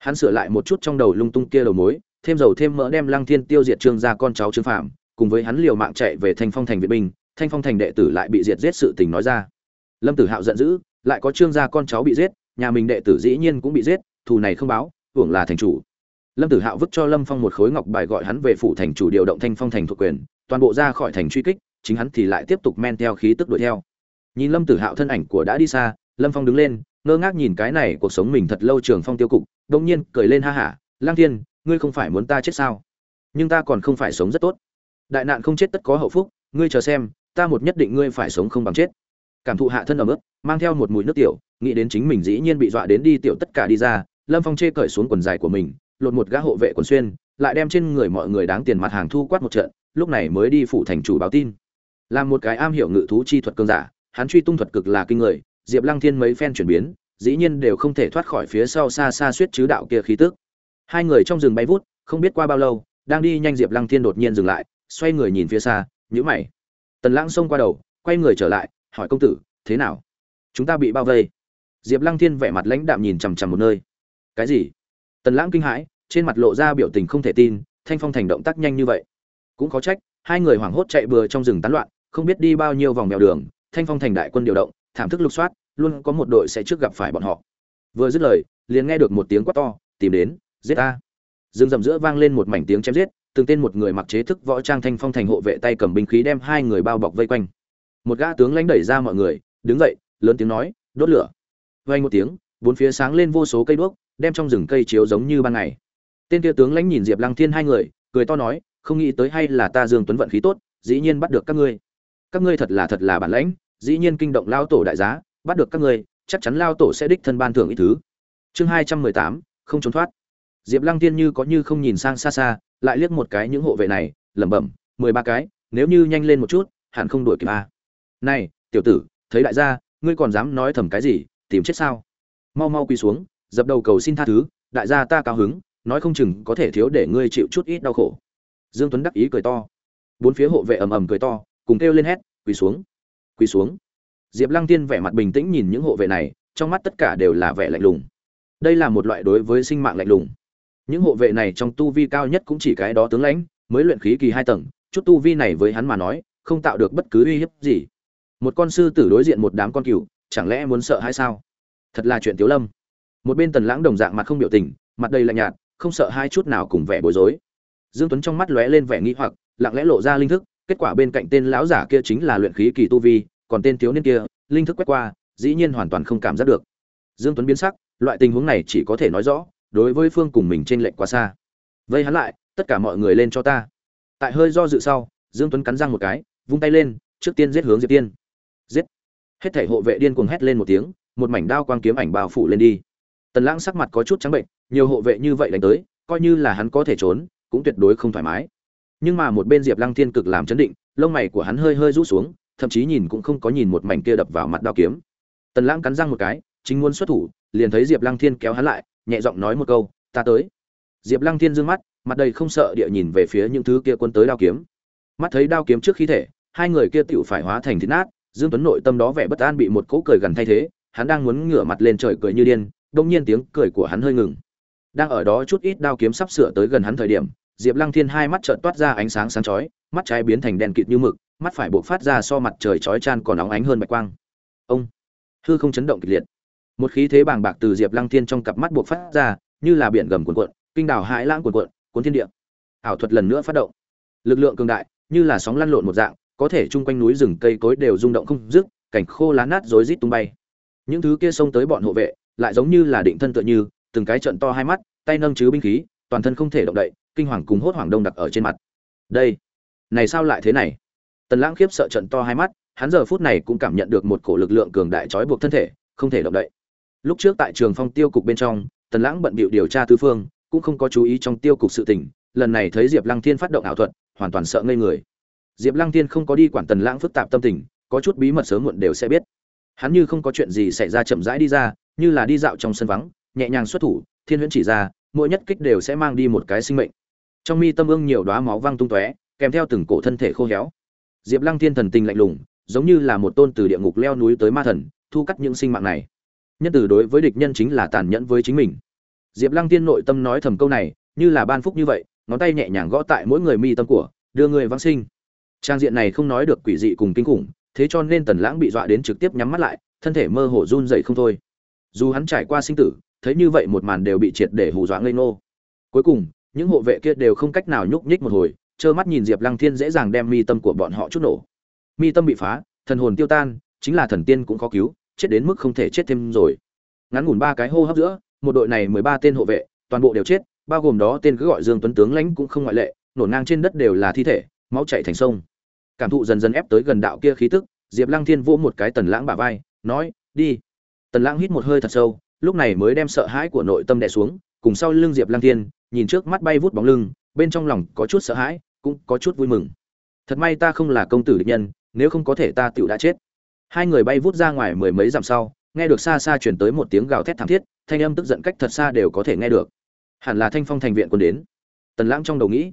hắn sửa lại một chút trong đầu lung tung kia đầu mối, thêm dầu thêm mỡ đem lăng thiên tiêu diệt trương gia con cháu trương phạm cùng với hắn liều mạng chạy về thanh phong thành viện binh, thanh phong thành đệ tử lại bị diệt giết sự tình nói ra. Lâm tử hạo giận dữ, lại có trương gia con cháu bị giết, nhà mình đệ tử dĩ nhiên cũng bị giết, thù này không báo, hưởng là thành chủ. Lâm tử hạo vứt cho lâm phong một khối ngọc bài gọi hắn về phủ thành chủ điều động thanh phong thành thuộc quyền, toàn bộ ra khỏi thành truy kích, chính hắn thì lại tiếp tục men theo khí tức đuổi theo. Nhìn lâm tử hạo thân ảnh của đã đi xa, lâm phong đứng lên ngơ ngác nhìn cái này cuộc sống mình thật lâu trường phong tiêu cục đông nhiên cười lên ha hả lang thiên, ngươi không phải muốn ta chết sao? Nhưng ta còn không phải sống rất tốt. Đại nạn không chết tất có hậu phúc, ngươi chờ xem, ta một nhất định ngươi phải sống không bằng chết. Cảm thụ hạ thân ở mức mang theo một mùi nước tiểu, nghĩ đến chính mình dĩ nhiên bị dọa đến đi tiểu tất cả đi ra, lâm phong chê cởi xuống quần dài của mình, lột một gã hộ vệ quần xuyên, lại đem trên người mọi người đáng tiền mặt hàng thu quát một trận, lúc này mới đi phủ thành chủ báo tin. Làm một cái am hiểu ngự thú chi thuật cương giả, hắn truy tung thuật cực là kinh người diệp lăng thiên mấy phen chuyển biến, dĩ nhiên đều không thể thoát khỏi phía sau xa xa suýt chứ đạo kia khí tức. Hai người trong rừng bay vút, không biết qua bao lâu, đang đi nhanh diệp lăng thiên đột nhiên dừng lại, xoay người nhìn phía xa, nhíu mày. Tần lãng xông qua đầu, quay người trở lại, hỏi công tử, thế nào? Chúng ta bị bao vây? Diệp lăng thiên vẻ mặt lãnh đạm nhìn chằm chằm một nơi. Cái gì? Tần lãng kinh hãi, trên mặt lộ ra biểu tình không thể tin, thanh phong thành động tác nhanh như vậy. Cũng có trách, hai người hoảng hốt chạy bừa trong rừng tán loạn, không biết đi bao nhiêu vòng mèo đường, thanh phong thành đại quân điều động thảm thức lục soát, luôn có một đội sẽ trước gặp phải bọn họ. Vừa dứt lời, liền nghe được một tiếng quát to, tìm đến, giết ta. Dương rầm giữa vang lên một mảnh tiếng chém giết, từng tên một người mặc chế thức võ trang thanh phong thành hộ vệ tay cầm binh khí đem hai người bao bọc vây quanh. Một gã tướng lãnh đẩy ra mọi người, đứng dậy, lớn tiếng nói, đốt lửa. Vang một tiếng, bốn phía sáng lên vô số cây đuốc, đem trong rừng cây chiếu giống như ban ngày. Tên kia tướng lãnh nhìn diệp lăng thiên hai người, cười to nói, không nghĩ tới hay là ta dương tuấn vận khí tốt, dĩ nhiên bắt được các ngươi. Các ngươi thật là thật là bản lãnh dĩ nhiên kinh động lao tổ đại giá, bắt được các ngươi, chắc chắn lao tổ sẽ đích thân ban thưởng ít thứ. Chương hai trăm mười tám, không trốn thoát. Diệp lăng tiên như có như không nhìn sang xa xa, lại liếc một cái những hộ vệ này, lẩm bẩm, mười ba cái, nếu như nhanh lên một chút, hẳn không đuổi kịp a. Này, tiểu tử, thấy đại gia, ngươi còn dám nói thầm cái gì, tìm chết sao? Mau mau quỳ xuống, dập đầu cầu xin tha thứ, đại gia ta cao hứng, nói không chừng có thể thiếu để ngươi chịu chút ít đau khổ. Dương tuấn đắc ý cười to. Bốn phía hộ vệ ầm ầm cười to, cùng kêu lên hét, quỳ xuống quỳ xuống. Diệp lăng tiên vẻ mặt bình tĩnh nhìn những hộ vệ này, trong mắt tất cả đều là vẻ lạnh lùng. Đây là một loại đối với sinh mạng lạnh lùng. Những hộ vệ này trong tu vi cao nhất cũng chỉ cái đó tướng lãnh, mới luyện khí kỳ hai tầng, chút tu vi này với hắn mà nói, không tạo được bất cứ uy hiếp gì. Một con sư tử đối diện một đám con cừu, chẳng lẽ muốn sợ hay sao? Thật là chuyện tiếu lâm. Một bên tần lãng đồng dạng mặt không biểu tình, mặt đầy lạnh nhạt, không sợ hai chút nào cùng vẻ bối rối. Dương tuấn trong mắt lóe lên vẻ nghi hoặc, lặng lẽ lộ ra linh thức kết quả bên cạnh tên lão giả kia chính là luyện khí kỳ tu vi, còn tên thiếu niên kia, linh thức quét qua, dĩ nhiên hoàn toàn không cảm giác được. Dương tuấn biến sắc, loại tình huống này chỉ có thể nói rõ, đối với phương cùng mình trên lệnh quá xa. Vây hắn lại, tất cả mọi người lên cho ta. Tại hơi do dự sau, dương tuấn cắn răng một cái, vung tay lên, trước tiên giết hướng diệp tiên. Giết. Hết thảy hộ vệ điên cuồng hét lên một tiếng, một mảnh đao quang kiếm ảnh bao phủ lên đi. Tần lãng sắc mặt có chút trắng bệnh, nhiều hộ vệ như vậy đánh tới, coi như là hắn có thể trốn, cũng tuyệt đối không thoải mái nhưng mà một bên diệp lăng thiên cực làm chấn định, lông mày của hắn hơi hơi rũ xuống, thậm chí nhìn cũng không có nhìn một mảnh kia đập vào mặt đao kiếm. Tần lãng cắn răng một cái, chính muốn xuất thủ, liền thấy diệp lăng thiên kéo hắn lại, nhẹ giọng nói một câu, ta tới. Diệp lăng thiên d mắt, mặt đầy không sợ địa nhìn về phía những thứ kia quân tới đao kiếm. Mắt thấy đao kiếm trước khi thể, hai người kia tựu phải hóa thành thịt nát, dương tuấn nội tâm đó vẻ bất an bị một cỗ cười gần thay thế, hắn đang muốn ngửa mặt lên trời cười như điên đông nhiên tiếng cười của hắn hơi ngừng. Đang ở đó chút ít đao kiếm sắp sửa tới gần hắn thời điểm diệp lăng thiên hai mắt trợn toát ra ánh sáng sáng chói, mắt trái biến thành đen kịt như mực, mắt phải bộc phát ra so mặt trời chói chang còn óng ánh hơn bạch quang. Ông! Hư không chấn động kịch liệt. Một khí thế bàng bạc từ diệp lăng thiên trong cặp mắt bộc phát ra, như là biển gầm cuồn cuộn, kinh đảo hải lãng cuồn cuộn, cuốn thiên địa. Ảo thuật lần nữa phát động. Lực lượng cường đại, như là sóng lăn lộn một dạng, có thể chung quanh núi rừng, cây cối đều rung động không dứt, cảnh khô lá nát rối rít tung bay. Những thứ kia xông tới bọn hộ vệ, lại giống như là định thân tựa như, từng cái trận to hai mắt, tay nâng chứ binh khí, toàn thân không thể động đậy kinh hoàng cùng hốt hoảng đông đặc ở trên mặt. Đây, này sao lại thế này? Tần lãng khiếp sợ trận to hai mắt, hắn giờ phút này cũng cảm nhận được một cổ lực lượng cường đại trói buộc thân thể, không thể động đậy. Lúc trước tại trường phong tiêu cục bên trong, tần lãng bận bịu điều tra tứ phương, cũng không có chú ý trong tiêu cục sự tình, lần này thấy diệp lăng thiên phát động ảo thuật, hoàn toàn sợ ngây người. Diệp lăng thiên không có đi quản tần lãng phức tạp tâm tình, có chút bí mật sớm muộn đều sẽ biết. Hắn như không có chuyện gì xảy ra chậm rãi đi ra, như là đi dạo trong sân vắng, nhẹ nhàng xuất thủ, thiên huyễn chỉ ra, mỗi nhất kích đều sẽ mang đi một cái sinh mệnh trong mi tâm ương nhiều đóa máu văng tung tóe, kèm theo từng cổ thân thể khô héo. Diệp lăng thiên thần tình lạnh lùng, giống như là một tôn từ địa ngục leo núi tới ma thần, thu cắt những sinh mạng này. Nhân tử đối với địch nhân chính là tàn nhẫn với chính mình. Diệp lăng tiên nội tâm nói thầm câu này, như là ban phúc như vậy, ngón tay nhẹ nhàng gõ tại mỗi người mi tâm của, đưa người vãng sinh. Trang diện này không nói được quỷ dị cùng kinh khủng, thế cho nên tần lãng bị dọa đến trực tiếp nhắm mắt lại, thân thể mơ hồ run dậy không thôi. Dù hắn trải qua sinh tử, thấy như vậy một màn đều bị triệt để hù dọa ngây ngô. Cuối cùng những hộ vệ kia đều không cách nào nhúc nhích một hồi, trơ mắt nhìn diệp lăng thiên dễ dàng đem mi tâm của bọn họ chút nổ. Mi tâm bị phá, thần hồn tiêu tan, chính là thần tiên cũng khó cứu, chết đến mức không thể chết thêm rồi. Ngắn ngủn ba cái hô hấp giữa, một đội này mười ba tên hộ vệ, toàn bộ đều chết, bao gồm đó tên cứ gọi dương tuấn tướng lãnh cũng không ngoại lệ, nổ ngang trên đất đều là thi thể, máu chảy thành sông. Cảm thụ dần dần ép tới gần đạo kia khí tức, diệp lăng thiên vỗ một cái tần lãng bả vai, nói, đi. Tần lãng hít một hơi thật sâu, lúc này mới đem sợ hãi của nội tâm đè xuống cùng sau lưng diệp lăng thiên, nhìn trước mắt bay vút bóng lưng, bên trong lòng có chút sợ hãi, cũng có chút vui mừng. Thật may ta không là công tử địch nhân, nếu không có thể ta Tiểu đã chết. Hai người bay vút ra ngoài mười mấy dặm sau, nghe được xa xa chuyển tới một tiếng gào thét thảm thiết, thanh âm tức giận cách thật xa đều có thể nghe được. Hẳn là thanh phong thành viện quân đến. Tần lãng trong đầu nghĩ,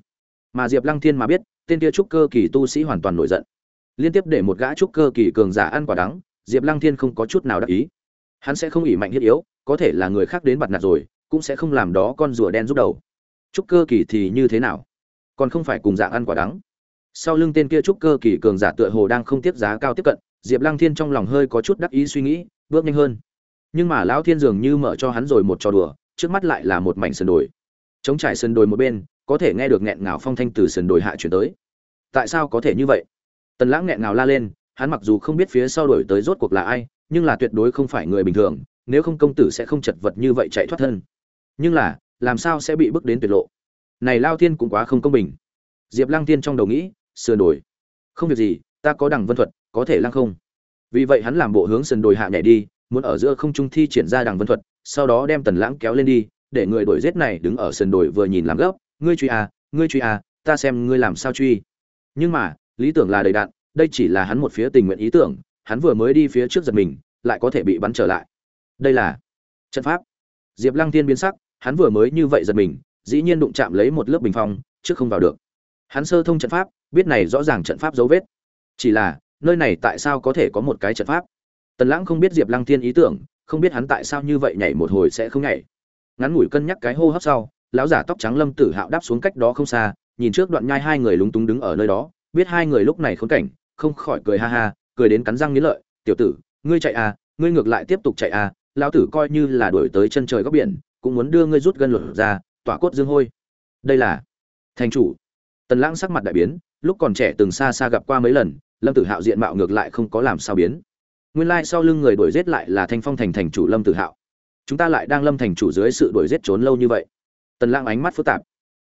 mà diệp lăng thiên mà biết, tên kia trúc cơ kỳ tu sĩ hoàn toàn nổi giận. Liên tiếp để một gã trúc cơ kỳ cường giả ăn quả đắng, diệp lăng thiên không có chút nào đắc ý. Hắn sẽ không ỷ mạnh hiếp yếu, có thể là người khác đến bắt nạt rồi cũng sẽ không làm đó con rùa đen giúp đầu. Trúc cơ kỳ thì như thế nào? Còn không phải cùng dạng ăn quả đắng. Sau lưng tên kia trúc cơ kỳ cường giả tựa hồ đang không tiếp giá cao tiếp cận, diệp lăng thiên trong lòng hơi có chút đắc ý suy nghĩ, bước nhanh hơn. Nhưng mà lão thiên dường như mở cho hắn rồi một trò đùa, trước mắt lại là một mảnh sườn đồi. Chống trải sườn đồi một bên, có thể nghe được nghẹn ngào phong thanh từ sườn đồi hạ chuyển tới. Tại sao có thể như vậy? Tần lãng nghẹn ngào la lên, hắn mặc dù không biết phía sau đổi tới rốt cuộc là ai, nhưng là tuyệt đối không phải người bình thường, nếu không công tử sẽ không chật vật như vậy chạy thoát thân nhưng là, làm sao sẽ bị bước đến tuyệt lộ? Này lao thiên cũng quá không công bình. Diệp lăng thiên trong đầu nghĩ, sườn đồi. Không việc gì, ta có đằng vân thuật, có thể lăng không? Vì vậy hắn làm bộ hướng sườn đồi hạ nhảy đi, muốn ở giữa không trung thi triển ra đằng vân thuật, sau đó đem tần lãng kéo lên đi, để người đuổi rết này đứng ở sườn đồi vừa nhìn làm gấp, ngươi truy à ngươi truy à ta xem ngươi làm sao truy. Nhưng mà, lý tưởng là đầy đạn, đây chỉ là hắn một phía tình nguyện ý tưởng, hắn vừa mới đi phía trước giật mình, lại có thể bị bắn trở lại. Đây là trận pháp. Diệp lăng tiên biến sắc hắn vừa mới như vậy giật mình, dĩ nhiên đụng chạm lấy một lớp bình phong chứ không vào được. Hắn sơ thông trận pháp, biết này rõ ràng trận pháp dấu vết. Chỉ là, nơi này tại sao có thể có một cái trận pháp? Tần lãng không biết diệp lăng thiên ý tưởng, không biết hắn tại sao như vậy nhảy một hồi sẽ không nhảy. Ngắn ngủi cân nhắc cái hô hấp sau, lão giả tóc trắng lâm tử hạo đáp xuống cách đó không xa, nhìn trước đoạn nhai hai người lúng túng đứng ở nơi đó, biết hai người lúc này khốn cảnh, không khỏi cười ha ha, cười đến cắn răng nghiến lợi. Tiểu tử, ngươi chạy à ngươi ngược lại tiếp tục chạy à lão tử coi như là đuổi tới chân trời góc biển cũng muốn đưa ngươi rút gân luật ra, tỏa cốt dương hôi. Đây là thành chủ. Tần lãng sắc mặt đại biến, lúc còn trẻ từng xa xa gặp qua mấy lần, lâm tử hạo diện mạo ngược lại không có làm sao biến. Nguyên lai sau lưng người đuổi giết lại là thanh phong thành thành chủ lâm tử hạo. Chúng ta lại đang lâm thành chủ dưới sự đuổi giết trốn lâu như vậy. Tần lãng ánh mắt phức tạp.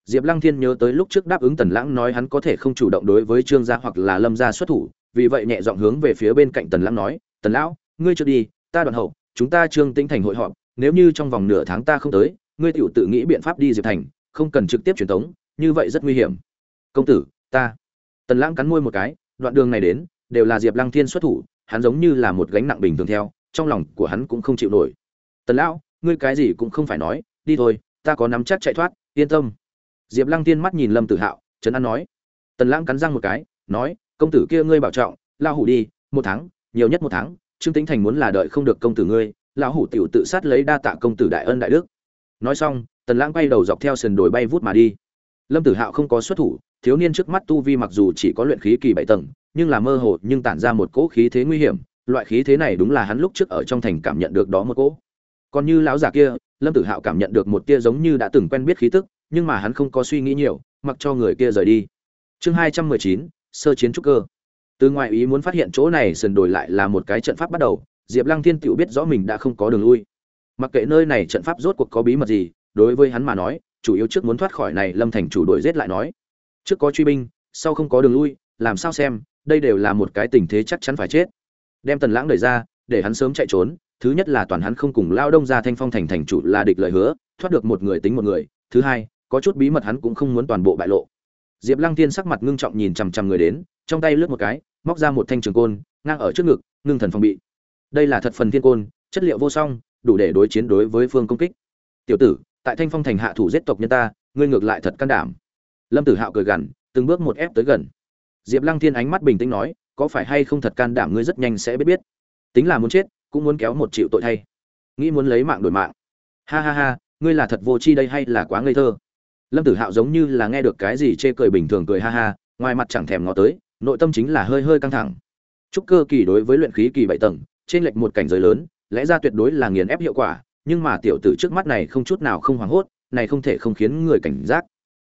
Diệp lăng thiên nhớ tới lúc trước đáp ứng tần lãng nói hắn có thể không chủ động đối với trương gia hoặc là lâm gia xuất thủ, vì vậy nhẹ giọng hướng về phía bên cạnh tần lãng nói, tần lão, ngươi chưa đi, ta đoạn hậu, chúng ta trương tĩnh thành hội họp nếu như trong vòng nửa tháng ta không tới, ngươi tiểu tự nghĩ biện pháp đi diệp thành, không cần trực tiếp truyền tống, như vậy rất nguy hiểm. Công tử, ta. Tần lãng cắn môi một cái, đoạn đường này đến, đều là diệp lăng thiên xuất thủ, hắn giống như là một gánh nặng bình thường theo, trong lòng của hắn cũng không chịu nổi. Tần lão, ngươi cái gì cũng không phải nói, đi thôi, ta có nắm chắc chạy thoát, yên tâm. Diệp lăng tiên mắt nhìn lâm tử hạo, trấn an nói. Tần lãng cắn răng một cái, nói, công tử kia ngươi bảo trọng, lao hủ đi, một tháng, nhiều nhất một tháng, trương tính thành muốn là đợi không được công tử ngươi lão hủ tiểu tự sát lấy đa tạ công tử đại ân đại đức. Nói xong, tần lãng bay đầu dọc theo sườn đồi bay vút mà đi. Lâm tử hạo không có xuất thủ, thiếu niên trước mắt tu vi mặc dù chỉ có luyện khí kỳ bảy tầng, nhưng là mơ hồ, nhưng tản ra một cỗ khí thế nguy hiểm, loại khí thế này đúng là hắn lúc trước ở trong thành cảm nhận được đó một cỗ. Còn như lão già kia, lâm tử hạo cảm nhận được một tia giống như đã từng quen biết khí tức, nhưng mà hắn không có suy nghĩ nhiều, mặc cho người kia rời đi. Chương hai trăm mười chín, sơ chiến trúc cơ. Từ ngoại ý muốn phát hiện chỗ này sườn đồi lại là một cái trận pháp bắt đầu diệp lăng thiên tự biết rõ mình đã không có đường lui. Mặc kệ nơi này trận pháp rốt cuộc có bí mật gì, đối với hắn mà nói, chủ yếu trước muốn thoát khỏi này lâm thành chủ đội giết lại nói. Trước có truy binh, sau không có đường lui, làm sao xem, đây đều là một cái tình thế chắc chắn phải chết. Đem tần lãng đẩy ra, để hắn sớm chạy trốn, thứ nhất là toàn hắn không cùng lao đông ra thanh phong thành thành chủ là địch lời hứa, thoát được một người tính một người, thứ hai, có chút bí mật hắn cũng không muốn toàn bộ bại lộ. Diệp lăng Thiên sắc mặt ngưng trọng nhìn chằm chằm người đến, trong tay lướt một cái, móc ra một thanh trường côn, ngang ở trước ngực, ngưng thần phòng bị đây là thật phần thiên côn, chất liệu vô song, đủ để đối chiến đối với phương công kích. Tiểu tử, tại thanh phong thành hạ thủ giết tộc nhân ta, ngươi ngược lại thật can đảm. Lâm tử hạo cười gằn, từng bước một ép tới gần. Diệp lăng thiên ánh mắt bình tĩnh nói, có phải hay không thật can đảm ngươi rất nhanh sẽ biết biết. Tính là muốn chết, cũng muốn kéo một triệu tội thay. Nghĩ muốn lấy mạng đổi mạng. Ha ha ha, ngươi là thật vô tri đây hay là quá ngây thơ? Lâm tử hạo giống như là nghe được cái gì chê cười bình thường cười ha ha, ngoài mặt chẳng thèm ngó tới, nội tâm chính là hơi hơi căng thẳng. Trúc cơ kỳ đối với luyện khí kỳ bảy tầng trên lệch một cảnh giới lớn, lẽ ra tuyệt đối là nghiền ép hiệu quả, nhưng mà tiểu tử trước mắt này không chút nào không hoảng hốt, này không thể không khiến người cảnh giác.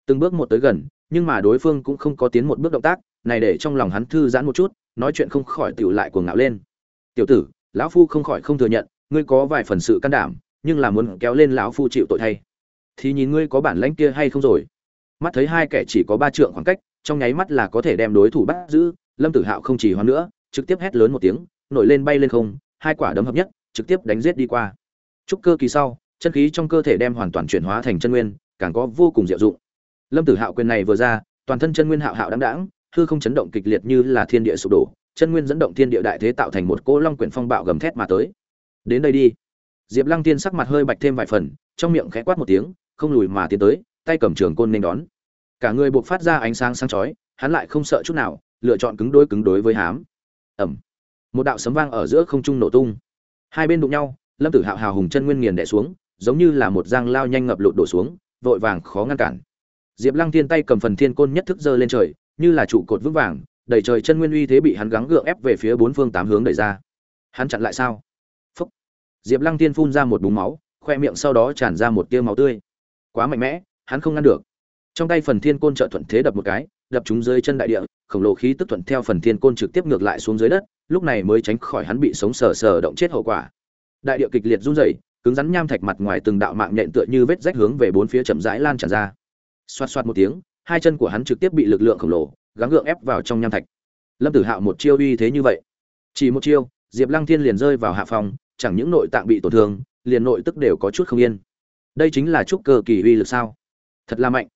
Từng bước một tới gần, nhưng mà đối phương cũng không có tiến một bước động tác, này để trong lòng hắn thư giãn một chút, nói chuyện không khỏi tiểu lại cuồng ngạo lên. Tiểu tử, lão phu không khỏi không thừa nhận, ngươi có vài phần sự can đảm, nhưng là muốn kéo lên lão phu chịu tội thay. Thì nhìn ngươi có bản lãnh kia hay không rồi? Mắt thấy hai kẻ chỉ có ba trượng khoảng cách, trong nháy mắt là có thể đem đối thủ bắt giữ, lâm tử hạo không chỉ hoan nữa, trực tiếp hét lớn một tiếng nổi lên bay lên không hai quả đấm hợp nhất trực tiếp đánh giết đi qua. Trúc cơ kỳ sau chân khí trong cơ thể đem hoàn toàn chuyển hóa thành chân nguyên càng có vô cùng diệu dụng. Lâm tử hạo quyền này vừa ra toàn thân chân nguyên hạo hạo đãng đãng, hư không chấn động kịch liệt như là thiên địa sụp đổ chân nguyên dẫn động thiên địa đại thế tạo thành một cỗ long quyển phong bạo gầm thét mà tới. Đến đây đi. Diệp lăng tiên sắc mặt hơi bạch thêm vài phần trong miệng khẽ quát một tiếng không lùi mà tiến tới tay cầm trường côn nên đón. Cả người buộc phát ra ánh sáng sáng chói hắn lại không sợ chút nào lựa chọn cứng đối cứng đối với hám. Ầm một đạo sấm vang ở giữa không trung nổ tung. Hai bên đụng nhau, lâm tử hạo hào hùng chân nguyên nghiền đẻ xuống, giống như là một giang lao nhanh ngập lụt đổ xuống, vội vàng khó ngăn cản. Diệp lăng Thiên tay cầm phần thiên côn nhất thức giơ lên trời, như là trụ cột vững vàng đẩy trời chân nguyên uy thế bị hắn gắng gượng ép về phía bốn phương tám hướng đẩy ra. Hắn chặn lại sao? Phúc! Diệp lăng Thiên phun ra một búng máu, khoe miệng sau đó tràn ra một tia máu tươi. Quá mạnh mẽ, hắn không ngăn được. Trong tay phần thiên côn trợ thuận thế đập một cái, đập chúng dưới chân đại địa, khổng lồ khí tức thuận theo phần thiên côn trực tiếp ngược lại xuống dưới đất lúc này mới tránh khỏi hắn bị sống sờ sờ động chết hậu quả. Đại địa kịch liệt run rẩy, cứng rắn nham thạch mặt ngoài từng đạo mạng nhện tựa như vết rách hướng về bốn phía chậm rãi lan tràn ra. Xoát xoát một tiếng, hai chân của hắn trực tiếp bị lực lượng khổng lồ, gắng gượng ép vào trong nham thạch. Lâm tử hạo một chiêu uy thế như vậy, chỉ một chiêu, diệp lăng thiên liền rơi vào hạ phòng chẳng những nội tạng bị tổn thương, liền nội tức đều có chút không yên. Đây chính là chút cơ kỳ uy lực sao? Thật là mạnh.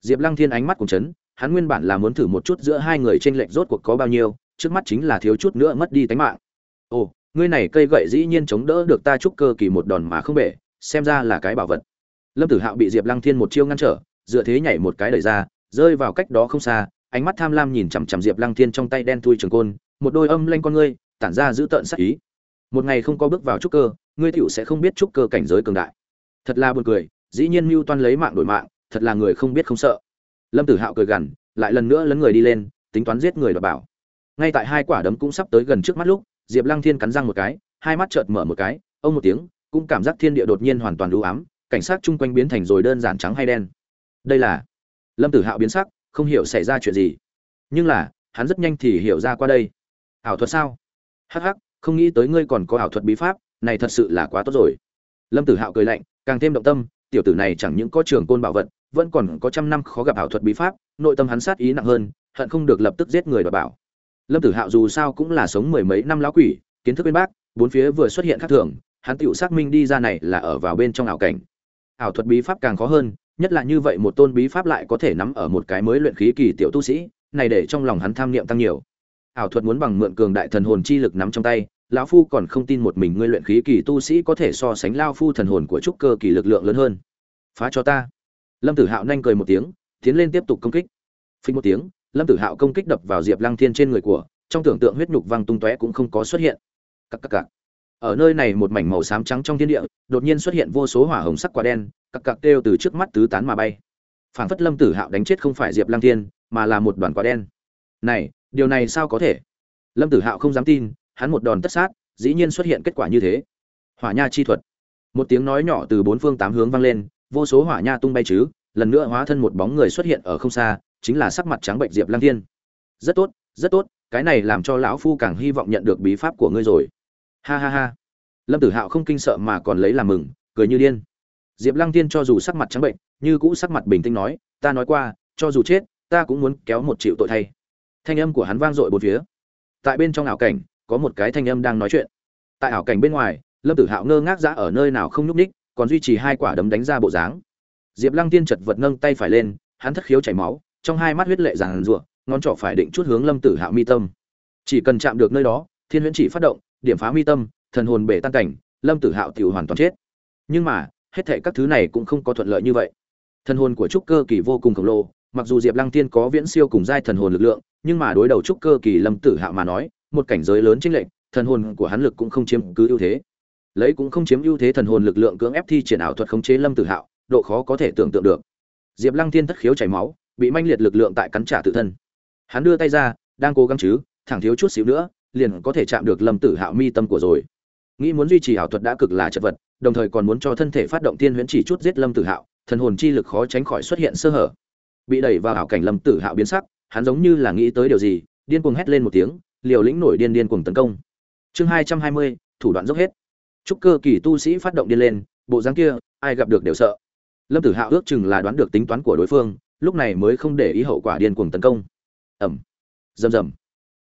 Diệp lăng thiên ánh mắt cùng chấn, hắn nguyên bản là muốn thử một chút giữa hai người trên lệch rốt cuộc có bao nhiêu trước mắt chính là thiếu chút nữa mất đi tánh mạng. Ồ, ngươi này cây gậy dĩ nhiên chống đỡ được ta chút cơ kỳ một đòn mà không bể, xem ra là cái bảo vật. Lâm tử hạo bị diệp lăng thiên một chiêu ngăn trở, dựa thế nhảy một cái đẩy ra, rơi vào cách đó không xa, ánh mắt tham lam nhìn chằm chằm diệp lăng thiên trong tay đen thui trường côn, một đôi âm lanh con ngươi, tản ra giữ tợn sắc ý. Một ngày không có bước vào trúc cơ, ngươi tiểu sẽ không biết trúc cơ cảnh giới cường đại. Thật là buồn cười, dĩ nhiên mưu toan lấy mạng đổi mạng, thật là người không biết không sợ. Lâm tử hạo cười gằn, lại lần nữa lấn người đi lên, tính toán giết người đ bảo ngay tại hai quả đấm cũng sắp tới gần trước mắt lúc, diệp lăng thiên cắn răng một cái, hai mắt chợt mở một cái, ông một tiếng, cũng cảm giác thiên địa đột nhiên hoàn toàn đủ ám, cảnh sát chung quanh biến thành rồi đơn giản trắng hay đen. Đây là lâm tử hạo biến sắc, không hiểu xảy ra chuyện gì. Nhưng là, hắn rất nhanh thì hiểu ra qua đây. Ảo thuật sao? Hắc hắc, không nghĩ tới ngươi còn có ảo thuật bí pháp, này thật sự là quá tốt rồi. Lâm tử hạo cười lạnh, càng thêm động tâm, tiểu tử này chẳng những có trường côn bảo vật, vẫn còn có trăm năm khó gặp ảo thuật bí pháp, nội tâm hắn sát ý nặng hơn, hận không được lập tức giết người đ bảo lâm tử hạo dù sao cũng là sống mười mấy năm lão quỷ, kiến thức bên bác, bốn phía vừa xuất hiện khác thường, hắn tựu xác minh đi ra này là ở vào bên trong ảo cảnh. Ảo thuật bí pháp càng khó hơn, nhất là như vậy một tôn bí pháp lại có thể nắm ở một cái mới luyện khí kỳ tiểu tu sĩ, này để trong lòng hắn tham niệm tăng nhiều. Ảo thuật muốn bằng mượn cường đại thần hồn chi lực nắm trong tay, lão phu còn không tin một mình ngươi luyện khí kỳ tu sĩ có thể so sánh lao phu thần hồn của trúc cơ kỳ lực lượng lớn hơn. Phá cho ta. Lâm tử hạo nhanh cười một tiếng, tiến lên tiếp tục công kích. Phình một tiếng lâm tử hạo công kích đập vào diệp lăng thiên trên người của, trong tưởng tượng huyết nhục văng tung tóe cũng không có xuất hiện. Cắc cắc cắc. ở nơi này một mảnh màu xám trắng trong thiên địa, đột nhiên xuất hiện vô số hỏa hồng sắc quả đen, cặc cặc kêu từ trước mắt tứ tán mà bay. Phảng phất lâm tử hạo đánh chết không phải diệp lăng thiên, mà là một đoàn quả đen. Này, điều này sao có thể? Lâm tử hạo không dám tin, hắn một đòn tất sát, dĩ nhiên xuất hiện kết quả như thế. Hỏa nha chi thuật. Một tiếng nói nhỏ từ bốn phương tám hướng vang lên, vô số hỏa nha tung bay chứ, lần nữa hóa thân một bóng người xuất hiện ở không xa chính là sắc mặt trắng bệnh diệp lăng thiên. Rất tốt rất tốt, cái này làm cho lão phu càng hy vọng nhận được bí pháp của ngươi rồi. Ha ha ha. Lâm tử hạo không kinh sợ mà còn lấy làm mừng, cười như điên. Diệp lăng thiên cho dù sắc mặt trắng bệnh, như cũ sắc mặt bình tĩnh nói, ta nói qua, cho dù chết, ta cũng muốn kéo một triệu tội thay. Thanh âm của hắn vang dội bốn phía. Tại bên trong ảo cảnh, có một cái thanh âm đang nói chuyện. Tại ảo cảnh bên ngoài, lâm tử hạo ngơ ngác ra ở nơi nào không nhúc ních còn duy trì hai quả đấm đánh ra bộ dáng. Diệp lăng tiên chật vật nâng tay phải lên, hắn thất khiếu chảy máu trong hai mắt huyết lệ giàn rủa, ngón trỏ phải định chút hướng lâm tử hạo mi tâm. Chỉ cần chạm được nơi đó thiên huyễn chỉ phát động điểm phá mi tâm thần hồn bể tan cảnh lâm tử hạo tiểu hoàn toàn chết. Nhưng mà hết thảy các thứ này cũng không có thuận lợi như vậy. Thần hồn của trúc cơ kỳ vô cùng khổng lồ mặc dù diệp lăng tiên có viễn siêu cùng giai thần hồn lực lượng nhưng mà đối đầu trúc cơ kỳ lâm tử hạo mà nói một cảnh giới lớn chênh lệch thần hồn của hắn lực cũng không chiếm cứ ưu thế. Lấy cũng không chiếm ưu thế thần hồn lực lượng cưỡng ép thi triển ảo thuật khống chế lâm tử hạo độ khó có thể tưởng tượng được. Diệp lăng thiên thất khiếu chảy máu bị manh liệt lực lượng tại cắn trả tự thân. Hắn đưa tay ra, đang cố gắng chứ, thẳng thiếu chút xíu nữa, liền có thể chạm được lâm tử hạo mi tâm của rồi. Nghĩ muốn duy trì ảo thuật đã cực là chật vật, đồng thời còn muốn cho thân thể phát động tiên huyễn chỉ chút giết lâm tử hạo, thần hồn chi lực khó tránh khỏi xuất hiện sơ hở. Bị đẩy vào ảo cảnh lâm tử hạo biến sắc, hắn giống như là nghĩ tới điều gì, điên cuồng hét lên một tiếng, liều lĩnh nổi điên điên cuồng tấn công. Chương hai trăm hai mươi, thủ đoạn dốc hết. Chúc cơ kỳ tu sĩ phát động điên lên, bộ dáng kia, ai gặp được đều sợ. Lâm tử hạo ước chừng là đoán được tính toán của đối phương lúc này mới không để ý hậu quả điên cuồng tấn công. Ẩm. Rầm rầm.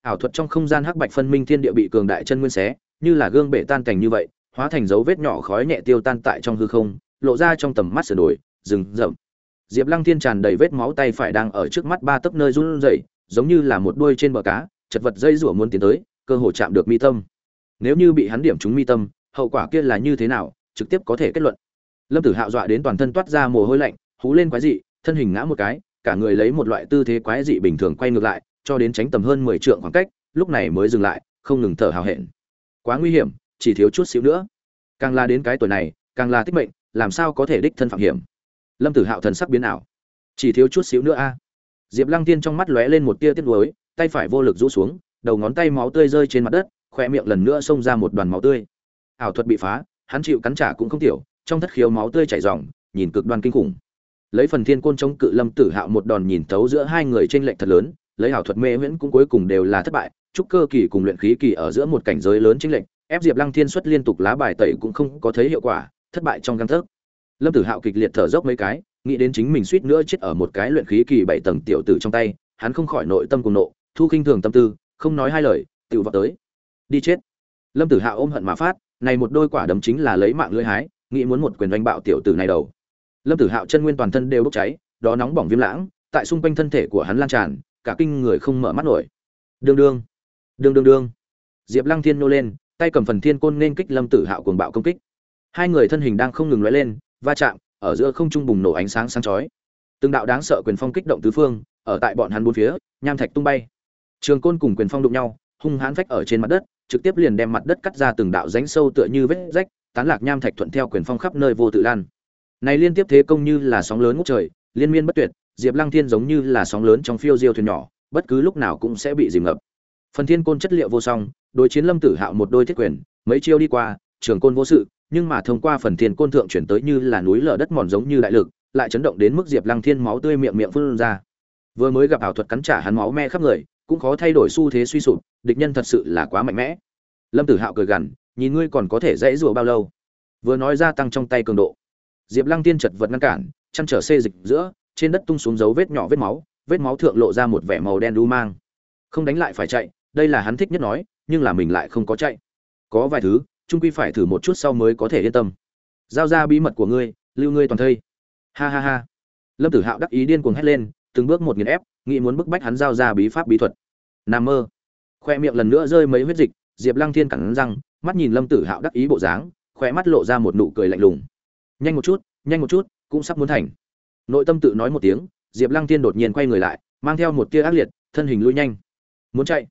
Ảo thuật trong không gian hắc bạch phân minh thiên địa bị cường đại chân nguyên xé, như là gương bể tan cảnh như vậy, hóa thành dấu vết nhỏ khói nhẹ tiêu tan tại trong hư không, lộ ra trong tầm mắt sửa đổi, rừng rậm. Diệp lăng thiên tràn đầy vết máu tay phải đang ở trước mắt ba tấc nơi run rẩy, giống như là một đuôi trên bờ cá, chật vật dây rủa muốn tiến tới, cơ hội chạm được mi tâm. Nếu như bị hắn điểm trúng mi tâm, hậu quả kia là như thế nào, trực tiếp có thể kết luận. Lâm tử hạo dọa đến toàn thân toát ra mồ hôi lạnh, hú lên quái dị thân hình ngã một cái, cả người lấy một loại tư thế quái dị bình thường quay ngược lại, cho đến tránh tầm hơn mười trượng khoảng cách, lúc này mới dừng lại, không ngừng thở hào hẹn. Quá nguy hiểm, chỉ thiếu chút xíu nữa. Càng là đến cái tuổi này, càng là tích mệnh, làm sao có thể đích thân phạm hiểm? Lâm tử hạo thần sắc biến ảo. Chỉ thiếu chút xíu nữa a. Diệp lăng tiên trong mắt lóe lên một tia tiếc nuối, tay phải vô lực rũ xuống, đầu ngón tay máu tươi rơi trên mặt đất khoe miệng lần nữa xông ra một đoàn máu tươi. Ảo thuật bị phá, hắn chịu cắn trả cũng không tiểu, trong thất khiếu máu tươi chảy ròng, nhìn cực đoan kinh khủng lấy phần thiên côn chống cự lâm tử hạo một đòn nhìn thấu giữa hai người trên lệnh thật lớn, lấy ảo thuật mê huyễn cũng cuối cùng đều là thất bại, trúc cơ kỳ cùng luyện khí kỳ ở giữa một cảnh giới lớn chính lệnh ép diệp lăng thiên xuất liên tục lá bài tẩy cũng không có thấy hiệu quả, thất bại trong găng thớt lâm tử hạo kịch liệt thở dốc mấy cái, nghĩ đến chính mình suýt nữa chết ở một cái luyện khí kỳ bảy tầng tiểu tử trong tay, hắn không khỏi nội tâm cùng nộ, thu khinh thường tâm tư, không nói hai lời tự vào tới. Đi chết. Lâm tử hạo ôm hận mà phát, này một đôi quả đấm chính là lấy mạng lưỡi hái, nghĩ muốn một quyền đánh bạo tiểu tử này đầu lâm tử hạo chân nguyên toàn thân đều bốc cháy, đó nóng bỏng viêm lãng, tại xung quanh thân thể của hắn lan tràn, cả kinh người không mở mắt nổi. Đương đương đương đương đương. Diệp lăng thiên nô lên, tay cầm phần thiên côn nên kích lâm tử hạo cuồng bạo công kích. Hai người thân hình đang không ngừng lóe lên, va chạm, ở giữa không trung bùng nổ ánh sáng sáng chói. Từng đạo đáng sợ quyền phong kích động tứ phương, ở tại bọn hắn bốn phía, nham thạch tung bay. Trường côn cùng quyền phong đụng nhau, hung hãn phách ở trên mặt đất, trực tiếp liền đem mặt đất cắt ra từng đạo rãnh sâu tựa như vết rách, tán lạc nham thạch thuận theo quyền phong khắp nơi vô tự lan này liên tiếp thế công như là sóng lớn ngút trời, liên miên bất tuyệt, diệp lăng thiên giống như là sóng lớn trong phiêu diêu thuyền nhỏ, bất cứ lúc nào cũng sẽ bị dìm ngập. Phần thiên côn chất liệu vô song, đối chiến lâm tử hạo một đôi thiết quyền, mấy chiêu đi qua, trường côn vô sự, nhưng mà thông qua phần thiên côn thượng chuyển tới như là núi lở đất mòn giống như đại lực, lại chấn động đến mức diệp lăng thiên máu tươi miệng miệng phun ra. Vừa mới gặp ảo thuật cắn trả hắn máu me khắp người, cũng khó thay đổi xu thế suy sụp, địch nhân thật sự là quá mạnh mẽ. Lâm tử hạo cười gằn, nhìn ngươi còn có thể dãy rùa bao lâu? Vừa nói ra tăng trong tay cường độ diệp lăng tiên chật vật ngăn cản, chăn trở xê dịch giữa, trên đất tung xuống dấu vết nhỏ vết máu vết máu thượng lộ ra một vẻ màu đen đu mang. Không đánh lại phải chạy, đây là hắn thích nhất nói, nhưng là mình lại không có chạy. Có vài thứ, Chung quy phải thử một chút sau mới có thể yên tâm. Giao ra bí mật của ngươi, lưu ngươi toàn thây. Ha ha ha. Lâm tử hạo đắc ý điên cuồng hét lên, từng bước một nghiền ép, nghĩ muốn bức bách hắn giao ra bí pháp bí thuật. Nam mơ. Khoe miệng lần nữa rơi mấy huyết dịch, diệp lăng thiên cắn răng, mắt nhìn lâm tử hạo đắc ý bộ dáng, khoe mắt lộ ra một nụ cười lạnh lùng nhanh một chút, nhanh một chút, cũng sắp muốn thành. Nội tâm tự nói một tiếng, diệp lăng thiên đột nhiên quay người lại, mang theo một tia ác liệt, thân hình lui nhanh. Muốn chạy?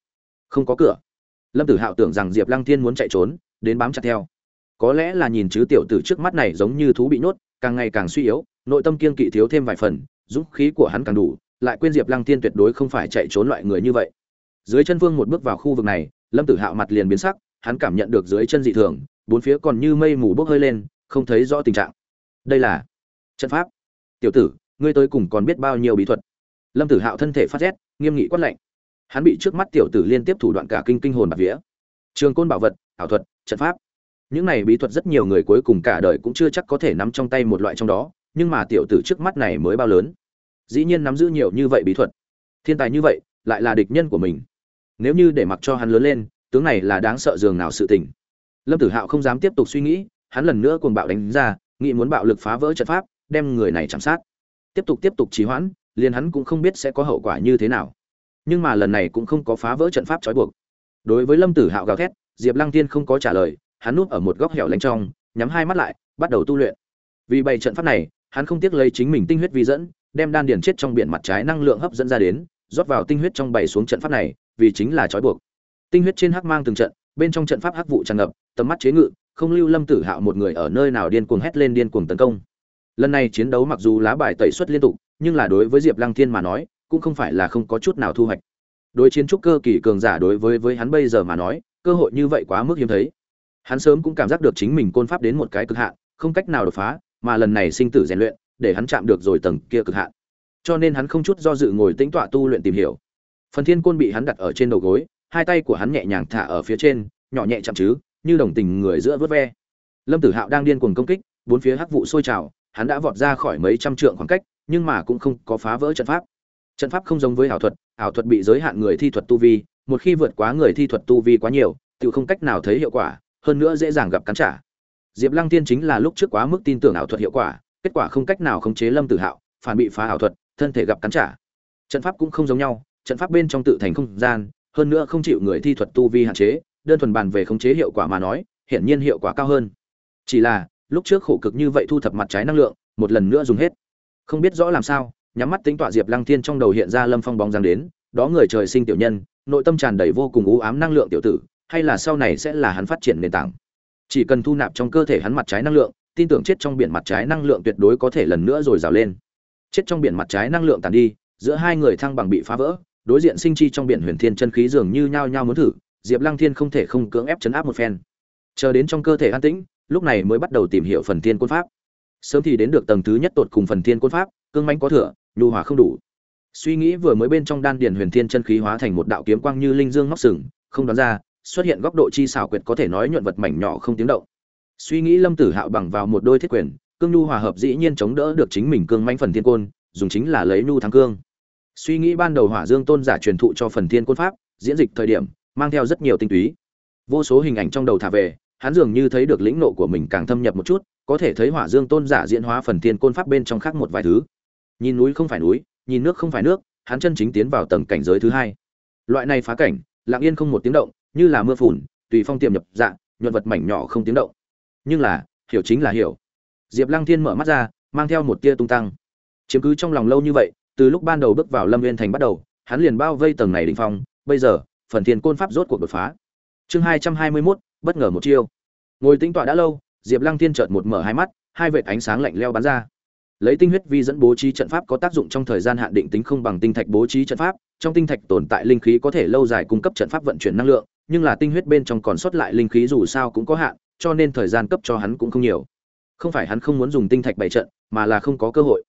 Không có cửa. Lâm tử hạo tưởng rằng diệp lăng thiên muốn chạy trốn, đến bám chặt theo. Có lẽ là nhìn chứ tiểu tử trước mắt này giống như thú bị nhốt, càng ngày càng suy yếu, nội tâm kiên kỵ thiếu thêm vài phần, dũng khí của hắn càng đủ, lại quên diệp lăng thiên tuyệt đối không phải chạy trốn loại người như vậy. Dưới chân vương một bước vào khu vực này, lâm tử hạo mặt liền biến sắc, hắn cảm nhận được dưới chân dị thường, bốn phía còn như mây mù bốc hơi lên, không thấy rõ tình trạng đây là trận pháp. Tiểu tử, ngươi tới cùng còn biết bao nhiêu bí thuật? Lâm tử hạo thân thể phát rét, nghiêm nghị quát lạnh. Hắn bị trước mắt tiểu tử liên tiếp thủ đoạn cả kinh kinh hồn bạc vía. Trường côn bảo vật, ảo thuật, trận pháp. Những này bí thuật rất nhiều người cuối cùng cả đời cũng chưa chắc có thể nắm trong tay một loại trong đó, nhưng mà tiểu tử trước mắt này mới bao lớn. Dĩ nhiên nắm giữ nhiều như vậy bí thuật. Thiên tài như vậy, lại là địch nhân của mình. Nếu như để mặc cho hắn lớn lên, tướng này là đáng sợ dường nào sự tình. Lâm tử hạo không dám tiếp tục suy nghĩ, hắn lần nữa cuồng bạo đánh ra nghĩ muốn bạo lực phá vỡ trận pháp, đem người này chạm sát. Tiếp tục tiếp tục trì hoãn, liền hắn cũng không biết sẽ có hậu quả như thế nào. Nhưng mà lần này cũng không có phá vỡ trận pháp trói buộc. Đối với lâm tử hạo gào thét, diệp lăng tiên không có trả lời, hắn núp ở một góc hẻo lánh trong, nhắm hai mắt lại, bắt đầu tu luyện. Vì bày trận pháp này, hắn không tiếc lấy chính mình tinh huyết vi dẫn, đem đan điền chết trong biển mặt trái năng lượng hấp dẫn ra đến, rót vào tinh huyết trong bày xuống trận pháp này, vì chính là trói buộc. Tinh huyết trên hắc mang từng trận, bên trong trận pháp hắc vụ tràn ngập, tầm mắt chế ngự không lưu lâm tử hạo một người ở nơi nào điên cuồng hét lên điên cuồng tấn công. Lần này chiến đấu mặc dù lá bài tẩy xuất liên tục, nhưng là đối với diệp lăng thiên mà nói, cũng không phải là không có chút nào thu hoạch. Đối chiến trúc cơ kỳ cường giả đối với với hắn bây giờ mà nói, cơ hội như vậy quá mức hiếm thấy. Hắn sớm cũng cảm giác được chính mình côn pháp đến một cái cực hạn, không cách nào đột phá, mà lần này sinh tử rèn luyện, để hắn chạm được rồi tầng kia cực hạn. Cho nên hắn không chút do dự ngồi tĩnh tọa tu luyện tìm hiểu. Phần thiên côn bị hắn đặt ở trên đầu gối, hai tay của hắn nhẹ nhàng thả ở phía trên, nhỏ nhẹ chậm chứ như đồng tình người giữa vớt ve. Lâm tử hạo đang điên cuồng công kích, bốn phía hắc vụ sôi trào, hắn đã vọt ra khỏi mấy trăm trượng khoảng cách, nhưng mà cũng không có phá vỡ trận pháp. Trận pháp không giống với ảo thuật ảo thuật bị giới hạn người thi thuật tu vi, một khi vượt quá người thi thuật tu vi quá nhiều, tự không cách nào thấy hiệu quả, hơn nữa dễ dàng gặp cắn trả. Diệp lăng tiên chính là lúc trước quá mức tin tưởng ảo thuật hiệu quả, kết quả không cách nào khống chế lâm tử hạo, phản bị phá ảo thuật, thân thể gặp cắn trả. Trận pháp cũng không giống nhau, trận pháp bên trong tự thành không gian, hơn nữa không chịu người thi thuật tu vi hạn chế đơn thuần bàn về khống chế hiệu quả mà nói, hiển nhiên hiệu quả cao hơn. Chỉ là, lúc trước khổ cực như vậy thu thập mặt trái năng lượng, một lần nữa dùng hết. Không biết rõ làm sao, nhắm mắt tính tọa diệp lăng thiên trong đầu hiện ra lâm phong bóng dáng đến, đó người trời sinh tiểu nhân, nội tâm tràn đầy vô cùng u ám năng lượng tiểu tử, hay là sau này sẽ là hắn phát triển nền tảng. Chỉ cần thu nạp trong cơ thể hắn mặt trái năng lượng, tin tưởng chết trong biển mặt trái năng lượng tuyệt đối có thể lần nữa rồi rào lên. Chết trong biển mặt trái năng lượng tàn đi, giữa hai người thăng bằng bị phá vỡ, đối diện sinh chi trong biển huyền thiên chân khí dường như nhao nhao muốn thử diệp lăng thiên không thể không cưỡng ép chấn áp một phen. Chờ đến trong cơ thể an tĩnh, lúc này mới bắt đầu tìm hiểu phần thiên quân pháp. Sớm thì đến được tầng thứ nhất tột cùng phần thiên quân pháp, cương manh có thừa, nhu hòa không đủ. Suy nghĩ vừa mới bên trong đan điền huyền thiên chân khí hóa thành một đạo kiếm quang như linh dương ngóc sừng, không đoán ra, xuất hiện góc độ chi xảo quyệt có thể nói nhuận vật mảnh nhỏ không tiếng động. Suy nghĩ lâm tử hạo bằng vào một đôi thiết quyền, cương nhu hòa hợp dĩ nhiên chống đỡ được chính mình cương manh phần thiên côn, dùng chính là lấy nhu thắng cương. Suy nghĩ ban đầu hỏa dương tôn giả truyền thụ cho phần thiên côn pháp, diễn dịch thời điểm mang theo rất nhiều tinh túy. Vô số hình ảnh trong đầu thả về, hắn dường như thấy được lĩnh nộ của mình càng thâm nhập một chút, có thể thấy hỏa dương tôn giả diễn hóa phần thiên côn pháp bên trong khác một vài thứ. Nhìn núi không phải núi, nhìn nước không phải nước, hắn chân chính tiến vào tầng cảnh giới thứ hai. Loại này phá cảnh, lặng yên không một tiếng động, như là mưa phùn, tùy phong tiềm nhập dạng nhuận vật mảnh nhỏ không tiếng động. Nhưng là, hiểu chính là hiểu. Diệp lăng thiên mở mắt ra, mang theo một tia tung tăng. Chiếm cứ trong lòng lâu như vậy, từ lúc ban đầu bước vào lâm viên thành bắt đầu, hắn liền bao vây tầng này đỉnh phong, bây giờ phần thiên côn pháp rốt cuộc đột phá. Chương hai trăm hai mươi mốt, bất ngờ một chiêu. Ngồi tính tọa đã lâu, diệp lăng thiên chợt một mở hai mắt, hai vệt ánh sáng lạnh leo bắn ra. Lấy tinh huyết vi dẫn bố trí trận pháp có tác dụng trong thời gian hạn định tính không bằng tinh thạch bố trí trận pháp, trong tinh thạch tồn tại linh khí có thể lâu dài cung cấp trận pháp vận chuyển năng lượng, nhưng là tinh huyết bên trong còn sót lại linh khí dù sao cũng có hạn, cho nên thời gian cấp cho hắn cũng không nhiều. Không phải hắn không muốn dùng tinh thạch bày trận, mà là không có cơ hội.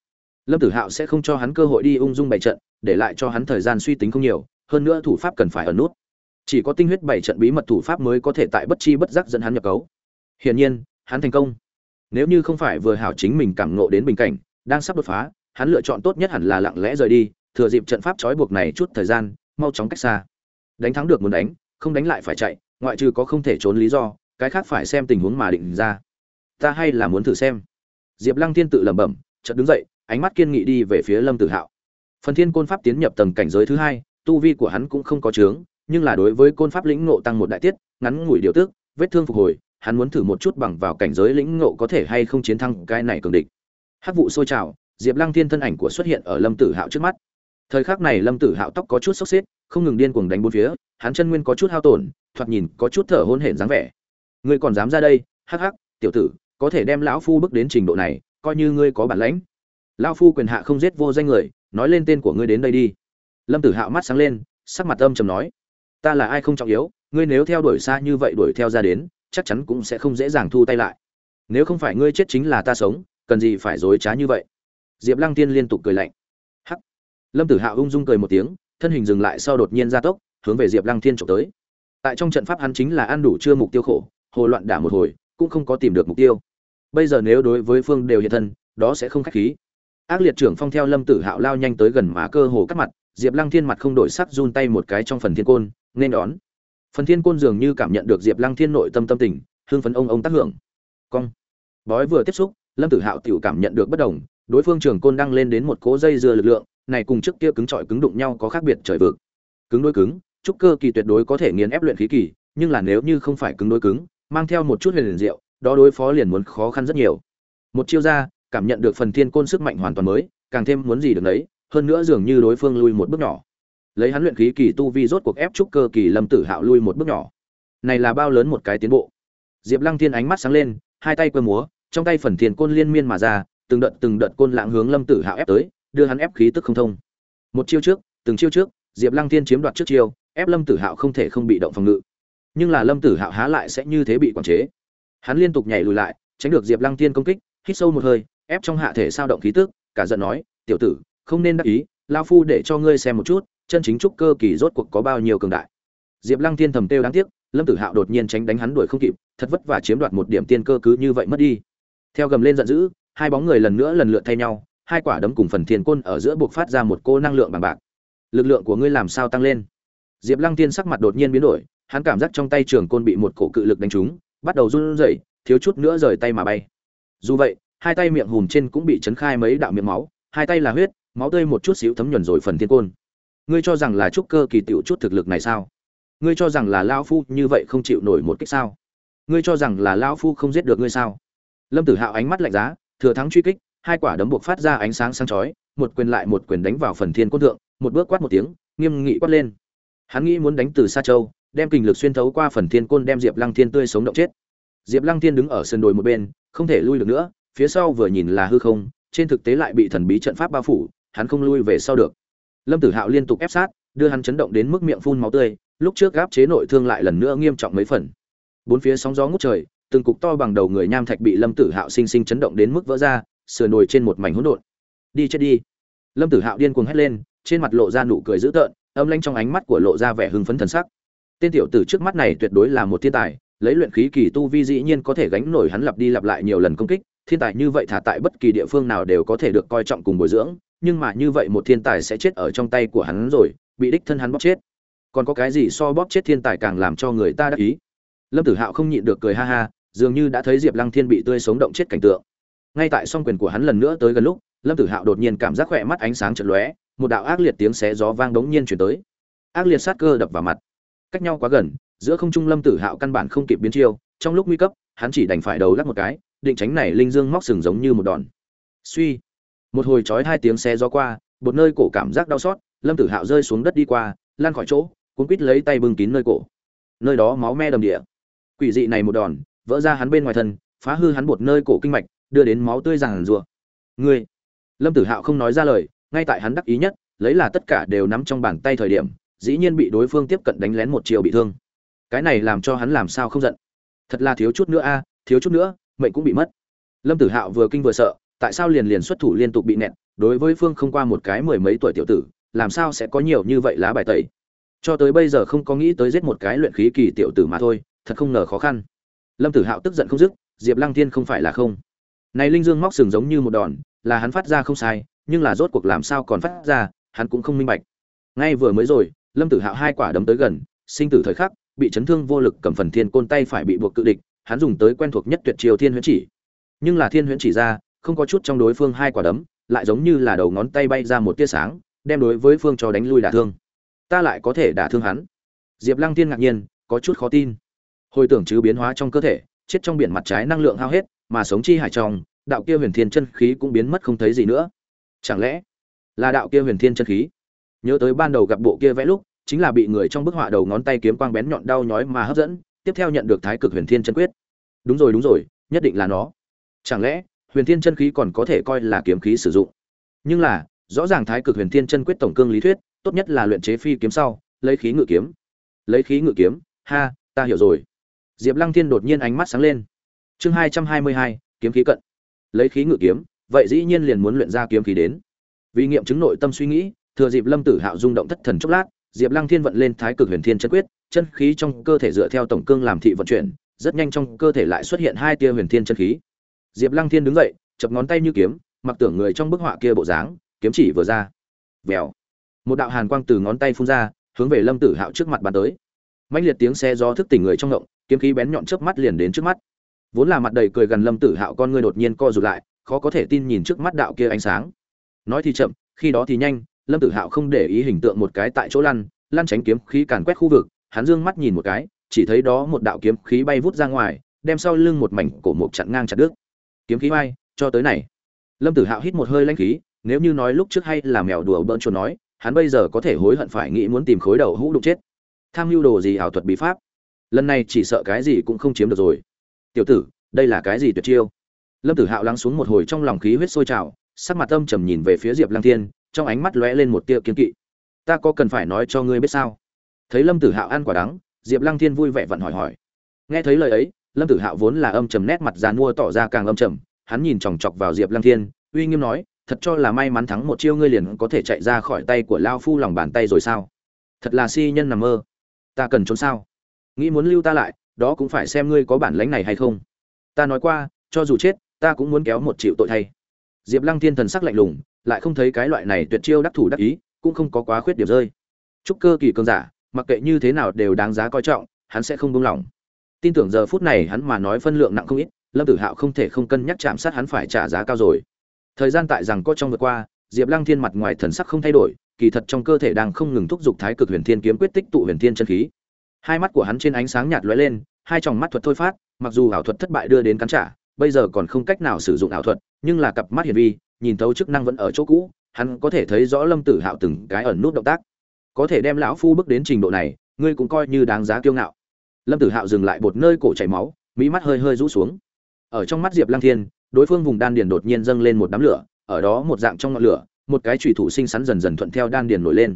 Lâm tử hạo sẽ không cho hắn cơ hội đi ung dung bày trận, để lại cho hắn thời gian suy tính không nhiều hơn nữa thủ pháp cần phải ở nút. Chỉ có tinh huyết bảy trận bí mật thủ pháp mới có thể tại bất chi bất giác dẫn hắn nhập cấu. Hiển nhiên, hắn thành công. Nếu như không phải vừa hảo chính mình cảm ngộ đến bình cảnh, đang sắp đột phá, hắn lựa chọn tốt nhất hẳn là lặng lẽ rời đi, thừa dịp trận pháp trói buộc này chút thời gian, mau chóng cách xa. Đánh thắng được muốn đánh, không đánh lại phải chạy, ngoại trừ có không thể trốn lý do, cái khác phải xem tình huống mà định ra. Ta hay là muốn thử xem. Diệp lăng thiên tự lẩm bẩm, chợt đứng dậy, ánh mắt kiên nghị đi về phía lâm tử hạo. Phần thiên côn pháp tiến nhập tầng cảnh giới thứ hai tu vi của hắn cũng không có chướng nhưng là đối với côn pháp lĩnh ngộ tăng một đại tiết ngắn ngủi điều tức vết thương phục hồi hắn muốn thử một chút bằng vào cảnh giới lĩnh ngộ có thể hay không chiến thắng cái này cường địch. Hắc vụ sôi trào diệp lăng thiên thân ảnh của xuất hiện ở lâm tử hạo trước mắt. Thời khắc này lâm tử hạo tóc có chút xốc xếch, không ngừng điên cuồng đánh bốn phía hắn chân nguyên có chút hao tổn thoạt nhìn có chút thở hôn hển dáng vẻ. Ngươi còn dám ra đây? Hắc hắc tiểu tử có thể đem lão phu bước đến trình độ này coi như ngươi có bản lãnh. Lão phu quyền hạ không giết vô danh người nói lên tên của ngươi đến đây đi lâm tử hạo mắt sáng lên, sắc mặt âm trầm nói, ta là ai không trọng yếu, ngươi nếu theo đuổi xa như vậy đuổi theo ra đến, chắc chắn cũng sẽ không dễ dàng thu tay lại. Nếu không phải ngươi chết chính là ta sống, cần gì phải dối trá như vậy? Diệp lăng tiên liên tục cười lạnh. Hắc. Lâm tử hạo ung dung cười một tiếng, thân hình dừng lại sau đột nhiên gia tốc, hướng về diệp lăng thiên trộm tới. Tại trong trận pháp hắn chính là ăn đủ chưa mục tiêu khổ, hồ loạn đả một hồi, cũng không có tìm được mục tiêu. Bây giờ nếu đối với phương đều hiện thân, đó sẽ không khách khí. Ác liệt trưởng phong theo lâm tử hạo lao nhanh tới gần má cơ hồ cắt mặt diệp lăng thiên mặt không đổi sắc run tay một cái trong phần thiên côn, nên đón. Phần thiên côn dường như cảm nhận được diệp lăng thiên nội tâm tâm tình hương phấn ông ông tác hưởng. Cong. Bói vừa tiếp xúc, lâm tử hạo tiểu cảm nhận được bất đồng, đối phương trường côn đang lên đến một cố dây dưa lực lượng, này cùng trước kia cứng trọi cứng đụng nhau có khác biệt trời vực. Cứng đối cứng, trúc cơ kỳ tuyệt đối có thể nghiền ép luyện khí kỳ, nhưng là nếu như không phải cứng đối cứng, mang theo một chút huyền liền diệu, đó đối phó liền muốn khó khăn rất nhiều. Một chiêu ra, cảm nhận được phần thiên côn sức mạnh hoàn toàn mới, càng thêm muốn gì được đấy hơn nữa dường như đối phương lui một bước nhỏ. Lấy hắn luyện khí kỳ tu vi rốt cuộc ép trúc cơ kỳ lâm tử hạo lui một bước nhỏ. Này là bao lớn một cái tiến bộ. Diệp lăng thiên ánh mắt sáng lên, hai tay quơ múa, trong tay phần thiền côn liên miên mà ra, từng đợt từng đợt côn lãng hướng lâm tử hạo ép tới, đưa hắn ép khí tức không thông. Một chiêu trước, từng chiêu trước, diệp lăng thiên chiếm đoạt trước chiêu, ép lâm tử hạo không thể không bị động phòng ngự. Nhưng là lâm tử hạo há lại sẽ như thế bị quản chế. Hắn liên tục nhảy lùi lại, tránh được diệp lăng thiên công kích, hít sâu một hơi, ép trong hạ thể sao động khí tức, cả giận nói, tiểu tử không nên đắc ý, lao phu để cho ngươi xem một chút, chân chính trúc cơ kỳ rốt cuộc có bao nhiêu cường đại. Diệp lăng thiên thầm têu đáng tiếc, lâm tử hạo đột nhiên tránh đánh hắn đuổi không kịp, thật vất vả chiếm đoạt một điểm tiên cơ cứ như vậy mất đi. Theo gầm lên giận dữ, hai bóng người lần nữa lần lượt thay nhau, hai quả đấm cùng phần thiên côn ở giữa buộc phát ra một cô năng lượng bằng bạc. Lực lượng của ngươi làm sao tăng lên? Diệp lăng tiên sắc mặt đột nhiên biến đổi, hắn cảm giác trong tay trường côn bị một cổ cự lực đánh trúng, bắt đầu run rẩy, thiếu chút nữa rời tay mà bay. Dù vậy, hai tay miệng hùm trên cũng bị chấn khai mấy đạo miệng máu, hai tay là huyết máu tươi một chút xíu thấm nhuần rồi phần thiên côn. Ngươi cho rằng là trúc cơ kỳ tiểu chút thực lực này sao? Ngươi cho rằng là lao phu như vậy không chịu nổi một kích sao? Ngươi cho rằng là lao phu không giết được ngươi sao? Lâm tử hạo ánh mắt lạnh giá, thừa thắng truy kích, hai quả đấm buộc phát ra ánh sáng sáng chói, một quyền lại một quyền đánh vào phần thiên côn thượng, một bước quát một tiếng, nghiêm nghị quát lên. Hắn nghĩ muốn đánh từ xa châu, đem kình lực xuyên thấu qua phần thiên côn đem diệp lăng thiên tươi sống động chết. Diệp lăng thiên đứng ở sườn đồi một bên, không thể lui được nữa, phía sau vừa nhìn là hư không, trên thực tế lại bị thần bí trận pháp bao phủ hắn không lui về sau được. Lâm tử hạo liên tục ép sát, đưa hắn chấn động đến mức miệng phun máu tươi, lúc trước gáp chế nội thương lại lần nữa nghiêm trọng mấy phần. Bốn phía sóng gió ngút trời, từng cục to bằng đầu người nham thạch bị lâm tử hạo sinh sinh chấn động đến mức vỡ ra, sườn nổi trên một mảnh hỗn độn. Đi chết đi. Lâm tử hạo điên cuồng hét lên, trên mặt lộ ra nụ cười dữ tợn, âm lanh trong ánh mắt của lộ ra vẻ hưng phấn thần sắc. Tên tiểu tử trước mắt này tuyệt đối là một thiên tài, lấy luyện khí kỳ tu vi dĩ nhiên có thể gánh nổi hắn lặp đi lặp lại nhiều lần công kích, thiên tài như vậy thả tại bất kỳ địa phương nào đều có thể được coi trọng cùng bồi dưỡng nhưng mà như vậy một thiên tài sẽ chết ở trong tay của hắn rồi, bị đích thân hắn bóp chết. Còn có cái gì so bóp chết thiên tài càng làm cho người ta đắc ý? Lâm tử hạo không nhịn được cười ha ha, dường như đã thấy diệp lăng thiên bị tươi sống động chết cảnh tượng. Ngay tại song quyền của hắn lần nữa tới gần lúc, lâm tử hạo đột nhiên cảm giác khỏe mắt ánh sáng chật lóe, một đạo ác liệt tiếng xé gió vang đống nhiên chuyển tới. Ác liệt sát cơ đập vào mặt. Cách nhau quá gần, giữa không trung lâm tử hạo căn bản không kịp biến chiêu, trong lúc nguy cấp, hắn chỉ đành phải đầu lắc một cái, định tránh này linh dương móc sừng giống như một đòn. Suy một hồi chói hai tiếng xe gió qua, một nơi cổ cảm giác đau xót, lâm tử hạo rơi xuống đất đi qua lan khỏi chỗ, cuốn quít lấy tay bưng kín nơi cổ. Nơi đó máu me đầm địa. Quỷ dị này một đòn, vỡ ra hắn bên ngoài thân, phá hư hắn một nơi cổ kinh mạch, đưa đến máu tươi ràng rùa ngươi! Lâm tử hạo không nói ra lời, ngay tại hắn đắc ý nhất, lấy là tất cả đều nắm trong bàn tay thời điểm, dĩ nhiên bị đối phương tiếp cận đánh lén một chiều bị thương. Cái này làm cho hắn làm sao không giận? Thật là thiếu chút nữa a, thiếu chút nữa, mệnh cũng bị mất. Lâm tử hạo vừa kinh vừa sợ tại sao liền liền xuất thủ liên tục bị nẹt, đối với phương không qua một cái mười mấy tuổi tiểu tử, làm sao sẽ có nhiều như vậy lá bài tẩy? Cho tới bây giờ không có nghĩ tới giết một cái luyện khí kỳ tiểu tử mà thôi, thật không ngờ khó khăn. Lâm tử hạo tức giận không dứt, diệp lăng thiên không phải là không. Này linh dương móc sừng giống như một đòn, là hắn phát ra không sai, nhưng là rốt cuộc làm sao còn phát ra, hắn cũng không minh bạch. Ngay vừa mới rồi, lâm tử hạo hai quả đấm tới gần, sinh tử thời khắc, bị chấn thương vô lực cầm phần thiên côn tay phải bị buộc cự địch, hắn dùng tới quen thuộc nhất tuyệt chiêu thiên huyễn chỉ. Nhưng là thiên huyễn chỉ ra không có chút trong đối phương hai quả đấm, lại giống như là đầu ngón tay bay ra một tia sáng, đem đối với phương cho đánh lui đả thương. Ta lại có thể đả thương hắn. Diệp lăng tiên ngạc nhiên, có chút khó tin. Hồi tưởng chứ biến hóa trong cơ thể, chết trong biển mặt trái năng lượng hao hết, mà sống chi hải trong, đạo kia huyền thiên chân khí cũng biến mất không thấy gì nữa. Chẳng lẽ là đạo kia huyền thiên chân khí? Nhớ tới ban đầu gặp bộ kia vẽ lúc, chính là bị người trong bức họa đầu ngón tay kiếm quang bén nhọn đau nhói mà hấp dẫn, tiếp theo nhận được thái cực huyền thiên chân quyết. Đúng rồi đúng rồi, nhất định là nó. Chẳng lẽ huyền thiên chân khí còn có thể coi là kiếm khí sử dụng. Nhưng là, rõ ràng thái cực huyền thiên chân quyết tổng cương lý thuyết, tốt nhất là luyện chế phi kiếm sau, lấy khí ngự kiếm. Lấy khí ngự kiếm? Ha, ta hiểu rồi. Diệp lăng thiên đột nhiên ánh mắt sáng lên. Chương hai trăm hai mươi hai, kiếm khí cận. Lấy khí ngự kiếm, vậy dĩ nhiên liền muốn luyện ra kiếm khí đến. Vì nghiệm chứng nội tâm suy nghĩ, thừa dịp lâm tử hạo rung động thất thần chốc lát, diệp lăng thiên vận lên thái cực huyền thiên chân quyết, chân khí trong cơ thể dựa theo tổng cương làm thị vận chuyển, rất nhanh trong cơ thể lại xuất hiện hai tia huyền thiên chân khí diệp lăng thiên đứng dậy, chập ngón tay như kiếm, mặc tưởng người trong bức họa kia bộ dáng, kiếm chỉ vừa ra. Vèo. Một đạo hàn quang từ ngón tay phun ra, hướng về lâm tử hạo trước mặt bàn tới. Mạnh liệt tiếng xe do thức tỉnh người trong ngộng, kiếm khí bén nhọn chớp mắt liền đến trước mắt. Vốn là mặt đầy cười gần lâm tử hạo con ngươi đột nhiên co rụt lại, khó có thể tin nhìn trước mắt đạo kia ánh sáng. Nói thì chậm, khi đó thì nhanh, lâm tử hạo không để ý hình tượng một cái tại chỗ lăn lăn tránh kiếm khí càn quét khu vực, hắn dương mắt nhìn một cái, chỉ thấy đó một đạo kiếm khí bay vút ra ngoài, đem sau lưng một mảnh cổ mục chặn ngang chặt đứt kiếm khí bay cho tới này. Lâm tử hạo hít một hơi lanh khí, nếu như nói lúc trước hay là mèo đùa bỡn chuột nói, hắn bây giờ có thể hối hận phải nghĩ muốn tìm khối đầu hũ đụng chết. Tham mưu đồ gì ảo thuật bí pháp? Lần này chỉ sợ cái gì cũng không chiếm được rồi. Tiểu tử, đây là cái gì tuyệt chiêu? Lâm tử hạo lắng xuống một hồi trong lòng khí huyết sôi trào, sắc mặt âm trầm nhìn về phía diệp lăng thiên, trong ánh mắt lóe lên một tia kiên kỵ. Ta có cần phải nói cho ngươi biết sao? Thấy lâm tử hạo ăn quả đắng, diệp lăng thiên vui vẻ vặn hỏi hỏi. Nghe thấy lời ấy lâm tử hạo vốn là âm trầm nét mặt dàn mua tỏ ra càng âm trầm, hắn nhìn chòng chọc vào diệp lăng thiên, uy nghiêm nói, thật cho là may mắn thắng một chiêu ngươi liền có thể chạy ra khỏi tay của lao phu lòng bàn tay rồi sao? Thật là si nhân nằm mơ. Ta cần trốn sao? Nghĩ muốn lưu ta lại, đó cũng phải xem ngươi có bản lánh này hay không. Ta nói qua, cho dù chết, ta cũng muốn kéo một triệu tội thay. Diệp lăng thiên thần sắc lạnh lùng, lại không thấy cái loại này tuyệt chiêu đắc thủ đắc ý, cũng không có quá khuyết điểm rơi. Chúc cơ kỳ cường giả, mặc kệ như thế nào đều đáng giá coi trọng, hắn sẽ không buông lỏng tin tưởng giờ phút này hắn mà nói phân lượng nặng không ít, lâm tử hạo không thể không cân nhắc chạm sát hắn phải trả giá cao rồi. Thời gian tại rằng có trong vượt qua, diệp lăng thiên mặt ngoài thần sắc không thay đổi, kỳ thật trong cơ thể đang không ngừng thúc giục thái cực huyền thiên kiếm quyết tích tụ huyền thiên chân khí. Hai mắt của hắn trên ánh sáng nhạt lóe lên, hai tròng mắt thuật thôi phát, mặc dù ảo thuật thất bại đưa đến cắn trả, bây giờ còn không cách nào sử dụng ảo thuật, nhưng là cặp mắt hiển vi, nhìn thấu chức năng vẫn ở chỗ cũ, hắn có thể thấy rõ lâm tử hạo từng cái ẩn nút động tác. Có thể đem lão phu bước đến trình độ này, ngươi cũng coi như đáng giá kiêu ngạo lâm tử hạo dừng lại một nơi cổ chảy máu, mỹ mắt hơi hơi rũ xuống. Ở trong mắt diệp lăng thiên, đối phương vùng đan điền đột nhiên dâng lên một đám lửa, ở đó một dạng trong ngọn lửa, một cái trùy thủ sinh sắn dần dần thuận theo đan điền nổi lên.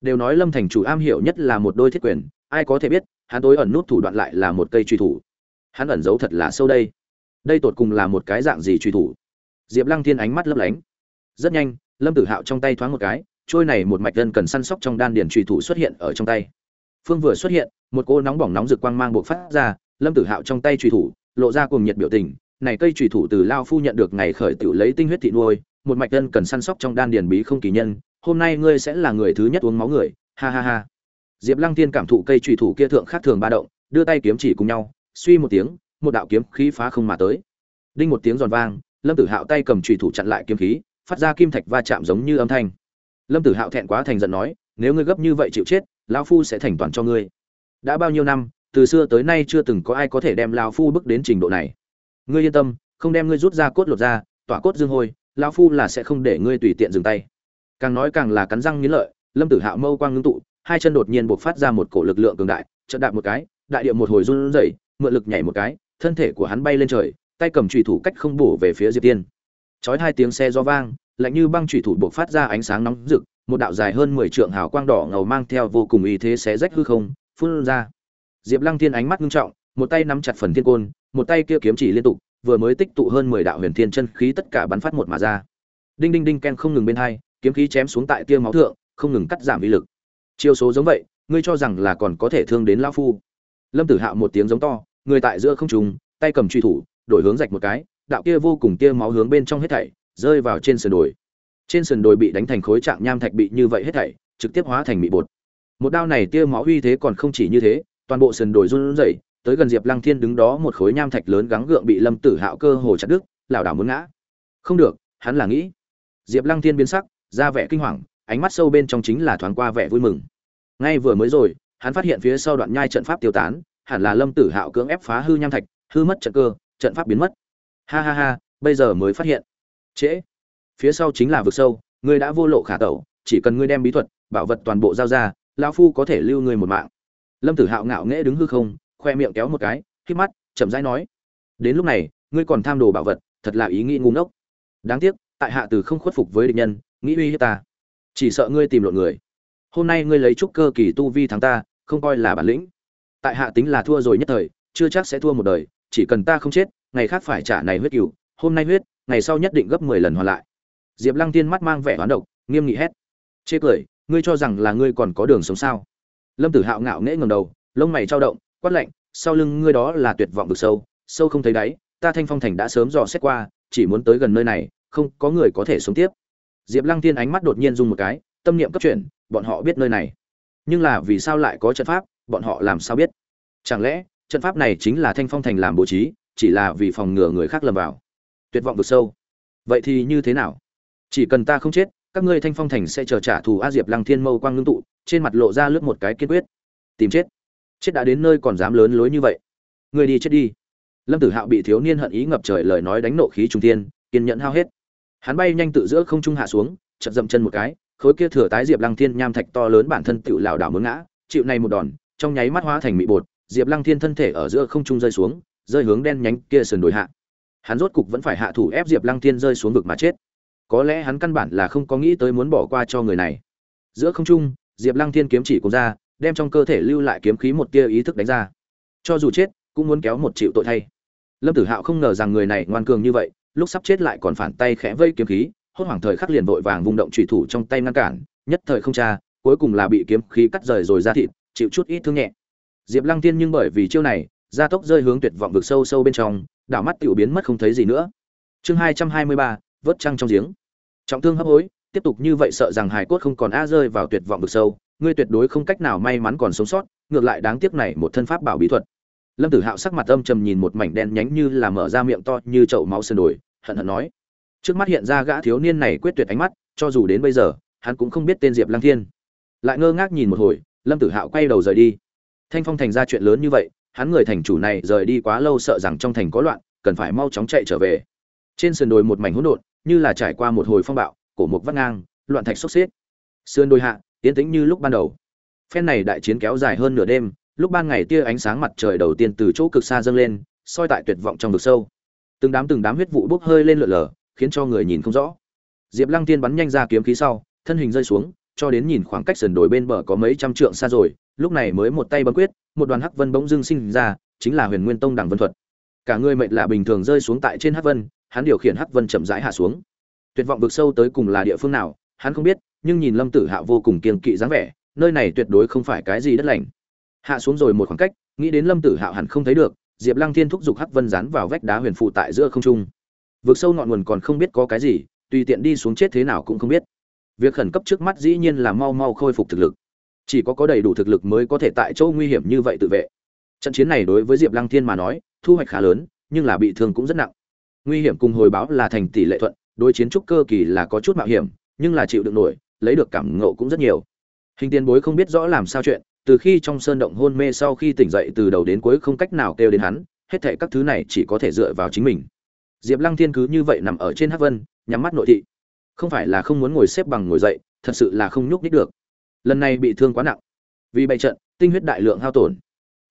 Đều nói lâm thành chủ am hiểu nhất là một đôi thiết quyền, ai có thể biết, hắn tối ẩn nút thủ đoạn lại là một cây truy thủ. Hắn ẩn giấu thật là sâu đây. Đây tột cùng là một cái dạng gì truy thủ? Diệp lăng thiên ánh mắt lấp lánh. Rất nhanh, lâm tử hạo trong tay thoáng một cái, trôi này một mạch dân cần săn sóc trong đan điền truy thủ xuất hiện ở trong tay phương vừa xuất hiện, một cô nóng bỏng nóng rực quang mang bộc phát ra, lâm tử hạo trong tay trùy thủ, lộ ra cùng nhiệt biểu tình. Này cây trùy thủ từ lao phu nhận được ngày khởi tự lấy tinh huyết thị nuôi, một mạch gân cần săn sóc trong đan điền bí không kỳ nhân, hôm nay ngươi sẽ là người thứ nhất uống máu người, ha ha ha. Diệp lăng tiên cảm thụ cây trùy thủ kia thượng khác thường ba động, đưa tay kiếm chỉ cùng nhau, suy một tiếng, một đạo kiếm khí phá không mà tới. Đinh một tiếng giòn vang, lâm tử hạo tay cầm trùy thủ chặn lại kiếm khí, phát ra kim thạch va chạm giống như âm thanh. Lâm tử hạo thẹn quá thành giận nói, nếu ngươi gấp như vậy chịu chết lão phu sẽ thành toàn cho ngươi. Đã bao nhiêu năm, từ xưa tới nay chưa từng có ai có thể đem lão phu bước đến trình độ này. Ngươi yên tâm, không đem ngươi rút ra cốt lột ra, tỏa cốt dương hôi, lão phu là sẽ không để ngươi tùy tiện dừng tay. Càng nói càng là cắn răng nghiến lợi, lâm tử hạo mâu quang ngưng tụ, hai chân đột nhiên buộc phát ra một cổ lực lượng cường đại, chợt đạp một cái, đại địa một hồi run rẩy, mượn lực nhảy một cái, thân thể của hắn bay lên trời, tay cầm chủy thủ cách không bổ về phía diệp tiên. Chói hai tiếng xe gió vang, lạnh như băng chủy thủ buộc phát ra ánh sáng nóng rực một đạo dài hơn mười trượng hào quang đỏ ngầu mang theo vô cùng uy thế xé rách hư không, phun ra. Diệp lăng thiên ánh mắt ngưng trọng, một tay nắm chặt phần thiên côn, một tay kia kiếm chỉ liên tục, vừa mới tích tụ hơn mười đạo huyền thiên chân khí tất cả bắn phát một mà ra. Đinh đinh đinh ken không ngừng bên hai, kiếm khí chém xuống tại tia máu thượng, không ngừng cắt giảm uy lực. Chiêu số giống vậy, ngươi cho rằng là còn có thể thương đến lão phu? Lâm tử hạo một tiếng giống to, người tại giữa không trung, tay cầm truy thủ, đổi hướng rạch một cái, đạo kia vô cùng tia máu hướng bên trong hết thảy, rơi vào trên sườn đồi trên sườn đồi bị đánh thành khối trạng nham thạch bị như vậy hết thảy, trực tiếp hóa thành mị bột. Một đao này tia máu uy thế còn không chỉ như thế, toàn bộ sườn đồi run rẩy, tới gần diệp lăng thiên đứng đó một khối nham thạch lớn gắng gượng bị lâm tử hạo cơ hồ chặt đứt, lảo đảo muốn ngã. Không được, hắn là nghĩ. Diệp lăng thiên biến sắc, ra vẻ kinh hoàng, ánh mắt sâu bên trong chính là thoáng qua vẻ vui mừng. Ngay vừa mới rồi, hắn phát hiện phía sau đoạn nhai trận pháp tiêu tán, hẳn là lâm tử hạo cưỡng ép phá hư nham thạch, hư mất trận cơ, trận pháp biến mất. Ha ha ha, bây giờ mới phát hiện. Trễ phía sau chính là vực sâu, ngươi đã vô lộ khả tẩu, chỉ cần ngươi đem bí thuật, bảo vật toàn bộ giao ra, lão phu có thể lưu ngươi một mạng. Lâm tử hạo ngạo nghễ đứng hư không, khoe miệng kéo một cái khi mắt, chậm rãi nói, đến lúc này, ngươi còn tham đồ bảo vật, thật là ý nghĩ ngu ngốc. Đáng tiếc, tại hạ từ không khuất phục với địch nhân, nghĩ uy hiếp ta. Chỉ sợ ngươi tìm lộn người. Hôm nay ngươi lấy trúc cơ kỳ tu vi thắng ta, không coi là bản lĩnh. Tại hạ tính là thua rồi nhất thời, chưa chắc sẽ thua một đời, chỉ cần ta không chết, ngày khác phải trả này huyết cựu hôm nay huyết, ngày sau nhất định gấp mười lần hoàn lại diệp lăng tiên mắt mang vẻ hoán độc, nghiêm nghị hét. Chê cười, ngươi cho rằng là ngươi còn có đường sống sao? Lâm tử hạo ngạo nghễ ngầm đầu, lông mày trao động, quát lạnh, sau lưng ngươi đó là tuyệt vọng vực sâu sâu không thấy đáy, ta thanh phong thành đã sớm dò xét qua, chỉ muốn tới gần nơi này, không có người có thể sống tiếp. Diệp lăng tiên ánh mắt đột nhiên dùng một cái, tâm niệm cấp chuyển, bọn họ biết nơi này. Nhưng là vì sao lại có trận pháp, bọn họ làm sao biết? Chẳng lẽ, trận pháp này chính là thanh phong thành làm bố trí, chỉ là vì phòng ngừa người khác lầm vào? Tuyệt vọng vực sâu. Vậy thì như thế nào? Chỉ cần ta không chết, các ngươi thanh phong thành sẽ chờ trả thù a diệp lăng thiên mâu quang ngưng tụ, trên mặt lộ ra lướt một cái kiên quyết. Tìm chết. Chết đã đến nơi còn dám lớn lối như vậy. Ngươi đi chết đi. Lâm tử hạo bị thiếu niên hận ý ngập trời lời nói đánh nộ khí trung thiên, kiên nhẫn hao hết. Hắn bay nhanh tự giữa không trung hạ xuống chật dậm chân một cái, khối kia thừa tái diệp lăng thiên nham thạch to lớn bản thân tự lảo đảo muốn ngã, chịu này một đòn, trong nháy mắt hóa thành mị bột, diệp lăng thiên thân thể ở giữa không trung rơi xuống, rơi hướng đen nhánh kia sườn đồi hạ. Hắn rốt cục vẫn phải hạ thủ ép diệp lăng thiên rơi xuống vực mà chết có lẽ hắn căn bản là không có nghĩ tới muốn bỏ qua cho người này. Giữa không trung, diệp lăng thiên kiếm chỉ cùng ra, đem trong cơ thể lưu lại kiếm khí một tia ý thức đánh ra. Cho dù chết, cũng muốn kéo một triệu tội thay. Lâm tử hạo không ngờ rằng người này ngoan cường như vậy, lúc sắp chết lại còn phản tay khẽ vây kiếm khí, hốt hoảng thời khắc liền vội vàng vung động trùy thủ trong tay ngăn cản, nhất thời không cha cuối cùng là bị kiếm khí cắt rời rồi ra thịt, chịu chút ít thương nhẹ. Diệp lăng tiên nhưng bởi vì chiêu này, gia tốc rơi hướng tuyệt vọng vực sâu sâu bên trong, đảo mắt tiểu biến mất không thấy gì nữa. Chương hai trăm hai mươi ba vớt trăng trong giếng. Trọng thương hấp hối, tiếp tục như vậy sợ rằng hải cốt không còn a rơi vào tuyệt vọng vực sâu, ngươi tuyệt đối không cách nào may mắn còn sống sót, ngược lại đáng tiếc này một thân pháp bảo bí thuật. Lâm tử hạo sắc mặt âm trầm nhìn một mảnh đen nhánh như là mở ra miệng to như chậu máu sườn đồi, hận hận nói. Trước mắt hiện ra gã thiếu niên này quyết tuyệt ánh mắt, cho dù đến bây giờ, hắn cũng không biết tên diệp lăng thiên. Lại ngơ ngác nhìn một hồi, lâm tử hạo quay đầu rời đi. Thanh phong thành ra chuyện lớn như vậy, hắn người thành chủ này rời đi quá lâu sợ rằng trong thành có loạn, cần phải mau chóng chạy trở về. Trên sườn đồi một mảnh hỗn độn như là trải qua một hồi phong bạo, cổ mục vắt ngang, loạn thạch sốc xếp. Sườn đôi hạ tiến tĩnh như lúc ban đầu. Phen này đại chiến kéo dài hơn nửa đêm, lúc ban ngày tia ánh sáng mặt trời đầu tiên từ chỗ cực xa dâng lên, soi tại tuyệt vọng trong vực sâu. Từng đám từng đám huyết vụ bốc hơi lên lượn lờ, khiến cho người nhìn không rõ. Diệp lăng tiên bắn nhanh ra kiếm khí sau, thân hình rơi xuống, cho đến nhìn khoảng cách sườn đồi bên bờ có mấy trăm trượng xa rồi, lúc này mới một tay bấm quyết, một đoàn hắc vân bỗng dưng sinh ra, chính là huyền nguyên tông đằng vân thuật. Cả người mệnh lạ bình thường rơi xuống tại trên hắc vân hắn điều khiển hắc vân chậm rãi hạ xuống. Tuyệt vọng vực sâu tới cùng là địa phương nào, hắn không biết, nhưng nhìn lâm tử hạ vô cùng kiên kỵ dáng vẻ, nơi này tuyệt đối không phải cái gì đất lành. Hạ xuống rồi một khoảng cách, nghĩ đến lâm tử hạo hẳn không thấy được, diệp lăng thiên thúc giục hắc vân dán vào vách đá huyền phụ tại giữa không trung. Vực sâu ngọn nguồn còn không biết có cái gì, tùy tiện đi xuống chết thế nào cũng không biết. Việc khẩn cấp trước mắt dĩ nhiên là mau mau khôi phục thực lực. Chỉ có có đầy đủ thực lực mới có thể tại chỗ nguy hiểm như vậy tự vệ. Trận chiến này đối với diệp lăng thiên mà nói, thu hoạch khá lớn, nhưng là bị thương cũng rất nặng nguy hiểm cùng hồi báo là thành tỷ lệ thuận, đối chiến trúc cơ kỳ là có chút mạo hiểm, nhưng là chịu đựng nổi, lấy được cảm ngộ cũng rất nhiều. Hình tiền bối không biết rõ làm sao chuyện, từ khi trong sơn động hôn mê sau khi tỉnh dậy từ đầu đến cuối không cách nào kêu đến hắn, hết thệ các thứ này chỉ có thể dựa vào chính mình. Diệp lăng thiên cứ như vậy nằm ở trên hắc vân, nhắm mắt nội thị. Không phải là không muốn ngồi xếp bằng ngồi dậy, thật sự là không nhúc nhích được. Lần này bị thương quá nặng. Vì bày trận, tinh huyết đại lượng hao tổn.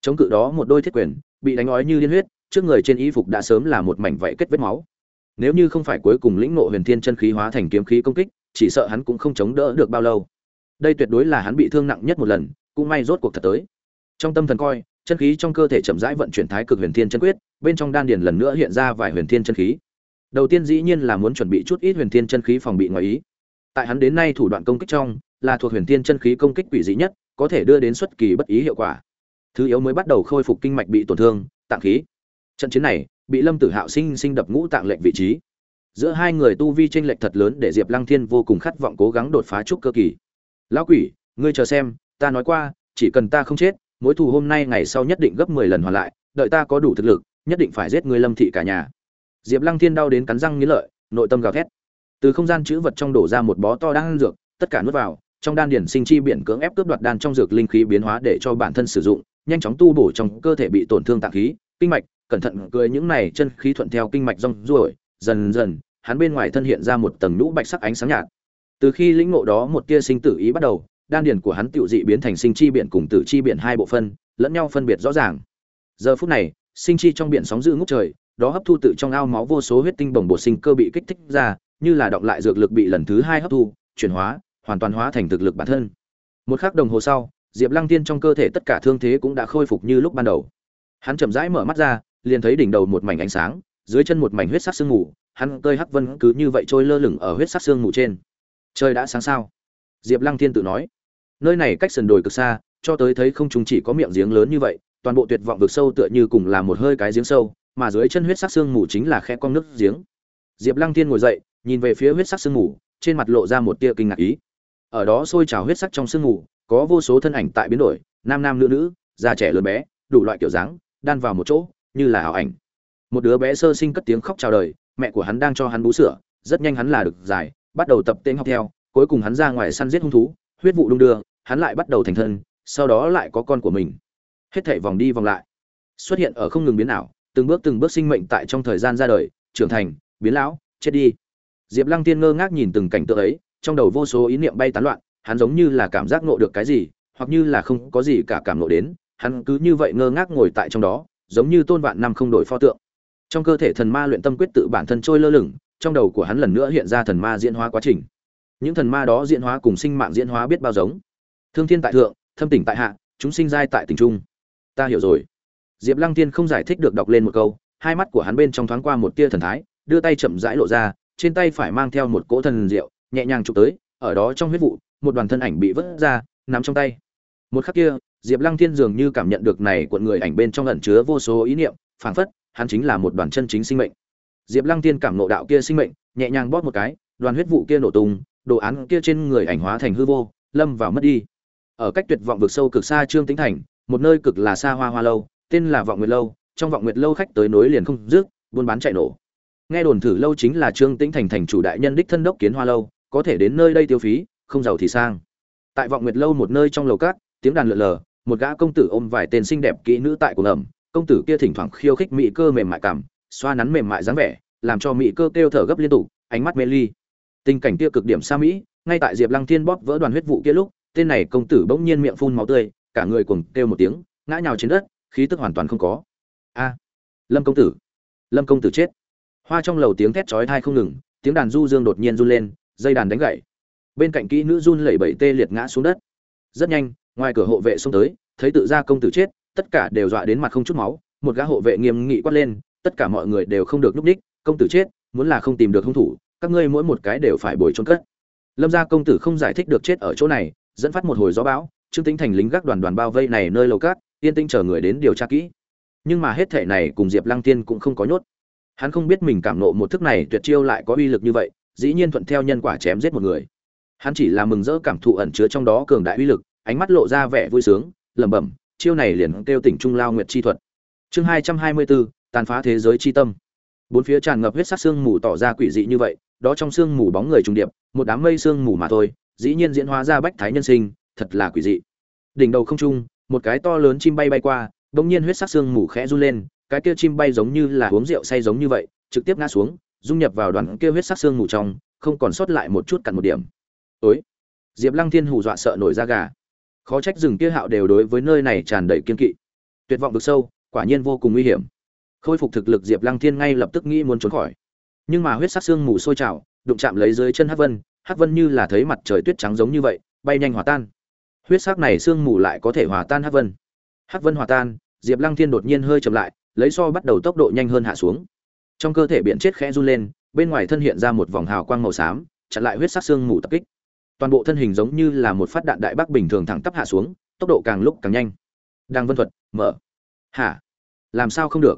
Chống cự đó một đôi thiết quyền, bị đánh ói như liên huyết trước người trên y phục đã sớm là một mảnh vảy kết vết máu. Nếu như không phải cuối cùng lĩnh ngộ huyền thiên chân khí hóa thành kiếm khí công kích, chỉ sợ hắn cũng không chống đỡ được bao lâu. Đây tuyệt đối là hắn bị thương nặng nhất một lần, cũng may rốt cuộc thật tới. Trong tâm thần coi, chân khí trong cơ thể chậm rãi vận chuyển thái cực huyền thiên chân quyết, bên trong đan điền lần nữa hiện ra vài huyền thiên chân khí. Đầu tiên dĩ nhiên là muốn chuẩn bị chút ít huyền thiên chân khí phòng bị ngoài ý. Tại hắn đến nay thủ đoạn công kích trong, là thuộc huyền thiên chân khí công kích quỷ dị nhất, có thể đưa đến xuất kỳ bất ý hiệu quả. Thứ yếu mới bắt đầu khôi phục kinh mạch bị tổn thương, tạng khí trận chiến này, bị lâm tử hạo sinh sinh đập ngũ tạng lệnh vị trí. Giữa hai người tu vi tranh lệch thật lớn để diệp lăng thiên vô cùng khát vọng cố gắng đột phá trúc cơ kỳ. Lão quỷ, ngươi chờ xem, ta nói qua, chỉ cần ta không chết, mối thù hôm nay ngày sau nhất định gấp mười lần hoàn lại, đợi ta có đủ thực lực, nhất định phải giết ngươi lâm thị cả nhà. Diệp lăng thiên đau đến cắn răng nghĩ lợi, nội tâm gào thét. Từ không gian chữ vật trong đổ ra một bó to đan dược, tất cả nuốt vào, trong đan điển sinh chi biển cưỡng ép cướp đoạt đan trong dược linh khí biến hóa để cho bản thân sử dụng, nhanh chóng tu bổ trong cơ thể bị tổn thương tạng khí, kinh mạch cẩn thận cười những này chân khí thuận theo kinh mạch rong ruổi, dần dần, hắn bên ngoài thân hiện ra một tầng nhũ bạch sắc ánh sáng nhạt. Từ khi lĩnh ngộ đó một tia sinh tử ý bắt đầu, đan điển của hắn tựu dị biến thành sinh chi biển cùng tử chi biển hai bộ phân, lẫn nhau phân biệt rõ ràng. Giờ phút này, sinh chi trong biển sóng dữ ngút trời, đó hấp thu tự trong ao máu vô số huyết tinh bồng bột sinh cơ bị kích thích ra, như là động lại dược lực bị lần thứ hai hấp thu, chuyển hóa, hoàn toàn hóa thành thực lực bản thân. Một khắc đồng hồ sau, diệp lăng tiên trong cơ thể tất cả thương thế cũng đã khôi phục như lúc ban đầu. Hắn chậm rãi mở mắt ra liền thấy đỉnh đầu một mảnh ánh sáng, dưới chân một mảnh huyết sắc sương mù, hắn tơi hắc vân cứ như vậy trôi lơ lửng ở huyết sắc sương mù trên. Trời đã sáng sao? Diệp lăng Thiên tự nói. Nơi này cách sườn đồi cực xa, cho tới thấy không chúng chỉ có miệng giếng lớn như vậy, toàn bộ tuyệt vọng vực sâu tựa như cùng là một hơi cái giếng sâu, mà dưới chân huyết sắc sương mù chính là khe cong nước giếng. Diệp lăng Thiên ngồi dậy, nhìn về phía huyết sắc sương mù, trên mặt lộ ra một tia kinh ngạc ý. Ở đó sôi trào huyết sắc trong sương mù, có vô số thân ảnh tại biến đổi, nam nam nữ nữ, già trẻ lớn bé, đủ loại kiểu dáng, đan vào một chỗ như là ảo ảnh. Một đứa bé sơ sinh cất tiếng khóc chào đời, mẹ của hắn đang cho hắn bú sữa, rất nhanh hắn là được giải, bắt đầu tập tên học theo, cuối cùng hắn ra ngoài săn giết hung thú, huyết vụ đung đưa, hắn lại bắt đầu thành thân, sau đó lại có con của mình. Hết thảy vòng đi vòng lại. Xuất hiện ở không ngừng biến ảo, từng bước từng bước sinh mệnh tại trong thời gian ra đời, trưởng thành, biến lão, chết đi. Diệp lăng tiên ngơ ngác nhìn từng cảnh tượng ấy, trong đầu vô số ý niệm bay tán loạn, hắn giống như là cảm giác nộ được cái gì, hoặc như là không có gì cả cảm nộ đến, hắn cứ như vậy ngơ ngác ngồi tại trong đó giống như tôn vạn năm không đổi pho tượng. Trong cơ thể thần ma luyện tâm quyết tự bản thân trôi lơ lửng, trong đầu của hắn lần nữa hiện ra thần ma diễn hóa quá trình. Những thần ma đó diễn hóa cùng sinh mạng diễn hóa biết bao giống. Thương thiên tại thượng, thâm tỉnh tại hạ, chúng sinh giai tại tỉnh trung. Ta hiểu rồi. Diệp lăng tiên không giải thích được đọc lên một câu, hai mắt của hắn bên trong thoáng qua một tia thần thái, đưa tay chậm rãi lộ ra, trên tay phải mang theo một cỗ thần rượu nhẹ nhàng chụp tới, ở đó trong huyết vụ, một đoàn thân ảnh bị vớt ra nằm trong tay. Một khắc kia diệp lăng thiên dường như cảm nhận được này cuộn người ảnh bên trong ẩn chứa vô số ý niệm, phảng phất, hắn chính là một đoàn chân chính sinh mệnh. Diệp lăng thiên cảm ngộ đạo kia sinh mệnh, nhẹ nhàng bóp một cái, đoàn huyết vụ kia nổ tung, đồ án kia trên người ảnh hóa thành hư vô, lâm vào mất đi. Ở cách tuyệt vọng vực sâu cực xa trương tĩnh thành, một nơi cực là xa hoa hoa lâu, tên là vọng nguyệt lâu, trong vọng nguyệt lâu khách tới nối liền không dứt, buôn bán chạy nổ. Nghe đồn thử lâu chính là trương tĩnh thành thành chủ đại nhân đích thân đốc kiến hoa lâu, có thể đến nơi đây tiêu phí, không giàu thì sang. Tại vọng nguyệt lâu một nơi trong lầu cát, tiếng đàn lượn lờ một gã công tử ôm vài tên xinh đẹp kỹ nữ tại cuồng ẩm công tử kia thỉnh thoảng khiêu khích mỹ cơ mềm mại cảm, xoa nắn mềm mại dáng vẻ, làm cho mỹ cơ kêu thở gấp liên tục, ánh mắt mê ly. Tình cảnh kia cực điểm xa mỹ, ngay tại diệp lăng thiên bóp vỡ đoàn huyết vụ kia lúc, tên này công tử bỗng nhiên miệng phun máu tươi, cả người cuồng kêu một tiếng, ngã nhào trên đất, khí tức hoàn toàn không có. A à, lâm công tử, lâm công tử chết. Hoa trong lầu tiếng thét chói tai không ngừng, tiếng đàn du dương đột nhiên run lên, dây đàn đánh gãy bên cạnh kỹ nữ run lẩy bẩy tê liệt ngã xuống đất. Rất nhanh ngoài cửa hộ vệ xông tới, thấy tự gia công tử chết, tất cả đều dọa đến mặt không chút máu. Một gã hộ vệ nghiêm nghị quát lên, tất cả mọi người đều không được núp ních công tử chết, muốn là không tìm được hung thủ, các ngươi mỗi một cái đều phải bồi trốn cất. Lâm gia công tử không giải thích được chết ở chỗ này, dẫn phát một hồi gió bão, trương tính thành lính gác đoàn đoàn bao vây này nơi lầu cát, yên tĩnh chờ người đến điều tra kỹ. Nhưng mà hết thể này cùng diệp lăng tiên cũng không có nhốt. Hắn không biết mình cảm nộ một thức này tuyệt chiêu lại có uy lực như vậy, dĩ nhiên thuận theo nhân quả chém giết một người. Hắn chỉ là mừng rỡ cảm thụ ẩn chứa trong đó cường đại uy lực ánh mắt lộ ra vẻ vui sướng, lẩm bẩm, chiêu này liền kêu tỉnh trung lao nguyệt chi thuật. Chương hai trăm hai mươi bốn, tàn phá thế giới chi tâm. Bốn phía tràn ngập huyết sắc xương mù tỏ ra quỷ dị như vậy, đó trong xương mù bóng người trùng điệp, một đám mây xương mù mà thôi, dĩ nhiên diễn hóa ra bách thái nhân sinh, thật là quỷ dị. Đỉnh đầu không trung, một cái to lớn chim bay bay qua, bỗng nhiên huyết sắc xương mù khẽ run lên, cái kia chim bay giống như là uống rượu say giống như vậy, trực tiếp ngã xuống, dung nhập vào đoàn kia huyết sắc xương mù trong, không còn sót lại một chút cặn một điểm. Ối diệp lăng thiên hù dọa sợ nổi da gà khó trách rừng kia hạo đều đối với nơi này tràn đầy kiên kỵ. Tuyệt vọng vực sâu, quả nhiên vô cùng nguy hiểm. Khôi phục thực lực diệp lăng thiên ngay lập tức nghĩ muốn trốn khỏi. Nhưng mà huyết sắc xương mù sôi trào, đụng chạm lấy dưới chân Hát vân Hát vân như là thấy mặt trời tuyết trắng giống như vậy, bay nhanh hòa tan. Huyết sắc này xương mù lại có thể hòa tan Hát vân. Hát vân hòa tan, diệp lăng thiên đột nhiên hơi chậm lại, lấy so bắt đầu tốc độ nhanh hơn hạ xuống. Trong cơ thể biển chết khẽ run lên, bên ngoài thân hiện ra một vòng hào quang màu xám, chặn lại huyết sắc xương mù tập kích toàn bộ thân hình giống như là một phát đạn đại bác bình thường thẳng tắp hạ xuống, tốc độ càng lúc càng nhanh. Đang vân thuật, mở. Hả? Làm sao không được?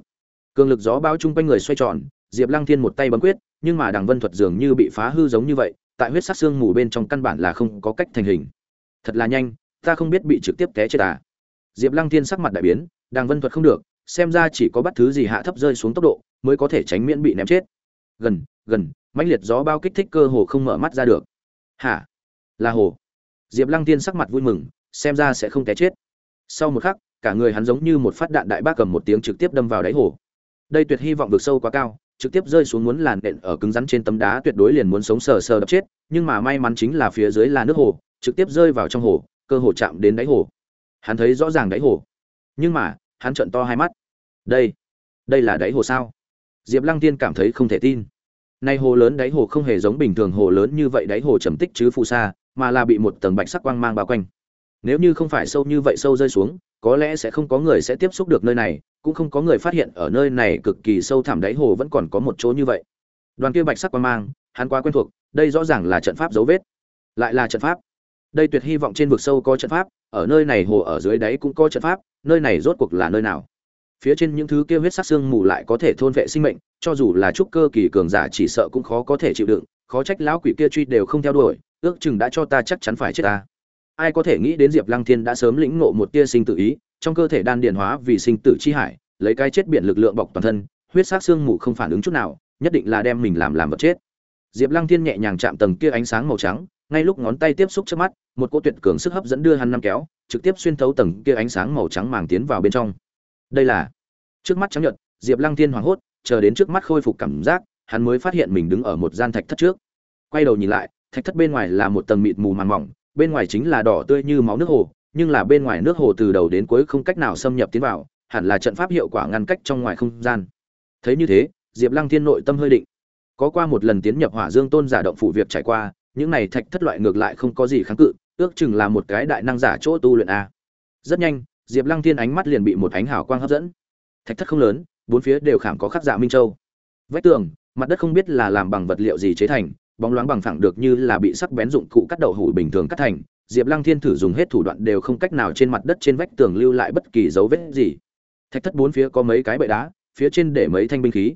Cường lực gió bao chung quanh người xoay tròn, diệp lăng thiên một tay bấm quyết, nhưng mà đằng vân thuật dường như bị phá hư giống như vậy, tại huyết sát xương mù bên trong căn bản là không có cách thành hình. Thật là nhanh, ta không biết bị trực tiếp té chết à? Diệp lăng thiên sắc mặt đại biến đằng vân thuật không được, xem ra chỉ có bắt thứ gì hạ thấp rơi xuống tốc độ, mới có thể tránh miễn bị ném chết. Gần gần, mãnh liệt gió bao kích thích cơ hồ không mở mắt ra được. Hả? Là hồ. Diệp lăng tiên sắc mặt vui mừng, xem ra sẽ không té chết. Sau một khắc, cả người hắn giống như một phát đạn đại bác cầm một tiếng trực tiếp đâm vào đáy hồ. Đây tuyệt hy vọng vượt sâu quá cao, trực tiếp rơi xuống muốn làn đện ở cứng rắn trên tấm đá tuyệt đối liền muốn sống sờ sờ đập chết, nhưng mà may mắn chính là phía dưới là nước hồ, trực tiếp rơi vào trong hồ, cơ hồ chạm đến đáy hồ. Hắn thấy rõ ràng đáy hồ. Nhưng mà, hắn trợn to hai mắt. Đây đây là đáy hồ sao? Diệp lăng tiên cảm thấy không thể tin. Nay hồ lớn đáy hồ không hề giống bình thường hồ lớn như vậy, đáy hồ trầm tích chứ phù sa mà là bị một tầng bạch sắc quang mang bao quanh. Nếu như không phải sâu như vậy sâu rơi xuống, có lẽ sẽ không có người sẽ tiếp xúc được nơi này, cũng không có người phát hiện ở nơi này cực kỳ sâu thẳm đáy hồ vẫn còn có một chỗ như vậy. Đoàn kia bạch sắc quang mang, hắn quá quen thuộc, đây rõ ràng là trận pháp dấu vết. Lại là trận pháp. Đây tuyệt hy vọng trên vực sâu có trận pháp, ở nơi này hồ ở dưới đáy cũng có trận pháp, nơi này rốt cuộc là nơi nào? Phía trên những thứ kia huyết sắc xương mù lại có thể thôn vệ sinh mệnh, cho dù là trúc cơ kỳ cường giả chỉ sợ cũng khó có thể chịu đựng, khó trách lão quỷ kia truy đều không theo đuổi ước chừng đã cho ta chắc chắn phải chết ta. Ai có thể nghĩ đến diệp lăng thiên đã sớm lĩnh ngộ một tia sinh tự ý, trong cơ thể đan điện hóa vì sinh tử chi hải, lấy cái chết biển lực lượng bọc toàn thân, huyết sắc xương mù không phản ứng chút nào, nhất định là đem mình làm làm vật chết. Diệp lăng thiên nhẹ nhàng chạm tầng kia ánh sáng màu trắng, ngay lúc ngón tay tiếp xúc trước mắt, một cỗ tuyệt cường sức hấp dẫn đưa hắn năm kéo, trực tiếp xuyên thấu tầng kia ánh sáng màu trắng màng tiến vào bên trong. Đây là trước mắt trắng nhợt, diệp lăng thiên hoảng hốt, chờ đến trước mắt khôi phục cảm giác, hắn mới phát hiện mình đứng ở một gian thạch thất trước. Quay đầu nhìn lại thạch thất bên ngoài là một tầng mịt mù màng mỏng, bên ngoài chính là đỏ tươi như máu nước hồ, nhưng là bên ngoài nước hồ từ đầu đến cuối không cách nào xâm nhập tiến vào, hẳn là trận pháp hiệu quả ngăn cách trong ngoài không gian. Thấy như thế, diệp lăng thiên nội tâm hơi định. Có qua một lần tiến nhập hỏa dương tôn giả động phủ việc trải qua, những này thạch thất loại ngược lại không có gì kháng cự, ước chừng là một cái đại năng giả chỗ tu luyện a. Rất nhanh, diệp lăng thiên ánh mắt liền bị một ánh hào quang hấp dẫn. Thạch thất không lớn, bốn phía đều khảm có khắc dạ minh châu. Vách tường, mặt đất không biết là làm bằng vật liệu gì chế thành bóng loáng bằng phẳng được như là bị sắc bén dụng cụ cắt đậu hủ bình thường cắt thành. Diệp lăng thiên thử dùng hết thủ đoạn đều không cách nào trên mặt đất trên vách tường lưu lại bất kỳ dấu vết gì. Thạch thất bốn phía có mấy cái bệ đá, phía trên để mấy thanh binh khí.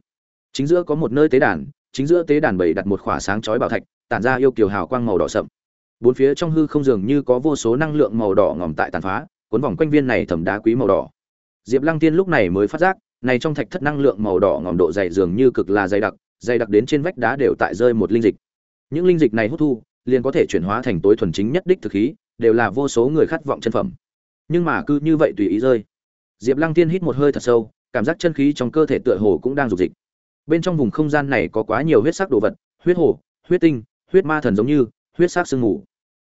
Chính giữa có một nơi tế đàn, chính giữa tế đàn bày đặt một khỏa sáng chói bảo thạch, tản ra yêu kiều hào quang màu đỏ sậm. Bốn phía trong hư không dường như có vô số năng lượng màu đỏ ngòm tại tàn phá, cuốn vòng quanh viên này thầm đá quý màu đỏ. Diệp lăng tiên lúc này mới phát giác, này trong thạch thất năng lượng màu đỏ ngòm độ dày dường như cực là dày đặc dày đặc đến trên vách đá đều tại rơi một linh dịch những linh dịch này hút thu, liền có thể chuyển hóa thành tối thuần chính nhất đích thực khí, đều là vô số người khát vọng chân phẩm. Nhưng mà cứ như vậy tùy ý rơi. Diệp lăng tiên hít một hơi thật sâu, cảm giác chân khí trong cơ thể tựa hồ cũng đang dục dịch. Bên trong vùng không gian này có quá nhiều huyết sắc đồ vật, huyết hồ, huyết tinh, huyết ma thần giống như, huyết sắc sương mù.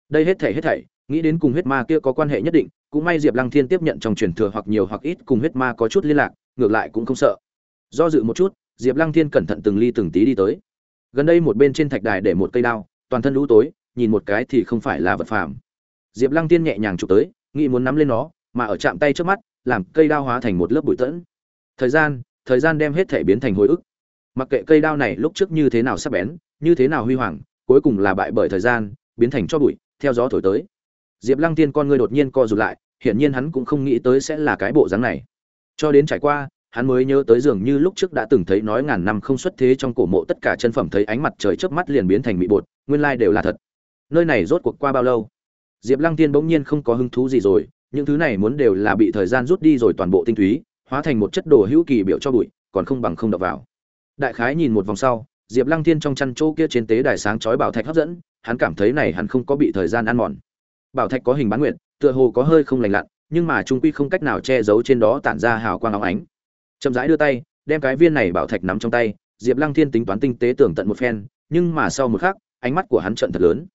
Đây hết thể hết thảy, nghĩ đến cùng huyết ma kia có quan hệ nhất định, cũng may diệp lăng thiên tiếp nhận trong truyền thừa hoặc nhiều hoặc ít cùng huyết ma có chút liên lạc, ngược lại cũng không sợ. Do dự một chút, diệp lăng thiên cẩn thận từng ly từng tí đi tới gần đây một bên trên thạch đài để một cây đao, toàn thân lũ tối, nhìn một cái thì không phải là vật phàm. Diệp lăng thiên nhẹ nhàng chụp tới, nghĩ muốn nắm lên nó, mà ở chạm tay trước mắt, làm cây đao hóa thành một lớp bụi tẫn. Thời gian thời gian đem hết thể biến thành hồi ức. Mặc kệ cây đao này lúc trước như thế nào sắc bén, như thế nào huy hoàng, cuối cùng là bại bởi thời gian, biến thành cho bụi, theo gió thổi tới. Diệp lăng tiên con ngươi đột nhiên co rụt lại, hiển nhiên hắn cũng không nghĩ tới sẽ là cái bộ dáng này. Cho đến trải qua hắn mới nhớ tới dường như lúc trước đã từng thấy nói ngàn năm không xuất thế trong cổ mộ tất cả chân phẩm thấy ánh mặt trời trước mắt liền biến thành mị bột, nguyên lai đều là thật. Nơi này rốt cuộc qua bao lâu? Diệp lăng tiên bỗng nhiên không có hứng thú gì rồi, những thứ này muốn đều là bị thời gian rút đi rồi toàn bộ tinh túy, hóa thành một chất đồ hữu kỳ biểu cho bụi, còn không bằng không đập vào. Đại khái nhìn một vòng sau, diệp lăng thiên trong chăn chỗ kia trên tế đài sáng chói bảo thạch hấp dẫn, hắn cảm thấy này hắn không có bị thời gian ăn mòn. Bảo thạch có hình bán nguyện tựa hồ có hơi không lành lặn, nhưng mà trung quy không cách nào che giấu trên đó tản ra hào quang óng ánh chậm rãi đưa tay, đem cái viên này bảo thạch nắm trong tay, diệp lăng thiên tính toán tinh tế tưởng tận một phen, nhưng mà sau một khắc, ánh mắt của hắn trận thật lớn.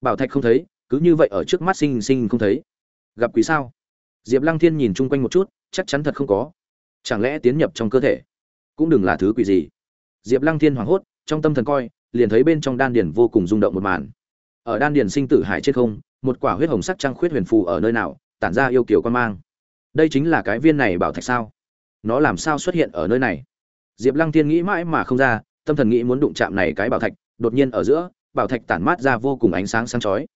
Bảo thạch không thấy, cứ như vậy ở trước mắt sinh sinh không thấy. Gặp quý sao? Diệp lăng thiên nhìn chung quanh một chút, chắc chắn thật không có. Chẳng lẽ tiến nhập trong cơ thể? Cũng đừng là thứ quỷ gì. Diệp lăng thiên hoảng hốt, trong tâm thần coi, liền thấy bên trong đan điền vô cùng rung động một màn. Ở đan điền sinh tử hải trên không, một quả huyết hồng sắc trăng khuyết huyền phù ở nơi nào, tản ra yêu kiểu quan mang. Đây chính là cái viên này bảo thạch sao? Nó làm sao xuất hiện ở nơi này? Diệp lăng thiên nghĩ mãi mà không ra, tâm thần nghĩ muốn đụng chạm này cái bảo thạch, đột nhiên ở giữa, bảo thạch tản mát ra vô cùng ánh sáng sáng chói.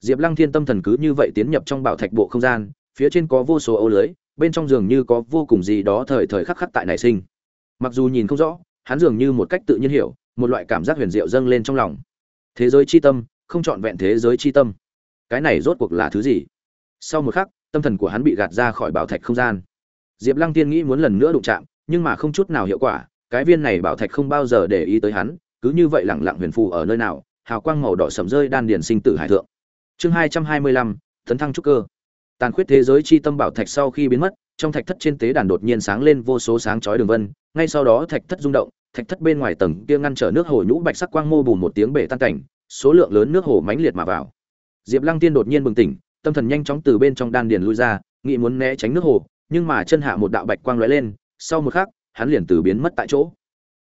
Diệp lăng thiên tâm thần cứ như vậy tiến nhập trong bảo thạch bộ không gian, phía trên có vô số ô lưới, bên trong giường như có vô cùng gì đó thời thời khắc khắc tại nảy sinh. Mặc dù nhìn không rõ, hắn dường như một cách tự nhiên hiểu, một loại cảm giác huyền diệu dâng lên trong lòng. Thế giới chi tâm, không trọn vẹn thế giới chi tâm. Cái này rốt cuộc là thứ gì? Sau một khắc, tâm thần của hắn bị gạt ra khỏi bảo thạch không gian diệp lăng tiên nghĩ muốn lần nữa đụng chạm, nhưng mà không chút nào hiệu quả, cái viên này bảo thạch không bao giờ để ý tới hắn, cứ như vậy lẳng lặng huyền phù ở nơi nào, hào quang màu đỏ sẫm rơi đan điền sinh tử hải thượng. Chương hai trăm hai mươi lăm, tấn thăng trúc cơ. Tàn khuyết thế giới chi tâm bảo thạch sau khi biến mất, trong thạch thất trên tế đàn đột nhiên sáng lên vô số sáng chói đường vân, ngay sau đó thạch thất rung động, thạch thất bên ngoài tầng kia ngăn trở nước hồ nhũ bạch sắc quang mô bùm một tiếng bể tan cảnh, số lượng lớn nước hồ mãnh liệt mà vào. Diệp lăng tiên đột nhiên bừng tỉnh, tâm thần nhanh chóng từ bên trong đan điền lui ra, nghĩ muốn né tránh nước hồ nhưng mà chân hạ một đạo bạch quang lóe lên, sau một khắc, hắn liền từ biến mất tại chỗ.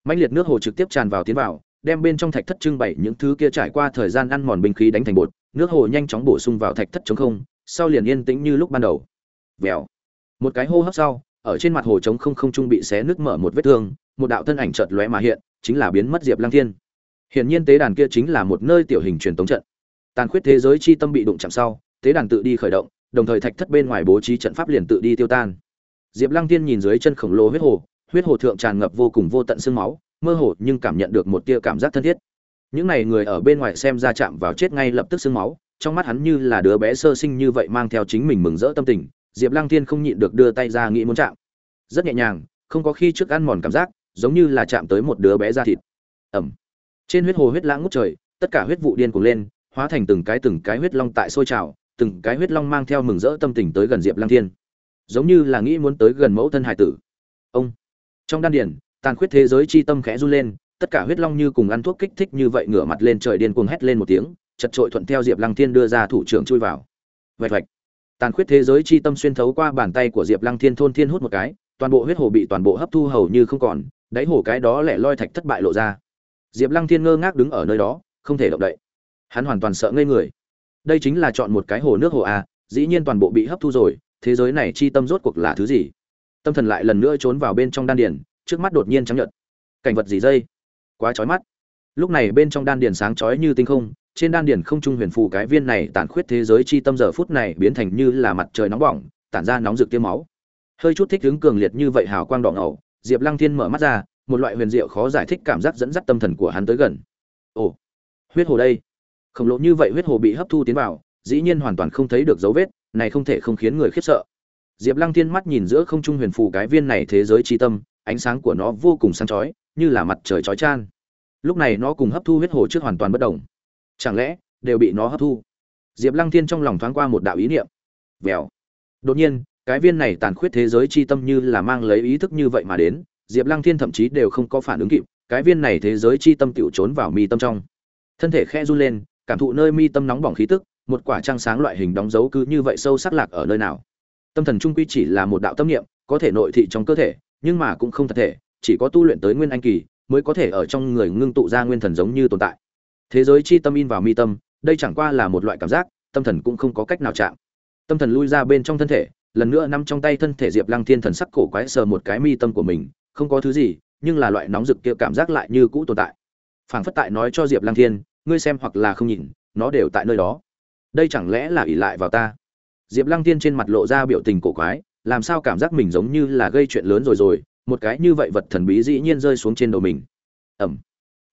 Mãnh liệt nước hồ trực tiếp tràn vào tiến vào, đem bên trong thạch thất trưng bày những thứ kia trải qua thời gian ăn mòn binh khí đánh thành bột, nước hồ nhanh chóng bổ sung vào thạch thất trống không, sau liền yên tĩnh như lúc ban đầu. Vèo. Một cái hô hấp sau, ở trên mặt hồ trống không không trung bị xé nước mở một vết thương, một đạo thân ảnh chợt lóe mà hiện, chính là biến mất diệp lăng thiên. Hiển nhiên tế đàn kia chính là một nơi tiểu hình truyền tống trận. Tàn khuyết thế giới chi tâm bị đụng chạm sau, tế đàn tự đi khởi động đồng thời thạch thất bên ngoài bố trí trận pháp liền tự đi tiêu tan. Diệp lăng thiên nhìn dưới chân khổng lồ huyết hồ huyết hồ thượng tràn ngập vô cùng vô tận xương máu, mơ hồ nhưng cảm nhận được một tia cảm giác thân thiết. Những này người ở bên ngoài xem ra chạm vào chết ngay lập tức xương máu, trong mắt hắn như là đứa bé sơ sinh như vậy mang theo chính mình mừng rỡ tâm tình, diệp lăng thiên không nhịn được đưa tay ra nghĩ muốn chạm. Rất nhẹ nhàng, không có khi trước ăn mòn cảm giác, giống như là chạm tới một đứa bé da thịt. Ẩm. Trên huyết hồ huyết lãng ngút trời, tất cả huyết vụ điên cuồng lên, hóa thành từng cái từng cái huyết long tại sôi trào từng cái huyết long mang theo mừng rỡ tâm tình tới gần diệp lăng thiên. Giống như là nghĩ muốn tới gần mẫu thân hải tử. Ông, trong đan điển tàn khuyết thế giới chi tâm khẽ run lên, tất cả huyết long như cùng ăn thuốc kích thích như vậy ngửa mặt lên trời điên cuồng hét lên một tiếng, chật trội thuận theo diệp lăng thiên đưa ra thủ trưởng chui vào. Vạch vạch. Tàn khuyết thế giới chi tâm xuyên thấu qua bàn tay của diệp lăng thiên thôn thiên hút một cái, toàn bộ huyết hồ bị toàn bộ hấp thu hầu như không còn, đáy hồ cái đó lẻ loi thạch thất bại lộ ra. Diệp lăng thiên ngơ ngác đứng ở nơi đó, không thể động đậy. Hắn hoàn toàn sợ ngây người đây chính là chọn một cái hồ nước hồ a, dĩ nhiên toàn bộ bị hấp thu rồi, thế giới này chi tâm rốt cuộc là thứ gì? Tâm thần lại lần nữa trốn vào bên trong đan điền, trước mắt đột nhiên trắng nhợt. Cảnh vật gì dây? Quá chói mắt. Lúc này bên trong đan điền sáng chói như tinh không, trên đan điền không trung huyền phù cái viên này tàn khuyết thế giới chi tâm giờ phút này biến thành như là mặt trời nóng bỏng, tản ra nóng rực tiêm máu. Hơi chút thích ứng cường liệt như vậy hào quang đỏ ngầu, diệp lăng thiên mở mắt ra, một loại huyền diệu khó giải thích cảm giác dẫn dắt tâm thần của hắn tới gần. Ồ, huyết hồ đây khổng lồ như vậy huyết hồ bị hấp thu tiến vào, dĩ nhiên hoàn toàn không thấy được dấu vết, này không thể không khiến người khiếp sợ. Diệp lăng thiên mắt nhìn giữa không trung huyền phù cái viên này thế giới chi tâm, ánh sáng của nó vô cùng sáng chói, như là mặt trời chói chan. Lúc này nó cùng hấp thu huyết hồ trước hoàn toàn bất động chẳng lẽ, đều bị nó hấp thu? Diệp lăng thiên trong lòng thoáng qua một đạo ý niệm. Vèo. Đột nhiên, cái viên này tàn khuyết thế giới chi tâm như là mang lấy ý thức như vậy mà đến, diệp lăng thiên thậm chí đều không có phản ứng kịp, cái viên này thế giới chi tâm tựu trốn vào mi tâm trong. Thân thể khe run lên cảm thụ nơi mi tâm nóng bỏng khí tức, một quả trăng sáng loại hình đóng dấu cứ như vậy sâu sắc lạc ở nơi nào. Tâm thần trung quy chỉ là một đạo tâm niệm, có thể nội thị trong cơ thể, nhưng mà cũng không thật thể, chỉ có tu luyện tới nguyên anh kỳ, mới có thể ở trong người ngưng tụ ra nguyên thần giống như tồn tại. Thế giới chi tâm in vào mi tâm, đây chẳng qua là một loại cảm giác, tâm thần cũng không có cách nào chạm. Tâm thần lui ra bên trong thân thể, lần nữa nằm trong tay thân thể diệp lăng thiên thần sắc cổ quái sờ một cái mi tâm của mình, không có thứ gì, nhưng là loại nóng rực kia cảm giác lại như cũ tồn tại. Phảng phất tại nói cho diệp lăng thiên ngươi xem hoặc là không nhìn, nó đều tại nơi đó. Đây chẳng lẽ là ỷ lại vào ta? Diệp lăng thiên trên mặt lộ ra biểu tình cổ quái, làm sao cảm giác mình giống như là gây chuyện lớn rồi rồi, một cái như vậy vật thần bí dĩ nhiên rơi xuống trên đầu mình. Ẩm.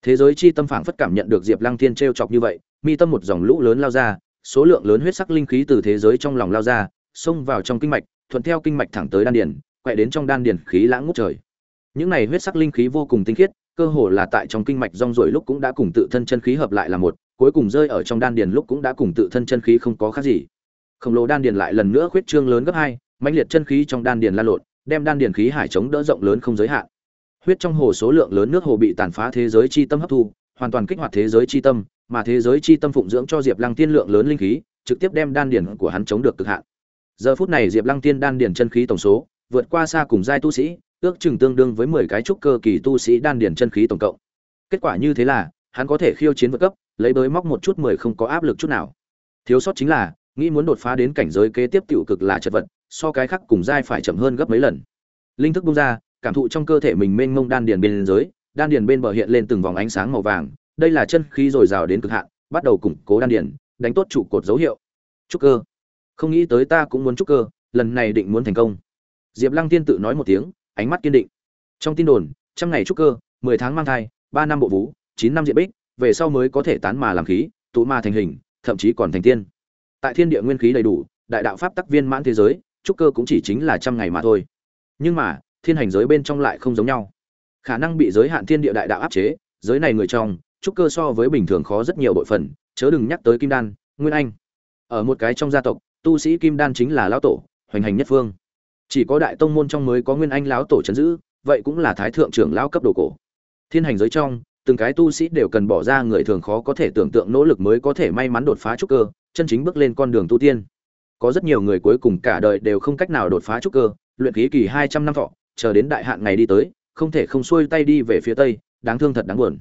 Thế giới chi tâm phảng phất cảm nhận được diệp lăng thiên t r e o chọc như vậy, mi tâm một dòng lũ lớn lao ra, số lượng lớn huyết sắc linh khí từ thế giới trong lòng lao ra, xông vào trong kinh mạch, thuận theo kinh mạch thẳng tới đan điền, quẹ đến trong đan điền khí lãng ngút trời. Những này huyết sắc linh khí vô cùng tinh khiết cơ hồ là tại trong kinh mạch rong rồi lúc cũng đã cùng tự thân chân khí hợp lại là một, cuối cùng rơi ở trong đan điền lúc cũng đã cùng tự thân chân khí không có khác gì. Khổng lồ đan điền lại lần nữa khuyết trương lớn gấp hai, mãnh liệt chân khí trong đan điền lan lộn, đem đan điền khí hải chống đỡ rộng lớn không giới hạn. Huyết trong hồ số lượng lớn nước hồ bị tàn phá thế giới chi tâm hấp thu, hoàn toàn kích hoạt thế giới chi tâm, mà thế giới chi tâm phụng dưỡng cho diệp lăng tiên lượng lớn linh khí, trực tiếp đem đan điền của hắn chống được cực hạn. Giờ phút này diệp lăng tiên đan điền chân khí tổng số vượt qua xa cùng giai tu sĩ ước chừng tương đương với mười cái trúc cơ kỳ tu sĩ đan điền chân khí tổng cộng. Kết quả như thế là, hắn có thể khiêu chiến vượt cấp, lấy bới móc một chút mười không có áp lực chút nào. Thiếu sót chính là, nghĩ muốn đột phá đến cảnh giới kế tiếp tiểu cực là chật vật, so cái khác cùng giai phải chậm hơn gấp mấy lần. Linh thức bung ra, cảm thụ trong cơ thể mình mênh mông đan điền bên dưới, đan điền bên bờ hiện lên từng vòng ánh sáng màu vàng, đây là chân khí dồi dào đến cực hạn, bắt đầu củng cố đan điền, đánh tốt trụ cột dấu hiệu. Trúc cơ. Không nghĩ tới ta cũng muốn trúc cơ, lần này định muốn thành công. Diệp lăng tiên tự nói một tiếng ánh mắt kiên định. Trong tin đồn, trăm ngày trúc cơ, mười tháng mang thai, ba năm bộ vú, chín năm diện bích, về sau mới có thể tán mà làm khí, tụ ma thành hình, thậm chí còn thành tiên. Tại thiên địa nguyên khí đầy đủ, đại đạo pháp tắc viên mãn thế giới, trúc cơ cũng chỉ chính là trăm ngày mà thôi. Nhưng mà, thiên hành giới bên trong lại không giống nhau. Khả năng bị giới hạn thiên địa đại đạo áp chế, giới này người trong, trúc cơ so với bình thường khó rất nhiều bội phần, chớ đừng nhắc tới kim đan, nguyên anh. Ở một cái trong gia tộc, tu sĩ kim đan chính là lão tổ, hoành hành nhất phương chỉ có đại tông môn trong mới có nguyên anh lão tổ chấn giữ, vậy cũng là thái thượng trưởng lão cấp đồ cổ. Thiên hành giới trong, từng cái tu sĩ đều cần bỏ ra người thường khó có thể tưởng tượng nỗ lực mới có thể may mắn đột phá trúc cơ, chân chính bước lên con đường tu tiên. Có rất nhiều người cuối cùng cả đời đều không cách nào đột phá trúc cơ, luyện khí kỳ hai trăm năm thọ, chờ đến đại hạn ngày đi tới, không thể không xuôi tay đi về phía tây, đáng thương thật đáng buồn.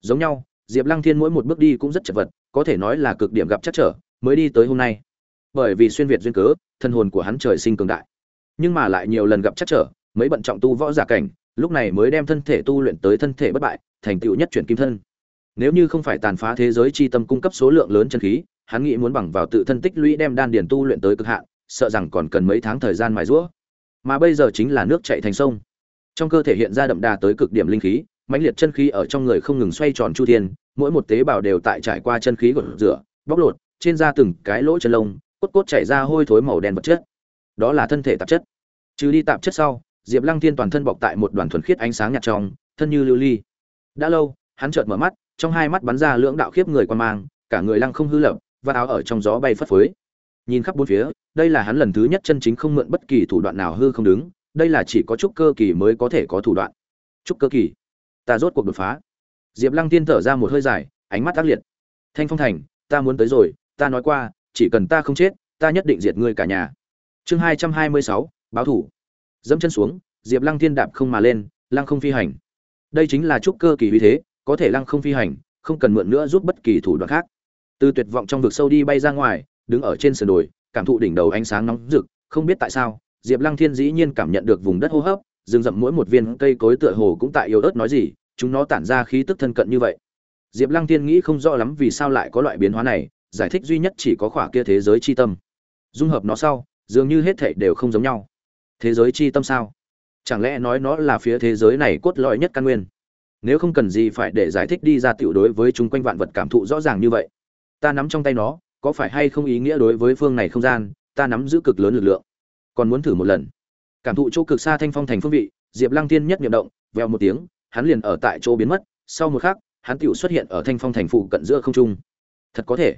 Giống nhau, diệp lăng thiên mỗi một bước đi cũng rất chật vật, có thể nói là cực điểm gặp chắc trở, mới đi tới hôm nay. Bởi vì xuyên việt duyên cớ, thân hồn của hắn trời sinh cường đại nhưng mà lại nhiều lần gặp chắc trở, mấy bận trọng tu võ giả cảnh, lúc này mới đem thân thể tu luyện tới thân thể bất bại, thành tựu nhất chuyển kim thân. Nếu như không phải tàn phá thế giới chi tâm cung cấp số lượng lớn chân khí, hắn nghĩ muốn bằng vào tự thân tích lũy đem đan điền tu luyện tới cực hạn, sợ rằng còn cần mấy tháng thời gian mài rũa mà bây giờ chính là nước chảy thành sông. Trong cơ thể hiện ra đậm đà tới cực điểm linh khí, mãnh liệt chân khí ở trong người không ngừng xoay tròn chu thiên, mỗi một tế bào đều tại trải qua chân khí gột rửa, bóc lột, trên da từng cái lỗ chân lông, cốt cốt chảy ra hôi thối màu đen vật chất đó là thân thể tạp chất. Trừ đi tạp chất sau, diệp lăng thiên toàn thân bọc tại một đoàn thuần khiết ánh sáng nhạt trong, thân như lưu ly. Đã lâu, hắn chợt mở mắt, trong hai mắt bắn ra lưỡng đạo khiếp người quan mang, cả người lăng không hư lập, và áo ở trong gió bay phất phới. Nhìn khắp bốn phía, đây là hắn lần thứ nhất chân chính không mượn bất kỳ thủ đoạn nào hư không đứng, đây là chỉ có trúc cơ kỳ mới có thể có thủ đoạn. Trúc cơ kỳ. Ta rốt cuộc đột phá. Diệp lăng tiên thở ra một hơi dài, ánh mắt ác liệt. Thanh phong thành, ta muốn tới rồi, ta nói qua, chỉ cần ta không chết, ta nhất định diệt ngươi cả nhà chương hai trăm hai mươi sáu, báo thủ. Dẫm chân xuống, diệp lăng thiên đạp không mà lên, lăng không phi hành. Đây chính là trúc cơ kỳ uy thế, có thể lăng không phi hành, không cần mượn nữa giúp bất kỳ thủ đoạn khác. Từ tuyệt vọng trong vực sâu đi bay ra ngoài, đứng ở trên sườn đồi, cảm thụ đỉnh đầu ánh sáng nóng rực, không biết tại sao, diệp lăng thiên dĩ nhiên cảm nhận được vùng đất hô hấp, rừng rậm mỗi một viên cây cối tựa hồ cũng tại yếu ớt nói gì, chúng nó tản ra khí tức thân cận như vậy. Diệp lăng thiên nghĩ không rõ lắm vì sao lại có loại biến hóa này, giải thích duy nhất chỉ có khỏa kia thế giới c h i tâm. Dung hợp nó sau dường như hết thảy đều không giống nhau. Thế giới chi tâm sao? Chẳng lẽ nói nó là phía thế giới này cốt lõi nhất căn nguyên? Nếu không cần gì phải để giải thích đi ra tiểu đối với chúng quanh vạn vật cảm thụ rõ ràng như vậy. Ta nắm trong tay nó, có phải hay không ý nghĩa đối với phương này không gian, ta nắm giữ cực lớn lực lượng. Còn muốn thử một lần. Cảm thụ chỗ cực xa thanh phong thành phương vị, diệp lăng tiên nhất niệm động, vèo một tiếng, hắn liền ở tại chỗ biến mất. Sau một khắc, hắn tiểu xuất hiện ở thanh phong thành phụ cận giữa không trung. Thật có thể.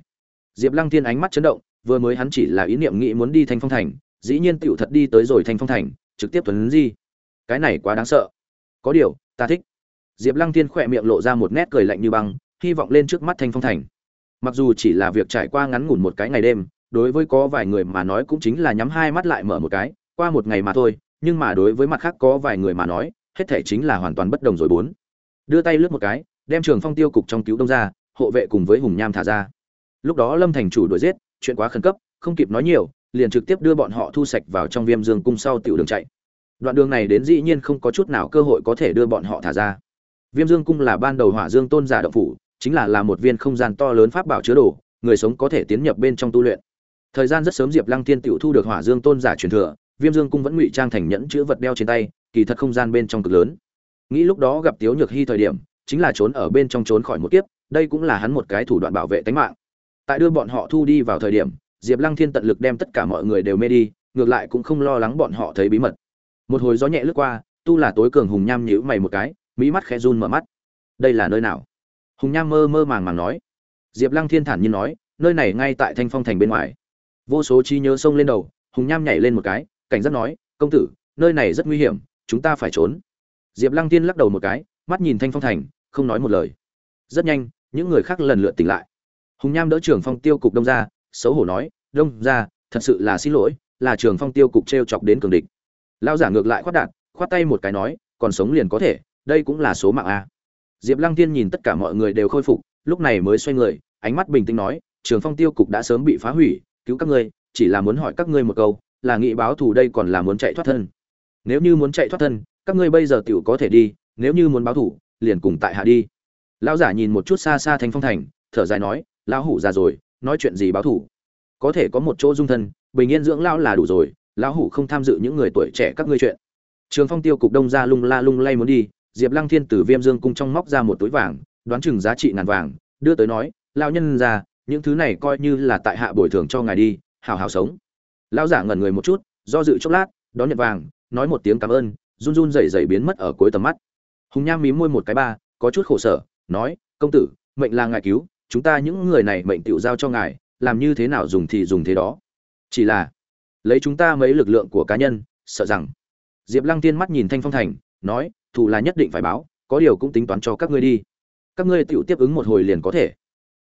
Diệp lăng tiên ánh mắt chấn động vừa mới hắn chỉ là ý niệm nghĩ muốn đi thanh phong thành, dĩ nhiên tựu thật đi tới rồi thanh phong thành, trực tiếp tuấn di. Cái này quá đáng sợ. Có điều, ta thích. Diệp lăng tiên khỏe miệng lộ ra một nét cười lạnh như băng, hy vọng lên trước mắt thanh phong thành. Mặc dù chỉ là việc trải qua ngắn ngủn một cái ngày đêm, đối với có vài người mà nói cũng chính là nhắm hai mắt lại mở một cái, qua một ngày mà thôi, nhưng mà đối với mặt khác có vài người mà nói, hết thể chính là hoàn toàn bất đồng rồi bốn. Đưa tay lướt một cái, đem trường phong tiêu cục trong cứu đông ra, hộ vệ cùng với hùng nham thả ra. Lúc đó lâm thành chủ đuổi giết chuyện quá khẩn cấp, không kịp nói nhiều, liền trực tiếp đưa bọn họ thu sạch vào trong viêm dương cung sau tiểu đường chạy. Đoạn đường này đến dĩ nhiên không có chút nào cơ hội có thể đưa bọn họ thả ra. Viêm dương cung là ban đầu hỏa dương tôn giả động phủ, chính là là một viên không gian to lớn pháp bảo chứa đồ, người sống có thể tiến nhập bên trong tu luyện. Thời gian rất sớm diệp lăng tiên tiểu thu được hỏa dương tôn giả truyền thừa, viêm dương cung vẫn ngụy trang thành nhẫn chữ vật đeo trên tay, kỳ thật không gian bên trong cực lớn. Nghĩ lúc đó gặp tiếu nhược hy thời điểm, chính là trốn ở bên trong trốn khỏi một kiếp, đây cũng là hắn một cái thủ đoạn bảo vệ tính mạng tại đưa bọn họ thu đi vào thời điểm, diệp lăng thiên tận lực đem tất cả mọi người đều mê đi, ngược lại cũng không lo lắng bọn họ thấy bí mật. Một hồi gió nhẹ lướt qua, tu là tối cường hùng nham nhữ mày một cái mỹ mắt khẽ run mở mắt. Đây là nơi nào? Hùng nham mơ mơ màng màng nói. Diệp lăng thiên thản nhiên nói, nơi này ngay tại thanh phong thành bên ngoài. Vô số chi nhớ sông lên đầu, hùng nham nhảy lên một cái, cảnh giác nói, công tử, nơi này rất nguy hiểm, chúng ta phải trốn. Diệp lăng tiên lắc đầu một cái, mắt nhìn thanh phong thành, không nói một lời. Rất nhanh, những người khác lần lượt tỉnh lại hùng nham đỡ trưởng phong tiêu cục đông ra xấu hổ nói, đông ra thật sự là xin lỗi, là trường phong tiêu cục t r e o chọc đến cường địch. Lao giả ngược lại khoát đạn, khoát tay một cái nói, còn sống liền có thể, đây cũng là số mạng a. Diệp lăng tiên nhìn tất cả mọi người đều khôi phục, lúc này mới xoay người, ánh mắt bình tĩnh nói, trường phong tiêu cục đã sớm bị phá hủy, cứu các ngươi, chỉ là muốn hỏi các ngươi một câu, là nghị báo thù đây còn là muốn chạy thoát thân? Nếu như muốn chạy thoát thân, các ngươi bây giờ tiểu có thể đi, nếu như muốn báo thù, liền cùng tại hạ đi. Lão giả nhìn một chút xa xa thanh phong thành, thở dài nói lão hủ già rồi, nói chuyện gì báo thù có thể có một chỗ dung thân, bình yên dưỡng lão là đủ rồi, lão hủ không tham dự những người tuổi trẻ các ngươi chuyện. Trường phong tiêu cục đông ra lung la lung lay muốn đi, diệp lăng thiên từ viêm dương cung trong móc ra một túi vàng, đoán chừng giá trị ngàn vàng, đưa tới nói, lão nhân ra những thứ này coi như là tại hạ bồi thường cho ngài đi hào hào sống. Lão giả ngẩn người một chút, do dự chốc lát, đón nhận vàng, nói một tiếng cảm ơn, run run rẩy rẩy biến mất ở cuối tầm mắt. Hùng nham mím môi một cái ba, có chút khổ sở, nói, công tử, mệnh là ngài cứu chúng ta những người này mệnh tiểu giao cho ngài, làm như thế nào dùng thì dùng thế đó. Chỉ là, lấy chúng ta mấy lực lượng của cá nhân, sợ rằng, diệp lăng tiên mắt nhìn thanh phong thành, nói, thù là nhất định phải báo, có điều cũng tính toán cho các ngươi đi. Các ngươi tiểu tiếp ứng một hồi liền có thể.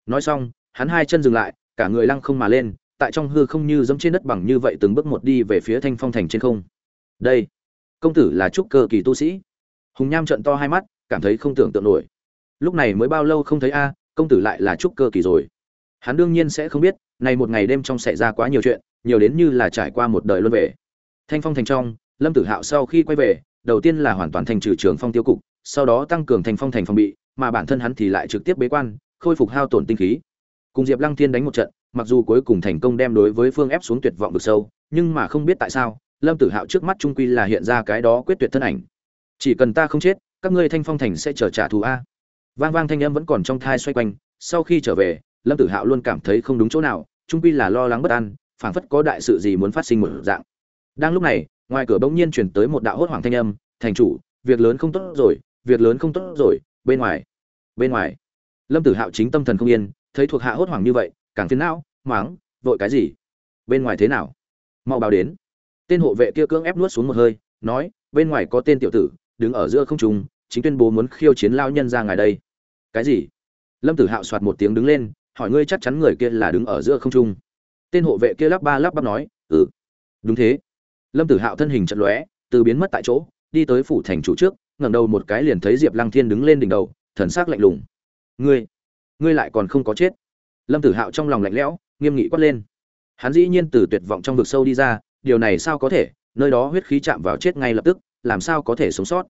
Nói xong, hắn hai chân dừng lại, cả người lăng không mà lên, tại trong hư không như giống trên đất bằng như vậy từng bước một đi về phía thanh phong thành trên không. Đây, công tử là trúc cơ kỳ tu sĩ. Hùng nham trận to hai mắt, cảm thấy không tưởng tượng nổi. Lúc này mới bao lâu không thấy a công tử lại là trúc cơ kỳ rồi. Hắn đương nhiên sẽ không biết này một ngày đêm trong xảy ra quá nhiều chuyện, nhiều đến như là trải qua một đời luôn về. Thanh phong thành trong, lâm tử hạo sau khi quay về, đầu tiên là hoàn toàn thành trừ trường phong tiêu cục, sau đó tăng cường thành phong thành phong bị, mà bản thân hắn thì lại trực tiếp bế quan, khôi phục hao tổn tinh khí. Cùng diệp lăng thiên đánh một trận, mặc dù cuối cùng thành công đem đối với phương ép xuống tuyệt vọng vực sâu, nhưng mà không biết tại sao, lâm tử hạo trước mắt trung quy là hiện ra cái đó quyết tuyệt thân ảnh. Chỉ cần ta không chết, các ngươi thanh phong thành sẽ trở trả thù a vang vang thanh âm vẫn còn trong thai xoay quanh, sau khi trở về, lâm tử hạo luôn cảm thấy không đúng chỗ nào trung quy là lo lắng bất an, phảng phất có đại sự gì muốn phát sinh một dạng. Đang lúc này, ngoài cửa bỗng nhiên chuyển tới một đạo hốt hoảng thanh âm, thành chủ, việc lớn không tốt rồi, việc lớn không tốt rồi, bên ngoài bên ngoài. Lâm tử hạo chính tâm thần không yên, thấy thuộc hạ hốt hoảng như vậy, càng phiền não máng vội cái gì? Bên ngoài thế nào? Mau báo đến. Tên hộ vệ kia cưỡng ép nuốt xuống một hơi, nói, bên ngoài có tên tiểu tử, đứng ở giữa không trung, chính tuyên bố muốn khiêu chiến lao nhân ra ngài đây cái gì? Lâm tử hạo soạt một tiếng đứng lên, hỏi ngươi chắc chắn người kia là đứng ở giữa không trung. Tên hộ vệ kia lắp ba lắp bắp nói ừ đúng thế. Lâm tử hạo thân hình trận lóe, từ biến mất tại chỗ, đi tới phủ thành chủ trước, ngẩng đầu một cái liền thấy diệp lăng thiên đứng lên đỉnh đầu, thần s ắ c lạnh lùng. Ngươi ngươi lại còn không có chết? Lâm tử hạo trong lòng lạnh lẽo, nghiêm nghị quát lên. Hắn dĩ nhiên từ tuyệt vọng trong vực sâu đi ra, điều này sao có thể? Nơi đó huyết khí chạm vào chết ngay lập tức, làm sao có thể sống sót?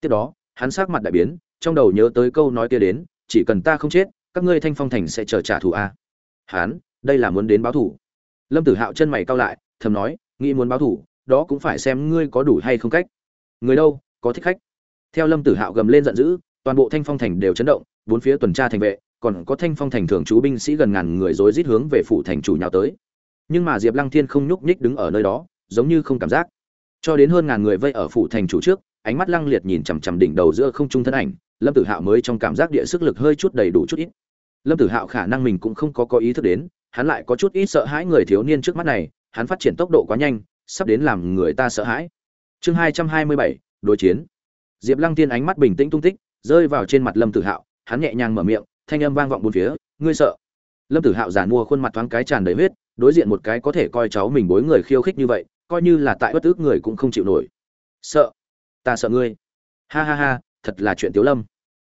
Tiếp đó, hắn sát mặt đại biến trong đầu nhớ tới câu nói kia đến, chỉ cần ta không chết, các ngươi thanh phong thành sẽ chờ trả thù a. Hắn đây là muốn đến báo thù. Lâm tử hạo chân mày cau lại, thầm nói, nghĩ muốn báo thù, đó cũng phải xem ngươi có đủ hay không cách. Người đâu, có thích khách. Theo lâm tử hạo gầm lên giận dữ, toàn bộ thanh phong thành đều chấn động, bốn phía tuần tra thành vệ, còn có thanh phong thành thường trú binh sĩ gần ngàn người rối rít hướng về phủ thành chủ nhào tới. Nhưng mà diệp lăng thiên không nhúc nhích đứng ở nơi đó, giống như không cảm giác. Cho đến hơn ngàn người vây ở phủ thành chủ trước, ánh mắt lăng liệt nhìn chằm chằm đỉnh đầu giữa không trung thân ảnh lâm tử hạo mới trong cảm giác địa sức lực hơi chút đầy đủ chút ít. Lâm tử hạo khả năng mình cũng không có có ý thức đến, hắn lại có chút ít sợ hãi người thiếu niên trước mắt này, hắn phát triển tốc độ quá nhanh, sắp đến làm người ta sợ hãi. Chương hai trăm hai mươi bảy, đối chiến. Diệp lăng tiên ánh mắt bình tĩnh tung tích, rơi vào trên mặt lâm tử hạo, hắn nhẹ nhàng mở miệng, thanh âm vang vọng bốn phía, ngươi sợ? Lâm tử hạo giàn mua khuôn mặt thoáng cái tràn đầy huyết, đối diện một cái có thể coi cháu mình bối người khiêu khích như vậy, coi như là tại bất ước người cũng không chịu nổi. Sợ? Ta sợ ngươi. Ha ha ha thật là chuyện tiếu lâm.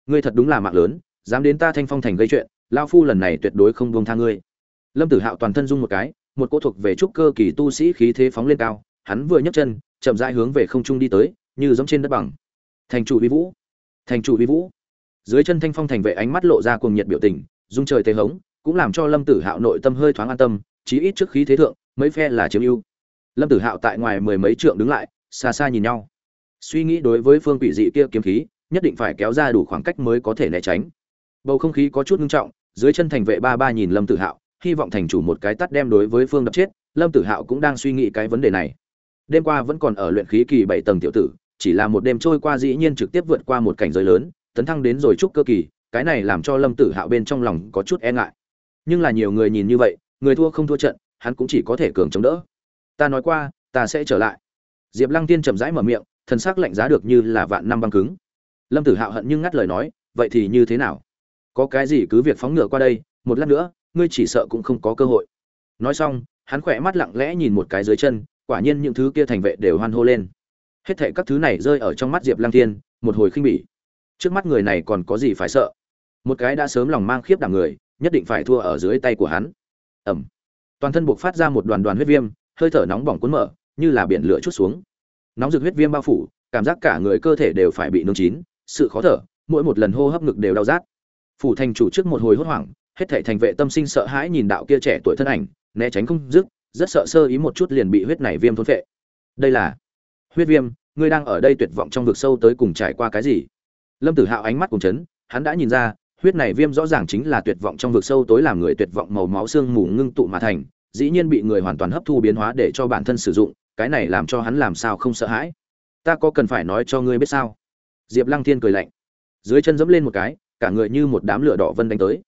Ngươi thật đúng là mạng lớn, dám đến ta thanh phong thành gây chuyện lao phu lần này tuyệt đối không buông tha ngươi. Lâm tử hạo toàn thân dung một cái, một cô thuộc về trúc cơ kỳ tu sĩ khí thế phóng lên cao, hắn vừa nhấc chân, chậm rãi hướng về không trung đi tới, như giống trên đất bằng. Thành chủ vi vũ. Thành chủ vi vũ. Dưới chân thanh phong thành vệ ánh mắt lộ ra cuồng nhiệt biểu tình dung trời tê hống, cũng làm cho lâm tử hạo nội tâm hơi thoáng an tâm, chí ít trước khí thế thượng, mấy phe là chiếm ưu. Lâm tử hạo tại ngoài mười mấy trượng đứng lại, xa xa nhìn nhau. Suy nghĩ đối với phương quỷ dị kia kiếm khí nhất định phải kéo ra đủ khoảng cách mới có thể né tránh. Bầu không khí có chút ngưng trọng, dưới chân thành vệ ba ba nhìn lâm tử hạo, hy vọng thành chủ một cái tắt đem đối với phương đập chết, lâm tử hạo cũng đang suy nghĩ cái vấn đề này. Đêm qua vẫn còn ở luyện khí kỳ bảy tầng tiểu tử, chỉ là một đêm trôi qua dĩ nhiên trực tiếp vượt qua một cảnh giới lớn, tấn thăng đến rồi chúc cơ kỳ, cái này làm cho lâm tử hạo bên trong lòng có chút e ngại. Nhưng là nhiều người nhìn như vậy, người thua không thua trận, hắn cũng chỉ có thể cường chống đỡ. Ta nói qua, ta sẽ trở lại. Diệp lăng tiên chậm rãi mở miệng, thần s ắ c lạnh giá được như là vạn năm băng cứng lâm tử hạo hận nhưng ngắt lời nói, vậy thì như thế nào? Có cái gì cứ việc phóng ngựa qua đây, một lát nữa, ngươi chỉ sợ cũng không có cơ hội. Nói xong, hắn khỏe mắt lặng lẽ nhìn một cái dưới chân, quả nhiên những thứ kia thành vệ đều hoan hô lên. Hết thệ các thứ này rơi ở trong mắt diệp lang thiên, một hồi khinh bỉ. Trước mắt người này còn có gì phải sợ? Một cái đã sớm lòng mang khiếp đảm người, nhất định phải thua ở dưới tay của hắn. Ẩm toàn thân buộc phát ra một đoàn đoàn huyết viêm, hơi thở nóng bỏng cuốn mở, như là biển lửa chút xuống. Nóng rực huyết viêm bao phủ, cảm giác cả người cơ thể đều phải bị nung chín sự khó thở, mỗi một lần hô hấp ngực đều đau rát. Phủ thành chủ trước một hồi hốt hoảng, hết thảy thành vệ tâm sinh sợ hãi nhìn đạo kia trẻ tuổi thân ảnh, né tránh không dứt, rất sợ sơ ý một chút liền bị huyết này viêm thôn phệ. Đây là huyết viêm, ngươi đang ở đây tuyệt vọng trong vực sâu tới cùng trải qua cái gì? Lâm tử hạo ánh mắt cùng chấn, hắn đã nhìn ra, huyết này viêm rõ ràng chính là tuyệt vọng trong vực sâu tối làm người tuyệt vọng màu máu xương mù ngưng tụ mà thành, dĩ nhiên bị người hoàn toàn hấp thu biến hóa để cho bản thân sử dụng, cái này làm cho hắn làm sao không sợ hãi? Ta có cần phải nói cho ngươi biết sao? Diệp lăng thiên cười lạnh. Dưới chân dẫm lên một cái, cả người như một đám lửa đỏ vân đánh tới.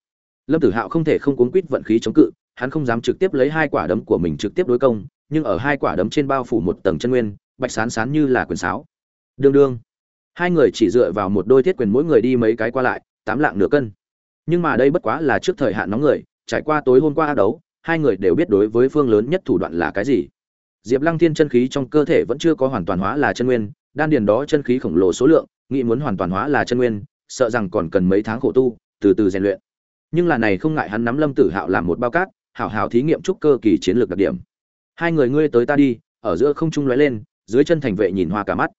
Lâm tử hạo không thể không cuốn quýt vận khí chống cự, hắn không dám trực tiếp lấy hai quả đấm của mình trực tiếp đối công, nhưng ở hai quả đấm trên bao phủ một tầng chân nguyên, bạch sán sán như là quyền sáo. Đương đương. Hai người chỉ dựa vào một đôi thiết quyền mỗi người đi mấy cái qua lại, tám lạng nửa cân. Nhưng mà đây bất quá là trước thời hạn nóng người, trải qua tối hôm qua đấu, hai người đều biết đối với phương lớn nhất thủ đoạn là cái gì. Diệp lăng thiên chân khí trong cơ thể vẫn chưa có hoàn toàn hóa là chân nguyên, đan điền đó chân khí khổng lồ số lượng nghĩ muốn hoàn toàn hóa là chân nguyên, sợ rằng còn cần mấy tháng khổ tu, từ từ rèn luyện. Nhưng là này không ngại hắn nắm lâm tử hạo làm một bao cát, hảo hảo thí nghiệm trúc cơ kỳ chiến lược đặc điểm. Hai người ngươi tới ta đi, ở giữa không trung lóe lên, dưới chân thành vệ nhìn hoa cả mắt.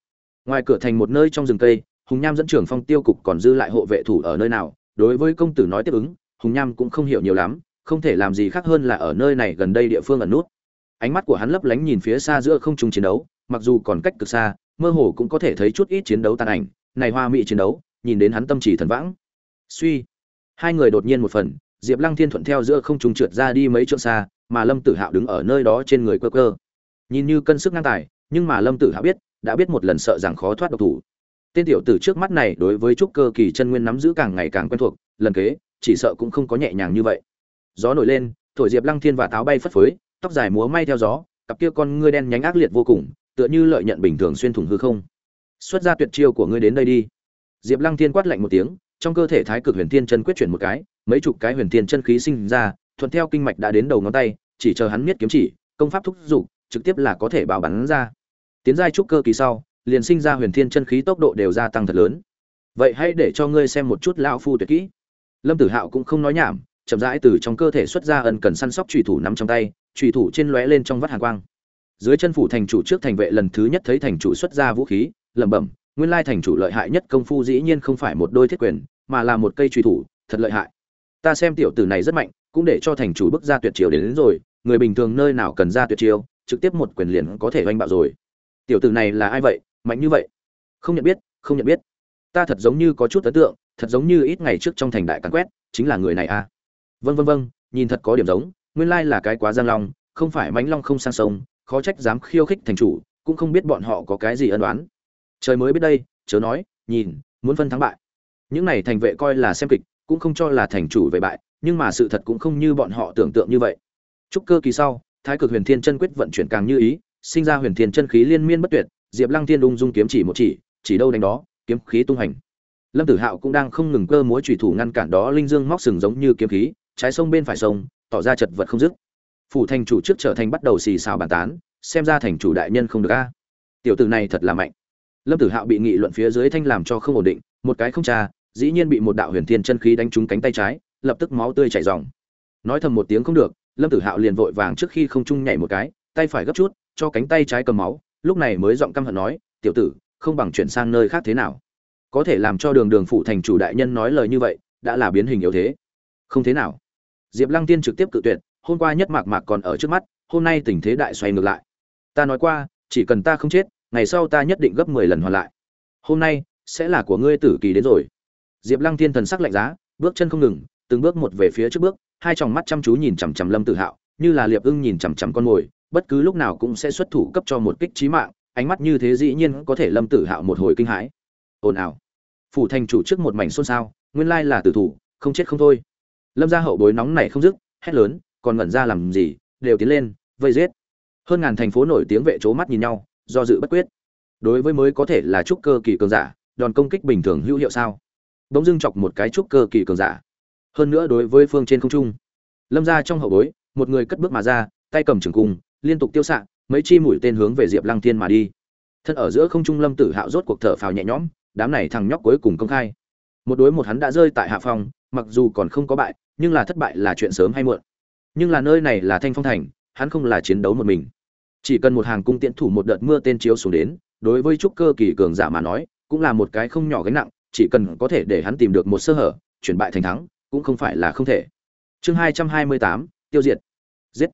Ngoài cửa thành một nơi trong rừng cây, hùng nham dẫn trưởng phong tiêu cục còn dư lại hộ vệ thủ ở nơi nào, đối với công tử nói tiếp ứng, hùng nham cũng không hiểu nhiều lắm, không thể làm gì khác hơn là ở nơi này gần đây địa phương ẩn nút. Ánh mắt của hắn lấp lánh nhìn phía xa giữa không trung chiến đấu, mặc dù còn cách cực xa, mơ hồ cũng có thể thấy chút ít chiến đấu tàn ảnh này hoa mỹ chiến đấu, nhìn đến hắn tâm chỉ thần vãng. Suy, hai người đột nhiên một phần, diệp lăng thiên thuận theo giữa không trung trượt ra đi mấy chỗ xa, mà lâm tử hạo đứng ở nơi đó trên người cơ cơ nhìn như cân sức ngang tài, nhưng mà lâm tử hạo biết, đã biết một lần sợ rằng khó thoát độc thủ. Tên tiểu tử trước mắt này đối với trúc cơ kỳ chân nguyên nắm giữ càng ngày càng quen thuộc, lần kế, chỉ sợ cũng không có nhẹ nhàng như vậy. Gió nổi lên, thổi diệp lăng thiên và táo bay phất phới, tóc dài múa may theo gió, cặp kia con ngươi đen nhánh ác liệt vô cùng, tựa như lợi nhận bình thường xuyên thủng hư không xuất ra tuyệt chiêu của ngươi đến đây đi. Diệp lăng thiên quát lạnh một tiếng, trong cơ thể thái cực huyền thiên chân quyết chuyển một cái, mấy chục cái huyền thiên chân khí sinh ra, thuận theo kinh mạch đã đến đầu ngón tay, chỉ chờ hắn miết kiếm chỉ, công pháp thúc giục, trực tiếp là có thể bào bắn ra. Tiến giai trúc cơ kỳ sau, liền sinh ra huyền thiên chân khí tốc độ đều gia tăng thật lớn. Vậy hãy để cho ngươi xem một chút lão phu tuyệt kỹ. Lâm tử hạo cũng không nói nhảm, chậm rãi từ trong cơ thể xuất ra ân cần săn sóc trùy thủ nắm trong tay trùy thủ trên lóe lên trong vắt hàng quang. Dưới chân phủ thành chủ trước thành vệ lần thứ nhất thấy thành chủ xuất ra vũ khí lẩm bẩm nguyên lai thành chủ lợi hại nhất công phu dĩ nhiên không phải một đôi thiết quyền mà là một cây truy thủ thật lợi hại. Ta xem tiểu tử này rất mạnh cũng để cho thành chủ bước ra tuyệt chiêu đến, đến rồi người bình thường nơi nào cần ra tuyệt chiêu trực tiếp một quyền liền có thể oanh bạo rồi. Tiểu tử này là ai vậy mạnh như vậy? Không nhận biết không nhận biết. Ta thật giống như có chút ấn tượng thật giống như ít ngày trước trong thành đại càn quét chính là người này à? Vân vân vân nhìn thật có điểm giống nguyên lai là cái quá giang long không phải mãnh long không sang sông khó trách dám khiêu khích thành chủ cũng không biết bọn họ có cái gì ân đoán trời mới biết đây, chớ nói, nhìn, muốn phân thắng bại. Những này thành vệ coi là xem kịch, cũng không cho là thành chủ về bại, nhưng mà sự thật cũng không như bọn họ tưởng tượng như vậy. Trúc cơ kỳ sau, thái cực huyền thiên chân quyết vận chuyển càng như ý, sinh ra huyền thiên chân khí liên miên bất tuyệt, diệp lăng thiên ung dung kiếm chỉ một chỉ chỉ đâu đánh đó, kiếm khí tung hành. Lâm tử hạo cũng đang không ngừng cơ múa trùy thủ ngăn cản đó, linh dương móc sừng giống như kiếm khí, trái sông bên phải sông, tỏ ra chật vật không dứt. Phủ thành chủ trước trở thành bắt đầu xì xào bàn tán, xem ra thành chủ đại nhân không được a. Tiểu tử này thật là mạnh lâm tử hạo bị nghị luận phía dưới thanh làm cho không ổn định, một cái không trà, dĩ nhiên bị một đạo huyền thiên chân khí đánh trúng cánh tay trái, lập tức máu tươi chảy ròng. Nói thầm một tiếng không được, lâm tử hạo liền vội vàng trước khi không trung nhảy một cái, tay phải gấp chút, cho cánh tay trái cầm máu, lúc này mới giọng căm hận nói, tiểu tử, không bằng chuyển sang nơi khác thế nào? Có thể làm cho đường đường phụ thành chủ đại nhân nói lời như vậy, đã là biến hình yếu thế. Không thế nào. Diệp lăng tiên trực tiếp cự tuyệt, hôm qua nhất mạc mạc còn ở trước mắt, hôm nay tình thế đại xoay ngược lại. Ta nói qua, chỉ cần ta không chết ngày sau ta nhất định gấp mười lần hoàn lại. Hôm nay, sẽ là của ngươi tử kỳ đến rồi. Diệp lăng Thiên thần sắc lạnh giá, bước chân không ngừng, từng bước một về phía trước bước, hai tròng mắt chăm chú nhìn chằm chằm lâm tự hạo, như là liệp ưng nhìn chằm chằm con mồi, bất cứ lúc nào cũng sẽ xuất thủ cấp cho một kích trí mạng, ánh mắt như thế dĩ nhiên có thể lâm tử hạo một hồi kinh hãi. Ồn ào. Phủ thành chủ trước một mảnh xôn xao, nguyên lai là tử thủ, không chết không thôi. Lâm gia hậu bối nóng này không dứt, hét lớn, còn ngẩn ra làm gì, đều tiến lên, vây giết. Hơn ngàn thành phố nổi tiếng vệ c mắt nhìn nhau do dự bất quyết. Đối với mới có thể là trúc cơ kỳ cường giả, đòn công kích bình thường hữu hiệu sao? Bỗng dưng chọc một cái trúc cơ kỳ cường giả. Hơn nữa đối với phương trên không trung. Lâm ra trong hậu bối, một người cất bước mà ra, tay cầm trường cung, liên tục tiêu xạ, mấy chi mũi tên hướng về diệp lăng thiên mà đi. Thân ở giữa không trung lâm tử hạo rốt cuộc thở phào nhẹ nhõm, đám này thằng nhóc cuối cùng công khai. Một đối một hắn đã rơi tại hạ phòng mặc dù còn không có bại, nhưng là thất bại là chuyện sớm hay muộn. Nhưng là nơi này là thanh phong thành, hắn không là chiến đấu một mình chỉ cần một hàng cung tiễn thủ một đợt mưa tên chiếu xuống đến, đối với trúc cơ kỳ cường giả mà nói, cũng là một cái không nhỏ gánh nặng, chỉ cần có thể để hắn tìm được một sơ hở, chuyển bại thành thắng, cũng không phải là không thể. Chương hai trăm hai mươi tám, tiêu diệt. Giết.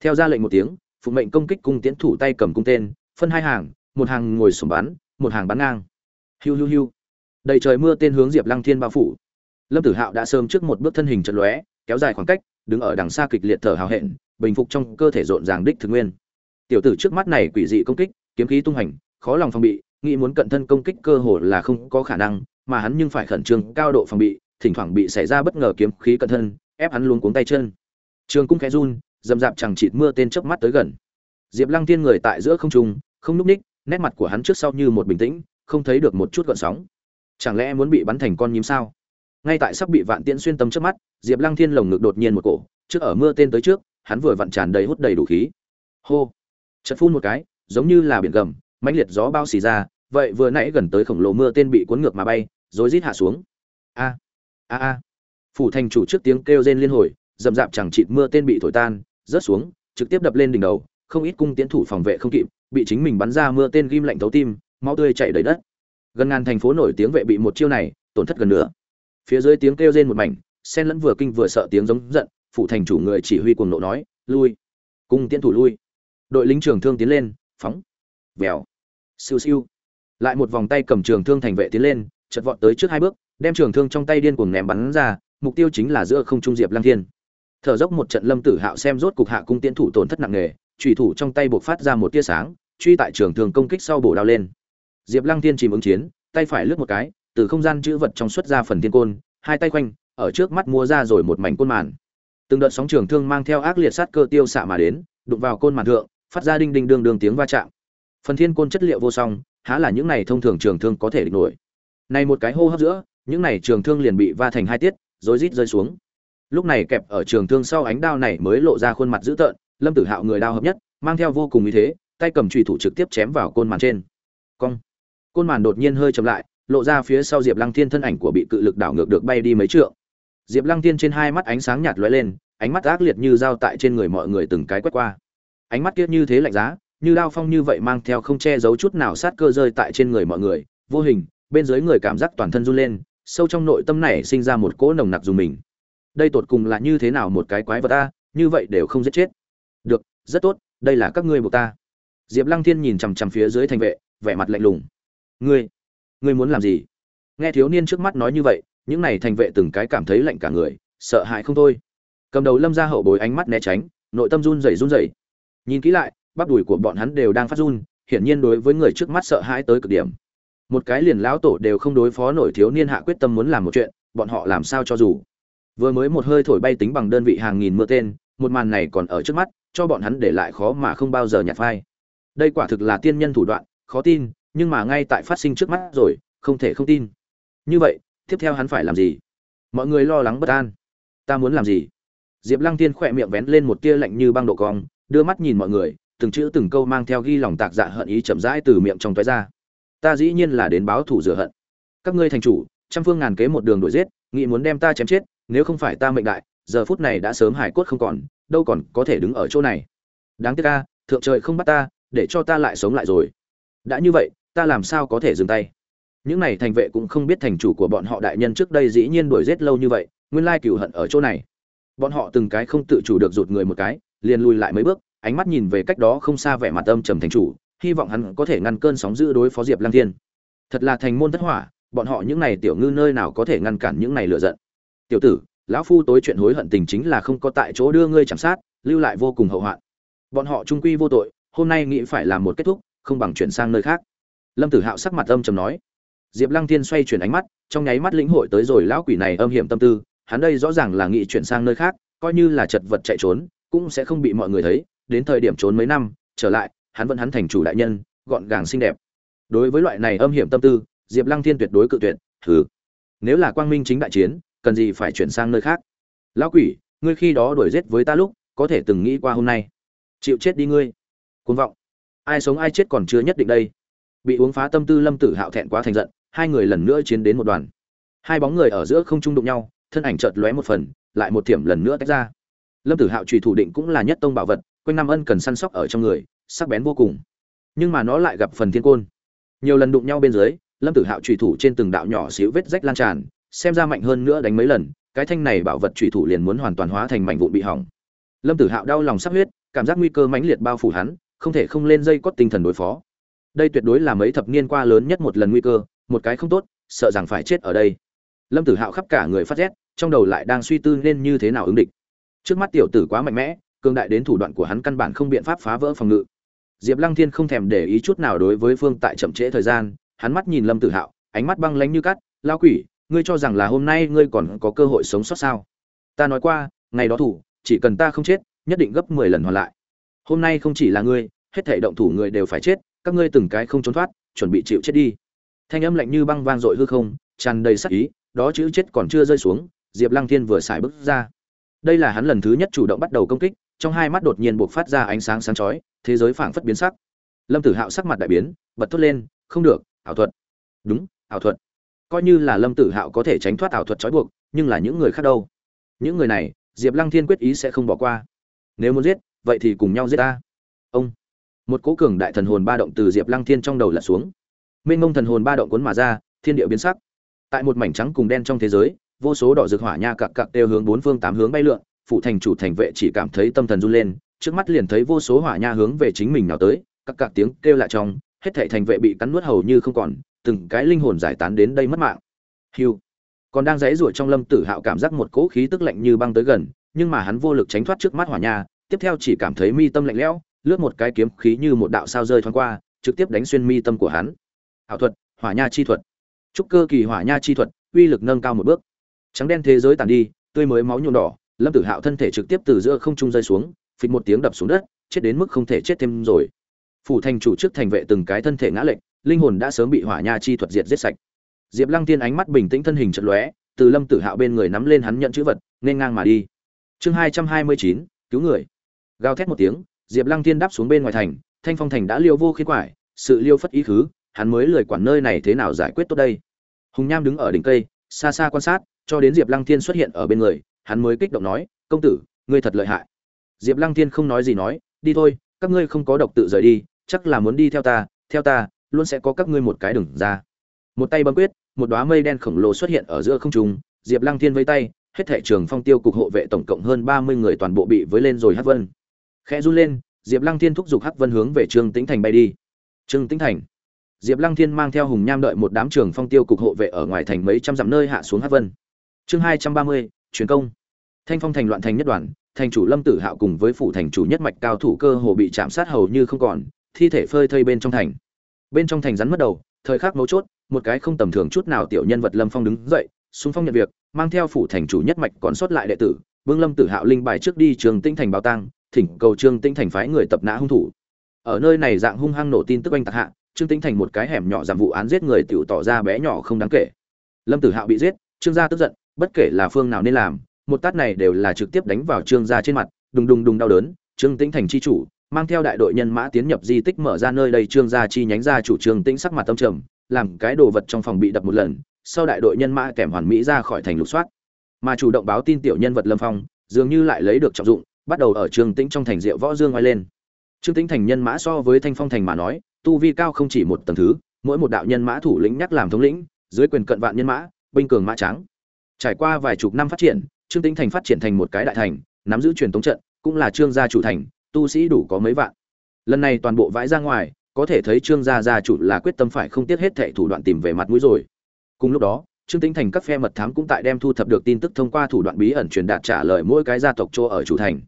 Theo ra lệnh một tiếng, phụ mệnh công kích cung tiễn thủ tay cầm cung tên, phân hai hàng, một hàng ngồi sổm bắn, một hàng bắn ngang. Hiu hiu hiu. Đầy trời mưa tên hướng diệp lăng thiên bao phủ. Lâm tử hạo đã sớm trước một bước thân hình trận lóe, kéo dài khoảng cách, đứng ở đằng xa kịch liệt thở hào hẹn, bình phục trong cơ thể rộn ràng đích thực nguyên tiểu tử trước mắt này quỷ dị công kích, kiếm khí tung hành khó lòng phòng bị, nghĩ muốn cận thân công kích cơ hồ là không có khả năng, mà hắn nhưng phải khẩn trương, cao độ phòng bị, thỉnh thoảng bị xảy ra bất ngờ kiếm khí cận thân, ép hắn luôn cuống tay chân. Trường cung khẽ run, dầm dạp chẳng chịt mưa tên chớp mắt tới gần. Diệp lăng tiên người tại giữa không trung, không núp ních, nét mặt của hắn trước sau như một bình tĩnh, không thấy được một chút gợn sóng. Chẳng lẽ muốn bị bắn thành con nhím sao? Ngay tại sắp bị vạn tiễn xuyên tâm trước mắt, diệp lăng thiên lồng ngực đột nhiên một cổ, trước ở mưa tên tới trước, hắn vừa vặn tràn đầy hút đầy đủ khí. Hô! Chật phun một cái, giống như là biển gầm, mãnh liệt gió bao xì ra, vậy vừa nãy gần tới khổng lồ mưa tên bị cuốn ngược mà bay, rồi rít hạ xuống. A a a. Phủ thành chủ trước tiếng kêu rên liên hồi, dầm dạp chẳng chịt mưa tên bị thổi tan, rớt xuống, trực tiếp đập lên đỉnh đầu, không ít cung tiến thủ phòng vệ không kịp, bị chính mình bắn ra mưa tên ghim lạnh thấu tim, máu tươi chảy đầy đất. Gần ngàn thành phố nổi tiếng vệ bị một chiêu này, tổn thất gần nữa phía dưới tiếng kêu rên một mảnh, sen lẫn vừa kinh vừa sợ tiếng giống giận, phủ thành chủ người chỉ huy cuồng nộ nói, lui. Cung tiến thủ lui đội lính trường thương tiến lên, phóng. Vèo. Siêu siêu. Lại một vòng tay cầm trường thương thành vệ tiến lên, chật vọt tới trước hai bước, đem trường thương trong tay điên cuồng ném bắn ra, mục tiêu chính là giữa không trung diệp lang thiên. Thở dốc một trận lâm tử hạo xem rốt cục hạ cung tiến thủ tổn thất nặng nề trùy thủ trong tay buộc phát ra một tia sáng, truy tại trường thương công kích sau bổ đao lên. Diệp lăng thiên chìm ứng chiến, tay phải lướt một cái, từ không gian chữ vật trong xuất ra phần thiên côn, hai tay quanh ở trước mắt mua ra rồi một mảnh côn màn. Từng đợt sóng trường thương mang theo ác liệt sát cơ tiêu xạ mà đến, đụng vào côn màn thượng phát ra đinh đinh đương đương tiếng va chạm. Phần thiên côn chất liệu vô song, há là những này thông thường trường thương có thể địch nổi. Này một cái hô hấp giữa, những này trường thương liền bị va thành hai tiết, rối rít rơi xuống. Lúc này kẹp ở trường thương sau ánh đao này mới lộ ra khuôn mặt dữ tợn, lâm tử hạo người đao hợp nhất, mang theo vô cùng ý thế, tay cầm trùy thủ trực tiếp chém vào côn màn trên. Cong. Côn màn đột nhiên hơi chậm lại, lộ ra phía sau diệp lăng thiên thân ảnh của bị cự lực đảo ngược được bay đi mấy trượng. Diệp lăng thiên trên hai mắt ánh sáng nhạt lóe lên, ánh mắt ác liệt như dao tại trên người mọi người từng cái quét qua ánh mắt kia như thế lạnh giá, như đao phong như vậy mang theo không che giấu chút nào sát cơ rơi tại trên người mọi người, vô hình, bên dưới người cảm giác toàn thân run lên, sâu trong nội tâm này sinh ra một cỗ nồng nặc dùng mình. Đây tột cùng là như thế nào một cái quái vật ta như vậy đều không giết chết. Được, rất tốt, đây là các ngươi buộc ta. Diệp lăng thiên nhìn chằm chằm phía dưới thành vệ, vẻ mặt lạnh lùng. Ngươi ngươi muốn làm gì? Nghe thiếu niên trước mắt nói như vậy, những này thành vệ từng cái cảm thấy lạnh cả người, sợ hãi không thôi. Cầm đầu lâm ra hậu bối ánh mắt né tránh, nội tâm run rẩy run rẩy nhìn kỹ lại, bắp đùi của bọn hắn đều đang phát run, hiển nhiên đối với người trước mắt sợ hãi tới cực điểm. Một cái liền lão tổ đều không đối phó nổi thiếu niên hạ quyết tâm muốn làm một chuyện, bọn họ làm sao cho dù. Vừa mới một hơi thổi bay tính bằng đơn vị hàng nghìn mưa tên, một màn này còn ở trước mắt, cho bọn hắn để lại khó mà không bao giờ nhặt phai. Đây quả thực là tiên nhân thủ đoạn, khó tin, nhưng mà ngay tại phát sinh trước mắt rồi, không thể không tin. Như vậy, tiếp theo hắn phải làm gì? Mọi người lo lắng bất an. Ta muốn làm gì? Diệp lăng tiên khỏe miệng vén lên một tia lạnh như băng độ cong đưa mắt nhìn mọi người, từng chữ từng câu mang theo ghi lòng tạc dạ hận ý chậm rãi từ miệng trong toái ra. Ta dĩ nhiên là đến báo thủ rửa hận. Các ngươi thành chủ, trăm phương ngàn kế một đường đuổi giết, nghĩ muốn đem ta chém chết, nếu không phải ta mệnh đại, giờ phút này đã sớm hải cốt không còn, đâu còn có thể đứng ở chỗ này. Đáng tiếc ca thượng trời không bắt ta, để cho ta lại sống lại rồi. Đã như vậy, ta làm sao có thể dừng tay? Những này thành vệ cũng không biết thành chủ của bọn họ đại nhân trước đây dĩ nhiên đuổi giết lâu như vậy, nguyên lai cửu hận ở chỗ này. Bọn họ từng cái không tự chủ được rụt người một cái liền lùi lại mấy bước, ánh mắt nhìn về cách đó không xa vẻ mặt âm trầm thành chủ, hy vọng hắn có thể ngăn cơn sóng dữ đối phó diệp lang thiên. Thật là thành môn thất hỏa, bọn họ những này tiểu ngư nơi nào có thể ngăn cản những này lựa giận. Tiểu tử, lão phu tối chuyện hối hận tình chính là không có tại chỗ đưa ngươi chạm sát, lưu lại vô cùng hậu hoạn. Bọn họ trung quy vô tội, hôm nay nghĩ phải làm một kết thúc, không bằng chuyển sang nơi khác. Lâm tử hạo sắc mặt âm trầm nói. Diệp lăng thiên xoay chuyển ánh mắt, trong nháy mắt lĩnh hội tới rồi lão quỷ này âm hiểm tâm tư, hắn đây rõ ràng là nghĩ chuyển sang nơi khác, coi như là chật vật chạy trốn cũng sẽ không bị mọi người thấy, đến thời điểm trốn mấy năm, trở lại, hắn vẫn hắn thành chủ đại nhân, gọn gàng xinh đẹp. Đối với loại này âm hiểm tâm tư, diệp lăng thiên tuyệt đối cự tuyệt, thử. Nếu là quang minh chính đại chiến, cần gì phải chuyển sang nơi khác? Lão quỷ, ngươi khi đó đuổi giết với ta lúc, có thể từng nghĩ qua hôm nay. Chịu chết đi ngươi. Côn vọng. Ai sống ai chết còn chưa nhất định đây. Bị uống phá tâm tư lâm tử hạo thẹn quá thành giận, hai người lần nữa chiến đến một đoàn. Hai bóng người ở giữa không trung đụng nhau, thân ảnh chợt lóe một phần, lại một thiểm lần nữa tách ra lâm tử hạo trùy thủ định cũng là nhất tông bảo vật, quanh năm ân cần săn sóc ở trong người, sắc bén vô cùng. Nhưng mà nó lại gặp phần thiên côn. Nhiều lần đụng nhau bên dưới, lâm tử hạo trùy thủ trên từng đạo nhỏ xíu vết rách lan tràn, xem ra mạnh hơn nữa đánh mấy lần, cái thanh này bảo vật trùy thủ liền muốn hoàn toàn hóa thành mảnh vụn bị hỏng. Lâm tử hạo đau lòng sắp huyết, cảm giác nguy cơ mãnh liệt bao phủ hắn, không thể không lên dây cót tinh thần đối phó. Đây tuyệt đối là mấy thập niên qua lớn nhất một lần nguy cơ, một cái không tốt, sợ rằng phải chết ở đây. Lâm tử hạo khắp cả người phát rét, trong đầu lại đang suy tư nên như thế nào ứng địch trước mắt tiểu tử quá mạnh mẽ cương đại đến thủ đoạn của hắn căn bản không biện pháp phá vỡ phòng ngự. Diệp lăng thiên không thèm để ý chút nào đối với phương tại chậm trễ thời gian, hắn mắt nhìn lâm tử hạo, ánh mắt băng lánh như cắt lao quỷ, ngươi cho rằng là hôm nay ngươi còn có cơ hội sống sót sao? Ta nói qua, ngày đó thủ, chỉ cần ta không chết, nhất định gấp mười lần hoàn lại. Hôm nay không chỉ là ngươi, hết thể động thủ người đều phải chết, các ngươi từng cái không trốn thoát, chuẩn bị chịu chết đi. Thanh âm lạnh như băng vang dội hư không, tràn đầy sắc ý, đó chữ chết còn chưa rơi xuống, diệp lăng thiên vừa xài bước ra đây là hắn lần thứ nhất chủ động bắt đầu công kích, trong hai mắt đột nhiên buộc phát ra ánh sáng sáng chói, thế giới phảng phất biến sắc. Lâm tử hạo sắc mặt đại biến, bật thốt lên, không được, ảo thuật. Đúng, ảo thuật. Coi như là lâm tử hạo có thể tránh thoát ảo thuật trói buộc, nhưng là những người khác đâu? Những người này, diệp lăng thiên quyết ý sẽ không bỏ qua. Nếu muốn giết, vậy thì cùng nhau giết ta. Ông. Một cố cường đại thần hồn ba động từ diệp lăng thiên trong đầu lật xuống. Mênh mông thần hồn ba động cuốn mà ra, thiên địa biến sắc. Tại một mảnh trắng cùng đen trong thế giới vô số đỏ rực hỏa nha cặc cặc đều hướng bốn phương tám hướng bay lượn phụ thành chủ thành vệ chỉ cảm thấy tâm thần run lên, trước mắt liền thấy vô số hỏa nha hướng về chính mình nào tới, cặc cặc tiếng kêu lại trong, hết thảy thành vệ bị cắn nuốt hầu như không còn, từng cái linh hồn giải tán đến đây mất mạng. Hiu. Còn đang giãy giụa trong lâm tử hạo cảm giác một cỗ khí tức lạnh như băng tới gần, nhưng mà hắn vô lực tránh thoát trước mắt hỏa nha, tiếp theo chỉ cảm thấy mi tâm lạnh lẽo, lướt một cái kiếm khí như một đạo sao rơi thoáng qua, trực tiếp đánh xuyên mi tâm của hắn. Hảo thuật, hỏa nha chi thuật. Trúc cơ kỳ hỏa nha chi thuật, uy lực nâng cao một bước trắng đen thế giới tàn đi, tươi mới máu nhuộm đỏ, lâm tử hạo thân thể trực tiếp từ giữa không trung rơi xuống, phịch một tiếng đập xuống đất, chết đến mức không thể chết thêm rồi. Phủ thành chủ trước thành vệ từng cái thân thể ngã lệch, linh hồn đã sớm bị hỏa nha chi thuật diệt giết sạch. Diệp lăng tiên ánh mắt bình tĩnh thân hình chật lóe, từ lâm tử hạo bên người nắm lên hắn nhận chữ vật, nên ngang mà đi. Chương hai trăm hai mươi chín, cứu người. Gào thét một tiếng, diệp lăng tiên đáp xuống bên ngoài thành, thanh phong thành đã liêu vô khí quải, sự liêu phất ý khứ, hắn mới lười quản nơi này thế nào giải quyết tốt đây. Hùng nham đứng ở đỉnh cây, xa xa quan sát cho đến diệp lăng thiên xuất hiện ở bên người, hắn mới kích động nói, công tử, ngươi thật lợi hại. Diệp lăng thiên không nói gì nói, đi thôi, các ngươi không có độc tự rời đi, chắc là muốn đi theo ta theo ta, luôn sẽ có các ngươi một cái đừng ra. Một tay bấm quyết, một đóa mây đen khổng lồ xuất hiện ở giữa không trung, diệp lăng thiên vây tay, hết thảy trường phong tiêu cục hộ vệ tổng cộng hơn ba mươi người toàn bộ bị với lên rồi hắc vân. Khẽ run lên, diệp lăng thiên thúc giục hắc vân hướng về trương tĩnh thành bay đi. Trương tĩnh thành. Diệp lăng thiên mang theo hùng nham đợi một đám trường phong tiêu cục hộ vệ ở ngoài thành mấy trăm dặm nơi hạ xuống hắc vân chương hai trăm ba mươi truyền công. Thanh phong thành loạn thành nhất đoàn thành chủ lâm tử hạo cùng với phủ thành chủ nhất mạch cao thủ cơ hồ bị chạm sát hầu như không còn thi thể phơi thây bên trong thành. Bên trong thành rắn mất đầu thời khắc mấu chốt một cái không tầm thường chút nào tiểu nhân vật lâm phong đứng dậy xung phong nhận việc mang theo phủ thành chủ nhất mạch còn sót lại đệ tử vương lâm tử hạo linh bài trước đi trường tinh thành báo tàng, thỉnh cầu trương tinh thành phái người tập nã hung thủ. Ở nơi này dạng hung hăng nổ tin tức anh tạc hạ trương tinh thành một cái hẻm nhỏ giảm vụ án giết người tiểu tỏ ra bé nhỏ không đáng kể. Lâm tử hạo bị giết trương gia tức giận bất kể là phương nào nên làm, một tát này đều là trực tiếp đánh vào trương gia trên mặt, đùng đùng đùng đau đớn, trương tĩnh thành chi chủ, mang theo đại đội nhân mã tiến nhập di tích mở ra nơi đây, trương gia chi nhánh ra chủ trương tĩnh sắc mặt tâm trầm, làm cái đồ vật trong phòng bị đập một lần, sau đại đội nhân mã kèm hoàn mỹ ra khỏi thành lục soát. Mà chủ động báo tin tiểu nhân vật lâm phong, dường như lại lấy được trọng dụng, bắt đầu ở trương tĩnh trong thành rượu võ dương ngoài lên. Trương tĩnh thành nhân mã so với thanh phong thành mà nói, tu vi cao không chỉ một tầng thứ, mỗi một đạo nhân mã thủ lĩnh nhắc làm thống lĩnh, dưới quyền cận vạn nhân mã, binh cường mã trắng trải qua vài chục năm phát triển, trương tĩnh thành phát triển thành một cái đại thành, nắm giữ truyền thống trận, cũng là trương gia chủ thành, tu sĩ đủ có mấy vạn. Lần này toàn bộ vãi ra ngoài, có thể thấy trương gia gia chủ là quyết tâm phải không tiếc hết thệ thủ đoạn tìm về mặt mũi rồi. Cùng lúc đó, trương tĩnh thành các phe mật thám cũng tại đem thu thập được tin tức thông qua thủ đoạn bí ẩn truyền đạt trả lời mỗi cái gia tộc chỗ ở chủ thành.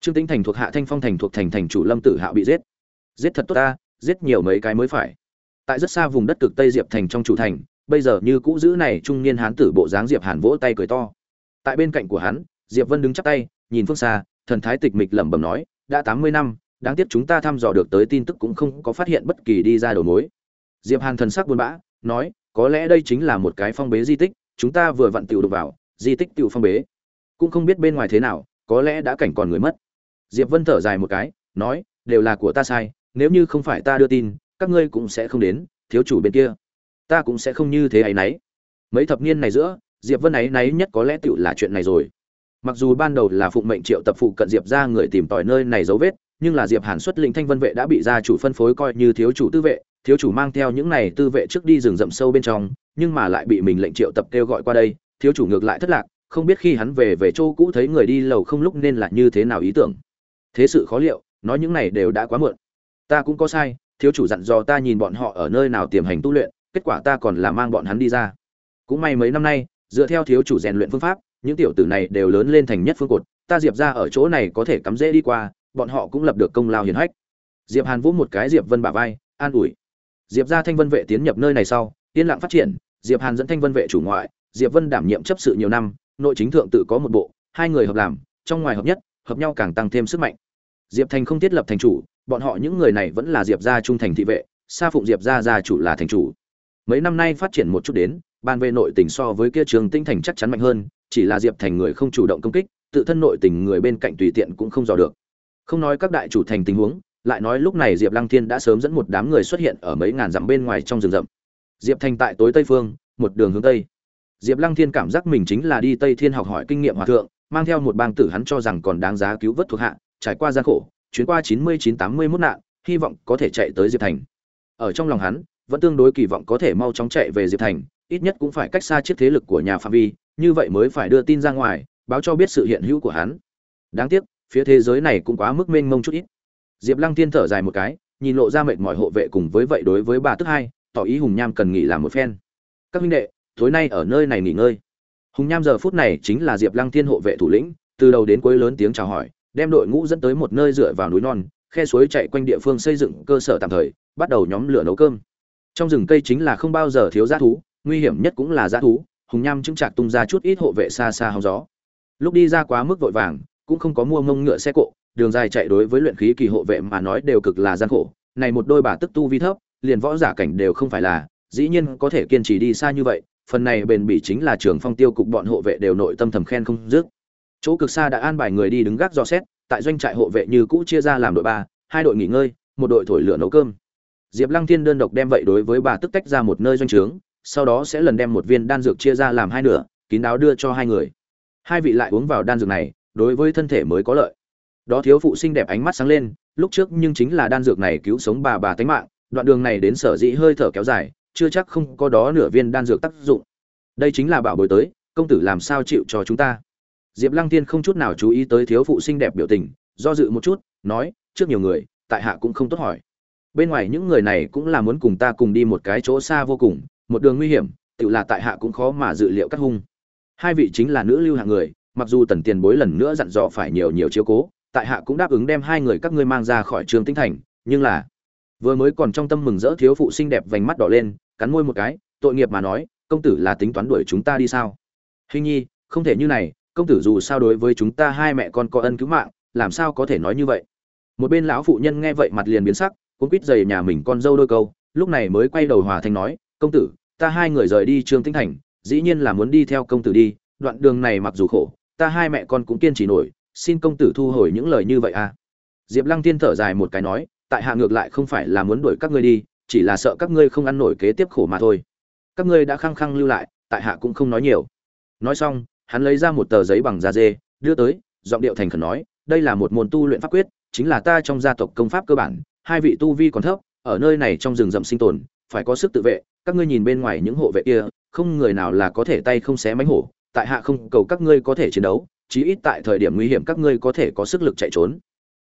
Trương tĩnh thành thuộc hạ thanh phong thành thuộc thành thành chủ lâm tử hạo bị giết. Giết thật tốt ta, giết nhiều mấy cái mới phải. Tại rất xa vùng đất cực tây diệp thành trong chủ thành bây giờ như cũ giữ này trung niên hán tử bộ dáng diệp hàn vỗ tay cười to. Tại bên cạnh của hắn, diệp vân đứng chắp tay, nhìn phương xa, thần thái tịch mịch lẩm bẩm nói, đã tám mươi năm, đáng tiếc chúng ta thăm dò được tới tin tức cũng không có phát hiện bất kỳ đi ra đầu mối. Diệp hàn thần sắc buồn bã, nói, có lẽ đây chính là một cái phong bế di tích, chúng ta vừa vặn tiểu được vào, di tích tiểu phong bế. Cũng không biết bên ngoài thế nào, có lẽ đã cảnh còn người mất. Diệp vân thở dài một cái, nói, đều là của ta sai, nếu như không phải ta đưa tin, các ngươi cũng sẽ không đến, thiếu chủ bên kia ta cũng sẽ không như thế ấy nấy. Mấy thập niên này giữa, diệp vân ấy nấy nhất có lẽ tựu là chuyện này rồi. Mặc dù ban đầu là phụng mệnh triệu tập phụ cận diệp ra người tìm tòi nơi này dấu vết, nhưng là diệp hàn xuất lĩnh thanh vân vệ đã bị gia chủ phân phối coi như thiếu chủ tư vệ, thiếu chủ mang theo những này tư vệ trước đi rừng rậm sâu bên trong, nhưng mà lại bị mình lệnh triệu tập kêu gọi qua đây, thiếu chủ ngược lại thất lạc, không biết khi hắn về về chỗ cũ thấy người đi lầu không lúc nên là như thế nào ý tưởng. Thế sự khó liệu, nói những này đều đã quá muộn. Ta cũng có sai, thiếu chủ dặn dò ta nhìn bọn họ ở nơi nào tiềm hành tu luyện kết quả ta còn là mang bọn hắn đi ra. Cũng may mấy năm nay, dựa theo thiếu chủ rèn luyện phương pháp, những tiểu tử này đều lớn lên thành nhất phương cột, ta diệp ra ở chỗ này có thể cắm dễ đi qua, bọn họ cũng lập được công lao hiển hách. Diệp hàn vũ một cái diệp vân bả vai, an ủi. Diệp ra thanh vân vệ tiến nhập nơi này sau, yên lặng phát triển, diệp hàn dẫn thanh vân vệ chủ ngoại, diệp vân đảm nhiệm chấp sự nhiều năm, nội chính thượng tự có một bộ, hai người hợp làm, trong ngoài hợp nhất, hợp nhau càng tăng thêm sức mạnh. Diệp thành không thiết lập thành chủ, bọn họ những người này vẫn là diệp gia trung thành thị vệ, sa phụng diệp gia gia chủ là thành chủ mấy năm nay phát triển một chút đến, ban về nội tình so với kia trường tinh thành chắc chắn mạnh hơn, chỉ là diệp thành người không chủ động công kích, tự thân nội tình người bên cạnh tùy tiện cũng không dò được. Không nói các đại chủ thành tình huống, lại nói lúc này diệp lăng thiên đã sớm dẫn một đám người xuất hiện ở mấy ngàn dặm bên ngoài trong rừng rậm. Diệp thành tại tối tây phương, một đường hướng tây. Diệp lăng thiên cảm giác mình chính là đi tây thiên học hỏi kinh nghiệm hòa thượng, mang theo một bang tử hắn cho rằng còn đáng giá cứu vớt thuộc hạ, trải qua gian khổ, chuyến qua chín mươi chín tám mươi mốt nạn, hy vọng có thể chạy tới diệp thành. Ở trong lòng hắn vẫn tương đối kỳ vọng có thể mau chóng chạy về diệp thành, ít nhất cũng phải cách xa chiếc thế lực của nhà phạm vi, như vậy mới phải đưa tin ra ngoài, báo cho biết sự hiện hữu của hắn. Đáng tiếc, phía thế giới này cũng quá mức mênh mông chút ít. Diệp lăng thiên thở dài một cái, nhìn lộ ra mệt mỏi hộ vệ cùng với vậy đối với bà tức hai, tỏ ý hùng nham cần nghỉ làm một phen. Các huynh đệ, tối nay ở nơi này nghỉ ngơi. Hùng nham giờ phút này chính là diệp lăng thiên hộ vệ thủ lĩnh, từ đầu đến cuối lớn tiếng chào hỏi, đem đội ngũ dẫn tới một nơi dựa vào núi non, khe suối chạy quanh địa phương xây dựng cơ sở tạm thời, bắt đầu nhóm lửa nấu cơm trong rừng cây chính là không bao giờ thiếu g thú, nguy hiểm nhất cũng là g thú, hùng nham chững chạc tung ra chút ít hộ vệ xa xa hóng gió. Lúc đi ra quá mức vội vàng, cũng không có mua mông ngựa xe cộ, đường dài chạy đối với luyện khí kỳ hộ vệ mà nói đều cực là gian khổ. Này một đôi bà tức tu vi thấp, liền võ giả cảnh đều không phải là, dĩ nhiên có thể kiên trì đi xa như vậy, phần này bền bỉ chính là trường phong tiêu cục bọn hộ vệ đều nội tâm thầm khen không dứt. Chỗ cực xa đã an bài người đi đứng gác dò xét, tại doanh trại hộ vệ như cũ chia ra làm đội ba, hai đội nghỉ ngơi, một đội thổi lửa nấu cơm diệp lăng thiên đơn độc đem vậy đối với bà tức tách ra một nơi doanh trướng, sau đó sẽ lần đem một viên đan dược chia ra làm hai nửa, kín đáo đưa cho hai người. Hai vị lại uống vào đan dược này, đối với thân thể mới có lợi. Đó thiếu phụ xinh đẹp ánh mắt sáng lên, lúc trước nhưng chính là đan dược này cứu sống bà bà tánh mạng, đoạn đường này đến sở dĩ hơi thở kéo dài, chưa chắc không có đó nửa viên đan dược tác dụng. Đây chính là bảo bối tới, công tử làm sao chịu cho chúng ta? Diệp lăng tiên không chút nào chú ý tới thiếu phụ xinh đẹp biểu tình, do dự một chút, nói, trước nhiều người, tại hạ cũng không tốt hỏi bên ngoài những người này cũng là muốn cùng ta cùng đi một cái chỗ xa vô cùng, một đường nguy hiểm, tự là tại hạ cũng khó mà dự liệu cắt hung. Hai vị chính là nữ lưu hạng người, mặc dù tần tiền bối lần nữa dặn dò phải nhiều nhiều chiếu cố, tại hạ cũng đáp ứng đem hai người các ngươi mang ra khỏi trường tinh thành, nhưng là, vừa mới còn trong tâm mừng rỡ thiếu phụ xinh đẹp vành mắt đỏ lên, cắn môi một cái, tội nghiệp mà nói, công tử là tính toán đuổi chúng ta đi sao? Hình nhi, không thể như này, công tử dù sao đối với chúng ta hai mẹ con có ân cứu mạng, làm sao có thể nói như vậy? Một bên lão phụ nhân nghe vậy mặt liền biến sắc cũng quýt dày nhà mình con dâu đôi câu, lúc này mới quay đầu hòa thanh nói, công tử, ta hai người rời đi trương tĩnh thành, dĩ nhiên là muốn đi theo công tử đi, đoạn đường này mặc dù khổ, ta hai mẹ con cũng kiên trì nổi, xin công tử thu hồi những lời như vậy à? Diệp lăng tiên thở dài một cái nói, tại hạ ngược lại không phải là muốn đuổi các ngươi đi, chỉ là sợ các ngươi không ăn nổi kế tiếp khổ mà thôi. Các ngươi đã khăng khăng lưu lại, tại hạ cũng không nói nhiều. Nói xong, hắn lấy ra một tờ giấy bằng da dê, đưa tới, giọng điệu thành khẩn nói, đây là một môn tu luyện pháp quyết, chính là ta trong gia tộc công pháp cơ bản hai vị tu vi còn thấp ở nơi này trong rừng rậm sinh tồn phải có sức tự vệ các ngươi nhìn bên ngoài những hộ vệ kia không người nào là có thể tay không xé mánh hổ tại hạ không cầu các ngươi có thể chiến đấu chí ít tại thời điểm nguy hiểm các ngươi có thể có sức lực chạy trốn.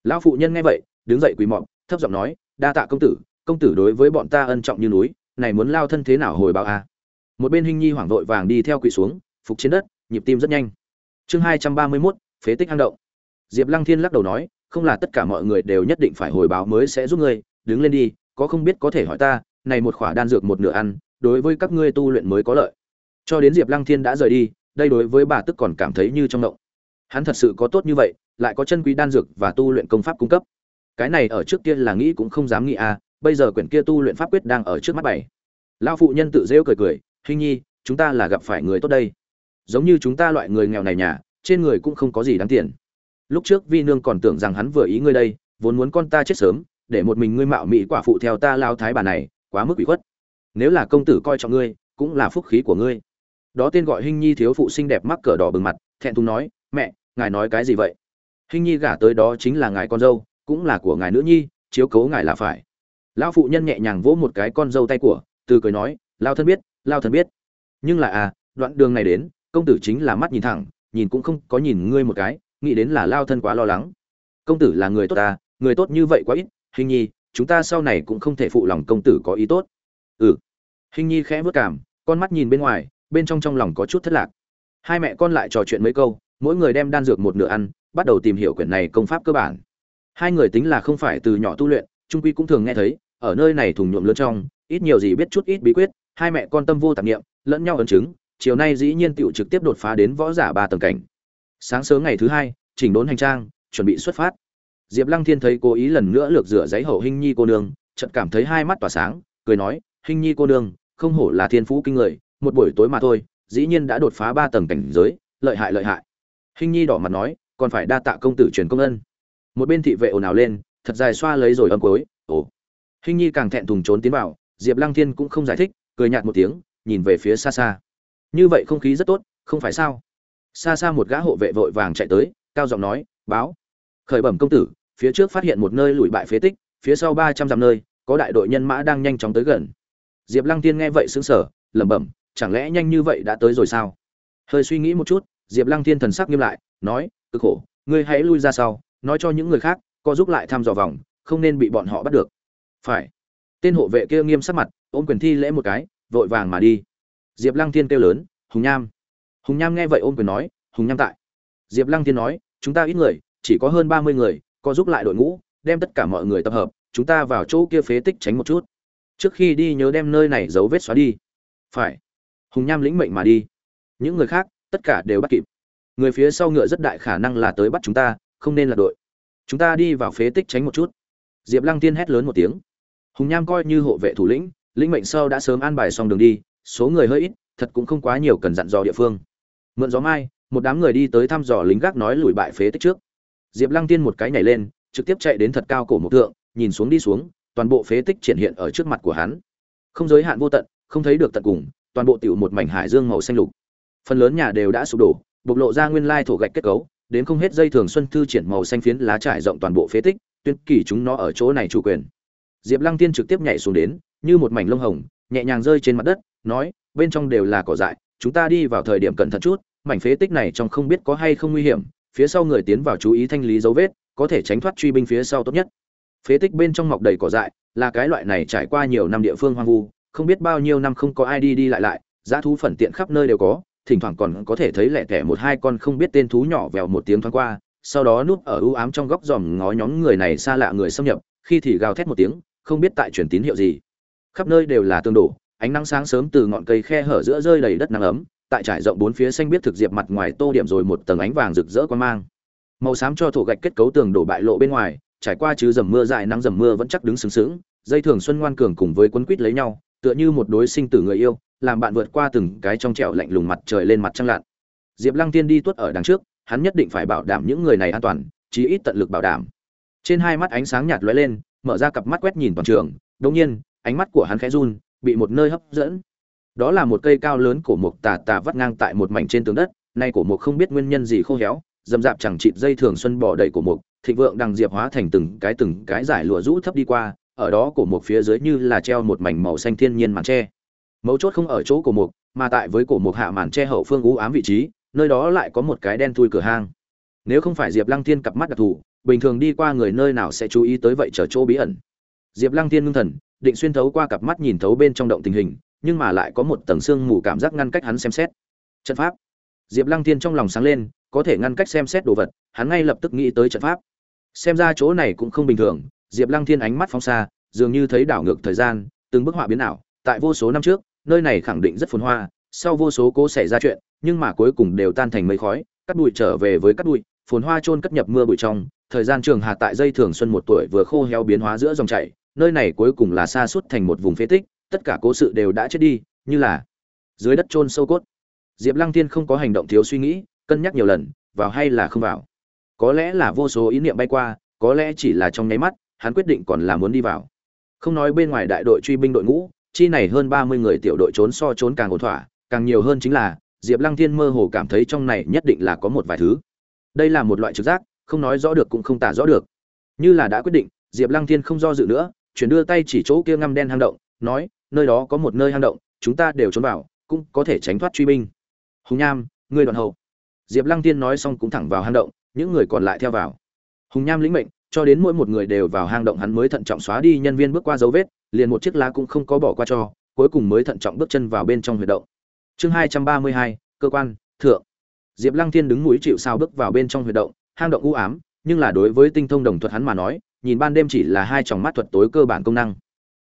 Lão phụ nhân nghe vậy đứng dậy quỳ mọp thấp giọng nói đa tạ công tử công tử đối với bọn ta ân trọng như núi này muốn lao thân thế nào hồi báo a? Một bên huynh nhi hoảng vội vàng đi theo quỳ xuống phục trên đất nhịp tim rất nhanh. Chương hai trăm ba mươi 231, phế tích hang động. Diệp lăng thiên lắc đầu nói không là tất cả mọi người đều nhất định phải hồi báo mới sẽ giúp ngươi, đứng lên đi, có không biết có thể hỏi ta, này một khỏa đan dược một nửa ăn, đối với các ngươi tu luyện mới có lợi. Cho đến diệp lăng thiên đã rời đi, đây đối với bà tức còn cảm thấy như trong động. Hắn thật sự có tốt như vậy, lại có chân quý đan dược và tu luyện công pháp cung cấp. Cái này ở trước kia là nghĩ cũng không dám nghĩ à bây giờ quyển kia tu luyện pháp quyết đang ở trước mắt bảy. Lao phụ nhân tự rêu cười cười hình nhi, chúng ta là gặp phải người tốt đây. Giống như chúng ta loại người nghèo này nhà, trên người cũng không có gì đáng tiền lúc trước vi nương còn tưởng rằng hắn vừa ý ngươi đây, vốn muốn con ta chết sớm, để một mình ngươi mạo mỹ quả phụ theo ta lao thái bà này, quá mức bị khuất. Nếu là công tử coi trọng ngươi, cũng là phúc khí của ngươi. Đó tên gọi hình nhi thiếu phụ xinh đẹp mắc cờ đỏ bừng mặt, thẹn thùng nói, mẹ, ngài nói cái gì vậy? Hình nhi gả tới đó chính là ngài con dâu, cũng là của ngài nữ nhi, chiếu cố ngài là phải. Lão phụ nhân nhẹ nhàng vỗ một cái con dâu tay của, từ cười nói, lao thân biết, lao thân biết. Nhưng là à đoạn đường này đến, công tử chính là mắt nhìn thẳng, nhìn cũng không có nhìn ngươi một cái nghĩ đến là lao thân quá lo lắng. Công tử là người tốt ta, người tốt như vậy quá ít, hình nhi, chúng ta sau này cũng không thể phụ lòng công tử có ý tốt. Ừ. Hình nhi khẽ vất cảm con mắt nhìn bên ngoài, bên trong trong lòng có chút thất lạc. Hai mẹ con lại trò chuyện mấy câu, mỗi người đem đan dược một nửa ăn, bắt đầu tìm hiểu quyển này công pháp cơ bản. Hai người tính là không phải từ nhỏ tu luyện, trung quy cũng thường nghe thấy, ở nơi này thùng nhuộm lớn trong, ít nhiều gì biết chút ít bí quyết, hai mẹ con tâm vô tạp nghiệm lẫn nhau ấn chứng, chiều nay dĩ nhiên tựu trực tiếp đột phá đến võ giả ba tầng cảnh sáng sớm ngày thứ hai, chỉnh đốn hành trang, chuẩn bị xuất phát. Diệp lăng thiên thấy cố ý lần nữa lược rửa giấy hậu hình nhi cô nương, chợt cảm thấy hai mắt tỏa sáng, cười nói hình nhi cô nương, không hổ là thiên phú kinh người, một buổi tối mà thôi, dĩ nhiên đã đột phá ba tầng cảnh giới, lợi hại lợi hại. Hình nhi đỏ mặt nói, còn phải đa tạ công tử truyền công ân. Một bên thị vệ ồn ào lên, thật dài xoa lấy rồi âm cối ồ. Hình nhi càng thẹn thùng trốn tiến vào, diệp lăng thiên cũng không giải thích, cười nhạt một tiếng, nhìn về phía xa xa. Như vậy không khí rất tốt, không phải sao? Xa xa một gã hộ vệ vội vàng chạy tới, cao giọng nói, báo. Khởi bẩm công tử, phía trước phát hiện một nơi lùi bại phế tích, phía sau ba trăm dặm nơi, có đại đội nhân mã đang nhanh chóng tới gần. Diệp lăng tiên nghe vậy xứng sở lẩm bẩm, chẳng lẽ nhanh như vậy đã tới rồi sao? Hơi suy nghĩ một chút, diệp lăng tiên thần sắc nghiêm lại, nói, cực khổ, ngươi hãy lui ra sau, nói cho những người khác, có giúp lại thăm dò vòng, không nên bị bọn họ bắt được. Phải. Tên hộ vệ kia nghiêm sắc mặt, ôm quyền thi lễ một cái, vội vàng mà đi. Diệp lăng tiên kêu lớn, hùng nham hùng nham nghe vậy ôm quyền nói, hùng nham tại. Diệp lăng Thiên nói, chúng ta ít người, chỉ có hơn ba mươi người, có giúp lại đội ngũ, đem tất cả mọi người tập hợp, chúng ta vào chỗ kia phế tích tránh một chút. Trước khi đi nhớ đem nơi này dấu vết xóa đi. Phải. Hùng nham lĩnh mệnh mà đi. Những người khác, tất cả đều bắt kịp. Người phía sau ngựa rất đại khả năng là tới bắt chúng ta, không nên là đội. Chúng ta đi vào phế tích tránh một chút. Diệp lăng tiên hét lớn một tiếng. Hùng nham coi như hộ vệ thủ lĩnh lĩnh mệnh sâu đã sớm an bài xong đường đi, số người hơi ít, thật cũng không quá nhiều cần dặn dò địa phương mượn gió mai, một đám người đi tới thăm dò lính gác nói lùi bại phế tích trước. Diệp lăng tiên một cái nhảy lên, trực tiếp chạy đến thật cao cổ mộc thượng, nhìn xuống đi xuống, toàn bộ phế tích triển hiện ở trước mặt của hắn. Không giới hạn vô tận, không thấy được tận cùng, toàn bộ tiểu một mảnh hải dương màu xanh lục. Phần lớn nhà đều đã sụp đổ, bộc lộ ra nguyên lai thổ gạch kết cấu, đến không hết dây thường xuân thư triển màu xanh phiến lá trải rộng toàn bộ phế tích, tuyên kỳ chúng nó ở chỗ này chủ quyền. Diệp lăng tiên trực tiếp nhảy xuống đến, như một mảnh lông hồng, nhẹ nhàng rơi trên mặt đất, nói, bên trong đều là cỏ dại chúng ta đi vào thời điểm cẩn thận chút, mảnh phế tích này trong không biết có hay không nguy hiểm, phía sau người tiến vào chú ý thanh lý dấu vết, có thể tránh thoát truy binh phía sau tốt nhất. Phế tích bên trong mọc đầy cỏ dại, là cái loại này trải qua nhiều năm địa phương hoang vu, không biết bao nhiêu năm không có ai đi đi lại lại, giá thú phần tiện khắp nơi đều có, thỉnh thoảng còn có thể thấy lẻ tẻ một hai con không biết tên thú nhỏ vèo một tiếng thoáng qua, sau đó núp ở ưu ám trong góc dòm ngó nhóm người này xa lạ người xâm nhập, khi thì gào thét một tiếng, không biết tại truyền tín hiệu gì. Khắp nơi đều là tương đổ ánh nắng sáng sớm từ ngọn cây khe hở giữa rơi đầy đất nắng ấm, tại trải rộng bốn phía xanh biết thực diệp mặt ngoài tô điểm rồi một tầng ánh vàng rực rỡ quan mang. Màu xám cho thổ gạch kết cấu tường đổ bại lộ bên ngoài, trải qua chứ dầm mưa dài nắng dầm mưa vẫn chắc đứng sướng sướng dây thường xuân ngoan cường cùng với quấn quýt lấy nhau, tựa như một đối sinh tử người yêu, làm bạn vượt qua từng cái trong trẻo lạnh lùng mặt trời lên mặt trăng lặn. Diệp lăng tiên đi tuốt ở đằng trước, hắn nhất định phải bảo đảm những người này an toàn, chí ít tận lực bảo đảm. Trên hai mắt ánh sáng nhạt lóe lên, mở ra cặp mắt quét nhìn toàn trường, đột nhiên, ánh mắt của hắn khẽ run bị một nơi hấp dẫn. Đó là một cây cao lớn cổ mục tà tà vắt ngang tại một mảnh trên tường đất, nay cổ mục không biết nguyên nhân gì khô héo, dầm dạp chẳng chịt dây thường xuân bỏ đầy cổ mục thịnh vượng đằng diệp hóa thành từng cái từng cái giải lụa rũ thấp đi qua, ở đó cổ mục phía dưới như là treo một mảnh màu xanh thiên nhiên màn tre. Mấu chốt không ở chỗ cổ mục mà tại với cổ mục hạ màn tre hậu phương u ám vị trí, nơi đó lại có một cái đen thui cửa hang. Nếu không phải diệp lăng thiên cặp mắt đặc thù, bình thường đi qua người nơi nào sẽ chú ý tới vậy trở chỗ bí ẩn. Diệp lăng thiên ngưng thần định xuyên thấu qua cặp mắt nhìn thấu bên trong động tình hình, nhưng mà lại có một tầng xương mù cảm giác ngăn cách hắn xem xét. Trận pháp. Diệp lăng thiên trong lòng sáng lên, có thể ngăn cách xem xét đồ vật, hắn ngay lập tức nghĩ tới trận pháp. Xem ra chỗ này cũng không bình thường, diệp lăng thiên ánh mắt phóng xa, dường như thấy đảo ngược thời gian, từng bức họa biến ảo, tại vô số năm trước, nơi này khẳng định rất phồn hoa, sau vô số cố xảy ra chuyện, nhưng mà cuối cùng đều tan thành mây khói, cắt bụi trở về với cắt bụi, phồn hoa trôn cất nhập mưa bụi trong, thời gian trường hà tại dây thường xuân một tuổi vừa khô heo biến hóa giữa dòng chảy nơi này cuối cùng là xa suốt thành một vùng phế tích, tất cả cố sự đều đã chết đi, như là dưới đất chôn sâu cốt. Diệp lăng thiên không có hành động thiếu suy nghĩ, cân nhắc nhiều lần, vào hay là không vào. Có lẽ là vô số ý niệm bay qua, có lẽ chỉ là trong nháy mắt, hắn quyết định còn là muốn đi vào. Không nói bên ngoài đại đội truy binh đội ngũ, chi này hơn ba mươi người tiểu đội trốn so trốn càng ổn thỏa, càng nhiều hơn chính là, diệp lăng thiên mơ hồ cảm thấy trong này nhất định là có một vài thứ. Đây là một loại trực giác, không nói rõ được cũng không tả rõ được. Như là đã quyết định, diệp lăng thiên không do dự nữa chuyển đưa tay chỉ chỗ kia ngăm đen hang động, nói, nơi đó có một nơi hang động, chúng ta đều trốn vào, cũng có thể tránh thoát truy binh. Hùng nham, ngươi đoạn hậu. Diệp lăng tiên nói xong cũng thẳng vào hang động, những người còn lại theo vào. Hùng nham lĩnh mệnh, cho đến mỗi một người đều vào hang động hắn mới thận trọng xóa đi nhân viên bước qua dấu vết, liền một chiếc lá cũng không có bỏ qua cho, cuối cùng mới thận trọng bước chân vào bên trong huyệt động. Chương hai trăm ba mươi hai, cơ quan, thượng. Diệp lăng thiên đứng núi chịu sao bước vào bên trong huyệt động, hang động u ám, nhưng là đối với tinh thông đồng thuật hắn mà nói nhìn ban đêm chỉ là hai tròng mắt thuật tối cơ bản công năng.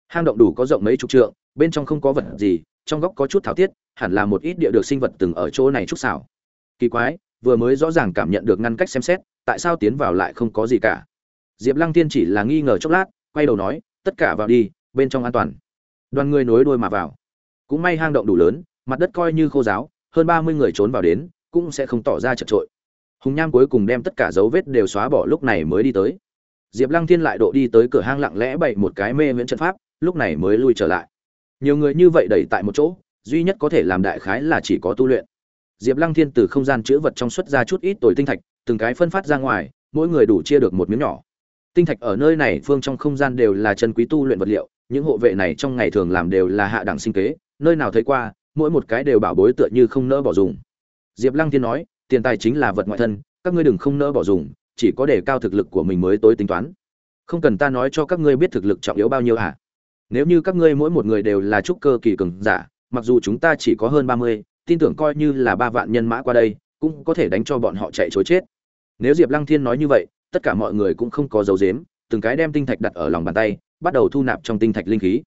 Hang động đủ có rộng mấy chục trượng, bên trong không có vật gì, trong góc có chút thảo tiết, hẳn là một ít địa được sinh vật từng ở chỗ này trúc xảo. Kỳ quái, vừa mới rõ ràng cảm nhận được ngăn cách xem xét, tại sao tiến vào lại không có gì cả? Diệp lăng tiên chỉ là nghi ngờ chốc lát, quay đầu nói, tất cả vào đi, bên trong an toàn. Đoàn người nối đuôi mà vào. Cũng may hang động đủ lớn, mặt đất coi như khô giáo, hơn ba mươi người trốn vào đến, cũng sẽ không tỏ ra chật trội hùng nham cuối cùng đem tất cả dấu vết đều xóa bỏ lúc này mới đi tới diệp lăng thiên lại độ đi tới cửa hang lặng lẽ bày một cái mê miễn trận pháp, lúc này mới lui trở lại. Nhiều người như vậy đẩy tại một chỗ, duy nhất có thể làm đại khái là chỉ có tu luyện. Diệp lăng thiên từ không gian chứa vật trong xuất ra chút ít tồi tinh thạch, từng cái phân phát ra ngoài, mỗi người đủ chia được một miếng nhỏ. Tinh thạch ở nơi này, phương trong không gian đều là chân quý tu luyện vật liệu, những hộ vệ này trong ngày thường làm đều là hạ đẳng sinh kế, nơi nào thấy qua, mỗi một cái đều bảo bối tựa như không nỡ bỏ dùng. Diệp lăng thiên nói, tiền tài chính là vật ngoại thân, các ngươi đừng không nỡ bỏ dùng chỉ có để cao thực lực của mình mới tối tính toán. Không cần ta nói cho các ngươi biết thực lực trọng yếu bao nhiêu hả nếu như các ngươi mỗi một người đều là trúc cơ kỳ cường giả, mặc dù chúng ta chỉ có hơn ba mươi, tin tưởng coi như là ba vạn nhân mã qua đây, cũng có thể đánh cho bọn họ chạy chối chết. Nếu diệp lăng thiên nói như vậy, tất cả mọi người cũng không có dấu dếm từng cái đem tinh thạch đặt ở lòng bàn tay, bắt đầu thu nạp trong tinh thạch linh khí.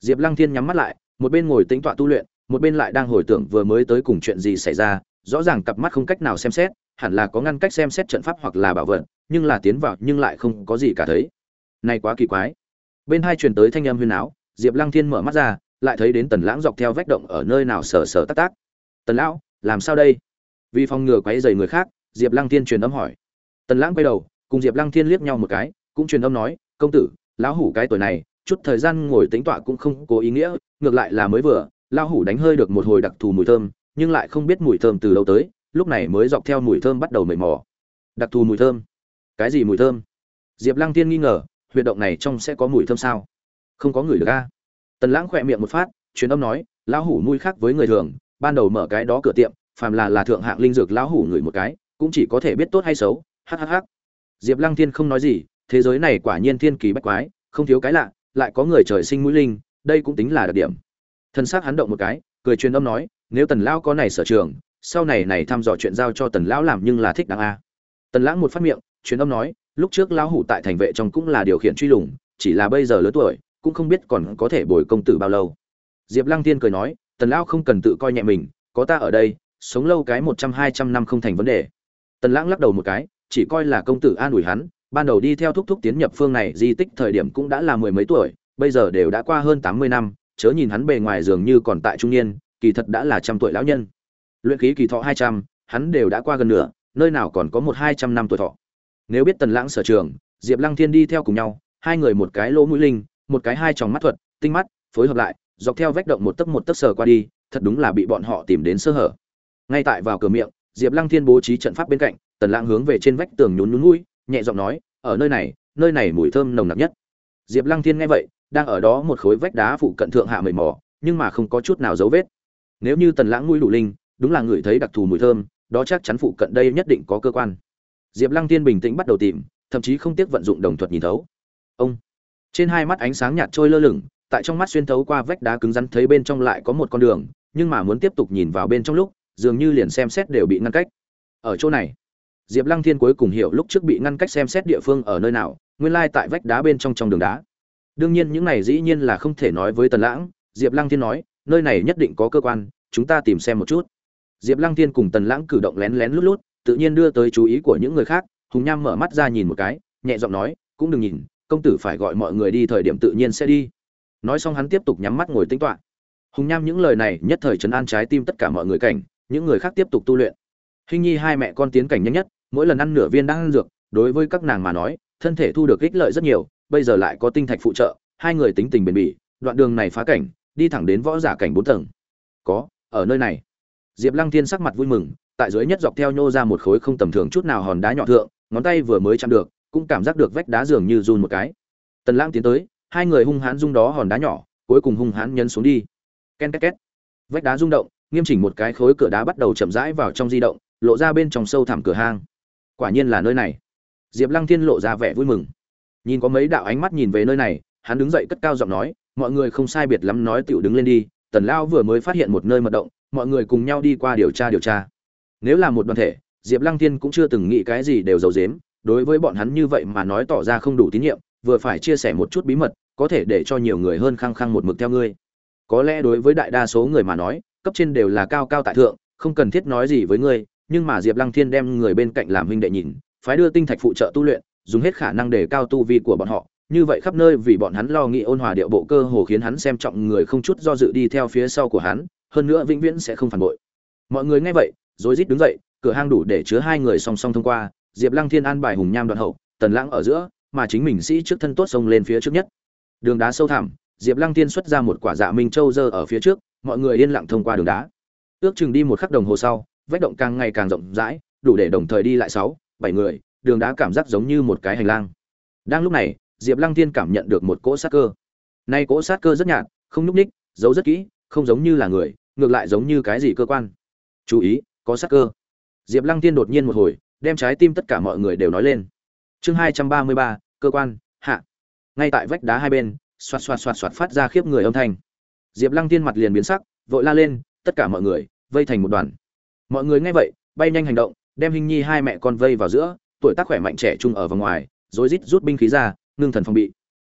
Diệp lăng thiên nhắm mắt lại, một bên ngồi tính tọa tu luyện, một bên lại đang hồi tưởng vừa mới tới cùng chuyện gì xảy ra, rõ ràng cặp mắt không cách nào xem xét hẳn là có ngăn cách xem xét trận pháp hoặc là bảo vật, nhưng là tiến vào nhưng lại không có gì cả thấy. Này quá kỳ quái. Bên hai truyền tới thanh âm huyên áo diệp lăng thiên mở mắt ra, lại thấy đến tần lãng dọc theo vách động ở nơi nào sờ sờ tắc tác tần lão, làm sao đây? Vì phòng ngừa quấy rầy người khác, diệp lăng thiên truyền âm hỏi. Tần lãng quay đầu, cùng diệp lăng thiên liếc nhau một cái, cũng truyền âm nói, công tử, lão hủ cái tuổi này, chút thời gian ngồi tính tọa cũng không có ý nghĩa, ngược lại là mới vừa, lão hủ đánh hơi được một hồi đặc thù mùi thơm, nhưng lại không biết mùi thơm từ đâu tới lúc này mới dọc theo mùi thơm bắt đầu mệt mò. Đặc thù mùi thơm. Cái gì mùi thơm? Diệp lăng tiên nghi ngờ, huyệt động này trong sẽ có mùi thơm sao? Không có người được a. Tần lãng khỏe miệng một phát, truyền âm nói, lão hủ nuôi khác với người thường, ban đầu mở cái đó cửa tiệm, phàm là là thượng hạng linh dược lão hủ người một cái, cũng chỉ có thể biết tốt hay xấu hhh diệp lăng thiên không nói gì, thế giới này quả nhiên thiên kỳ bách quái, không thiếu cái lạ, lại có người trời sinh mũi linh, đây cũng tính là đặc điểm. Thân xác hắn động một cái, cười truyền âm nói, nếu tần lão có này sở trường sau này này thăm dò chuyện giao cho tần lão làm nhưng là thích đáng a. Tần lãng một phát miệng, truyền âm nói, lúc trước lão hủ tại thành vệ trong cũng là điều khiển truy lùng, chỉ là bây giờ lớn tuổi, cũng không biết còn có thể bồi công tử bao lâu. Diệp lăng tiên cười nói, tần lão không cần tự coi nhẹ mình, có ta ở đây, sống lâu cái một trăm, hai trăm năm không thành vấn đề. Tần lãng lắc đầu một cái, chỉ coi là công tử an ủi hắn, ban đầu đi theo thúc thúc tiến nhập phương này, di tích thời điểm cũng đã là mười mấy tuổi, bây giờ đều đã qua hơn tám mươi năm, chớ nhìn hắn bề ngoài dường như còn tại trung niên, kỳ thật đã là trăm tuổi lão nhân luyện khí kỳ thọ hai trăm, hắn đều đã qua gần nửa, nơi nào còn có một hai trăm năm tuổi thọ. Nếu biết tần lãng sở trường, diệp lăng thiên đi theo cùng nhau, hai người một cái lỗ mũi linh, một cái hai tròng mắt thuật, tinh mắt, phối hợp lại, dọc theo vách động một tấc một tấc sờ qua đi, thật đúng là bị bọn họ tìm đến sơ hở. Ngay tại vào cửa miệng, diệp lăng thiên bố trí trận pháp bên cạnh, tần lãng hướng về trên vách tường nhún nhún mũi nhẹ giọng nói, ở nơi này nơi này mùi thơm nồng nặc nhất. Diệp lăng thiên nghe vậy, đang ở đó một khối vách đá phụ cận thượng hạ mầy mò, nhưng mà không có chút nào dấu vết. Nếu như tần lãng mũi đủ linh đúng là người thấy đặc thù mùi thơm, đó chắc chắn phụ cận đây nhất định có cơ quan. Diệp lăng tiên bình tĩnh bắt đầu tìm, thậm chí không tiếc vận dụng đồng thuật nhìn thấu. Ông. Trên hai mắt ánh sáng nhạt trôi lơ lửng, tại trong mắt xuyên thấu qua vách đá cứng rắn thấy bên trong lại có một con đường, nhưng mà muốn tiếp tục nhìn vào bên trong lúc, dường như liền xem xét đều bị ngăn cách. Ở chỗ này, diệp lăng thiên cuối cùng hiểu lúc trước bị ngăn cách xem xét địa phương ở nơi nào, nguyên lai tại vách đá bên trong trong đường đá. Đương nhiên những này dĩ nhiên là không thể nói với tần lãng, diệp lăng thiên nói, nơi này nhất định có cơ quan, chúng ta tìm xem một chút diệp lăng thiên cùng tần lãng cử động lén lén lút lút, tự nhiên đưa tới chú ý của những người khác, hùng nham mở mắt ra nhìn một cái, nhẹ giọng nói, cũng đừng nhìn, công tử phải gọi mọi người đi thời điểm tự nhiên sẽ đi. Nói xong hắn tiếp tục nhắm mắt ngồi tính toán hùng nham những lời này nhất thời trấn an trái tim tất cả mọi người cảnh, những người khác tiếp tục tu luyện. Hình nhi hai mẹ con tiến cảnh nhanh nhất, mỗi lần ăn nửa viên đang ăn dược, đối với các nàng mà nói, thân thể thu được ích lợi rất nhiều, bây giờ lại có tinh thạch phụ trợ, hai người tính tình bền bỉ, đoạn đường này phá cảnh, đi thẳng đến võ giả cảnh bốn tầng. Có, ở nơi này diệp lăng thiên sắc mặt vui mừng, tại dưới nhất dọc theo nhô ra một khối không tầm thường chút nào hòn đá nhỏ thượng, ngón tay vừa mới chạm được, cũng cảm giác được vách đá dường như run một cái. Tần lãng tiến tới, hai người hung hãn rung đó hòn đá nhỏ, cuối cùng hung hãn nhấn xuống đi. Ken két két. Vách đá rung động, nghiêm chỉnh một cái khối cửa đá bắt đầu chậm rãi vào trong di động, lộ ra bên trong sâu thẳm cửa hang. Quả nhiên là nơi này. Diệp lăng thiên lộ ra vẻ vui mừng. Nhìn có mấy đạo ánh mắt nhìn về nơi này, hắn đứng dậy cất cao giọng nói, mọi người không sai biệt lắm, nói tiểu đứng lên đi. Tần Lão vừa mới phát hiện một nơi mật động mọi người cùng nhau đi qua điều tra điều tra. Nếu là một đoàn thể, diệp lăng Thiên cũng chưa từng nghĩ cái gì đều giấu dếm đối với bọn hắn như vậy mà nói tỏ ra không đủ tín nhiệm, vừa phải chia sẻ một chút bí mật, có thể để cho nhiều người hơn khăng khăng một mực theo ngươi. Có lẽ đối với đại đa số người mà nói, cấp trên đều là cao cao tại thượng, không cần thiết nói gì với ngươi, nhưng mà diệp lăng thiên đem người bên cạnh làm huynh đệ nhìn, phái đưa tinh thạch phụ trợ tu luyện, dùng hết khả năng để cao tu vi của bọn họ. Như vậy khắp nơi vì bọn hắn lo nghĩ ôn hòa điệu bộ cơ hồ khiến hắn xem trọng người không chút do dự đi theo phía sau của hắn hơn nữa vĩnh viễn sẽ không phản bội. Mọi người nghe vậy, rồi rít đứng dậy, cửa hang đủ để chứa hai người song song thông qua, diệp lăng thiên an bài hùng nham đoạn hậu, tần lãng ở giữa, mà chính mình sĩ trước thân tốt xông lên phía trước nhất. Đường đá sâu thẳm, diệp lăng thiên xuất ra một quả dạ minh châu dơ ở phía trước, mọi người yên lặng thông qua đường đá. Ước chừng đi một khắc đồng hồ sau, vách động càng ngày càng rộng rãi, đủ để đồng thời đi lại sáu, bảy người, đường đá cảm giác giống như một cái hành lang. Đang lúc này, diệp lăng thiên cảm nhận được một cỗ sát cơ. Nay cỗ sát cơ rất nhạt, không nhúc ních giấu rất kỹ không giống như là người, ngược lại giống như cái gì cơ quan. Chú ý, có sắc cơ. Diệp lăng tiên đột nhiên một hồi, đem trái tim tất cả mọi người đều nói lên. Chương hai trăm ba mươi ba, cơ quan, hạ. Ngay tại vách đá hai bên, xoạt xoạt xoạt xoạt phát ra khiếp người âm thanh. Diệp lăng tiên mặt liền biến sắc, vội la lên, tất cả mọi người, vây thành một đoàn. Mọi người nghe vậy, bay nhanh hành động, đem hình nhi hai mẹ con vây vào giữa, tuổi tác khỏe mạnh trẻ trung ở vòng ngoài rồi rít rút binh khí ra, ngưng thần phòng bị.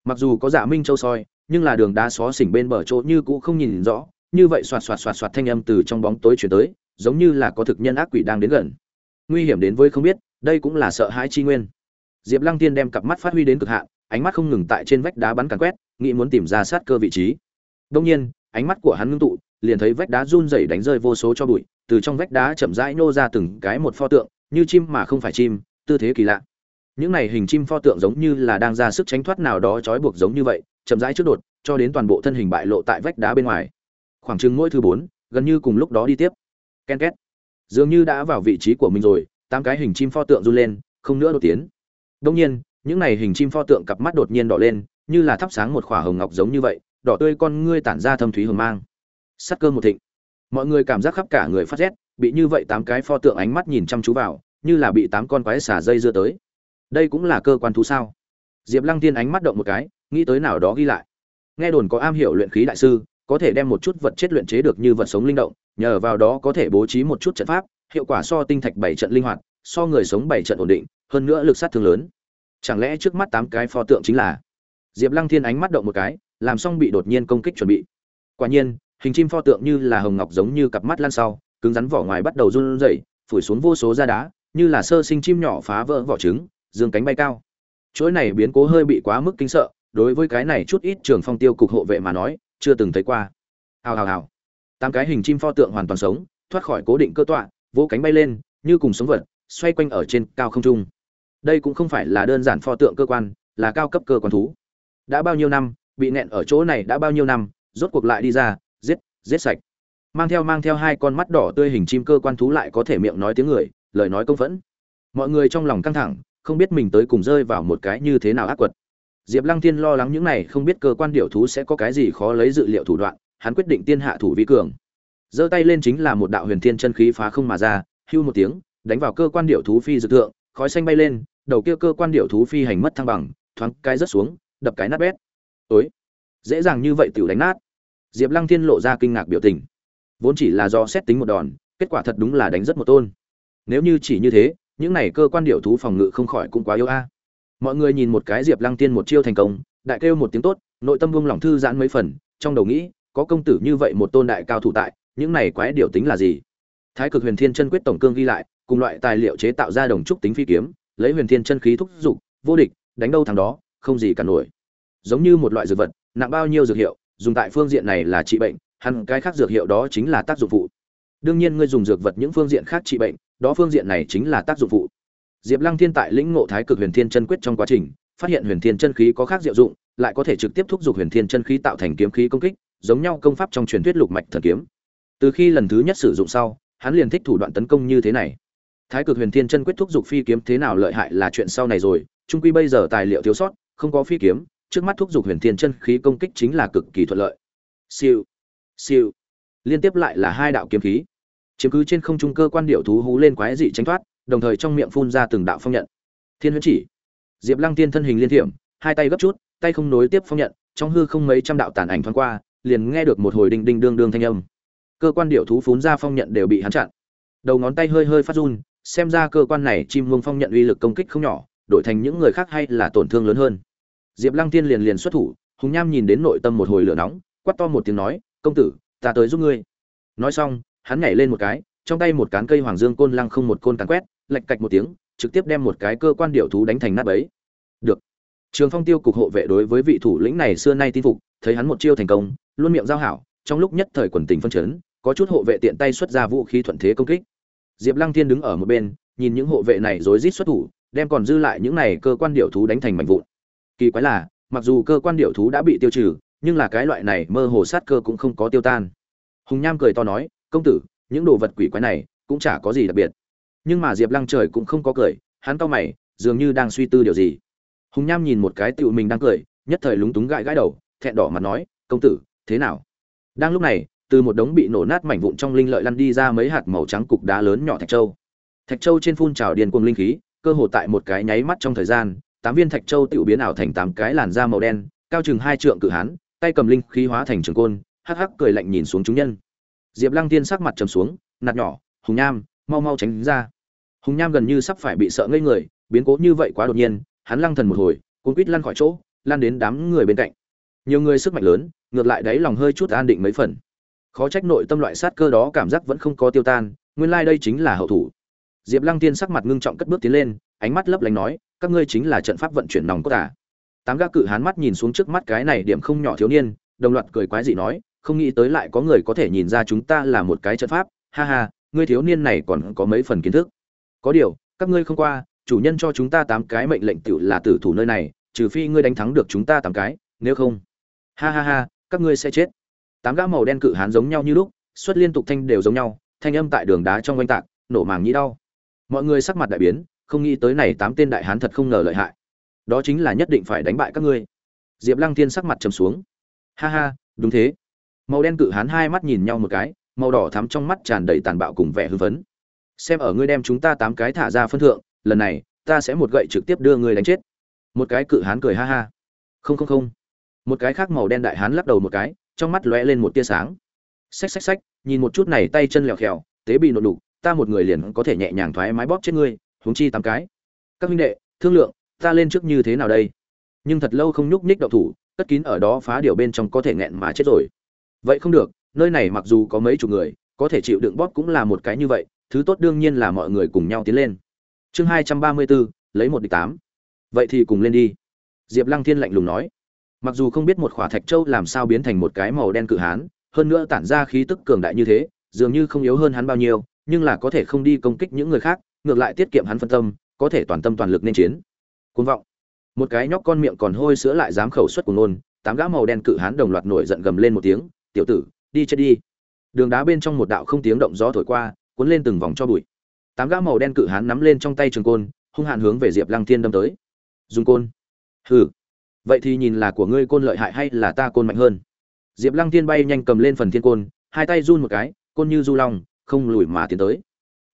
Mặc dù có giả minh châu soi nhưng là đường đá xó xỉnh bên bờ chỗ như cũ không nhìn rõ, như vậy xoạt xoạt xoạt xoạt thanh âm từ trong bóng tối chuyển tới, giống như là có thực nhân ác quỷ đang đến gần. Nguy hiểm đến với không biết, đây cũng là sợ hãi chi nguyên. Diệp lăng tiên đem cặp mắt phát huy đến cực hạn, ánh mắt không ngừng tại trên vách đá bắn càn quét, nghĩ muốn tìm ra sát cơ vị trí. Đông nhiên, ánh mắt của hắn ngưng tụ, liền thấy vách đá run rẩy đánh rơi vô số cho bụi, từ trong vách đá chậm rãi nô ra từng cái một pho tượng, như chim mà không phải chim, tư thế kỳ lạ. Những này hình chim pho tượng giống như là đang ra sức tránh thoát nào đó trói buộc giống như vậy chậm rãi trước đột, cho đến toàn bộ thân hình bại lộ tại vách đá bên ngoài. Khoảng chừng mỗi thứ bốn, gần như cùng lúc đó đi tiếp. Ken két. Dường như đã vào vị trí của mình rồi, tám cái hình chim pho tượng run lên, không nữa đột tiến. Đông nhiên, những này hình chim pho tượng cặp mắt đột nhiên đỏ lên, như là thắp sáng một khỏa hồng ngọc giống như vậy, đỏ tươi con ngươi tản ra thâm thúy hồng mang. Sắt cơ một thịnh. Mọi người cảm giác khắp cả người phát rét, bị như vậy tám cái pho tượng ánh mắt nhìn chăm chú vào, như là bị tám con quái xả dây dưa tới. Đây cũng là cơ quan thú sao? Diệp lăng tiên ánh mắt động một cái nghĩ tới nào đó ghi lại. Nghe đồn có am hiểu luyện khí đại sư, có thể đem một chút vật chết luyện chế được như vật sống linh động, nhờ vào đó có thể bố trí một chút trận pháp, hiệu quả so tinh thạch bảy trận linh hoạt, so người sống bảy trận ổn định, hơn nữa lực sát thương lớn. Chẳng lẽ trước mắt tám cái pho tượng chính là? Diệp lăng thiên ánh mắt động một cái, làm xong bị đột nhiên công kích chuẩn bị. Quả nhiên, hình chim pho tượng như là hồng ngọc giống như cặp mắt lan sau, cứng rắn vỏ ngoài bắt đầu run rẩy, phủi xuống vô số da đá, như là sơ sinh chim nhỏ phá vỡ vỏ trứng, dương cánh bay cao. Chuỗi này biến cố hơi bị quá mức kinh sợ đối với cái này chút ít trường phong tiêu cục hộ vệ mà nói, chưa từng thấy qua. Hào hào hào. Tám cái hình chim pho tượng hoàn toàn sống, thoát khỏi cố định cơ tọa, vỗ cánh bay lên, như cùng sống vật, xoay quanh ở trên cao không trung. Đây cũng không phải là đơn giản pho tượng cơ quan, là cao cấp cơ quan thú. Đã bao nhiêu năm, bị nẹn ở chỗ này đã bao nhiêu năm, rốt cuộc lại đi ra, giết giết sạch. Mang theo mang theo hai con mắt đỏ tươi hình chim cơ quan thú lại có thể miệng nói tiếng người, lời nói công phẫn. Mọi người trong lòng căng thẳng, không biết mình tới cùng rơi vào một cái như thế nào ác quật diệp lăng thiên lo lắng những này, không biết cơ quan điều thú sẽ có cái gì khó lấy dự liệu thủ đoạn, hắn quyết định tiên hạ thủ vi cường. Giơ tay lên chính là một đạo huyền thiên chân khí phá không mà ra, hưu một tiếng, đánh vào cơ quan điều thú phi dự thượng, khói xanh bay lên, đầu kia cơ quan điều thú phi hành mất thăng bằng, thoáng cái rớt xuống, đập cái nát bét. Ối dễ dàng như vậy tiểu đánh nát. Diệp lăng thiên lộ ra kinh ngạc biểu tình. Vốn chỉ là do xét tính một đòn, kết quả thật đúng là đánh rất một tôn. Nếu như chỉ như thế, những này cơ quan điều thú phòng ngự không khỏi cũng quá yếu a mọi người nhìn một cái diệp lăng tiên một chiêu thành công, đại kêu một tiếng tốt, nội tâm buông lỏng thư giãn mấy phần, trong đầu nghĩ, có công tử như vậy một tôn đại cao thủ tại, những này quái điều tính là gì? Thái cực huyền thiên chân quyết tổng cương ghi lại, cùng loại tài liệu chế tạo ra đồng trúc tính phi kiếm, lấy huyền thiên chân khí thúc giục vô địch, đánh đâu thằng đó, không gì cả nổi. Giống như một loại dược vật, nặng bao nhiêu dược hiệu, dùng tại phương diện này là trị bệnh, hẳn cái khác dược hiệu đó chính là tác dụng phụ. Đương nhiên ngươi dùng dược vật những phương diện khác trị bệnh, đó phương diện này chính là tác dụng phụ diệp lăng thiên tại lĩnh ngộ thái cực huyền thiên chân quyết trong quá trình, phát hiện huyền thiên chân khí có khác diệu dụng, lại có thể trực tiếp thúc giục huyền thiên chân khí tạo thành kiếm khí công kích, giống nhau công pháp trong truyền thuyết lục mạch thần kiếm. Từ khi lần thứ nhất sử dụng sau, hắn liền thích thủ đoạn tấn công như thế này. Thái cực huyền thiên chân quyết thúc giục phi kiếm thế nào lợi hại là chuyện sau này rồi trung quy bây giờ tài liệu thiếu sót, không có phi kiếm, trước mắt thúc giục huyền thiên chân khí công kích chính là cực kỳ thuận lợi. Siêu siêu. Liên tiếp lại là hai đạo kiếm khí. Chiếm cứ trên không trung cơ quan điệu thú hú lên quái dị tránh thoát đồng thời trong miệng phun ra từng đạo phong nhận. Thiên huyễn chỉ, diệp lăng tiên thân hình liên thiểm, hai tay gấp chút, tay không nối tiếp phong nhận, trong hư không mấy trăm đạo tàn ảnh thoáng qua, liền nghe được một hồi đinh đinh đương đương thanh âm. Cơ quan điệu thú phun ra phong nhận đều bị hắn chặn. Đầu ngón tay hơi hơi phát run, xem ra cơ quan này chim ngông phong nhận uy lực công kích không nhỏ, đổi thành những người khác hay là tổn thương lớn hơn. Diệp lăng tiên liền liền xuất thủ, hùng nham nhìn đến nội tâm một hồi lửa nóng, quát to một tiếng nói, công tử, ta tới giúp ngươi. Nói xong, hắn nhảy lên một cái, trong tay một cán cây hoàng dương côn lăng không một côn cán quét lạch cạch một tiếng, trực tiếp đem một cái cơ quan điệu thú đánh thành nát bấy. Được. Trường phong tiêu cục hộ vệ đối với vị thủ lĩnh này xưa nay tin phục, thấy hắn một chiêu thành công, luôn miệng giao hảo, trong lúc nhất thời quần tình phân chấn, có chút hộ vệ tiện tay xuất ra vũ khí thuận thế công kích. Diệp lăng thiên đứng ở một bên, nhìn những hộ vệ này rối rít xuất thủ, đem còn dư lại những này cơ quan điệu thú đánh thành mảnh vụn. Kỳ quái là, mặc dù cơ quan điệu thú đã bị tiêu trừ, nhưng là cái loại này mơ hồ sát cơ cũng không có tiêu tan. Hùng nham cười to nói, công tử, những đồ vật quỷ quái này cũng chả có gì đặc biệt nhưng mà diệp lăng trời cũng không có cười, hắn cau mày, dường như đang suy tư điều gì. Hùng nham nhìn một cái tựu mình đang cười, nhất thời lúng túng gãi gãi đầu, thẹn đỏ mặt nói, công tử, thế nào? Đang lúc này, từ một đống bị nổ nát mảnh vụn trong linh lợi lăn đi ra mấy hạt màu trắng cục đá lớn nhỏ thạch châu. Thạch châu trên phun trào điên cuồng linh khí, cơ hồ tại một cái nháy mắt trong thời gian, tám viên thạch châu tự biến ảo thành tám cái làn da màu đen, cao chừng hai trượng cự hán, tay cầm linh khí hóa thành trường côn, hắc hắc cười lạnh nhìn xuống chúng nhân. Diệp lăng tiên sắc mặt trầm xuống, nạt nhỏ, hùng nham, mau mau tránh ra hùng nham gần như sắp phải bị sợ ngây người, biến cố như vậy quá đột nhiên, hắn lăng thần một hồi, cuốn quýt lăn khỏi chỗ lan đến đám người bên cạnh. Nhiều người sức mạnh lớn, ngược lại đáy lòng hơi chút an định mấy phần. Khó trách nội tâm loại sát cơ đó cảm giác vẫn không có tiêu tan, nguyên lai đây chính là hậu thủ. Diệp lăng tiên sắc mặt ngưng trọng cất bước tiến lên, ánh mắt lấp lánh nói, các ngươi chính là trận pháp vận chuyển nòng cốt à. tám gã cự hán mắt nhìn xuống trước mắt cái này điểm không nhỏ thiếu niên, đồng loạt cười quái dị nói, không nghĩ tới lại có người có thể nhìn ra chúng ta là một cái trận pháp, ha ha, ngươi thiếu niên này còn có mấy phần kiến thức có điều, các ngươi không qua, chủ nhân cho chúng ta tám cái mệnh lệnh tự là tử thủ nơi này, trừ phi ngươi đánh thắng được chúng ta tám cái, nếu không. Ha ha ha, các ngươi sẽ chết. Tám gã màu đen cự hán giống nhau như lúc, xuất liên tục thanh đều giống nhau, thanh âm tại đường đá trong oanh tạc, nổ màng nhĩ đau. Mọi người sắc mặt đại biến, không nghĩ tới này tám tên đại hán thật không ngờ lợi hại. Đó chính là nhất định phải đánh bại các ngươi. Diệp lăng thiên sắc mặt trầm xuống. Ha ha, đúng thế. Màu đen cự hán hai mắt nhìn nhau một cái, màu đỏ thắm trong mắt tràn đầy tàn bạo cùng vẻ hưng phấn xem ở ngươi đem chúng ta tám cái thả ra phân thượng, lần này, ta sẽ một gậy trực tiếp đưa ngươi đánh chết. Một cái cự hán cười ha ha. Không không không. Một cái khác màu đen đại hán lắc đầu một cái, trong mắt lóe lên một tia sáng. Xách xách xách, nhìn một chút này tay chân lèo khèo tế bị nộn đục, ta một người liền có thể nhẹ nhàng thoái mái bóp chết ngươi, huống chi tám cái. Các huynh đệ, thương lượng, ta lên trước như thế nào đây? Nhưng thật lâu không nhúc nhích động thủ, cất kín ở đó phá điều bên trong có thể nghẹn mà chết rồi. Vậy không được, nơi này mặc dù có mấy chục người, có thể chịu đựng bóp cũng là một cái như vậy thứ tốt đương nhiên là mọi người cùng nhau tiến lên. Chương hai trăm ba mươi bốn, lấy một địch tám. Vậy thì cùng lên đi. Diệp lăng thiên lạnh lùng nói. Mặc dù không biết một khỏa thạch châu làm sao biến thành một cái màu đen cự hán, hơn nữa tản ra khí tức cường đại như thế, dường như không yếu hơn hắn bao nhiêu, nhưng là có thể không đi công kích những người khác, ngược lại tiết kiệm hắn phân tâm, có thể toàn tâm toàn lực nên chiến. Côn vọng. Một cái nhóc con miệng còn hôi sữa lại dám khẩu xuất của nôn, tám gã màu đen cự hán đồng loạt nổi giận gầm lên một tiếng, tiểu tử, đi chết đi. Đường đá bên trong một đạo không tiếng động gió thổi qua cuốn lên từng vòng cho bụi. Tám gã màu đen cự hán nắm lên trong tay trường côn, hung hãn hướng về diệp lăng thiên đâm tới. Dùng côn. Hừ. Vậy thì nhìn là của ngươi côn lợi hại hay là ta côn mạnh hơn? Diệp lăng thiên bay nhanh cầm lên phần thiên côn, hai tay run một cái, côn như du long, không lùi mà tiến tới.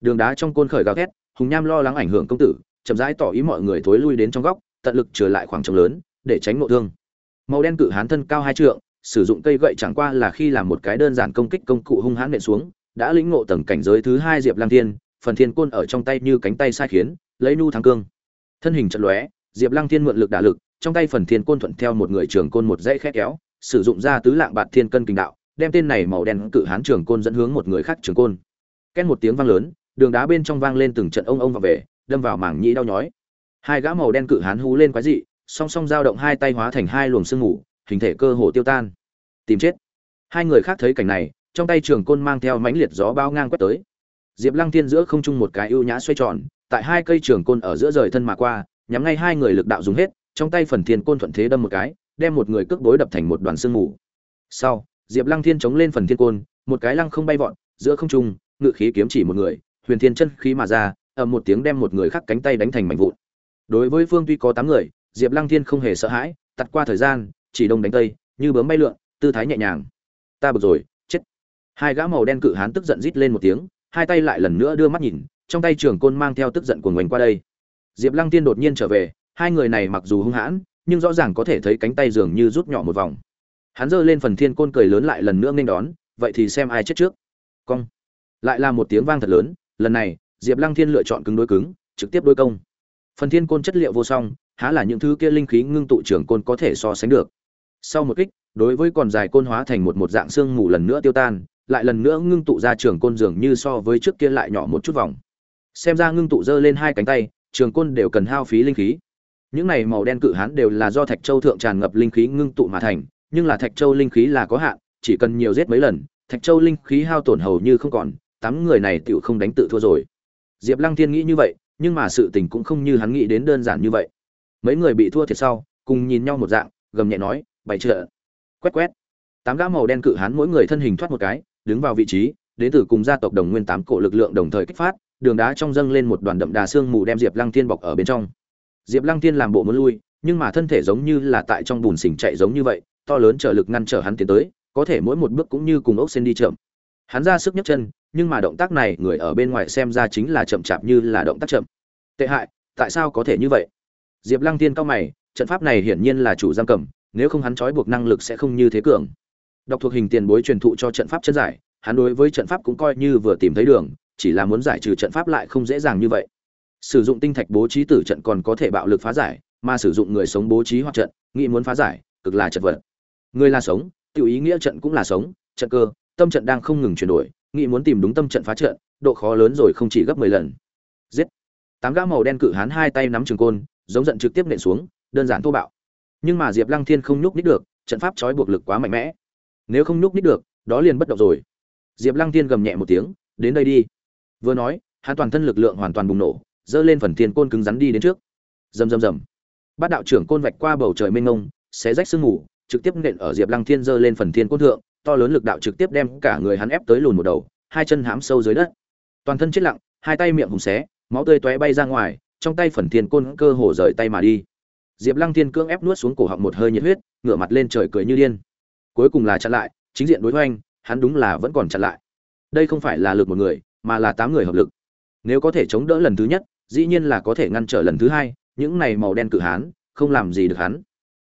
Đường đá trong côn khởi gào thét, hùng nham lo lắng ảnh hưởng công tử, chậm rãi tỏ ý mọi người thối lui đến trong góc, tận lực trở lại khoảng trống lớn, để tránh nội thương. Màu đen cự hán thân cao hai trượng, sử dụng cây gậy chẳng qua là khi làm một cái đơn giản công kích công cụ hung hãn nện xuống đã lĩnh ngộ tầng cảnh giới thứ hai diệp lang thiên, phần thiên côn ở trong tay như cánh tay sai khiến, lấy nu thắng cương. Thân hình trận lóe, diệp Lang thiên mượn lực đả lực, trong tay phần thiên côn thuận theo một người trường côn một dãy khét kéo, sử dụng ra tứ lạng bạt thiên cân kinh đạo, đem tên này màu đen cự hán trường côn dẫn hướng một người khác trường côn. Két một tiếng vang lớn, đường đá bên trong vang lên từng trận ông ông và về, đâm vào mảng nhĩ đau nhói. Hai gã màu đen cự hán hú lên quái dị, song song dao động hai tay hóa thành hai luồng sương mù, hình thể cơ hồ tiêu tan. Tìm chết. Hai người khác thấy cảnh này trong tay trường côn mang theo mãnh liệt gió bao ngang quét tới. Diệp lăng thiên giữa không trung một cái ưu nhã xoay tròn, tại hai cây trường côn ở giữa rời thân mà qua, nhắm ngay hai người lực đạo dùng hết, trong tay phần thiên côn thuận thế đâm một cái, đem một người cước đối đập thành một đoàn sương mù. Sau, diệp lăng thiên chống lên phần thiên côn, một cái lăng không bay vọt, giữa không trung, ngự khí kiếm chỉ một người, huyền thiên chân khí mà ra, ầm một tiếng đem một người khác cánh tay đánh thành mảnh vụn. Đối với phương tuy có tám người, diệp lăng thiên không hề sợ hãi, tạt qua thời gian, chỉ đông đánh tây, như bướm bay lượn, tư thái nhẹ nhàng. Ta bực rồi hai gã màu đen cự hán tức giận rít lên một tiếng, hai tay lại lần nữa đưa mắt nhìn, trong tay trường côn mang theo tức giận của ngoành qua đây. Diệp lăng tiên đột nhiên trở về, hai người này mặc dù hung hãn, nhưng rõ ràng có thể thấy cánh tay dường như rút nhỏ một vòng. Hắn giơ lên phần thiên côn cười lớn lại lần nữa nên đón, vậy thì xem ai chết trước. Cong. Lại là một tiếng vang thật lớn, lần này, diệp lăng thiên lựa chọn cứng đối cứng, trực tiếp đối công. Phần thiên côn chất liệu vô song, há là những thứ kia linh khí ngưng tụ trưởng côn có thể so sánh được. Sau một kích, đối với còn dài côn hóa thành một một dạng xương mù lần nữa tiêu tan lại lần nữa ngưng tụ ra trường côn dường như so với trước kia lại nhỏ một chút vòng. Xem ra ngưng tụ giơ lên hai cánh tay, trường côn đều cần hao phí linh khí. Những này màu đen cự hán đều là do thạch châu thượng tràn ngập linh khí ngưng tụ mà thành, nhưng là thạch châu linh khí là có hạn, chỉ cần nhiều giết mấy lần, thạch châu linh khí hao tổn hầu như không còn, tám người này tựu không đánh tự thua rồi. Diệp lăng thiên nghĩ như vậy, nhưng mà sự tình cũng không như hắn nghĩ đến đơn giản như vậy. Mấy người bị thua thiệt sau, cùng nhìn nhau một dạng, gầm nhẹ nói, bày trợ quét quét. Tám gã màu đen cự hán mỗi người thân hình thoát một cái đứng vào vị trí, đến từ cùng gia tộc đồng nguyên tám cổ lực lượng đồng thời kích phát, đường đá trong dâng lên một đoàn đậm đà xương mù đem diệp lăng thiên bọc ở bên trong. Diệp lăng thiên làm bộ muốn lui, nhưng mà thân thể giống như là tại trong bùn xỉnh chạy giống như vậy, to lớn trở lực ngăn trở hắn tiến tới, có thể mỗi một bước cũng như cùng ốc sen đi chậm. Hắn ra sức nhấc chân, nhưng mà động tác này người ở bên ngoài xem ra chính là chậm chạp như là động tác chậm. Tệ hại, tại sao có thể như vậy? Diệp lăng tiên cao mày, trận pháp này hiển nhiên là chủ giam cầm, nếu không hắn trói buộc năng lực sẽ không như thế cường đọc thuộc hình tiền bối truyền thụ cho trận pháp chân giải, hắn đối với trận pháp cũng coi như vừa tìm thấy đường, chỉ là muốn giải trừ trận pháp lại không dễ dàng như vậy. Sử dụng tinh thạch bố trí tử trận còn có thể bạo lực phá giải, mà sử dụng người sống bố trí hoặc trận, nghĩ muốn phá giải, cực là chật vật. Người là sống tự ý nghĩa trận cũng là sống, trận cơ, tâm trận đang không ngừng chuyển đổi, nghĩ muốn tìm đúng tâm trận phá trận, độ khó lớn rồi không chỉ gấp mười lần. Giết. Tám gã màu đen cự hán hai tay nắm trường côn, giống giận trực tiếp nện xuống, đơn giản thô bạo. Nhưng mà diệp lăng thiên không nhúc nít được, trận pháp trói buộc lực quá mạnh mẽ nếu không nhúc nhích được, đó liền bất động rồi. Diệp lăng thiên gầm nhẹ một tiếng, đến đây đi. Vừa nói, hắn toàn thân lực lượng hoàn toàn bùng nổ dơ lên phần thiên côn cứng rắn đi đến trước. Rầm rầm rầm. Bát đạo trưởng côn vạch qua bầu trời mênh mông, xé rách sương mù, trực tiếp nện ở diệp lăng thiên dơ lên phần thiên côn thượng, to lớn lực đạo trực tiếp đem cả người hắn ép tới lùn một đầu, hai chân hãm sâu dưới đất. Toàn thân chết lặng, hai tay miệng hùng xé, máu tươi tóe bay ra ngoài, trong tay phần thiên côn cơ hồ rời tay mà đi. Diệp lăng thiên cưỡng ép nuốt xuống cổ họng một hơi nhiệt huyết, ngửa mặt lên trời cười như điên cuối cùng là chặn lại, chính diện đối hoành, hắn đúng là vẫn còn chặn lại. Đây không phải là lực một người, mà là tám người hợp lực. Nếu có thể chống đỡ lần thứ nhất, dĩ nhiên là có thể ngăn trở lần thứ hai, những này màu đen cự hán, không làm gì được hắn.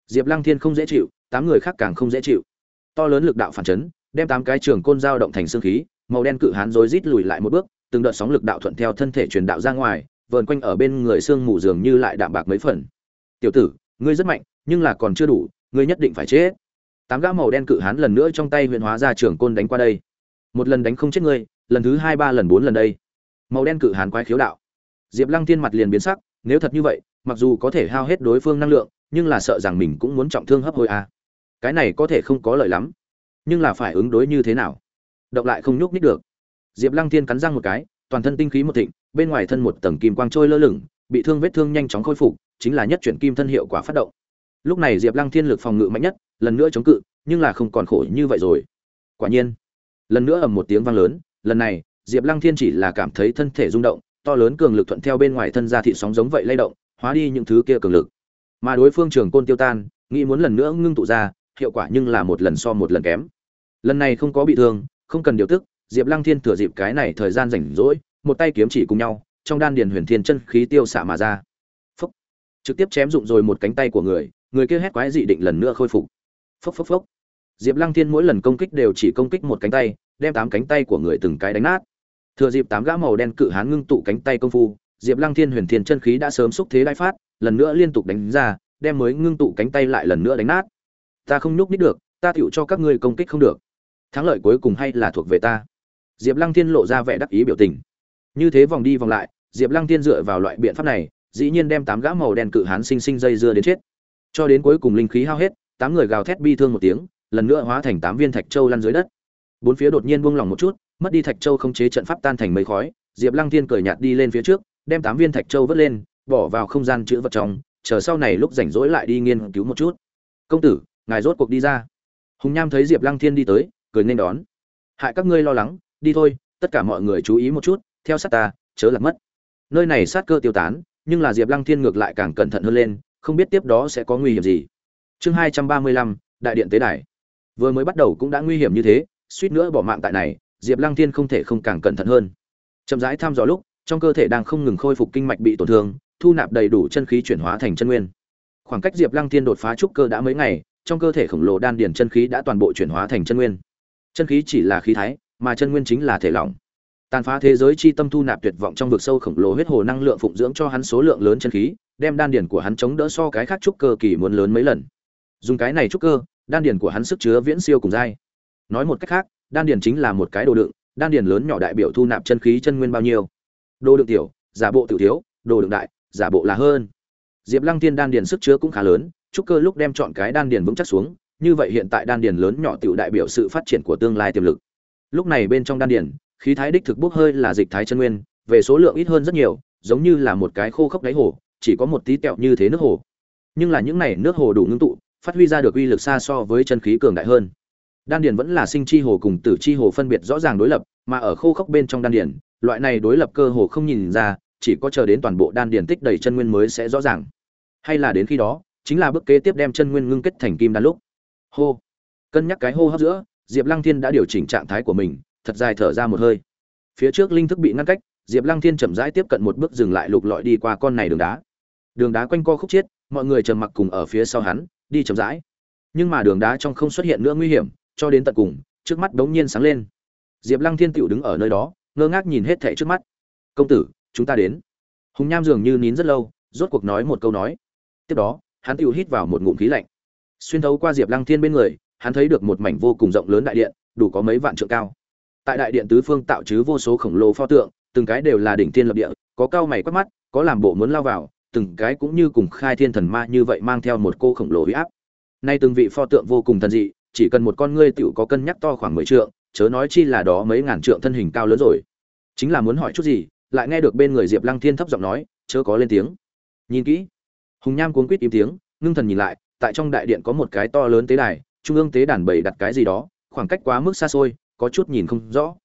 Diệp lăng thiên không dễ chịu, tám người khác càng không dễ chịu. To lớn lực đạo phản chấn, đem tám cái trường côn dao động thành xương khí, màu đen cự hán rối rít lùi lại một bước, từng đợt sóng lực đạo thuận theo thân thể truyền đạo ra ngoài, vờn quanh ở bên người xương mù dường như lại đạm bạc mấy phần. Tiểu tử, ngươi rất mạnh, nhưng là còn chưa đủ, ngươi nhất định phải chết tám gã màu đen cự hán lần nữa trong tay huyện hóa ra trưởng côn đánh qua đây. Một lần đánh không chết ngươi, lần thứ hai ba lần bốn lần đây. Màu đen cự hán quái khiếu đạo. Diệp lăng thiên mặt liền biến sắc, nếu thật như vậy, mặc dù có thể hao hết đối phương năng lượng, nhưng là sợ rằng mình cũng muốn trọng thương hấp hôi à. cái này có thể không có lợi lắm. Nhưng là phải ứng đối như thế nào? Động lại không nhúc nhích được. Diệp lăng thiên cắn răng một cái, toàn thân tinh khí một thịnh, bên ngoài thân một tầng kim quang trôi lơ lửng, bị thương vết thương nhanh chóng khôi phục, chính là nhất chuyển kim thân hiệu quả phát động. Lúc này diệp lăng thiên lực phòng ngự mạnh nhất lần nữa chống cự, nhưng là không còn khổ như vậy rồi. Quả nhiên, lần nữa ầm một tiếng vang lớn, lần này, diệp lăng thiên chỉ là cảm thấy thân thể rung động, to lớn cường lực thuận theo bên ngoài thân ra thị sóng giống vậy lay động, hóa đi những thứ kia cường lực. Mà đối phương trường côn tiêu tan, nghĩ muốn lần nữa ngưng tụ ra, hiệu quả nhưng là một lần so một lần kém. Lần này không có bị thương, không cần điều tức, diệp lăng thiên thừa dịp cái này thời gian rảnh rỗi, một tay kiếm chỉ cùng nhau, trong đan điền huyền thiên chân khí tiêu xả mà ra. Phúc. Trực tiếp chém dụng rồi một cánh tay của người người kia hét quái dị định lần nữa khôi phục phốc phốc phốc. Diệp lăng thiên mỗi lần công kích đều chỉ công kích một cánh tay, đem tám cánh tay của người từng cái đánh nát. Thừa dịp tám gã màu đen cự hán ngưng tụ cánh tay công phu, diệp lăng thiên huyền thiên chân khí đã sớm xúc thế đai phát, lần nữa liên tục đánh ra, đem mới ngưng tụ cánh tay lại lần nữa đánh nát. Ta không nhúc nít được, ta tựu cho các ngươi công kích không được. Thắng lợi cuối cùng hay là thuộc về ta? Diệp lăng thiên lộ ra vẻ đắc ý biểu tình. Như thế vòng đi vòng lại, diệp lăng thiên dựa vào loại biện pháp này, dĩ nhiên đem tám gã màu đen cự hán sinh sinh dây dưa đến chết. Cho đến cuối cùng linh khí hao hết tám người gào thét bi thương một tiếng, lần nữa hóa thành tám viên thạch châu lăn dưới đất. Bốn phía đột nhiên buông lỏng một chút, mất đi thạch châu không chế trận pháp tan thành mấy khói, diệp lăng thiên cười nhạt đi lên phía trước, đem tám viên thạch châu vớt lên, bỏ vào không gian chữ vật trong, chờ sau này lúc rảnh rỗi lại đi nghiên cứu một chút. Công tử, ngài rốt cuộc đi ra. Hùng nham thấy diệp lăng thiên đi tới, cười nên đón. Hại các ngươi lo lắng, đi thôi, tất cả mọi người chú ý một chút, theo sát ta, chớ lạc mất. Nơi này sát cơ tiêu tán, nhưng là diệp lăng thiên ngược lại càng cẩn thận hơn lên, không biết tiếp đó sẽ có nguy hiểm gì chương hai trăm ba mươi lăm, đại điện tế đài. Vừa mới bắt đầu cũng đã nguy hiểm như thế, suýt nữa bỏ mạng tại này, diệp lăng thiên không thể không càng cẩn thận hơn. Chậm rãi thăm dò lúc, trong cơ thể đang không ngừng khôi phục kinh mạch bị tổn thương, thu nạp đầy đủ chân khí chuyển hóa thành chân nguyên. Khoảng cách diệp lăng thiên đột phá trúc cơ đã mấy ngày, trong cơ thể khổng lồ đan điền chân khí đã toàn bộ chuyển hóa thành chân nguyên. Chân khí chỉ là khí thái, mà chân nguyên chính là thể lỏng. Tàn phá thế giới chi tâm thu nạp tuyệt vọng trong vực sâu khổng lồ huyết hồ năng lượng phụng dưỡng cho hắn số lượng lớn chân khí, đem đan điền của hắn chống đỡ so cái khác trúc cơ kỳ muốn lớn mấy lần dùng cái này trúc cơ, đan điền của hắn sức chứa viễn siêu cùng dai nói một cách khác, đan điền chính là một cái đồ đựng, đan điền lớn nhỏ đại biểu thu nạp chân khí chân nguyên bao nhiêu. Đồ đựng tiểu, giả bộ tiểu thiếu, đồ đựng đại, giả bộ là hơn. Diệp lăng tiên đan điền sức chứa cũng khá lớn, trúc cơ lúc đem chọn cái đan điền vững chắc xuống, như vậy hiện tại đan điền lớn nhỏ tiểu đại biểu sự phát triển của tương lai tiềm lực. Lúc này bên trong đan điền, khí thái đích thực bốc hơi là dịch thái chân nguyên, về số lượng ít hơn rất nhiều, giống như là một cái khô khốc đáy hồ, chỉ có một tí tẹo như thế nước hồ. Nhưng là những này nước hồ đủ ngưng tụ phát huy ra được uy lực xa so với chân khí cường đại hơn. Đan điền vẫn là sinh chi hồ cùng tử chi hồ phân biệt rõ ràng đối lập, mà ở khô khốc bên trong đan điền, loại này đối lập cơ hồ không nhìn ra, chỉ có chờ đến toàn bộ đan điền tích đầy chân nguyên mới sẽ rõ ràng. Hay là đến khi đó, chính là bước kế tiếp đem chân nguyên ngưng kết thành kim đan lúc. Hô. Cân nhắc cái hô hấp giữa, diệp lăng thiên đã điều chỉnh trạng thái của mình, thật dài thở ra một hơi. Phía trước linh thức bị ngăn cách, diệp lăng thiên chậm rãi tiếp cận một bước dừng lại lục lọi đi qua con này đường đá. Đường đá quanh co khúc chiết mọi người trầm mặc cùng ở phía sau hắn đi chậm rãi. Nhưng mà đường đá trong không xuất hiện nữa nguy hiểm, cho đến tận cùng, trước mắt đống nhiên sáng lên. Diệp lăng thiên tựu đứng ở nơi đó, ngơ ngác nhìn hết thảy trước mắt. Công tử, chúng ta đến. Hùng nham dường như nín rất lâu, rốt cuộc nói một câu nói. Tiếp đó, hắn tựu hít vào một ngụm khí lạnh. Xuyên thấu qua diệp lăng thiên bên người, hắn thấy được một mảnh vô cùng rộng lớn đại điện, đủ có mấy vạn trượng cao. Tại đại điện tứ phương tạo chứ vô số khổng lồ pho tượng, từng cái đều là đỉnh thiên lập địa, có cao mày quát mắt, có làm bộ muốn lao vào từng cái cũng như cùng khai thiên thần ma như vậy mang theo một cô khổng lồ huy áp. Nay từng vị pho tượng vô cùng thần dị, chỉ cần một con ngươi tựu có cân nhắc to khoảng mười trượng, chớ nói chi là đó mấy ngàn trượng thân hình cao lớn rồi. Chính là muốn hỏi chút gì, lại nghe được bên người diệp lăng thiên thấp giọng nói, chớ có lên tiếng. Nhìn kỹ. Hùng nham cuốn quýt im tiếng, ngưng thần nhìn lại, tại trong đại điện có một cái to lớn tế đài, trung ương tế đàn bày đặt cái gì đó, khoảng cách quá mức xa xôi, có chút nhìn không rõ.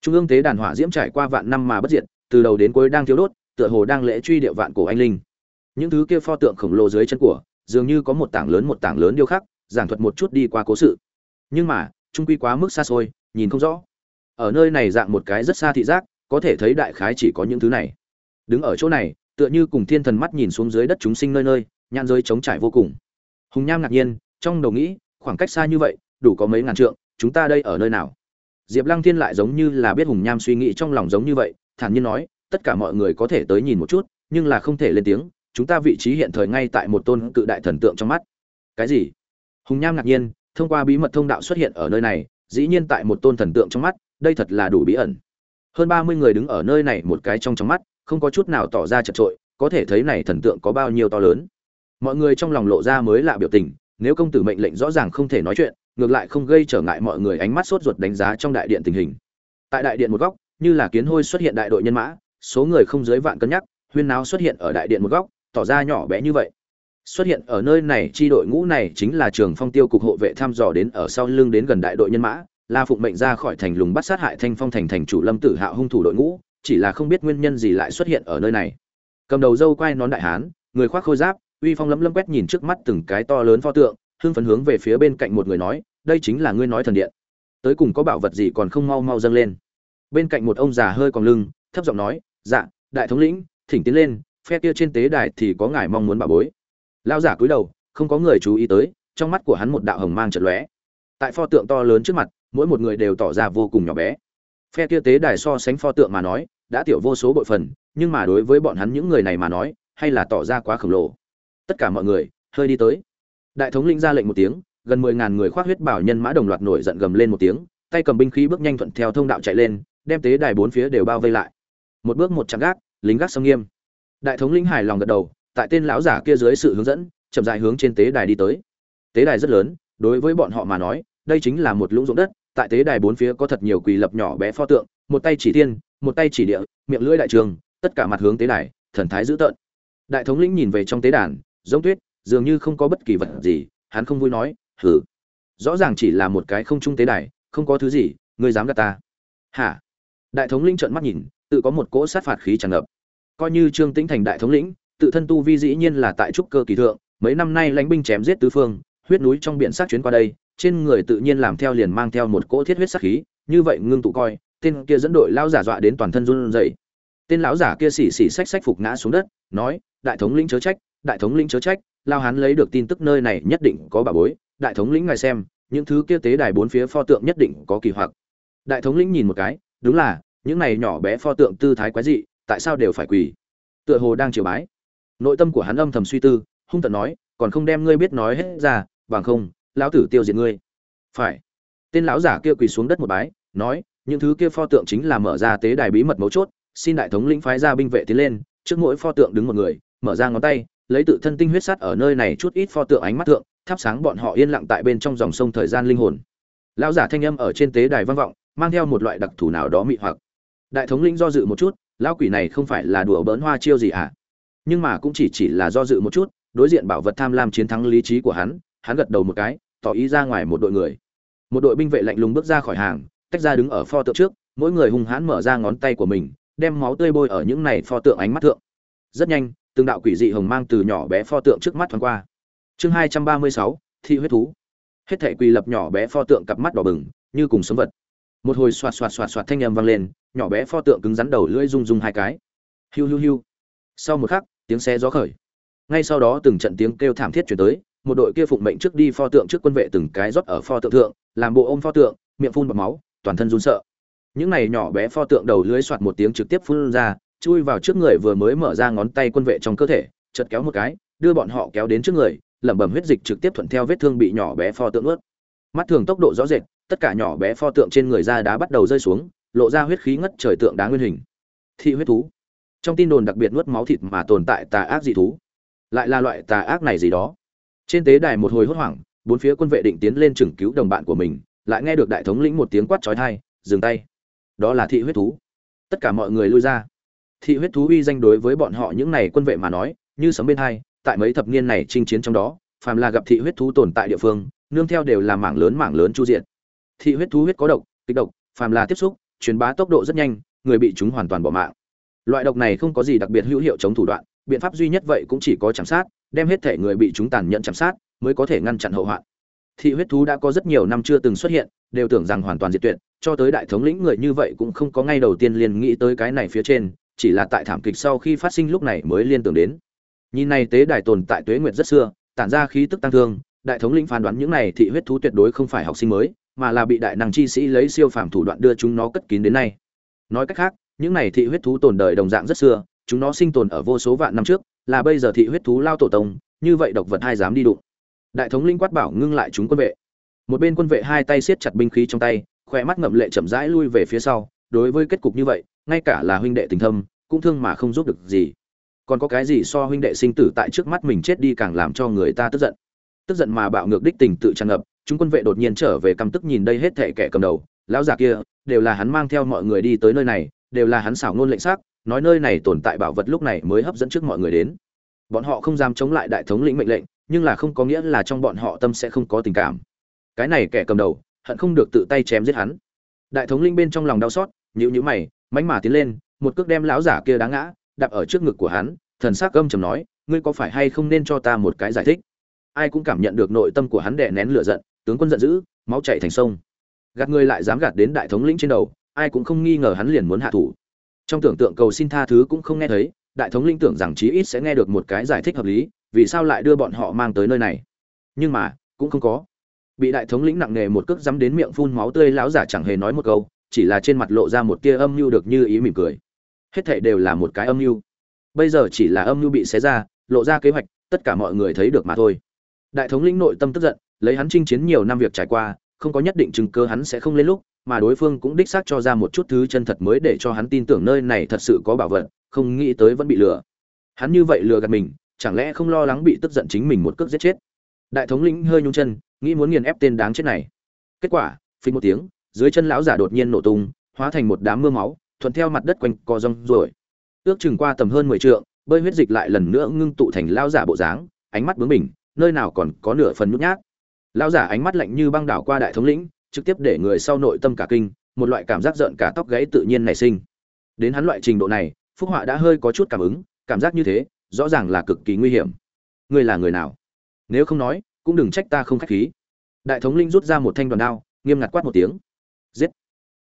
Trung ương tế đàn hỏa diễm trải qua vạn năm mà bất diệt, từ đầu đến cuối đang thiếu đốt, tựa hồ đang lễ truy điệu vạn cổ anh linh những thứ kia pho tượng khổng lồ dưới chân của, dường như có một tảng lớn một tảng lớn điêu khắc, giảng thuật một chút đi qua cố sự. Nhưng mà, trung quy quá mức xa xôi, nhìn không rõ. Ở nơi này dạng một cái rất xa thị giác, có thể thấy đại khái chỉ có những thứ này. Đứng ở chỗ này, tựa như cùng thiên thần mắt nhìn xuống dưới đất chúng sinh nơi nơi, nhãn giới trống trải vô cùng. Hùng nham ngạc nhiên, trong đầu nghĩ, khoảng cách xa như vậy, đủ có mấy ngàn trượng, chúng ta đây ở nơi nào? Diệp lăng thiên lại giống như là biết hùng nham suy nghĩ trong lòng giống như vậy, thản nhiên nói, tất cả mọi người có thể tới nhìn một chút, nhưng là không thể lên tiếng chúng ta vị trí hiện thời ngay tại một tôn cự đại thần tượng trong mắt. Cái gì? Hùng nham ngạc nhiên, thông qua bí mật thông đạo xuất hiện ở nơi này, dĩ nhiên tại một tôn thần tượng trong mắt, đây thật là đủ bí ẩn. Hơn ba mươi người đứng ở nơi này một cái trong trong mắt, không có chút nào tỏ ra chật trội, có thể thấy này thần tượng có bao nhiêu to lớn. Mọi người trong lòng lộ ra mới lạ biểu tình, nếu công tử mệnh lệnh rõ ràng không thể nói chuyện, ngược lại không gây trở ngại mọi người ánh mắt sốt ruột đánh giá trong đại điện tình hình. Tại đại điện một góc, như là kiến hôi xuất hiện đại đội nhân mã, số người không dưới vạn cân nhắc, huyên náo xuất hiện ở đại điện một góc tỏ ra nhỏ bé như vậy. Xuất hiện ở nơi này, chi đội ngũ này chính là trường phong tiêu cục hộ vệ thăm dò đến ở sau lưng đến gần đại đội nhân mã, la phụng mệnh ra khỏi thành lùng bắt sát hại thanh phong thành thành chủ lâm tử hạo hung thủ đội ngũ, chỉ là không biết nguyên nhân gì lại xuất hiện ở nơi này. Cầm đầu dâu quai nón đại hán, người khoác khôi giáp, uy phong lấm lấm quét nhìn trước mắt từng cái to lớn pho tượng, hưng phấn hướng về phía bên cạnh một người nói, đây chính là ngươi nói thần điện. Tới cùng có bảo vật gì còn không mau mau dâng lên. Bên cạnh một ông già hơi còn lưng, thấp giọng nói dạ đại thống lĩnh, thỉnh tiến lên phe kia trên tế đài thì có ngài mong muốn bà bối. Lao giả cúi đầu, không có người chú ý tới, trong mắt của hắn một đạo hồng mang trận lóe. Tại pho tượng to lớn trước mặt, mỗi một người đều tỏ ra vô cùng nhỏ bé. Phe kia tế đài so sánh pho tượng mà nói, đã tiểu vô số bội phần, nhưng mà đối với bọn hắn những người này mà nói, hay là tỏ ra quá khổng lồ. Tất cả mọi người, hơi đi tới. Đại thống lĩnh ra lệnh một tiếng, gần mười ngàn người khoác huyết bảo nhân mã đồng loạt nổi giận gầm lên một tiếng, tay cầm binh khí bước nhanh thuận theo thông đạo chạy lên, đem tế đài bốn phía đều bao vây lại. Một bước một chặng gác, lính gác sông nghiêm đại thống lĩnh hài lòng gật đầu, tại tên lão giả kia dưới sự hướng dẫn, chậm dài hướng trên tế đài đi tới. Tế đài rất lớn, đối với bọn họ mà nói, đây chính là một lũng ruộng đất, tại tế đài bốn phía có thật nhiều quỳ lập nhỏ bé pho tượng, một tay chỉ thiên, một tay chỉ địa, miệng lưỡi đại trường, tất cả mặt hướng tế đài, thần thái dữ tợn. Đại thống lĩnh nhìn về trong tế đàn, giống tuyết, dường như không có bất kỳ vật gì, hắn không vui nói, hử, rõ ràng chỉ là một cái không trung tế đài, không có thứ gì, ngươi dám gạt ta. Hả? Đại thống lĩnh trợn mắt nhìn, tự có một cỗ sát phạt khí tràn ngập coi như trương tĩnh thành đại thống lĩnh, tự thân tu vi dĩ nhiên là tại trúc cơ kỳ thượng, mấy năm nay lãnh binh chém giết tứ phương, huyết núi trong biển sát chuyến qua đây, trên người tự nhiên làm theo liền mang theo một cỗ thiết huyết sát khí, như vậy ngưng tụ coi, tên kia dẫn đội lão giả dọa đến toàn thân run rẩy. Tên lão giả kia xỉ xỉ xách xách phục ngã xuống đất, nói, đại thống lĩnh chớ trách, đại thống lĩnh chớ trách, lao hán lấy được tin tức nơi này nhất định có bà bối, đại thống lĩnh ngài xem, những thứ kia tế đài bốn phía pho tượng nhất định có kỳ hoặc. Đại thống lĩnh nhìn một cái, đúng là, những này nhỏ bé pho tượng tư thái quái dị tại sao đều phải quỳ? Tựa hồ đang chiều bái. Nội tâm của hắn âm thầm suy tư, hung tận nói, còn không đem ngươi biết nói hết ra, bằng không, lão tử tiêu diệt ngươi. Phải. Tên lão giả kia quỳ xuống đất một bái, nói, những thứ kia pho tượng chính là mở ra tế đài bí mật mấu chốt, xin đại thống lĩnh phái ra binh vệ tiến lên, trước mỗi pho tượng đứng một người, mở ra ngón tay, lấy tự thân tinh huyết sắt ở nơi này chút ít pho tượng ánh mắt thượng, thắp sáng bọn họ yên lặng tại bên trong dòng sông thời gian linh hồn. Lão giả thanh âm ở trên tế đài vang vọng, mang theo một loại đặc thù nào đó mị hoặc. Đại thống lĩnh do dự một chút lão quỷ này không phải là đùa bỡn hoa chiêu gì à nhưng mà cũng chỉ chỉ là do dự một chút, đối diện bảo vật tham lam chiến thắng lý trí của hắn hắn gật đầu một cái, tỏ ý ra ngoài một đội người. Một đội binh vệ lạnh lùng bước ra khỏi hàng, tách ra đứng ở pho tượng trước, mỗi người hung hãn mở ra ngón tay của mình, đem máu tươi bôi ở những này pho tượng ánh mắt thượng. Rất nhanh, từng đạo quỷ dị hồng mang từ nhỏ bé pho tượng trước mắt thoáng qua. Chương hai trăm ba mươi sáu thi huyết thú. Hết thể quỳ lập nhỏ bé pho tượng cặp mắt đỏ bừng, như cùng sống vật. Một hồi xoạt xoạt xoạt xoạt thanh âm vang lên nhỏ bé pho tượng cứng rắn đầu lưỡi rung rung hai cái. Hiu hiu hiu. Sau một khắc, tiếng xe gió khởi. Ngay sau đó từng trận tiếng kêu thảm thiết chuyển tới, một đội kia phụng mệnh trước đi pho tượng trước quân vệ từng cái rót ở pho tượng thượng, làm bộ ôm pho tượng, miệng phun bọt máu, toàn thân run sợ. Những này nhỏ bé pho tượng đầu lưới soạt một tiếng trực tiếp phun ra, chui vào trước người vừa mới mở ra ngón tay quân vệ trong cơ thể chật kéo một cái, đưa bọn họ kéo đến trước người, lẩm bẩm huyết dịch trực tiếp thuận theo vết thương bị nhỏ bé pho tượng ướt mắt thường tốc độ rõ rệt, tất cả nhỏ bé pho tượng trên người da đá bắt đầu rơi xuống lộ ra huyết khí ngất trời tượng đá nguyên hình. Thị huyết thú. Trong tin đồn đặc biệt nuốt máu thịt mà tồn tại tà ác dị thú. Lại là loại tà ác này gì đó. Trên tế đài một hồi hốt hoảng, bốn phía quân vệ định tiến lên chừng cứu đồng bạn của mình, lại nghe được đại thống lĩnh một tiếng quát chói tai, dừng tay. Đó là thị huyết thú. Tất cả mọi người lui ra. Thị huyết thú uy danh đối với bọn họ những này quân vệ mà nói, như sấm bên hai, tại mấy thập niên này chinh chiến trong đó, phàm là gặp thị huyết thú tồn tại địa phương, nương theo đều là mảng lớn mảng lớn chu diện. Thị huyết thú huyết có độc kịch độc, phàm là tiếp xúc truyền bá tốc độ rất nhanh, người bị chúng hoàn toàn bỏ mạng. Loại độc này không có gì đặc biệt hữu hiệu chống thủ đoạn, biện pháp duy nhất vậy cũng chỉ có chạm sát, đem hết thể người bị chúng tàn nhẫn chạm sát, mới có thể ngăn chặn hậu hoạn. Thị huyết thú đã có rất nhiều năm chưa từng xuất hiện, đều tưởng rằng hoàn toàn diệt tuyệt, cho tới đại thống lĩnh người như vậy cũng không có ngay đầu tiên liền nghĩ tới cái này phía trên, chỉ là tại thảm kịch sau khi phát sinh lúc này mới liên tưởng đến. Nhìn này tế đài tồn tại tuế nguyệt rất xưa, tản ra khí tức tăng thương, đại thống lĩnh phán đoán những này thị huyết thú tuyệt đối không phải học sinh mới mà là bị đại năng chi sĩ lấy siêu phàm thủ đoạn đưa chúng nó cất kín đến nay. Nói cách khác, những này thị huyết thú tồn đời đồng dạng rất xưa, chúng nó sinh tồn ở vô số vạn năm trước, là bây giờ thị huyết thú lao tổ tông, như vậy độc vật hai dám đi đụng. Đại thống linh quát bảo ngưng lại chúng quân vệ. Một bên quân vệ hai tay siết chặt binh khí trong tay, khỏe mắt ngậm lệ chậm rãi lui về phía sau, đối với kết cục như vậy, ngay cả là huynh đệ tình thâm, cũng thương mà không giúp được gì. Còn có cái gì so huynh đệ sinh tử tại trước mắt mình chết đi càng làm cho người ta tức giận? Tức giận mà bạo ngược đích tình tự tràn ngập, chúng quân vệ đột nhiên trở về căm tức nhìn đây hết thệ kẻ cầm đầu, lão già kia, đều là hắn mang theo mọi người đi tới nơi này, đều là hắn xảo ngôn lệnh xác, nói nơi này tồn tại bảo vật lúc này mới hấp dẫn trước mọi người đến. Bọn họ không dám chống lại đại thống lĩnh mệnh lệnh, nhưng là không có nghĩa là trong bọn họ tâm sẽ không có tình cảm. Cái này kẻ cầm đầu, hận không được tự tay chém giết hắn. Đại thống linh bên trong lòng đau xót, nhíu nhíu mày, mánh mà tiến lên, một cước đem lão giả kia đá ngã, đạp ở trước ngực của hắn, thần sắc gâm trầm nói, ngươi có phải hay không nên cho ta một cái giải thích? Ai cũng cảm nhận được nội tâm của hắn đè nén lửa giận, tướng quân giận dữ, máu chảy thành sông. Gạt người lại dám gạt đến đại thống lĩnh trên đầu, ai cũng không nghi ngờ hắn liền muốn hạ thủ. Trong tưởng tượng cầu xin tha thứ cũng không nghe thấy, đại thống lĩnh tưởng rằng chí ít sẽ nghe được một cái giải thích hợp lý, vì sao lại đưa bọn họ mang tới nơi này. Nhưng mà, cũng không có. Bị đại thống lĩnh nặng nề một cước dám đến miệng phun máu tươi lão giả chẳng hề nói một câu, chỉ là trên mặt lộ ra một tia âm mưu được như ý mỉm cười. Hết thảy đều là một cái âm mưu. Bây giờ chỉ là âm mưu bị xé ra, lộ ra kế hoạch, tất cả mọi người thấy được mà thôi đại thống lĩnh nội tâm tức giận, lấy hắn chinh chiến nhiều năm việc trải qua, không có nhất định chứng cơ hắn sẽ không lên lúc, mà đối phương cũng đích xác cho ra một chút thứ chân thật mới để cho hắn tin tưởng nơi này thật sự có bảo vật, không nghĩ tới vẫn bị lừa. Hắn như vậy lừa gạt mình, chẳng lẽ không lo lắng bị tức giận chính mình một cước giết chết? Đại thống lĩnh hơi nhung chân, nghĩ muốn nghiền ép tên đáng chết này. Kết quả, phí một tiếng, dưới chân lão giả đột nhiên nổ tung, hóa thành một đám mưa máu, thuận theo mặt đất quanh co rong rồi ước chừng qua tầm hơn mười trượng, bơi huyết dịch lại lần nữa ngưng tụ thành lão giả bộ dáng, ánh mắt bướng bỉnh nơi nào còn có nửa phần nhút nhát. Lão giả ánh mắt lạnh như băng đảo qua đại thống lĩnh, trực tiếp để người sau nội tâm cả kinh, một loại cảm giác giận cả tóc gáy tự nhiên nảy sinh. Đến hắn loại trình độ này, phúc họa đã hơi có chút cảm ứng, cảm giác như thế, rõ ràng là cực kỳ nguy hiểm. Ngươi là người nào? Nếu không nói, cũng đừng trách ta không khách khí. Đại thống linh rút ra một thanh đoàn đao, nghiêm ngặt quát một tiếng. Giết!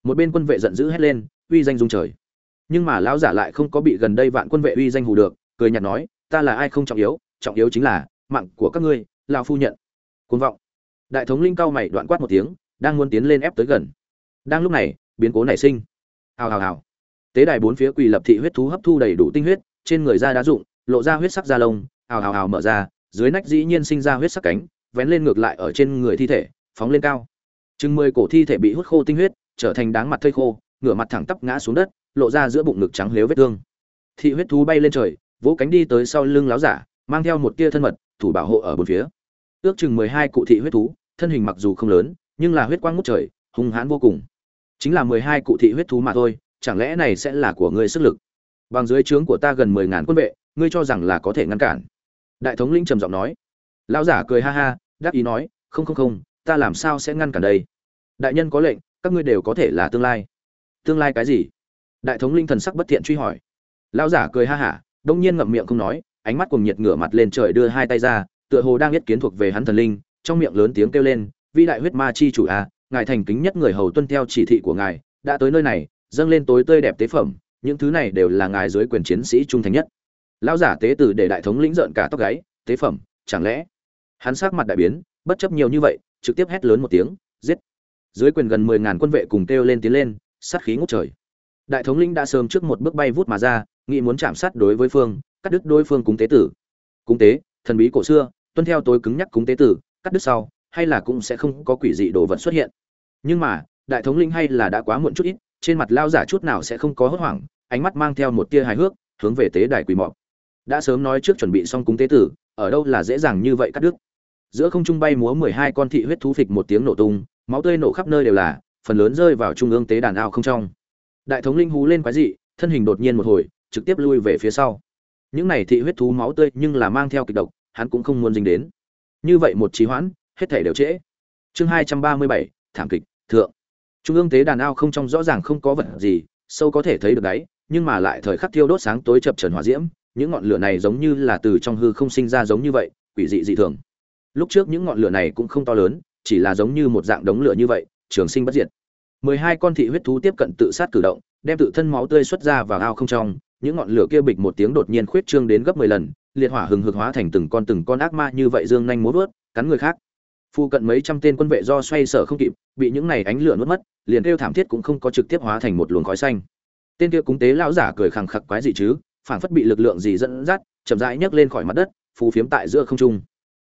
Một bên quân vệ giận dữ hét lên, uy danh dung trời. Nhưng mà lão giả lại không có bị gần đây vạn quân vệ uy danh hù được, cười nhạt nói, ta là ai không trọng yếu trọng yếu chính là mạng của các ngươi lao phu nhận. Côn vọng. Đại thống linh cao mày đoạn quát một tiếng, đang muốn tiến lên ép tới gần. Đang lúc này, biến cố nảy sinh. Hào hào hào. Tế đài bốn phía quỳ lập thị huyết thú hấp thu đầy đủ tinh huyết, trên người da đá dụng lộ ra huyết sắc da lông, hào hào hào mở ra, dưới nách dĩ nhiên sinh ra huyết sắc cánh, vén lên ngược lại ở trên người thi thể, phóng lên cao. Chừng mười cổ thi thể bị hút khô tinh huyết, trở thành đáng mặt thây khô, ngửa mặt thẳng tắp ngã xuống đất, lộ ra giữa bụng ngực trắng lếu vết thương. Thị huyết thú bay lên trời, vỗ cánh đi tới sau lưng láo giả mang theo một tia thân mật, thủ bảo hộ ở bốn phía. Ước chừng mười hai cụ thị huyết thú, thân hình mặc dù không lớn, nhưng là huyết quang ngút trời, hung hãn vô cùng. Chính là mười hai cụ thị huyết thú mà thôi, chẳng lẽ này sẽ là của ngươi sức lực? Bằng dưới trướng của ta gần mười ngàn quân vệ, ngươi cho rằng là có thể ngăn cản? Đại thống lĩnh trầm giọng nói. Lão giả cười ha ha đáp ý nói, không không không, ta làm sao sẽ ngăn cản đây? Đại nhân có lệnh, các ngươi đều có thể là tương lai. Tương lai cái gì? Đại thống linh thần sắc bất thiện truy hỏi. Lão giả cười ha hả đông nhiên ngậm miệng không nói ánh mắt cùng nhiệt ngửa mặt lên trời đưa hai tay ra, tựa hồ đang biết kiến thuộc về hắn thần linh, trong miệng lớn tiếng kêu lên, vĩ đại huyết ma chi chủ a ngài thành kính nhất người hầu tuân theo chỉ thị của ngài, đã tới nơi này, dâng lên tối tươi đẹp tế phẩm, những thứ này đều là ngài dưới quyền chiến sĩ trung thành nhất. Lão giả tế tử để đại thống lĩnh giận cả tóc gáy, tế phẩm, chẳng lẽ? Hắn sắc mặt đại biến, bất chấp nhiều như vậy, trực tiếp hét lớn một tiếng, giết! Dưới quyền gần mười ngàn quân vệ cùng kêu lên tiến lên, sát khí ngút trời. Đại thống lĩnh đã sớm trước một bước bay vút mà ra nghĩ muốn chạm sát đối với phương cắt đứt đối phương cúng tế tử. Cúng tế, thần bí cổ xưa, tuân theo tối cứng nhắc cúng tế tử, cắt đứt sau, hay là cũng sẽ không có quỷ dị đồ vật xuất hiện. Nhưng mà, đại thống linh hay là đã quá muộn chút ít, trên mặt lao giả chút nào sẽ không có hốt hoảng, ánh mắt mang theo một tia hài hước, hướng về tế đài quỳ mọp. Đã sớm nói trước chuẩn bị xong cúng tế tử, ở đâu là dễ dàng như vậy cắt đứt. Giữa không trung bay múa mười hai con thị huyết thú phịch một tiếng nổ tung, máu tươi nổ khắp nơi đều là, phần lớn rơi vào trung ương tế đàn ao không trong. Đại thống linh hú lên quái dị, thân hình đột nhiên một hồi, trực tiếp lui về phía sau những này thị huyết thú máu tươi nhưng là mang theo kịch độc, hắn cũng không muốn dính đến. Như vậy một trí hoãn, hết thể đều trễ. Chương hai trăm ba mươi bảy, thảm kịch, thượng. Trung ương tế đàn ao không trong rõ ràng không có vật gì, sâu có thể thấy được đáy, nhưng mà lại thời khắc thiêu đốt sáng tối chập trần hỏa diễm, những ngọn lửa này giống như là từ trong hư không sinh ra giống như vậy, quỷ dị dị thường. Lúc trước những ngọn lửa này cũng không to lớn, chỉ là giống như một dạng đống lửa như vậy, trường sinh bất diệt. mười hai con thị huyết thú tiếp cận tự sát cử động đem tự thân máu tươi xuất ra vào ao không trong, những ngọn lửa kia bịch một tiếng đột nhiên khuyết trương đến gấp mười lần, liệt hỏa hừng hực hóa thành từng con từng con ác ma như vậy dương nhanh múa vớt, cắn người khác. Phu cận mấy trăm tên quân vệ do xoay sở không kịp, bị những này ánh lửa nuốt mất, liền kêu thảm thiết cũng không có trực tiếp hóa thành một luồng khói xanh. Tên kia cúng tế lão giả cười khẳng khặc quái gì chứ, phảng phất bị lực lượng gì dẫn dắt, chậm rãi nhấc lên khỏi mặt đất, phù phiếm tại giữa không trung.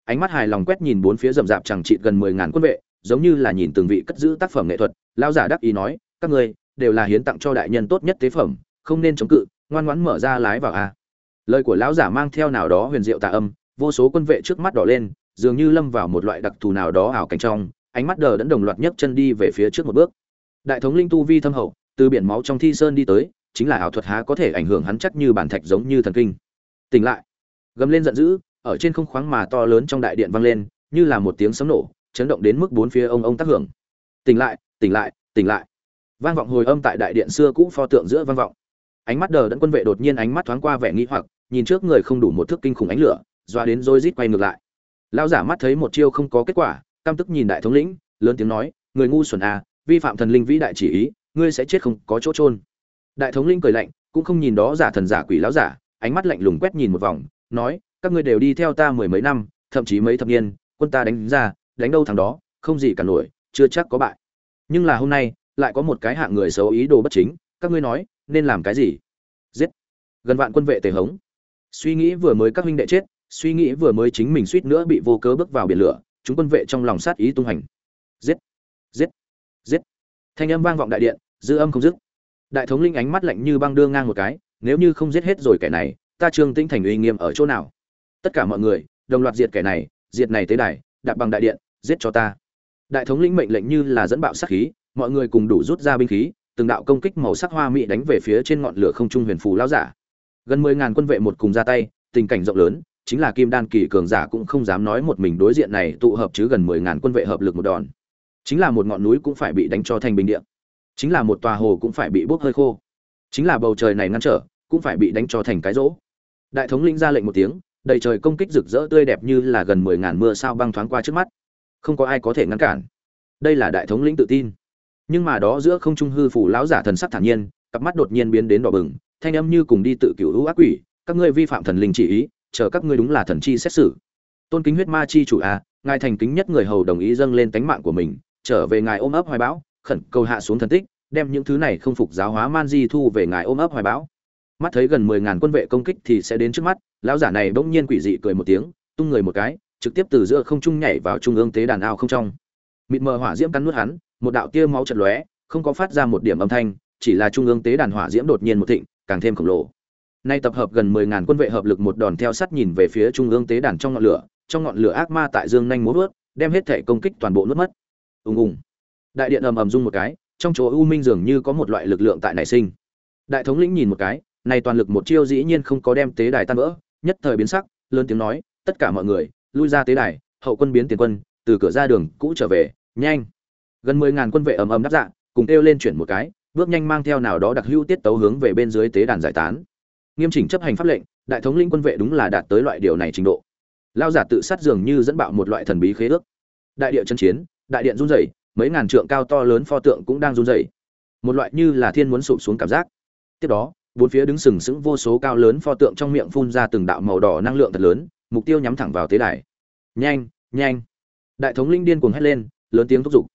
Ánh mắt hài lòng quét nhìn bốn phía rậm rạp chẳng trị gần mười ngàn quân vệ, giống như là nhìn từng vị cất giữ tác phẩm nghệ thuật, lão giả đắc ý nói, các ngươi đều là hiến tặng cho đại nhân tốt nhất tế phẩm, không nên chống cự, ngoan ngoãn mở ra lái vào a. Lời của lão giả mang theo nào đó huyền diệu tà âm, vô số quân vệ trước mắt đỏ lên, dường như lâm vào một loại đặc thù nào đó ảo cảnh trong, ánh mắt đờ đẫn đồng loạt nhấc chân đi về phía trước một bước. Đại thống linh tu vi thâm hậu, từ biển máu trong thi sơn đi tới, chính là ảo thuật há có thể ảnh hưởng hắn chắc như bản thạch giống như thần kinh. Tỉnh lại. Gầm lên giận dữ, ở trên không khoáng mà to lớn trong đại điện vang lên, như là một tiếng sấm nổ, chấn động đến mức bốn phía ông ông tác hưởng. Tỉnh lại tỉnh lại tỉnh lại vang vọng hồi âm tại đại điện xưa cũ pho tượng giữa vang vọng. Ánh mắt đờ đẫn quân vệ đột nhiên ánh mắt thoáng qua vẻ nghi hoặc, nhìn trước người không đủ một thước kinh khủng ánh lửa, doa đến rồi rít quay ngược lại. Lão giả mắt thấy một chiêu không có kết quả, căm tức nhìn đại thống lĩnh, lớn tiếng nói, người ngu xuẩn à vi phạm thần linh vĩ đại chỉ ý, ngươi sẽ chết không có chỗ trôn đại thống lĩnh cười lạnh, cũng không nhìn đó giả thần giả quỷ lão giả, ánh mắt lạnh lùng quét nhìn một vòng, nói, các ngươi đều đi theo ta mười mấy năm, thậm chí mấy thập niên, quân ta đánh ra, đánh đâu thằng đó, không gì cả nổi, chưa chắc có bại. Nhưng là hôm nay lại có một cái hạng người xấu ý đồ bất chính, các ngươi nói, nên làm cái gì? Giết. Gần vạn quân vệ tề hống. Suy nghĩ vừa mới các huynh đệ chết, suy nghĩ vừa mới chính mình suýt nữa bị vô cớ bước vào biển lửa, chúng quân vệ trong lòng sát ý tung hành. Giết. Giết. Giết. Thanh âm vang vọng đại điện, dư âm không dứt. Đại thống linh ánh mắt lạnh như băng đưa ngang một cái, nếu như không giết hết rồi kẻ này, ta trương tĩnh thành uy nghiêm ở chỗ nào? Tất cả mọi người, đồng loạt diệt kẻ này, diệt này tế đài, đạp bằng đại điện, giết cho ta. Đại thống lĩnh mệnh lệnh như là dẫn bạo sát khí mọi người cùng đủ rút ra binh khí, từng đạo công kích màu sắc hoa mỹ đánh về phía trên ngọn lửa không trung huyền phù lão giả. Gần mười ngàn quân vệ một cùng ra tay, tình cảnh rộng lớn, chính là kim đan kỳ cường giả cũng không dám nói một mình đối diện này tụ hợp chứ gần mười ngàn quân vệ hợp lực một đòn. Chính là một ngọn núi cũng phải bị đánh cho thành bình địa. Chính là một tòa hồ cũng phải bị bốc hơi khô. Chính là bầu trời này ngăn trở, cũng phải bị đánh cho thành cái rỗ. Đại thống lĩnh ra lệnh một tiếng, đầy trời công kích rực rỡ tươi đẹp như là gần mười ngàn mưa sao băng thoáng qua trước mắt. Không có ai có thể ngăn cản. Đây là đại thống lĩnh tự tin nhưng mà đó giữa không trung hư phủ lão giả thần sắc thản nhiên cặp mắt đột nhiên biến đến đỏ bừng thanh âm như cùng đi tự cứu hữu ác quỷ các ngươi vi phạm thần linh chỉ ý chờ các ngươi đúng là thần chi xét xử. Tôn kính huyết ma chi chủ a à, ngài thành kính nhất người hầu đồng ý dâng lên tánh mạng của mình trở về ngài ôm ấp hoài bão khẩn cầu hạ xuống thần tích đem những thứ này không phục giáo hóa man di thu về ngài ôm ấp hoài bão. Mắt thấy gần mười ngàn quân vệ công kích thì sẽ đến trước mắt lão giả này bỗng nhiên quỷ dị cười một tiếng tung người một cái trực tiếp từ giữa không trung nhảy vào trung ương tế đàn ao không trong. Mịt mờ hỏa diễm cắn nuốt hắn một đạo tia máu chật lóe, không có phát ra một điểm âm thanh, chỉ là trung ương tế đàn hỏa diễm đột nhiên một thịnh, càng thêm khổng lồ. Nay tập hợp gần mười ngàn quân vệ hợp lực một đòn theo sắt nhìn về phía trung ương tế đàn trong ngọn lửa, trong ngọn lửa ác ma tại dương nhanh múa vớt, đem hết thể công kích toàn bộ nuốt mất. Ùng ùng. Đại điện ầm ầm rung một cái, trong chỗ u minh dường như có một loại lực lượng tại nảy sinh. Đại thống lĩnh nhìn một cái này toàn lực một chiêu dĩ nhiên không có đem tế đài tan vỡ, nhất thời biến sắc, lớn tiếng nói, tất cả mọi người, lui ra tế đài, hậu quân biến tiền quân, từ cửa ra đường, cũ trở về, nhanh gần mười ngàn quân vệ ầm ầm đáp dạ cùng kêu lên chuyển một cái, bước nhanh mang theo nào đó đặc hữu tiết tấu hướng về bên dưới tế đàn giải tán. Nghiêm chỉnh chấp hành pháp lệnh, đại thống lĩnh quân vệ đúng là đạt tới loại điều này trình độ. Lao giả tự sát dường như dẫn bạo một loại thần bí khế ước. Đại địa chân chiến, đại điện run rẩy, mấy ngàn trượng cao to lớn pho tượng cũng đang run rẩy. Một loại như là thiên muốn sụp xuống cảm giác. Tiếp đó, bốn phía đứng sừng sững vô số cao lớn pho tượng trong miệng phun ra từng đạo màu đỏ năng lượng thật lớn, mục tiêu nhắm thẳng vào tế đài. Nhanh nhanh. Đại thống linh điên cuồng hét lên, lớn tiếng thúc giục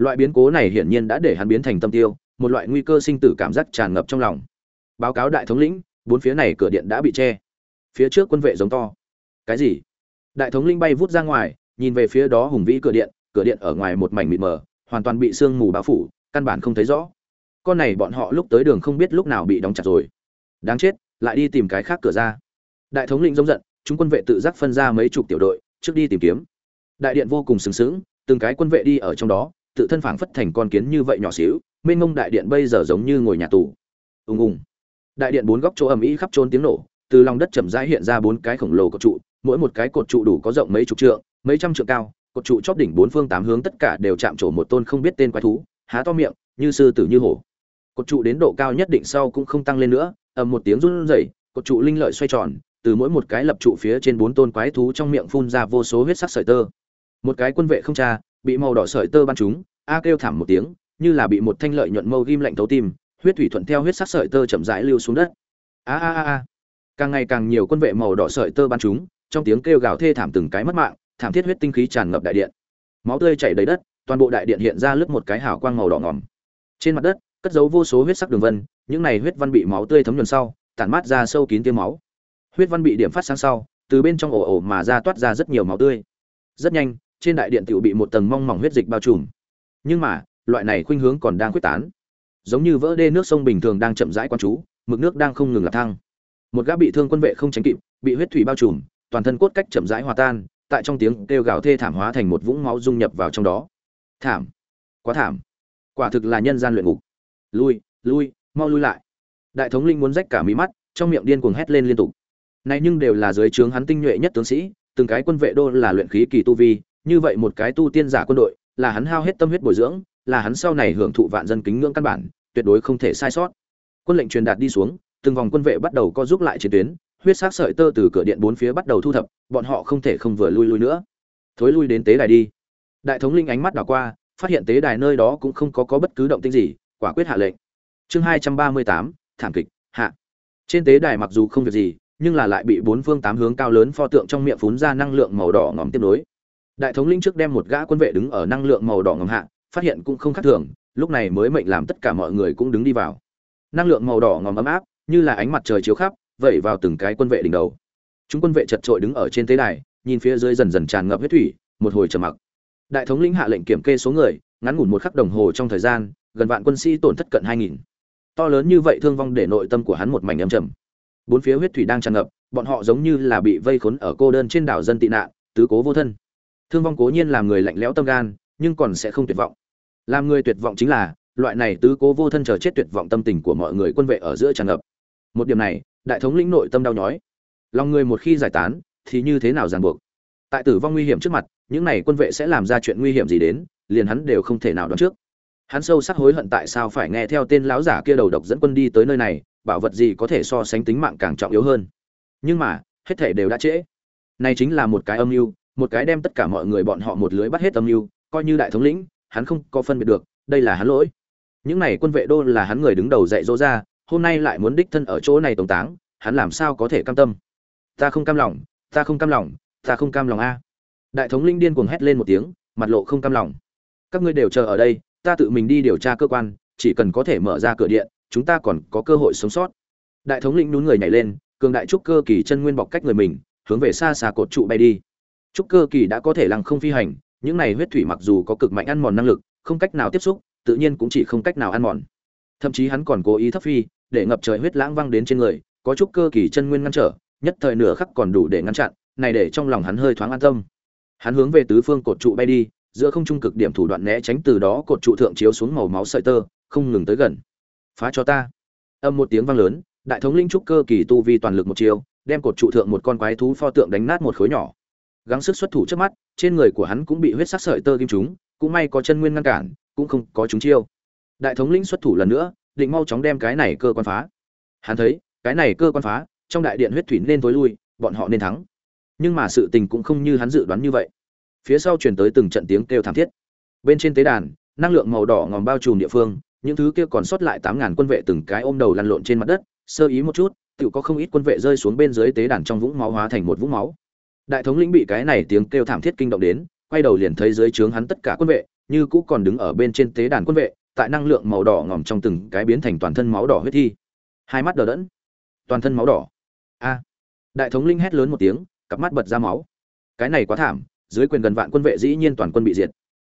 loại biến cố này hiển nhiên đã để hắn biến thành tâm tiêu, một loại nguy cơ sinh tử cảm giác tràn ngập trong lòng. Báo cáo đại thống lĩnh, bốn phía này cửa điện đã bị che. Phía trước quân vệ giống to. Cái gì? Đại thống linh bay vút ra ngoài, nhìn về phía đó hùng vĩ cửa điện cửa điện ở ngoài một mảnh mịt mờ, hoàn toàn bị sương mù bao phủ, căn bản không thấy rõ. Con này bọn họ lúc tới đường không biết lúc nào bị đóng chặt rồi. Đáng chết, lại đi tìm cái khác cửa ra. Đại thống lĩnh giống giận, chúng quân vệ tự giác phân ra mấy chục tiểu đội, trước đi tìm kiếm. Đại điện vô cùng sừng sững, từng cái quân vệ đi ở trong đó tự thân phảng phất thành con kiến như vậy nhỏ xíu, mênh ngông đại điện bây giờ giống như ngồi nhà tù. Ùng ùng. Đại điện bốn góc chỗ ầm ĩ khắp trốn tiếng nổ, từ lòng đất chậm rãi hiện ra bốn cái khổng lồ cột trụ, mỗi một cái cột trụ đủ có rộng mấy chục trượng, mấy trăm trượng cao, cột trụ chóp đỉnh bốn phương tám hướng tất cả đều chạm trổ một tôn không biết tên quái thú, há to miệng, như sư tử như hổ. Cột trụ đến độ cao nhất định sau cũng không tăng lên nữa, ầm một tiếng run rẩy, cột trụ linh lợi xoay tròn, từ mỗi một cái lập trụ phía trên bốn tôn quái thú trong miệng phun ra vô số huyết sắc sợi tơ. Một cái quân vệ không cha bị màu đỏ sợi tơ bắn trúng, a kêu thảm một tiếng, như là bị một thanh lợi nhuận mâu ghim lạnh thấu tim, huyết thủy thuận theo huyết sắc sợi tơ chậm rãi lưu xuống đất. A a a a. Càng ngày càng nhiều quân vệ màu đỏ sợi tơ bắn trúng, trong tiếng kêu gào thê thảm từng cái mất mạng, thảm thiết huyết tinh khí tràn ngập đại điện. Máu tươi chảy đầy đất, toàn bộ đại điện hiện ra lướt một cái hào quang màu đỏ ngòm. Trên mặt đất, cất giấu vô số huyết sắc đường vân, những này huyết văn bị máu tươi thấm nhuần sau, tản mát ra sâu kín tia máu. Huyết văn bị điểm phát sáng sau, từ bên trong ổ ổ mà ra toát ra rất nhiều máu tươi. Rất nhanh trên đại điện tiểu bị một tầng mong mỏng huyết dịch bao trùm. Nhưng mà, loại này khuynh hướng còn đang quyết tán. Giống như vỡ đê nước sông bình thường đang chậm rãi quan chú mực nước đang không ngừng là thăng. Một gã bị thương quân vệ không tránh kịp, bị huyết thủy bao trùm, toàn thân cốt cách chậm rãi hòa tan, tại trong tiếng kêu gào thê thảm hóa thành một vũng máu dung nhập vào trong đó. Thảm. Quá thảm. Quả thực là nhân gian luyện ngục. Lui lui, mau lui lại. Đại thống linh muốn rách cả mí mắt, trong miệng điên cuồng hét lên liên tục. Này nhưng đều là dưới trướng hắn tinh nhuệ nhất tướng sĩ, từng cái quân vệ đô là luyện khí kỳ tu vi như vậy một cái tu tiên giả quân đội, là hắn hao hết tâm huyết bồi dưỡng, là hắn sau này hưởng thụ vạn dân kính ngưỡng căn bản, tuyệt đối không thể sai sót. Quân lệnh truyền đạt đi xuống, từng vòng quân vệ bắt đầu co giúp lại chiến tuyến, huyết sắc sợi tơ từ cửa điện bốn phía bắt đầu thu thập, bọn họ không thể không vừa lui lui nữa. Thối lui đến tế đài đi. Đại thống linh ánh mắt đảo qua, phát hiện tế đài nơi đó cũng không có có bất cứ động tĩnh gì, quả quyết hạ lệnh. Chương hai trăm ba mươi tám, thảm kịch, hạ. Trên tế đài mặc dù không việc gì, nhưng là lại bị bốn phương tám hướng cao lớn pho tượng trong miệng phún ra năng lượng màu đỏ ngòm tiếp nối đại thống linh trước đem một gã quân vệ đứng ở năng lượng màu đỏ ngầm hạ, phát hiện cũng không khác thường, lúc này mới mệnh làm tất cả mọi người cũng đứng đi vào. Năng lượng màu đỏ ngòm ấm áp, như là ánh mặt trời chiếu khắp, vẩy vào từng cái quân vệ đỉnh đầu. Chúng quân vệ chật trội đứng ở trên tế đài, nhìn phía dưới dần dần tràn ngập huyết thủy, một hồi trầm mặc. Đại thống lĩnh hạ lệnh kiểm kê số người, ngắn ngủn một khắc đồng hồ trong thời gian, gần vạn quân sĩ tổn thất cận hai nghìn. To lớn như vậy thương vong để nội tâm của hắn một mảnh âm trầm. Bốn phía huyết thủy đang tràn ngập, bọn họ giống như là bị vây khốn ở cô đơn trên đảo dân tị nạn, tứ cố vô thân thương vong cố nhiên làm người lạnh lẽo tâm gan, nhưng còn sẽ không tuyệt vọng. Làm người tuyệt vọng chính là, loại này tứ cố vô thân chờ chết tuyệt vọng tâm tình của mọi người quân vệ ở giữa tràn ngập. Một điểm này, đại thống lĩnh nội tâm đau nhói. Lòng người một khi giải tán, thì như thế nào ràng buộc? Tại tử vong nguy hiểm trước mặt, những này quân vệ sẽ làm ra chuyện nguy hiểm gì đến, liền hắn đều không thể nào đoán trước. Hắn sâu sắc hối hận tại sao phải nghe theo tên lão giả kia đầu độc dẫn quân đi tới nơi này, bảo vật gì có thể so sánh tính mạng càng trọng yếu hơn. Nhưng mà, hết thể đều đã trễ. Này chính là một cái âm mưu một cái đem tất cả mọi người bọn họ một lưới bắt hết âm mưu, coi như đại thống lĩnh, hắn không có phân biệt được, đây là hắn lỗi. Những này quân vệ đô là hắn người đứng đầu dạy dỗ ra, hôm nay lại muốn đích thân ở chỗ này tổng táng, hắn làm sao có thể cam tâm? Ta không cam lòng, ta không cam lòng, ta không cam lòng a. Đại thống linh điên cuồng hét lên một tiếng, mặt lộ không cam lòng. Các ngươi đều chờ ở đây, ta tự mình đi điều tra cơ quan, chỉ cần có thể mở ra cửa điện, chúng ta còn có cơ hội sống sót. Đại thống lĩnh nhún người nhảy lên, cường đại trúc cơ kỳ chân nguyên bọc cách người mình, hướng về xa xa cột trụ bay đi trúc cơ kỳ đã có thể lăng không phi hành, những này huyết thủy mặc dù có cực mạnh ăn mòn năng lực, không cách nào tiếp xúc, tự nhiên cũng chỉ không cách nào ăn mòn. Thậm chí hắn còn cố ý thấp phi, để ngập trời huyết lãng văng đến trên người, có Chúc cơ kỳ chân nguyên ngăn trở, nhất thời nửa khắc còn đủ để ngăn chặn, này để trong lòng hắn hơi thoáng an tâm. Hắn hướng về tứ phương cột trụ bay đi, giữa không trung cực điểm thủ đoạn né tránh từ đó cột trụ thượng chiếu xuống màu máu sợi tơ, không ngừng tới gần. Phá cho ta. Âm một tiếng vang lớn, đại thống linh trúc cơ kỳ tu vi toàn lực một chiều đem cột trụ thượng một con quái thú pho tượng đánh nát một khối nhỏ gắng sức xuất thủ trước mắt, trên người của hắn cũng bị huyết sắc sợi tơ kim trúng, cũng may có chân nguyên ngăn cản, cũng không có chúng chiêu. Đại thống lĩnh xuất thủ lần nữa, định mau chóng đem cái này cơ quan phá. Hắn thấy, cái này cơ quan phá, trong đại điện huyết thủy nên tối lui, bọn họ nên thắng. Nhưng mà sự tình cũng không như hắn dự đoán như vậy. Phía sau truyền tới từng trận tiếng kêu thảm thiết. Bên trên tế đàn, năng lượng màu đỏ ngòm bao trùm địa phương, những thứ kia còn sót lại tám ngàn quân vệ từng cái ôm đầu lăn lộn trên mặt đất, sơ ý một chút tự có không ít quân vệ rơi xuống bên dưới tế đàn trong vũng máu hóa thành một vũng máu đại thống lĩnh bị cái này tiếng kêu thảm thiết kinh động đến, quay đầu liền thấy dưới trướng hắn tất cả quân vệ, như cũ còn đứng ở bên trên tế đàn quân vệ, tại năng lượng màu đỏ ngòm trong từng cái biến thành toàn thân máu đỏ huyết thi. Hai mắt đờ đẫn. Toàn thân máu đỏ. A. À. Đại thống linh hét lớn một tiếng, cặp mắt bật ra máu. Cái này quá thảm, dưới quyền gần vạn quân vệ dĩ nhiên toàn quân bị diệt.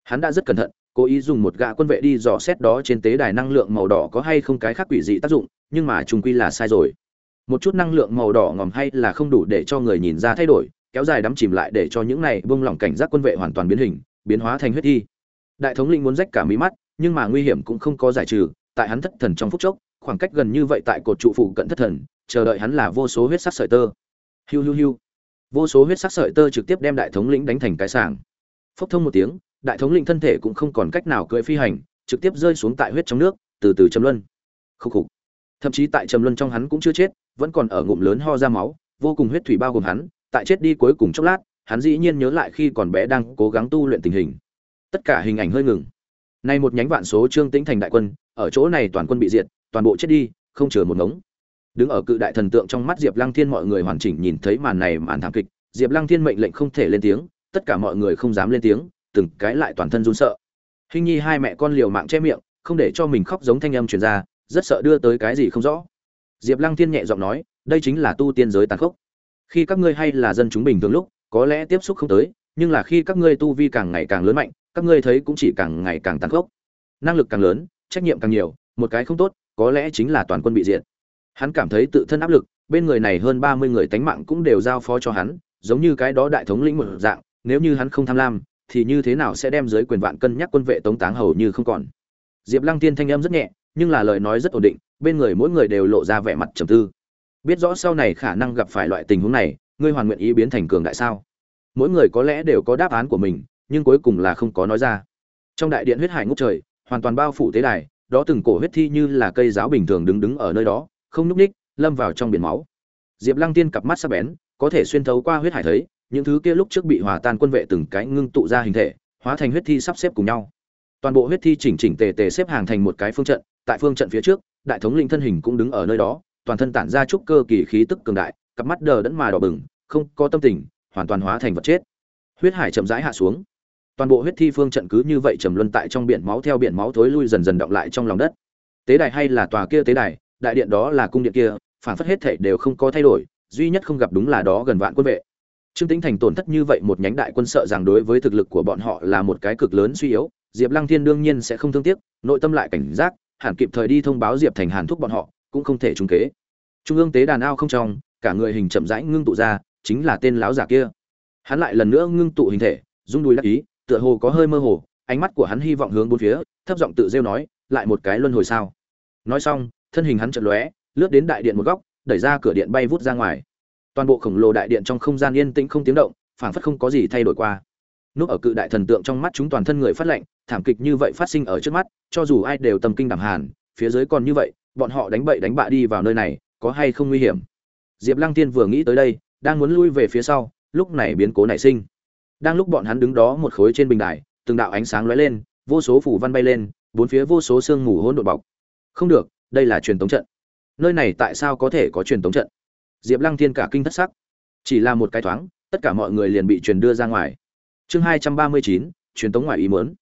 Hắn đã rất cẩn thận, cố ý dùng một gã quân vệ đi dò xét đó trên tế đài năng lượng màu đỏ có hay không cái khác quỷ dị tác dụng, nhưng mà trùng quy là sai rồi. Một chút năng lượng màu đỏ ngòm hay là không đủ để cho người nhìn ra thay đổi kéo dài đắm chìm lại để cho những này bông lỏng cảnh giác quân vệ hoàn toàn biến hình, biến hóa thành huyết thi. Đại thống linh muốn rách cả mí mắt, nhưng mà nguy hiểm cũng không có giải trừ, tại hắn thất thần trong phút chốc, khoảng cách gần như vậy tại cột trụ phụ cận thất thần, chờ đợi hắn là vô số huyết sắc sợi tơ. Hiu hiu hiu. Vô số huyết sắc sợi tơ trực tiếp đem đại thống lĩnh đánh thành cái sàng phốc thông một tiếng, đại thống lĩnh thân thể cũng không còn cách nào cưỡi phi hành, trực tiếp rơi xuống tại huyết trong nước, từ từ châm luân. Khúc khục. Thậm chí tại trầm luân trong hắn cũng chưa chết, vẫn còn ở ngụm lớn ho ra máu, vô cùng huyết thủy bao gồm hắn tại chết đi cuối cùng chốc lát, hắn dĩ nhiên nhớ lại khi còn bé đang cố gắng tu luyện tình hình. Tất cả hình ảnh hơi ngừng. Nay một nhánh vạn số trương tĩnh thành đại quân, ở chỗ này toàn quân bị diệt, toàn bộ chết đi, không chừa một ngống. Đứng ở cự đại thần tượng trong mắt diệp lăng thiên mọi người hoàn chỉnh nhìn thấy màn này màn thảm kịch, diệp lăng thiên mệnh lệnh không thể lên tiếng, tất cả mọi người không dám lên tiếng, từng cái lại toàn thân run sợ. Hình nhi hai mẹ con liều mạng che miệng, không để cho mình khóc giống thanh âm truyền ra, rất sợ đưa tới cái gì không rõ. Diệp lăng thiên nhẹ giọng nói, đây chính là tu tiên giới tàn khốc khi các ngươi hay là dân chúng bình thường lúc, có lẽ tiếp xúc không tới, nhưng là khi các ngươi tu vi càng ngày càng lớn mạnh, các ngươi thấy cũng chỉ càng ngày càng tàn khốc. Năng lực càng lớn, trách nhiệm càng nhiều, một cái không tốt, có lẽ chính là toàn quân bị diệt. Hắn cảm thấy tự thân áp lực, bên người này hơn ba mươi người tánh mạng cũng đều giao phó cho hắn, giống như cái đó đại thống lĩnh một dạng, nếu như hắn không tham lam, thì như thế nào sẽ đem dưới quyền vạn cân nhắc quân vệ tống táng hầu như không còn. Diệp lăng tiên thanh âm rất nhẹ, nhưng là lời nói rất ổn định, bên người mỗi người đều lộ ra vẻ mặt trầm tư biết rõ sau này khả năng gặp phải loại tình huống này, ngươi hoàn nguyện ý biến thành cường đại sao? Mỗi người có lẽ đều có đáp án của mình, nhưng cuối cùng là không có nói ra. Trong đại điện huyết hải ngốc trời, hoàn toàn bao phủ tế đài, đó từng cổ huyết thi như là cây giáo bình thường đứng đứng ở nơi đó, không núp ních lâm vào trong biển máu. Diệp lăng tiên cặp mắt sắc bén, có thể xuyên thấu qua huyết hải thấy, những thứ kia lúc trước bị hòa tan quân vệ từng cái ngưng tụ ra hình thể, hóa thành huyết thi sắp xếp cùng nhau. Toàn bộ huyết thi chỉnh chỉnh tề tề xếp hàng thành một cái phương trận, tại phương trận phía trước, đại thống linh thân hình cũng đứng ở nơi đó toàn thân tản ra chút cơ kỳ khí tức cường đại, cặp mắt đờ đẫn mà đỏ bừng, không có tâm tình, hoàn toàn hóa thành vật chết. Huyết hải chậm rãi hạ xuống. Toàn bộ huyết thi phương trận cứ như vậy trầm luân tại trong biển máu theo biển máu thối lui dần dần động lại trong lòng đất. Tế đài hay là tòa kia tế đài, đại điện đó là cung điện kia, phản phất hết thảy đều không có thay đổi, duy nhất không gặp đúng là đó gần vạn quân vệ. Trương tĩnh thành tổn thất như vậy một nhánh đại quân sợ rằng đối với thực lực của bọn họ là một cái cực lớn suy yếu, diệp lăng thiên đương nhiên sẽ không thương tiếc, nội tâm lại cảnh giác, hẳn kịp thời đi thông báo diệp thành hàn thúc bọn họ cũng không thể trúng kế. Trung ương tế đàn ao không trong, cả người hình chậm rãi ngưng tụ ra, chính là tên lão giả kia. Hắn lại lần nữa ngưng tụ hình thể, rung đùi đắc ý, tựa hồ có hơi mơ hồ, ánh mắt của hắn hy vọng hướng bốn phía, thấp giọng tự rêu nói, lại một cái luân hồi sao? Nói xong, thân hình hắn chật lóe, lướt đến đại điện một góc, đẩy ra cửa điện bay vút ra ngoài. Toàn bộ khổng lồ đại điện trong không gian yên tĩnh không tiếng động, phảng phất không có gì thay đổi qua. Núp ở cự đại thần tượng trong mắt chúng toàn thân người phát lệnh, thảm kịch như vậy phát sinh ở trước mắt, cho dù ai đều tâm kinh đảm hàn phía dưới còn như vậy, bọn họ đánh bậy đánh bạ đi vào nơi này, có hay không nguy hiểm? Diệp lăng tiên vừa nghĩ tới đây, đang muốn lui về phía sau, lúc này biến cố nảy sinh. Đang lúc bọn hắn đứng đó một khối trên bình đài, từng đạo ánh sáng lóe lên, vô số phủ văn bay lên, bốn phía vô số sương mù hỗn độn bọc. Không được, đây là truyền tống trận. Nơi này tại sao có thể có truyền tống trận? Diệp lăng thiên cả kinh thất sắc. Chỉ là một cái thoáng, tất cả mọi người liền bị truyền đưa ra ngoài. Chương hai trăm ba mươi chín, truyền tống ngoài ý mớn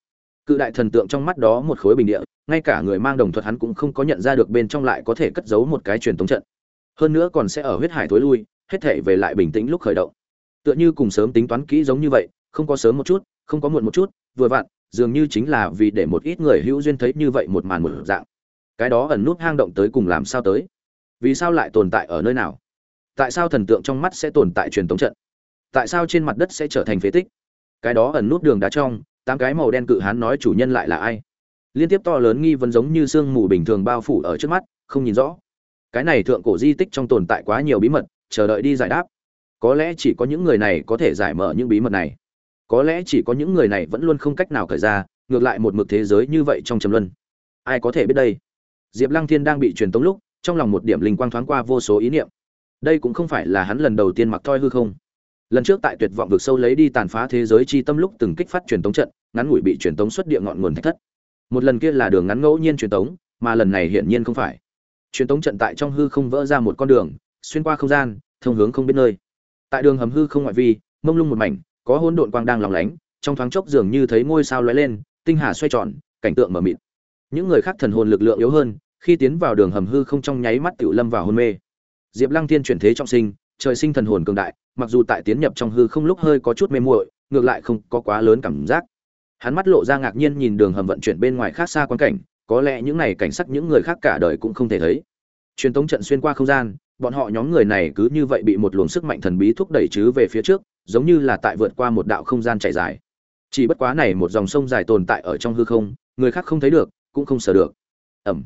cự đại thần tượng trong mắt đó một khối bình địa, ngay cả người mang đồng thuật hắn cũng không có nhận ra được bên trong lại có thể cất giấu một cái truyền thống trận. Hơn nữa còn sẽ ở huyết hải thối lui, hết thể về lại bình tĩnh lúc khởi động. Tựa như cùng sớm tính toán kỹ giống như vậy, không có sớm một chút, không có muộn một chút, vừa vặn, dường như chính là vì để một ít người hữu duyên thấy như vậy một màn một dạng. Cái đó ẩn nút hang động tới cùng làm sao tới? Vì sao lại tồn tại ở nơi nào? Tại sao thần tượng trong mắt sẽ tồn tại truyền thống trận? Tại sao trên mặt đất sẽ trở thành phế tích? Cái đó ẩn nút đường đá trong tám cái màu đen cự hán nói chủ nhân lại là ai? Liên tiếp to lớn nghi vấn giống như sương mù bình thường bao phủ ở trước mắt, không nhìn rõ. Cái này thượng cổ di tích trong tồn tại quá nhiều bí mật, chờ đợi đi giải đáp. Có lẽ chỉ có những người này có thể giải mở những bí mật này. Có lẽ chỉ có những người này vẫn luôn không cách nào khởi ra, ngược lại một mực thế giới như vậy trong trầm luân. Ai có thể biết đây? Diệp lăng thiên đang bị truyền tống lúc, trong lòng một điểm linh quang thoáng qua vô số ý niệm. Đây cũng không phải là hắn lần đầu tiên mặc thoi hư không lần trước tại tuyệt vọng vực sâu lấy đi tàn phá thế giới chi tâm lúc từng kích phát truyền tống trận, ngắn ngủi bị truyền tống xuất địa ngọn nguồn thách thất. Một lần kia là đường ngắn ngẫu nhiên truyền tống, mà lần này hiển nhiên không phải. Truyền tống trận tại trong hư không vỡ ra một con đường, xuyên qua không gian, thông hướng không biết nơi. Tại đường hầm hư không ngoại vi, mông lung một mảnh, có hỗn độn quang đang lóng lánh, trong thoáng chốc dường như thấy ngôi sao lóe lên, tinh hà xoay tròn, cảnh tượng mở mịt. Những người khác thần hồn lực lượng yếu hơn, khi tiến vào đường hầm hư không trong nháy mắt tiểu lâm vào hôn mê. Diệp lăng thiên chuyển thế trọng sinh, trời sinh thần hồn cường đại mặc dù tại tiến nhập trong hư không lúc hơi có chút mê muội, ngược lại không có quá lớn cảm giác. Hắn mắt lộ ra ngạc nhiên nhìn đường hầm vận chuyển bên ngoài khác xa quan cảnh, có lẽ những này cảnh sắc những người khác cả đời cũng không thể thấy. Truyền tống trận xuyên qua không gian, bọn họ nhóm người này cứ như vậy bị một luồng sức mạnh thần bí thúc đẩy chứ về phía trước, giống như là tại vượt qua một đạo không gian chảy dài. Chỉ bất quá này một dòng sông dài tồn tại ở trong hư không, người khác không thấy được, cũng không sờ được. Ẩm.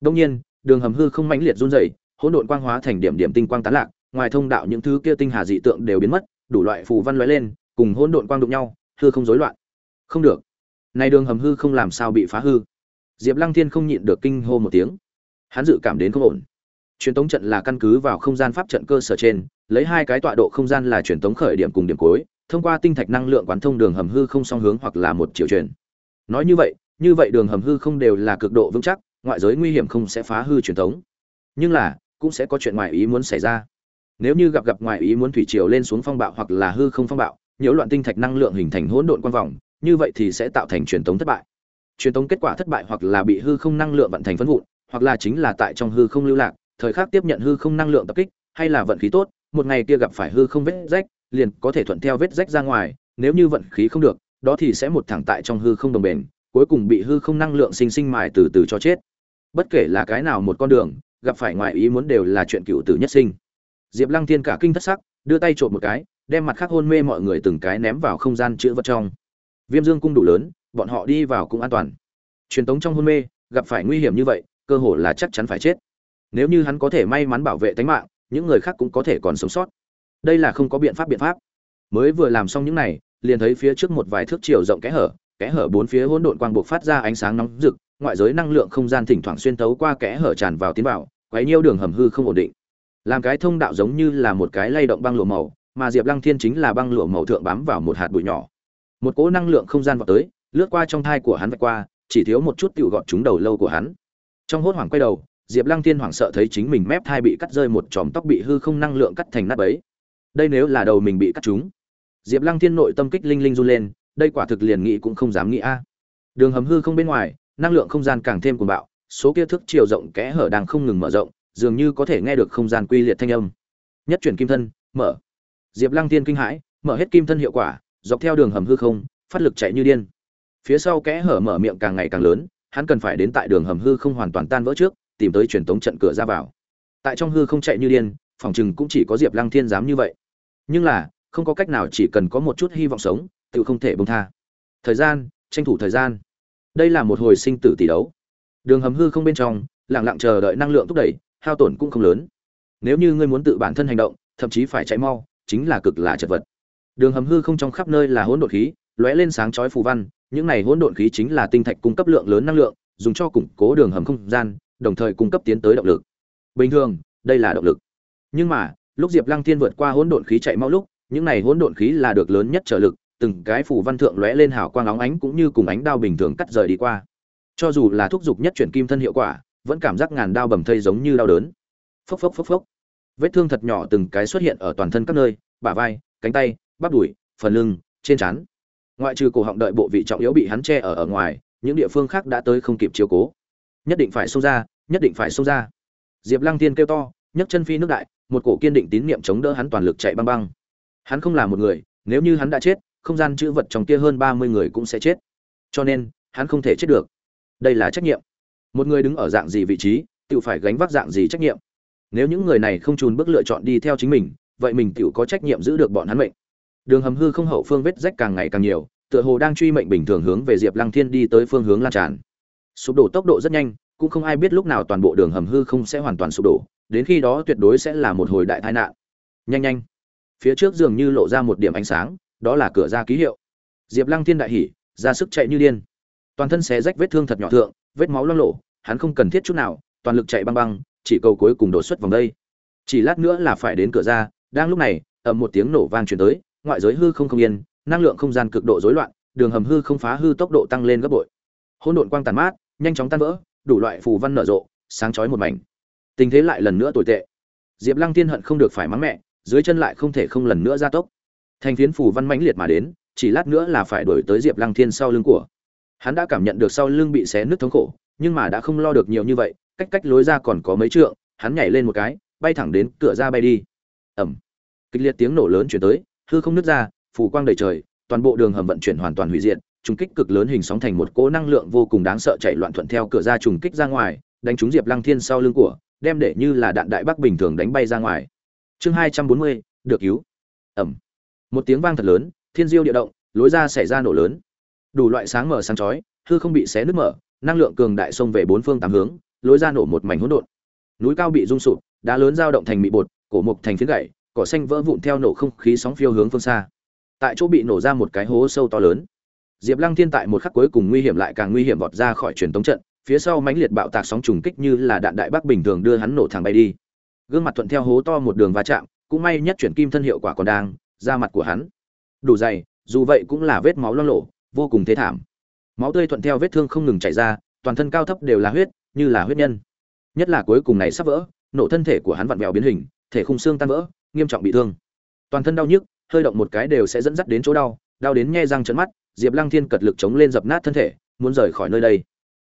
Đông nhiên, đường hầm hư không mãnh liệt run rẩy, hỗn độn quang hóa thành điểm điểm tinh quang tán lạc ngoài thông đạo những thứ kia tinh hà dị tượng đều biến mất, đủ loại phù văn lóe lên, cùng hỗn độn quang đụng nhau, hư không rối loạn. Không được. Này đường hầm hư không làm sao bị phá hư? Diệp lăng thiên không nhịn được kinh hô một tiếng. Hắn dự cảm đến không ổn. Truyền tống trận là căn cứ vào không gian pháp trận cơ sở trên, lấy hai cái tọa độ không gian là truyền tống khởi điểm cùng điểm cuối, thông qua tinh thạch năng lượng quán thông đường hầm hư không song hướng hoặc là một chiều truyền. Nói như vậy như vậy đường hầm hư không đều là cực độ vững chắc, ngoại giới nguy hiểm không sẽ phá hư truyền tống. Nhưng là, cũng sẽ có chuyện ngoài ý muốn xảy ra nếu như gặp gặp ngoài ý muốn thủy triều lên xuống phong bạo hoặc là hư không phong bạo, nhiễu loạn tinh thạch năng lượng hình thành hỗn độn quang vòng, như vậy thì sẽ tạo thành truyền tống thất bại. Truyền tống kết quả thất bại hoặc là bị hư không năng lượng vận thành phân vụn, hoặc là chính là tại trong hư không lưu lạc, thời khắc tiếp nhận hư không năng lượng tập kích, hay là vận khí tốt, một ngày kia gặp phải hư không vết rách, liền có thể thuận theo vết rách ra ngoài, nếu như vận khí không được, đó thì sẽ một thẳng tại trong hư không đồng bền, cuối cùng bị hư không năng lượng sinh sinh mài từ từ cho chết. Bất kể là cái nào một con đường, gặp phải ngoại ý muốn đều là chuyện cựu tử nhất sinh diệp lăng thiên cả kinh thất sắc, đưa tay trộm một cái, đem mặt khác hôn mê mọi người từng cái ném vào không gian chứa vật trong. Viêm dương cung đủ lớn, bọn họ đi vào cũng an toàn. Truyền tống trong hôn mê, gặp phải nguy hiểm như vậy, cơ hội là chắc chắn phải chết. Nếu như hắn có thể may mắn bảo vệ tính mạng, những người khác cũng có thể còn sống sót. Đây là không có biện pháp biện pháp. Mới vừa làm xong những này, liền thấy phía trước một vài thước chiều rộng kẽ hở kẽ hở bốn phía hỗn độn quang buộc phát ra ánh sáng nóng rực, ngoại giới năng lượng không gian thỉnh thoảng xuyên tấu qua kẽ hở tràn vào tiến vào, quấy nhiễu đường hầm hư không ổn định làm cái thông đạo giống như là một cái lay động băng lụa màu, mà diệp lăng thiên chính là băng lụa màu thượng bám vào một hạt bụi nhỏ. Một cỗ năng lượng không gian vào tới, lướt qua trong thai của hắn vạch qua, chỉ thiếu một chút tựu gọt trúng đầu lâu của hắn. Trong hốt hoảng quay đầu, diệp lăng thiên hoảng sợ thấy chính mình mép thai bị cắt rơi một chòm tóc bị hư không năng lượng cắt thành nát ấy đây nếu là đầu mình bị cắt trúng. Diệp lăng thiên nội tâm kích linh linh run lên, đây quả thực liền nghĩ cũng không dám nghĩ a. Đường hầm hư không bên ngoài, năng lượng không gian càng thêm cuồng bạo, số kia thức chiều rộng kẽ hở đang không ngừng mở rộng dường như có thể nghe được không gian quy liệt thanh âm. Nhất chuyển kim thân, mở. Diệp lăng thiên kinh hãi, mở hết kim thân hiệu quả, dọc theo đường hầm hư không, phát lực chạy như điên. Phía sau kẽ hở mở miệng càng ngày càng lớn, hắn cần phải đến tại đường hầm hư không hoàn toàn tan vỡ trước, tìm tới truyền tống trận cửa ra vào. Tại trong hư không chạy như điên, phòng chừng cũng chỉ có diệp lăng thiên dám như vậy. Nhưng là, không có cách nào chỉ cần có một chút hy vọng sống, tự không thể bông tha. Thời gian, tranh thủ thời gian. Đây là một hồi sinh tử tỷ đấu. Đường hầm hư không bên trong lẳng lặng chờ đợi năng lượng thúc đẩy hao tổn cũng không lớn. Nếu như ngươi muốn tự bản thân hành động, thậm chí phải chạy mau, chính là cực là chật vật. Đường hầm hư không trong khắp nơi là hỗn độn khí, lóe lên sáng chói phù văn, những này hỗn độn khí chính là tinh thạch cung cấp lượng lớn năng lượng, dùng cho củng cố đường hầm không gian, đồng thời cung cấp tiến tới động lực. Bình thường, đây là động lực. Nhưng mà, lúc diệp lăng thiên vượt qua hỗn độn khí chạy mau lúc, những này hỗn độn khí là được lớn nhất trợ lực, từng cái phù văn thượng lóe lên hào quang óng ánh cũng như cùng ánh đao bình thường cắt rời đi qua. Cho dù là thúc giục nhất chuyển kim thân hiệu quả vẫn cảm giác ngàn đao bầm thây giống như đau đớn. Phốc phốc phốc phốc. Vết thương thật nhỏ từng cái xuất hiện ở toàn thân các nơi, bả vai, cánh tay, bắp đùi, phần lưng, trên trán. Ngoại trừ cổ họng đợi bộ vị trọng yếu bị hắn che ở ở ngoài, những địa phương khác đã tới không kịp chiếu cố. Nhất định phải xông ra, nhất định phải xông ra. Diệp lăng tiên kêu to, nhấc chân phi nước đại, một cổ kiên định tín niệm chống đỡ hắn toàn lực chạy băng băng. Hắn không là một người, nếu như hắn đã chết, không gian chữ vật trong kia hơn ba mươi người cũng sẽ chết. Cho nên, hắn không thể chết được. Đây là trách nhiệm một người đứng ở dạng gì vị trí tự phải gánh vác dạng gì trách nhiệm. Nếu những người này không trùn bước lựa chọn đi theo chính mình, vậy mình tự có trách nhiệm giữ được bọn hắn mệnh. Đường hầm hư không hậu phương vết rách càng ngày càng nhiều, tựa hồ đang truy mệnh bình thường hướng về diệp lăng thiên đi tới phương hướng lan tràn. Sụp đổ tốc độ rất nhanh, cũng không ai biết lúc nào toàn bộ đường hầm hư không sẽ hoàn toàn sụp đổ, đến khi đó tuyệt đối sẽ là một hồi đại tai nạn. Nhanh nhanh. Phía trước dường như lộ ra một điểm ánh sáng, đó là cửa ra ký hiệu. Diệp lăng thiên đại hỉ, ra sức chạy như điên. Toàn thân xé rách vết thương thật nhỏ thượng vết máu loang lổ, hắn không cần thiết chút nào toàn lực chạy băng băng chỉ cầu cuối cùng đột xuất vòng đây. Chỉ lát nữa là phải đến cửa ra đang lúc này ầm một tiếng nổ vang truyền tới ngoại giới hư không không yên năng lượng không gian cực độ rối loạn đường hầm hư không phá hư tốc độ tăng lên gấp bội. Hỗn độn quang tàn mát nhanh chóng tan vỡ đủ loại phù văn nở rộ sáng chói một mảnh. Tình thế lại lần nữa tồi tệ. Diệp lăng tiên hận không được phải mắng mẹ dưới chân lại không thể không lần nữa gia tốc. Thành phiến phù văn mãnh liệt mà đến chỉ lát nữa là phải đuổi tới diệp lăng thiên sau lưng của hắn đã cảm nhận được sau lưng bị xé nứt thống khổ, nhưng mà đã không lo được nhiều như vậy, cách cách lối ra còn có mấy trượng, hắn nhảy lên một cái, bay thẳng đến cửa ra bay đi. Ẩm kịch liệt tiếng nổ lớn chuyển tới, hư không nứt ra, phủ quang đầy trời, toàn bộ đường hầm vận chuyển hoàn toàn hủy diệt, trùng kích cực lớn hình sóng thành một cỗ năng lượng vô cùng đáng sợ chạy loạn thuận theo cửa ra trùng kích ra ngoài, đánh trúng diệp lăng thiên sau lưng của, đem để như là đạn đại bắc bình thường đánh bay ra ngoài. Chương hai trăm bốn mươi, được cứu. Ẩm một tiếng vang thật lớn, thiên diêu địa động, lối ra xảy ra nổ lớn đủ loại sáng mở sáng chói, hư không bị xé nứt mở, năng lượng cường đại xông về bốn phương tám hướng, lối ra nổ một mảnh hỗn độn. Núi cao bị rung sụp, đá lớn dao động thành mị bột, cổ mục thành phiến gậy, cỏ xanh vỡ vụn theo nổ không khí sóng phiêu hướng phương xa. Tại chỗ bị nổ ra một cái hố sâu to lớn. Diệp lăng thiên tại một khắc cuối cùng nguy hiểm lại càng nguy hiểm vọt ra khỏi truyền tống trận, phía sau mãnh liệt bạo tạc sóng trùng kích như là đạn đại bác bình thường đưa hắn nổ thẳng bay đi. Gương mặt thuận theo hố to một đường va chạm, cũng may nhất chuyển kim thân hiệu quả còn đang ra mặt của hắn đủ dày, dù vậy cũng là vết máu lo lộ vô cùng thế thảm. Máu tươi thuận theo vết thương không ngừng chảy ra, toàn thân cao thấp đều là huyết, như là huyết nhân. Nhất là cuối cùng này sắp vỡ, nổ thân thể của hắn vặn vẹo biến hình, thể khung xương tan vỡ, nghiêm trọng bị thương. Toàn thân đau nhức, hơi động một cái đều sẽ dẫn dắt đến chỗ đau đau đến nhe răng trấn mắt, diệp lăng thiên cật lực chống lên dập nát thân thể, muốn rời khỏi nơi đây.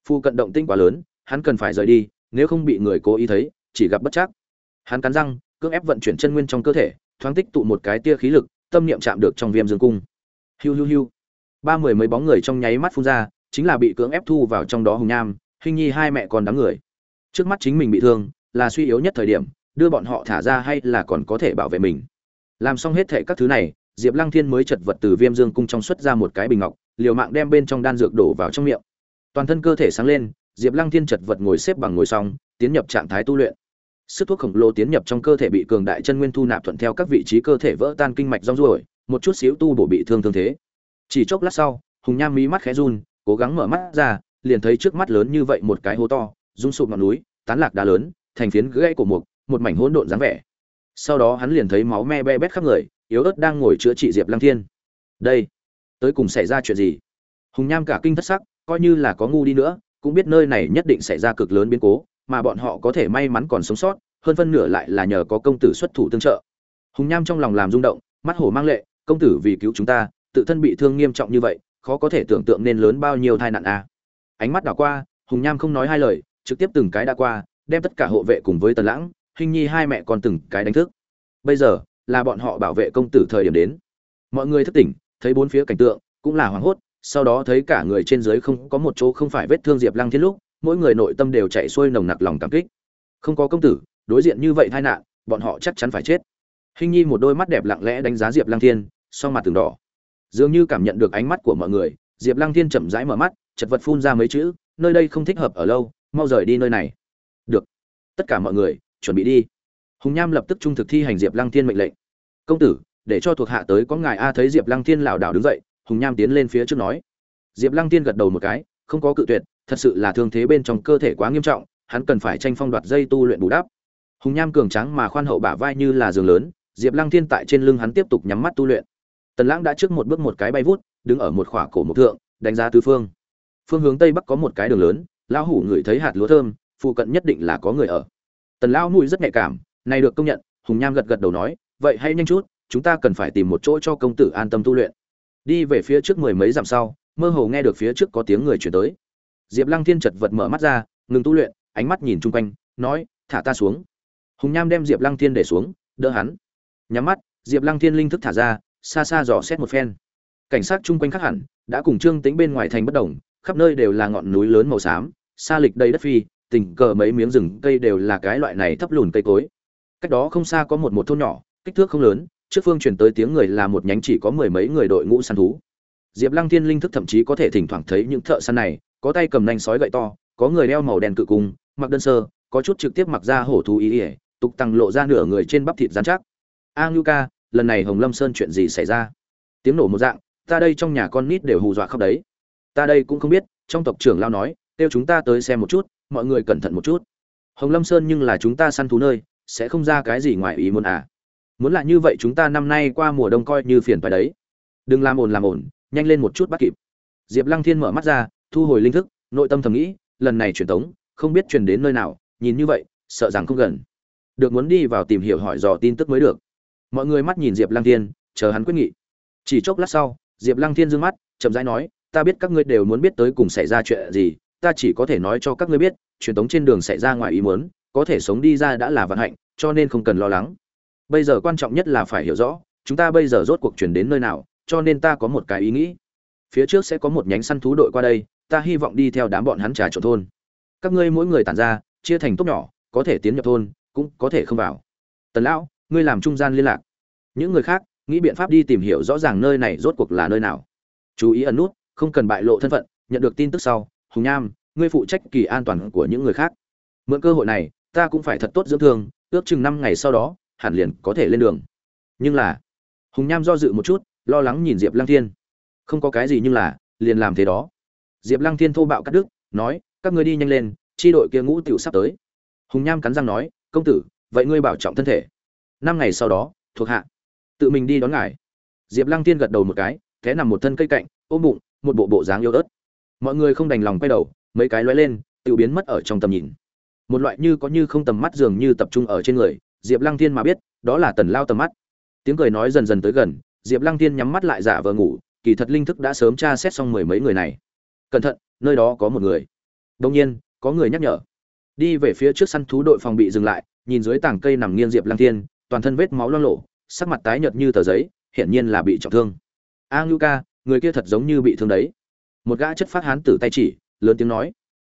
Phu cận động tinh quá lớn, hắn cần phải rời đi, nếu không bị người cố ý thấy, chỉ gặp bất chắc. Hắn cắn răng, cưỡng ép vận chuyển chân nguyên trong cơ thể, thoáng tích tụ một cái tia khí lực, tâm niệm chạm được trong viêm dương cung. Hiu hiu hiu ba mười mấy bóng người trong nháy mắt phun ra, chính là bị cưỡng ép thu vào trong đó hùng nham hình nhi hai mẹ con đám người. Trước mắt chính mình bị thương, là suy yếu nhất thời điểm, đưa bọn họ thả ra hay là còn có thể bảo vệ mình. Làm xong hết thệ các thứ này, diệp lăng thiên mới chật vật từ viêm dương cung trong xuất ra một cái bình ngọc, liều mạng đem bên trong đan dược đổ vào trong miệng. Toàn thân cơ thể sáng lên, diệp lăng thiên chật vật ngồi xếp bằng ngồi xong, tiến nhập trạng thái tu luyện. Sức thuốc khổng lồ tiến nhập trong cơ thể bị cường đại chân nguyên thu nạp thuận theo các vị trí cơ thể vỡ tan kinh mạch rong ruổi, một chút xíu tu bổ bị thương thương thế chỉ chốc lát sau, hùng nham mí mắt khẽ run, cố gắng mở mắt ra, liền thấy trước mắt lớn như vậy một cái hố to, rung sụp ngọn núi, tán lạc đá lớn, thành phiến gãy của mục, một mảnh hỗn độn dáng vẻ. Sau đó hắn liền thấy máu me be bét khắp người, yếu ớt đang ngồi chữa trị diệp lăng thiên. Đây, tới cùng xảy ra chuyện gì? Hùng nham cả kinh thất sắc, coi như là có ngu đi nữa, cũng biết nơi này nhất định xảy ra cực lớn biến cố, mà bọn họ có thể may mắn còn sống sót, hơn phân nửa lại là nhờ có công tử xuất thủ tương trợ. Hùng nham trong lòng làm rung động, mắt hổ mang lệ, công tử vì cứu chúng ta tự thân bị thương nghiêm trọng như vậy, khó có thể tưởng tượng nên lớn bao nhiêu tai nạn a. À. ánh mắt đảo qua, hùng nham không nói hai lời, trực tiếp từng cái đã qua, đem tất cả hộ vệ cùng với tần lãng hình nhi hai mẹ con từng cái đánh thức. Bây giờ, là bọn họ bảo vệ công tử thời điểm đến. Mọi người thức tỉnh, thấy bốn phía cảnh tượng, cũng là hoảng hốt, sau đó thấy cả người trên dưới không có một chỗ không phải vết thương diệp lăng thiên lúc, mỗi người nội tâm đều chạy xuôi nồng nặc lòng cảm kích. Không có công tử, đối diện như vậy tai nạn, bọn họ chắc chắn phải chết. Hình nhi một đôi mắt đẹp lặng lẽ đánh giá diệp lăng thiên, song mặt từng đỏ dường như cảm nhận được ánh mắt của mọi người, diệp lăng thiên chậm rãi mở mắt, chật vật phun ra mấy chữ, nơi đây không thích hợp ở lâu, mau rời đi nơi này. Được. Tất cả mọi người, chuẩn bị đi. Hùng nham lập tức trung thực thi hành diệp lăng thiên mệnh lệnh. Công tử, để cho thuộc hạ tới có ngài a thấy diệp lăng thiên lảo đảo đứng dậy, hùng nham tiến lên phía trước nói. Diệp lăng thiên gật đầu một cái, không có cự tuyệt, thật sự là thương thế bên trong cơ thể quá nghiêm trọng, hắn cần phải tranh phong đoạt dây tu luyện bù đắp. Hùng nham cường trắng mà khoan hậu bả vai như là giường lớn, diệp lăng thiên tại trên lưng hắn tiếp tục nhắm mắt tu luyện tần lãng đã trước một bước một cái bay vút, đứng ở một khỏa cổ mục thượng, đánh giá tứ phương. Phương hướng tây bắc có một cái đường lớn, lão hủ ngửi thấy hạt lúa thơm, phụ cận nhất định là có người ở. Tần lão mũi rất nhạy cảm, này được công nhận, hùng nham gật gật đầu nói, vậy hãy nhanh chút, chúng ta cần phải tìm một chỗ cho công tử an tâm tu luyện. Đi về phía trước mười mấy dặm sau, mơ hồ nghe được phía trước có tiếng người chuyển tới. Diệp lăng thiên chợt vật mở mắt ra, ngừng tu luyện, ánh mắt nhìn chung quanh, nói, thả ta xuống. Hùng nham đem diệp lăng thiên để xuống, đỡ hắn. Nhắm mắt, diệp lăng thiên linh thức thả ra xa xa dò xét một phen. Cảnh sát chung quanh khác hẳn, đã cùng trương tính bên ngoài thành bất đồng, khắp nơi đều là ngọn núi lớn màu xám, xa lịch đầy đất phi, tình cờ mấy miếng rừng cây đều là cái loại này thấp lùn cây cối. Cách đó không xa có một một thôn nhỏ, kích thước không lớn, trước phương truyền tới tiếng người là một nhánh chỉ có mười mấy người đội ngũ săn thú. Diệp lăng thiên linh thức thậm chí có thể thỉnh thoảng thấy những thợ săn này, có tay cầm nanh sói gậy to, có người đeo màu đen cự cung, mặc đơn sơ, có chút trực tiếp mặc ra hổ thú ý ỉa, tục tăng lộ ra nửa người trên bắp thịt dán chắc. A ngưu ca lần này hồng lâm sơn chuyện gì xảy ra? Tiếng nổ một dạng, ta đây trong nhà con nít đều hù dọa khóc đấy. Ta đây cũng không biết, trong tộc trưởng lao nói, kêu chúng ta tới xem một chút, mọi người cẩn thận một chút. Hồng lâm sơn nhưng là chúng ta săn thú nơi, sẽ không ra cái gì ngoài ý muốn à? Muốn là như vậy chúng ta năm nay qua mùa đông coi như phiền phải đấy. Đừng làm ồn làm ồn, nhanh lên một chút bắt kịp. Diệp lăng thiên mở mắt ra, thu hồi linh thức, nội tâm thầm nghĩ, lần này truyền tống, không biết truyền đến nơi nào, nhìn như vậy, sợ rằng không gần. Được muốn đi vào tìm hiểu hỏi dò tin tức mới được mọi người mắt nhìn diệp lăng thiên, chờ hắn quyết nghị. Chỉ chốc lát sau, diệp lăng thiên d ư ơ n g mắt, chậm rãi nói, ta biết các ngươi đều muốn biết tới cùng xảy ra chuyện gì, ta chỉ có thể nói cho các ngươi biết, truyền thống trên đường xảy ra ngoài ý muốn, có thể sống đi ra đã là vận hạnh, cho nên không cần lo lắng. Bây giờ quan trọng nhất là phải hiểu rõ, chúng ta bây giờ rốt cuộc chuyển đến nơi nào, cho nên ta có một cái ý nghĩ. Phía trước sẽ có một nhánh săn thú đội qua đây, ta hy vọng đi theo đám bọn hắn trà trộn thôn. Các ngươi mỗi người tản ra, chia thành tốt nhỏ, có thể tiến nhập thôn, cũng có thể không vào. Tần lão ngươi làm trung gian liên lạc. Những người khác, nghĩ biện pháp đi tìm hiểu rõ ràng nơi này rốt cuộc là nơi nào. Chú ý ẩn nút, không cần bại lộ thân phận, nhận được tin tức sau, hùng nham, ngươi phụ trách kỳ an toàn của những người khác. Mượn cơ hội này, ta cũng phải thật tốt dưỡng thương, ước chừng năm ngày sau đó, hẳn liền có thể lên đường. Nhưng là, hùng nham do dự một chút, lo lắng nhìn diệp lăng thiên. Không có cái gì nhưng là, liền làm thế đó. Diệp lăng thiên thô bạo cắt đứt, nói, các ngươi đi nhanh lên tri đội kia ngũ tiểu sắp tới. Hùng nham cắn răng nói, công tử, vậy ngươi bảo trọng thân thể năm ngày sau đó, thuộc hạ, tự mình đi đón ngài. Diệp lăng tiên gật đầu một cái thế nằm một thân cây cạnh, ôm bụng, một bộ bộ dáng yêu ớt. Mọi người không đành lòng quay đầu, mấy cái lóe lên, tự biến mất ở trong tầm nhìn. Một loại như có như không tầm mắt dường như tập trung ở trên người, diệp lăng tiên mà biết, đó là tần lao tầm mắt. Tiếng cười nói dần dần tới gần, diệp lăng tiên nhắm mắt lại giả vờ ngủ, kỳ thật linh thức đã sớm tra xét xong mười mấy người này. Cẩn thận, nơi đó có một người. Đông nhiên, có người nhắc nhở. Đi về phía trước săn thú đội phòng bị dừng lại, nhìn dưới tảng cây nằm nghiêng diệp lăng Thiên toàn thân vết máu loang lộ sắc mặt tái nhợt như tờ giấy, hiển nhiên là bị trọng thương. A ngưu ca, người kia thật giống như bị thương đấy. Một gã chất phát hán tử tay chỉ, lớn tiếng nói.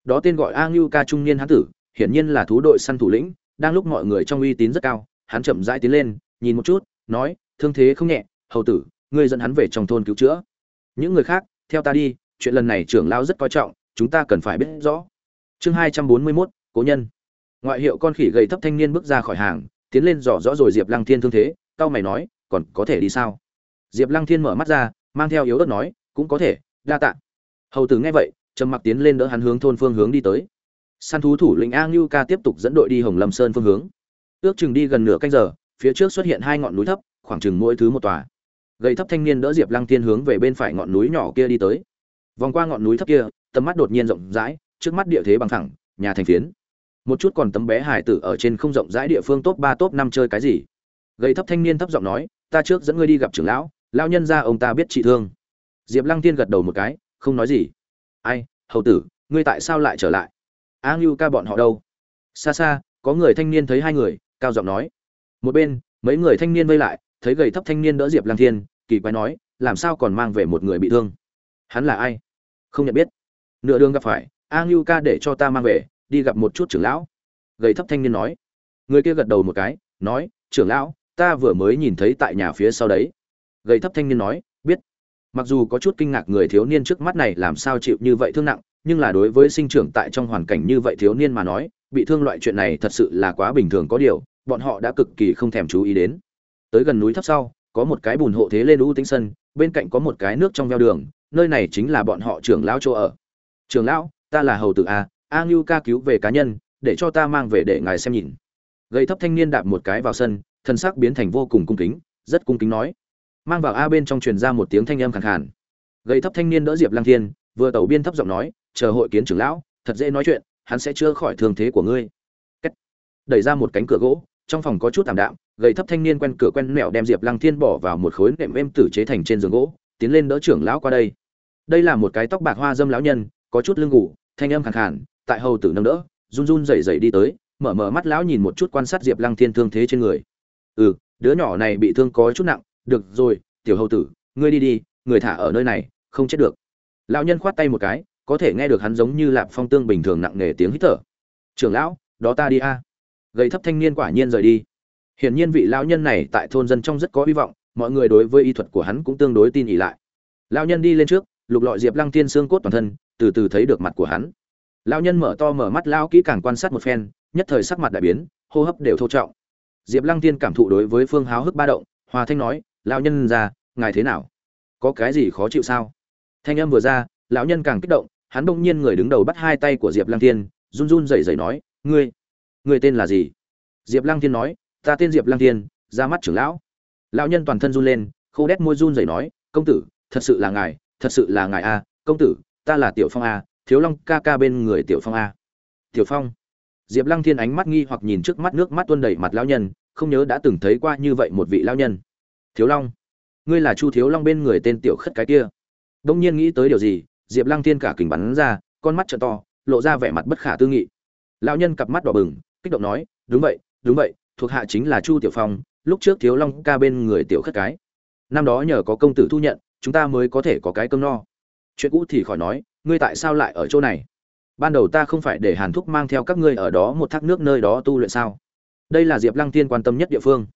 Đó tên gọi a ngưu ca trung niên hán tử, hiển nhiên là thú đội săn thủ lĩnh, đang lúc mọi người trong uy tín rất cao, hắn chậm rãi tiến lên, nhìn một chút, nói, thương thế không nhẹ, hầu tử, ngươi dẫn hắn về trong thôn cứu chữa. Những người khác, theo ta đi, chuyện lần này trưởng lao rất coi trọng, chúng ta cần phải biết rõ. Chương hai trăm bốn mươi mốt, cố nhân. Ngoại hiệu con khỉ gầy thấp thanh niên bước ra khỏi hàng tiến lên dò rõ rồi diệp lăng thiên thương thế tao mày nói, còn có thể đi sao? Diệp lăng thiên mở mắt ra, mang theo yếu ớt nói, cũng có thể, đa tạ. Hầu tử nghe vậy, trầm mặc tiến lên đỡ hắn hướng thôn phương hướng đi tới. Săn thú thủ lĩnh a ngưu ca tiếp tục dẫn đội đi hồng lâm sơn phương hướng. Ước chừng đi gần nửa canh giờ, phía trước xuất hiện hai ngọn núi thấp, khoảng chừng mỗi thứ một tòa. Gầy thấp thanh niên đỡ diệp lăng thiên hướng về bên phải ngọn núi nhỏ kia đi tới. Vòng qua ngọn núi thấp kia, tầm mắt đột nhiên rộng rãi, trước mắt địa thế bằng thẳng nhà thành phiến một chút còn tấm bé hải tử ở trên không rộng rãi địa phương top ba, top năm chơi cái gì? Gầy thấp thanh niên thấp giọng nói, ta trước dẫn ngươi đi gặp trưởng lão lão nhân ra ông ta biết trị thương. Diệp lăng tiên gật đầu một cái, không nói gì. Ai, hầu tử, ngươi tại sao lại trở lại? A ngưu ca bọn họ đâu? Xa xa, có người thanh niên thấy hai người, cao giọng nói. Một bên, mấy người thanh niên vây lại, thấy gầy thấp thanh niên đỡ diệp lăng thiên, kỳ quái nói, làm sao còn mang về một người bị thương? Hắn là ai? Không nhận biết. Nửa đường gặp phải, a ngưu ca để cho ta mang về đi gặp một chút trưởng lão. Gầy thấp thanh niên nói. Người kia gật đầu một cái, nói, trưởng lão, ta vừa mới nhìn thấy tại nhà phía sau đấy. Gầy thấp thanh niên nói, biết. Mặc dù có chút kinh ngạc người thiếu niên trước mắt này làm sao chịu như vậy thương nặng, nhưng là đối với sinh trưởng tại trong hoàn cảnh như vậy thiếu niên mà nói, bị thương loại chuyện này thật sự là quá bình thường có điều, bọn họ đã cực kỳ không thèm chú ý đến. Tới gần núi thấp sau, có một cái bùn hộ thế lên u tính sân, bên cạnh có một cái nước trong veo đường, nơi này chính là bọn họ trưởng lão chỗ ở. Trưởng lão, ta là hầu tử a a ngưu ca cứu về cá nhân, để cho ta mang về để ngài xem nhìn. Gây thấp thanh niên đạp một cái vào sân thân sắc biến thành vô cùng cung kính, rất cung kính nói. Mang vào a bên trong truyền ra một tiếng thanh âm khàn khàn. Gây thấp thanh niên đỡ diệp lang thiên, vừa tẩu biên thấp giọng nói, chờ hội kiến trưởng lão, thật dễ nói chuyện, hắn sẽ chữa khỏi thương thế của ngươi. Cách. đẩy ra một cánh cửa gỗ, trong phòng có chút tạm đạm, gầy thấp thanh niên quen cửa quen mẹo đem diệp lăng thiên bỏ vào một khối nệm êm tử chế thành trên giường gỗ, tiến lên đỡ trưởng lão qua đây. Đây là một cái tóc bạc hoa dâm lão nhân, có chút lưng ngủ thanh âm khàn khàn tại hầu tử nâng đỡ, run run rẩy rẩy đi tới, mở mở mắt lão nhìn một chút quan sát diệp lăng thiên thương thế trên người. Ừ đứa nhỏ này bị thương có chút nặng, được rồi, tiểu hầu tử, ngươi đi đi, người thả ở nơi này, không chết được. Lão nhân khoát tay một cái, có thể nghe được hắn giống như lạp phong tương bình thường nặng nề tiếng hít thở. Trưởng lão, đó ta đi a. À. gầy thấp thanh niên quả nhiên rời đi. Hiển nhiên vị lão nhân này tại thôn dân trong rất có hy vọng, mọi người đối với y thuật của hắn cũng tương đối tin ỉ lại. Lão nhân đi lên trước, lục lọi diệp lăng thiên xương cốt toàn thân, từ từ thấy được mặt của hắn lão nhân mở to mở mắt lao kỹ càng quan sát một phen, nhất thời sắc mặt đại biến, hô hấp đều thô trọng. Diệp lăng tiên cảm thụ đối với phương háo hức ba động, hòa thanh nói, lão nhân ra, ngài thế nào? Có cái gì khó chịu sao? Thanh âm vừa ra, lão nhân càng kích động, hắn bỗng nhiên người đứng đầu bắt hai tay của diệp lăng tiên run run rẩy rẩy nói, ngươi ngươi tên là gì? Diệp lăng tiên nói, ta tên diệp lăng tiên ra mắt trưởng lão. Lão nhân toàn thân run lên, khô đét môi run rẩy nói, công tử, thật sự là ngài, thật sự là ngài a, công tử, ta là tiểu phong a thiếu long ca ca bên người tiểu phong a. Tiểu phong. Diệp lăng thiên ánh mắt nghi hoặc nhìn trước mắt nước mắt tuôn đầy mặt lão nhân, không nhớ đã từng thấy qua như vậy một vị lão nhân. Thiếu long. Ngươi là chu thiếu long bên người tên tiểu khất cái kia. Đông nhiên nghĩ tới điều gì, diệp lăng thiên cả kình bắn ra, con mắt t to, lộ ra vẻ mặt bất khả tư nghị. Lão nhân cặp mắt đỏ bừng, kích động nói, đúng vậy đúng vậy, thuộc hạ chính là chu tiểu phong, lúc trước thiếu long ca bên người tiểu khất cái. Năm đó nhờ có công tử thu nhận, chúng ta mới có thể có cái cơm no. Chuyện cũ thì khỏi nói ngươi tại sao lại ở chỗ này? Ban đầu ta không phải để hàn thúc mang theo các ngươi ở đó một thác nước nơi đó tu luyện sao? Đây là diệp lăng tiên quan tâm nhất địa phương.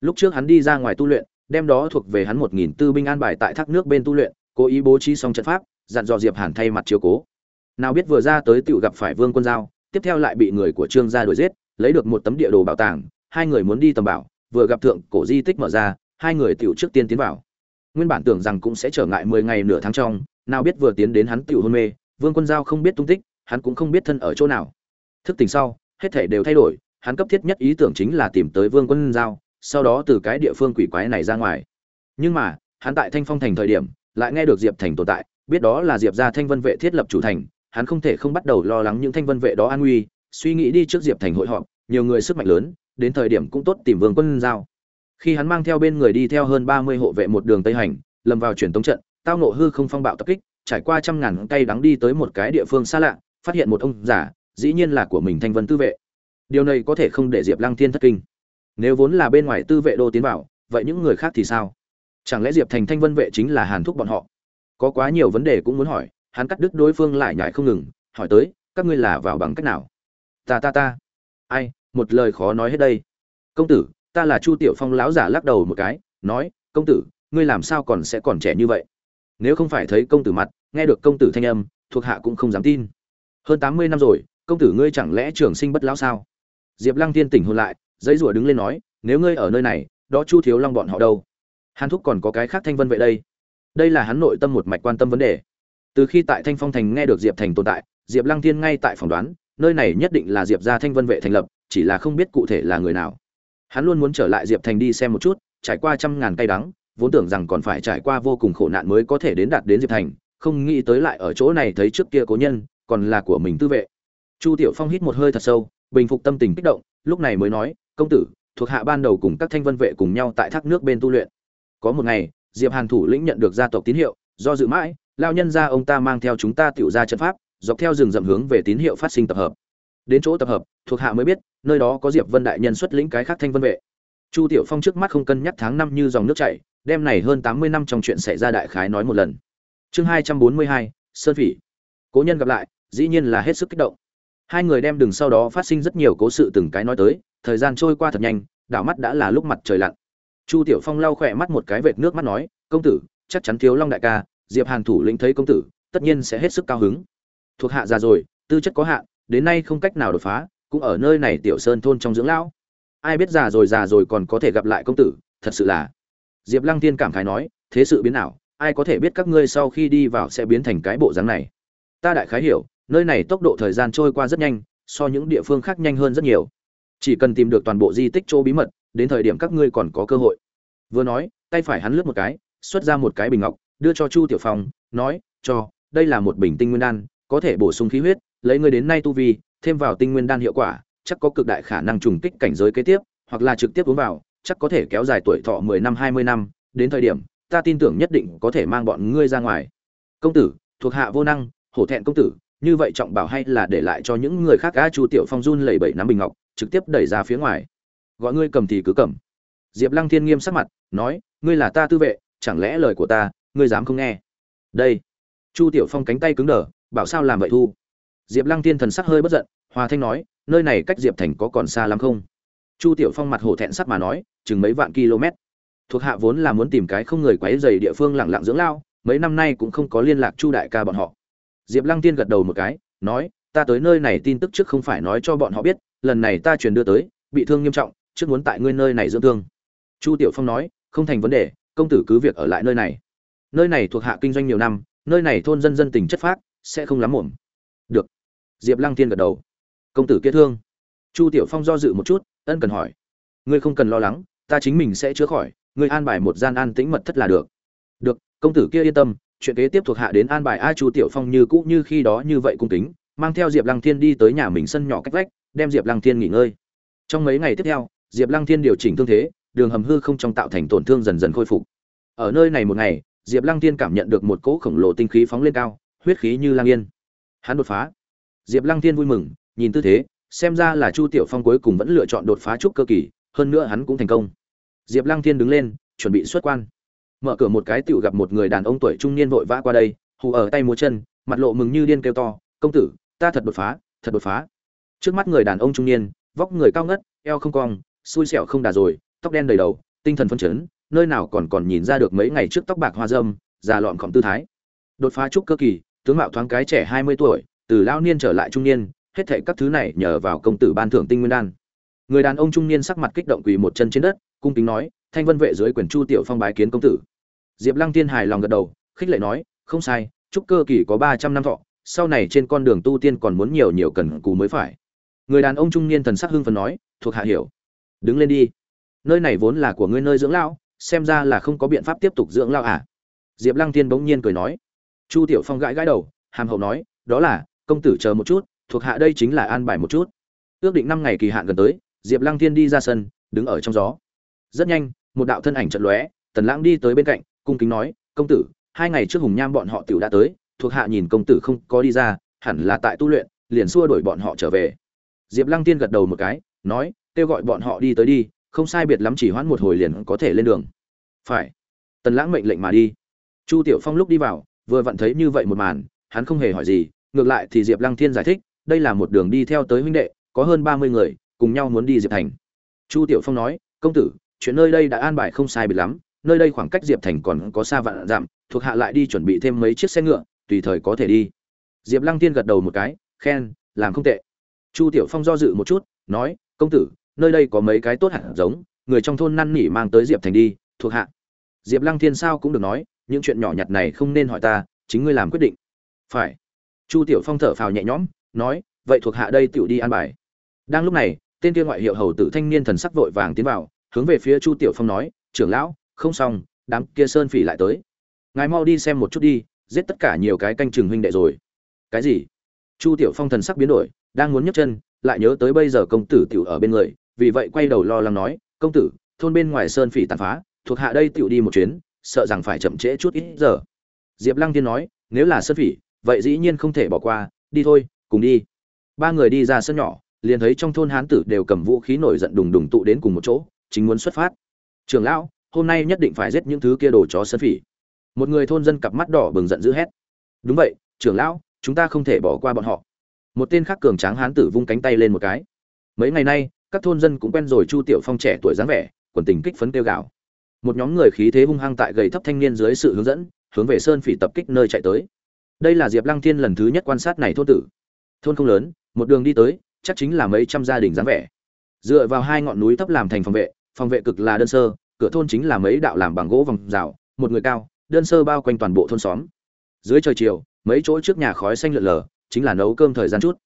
Lúc trước hắn đi ra ngoài tu luyện, đem đó thuộc về hắn một nghìn tư binh an bài tại thác nước bên tu luyện, cố ý bố trí xong trận pháp, dặn dò diệp hàn thay mặt chiếu cố. Nào biết vừa ra tới tựu gặp phải vương quân giao, tiếp theo lại bị người của trương gia đuổi giết, lấy được một tấm địa đồ bảo tàng, hai người muốn đi tầm bảo, vừa gặp thượng cổ di tích mở ra, hai người tiểu trước tiên tiến vào. Nguyên bản tưởng rằng cũng sẽ trở ngại mười ngày nửa tháng trong nào biết vừa tiến đến hắn tiểu hôn mê, vương quân giao không biết tung tích, hắn cũng không biết thân ở chỗ nào. Thức tỉnh sau, hết thảy đều thay đổi, hắn cấp thiết nhất ý tưởng chính là tìm tới vương quân giao, sau đó từ cái địa phương quỷ quái này ra ngoài. Nhưng mà, hắn tại thanh phong thành thời điểm, lại nghe được diệp thành tồn tại, biết đó là diệp gia thanh vân vệ thiết lập chủ thành, hắn không thể không bắt đầu lo lắng những thanh vân vệ đó an nguy, suy nghĩ đi trước diệp thành hội họp, nhiều người sức mạnh lớn, đến thời điểm cũng tốt tìm vương quân giao. Khi hắn mang theo bên người đi theo hơn ba mươi hộ vệ một đường tây hành lầm vào chuyển tống trận tao nộ hư không phong bạo tập kích, trải qua trăm ngàn cây đắng đi tới một cái địa phương xa lạ, phát hiện một ông giả dĩ nhiên là của mình thanh vân tư vệ. Điều này có thể không để diệp lăng thiên thất kinh. Nếu vốn là bên ngoài tư vệ đô tiến vào, vậy những người khác thì sao? Chẳng lẽ diệp thành thanh vân vệ chính là hàn thúc bọn họ? Có quá nhiều vấn đề cũng muốn hỏi, hắn cắt đứt đối phương lại nhải không ngừng, hỏi tới, các ngươi là vào bằng cách nào? Ta ta ta. Ai, một lời khó nói hết đây. Công tử, ta là chu tiểu phong láo giả lắc đầu một cái, nói, công tử, ngươi làm sao còn sẽ còn trẻ như vậy? Nếu không phải thấy công tử mặt, nghe được công tử thanh âm, thuộc hạ cũng không dám tin. Hơn tám mươi năm rồi, công tử ngươi chẳng lẽ trường sinh bất lão sao? Diệp lăng Thiên tỉnh hôn lại, giấy rủa đứng lên nói, nếu ngươi ở nơi này, đó chu thiếu long bọn họ đâu? Hàn thúc còn có cái khác thanh vân vậy đây. Đây là hắn nội tâm một mạch quan tâm vấn đề. Từ khi tại thanh phong thành nghe được diệp thành tồn tại, diệp lăng Thiên ngay tại phỏng đoán, nơi này nhất định là diệp gia thanh vân vệ thành lập, chỉ là không biết cụ thể là người nào. Hắn luôn muốn trở lại diệp thành đi xem một chút, trải qua trăm ngàn cây đắng vốn tưởng rằng còn phải trải qua vô cùng khổ nạn mới có thể đến đạt đến diệp thành, không nghĩ tới lại ở chỗ này thấy trước kia cố nhân, còn là của mình tư vệ. Chu tiểu phong hít một hơi thật sâu, bình phục tâm tình kích động, lúc này mới nói, công tử, thuộc hạ ban đầu cùng các thanh vân vệ cùng nhau tại thác nước bên tu luyện. Có một ngày, diệp hàn thủ lĩnh nhận được gia tộc tín hiệu, do dự mãi, lao nhân ra ông ta mang theo chúng ta tiểu ra trận pháp, dọc theo rừng rậm hướng về tín hiệu phát sinh tập hợp. Đến chỗ tập hợp, thuộc hạ mới biết, nơi đó có diệp vân đại nhân xuất lĩnh cái khác thanh vân vệ. Chu tiểu phong trước mắt không cân nhắc tháng năm như dòng nước chảy đem này hơn tám mươi năm trong chuyện xảy ra đại khái nói một lần. Chương hai trăm bốn mươi hai, sơn phỉ. Cố nhân gặp lại, dĩ nhiên là hết sức kích động. Hai người đem đường sau đó phát sinh rất nhiều cố sự từng cái nói tới, thời gian trôi qua thật nhanh, đảo mắt đã là lúc mặt trời lặn. Chu tiểu phong lau khỏe mắt một cái vệt nước mắt nói, công tử, chắc chắn thiếu long đại ca, diệp hàn thủ lĩnh thấy công tử, tất nhiên sẽ hết sức cao hứng. Thuộc hạ già rồi, tư chất có hạn, đến nay không cách nào đột phá, cũng ở nơi này tiểu sơn thôn trong dưỡng lão. Ai biết già rồi già rồi còn có thể gặp lại công tử, thật sự là diệp lăng tiên cảm khái nói, thế sự biến nào ai có thể biết các ngươi sau khi đi vào sẽ biến thành cái bộ dáng này? Ta đại khái hiểu, nơi này tốc độ thời gian trôi qua rất nhanh, so những địa phương khác nhanh hơn rất nhiều. Chỉ cần tìm được toàn bộ di tích chỗ bí mật, đến thời điểm các ngươi còn có cơ hội. Vừa nói, tay phải hắn lướt một cái, xuất ra một cái bình ngọc, đưa cho chu tiểu phong, nói, cho, đây là một bình tinh nguyên đan, có thể bổ sung khí huyết, lấy ngươi đến nay tu vi, thêm vào tinh nguyên đan hiệu quả, chắc có cực đại khả năng trùng kích cảnh giới kế tiếp, hoặc là trực tiếp uống vào chắc có thể kéo dài tuổi thọ mười năm, hai mươi năm, đến thời điểm, ta tin tưởng nhất định có thể mang bọn ngươi ra ngoài. Công tử, thuộc hạ vô năng, hổ thẹn công tử, như vậy trọng bảo hay là để lại cho những người khác? A chu tiểu phong run lẩy bẩy nắm bình ngọc, trực tiếp đẩy ra phía ngoài. Gọi ngươi cầm thì cứ cầm. Diệp lăng thiên nghiêm sắc mặt, nói, ngươi là ta tư vệ, chẳng lẽ lời của ta, ngươi dám không nghe? Đây. Chu tiểu phong cánh tay cứng đờ, bảo sao làm vậy thu? Diệp lăng thiên thần sắc hơi bất giận, hòa thanh nói, nơi này cách diệp thành có còn xa lắm không? Chu tiểu phong mặt hổ thẹn sắc mà nói chừng mấy vạn km. Thuộc hạ vốn là muốn tìm cái không người quấy dày địa phương lặng lặng dưỡng lao, mấy năm nay cũng không có liên lạc chu đại ca bọn họ. Diệp lăng tiên gật đầu một cái, nói, ta tới nơi này tin tức trước không phải nói cho bọn họ biết, lần này ta truyền đưa tới, bị thương nghiêm trọng, trước muốn tại ngươi nơi này dưỡng thương. Chu tiểu phong nói, không thành vấn đề, công tử cứ việc ở lại nơi này. Nơi này thuộc hạ kinh doanh nhiều năm, nơi này thôn dân dân tình chất phác, sẽ không lắm muộn. Được. Diệp lăng tiên gật đầu. Công tử kia thương. Chu tiểu phong do dự một chút, ân cần hỏi, ngươi không cần lo lắng ta chính mình sẽ chữa khỏi, ngươi an bài một gian an tĩnh mật thất là được. Được, công tử kia yên tâm, chuyện kế tiếp thuộc hạ đến an bài a chu tiểu phong như cũ như khi đó như vậy cung kính, mang theo diệp lăng thiên đi tới nhà mình sân nhỏ cách vách, đem diệp lăng thiên nghỉ ngơi. Trong mấy ngày tiếp theo, diệp lăng thiên điều chỉnh thương thế, đường hầm hư không trong tạo thành tổn thương dần dần khôi phục. Ở nơi này một ngày, diệp lăng thiên cảm nhận được một cỗ khổng lồ tinh khí phóng lên cao, huyết khí như lang yên. Hắn đột phá. Diệp lăng thiên vui mừng, nhìn tư thế, xem ra là chu tiểu phong cuối cùng vẫn lựa chọn đột phá trúc cơ kỳ hơn nữa hắn cũng thành công. Diệp lăng thiên đứng lên, chuẩn bị xuất quan. Mở cửa một cái tựu gặp một người đàn ông tuổi trung niên vội vã qua đây, hù ở tay múa chân, mặt lộ mừng như điên kêu to, công tử, ta thật đột phá, thật đột phá. Trước mắt người đàn ông trung niên, vóc người cao ngất, eo không cong, xui xẻo không đà rồi, tóc đen đầy đầu, tinh thần phân chấn, nơi nào còn còn nhìn ra được mấy ngày trước tóc bạc hoa dâm, già lọn khổng tư thái. Đột phá trúc cơ kỳ, tướng mạo thoáng cái trẻ hai mươi tuổi, từ lao niên trở lại trung niên, hết thảy các thứ này nhờ vào công tử ban thưởng tinh nguyên đan người đàn ông trung niên sắc mặt kích động quỳ một chân trên đất, cung kính nói, thanh vân vệ dưới quyền chu tiểu phong bái kiến công tử. Diệp lăng tiên hài lòng gật đầu, khích lệ nói, không sai chúc cơ kỳ có ba trăm năm thọ, sau này trên con đường tu tiên còn muốn nhiều nhiều cần cù mới phải. Người đàn ông trung niên thần sắc hưng phấn nói, thuộc hạ hiểu. Đứng lên đi. Nơi này vốn là của ngươi nơi dưỡng lão, xem ra là không có biện pháp tiếp tục dưỡng lão à? Diệp lăng tiên bỗng nhiên cười nói. Chu tiểu phong gãi gãi đầu, hàm hậu nói, đó là, công tử chờ một chút, thuộc hạ đây chính là an bài một chút. Ước định năm ngày kỳ hạn gần tới diệp lăng Thiên đi ra sân, đứng ở trong gió. Rất nhanh, một đạo thân ảnh chợt lóe, tần lãng đi tới bên cạnh, cung kính nói, công tử, hai ngày trước hùng nham bọn họ tiểu đã tới, thuộc hạ nhìn công tử không có đi ra, hẳn là tại tu luyện, liền xua đuổi bọn họ trở về. Diệp lăng Thiên gật đầu một cái, nói, kêu gọi bọn họ đi tới đi, không sai biệt lắm chỉ hoãn một hồi liền có thể lên đường. Phải. Tần lãng mệnh lệnh mà đi. Chu tiểu phong lúc đi vào, vừa vặn thấy như vậy một màn, hắn không hề hỏi gì, ngược lại thì diệp lăng thiên giải thích, đây là một đường đi theo tới huynh đệ, có hơn ba mươi người cùng nhau muốn đi diệp thành. Chu tiểu phong nói, công tử, chuyện nơi đây đã an bài không sai biệt lắm, nơi đây khoảng cách diệp thành còn có xa vạn dặm, thuộc hạ lại đi chuẩn bị thêm mấy chiếc xe ngựa, tùy thời có thể đi. Diệp lăng tiên gật đầu một cái, khen, làm không tệ. Chu tiểu phong do dự một chút, nói, công tử, nơi đây có mấy cái tốt hẳn giống, người trong thôn năn nỉ mang tới diệp thành đi, thuộc hạ. Diệp lăng thiên sao cũng được nói, những chuyện nhỏ nhặt này không nên hỏi ta, chính ngươi làm quyết định. Phải. Chu tiểu phong thở phào nhẹ nhõm, nói, vậy thuộc hạ đây tựu đi an bài. Đang lúc này tên kia ngoại hiệu hầu tử thanh niên thần sắc vội vàng tiến vào, hướng về phía chu tiểu phong nói, trưởng lão, không xong, đám kia sơn phỉ lại tới. Ngài mau đi xem một chút đi, giết tất cả nhiều cái canh chừng huynh đệ rồi. Cái gì? Chu tiểu phong thần sắc biến đổi, đang muốn nhấc chân, lại nhớ tới bây giờ công tử tiểu ở bên người, vì vậy quay đầu lo lắng nói, công tử, thôn bên ngoài sơn phỉ tàn phá, thuộc hạ đây tiểu đi một chuyến, sợ rằng phải chậm trễ chút ít giờ. Diệp lăng tiên nói, nếu là sơn phỉ, vậy dĩ nhiên không thể bỏ qua, đi thôi, cùng đi. Ba người đi ra sân nhỏ liền thấy trong thôn hán tử đều cầm vũ khí nổi giận đùng đùng tụ đến cùng một chỗ, chính muốn xuất phát. Trường lão, hôm nay nhất định phải giết những thứ kia đồ chó sơn phỉ. Một người thôn dân cặp mắt đỏ bừng giận dữ hét. Đúng vậy trưởng lão, chúng ta không thể bỏ qua bọn họ. Một tên khác cường tráng hán tử vung cánh tay lên một cái. Mấy ngày nay, các thôn dân cũng quen rồi chu tiểu phong trẻ tuổi dáng vẻ, quần tình kích phấn tiêu gạo. Một nhóm người khí thế hung hăng tại gầy thấp thanh niên dưới sự hướng dẫn, hướng về sơn phỉ tập kích nơi chạy tới. Đây là diệp lăng thiên lần thứ nhất quan sát này thôn tử. Thôn không lớn, một đường đi tới chắc chính là mấy trăm gia đình dáng vẻ. Dựa vào hai ngọn núi thấp làm thành phòng vệ phòng vệ cực là đơn sơ, cửa thôn chính là mấy đạo làm bằng gỗ vòng rào, một người cao, đơn sơ bao quanh toàn bộ thôn xóm. Dưới trời chiều, mấy chỗ trước nhà khói xanh lượn lờ, chính là nấu cơm thời gian chút.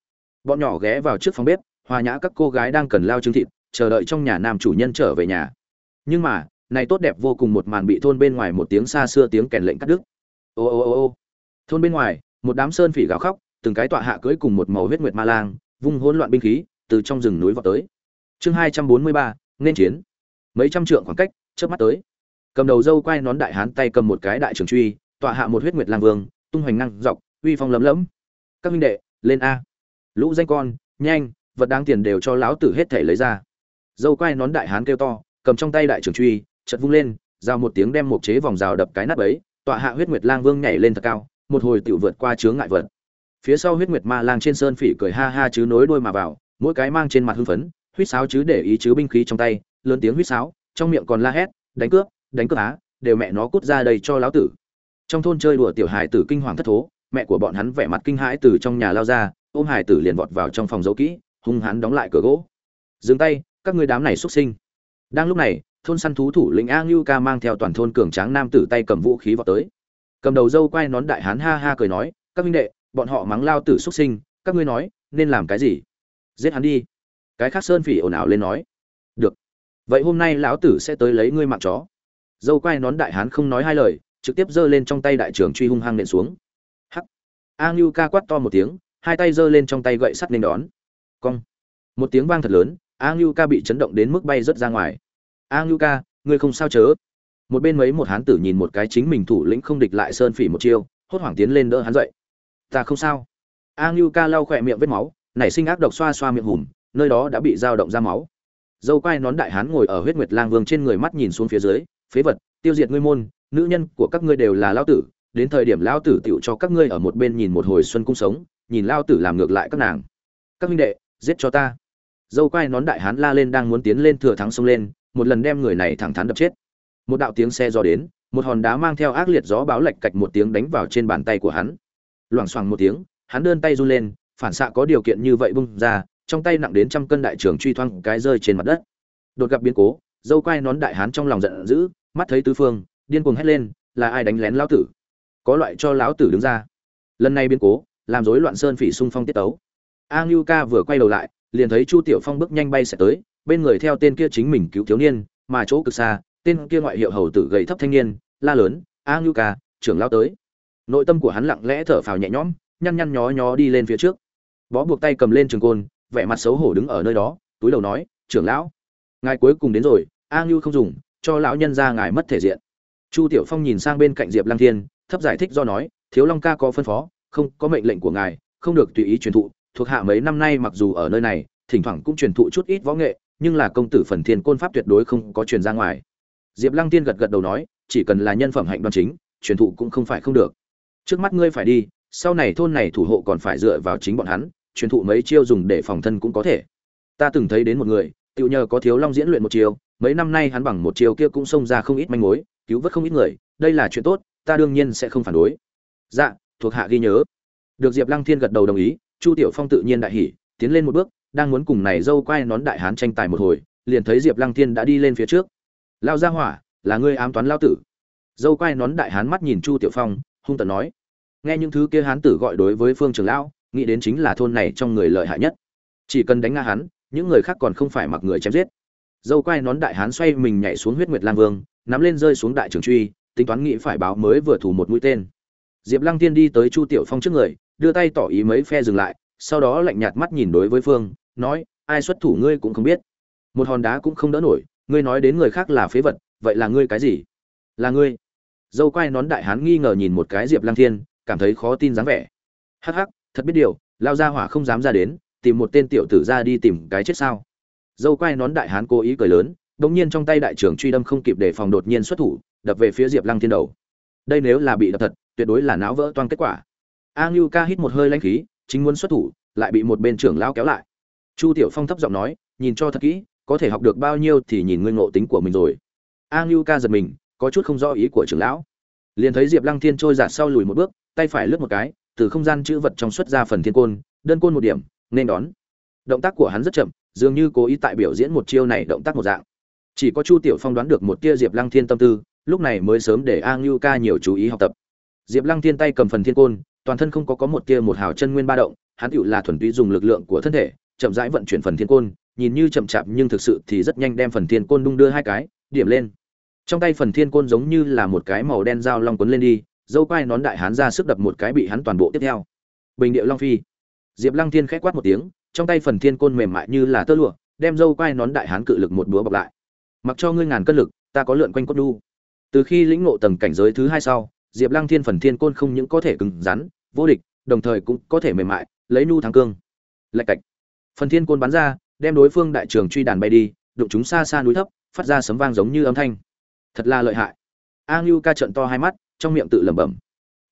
Bọn nhỏ ghé vào trước phòng bếp, hòa nhã các cô gái đang cần lao trứng thịt, chờ đợi trong nhà nam chủ nhân trở về nhà. Nhưng mà, này tốt đẹp vô cùng một màn bị thôn bên ngoài một tiếng xa xưa tiếng kèn lệnh cắt đứt. Ô ô ô ô. Thôn bên ngoài, một đám sơn phỉ gào khóc, từng cái tọa hạ cưới cùng một màu huyết nguyệt ma lang vung hỗn loạn binh khí, từ trong rừng núi vào tới. Chương hai trăm bốn mươi ba, nên chiến. Mấy trăm trượng khoảng cách trước mắt tới. Cầm đầu dâu quay nón đại hán tay cầm một cái đại trường truy, tọa hạ một huyết nguyệt lang vương, tung hoành năng dọc, uy phong lấm lấm. Các minh đệ, lên a. Lũ danh con, nhanh, vật đáng tiền đều cho lão tử hết thể lấy ra. Dâu quay nón đại hán kêu to, cầm trong tay đại trường truy chật vung lên, giao một tiếng đem một chế vòng rào đập cái nắp ấy tọa hạ huyết nguyệt lang vương nhảy lên thật cao, một hồi tiểu vượt qua chướng ngại vật phía sau huyết nguyệt ma lang trên sơn phỉ cười ha ha chứ nối đuôi mà vào, mỗi cái mang trên mặt hưng phấn, huýt sáo chứ để ý chứ binh khí trong tay, lớn tiếng huýt sáo, trong miệng còn la hét, đánh cướp đánh cướp á, đều mẹ nó cút ra đây cho lão tử. Trong thôn chơi đùa tiểu hải tử kinh hoàng thất thố, mẹ của bọn hắn vẻ mặt kinh hãi từ trong nhà lao ra, ôm hải tử liền vọt vào trong phòng giấu kỹ, hung hắn đóng lại cửa gỗ. Dừng tay, các người đám này xuất sinh. Đang lúc này, thôn săn thú thủ lĩnh a ngưu ca mang theo toàn thôn cường tráng nam tử tay cầm vũ khí vào tới. Cầm đầu dâu quay nón đại hán ha ha cười nói, các minh đệ bọn họ mắng lao tử xuất sinh, các ngươi nói, nên làm cái gì? Giết hắn đi. Cái khác sơn phỉ ồn ào lên nói. Được. Vậy hôm nay lão tử sẽ tới lấy ngươi mạng chó. Dâu quay nón đại hán không nói hai lời, trực tiếp giơ lên trong tay đại trưởng truy hung hăng nện xuống. Hắc. A ngưu ca quát to một tiếng, hai tay giơ lên trong tay gậy sắt nên đón. Cong. Một tiếng vang thật lớn, a ngưu ca bị chấn động đến mức bay rớt ra ngoài. A ngưu ca, ngươi không sao chớ. Một bên mấy một hán tử nhìn một cái chính mình thủ lĩnh không địch lại sơn phỉ một chiêu, hốt hoảng tiến lên đỡ hắn dậy ta không sao. A ngưu ca lau khỏe miệng vết máu, nảy sinh ác độc xoa xoa miệng hùm, nơi đó đã bị dao động ra máu. Dâu quai nón đại hán ngồi ở huyết nguyệt lang vương trên người mắt nhìn xuống phía dưới, phế vật, tiêu diệt ngươi môn, nữ nhân của các ngươi đều là lao tử, đến thời điểm lao tử tựu cho các ngươi ở một bên nhìn một hồi xuân cung sống, nhìn lao tử làm ngược lại các nàng. Các huynh đệ, giết cho ta. Dâu quai nón đại hán la lên đang muốn tiến lên thừa thắng xông lên, một lần đem người này thẳng thắn đập chết. Một đạo tiếng xe gió đến, một hòn đá mang theo ác liệt gió báo lệch cạch một tiếng đánh vào trên bàn tay của hắn loảng xoảng một tiếng, hắn đơn tay run lên, phản xạ có điều kiện như vậy bung ra, trong tay nặng đến trăm cân đại trưởng truy thoang cái rơi trên mặt đất. Đột gặp biến cố, dâu quai nón đại hán trong lòng giận dữ, mắt thấy tứ phương, điên cuồng hét lên, là ai đánh lén lão tử? Có loại cho lão tử đứng ra. Lần này biến cố, làm rối loạn sơn phỉ xung phong tiết tấu. A ngưu ca vừa quay đầu lại, liền thấy chu tiểu phong bước nhanh bay sẽ tới, bên người theo tên kia chính mình cứu thiếu niên, mà chỗ cực xa, tên kia ngoại hiệu hầu tử gầy thấp thanh niên, la lớn, a ngưu ca, trưởng lao tới nội tâm của hắn lặng lẽ thở phào nhẹ nhõm, nhăn nhăn nhó nhó đi lên phía trước. Bó buộc tay cầm lên trường côn, vẻ mặt xấu hổ đứng ở nơi đó, túi đầu nói, trưởng lão, ngài cuối cùng đến rồi, a ngưu không dùng, cho lão nhân ra ngài mất thể diện. Chu tiểu phong nhìn sang bên cạnh diệp lang thiên, thấp giải thích do nói, thiếu long ca có phân phó, không, có mệnh lệnh của ngài, không được tùy ý truyền thụ, thuộc hạ mấy năm nay mặc dù ở nơi này, thỉnh thoảng cũng truyền thụ chút ít võ nghệ, nhưng là công tử phần thiên côn pháp tuyệt đối không có truyền ra ngoài. Diệp lăng tiên gật gật đầu nói, chỉ cần là nhân phẩm hạnh đoan chính, truyền thụ cũng không phải không được trước mắt ngươi phải đi, sau này thôn này thủ hộ còn phải dựa vào chính bọn hắn, truyền thụ mấy chiêu dùng để phòng thân cũng có thể. Ta từng thấy đến một người tự nhờ có thiếu long diễn luyện một chiêu, mấy năm nay hắn bằng một chiêu kia cũng xông ra không ít manh mối, cứu vớt không ít người, đây là chuyện tốt, ta đương nhiên sẽ không phản đối. Dạ thuộc hạ ghi nhớ. Được diệp lăng thiên gật đầu đồng ý, chu tiểu phong tự nhiên đại hỉ, tiến lên một bước, đang muốn cùng này dâu quay nón đại hán tranh tài một hồi, liền thấy diệp lăng thiên đã đi lên phía trước. Lao ra hỏa, là ngươi ám toán lao tử. Dâu quay nón đại hán mắt nhìn chu tiểu phong, hung tận nói nghe những thứ kia hán tử gọi đối với phương trường lão, nghĩ đến chính là thôn này trong người lợi hại nhất. Chỉ cần đánh nga hắn, những người khác còn không phải mặc người chém giết. Dâu quai nón đại hán xoay mình nhảy xuống huyết nguyệt lang vương, nắm lên rơi xuống đại trường truy, tính toán nghĩ phải báo mới vừa thủ một mũi tên. Diệp lăng tiên đi tới chu tiểu phong trước người, đưa tay tỏ ý mấy phe dừng lại, sau đó lạnh nhạt mắt nhìn đối với phương, nói, ai xuất thủ ngươi cũng không biết. Một hòn đá cũng không đỡ nổi, ngươi nói đến người khác là phế vật, vậy là ngươi cái gì? Là ngươi. Dâu quai nón đại hán nghi ngờ nhìn một cái diệp lăng thiên cảm thấy khó tin dáng vẻ. Hắc hắc, thật biết điều, lao ra hỏa không dám ra đến, tìm một tên tiểu tử ra đi tìm cái chết sao. Dâu quai nón đại hán cố ý cười lớn, đột nhiên trong tay đại trưởng truy đâm không kịp để phòng đột nhiên xuất thủ, đập về phía diệp lăng thiên đầu. Đây nếu là bị đập thật, tuyệt đối là não vỡ toang kết quả. A ngưu ca hít một hơi lanh khí, chính muốn xuất thủ, lại bị một bên trưởng lao kéo lại. Chu tiểu phong thấp giọng nói, nhìn cho thật kỹ, có thể học được bao nhiêu thì nhìn ngươi ngộ tính của mình rồi. A ngưu ca giật mình, có chút không rõ ý của trưởng lão. Liền thấy diệp lăng thiên trôi giạt sau lùi một bước tay phải lướt một cái, từ không gian chữ vật trong xuất ra phần thiên côn, đơn côn một điểm, nên đón. Động tác của hắn rất chậm, dường như cố ý tại biểu diễn một chiêu này động tác một dạng. Chỉ có chu tiểu phong đoán được một tia diệp lăng thiên tâm tư, lúc này mới sớm để a ngưu ca nhiều chú ý học tập. Diệp lăng thiên tay cầm phần thiên côn, toàn thân không có có một tia một hào chân nguyên ba động, hắn tựu là thuần túy dùng lực lượng của thân thể, chậm rãi vận chuyển phần thiên côn, nhìn như chậm chạp nhưng thực sự thì rất nhanh đem phần thiên côn đung đưa hai cái, điểm lên. Trong tay phần thiên côn giống như là một cái màu đen dao long quấn lên đi dâu quai nón đại hán ra sức đập một cái bị hắn toàn bộ tiếp theo. Bình điệu long phi. Diệp lăng thiên khẽ quát một tiếng, trong tay phần thiên côn mềm mại như là tơ lụa, đem dâu quai nón đại hán cự lực một búa bọc lại. Mặc cho ngươi ngàn cân lực, ta có lượn quanh cốt đu. Từ khi lĩnh ngộ tầng cảnh giới thứ hai sau, diệp lăng thiên phần thiên côn không những có thể cứng rắn, vô địch, đồng thời cũng có thể mềm mại, lấy nu thắng cương. Lạch cạch. Phần thiên côn bắn ra, đem đối phương đại trường truy đàn bay đi, đụng chúng xa xa núi thấp, phát ra sấm vang giống như âm thanh. Thật là lợi hại. A ngưu ca trận to hai mắt trong miệng tự lẩm bẩm.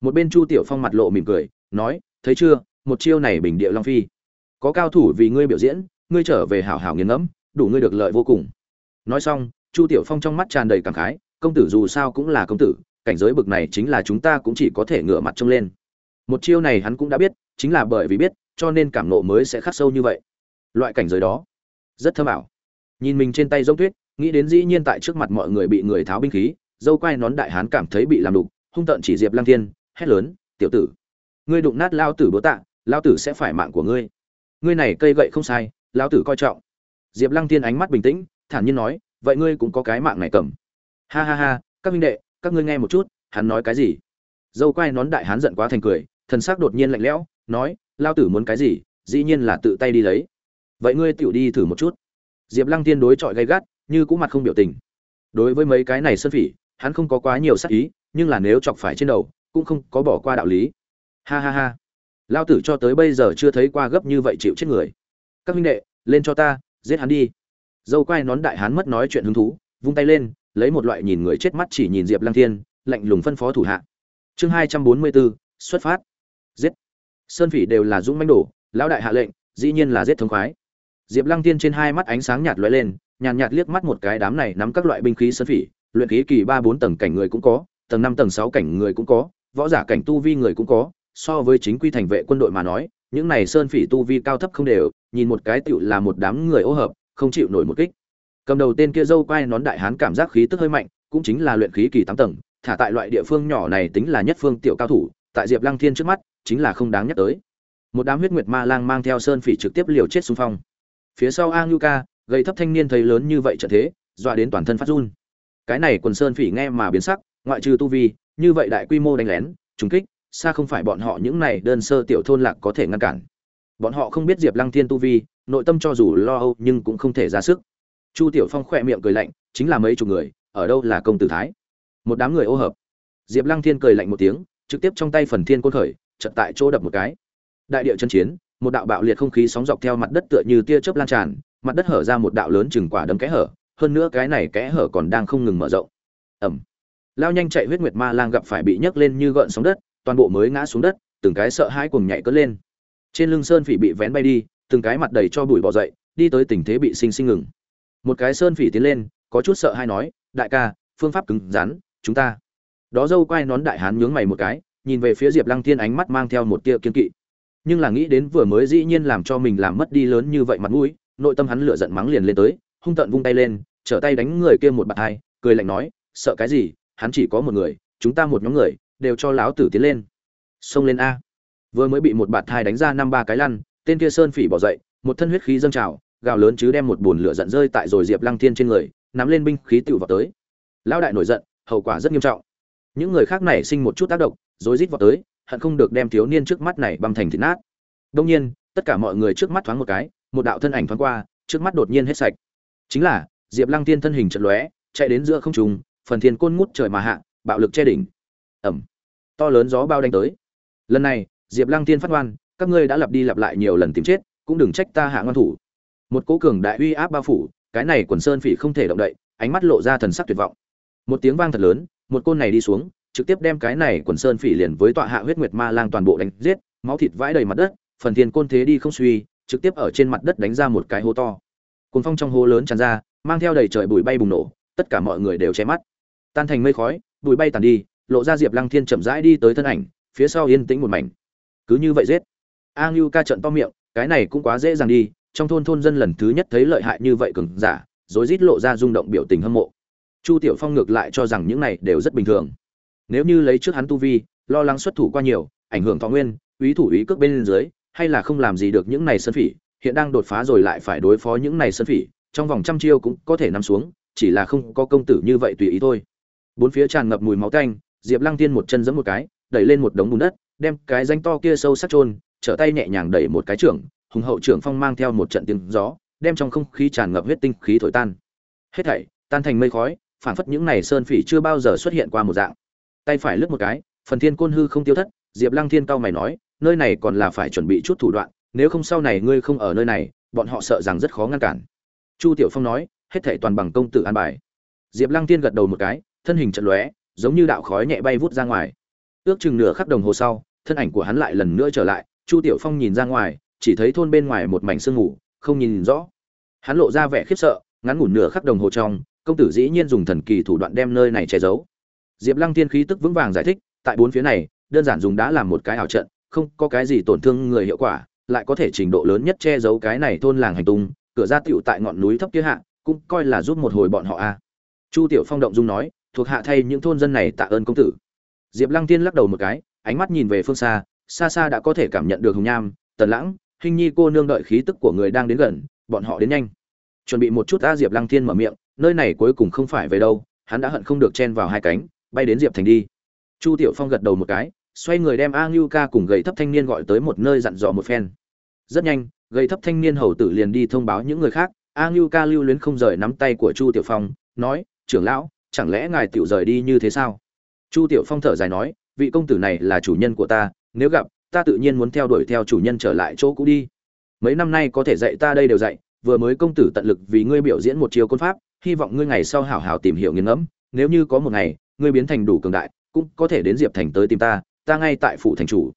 Một bên chu tiểu phong mặt lộ mỉm cười, nói, thấy chưa, một chiêu này bình địa long phi. Có cao thủ vì ngươi biểu diễn, ngươi trở về hảo hảo nghiền ngẫm, đủ ngươi được lợi vô cùng. Nói xong, chu tiểu phong trong mắt tràn đầy cảm khái, công tử dù sao cũng là công tử, cảnh giới bực này chính là chúng ta cũng chỉ có thể ngửa mặt trông lên. Một chiêu này hắn cũng đã biết, chính là bởi vì biết, cho nên cảm nộ mới sẽ khắc sâu như vậy. Loại cảnh giới đó, rất thơm ảo. Nhìn mình trên tay giống tuyết, nghĩ đến dĩ nhiên tại trước mặt mọi người bị người tháo binh khí, dâu quai nón đại hán cảm thấy bị làm đục hung tợn chỉ diệp lang thiên, hét lớn, tiểu tử, ngươi đụng nát lao tử bố tạ, lao tử sẽ phải mạng của ngươi. Ngươi này cây gậy không sai, lao tử coi trọng. Diệp lăng thiên ánh mắt bình tĩnh, thản nhiên nói, vậy ngươi cũng có cái mạng này cầm. Ha ha ha, các minh đệ, các ngươi nghe một chút, hắn nói cái gì? Dâu quai nón đại hán giận quá thành cười, thần xác đột nhiên lạnh lẽo, nói, lao tử muốn cái gì, dĩ nhiên là tự tay đi lấy. Vậy ngươi tựu đi thử một chút. Diệp lăng tiên đối chọi gay gắt, như cũng mặt không biểu tình. Đối với mấy cái này sơn phỉ, hắn không có quá nhiều sắc ý nhưng là nếu chọc phải trên đầu cũng không có bỏ qua đạo lý. Ha ha ha. Lao tử cho tới bây giờ chưa thấy qua gấp như vậy chịu chết người. Các huynh đệ lên cho ta giết hắn đi. Dâu quai nón đại hán mất nói chuyện hứng thú vung tay lên lấy một loại nhìn người chết mắt chỉ nhìn diệp lăng thiên lạnh lùng phân phó thủ hạ. Chương hai trăm bốn mươi bốn xuất phát. Giết. Sơn phỉ đều là dũng mãnh đổ lão đại hạ lệnh dĩ nhiên là giết thống khoái. Diệp lăng tiên trên hai mắt ánh sáng nhạt lóe lên nhàn nhạt, liếc mắt một cái đám này nắm các loại binh khí sơn phỉ luyện khí kỳ ba bốn tầng cảnh người cũng có tầng năm tầng sáu cảnh người cũng có, võ giả cảnh tu vi người cũng có, so với chính quy thành vệ quân đội mà nói, những này sơn phỉ tu vi cao thấp không đều, nhìn một cái tựu là một đám người ô hợp, không chịu nổi một kích. Cầm đầu tên kia dâu quai nón đại hán cảm giác khí tức hơi mạnh, cũng chính là luyện khí kỳ tám tầng, thả tại loại địa phương nhỏ này tính là nhất phương tiểu cao thủ, tại diệp lăng thiên trước mắt, chính là không đáng nhắc tới. Một đám huyết nguyệt ma lang mang theo sơn phỉ trực tiếp liều chết xung phong. Phía sau a ngưu ca gây thấp thanh niên thấy lớn như vậy trận thế, dọa đến toàn thân phát run. Cái này quần sơn phỉ nghe mà biến sắc ngoại trừ tu vi, như vậy đại quy mô đánh lén trúng kích, xa không phải bọn họ những này đơn sơ tiểu thôn lạc có thể ngăn cản. Bọn họ không biết diệp lăng thiên tu vi, nội tâm cho dù lo âu nhưng cũng không thể ra sức. Chu tiểu phong khỏe miệng cười lạnh, chính là mấy chục người, ở đâu là công tử thái? Một đám người ô hợp. Diệp lăng thiên cười lạnh một tiếng, trực tiếp trong tay phần thiên côn khởi chật tại chỗ đập một cái. Đại địa chân chiến, một đạo bạo liệt không khí sóng dọc theo mặt đất tựa như tia chớp lan tràn, mặt đất hở ra một đạo lớn chừng quả đấm kẽ hở, hơn nữa cái này kẽ hở còn đang không ngừng mở rộng. Ẩm lao nhanh chạy huyết nguyệt ma lang gặp phải bị nhấc lên như gợn sóng đất, toàn bộ mới ngã xuống đất, từng cái sợ hãi cùng nhảy cất lên. Trên lưng sơn phỉ bị vén bay đi, từng cái mặt đầy cho bụi bỏ dậy, đi tới tình thế bị sinh sinh ngừng. Một cái sơn phỉ tiến lên, có chút sợ hay nói, đại ca, phương pháp cứng rắn, chúng ta. Đó dâu quay nón đại hán nhướng mày một cái, nhìn về phía diệp lăng thiên ánh mắt mang theo một tia kiên kỵ. Nhưng là nghĩ đến vừa mới dĩ nhiên làm cho mình làm mất đi lớn như vậy mặt mũi, nội tâm hắn lửa giận mắng liền lên tới, hung tợn vung tay lên, trở tay đánh người kia một bạt hai, cười lạnh nói, sợ cái gì hắn chỉ có một người, chúng ta một nhóm người, đều cho lão tử tiến lên. Xông lên a. Vừa mới bị một bạt thai đánh ra năm ba cái lăn, tên kia sơn phỉ bỏ dậy, một thân huyết khí dâng trào, gào lớn chứ đem một bùn lửa giận rơi tại rồi diệp lăng thiên trên người, nắm lên binh khí tựu vào tới. Lão đại nổi giận, hậu quả rất nghiêm trọng. Những người khác này sinh một chút tác động, rối rít vào tới, hận không được đem thiếu niên trước mắt này băm thành thịt nát. Đông nhiên, tất cả mọi người trước mắt thoáng một cái, một đạo thân ảnh thoáng qua, trước mắt đột nhiên hết sạch. Chính là, diệp lăng tiên thân hình trận lóe, chạy đến giữa không trung phần thiên côn ngút trời mà hạ, bạo lực che đỉnh. Ẩm. To lớn gió bao đánh tới. Lần này, diệp lăng tiên phát ngoan, các ngươi đã lặp đi lặp lại nhiều lần tìm chết, cũng đừng trách ta hạ ngoan thủ. Một cố cường đại uy áp bao phủ, cái này quần sơn phỉ không thể động đậy, ánh mắt lộ ra thần sắc tuyệt vọng. Một tiếng vang thật lớn, một côn này đi xuống, trực tiếp đem cái này quần sơn phỉ liền với tọa hạ huyết nguyệt ma lang toàn bộ đánh giết, máu thịt vãi đầy mặt đất, phần thiên côn thế đi không suy, trực tiếp ở trên mặt đất đánh ra một cái hố to. Cuồng phong trong hố lớn tràn ra, mang theo đầy trời bụi bay bùng nổ, tất cả mọi người đều che mắt tan thành mây khói, bụi bay tàn đi, lộ ra diệp lăng thiên chậm rãi đi tới thân ảnh, phía sau yên tĩnh một mảnh. Cứ như vậy giết. A ngưu ca trận to miệng, cái này cũng quá dễ dàng đi, trong thôn thôn dân lần thứ nhất thấy lợi hại như vậy cường giả rồi rít lộ ra rung động biểu tình hâm mộ. Chu tiểu phong ngược lại cho rằng những này đều rất bình thường. Nếu như lấy trước hắn tu vi, lo lắng xuất thủ qua nhiều, ảnh hưởng thọ nguyên úy thủ ý cước bên dưới, hay là không làm gì được những này sơn phỉ, hiện đang đột phá rồi lại phải đối phó những này sơn phỉ, trong vòng trăm chiêu cũng có thể nằm xuống, chỉ là không có công tử như vậy tùy ý thôi bốn phía tràn ngập mùi máu tanh, diệp lăng tiên một chân giẫm một cái, đẩy lên một đống bùn đất, đem cái danh to kia sâu sắc trôn trở tay nhẹ nhàng đẩy một cái trưởng, hùng hậu trưởng phong mang theo một trận tiếng gió, đem trong không khí tràn ngập huyết tinh khí thổi tan. Hết thảy, tan thành mây khói phản phất những này sơn phỉ chưa bao giờ xuất hiện qua một dạng. Tay phải lướt một cái, phần thiên côn hư không tiêu thất, diệp lăng thiên cao mày nói, nơi này còn là phải chuẩn bị chút thủ đoạn, nếu không sau này ngươi không ở nơi này, bọn họ sợ rằng rất khó ngăn cản. Chu tiểu phong nói, hết thảy toàn bằng công tử an bài. Diệp lăng thiên gật đầu một cái thân hình trận lóe giống như đạo khói nhẹ bay vút ra ngoài. Ước chừng nửa khắc đồng hồ sau thân ảnh của hắn lại lần nữa trở lại chu tiểu phong nhìn ra ngoài chỉ thấy thôn bên ngoài một mảnh sương ngủ, không nhìn rõ. Hắn lộ ra vẻ khiếp sợ ngắn ngủn nửa khắc đồng hồ trong công tử dĩ nhiên dùng thần kỳ thủ đoạn đem nơi này che giấu. Diệp lăng tiên khí tức vững vàng giải thích tại bốn phía này đơn giản dùng đã làm một cái ảo trận không có cái gì tổn thương người hiệu quả lại có thể trình độ lớn nhất che giấu cái này thôn làng hành tung cửa ra tựu tại ngọn núi thấp kia hạ cũng coi là giúp một hồi bọn họ a. Chu tiểu phong động dung nói thuộc hạ thay những thôn dân này tạ ơn công tử. Diệp lăng tiên lắc đầu một cái, ánh mắt nhìn về phương xa xa xa đã có thể cảm nhận được hùng nham, tần lãng, hình nhi cô nương đợi khí tức của người đang đến gần, bọn họ đến nhanh. Chuẩn bị một chút ta diệp lăng thiên mở miệng, nơi này cuối cùng không phải về đâu, hắn đã hận không được chen vào hai cánh, bay đến diệp thành đi. Chu tiểu phong gật đầu một cái, xoay người đem a ngưu ca cùng gầy thấp thanh niên gọi tới một nơi dặn dò một phen. Rất nhanh, gầy thấp thanh niên hầu tử liền đi thông báo những người khác, a ngưu ca lưu luyến không rời nắm tay của chu tiểu phong, nói, trưởng lão chẳng lẽ ngài tiểu rời đi như thế sao? Chu tiểu phong thở dài nói, vị công tử này là chủ nhân của ta, nếu gặp, ta tự nhiên muốn theo đuổi theo chủ nhân trở lại chỗ cũ đi. Mấy năm nay có thể dạy ta đây đều dạy, vừa mới công tử tận lực vì ngươi biểu diễn một chiêu côn pháp, hy vọng ngươi ngày sau hảo hảo tìm hiểu nghiền ngẫm, nếu như có một ngày, ngươi biến thành đủ cường đại, cũng có thể đến diệp thành tới tìm ta ta ngay tại phủ thành chủ.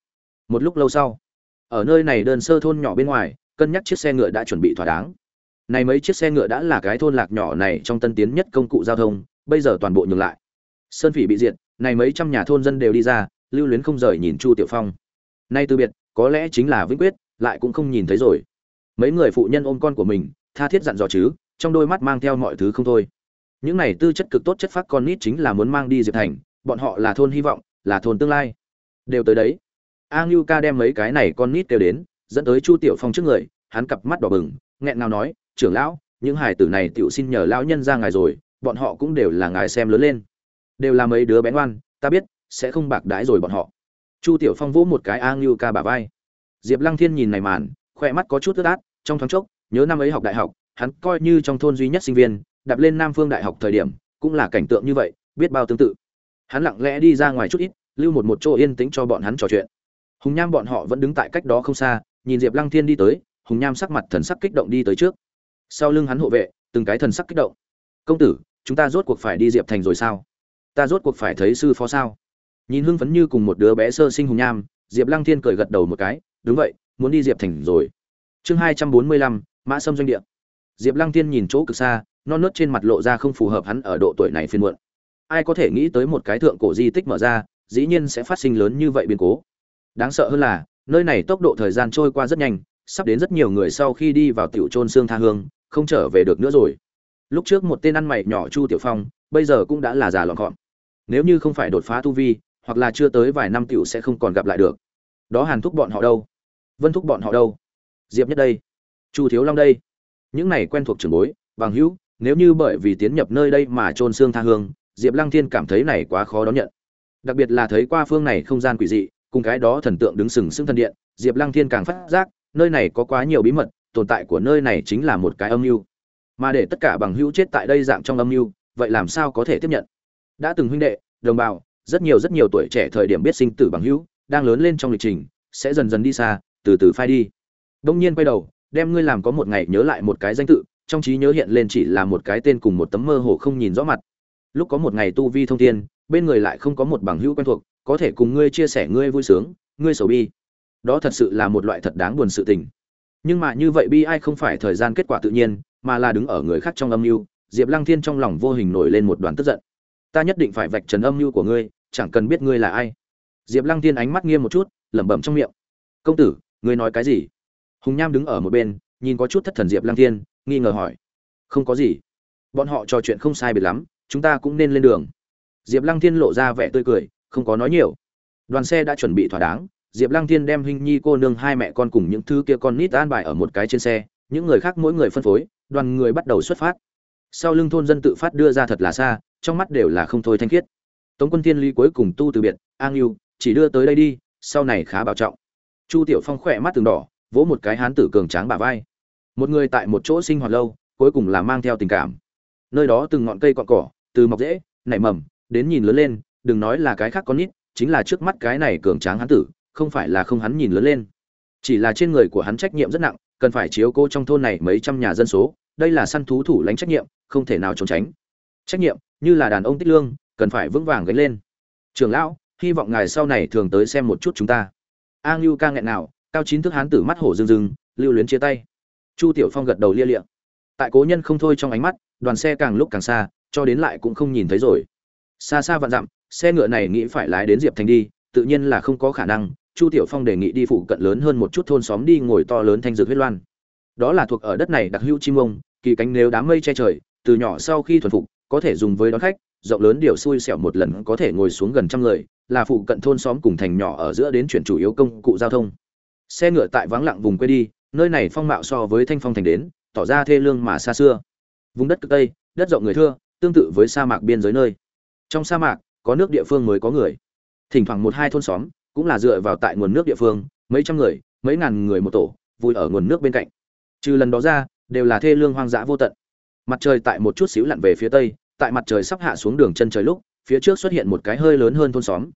Một lúc lâu sau, ở nơi này đơn sơ thôn nhỏ bên ngoài, cân nhắc chiếc xe ngựa đã chuẩn bị thỏa đáng. Này mấy chiếc xe ngựa đã là cái thôn lạc nhỏ này trong tân tiến nhất công cụ giao thông bây giờ toàn bộ nhường lại. Sơn phỉ bị diệt, này mấy trăm nhà thôn dân đều đi ra, lưu luyến không rời nhìn chu tiểu phong. Nay từ biệt, có lẽ chính là vĩnh quyết, lại cũng không nhìn thấy rồi. Mấy người phụ nhân ôm con của mình, tha thiết dặn dò chứ, trong đôi mắt mang theo mọi thứ không thôi. Những này tư chất cực tốt chất phát con nít chính là muốn mang đi diệp thành, bọn họ là thôn hy vọng, là thôn tương lai. Đều tới đấy. A ngưu ca đem mấy cái này con nít đều đến, dẫn tới chu tiểu phong trước người, hắn cặp mắt đỏ bừng, nghẹn ngào nói, trưởng lão, những hải tử này tiểu xin nhờ lão nhân ra ngài rồi bọn họ cũng đều là ngài xem lớn lên. Đều là mấy đứa bé ngoan, ta biết, sẽ không bạc đãi rồi bọn họ. Chu tiểu phong vỗ một cái a ngưu ca bả vai. Diệp lăng thiên nhìn này màn khoe mắt có chút ướt át, trong thoáng chốc, nhớ năm ấy học đại học, hắn coi như trong thôn duy nhất sinh viên, đạp lên nam phương đại học thời điểm, cũng là cảnh tượng như vậy, biết bao tương tự. Hắn lặng lẽ đi ra ngoài chút ít, lưu một một chỗ yên tĩnh cho bọn hắn trò chuyện. Hùng nham bọn họ vẫn đứng tại cách đó không xa, nhìn diệp lăng thiên đi tới, hùng nham sắc mặt thần sắc kích động đi tới trước. Sau lưng hắn hộ vệ, từng cái thần sắc kích động. Công tử chúng ta rốt cuộc phải đi diệp thành rồi sao? Ta rốt cuộc phải thấy sư phó sao? Nhìn hưng phấn như cùng một đứa bé sơ sinh hùng nham, diệp lăng thiên cười gật đầu một cái, đúng vậy, muốn đi diệp thành rồi. Chương hai trăm bốn mươi lăm, mã sâm doanh địa. Diệp lăng thiên nhìn chỗ cực xa, non nớt trên mặt lộ ra không phù hợp hắn ở độ tuổi này phiên muộn. Ai có thể nghĩ tới một cái thượng cổ di tích mở ra, dĩ nhiên sẽ phát sinh lớn như vậy biến cố. Đáng sợ hơn là, nơi này tốc độ thời gian trôi qua rất nhanh, sắp đến rất nhiều người sau khi đi vào tiểu trôn xương tha hương, không trở về được nữa rồi lúc trước một tên ăn mày nhỏ chu tiểu phong, bây giờ cũng đã là già lọn gọn nếu như không phải đột phá tu vi, hoặc là chưa tới vài năm tiểu sẽ không còn gặp lại được. Đó hàn thúc bọn họ đâu? Vân thúc bọn họ đâu? Diệp nhất đây. Chu thiếu long đây. Những này quen thuộc trường bối, bằng hữu, nếu như bởi vì tiến nhập nơi đây mà trôn xương tha hương, diệp lăng thiên cảm thấy này quá khó đón nhận. Đặc biệt là thấy qua phương này không gian quỷ dị, cùng cái đó thần tượng đứng sừng sững thân điện, diệp lăng thiên càng phát giác, nơi này có quá nhiều bí mật, tồn tại của nơi này chính là một cái âm mưu mà để tất cả bằng hữu chết tại đây dạng trong âm mưu, vậy làm sao có thể tiếp nhận? Đã từng huynh đệ, đồng bào, rất nhiều rất nhiều tuổi trẻ thời điểm biết sinh tử bằng hữu, đang lớn lên trong lịch trình, sẽ dần dần đi xa, từ từ phai đi. Đông nhiên quay đầu, đem ngươi làm có một ngày nhớ lại một cái danh tự, trong trí nhớ hiện lên chỉ là một cái tên cùng một tấm mơ hồ không nhìn rõ mặt. Lúc có một ngày tu vi thông thiên, bên người lại không có một bằng hữu quen thuộc, có thể cùng ngươi chia sẻ ngươi vui sướng, ngươi sầu bi. Đó thật sự là một loại thật đáng buồn sự tình. Nhưng mà như vậy bi ai không phải thời gian kết quả tự nhiên mà là đứng ở người khác trong âm mưu, diệp lăng thiên trong lòng vô hình nổi lên một đoàn tức giận. Ta nhất định phải vạch trần âm mưu của ngươi, chẳng cần biết ngươi là ai. Diệp lăng thiên ánh mắt nghiêm một chút, lẩm bẩm trong miệng. Công tử, ngươi nói cái gì? Hùng nham đứng ở một bên, nhìn có chút thất thần diệp lăng thiên, nghi ngờ hỏi. Không có gì. Bọn họ trò chuyện không sai biệt lắm, chúng ta cũng nên lên đường. Diệp lăng thiên lộ ra vẻ tươi cười, không có nói nhiều. Đoàn xe đã chuẩn bị thỏa đáng, diệp lăng thiên đem hình nhi cô nương hai mẹ con cùng những thứ kia con nít an bài ở một cái trên xe, những người khác mỗi người phân phối đoàn người bắt đầu xuất phát. Sau lưng thôn dân tự phát đưa ra thật là xa, trong mắt đều là không thôi thanh khiết. Tống quân thiên lý cuối cùng tu từ biệt, an yêu chỉ đưa tới đây đi, sau này khá bảo trọng. Chu tiểu phong khỏe mắt từng đỏ, vỗ một cái hán tử cường tráng bả vai. Một người tại một chỗ sinh hoạt lâu, cuối cùng là mang theo tình cảm. Nơi đó từng ngọn cây cọn cỏ, từ mọc rễ, nảy mầm, đến nhìn lớn lên, đừng nói là cái khác con nít, chính là trước mắt cái này cường tráng hán tử, không phải là không hắn nhìn lớn lên. Chỉ là trên người của hắn trách nhiệm rất nặng, cần phải chiếu cố trong thôn này mấy trăm nhà dân số đây là săn thú thủ lãnh trách nhiệm, không thể nào trốn tránh. Trách nhiệm, như là đàn ông tích lương, cần phải vững vàng gánh lên. Trường lão, hy vọng ngài sau này thường tới xem một chút chúng ta. A ngưu ca nghẹn nào, cao chín thước hán tử mắt hổ rừng rừng lưu luyến chia tay. Chu tiểu phong gật đầu lia lịa. Tại cố nhân không thôi trong ánh mắt, đoàn xe càng lúc càng xa, cho đến lại cũng không nhìn thấy rồi. Xa xa vạn dặm, xe ngựa này nghĩ phải lái đến diệp thành đi, tự nhiên là không có khả năng. Chu tiểu phong đề nghị đi phụ cận lớn hơn một chút thôn xóm đi ngồi to lớn thanh dược huyết loan. Đó là thuộc ở đất này đặc hữu chim ông kỳ cánh nếu đám mây che trời, từ nhỏ sau khi thuần phục, có thể dùng với đón khách, rộng lớn điều xui xẻo một lần có thể ngồi xuống gần trăm người, là phụ cận thôn xóm cùng thành nhỏ ở giữa đến chuyển chủ yếu công cụ giao thông. Xe ngựa tại vắng lặng vùng quê đi, nơi này phong mạo so với thanh phong thành đến, tỏ ra thê lương mà xa xưa. Vùng đất cực tây, đất rộng người thưa, tương tự với sa mạc biên giới nơi. Trong sa mạc, có nước địa phương mới có người. Thỉnh thoảng một hai thôn xóm, cũng là dựa vào tại nguồn nước địa phương, mấy trăm người, mấy ngàn người một tổ, vui ở nguồn nước bên cạnh. Trừ lần đó ra đều là thê lương hoang dã vô tận. Mặt trời tại một chút xíu lặn về phía tây, tại mặt trời sắp hạ xuống đường chân trời lúc, phía trước xuất hiện một cái hơi lớn hơn thôn xóm.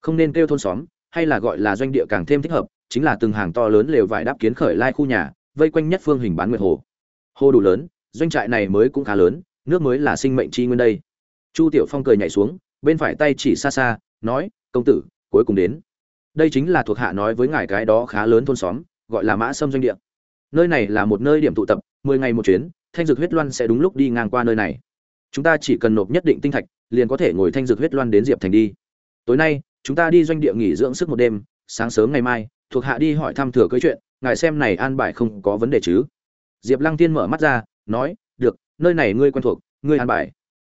Không nên kêu thôn xóm, hay là gọi là doanh địa càng thêm thích hợp, chính là từng hàng to lớn lều vải đáp kiến khởi lai khu nhà, vây quanh nhất phương hình bán nguyệt hồ. Hồ đủ lớn, doanh trại này mới cũng khá lớn, nước mới là sinh mệnh chi nguyên đây. Chu tiểu phong cười nhảy xuống, bên phải tay chỉ xa xa, nói, công tử, cuối cùng đến. Đây chính là thuộc hạ nói với ngài cái đó khá lớn thôn xóm, gọi là mã sâm doanh địa nơi này là một nơi điểm tụ tập, mười ngày một chuyến, thanh dược huyết loan sẽ đúng lúc đi ngang qua nơi này. Chúng ta chỉ cần nộp nhất định tinh thạch, liền có thể ngồi thanh dược huyết loan đến diệp thành đi. Tối nay, chúng ta đi doanh địa nghỉ dưỡng sức một đêm, sáng sớm ngày mai, thuộc hạ đi hỏi thăm thừa cưới chuyện, ngài xem này an bài không có vấn đề chứ? Diệp lăng tiên mở mắt ra, nói, được, nơi này ngươi quen thuộc, ngươi an bài.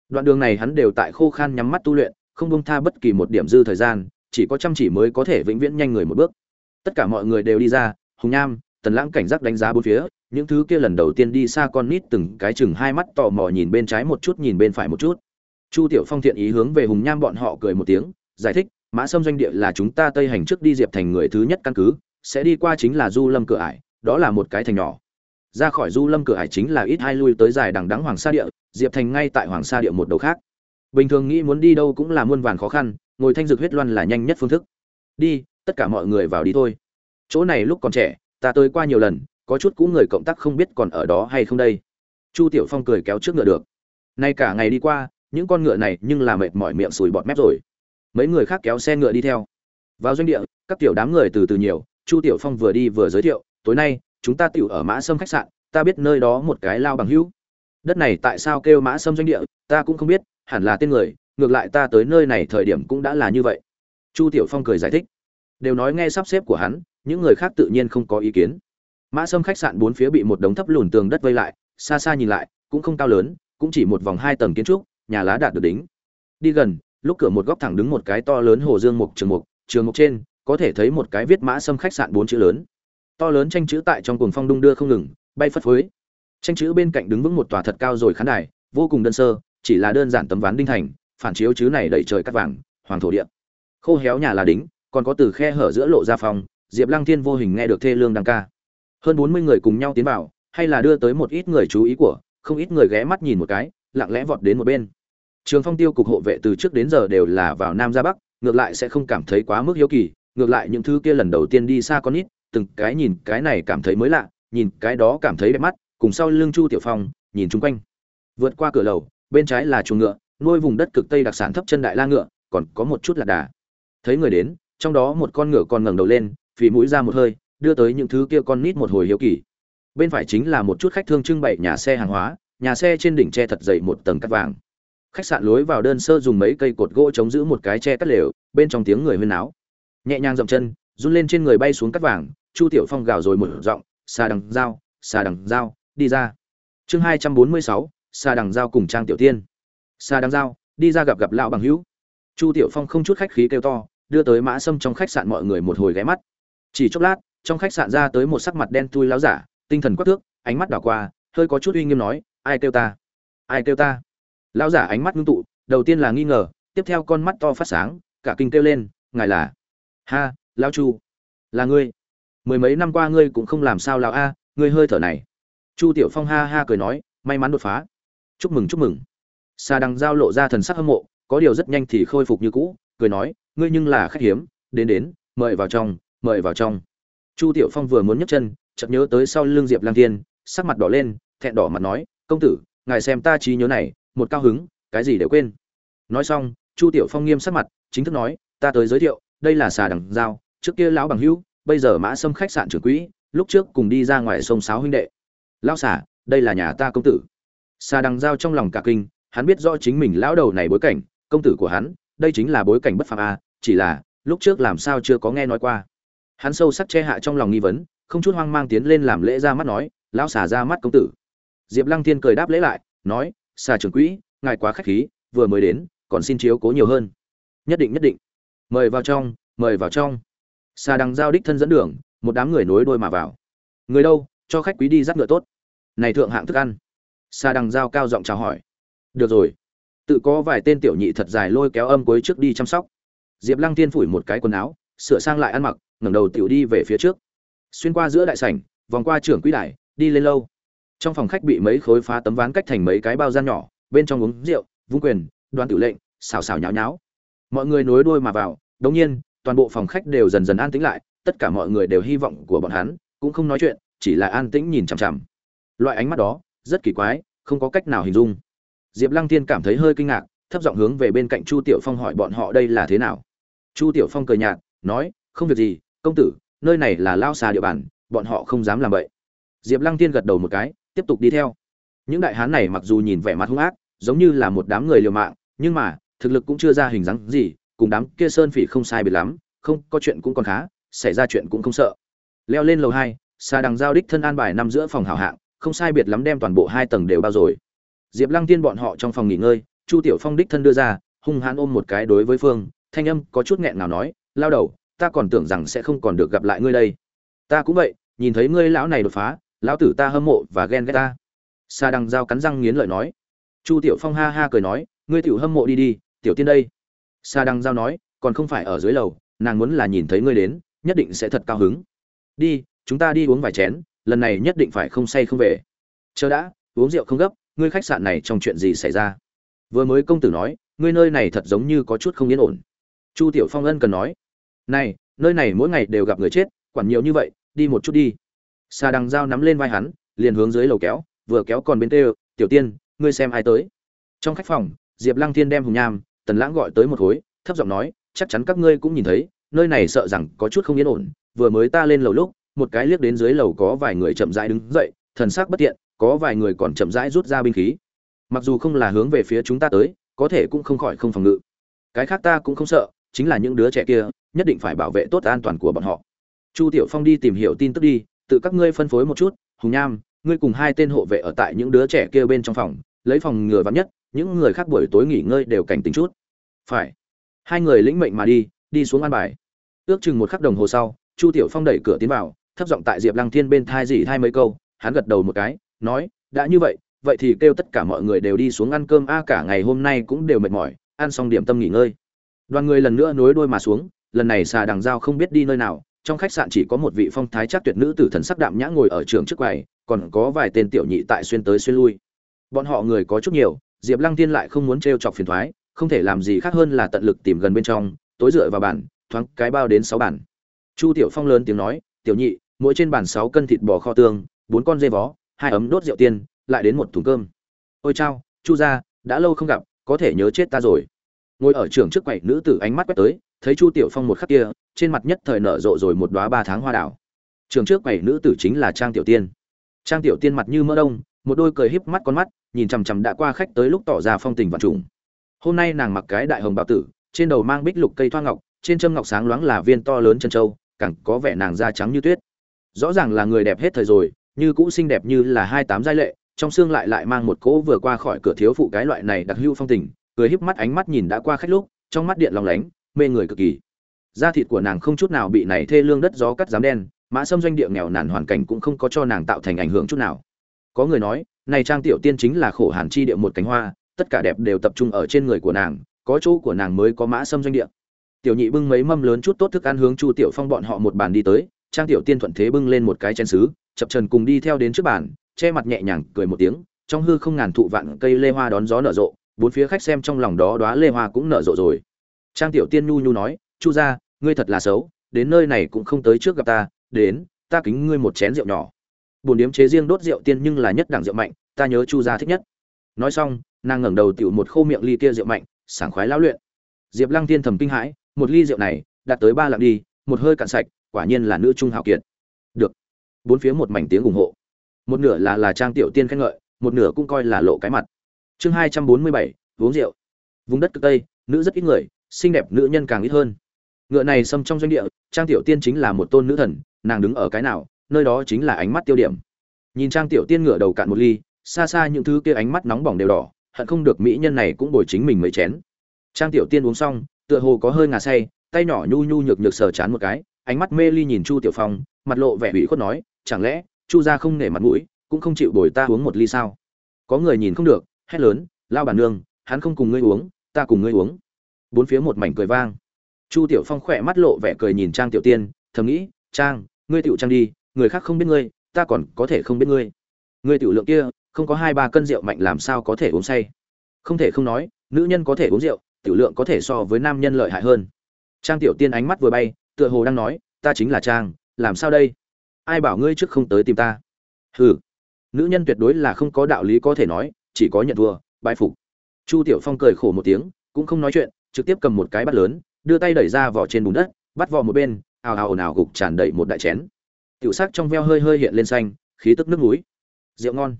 Đoạn đường này hắn đều tại khô khan nhắm mắt tu luyện, không bông tha bất kỳ một điểm dư thời gian, chỉ có chăm chỉ mới có thể vĩnh viễn nhanh người một bước. Tất cả mọi người đều đi ra, hùng nham tần lãng cảnh giác đánh giá bốn phía, những thứ kia lần đầu tiên đi xa con nít từng cái chừng hai mắt tò mò nhìn bên trái một chút, nhìn bên phải một chút. Chu tiểu phong thiện ý hướng về hùng nham bọn họ cười một tiếng, giải thích, mã sâm doanh địa là chúng ta tây hành trước đi diệp thành người thứ nhất căn cứ, sẽ đi qua chính là du lâm cửa ải, đó là một cái thành nhỏ. Ra khỏi du lâm cửa ải chính là ít hai lui tới dài đằng đắng hoàng sa địa, diệp thành ngay tại hoàng sa địa một đầu khác. Bình thường nghĩ muốn đi đâu cũng là muôn vàn khó khăn, ngồi thanh dược huyết loan là nhanh nhất phương thức. Đi, tất cả mọi người vào đi thôi. Chỗ này lúc còn trẻ ta tới qua nhiều lần, có chút cũ người cộng tác không biết còn ở đó hay không đây. Chu tiểu phong cười kéo trước ngựa được. Nay cả ngày đi qua, những con ngựa này nhưng là mệt mỏi miệng sùi bọt mép rồi. Mấy người khác kéo xe ngựa đi theo. Vào doanh địa, các tiểu đám người từ từ nhiều, chu tiểu phong vừa đi vừa giới thiệu, tối nay, chúng ta tiểu ở mã sâm khách sạn, ta biết nơi đó một cái lao bằng hữu. Đất này tại sao kêu mã sâm doanh địa, ta cũng không biết, hẳn là tên người, ngược lại ta tới nơi này thời điểm cũng đã là như vậy. Chu tiểu phong cười giải thích. Đều nói nghe sắp xếp của hắn những người khác tự nhiên không có ý kiến. Mã sâm khách sạn bốn phía bị một đống thấp lùn tường đất vây lại, xa xa nhìn lại, cũng không cao lớn, cũng chỉ một vòng hai tầng kiến trúc, nhà lá đạt được đính. Đi gần, lúc cửa một góc thẳng đứng một cái to lớn hồ dương mục trường mục trường mục trên, có thể thấy một cái viết mã sâm khách sạn bốn chữ lớn. To lớn tranh chữ tại trong cuồng phong đung đưa không ngừng, bay phất phới. Tranh chữ bên cạnh đứng vững một tòa thật cao rồi khán đài, vô cùng đơn sơ, chỉ là đơn giản tấm ván đinh thành, phản chiếu chữ này đẩy trời cắt vàng, hoàng thổ địa. Khô héo nhà là đính, còn có từ khe hở giữa lộ ra phòng diệp lăng thiên vô hình nghe được thê lương đăng ca. Hơn bốn mươi người cùng nhau tiến vào, hay là đưa tới một ít người chú ý của, không ít người ghé mắt nhìn một cái, lặng lẽ vọt đến một bên. Trường phong tiêu cục hộ vệ từ trước đến giờ đều là vào nam ra bắc, ngược lại sẽ không cảm thấy quá mức hiếu kỳ, ngược lại những thứ kia lần đầu tiên đi xa con ít từng cái nhìn cái này cảm thấy mới lạ, nhìn cái đó cảm thấy đẹp mắt, cùng sau lưng chu tiểu phong, nhìn chung quanh. Vượt qua cửa lầu, bên trái là chuồng ngựa, nuôi vùng đất cực tây đặc sản thấp chân đại la ngựa, còn có một chút là đà. Thấy người đến, trong đó một con ngựa còn ngẩng đầu lên phì mũi ra một hơi, đưa tới những thứ kia con nít một hồi hiếu kỳ. Bên phải chính là một chút khách thương trưng bày nhà xe hàng hóa, nhà xe trên đỉnh tre thật dày một tầng cắt vàng. Khách sạn lối vào đơn sơ dùng mấy cây cột gỗ chống giữ một cái tre cắt lều, bên trong tiếng người huyên áo nhẹ nhàng dậm chân, run lên trên người bay xuống cắt vàng, chu tiểu phong gào rồi một giọng xà đằng dao xà đằng dao đi ra. Chương hai trăm bốn mươi sáu xà đằng dao cùng trang tiểu tiên. Xà đằng dao đi ra gặp gặp lão bằng hữu. Chu tiểu phong không chút khách khí kêu to, đưa tới mã sâm trong khách sạn mọi người một hồi ghé mắt chỉ chốc lát, trong khách sạn ra tới một sắc mặt đen thui láo giả, tinh thần quắc thước, ánh mắt đảo qua, hơi có chút uy nghiêm nói, ai kêu ta? Ai kêu ta? Lão giả ánh mắt ngưng tụ, đầu tiên là nghi ngờ, tiếp theo con mắt to phát sáng, cả kinh kêu lên, ngài là? Ha, lão chu. Là ngươi. Mười mấy năm qua ngươi cũng không làm sao lão a, ngươi hơi thở này. Chu tiểu phong ha ha cười nói, may mắn đột phá. Chúc mừng chúc mừng. Xa đằng giao lộ ra thần sắc hâm mộ, có điều rất nhanh thì khôi phục như cũ, cười nói, ngươi nhưng là khách hiếm, đến đến, mời vào trong mời vào trong. Chu tiểu phong vừa muốn nhấc chân, chợt nhớ tới sau lưng diệp lang thiên, sắc mặt đỏ lên, thẹn đỏ mặt nói, công tử, ngài xem ta trí nhớ này, một cao hứng, cái gì đều quên. Nói xong, chu tiểu phong nghiêm sắc mặt, chính thức nói, ta tới giới thiệu, đây là xà đằng giao, trước kia lão bằng hữu, bây giờ mã xâm khách sạn trưởng quỹ, lúc trước cùng đi ra ngoài sông sáo huynh đệ. Lão xà, đây là nhà ta công tử. Xà đằng giao trong lòng cả kinh, hắn biết rõ chính mình lão đầu này bối cảnh, công tử của hắn, đây chính là bối cảnh bất phàm a chỉ là, lúc trước làm sao chưa có nghe nói qua hắn sâu sắc che hạ trong lòng nghi vấn, không chút hoang mang tiến lên làm lễ ra mắt nói, lão xả ra mắt công tử. Diệp lăng thiên cười đáp lễ lại, nói, xà trưởng quỹ, ngài quá khách khí, vừa mới đến, còn xin chiếu cố nhiều hơn. Nhất định nhất định. Mời vào trong, mời vào trong. Xà đằng giao đích thân dẫn đường, một đám người nối đôi mà vào. Người đâu, cho khách quý đi dắt ngựa tốt. Này thượng hạng thức ăn. Xà đằng giao cao giọng chào hỏi. Được rồi. Tự có vài tên tiểu nhị thật dài lôi kéo âm cuối trước đi chăm sóc. Diệp lăng tiên phủi một cái quần áo, sửa sang lại ăn mặc ngẩng đầu tiểu đi về phía trước. Xuyên qua giữa đại sảnh, vòng qua trưởng quỹ đại đi lên lâu. Trong phòng khách bị mấy khối phá tấm ván cách thành mấy cái bao gian nhỏ, bên trong uống rượu, vung quyền, đoan tiểu lệnh, xào xào nháo nháo. Mọi người nối đuôi mà vào, đống nhiên, toàn bộ phòng khách đều dần dần an tĩnh lại, tất cả mọi người đều hy vọng của bọn hắn, cũng không nói chuyện, chỉ là an tĩnh nhìn chằm chằm. Loại ánh mắt đó, rất kỳ quái, không có cách nào hình dung. Diệp lăng tiên cảm thấy hơi kinh ngạc, thấp giọng hướng về bên cạnh chu tiểu phong hỏi bọn họ đây là thế nào. Chu tiểu phong cười nhạt, nói, không việc gì công tử, nơi này là lao xà địa bàn, bọn họ không dám làm vậy diệp lăng tiên gật đầu một cái, tiếp tục đi theo. Những đại hán này mặc dù nhìn vẻ mặt hung ác, giống như là một đám người liều mạng, nhưng mà, thực lực cũng chưa ra hình dáng gì, cùng đám kia sơn phỉ không sai biệt lắm, không, có chuyện cũng còn khá, xảy ra chuyện cũng không sợ. Leo lên lầu hai, xà đằng giao đích thân an bài nằm giữa phòng hảo hạng, không sai biệt lắm đem toàn bộ hai tầng đều bao rồi. Diệp lăng tiên bọn họ trong phòng nghỉ ngơi, chu tiểu phong đích thân đưa ra, hung hãn ôm một cái đối với phương, thanh âm có chút nghẹn nào nói, lao đầu ta còn tưởng rằng sẽ không còn được gặp lại ngươi đây. Ta cũng vậy, nhìn thấy ngươi lão này đột phá, lão tử ta hâm mộ và ghen ghét ta. Sa đằng dao cắn răng nghiến lợi nói. Chu tiểu phong ha ha cười nói, ngươi tiểu hâm mộ đi đi, tiểu tiên đây. Sa đằng dao nói, còn không phải ở dưới lầu, nàng muốn là nhìn thấy ngươi đến, nhất định sẽ thật cao hứng. Đi, chúng ta đi uống vài chén, lần này nhất định phải không say không về. Chờ đã, uống rượu không gấp, ngươi khách sạn này trong chuyện gì xảy ra? Vừa mới công tử nói, ngươi nơi này thật giống như có chút không yên ổn. Chu tiểu phong ân cần nói này, nơi này mỗi ngày đều gặp người chết, quản nhiều như vậy, đi một chút đi. Xà đằng dao nắm lên vai hắn, liền hướng dưới lầu kéo, vừa kéo còn bên tê, tiểu tiên, ngươi xem ai tới? Trong khách phòng, diệp lăng thiên đem hùng nham, tần lãng gọi tới một khối, thấp giọng nói, chắc chắn các ngươi cũng nhìn thấy, nơi này sợ rằng có chút không yên ổn, vừa mới ta lên lầu lúc, một cái liếc đến dưới lầu có vài người chậm rãi đứng dậy, thần sắc bất tiện, có vài người còn chậm rãi rút ra binh khí. Mặc dù không là hướng về phía chúng ta tới, có thể cũng không khỏi không phòng ngự. Cái khác ta cũng không sợ, chính là những đứa trẻ kia nhất định phải bảo vệ tốt an toàn của bọn họ. Chu tiểu phong đi tìm hiểu tin tức đi, tự các ngươi phân phối một chút, hùng nham, ngươi cùng hai tên hộ vệ ở tại những đứa trẻ kia bên trong phòng, lấy phòng ngừa vắng nhất, những người khác buổi tối nghỉ ngơi đều cảnh tính chút. Phải. Hai người lĩnh mệnh mà đi đi xuống an bài. Ước chừng một khắc đồng hồ sau, chu tiểu phong đẩy cửa tiến vào, thấp giọng tại diệp lăng thiên bên thai dỉ thai mấy câu, hắn gật đầu một cái, nói, đã như vậy vậy thì kêu tất cả mọi người đều đi xuống ăn cơm, a, cả ngày hôm nay cũng đều mệt mỏi, ăn xong điểm tâm nghỉ ngơi. Đoàn người lần nữa nối đuôi mà xuống lần này xà đằng dao không biết đi nơi nào, trong khách sạn chỉ có một vị phong thái chắc tuyệt nữ tử thần sắc đạm nhã ngồi ở trường trước quầy, còn có vài tên tiểu nhị tại xuyên tới xuyên lui. Bọn họ người có chút nhiều, diệp lăng tiên lại không muốn t chọc phiền thoái, không thể làm gì khác hơn là tận lực tìm gần bên trong, tối dựa vào bản thoáng cái bao đến sáu bản chu tiểu phong lớn tiếng nói, tiểu nhị, mỗi trên bàn sáu cân thịt bò kho tương, bốn con dê vó, hai ấm đốt rượu tiên, lại đến một thùng cơm. Ôi chao, chu gia, đã lâu không gặp, có thể nhớ chết ta rồi. Ngồi ở trường trước quầy, nữ tử ánh mắt quét tới thấy chu tiểu phong một khắc kia, trên mặt nhất thời nở rộ rồi một đóa ba tháng hoa đảo trường trước quầy nữ tử chính là trang tiểu tiên. Trang tiểu tiên mặt như mỡ đông, một đôi cười híp mắt con mắt, nhìn chằm chằm đã qua khách tới lúc tỏ ra phong tình vạn trùng. Hôm nay nàng mặc cái đại hồng bảo tử, trên đầu mang bích lục cây thoa ngọc, trên châm ngọc sáng loáng là viên to lớn chân châu, càng có vẻ nàng da trắng như tuyết. Rõ ràng là người đẹp hết thời rồi, như cũ xinh đẹp như là hai tám giai lệ, trong xương lại lại mang một cỗ vừa qua khỏi cửa thiếu phụ cái loại này đặc hữu phong tình, cười híp mắt ánh mắt nhìn đã qua khách lúc, trong mắt điện lòng lánh mê người cực kỳ. Da thịt của nàng không chút nào bị này thê lương đất gió cắt dám đen, mã sâm doanh địa nghèo nàn hoàn cảnh cũng không có cho nàng tạo thành ảnh hưởng chút nào. Có người nói, này trang tiểu tiên chính là khổ hàn chi địa một cánh hoa, tất cả đẹp đều tập trung ở trên người của nàng, có chỗ của nàng mới có mã sâm doanh địa. Tiểu nhị bưng mấy mâm lớn chút tốt thức ăn hướng chu tiểu phong bọn họ một bàn đi tới, trang tiểu tiên thuận thế bưng lên một cái chén sứ, chập trần cùng đi theo đến trước bàn, che mặt nhẹ nhàng, cười một tiếng, trong hư không ngàn thụ vạn cây lê hoa đón gió nở rộ, bốn phía khách xem trong lòng đó đóa lê hoa cũng nở rộ rồi trang tiểu tiên nhu nhu nói, chu gia, ngươi thật là xấu, đến nơi này cũng không tới trước gặp ta, đến, ta kính ngươi một chén rượu nhỏ. Bồn điếm chế riêng đốt rượu tiên nhưng là nhất đẳng rượu mạnh, ta nhớ chu gia thích nhất. Nói xong, nàng ngẩng đầu tiểu một khô miệng ly kia rượu mạnh, sảng khoái lão luyện. Diệp lăng tiên thầm kinh hãi, một ly rượu này đạt tới ba lạng đi, một hơi cạn sạch, quả nhiên là nữ trung hào kiệt. Được. Bốn phía một mảnh tiếng ủng hộ. Một nửa là là trang tiểu tiên khen ngợi, một nửa cũng coi là lộ cái mặt. Chương hai trăm bốn mươi bảy, uống rượu. Vùng đất cực tây, nữ rất ít người xinh đẹp nữ nhân càng ít hơn. Ngựa này xâm trong doanh địa, trang tiểu tiên chính là một tôn nữ thần, nàng đứng ở cái nào, nơi đó chính là ánh mắt tiêu điểm. Nhìn trang tiểu tiên ngựa đầu cạn một ly, xa xa những thứ kia ánh mắt nóng bỏng đều đỏ, hận không được mỹ nhân này cũng bồi chính mình mấy chén. Trang tiểu tiên uống xong, tựa hồ có hơi ngà say, tay nhỏ nhu nhu nhược nhược sờ chán một cái, ánh mắt mê ly nhìn chu tiểu phong, mặt lộ vẻ ủy khuất nói, chẳng lẽ, chu gia không nể mặt mũi, cũng không chịu bồi ta uống một ly sao? Có người nhìn không được, hét lớn, lao bản nương, hắn không cùng ngươi uống, ta cùng ngươi uống bốn phía một mảnh cười vang. Chu tiểu phong khỏe mắt lộ vẻ cười nhìn trang tiểu tiên, thầm nghĩ, trang, ngươi tiểu trang đi, người khác không biết ngươi, ta còn có thể không biết ngươi. Ngươi tiểu lượng kia, không có hai ba cân rượu mạnh làm sao có thể uống say? Không thể không nói, nữ nhân có thể uống rượu, tiểu lượng có thể so với nam nhân lợi hại hơn. Trang tiểu tiên ánh mắt vừa bay, tựa hồ đang nói, ta chính là trang, làm sao đây? Ai bảo ngươi trước không tới tìm ta? Hừ. Nữ nhân tuyệt đối là không có đạo lý có thể nói, chỉ có nhận thua bãi phục. Chu tiểu phong cười khổ một tiếng, cũng không nói chuyện trực tiếp cầm một cái bát lớn, đưa tay đẩy ra vỏ trên bùn đất, bắt vỏ một bên, ào ào ồn ào gục tràn đầy một đại chén. Tiểu sắc trong veo hơi hơi hiện lên xanh, khí tức nước núi. Rượu ngon.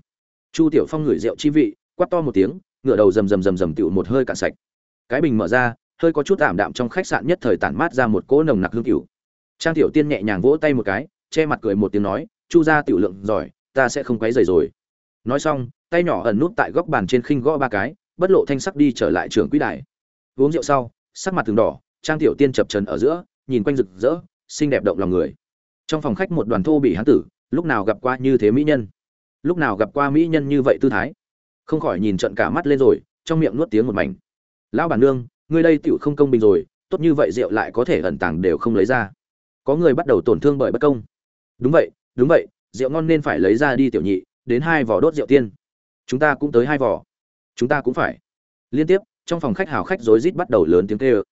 Chu tiểu phong ngửi rượu chi vị, quát to một tiếng, ngửa đầu rầm rầm rầm rầm tiểu một hơi cạn sạch. Cái bình mở ra, hơi có chút ảm đạm trong khách sạn nhất thời tản mát ra một cỗ nồng nặc hương cửu trang tiểu tiên nhẹ nhàng vỗ tay một cái, che mặt cười một tiếng nói, chu gia tiểu lượng giỏi, ta sẽ không quấy rầy rồi. Nói xong, tay nhỏ ẩn nút tại góc bàn trên khinh gõ ba cái, bất lộ thanh sắc đi trở lại trường quỹ đài uống rượu sau, sắc mặt từng đỏ, trang tiểu tiên chập trần ở giữa, nhìn quanh rực rỡ, xinh đẹp động lòng người. Trong phòng khách một đoàn thô bị hán tử, lúc nào gặp qua như thế mỹ nhân? Lúc nào gặp qua mỹ nhân như vậy tư thái? Không khỏi nhìn trận cả mắt lên rồi, trong miệng nuốt tiếng một mảnh. Lão bản nương, ngươi đây tựu không công bình rồi, tốt như vậy rượu lại có thể ẩn tàng đều không lấy ra. Có người bắt đầu tổn thương bởi bất công. Đúng vậy đúng vậy, rượu ngon nên phải lấy ra đi tiểu nhị, đến hai vỏ đốt rượu tiên. Chúng ta cũng tới hai vỏ chúng ta cũng phải. Liên tiếp trong phòng khách hào khách rối rít bắt đầu lớn tiếng kêu.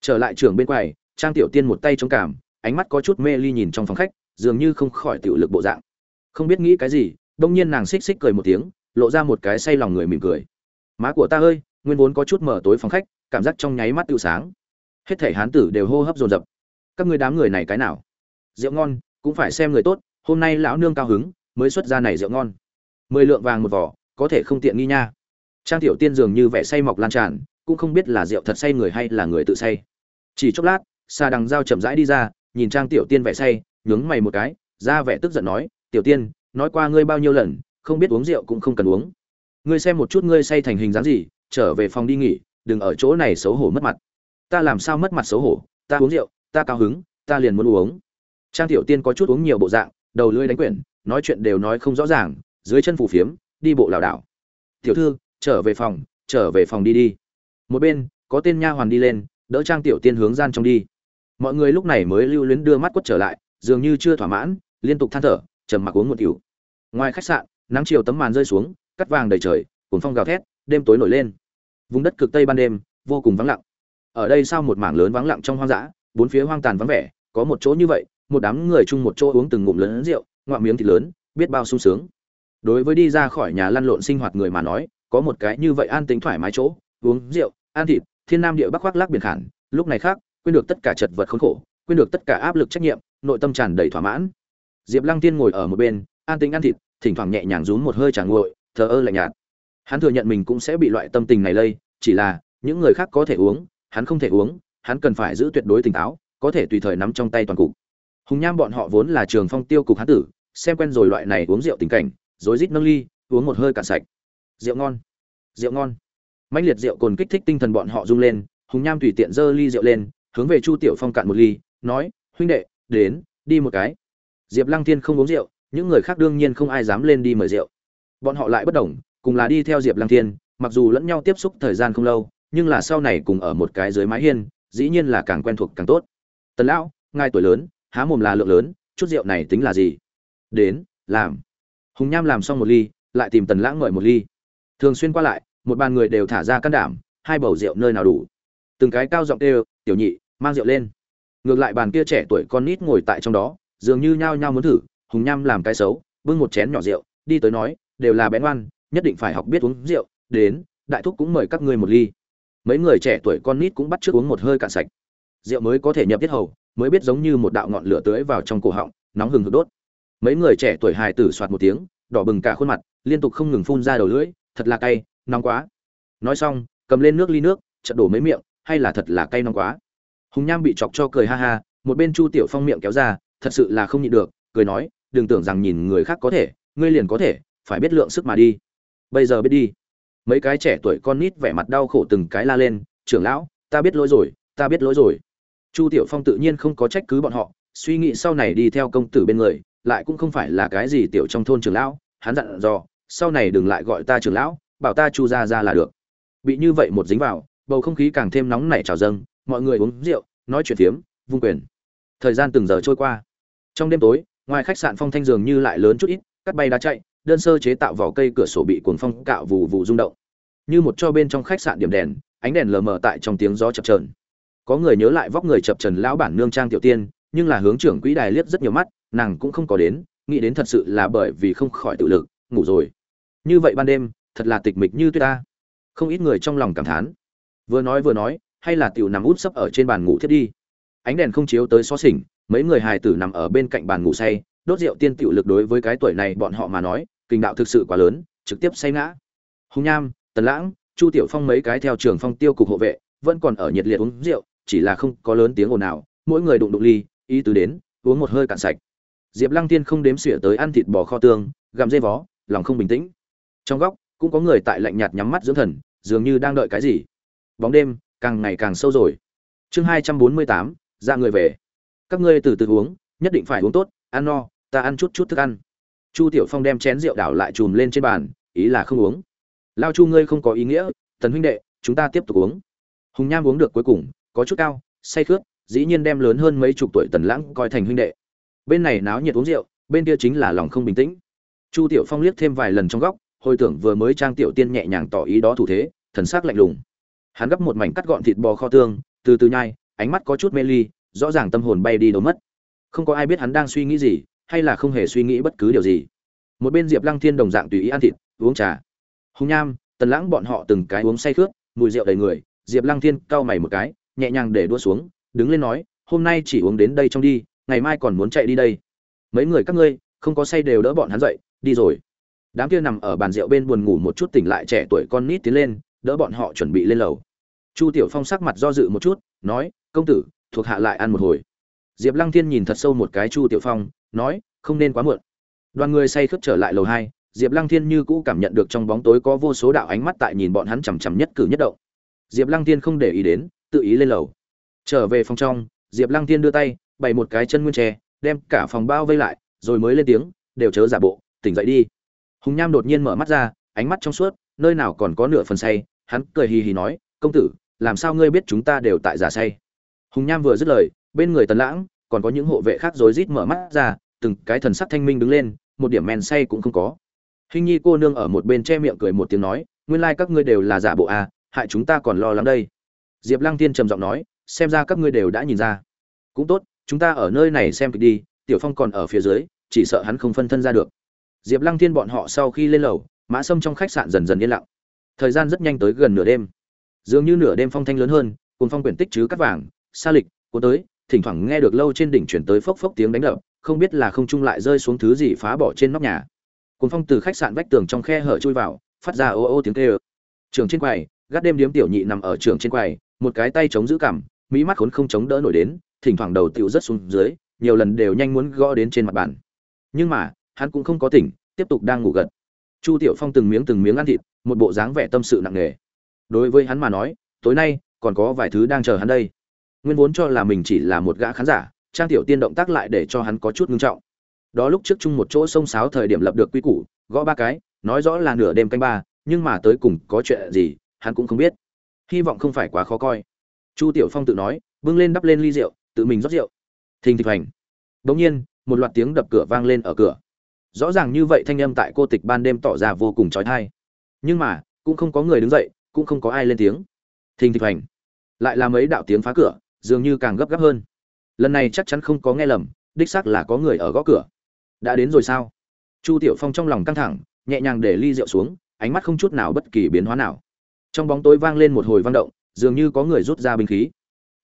Trở lại trường bên quầy, trang tiểu tiên một tay chống cảm ánh mắt có chút mê ly nhìn trong phòng khách, dường như không khỏi tiểu lực bộ dạng. Không biết nghĩ cái gì, đông nhiên nàng xích xích cười một tiếng, lộ ra một cái say lòng người mỉm cười. Má của ta ơi, nguyên vốn có chút mở tối phòng khách, cảm giác trong nháy mắt tiêu sáng. Hết thảy hán tử đều hô hấp dồn dập. Các ngươi đám người này cái nào? Rượu ngon, cũng phải xem người tốt, hôm nay lão nương cao hứng, mới xuất ra này rượu ngon. Mười lượng vàng một vỏ, có thể không tiện nghi nha trang tiểu tiên dường như vẻ say mọc lan tràn, cũng không biết là rượu thật say người hay là người tự say. Chỉ chốc lát xa đằng dao chậm rãi đi ra, nhìn trang tiểu tiên vẻ say, nhướng mày một cái, ra vẻ tức giận nói, tiểu tiên, nói qua ngươi bao nhiêu lần, không biết uống rượu cũng không cần uống. Ngươi xem một chút ngươi say thành hình dáng gì, trở về phòng đi nghỉ, đừng ở chỗ này xấu hổ mất mặt. Ta làm sao mất mặt xấu hổ, ta uống rượu, ta cao hứng, ta liền muốn uống. Trang tiểu tiên có chút uống nhiều bộ dạng, đầu lưỡi đánh quyển, nói chuyện đều nói không rõ ràng, dưới chân phủ phiếm, đi bộ lảo đảo. Tiểu thư trở về phòng, trở về phòng đi đi. Một bên, có tên nha hoàn đi lên, đỡ trang tiểu tiên hướng gian trong đi. Mọi người lúc này mới lưu luyến đưa mắt quất trở lại, dường như chưa thỏa mãn, liên tục than thở, trầm mặc uống một kiểu ngoài khách sạn, nắng chiều tấm màn rơi xuống, cắt vàng đầy trời, cuồng phong gào thét, đêm tối nổi lên. Vùng đất cực tây ban đêm, vô cùng vắng lặng. Ở đây sao một mảng lớn vắng lặng trong hoang dã, bốn phía hoang tàn vắng vẻ, có một chỗ như vậy, một đám người chung một chỗ uống từng ngụm lớn rượu, ngoạm miếng thịt lớn, biết bao sung sướng. Đối với đi ra khỏi nhà lăn lộn sinh hoạt người mà nói có một cái như vậy an tính thoải mái chỗ, uống rượu, ăn thịt, thiên nam địa bắc khoác lác biển khản, lúc này khác, quên được tất cả chật vật khốn khổ, quên được tất cả áp lực trách nhiệm, nội tâm tràn đầy thỏa mãn. Diệp lăng tiên ngồi ở một bên, an tính ăn thịt, thỉnh thoảng nhẹ nhàng rúm một hơi tràn nguội, thờ ơ lạnh nhạt. Hắn thừa nhận mình cũng sẽ bị loại tâm tình này lây, chỉ là, những người khác có thể uống, hắn không thể uống, hắn cần phải giữ tuyệt đối tỉnh táo, có thể tùy thời nắm trong tay toàn cục. Hùng nham bọn họ vốn là trường phong tiêu cục hán tử, xem quen rồi loại này uống rượu tình cảnh, rối rít nâng ly, uống một hơi cạn sạch rượu ngon. Rượu ngon. Mãnh liệt rượu cồn kích thích tinh thần bọn họ rung lên, hùng nham tùy tiện giơ ly rượu lên, hướng về chu tiểu phong cạn một ly, nói, huynh đệ, đến, đi một cái. Diệp lăng thiên không uống rượu, những người khác đương nhiên không ai dám lên đi mời rượu. Bọn họ lại bất đồng, cùng là đi theo diệp lăng thiên, mặc dù lẫn nhau tiếp xúc thời gian không lâu, nhưng là sau này cùng ở một cái dưới mái hiên, dĩ nhiên là càng quen thuộc càng tốt. Tần lão, ngài tuổi lớn, há mồm là lượng lớn, chút rượu này tính là gì? Đến, làm. Hùng nham làm xong một ly, lại tìm tần lãng mời một ly thường xuyên qua lại, một bàn người đều thả ra can đảm, hai bầu rượu nơi nào đủ. Từng cái cao giọng kêu, tiểu nhị, mang rượu lên. Ngược lại bàn kia trẻ tuổi con nít ngồi tại trong đó, dường như nhao nhao muốn thử, hùng nham làm cái xấu, bưng một chén nhỏ rượu, đi tới nói, đều là bén oan nhất định phải học biết uống rượu, đến, đại thúc cũng mời các ngươi một ly. Mấy người trẻ tuổi con nít cũng bắt trước uống một hơi cạn sạch. Rượu mới có thể nhập tiết hầu, mới biết giống như một đạo ngọn lửa tưới vào trong cổ họng, nóng hừng hực đốt. Mấy người trẻ tuổi hài tử soạt một tiếng, đỏ bừng cả khuôn mặt, liên tục không ngừng phun ra đầu lưỡi thật là cay, nóng quá. Nói xong, cầm lên nước ly nước chật đổ mấy miệng, hay là thật là cay nóng quá. Hùng nham bị chọc cho cười ha ha, một bên chu tiểu phong miệng kéo ra, thật sự là không nhịn được, cười nói, đừng tưởng rằng nhìn người khác có thể, ngươi liền có thể, phải biết lượng sức mà đi. Bây giờ biết đi. Mấy cái trẻ tuổi con nít vẻ mặt đau khổ từng cái la lên, trưởng lão, ta biết lỗi rồi, ta biết lỗi rồi. Chu tiểu phong tự nhiên không có trách cứ bọn họ, suy nghĩ sau này đi theo công tử bên người, lại cũng không phải là cái gì tiểu trong thôn trưởng lão, hắn dặn dò sau này đừng lại gọi ta trưởng lão, bảo ta chu ra ra là được. Bị như vậy một dính vào, bầu không khí càng thêm nóng nảy trào dâng, mọi người uống rượu, nói chuyện phiếm, vung quyền. Thời gian từng giờ trôi qua. Trong đêm tối, ngoài khách sạn phong thanh dường như lại lớn chút ít, cắt bay đá chạy, đơn sơ chế tạo vỏ cây cửa sổ bị cuồng phong cạo vù vù rung động. Như một cho bên trong khách sạn điểm đèn, ánh đèn lờ mờ tại trong tiếng gió chập trờn có người nhớ lại vóc người chập trần lão bản nương trang tiểu tiên, nhưng là hướng trưởng quỹ đài liếc rất nhiều mắt, nàng cũng không có đến, nghĩ đến thật sự là bởi vì không khỏi tự lực, ngủ rồi như vậy ban đêm, thật là tịch mịch như tuyết ta. Không ít người trong lòng cảm thán. Vừa nói vừa nói, hay là tiểu nằm út sấp ở trên bàn ngủ thiết đi. Ánh đèn không chiếu tới xó xỉnh, mấy người hài tử nằm ở bên cạnh bàn ngủ say, đốt rượu tiên tiểu lực đối với cái tuổi này bọn họ mà nói, kinh đạo thực sự quá lớn, trực tiếp say ngã. Hùng nham, tần lãng, chu tiểu phong mấy cái theo trường phong tiêu cục hộ vệ, vẫn còn ở nhiệt liệt uống rượu, chỉ là không có lớn tiếng ồn nào mỗi người đụng đụng ly, ý tứ đến, uống một hơi cạn sạch. Diệp lăng tiên không đếm xỉa tới ăn thịt bò kho tương, gặm dây vó, lòng không bình tĩnh trong góc, cũng có người tại lạnh nhạt nhắm mắt dưỡng thần, dường như đang đợi cái gì. Bóng đêm, càng ngày càng sâu rồi. Chương hai trăm bốn mươi tám, ra người về. Các ngươi từ từ uống, nhất định phải uống tốt, ăn no, ta ăn chút chút thức ăn. Chu tiểu phong đem chén rượu đảo lại chùm lên trên bàn, ý là không uống. Lao chu ngươi không có ý nghĩa tần huynh đệ, chúng ta tiếp tục uống. Hùng nham uống được cuối cùng, có chút cao, say khướt, dĩ nhiên đem lớn hơn mấy chục tuổi tần lãng coi thành huynh đệ. Bên này náo nhiệt uống rượu, bên kia chính là lòng không bình tĩnh. Chu tiểu phong liếc thêm vài lần trong góc hồi tưởng vừa mới trang tiểu tiên nhẹ nhàng tỏ ý đó thủ thế, thần sắc lạnh lùng. Hắn gấp một mảnh cắt gọn thịt bò kho tương, từ từ nhai, ánh mắt có chút mê ly, rõ ràng tâm hồn bay đi đâu mất. Không có ai biết hắn đang suy nghĩ gì, hay là không hề suy nghĩ bất cứ điều gì. Một bên diệp lăng thiên đồng dạng tùy ý ăn thịt, uống trà. Hùng nham, tần lãng bọn họ từng cái uống say khướt, mùi rượu đầy người, diệp lăng thiên cau mày một cái, nhẹ nhàng để đua xuống, đứng lên nói, hôm nay chỉ uống đến đây trong đi, ngày mai còn muốn chạy đi đây. Mấy người các ngươi, không có say đều đỡ bọn hắn dậy, đi rồi đám kia nằm ở bàn rượu bên buồn ngủ một chút tỉnh lại trẻ tuổi con nít tiến lên, đỡ bọn họ chuẩn bị lên lầu. Chu tiểu phong sắc mặt do dự một chút, nói, công tử, thuộc hạ lại ăn một hồi. Diệp lăng thiên nhìn thật sâu một cái chu tiểu phong, nói, không nên quá muộn. Đoàn người say khướt trở lại lầu hai, diệp lăng thiên như cũ cảm nhận được trong bóng tối có vô số đạo ánh mắt tại nhìn bọn hắn chằm chằm nhất cử nhất động. Diệp lăng thiên không để ý đến, tự ý lên lầu. Trở về phòng trong, diệp lăng thiên đưa tay, bày một cái chân nguyên tre, đem cả phòng bao vây lại, rồi mới lên tiếng, đều chớ giả bộ, tỉnh dậy đi hùng nham đột nhiên mở mắt ra, ánh mắt trong suốt, nơi nào còn có nửa phần say, hắn cười hì hì nói, công tử, làm sao ngươi biết chúng ta đều tại giả say? Hùng nham vừa dứt lời, bên người tần lãng, còn có những hộ vệ khác rối rít mở mắt ra, từng cái thần sắc thanh minh đứng lên, một điểm men say cũng không có. Hình nhi cô nương ở một bên che miệng cười một tiếng nói, nguyên lai các ngươi đều là giả bộ à hại chúng ta còn lo lắng đây. Diệp lăng tiên trầm giọng nói, xem ra các ngươi đều đã nhìn ra. Cũng tốt, chúng ta ở nơi này xem kịch đi, tiểu phong còn ở phía dưới, chỉ sợ hắn không phân thân ra được diệp lăng thiên bọn họ sau khi lên lầu, mã sâm trong khách sạn dần dần yên lặng. Thời gian rất nhanh tới gần nửa đêm. Dường như nửa đêm phong thanh lớn hơn cùng phong quyển tích chứ cắt vàng xa lịch, cuốn tới, thỉnh thoảng nghe được lâu trên đỉnh chuyển tới phốc phốc tiếng đánh đập, không biết là không trung lại rơi xuống thứ gì phá bỏ trên nóc nhà. Cùng phong từ khách sạn vách tường trong khe hở chui vào, phát ra ô ô tiếng kêu. Trường trên quầy, gác đêm điếm tiểu nhị nằm ở trường trên quầy, một cái tay chống giữ cằm, mỹ mắt khốn không chống đỡ nổi đến, thỉnh thoảng đầu tiểu rất xuống dưới, nhiều lần đều nhanh muốn gõ đến trên mặt bàn. Nhưng mà, hắn cũng không có tỉnh tiếp tục đang ngủ gật. Chu tiểu phong từng miếng từng miếng ăn thịt, một bộ dáng vẻ tâm sự nặng nề. Đối với hắn mà nói, tối nay còn có vài thứ đang chờ hắn đây. Nguyên vốn cho là mình chỉ là một gã khán giả, trang tiểu tiên động tác lại để cho hắn có chút ngưng trọng. Đó lúc trước chung một chỗ sông sáo thời điểm lập được quy củ, gõ ba cái, nói rõ là nửa đêm canh ba, nhưng mà tới cùng có chuyện gì, hắn cũng không biết. Hy vọng không phải quá khó coi. Chu tiểu phong tự nói, bưng lên đắp lên ly rượu, tự mình rót rượu. Thình thịch hành đột nhiên, một loạt tiếng đập cửa vang lên ở cửa rõ ràng như vậy thanh âm tại cô tịch ban đêm tỏ ra vô cùng trói thai. Nhưng mà, cũng không có người đứng dậy, cũng không có ai lên tiếng. Thình thịch hoành. Lại là mấy đạo tiếng phá cửa, dường như càng gấp gáp hơn. Lần này chắc chắn không có nghe lầm, đích xác là có người ở gõ cửa. Đã đến rồi sao? Chu tiểu phong trong lòng căng thẳng, nhẹ nhàng để ly rượu xuống, ánh mắt không chút nào bất kỳ biến hóa nào. Trong bóng tối vang lên một hồi vang động, dường như có người rút ra binh khí.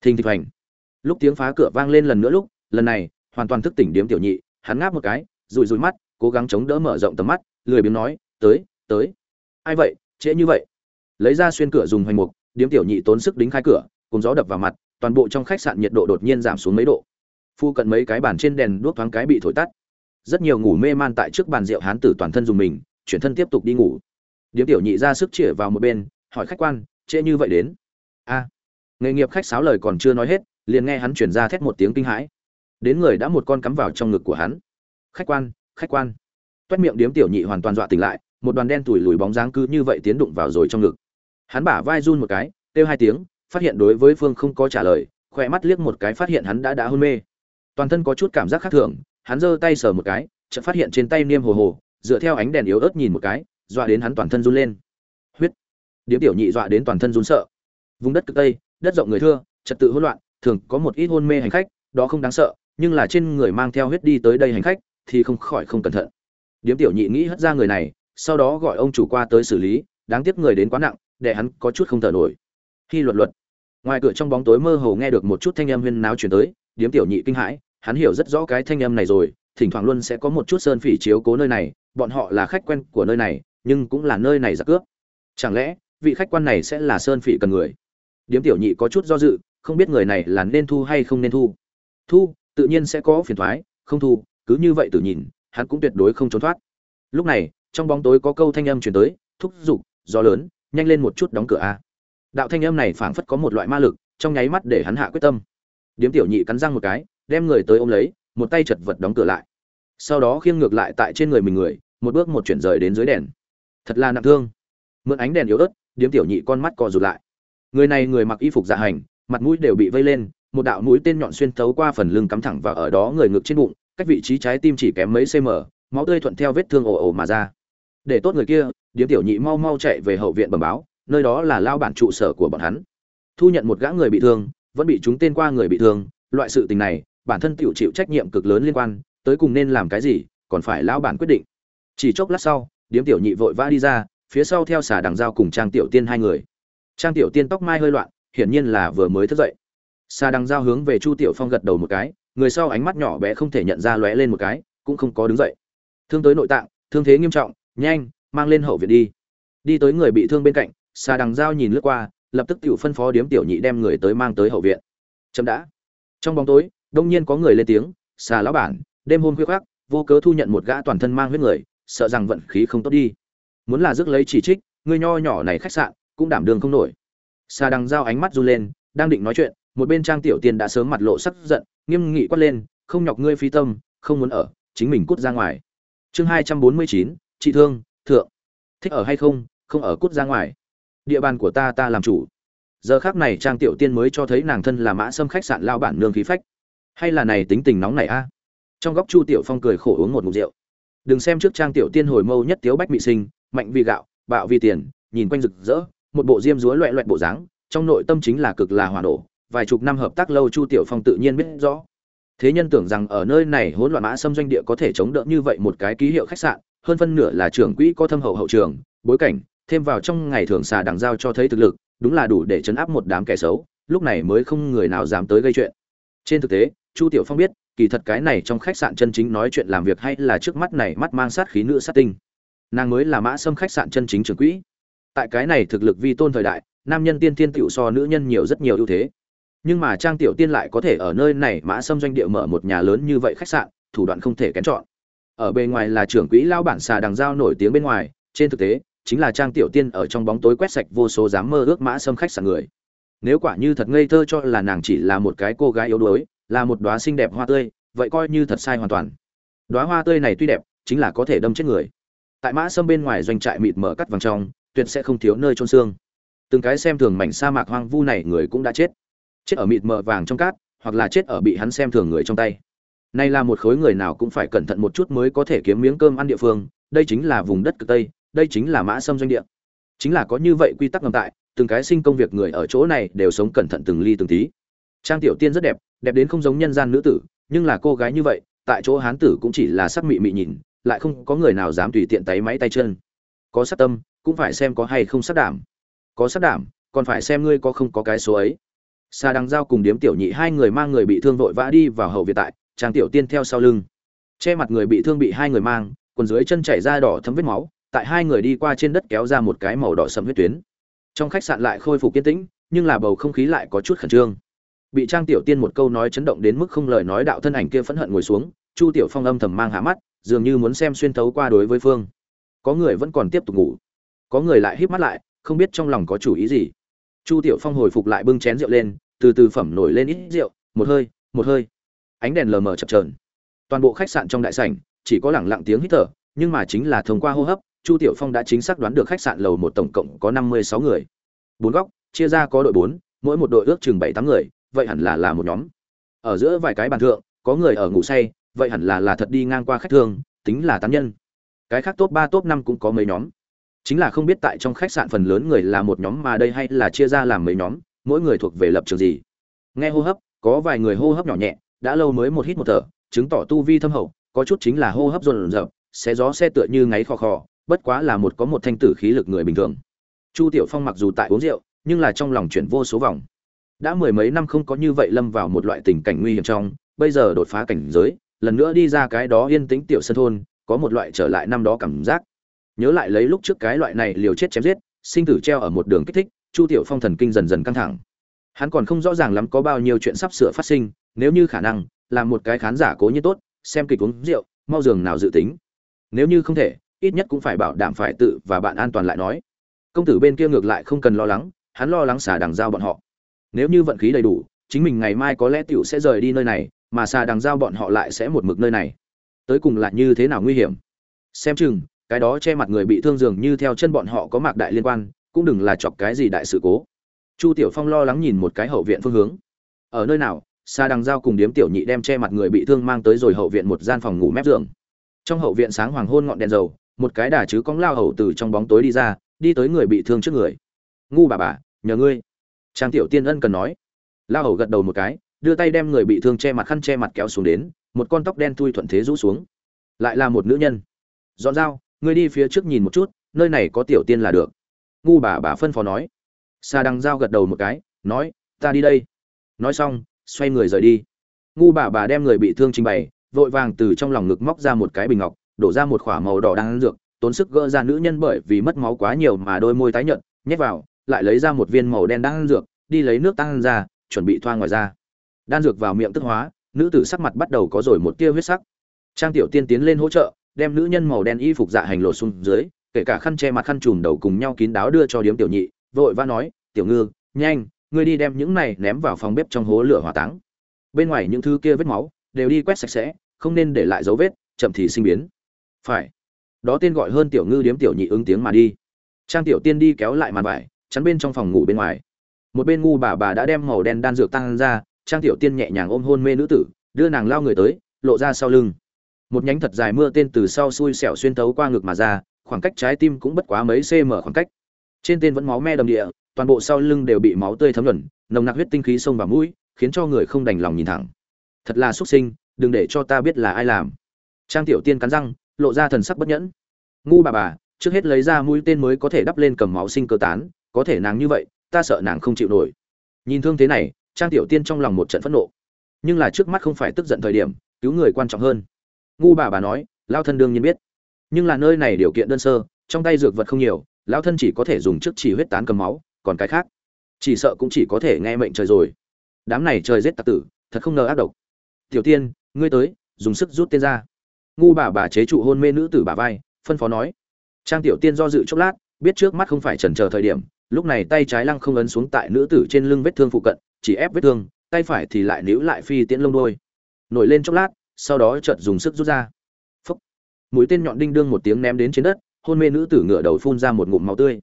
Thình thịch hoành. Lúc tiếng phá cửa vang lên lần nữa lúc, lần này, hoàn toàn thức tỉnh điếm tiểu nhị, hắn ngáp một cái rùi rùi mắt cố gắng chống đỡ mở rộng tầm mắt, lười biếng nói, tới tới. Ai vậy? Trễ như vậy? Lấy ra xuyên cửa dùng hoành mục, điếm tiểu nhị tốn sức đính khai cửa, cùng gió đập vào mặt, toàn bộ trong khách sạn nhiệt độ đột nhiên giảm xuống mấy độ. Phu cận mấy cái bàn trên đèn đuốc thoáng cái bị thổi tắt. Rất nhiều ngủ mê man tại trước bàn rượu hán tử toàn thân dùng mình, chuyển thân tiếp tục đi ngủ. Điếm tiểu nhị ra sức chĩa vào một bên, hỏi khách quan, trễ như vậy đến? A. Nghề nghiệp khách sáo lời còn chưa nói hết, liền nghe hắn chuyển ra thét một tiếng kinh hãi. Đến người đã một con cắm vào trong ngực của hắn. Khách quan khách quan. Toét miệng điếm tiểu nhị hoàn toàn dọa tỉnh lại, một đoàn đen tủi lùi bóng dáng cứ như vậy tiến đụng vào rồi trong ngực. Hắn bả vai run một cái, kêu hai tiếng, phát hiện đối với phương không có trả lời, khỏe mắt liếc một cái phát hiện hắn đã đã hôn mê. Toàn thân có chút cảm giác khác thường, hắn giơ tay sờ một cái, chợt phát hiện trên tay niêm hồ hồ, dựa theo ánh đèn yếu ớt nhìn một cái, dọa đến hắn toàn thân run lên. Huyết! Điếm tiểu nhị dọa đến toàn thân run sợ. Vùng đất cực tây, đất rộng người thưa, trật tự hỗn loạn, thường có một ít hôn mê hành khách, đó không đáng sợ, nhưng là trên người mang theo huyết đi tới đây hành khách thì không khỏi không cẩn thận. Điếm tiểu nhị nghĩ hất ra người này, sau đó gọi ông chủ qua tới xử lý, đáng tiếc người đến quá nặng, để hắn có chút không thở nổi. Khi luật luật, ngoài cửa trong bóng tối mơ hồ nghe được một chút thanh âm huyên náo chuyển tới, điếm tiểu nhị kinh hãi, hắn hiểu rất rõ cái thanh âm này rồi, thỉnh thoảng luôn sẽ có một chút sơn phỉ chiếu cố nơi này, bọn họ là khách quen của nơi này, nhưng cũng là nơi này giặc cướp. Chẳng lẽ, vị khách quan này sẽ là sơn phỉ cần người? Điếm tiểu nhị có chút do dự, không biết người này là nên thu hay không nên thu. Thu, tự nhiên sẽ có phiền thoái, không thu cứ như vậy tự nhìn, hắn cũng tuyệt đối không trốn thoát. Lúc này, trong bóng tối có câu thanh âm chuyển tới, thúc giục, gió lớn, nhanh lên một chút đóng cửa a. Đạo thanh âm này phảng phất có một loại ma lực, trong nháy mắt để hắn hạ quyết tâm. Điếm tiểu nhị cắn răng một cái, đem người tới ôm lấy, một tay chật vật đóng cửa lại. Sau đó khiêng ngược lại tại trên người mình người, một bước một chuyển rời đến dưới đèn. Thật là nặng thương. Mượn ánh đèn yếu ớt, điếm tiểu nhị con mắt co rụt lại. Người này người mặc y phục dạ hành, mặt mũi đều bị vây lên, một đạo mũi tên nhọn xuyên thấu qua phần lưng cắm thẳng vào ở đó người ngực trên bụng cách vị trí trái tim chỉ kém mấy cm, máu tươi thuận theo vết thương ồ ồ mà ra. Để tốt người kia, điếm tiểu nhị mau mau chạy về hậu viện bẩm báo, nơi đó là lao bản trụ sở của bọn hắn. Thu nhận một gã người bị thương, vẫn bị chúng tên qua người bị thương, loại sự tình này, bản thân tiểu chịu trách nhiệm cực lớn liên quan, tới cùng nên làm cái gì, còn phải lao bản quyết định. Chỉ chốc lát sau, điếm tiểu nhị vội vã đi ra, phía sau theo xà đằng dao cùng trang tiểu tiên hai người. Trang tiểu tiên tóc mai hơi loạn, hiển nhiên là vừa mới thức dậy. Xà đằng dao hướng về chu tiểu phong gật đầu một cái người sau ánh mắt nhỏ bé không thể nhận ra lóe lên một cái, cũng không có đứng dậy. Thương tới nội tạng, thương thế nghiêm trọng, nhanh, mang lên hậu viện đi. Đi tới người bị thương bên cạnh xà đằng dao nhìn lướt qua, lập tức tiểu phân phó điếm tiểu nhị đem người tới mang tới hậu viện. Chậm đã. Trong bóng tối, đông nhiên có người lên tiếng xà lão bản, đêm hôm khuya khoác, vô cớ thu nhận một gã toàn thân mang huyết người, sợ rằng vận khí không tốt đi. Muốn là rước lấy chỉ trích, người nho nhỏ này khách sạn, cũng đảm đường không nổi. Xà đằng dao ánh mắt run lên, đang định nói chuyện một bên trang tiểu tiên đã sớm mặt lộ sắc giận, nghiêm nghị quát lên, không nhọc ngươi phi tâm, không muốn ở, chính mình cút ra ngoài. Chương hai trăm bốn mươi chín chị thương, thượng. Thích ở hay không không ở cút ra ngoài. Địa bàn của ta ta làm chủ. Giờ khác này trang tiểu tiên mới cho thấy nàng thân là mã sâm khách sạn lao bản nương khí phách. Hay là này tính tình nóng này a? Trong góc chu tiểu phong cười khổ uống một ngụm rượu. Đừng xem trước trang tiểu tiên hồi mâu nhất tiếu bách mị sinh, mạnh vì gạo, bạo vì tiền, nhìn quanh rực rỡ, một bộ diêm dúa loẹ loẹt bộ dáng, trong nội tâm chính là cực là hỏa nổ vài chục năm hợp tác lâu chu tiểu phong tự nhiên biết rõ. Thế nhân tưởng rằng ở nơi này hỗn loạn mã xâm doanh địa có thể chống đỡ như vậy một cái ký hiệu khách sạn, hơn phân nửa là trưởng quỹ có thâm hậu hậu trường, bối cảnh, thêm vào trong ngày thường xà đằng giao cho thấy thực lực, đúng là đủ để chấn áp một đám kẻ xấu, lúc này mới không người nào dám tới gây chuyện. Trên thực tế, chu tiểu phong biết, kỳ thật cái này trong khách sạn chân chính nói chuyện làm việc hay là trước mắt này mắt mang sát khí nữ sát tinh. Nàng mới là mã xâm khách sạn chân chính trưởng quỹ. Tại cái này thực lực vi tôn thời đại, nam nhân tiên tiên tiểu so nữ nhân nhiều rất nhiều ưu thế nhưng mà trang tiểu tiên lại có thể ở nơi này mã xâm doanh địa mở một nhà lớn như vậy khách sạn, thủ đoạn không thể kén chọn. Ở bề ngoài là trưởng quỹ lao bản xà đằng giao nổi tiếng bên ngoài, trên thực tế, chính là trang tiểu tiên ở trong bóng tối quét sạch vô số dám mơ ước mã xâm khách sạn người. Nếu quả như thật ngây thơ cho là nàng chỉ là một cái cô gái yếu đuối, là một đóa xinh đẹp hoa tươi, vậy coi như thật sai hoàn toàn. Đóa hoa tươi này tuy đẹp, chính là có thể đâm chết người. Tại mã sâm bên ngoài doanh trại mịt mở cắt vàng trong, tuyệt sẽ không thiếu nơi trôn xương. Từng cái xem thường mảnh sa mạc hoang vu này người cũng đã chết chết ở mịt mờ vàng trong cát, hoặc là chết ở bị hắn xem thường người trong tay. Nay là một khối người nào cũng phải cẩn thận một chút mới có thể kiếm miếng cơm ăn địa phương, đây chính là vùng đất cực tây, đây chính là mã sâm doanh địa. Chính là có như vậy quy tắc ngầm tại, từng cái sinh công việc người ở chỗ này đều sống cẩn thận từng ly từng tí. Trang tiểu tiên rất đẹp đẹp đến không giống nhân gian nữ tử, nhưng là cô gái như vậy, tại chỗ hán tử cũng chỉ là sắc mị mị nhìn, lại không có người nào dám tùy tiện tay máy tay chân. Có sát tâm, cũng phải xem có hay không sát đảm. Có sát đảm, còn phải xem ngươi có không có cái số ấy xa đằng giao cùng điếm tiểu nhị hai người mang người bị thương vội vã đi vào hậu viện tại trang tiểu tiên theo sau lưng. Che mặt người bị thương bị hai người mang, quần dưới chân chảy ra đỏ thấm vết máu, tại hai người đi qua trên đất kéo ra một cái màu đỏ sầm huyết tuyến. Trong khách sạn lại khôi phục kiên tĩnh, nhưng là bầu không khí lại có chút khẩn trương. Bị trang tiểu tiên một câu nói chấn động đến mức không lời nói đạo thân ảnh kia phẫn hận ngồi xuống, chu tiểu phong âm thầm mang hạ mắt, dường như muốn xem xuyên thấu qua đối với phương. Có người vẫn còn tiếp tục ngủ. Có người lại híp mắt lại, không biết trong lòng có chủ ý gì chu tiểu phong hồi phục lại bưng chén rượu lên, từ từ phẩm nổi lên ít rượu, một hơi một hơi. Ánh đèn lờ mờ chập trờn toàn bộ khách sạn trong đại sảnh, chỉ có lẳng lặng tiếng hít thở, nhưng mà chính là thông qua hô hấp, chu tiểu phong đã chính xác đoán được khách sạn lầu một tổng cộng có năm mươi sáu người. Bốn góc, chia ra có đội bốn, mỗi một đội ước chừng bảy tám người, vậy hẳn là là một nhóm. Ở giữa vài cái bàn thượng, có người ở ngủ say, vậy hẳn là là thật đi ngang qua khách thương, tính là tán nhân. Cái khác top ba, top năm cũng có mấy nhóm chính là không biết tại trong khách sạn phần lớn người là một nhóm mà đây hay là chia ra làm mấy nhóm, mỗi người thuộc về lập trường gì. Nghe hô hấp, có vài người hô hấp nhỏ nhẹ, đã lâu mới một hít một thở, chứng tỏ tu vi thâm hậu, có chút chính là hô hấp rộn rợp xé gió xe tựa như ngáy khò khò, bất quá là một có một thanh tử khí lực người bình thường. Chu tiểu phong mặc dù tại uống rượu, nhưng là trong lòng chuyển vô số vòng. Đã mười mấy năm không có như vậy lâm vào một loại tình cảnh nguy hiểm trong, bây giờ đột phá cảnh giới, lần nữa đi ra cái đó yên tĩnh tiểu sân thôn, có một loại trở lại năm đó cảm giác nhớ lại lấy lúc trước cái loại này liều chết chém giết, sinh tử treo ở một đường kích thích, chu tiểu phong thần kinh dần dần căng thẳng. Hắn còn không rõ ràng lắm có bao nhiêu chuyện sắp sửa phát sinh, nếu như khả năng làm một cái khán giả cố như tốt, xem kịch uống rượu, mau giường nào dự tính. Nếu như không thể, ít nhất cũng phải bảo đảm phải tự và bạn an toàn lại nói. Công tử bên kia ngược lại không cần lo lắng, hắn lo lắng xả đằng giao bọn họ. Nếu như vận khí đầy đủ, chính mình ngày mai có lẽ tiểu sẽ rời đi nơi này, mà xà đằng giao bọn họ lại sẽ một mực nơi này. Tới cùng là như thế nào nguy hiểm? Xem chừng cái đó che mặt người bị thương dường như theo chân bọn họ có mạc đại liên quan, cũng đừng là chọc cái gì đại sự cố. Chu tiểu phong lo lắng nhìn một cái hậu viện phương hướng. Ở nơi nào xa đằng giao cùng điếm tiểu nhị đem che mặt người bị thương mang tới rồi hậu viện một gian phòng ngủ mép giường. Trong hậu viện sáng hoàng hôn ngọn đèn dầu, một cái đà chứ cóng lao hầu từ trong bóng tối đi ra, đi tới người bị thương trước người. Ngu bà bà, nhờ ngươi. Trang tiểu tiên ân cần nói. Lao hầu gật đầu một cái, đưa tay đem người bị thương che mặt khăn che mặt kéo xuống đến, một con tóc đen thui thuận thế rũ xuống. Lại là một nữ nhân. Dọn dao ngươi đi phía trước nhìn một chút, nơi này có tiểu tiên là được. Ngu bà bà phân phó nói. Xa đằng dao gật đầu một cái, nói, ta đi đây. Nói xong, xoay người rời đi. Ngu bà bà đem người bị thương trình bày, vội vàng từ trong lòng ngực móc ra một cái bình ngọc, đổ ra một k h ỏ a màu đỏ đang ăn dược, tốn sức gỡ ra nữ nhân bởi vì mất máu quá nhiều mà đôi môi tái nhợt, nhét vào, lại lấy ra một viên màu đen đang ăn dược, đi lấy nước tăng ra, chuẩn bị thoa ngoài ra đan dược vào miệng tức hóa, nữ tử sắc mặt bắt đầu có rồi một tia huyết sắc. Trang tiểu tiên tiến lên hỗ trợ đem nữ nhân màu đen y phục dạ hành lột xuống dưới, kể cả khăn che mặt khăn trùm đầu cùng nhau kín đáo đưa cho điếm tiểu nhị, vội vã nói, tiểu ngư, nhanh, ngươi đi đem những này ném vào phòng bếp trong hố lửa hỏa táng. Bên ngoài những thứ kia vết máu đều đi quét sạch sẽ, không nên để lại dấu vết, chậm thì sinh biến. Phải. Đó tên gọi hơn tiểu ngư điếm tiểu nhị ứng tiếng mà đi. Trang tiểu tiên đi kéo lại màn vải, chắn bên trong phòng ngủ bên ngoài. Một bên ngu bà bà đã đem màu đen đan dược tăng ra, trang tiểu tiên nhẹ nhàng ôm hôn mê nữ tử, đưa nàng lao người tới, lộ ra sau lưng một nhánh thật dài mưa tên từ sau xui xẻo xuyên thấu qua ngực mà ra, khoảng cách trái tim cũng bất quá mấy cm khoảng cách. Trên tên vẫn máu me đầm địa, toàn bộ sau lưng đều bị máu tươi thấm nhuần, nồng nặc huyết tinh khí xông vào mũi, khiến cho người không đành lòng nhìn thẳng. Thật là xuất sinh, đừng để cho ta biết là ai làm. Trang tiểu tiên cắn răng, lộ ra thần sắc bất nhẫn. Ngu bà bà, trước hết lấy ra mũi tên mới có thể đắp lên cầm máu sinh cơ tán, có thể nàng như vậy, ta sợ nàng không chịu nổi. Nhìn thương thế này, trang tiểu tiên trong lòng một trận phẫn nộ. Nhưng là trước mắt không phải tức giận thời điểm, cứu người quan trọng hơn ngu bà bà nói lao thân đương nhiên biết. Nhưng là nơi này điều kiện đơn sơ, trong tay dược vật không nhiều lao thân chỉ có thể dùng trước chỉ huyết tán cầm máu, còn cái khác, chỉ sợ cũng chỉ có thể nghe mệnh trời rồi. Đám này trời giết tặc tử, thật không ngờ ác độc. Tiểu tiên, ngươi tới, dùng sức rút tên ra. Ngu bà bà chế trụ hôn mê nữ tử bà vai, phân phó nói. Trang tiểu tiên do dự chốc lát, biết trước mắt không phải trần chờ thời điểm, lúc này tay trái lăng không ấn xuống tại nữ tử trên lưng vết thương phụ cận, chỉ ép vết thương, tay phải thì lại níu lại phi tiễn lông đôi nổi lên chốc lát sau đó chợt dùng sức rút ra. Phốc. mũi tên nhọn đinh đương một tiếng ném đến trên đất, hôn mê nữ tử ngửa đầu phun ra một ngụm máu tươi.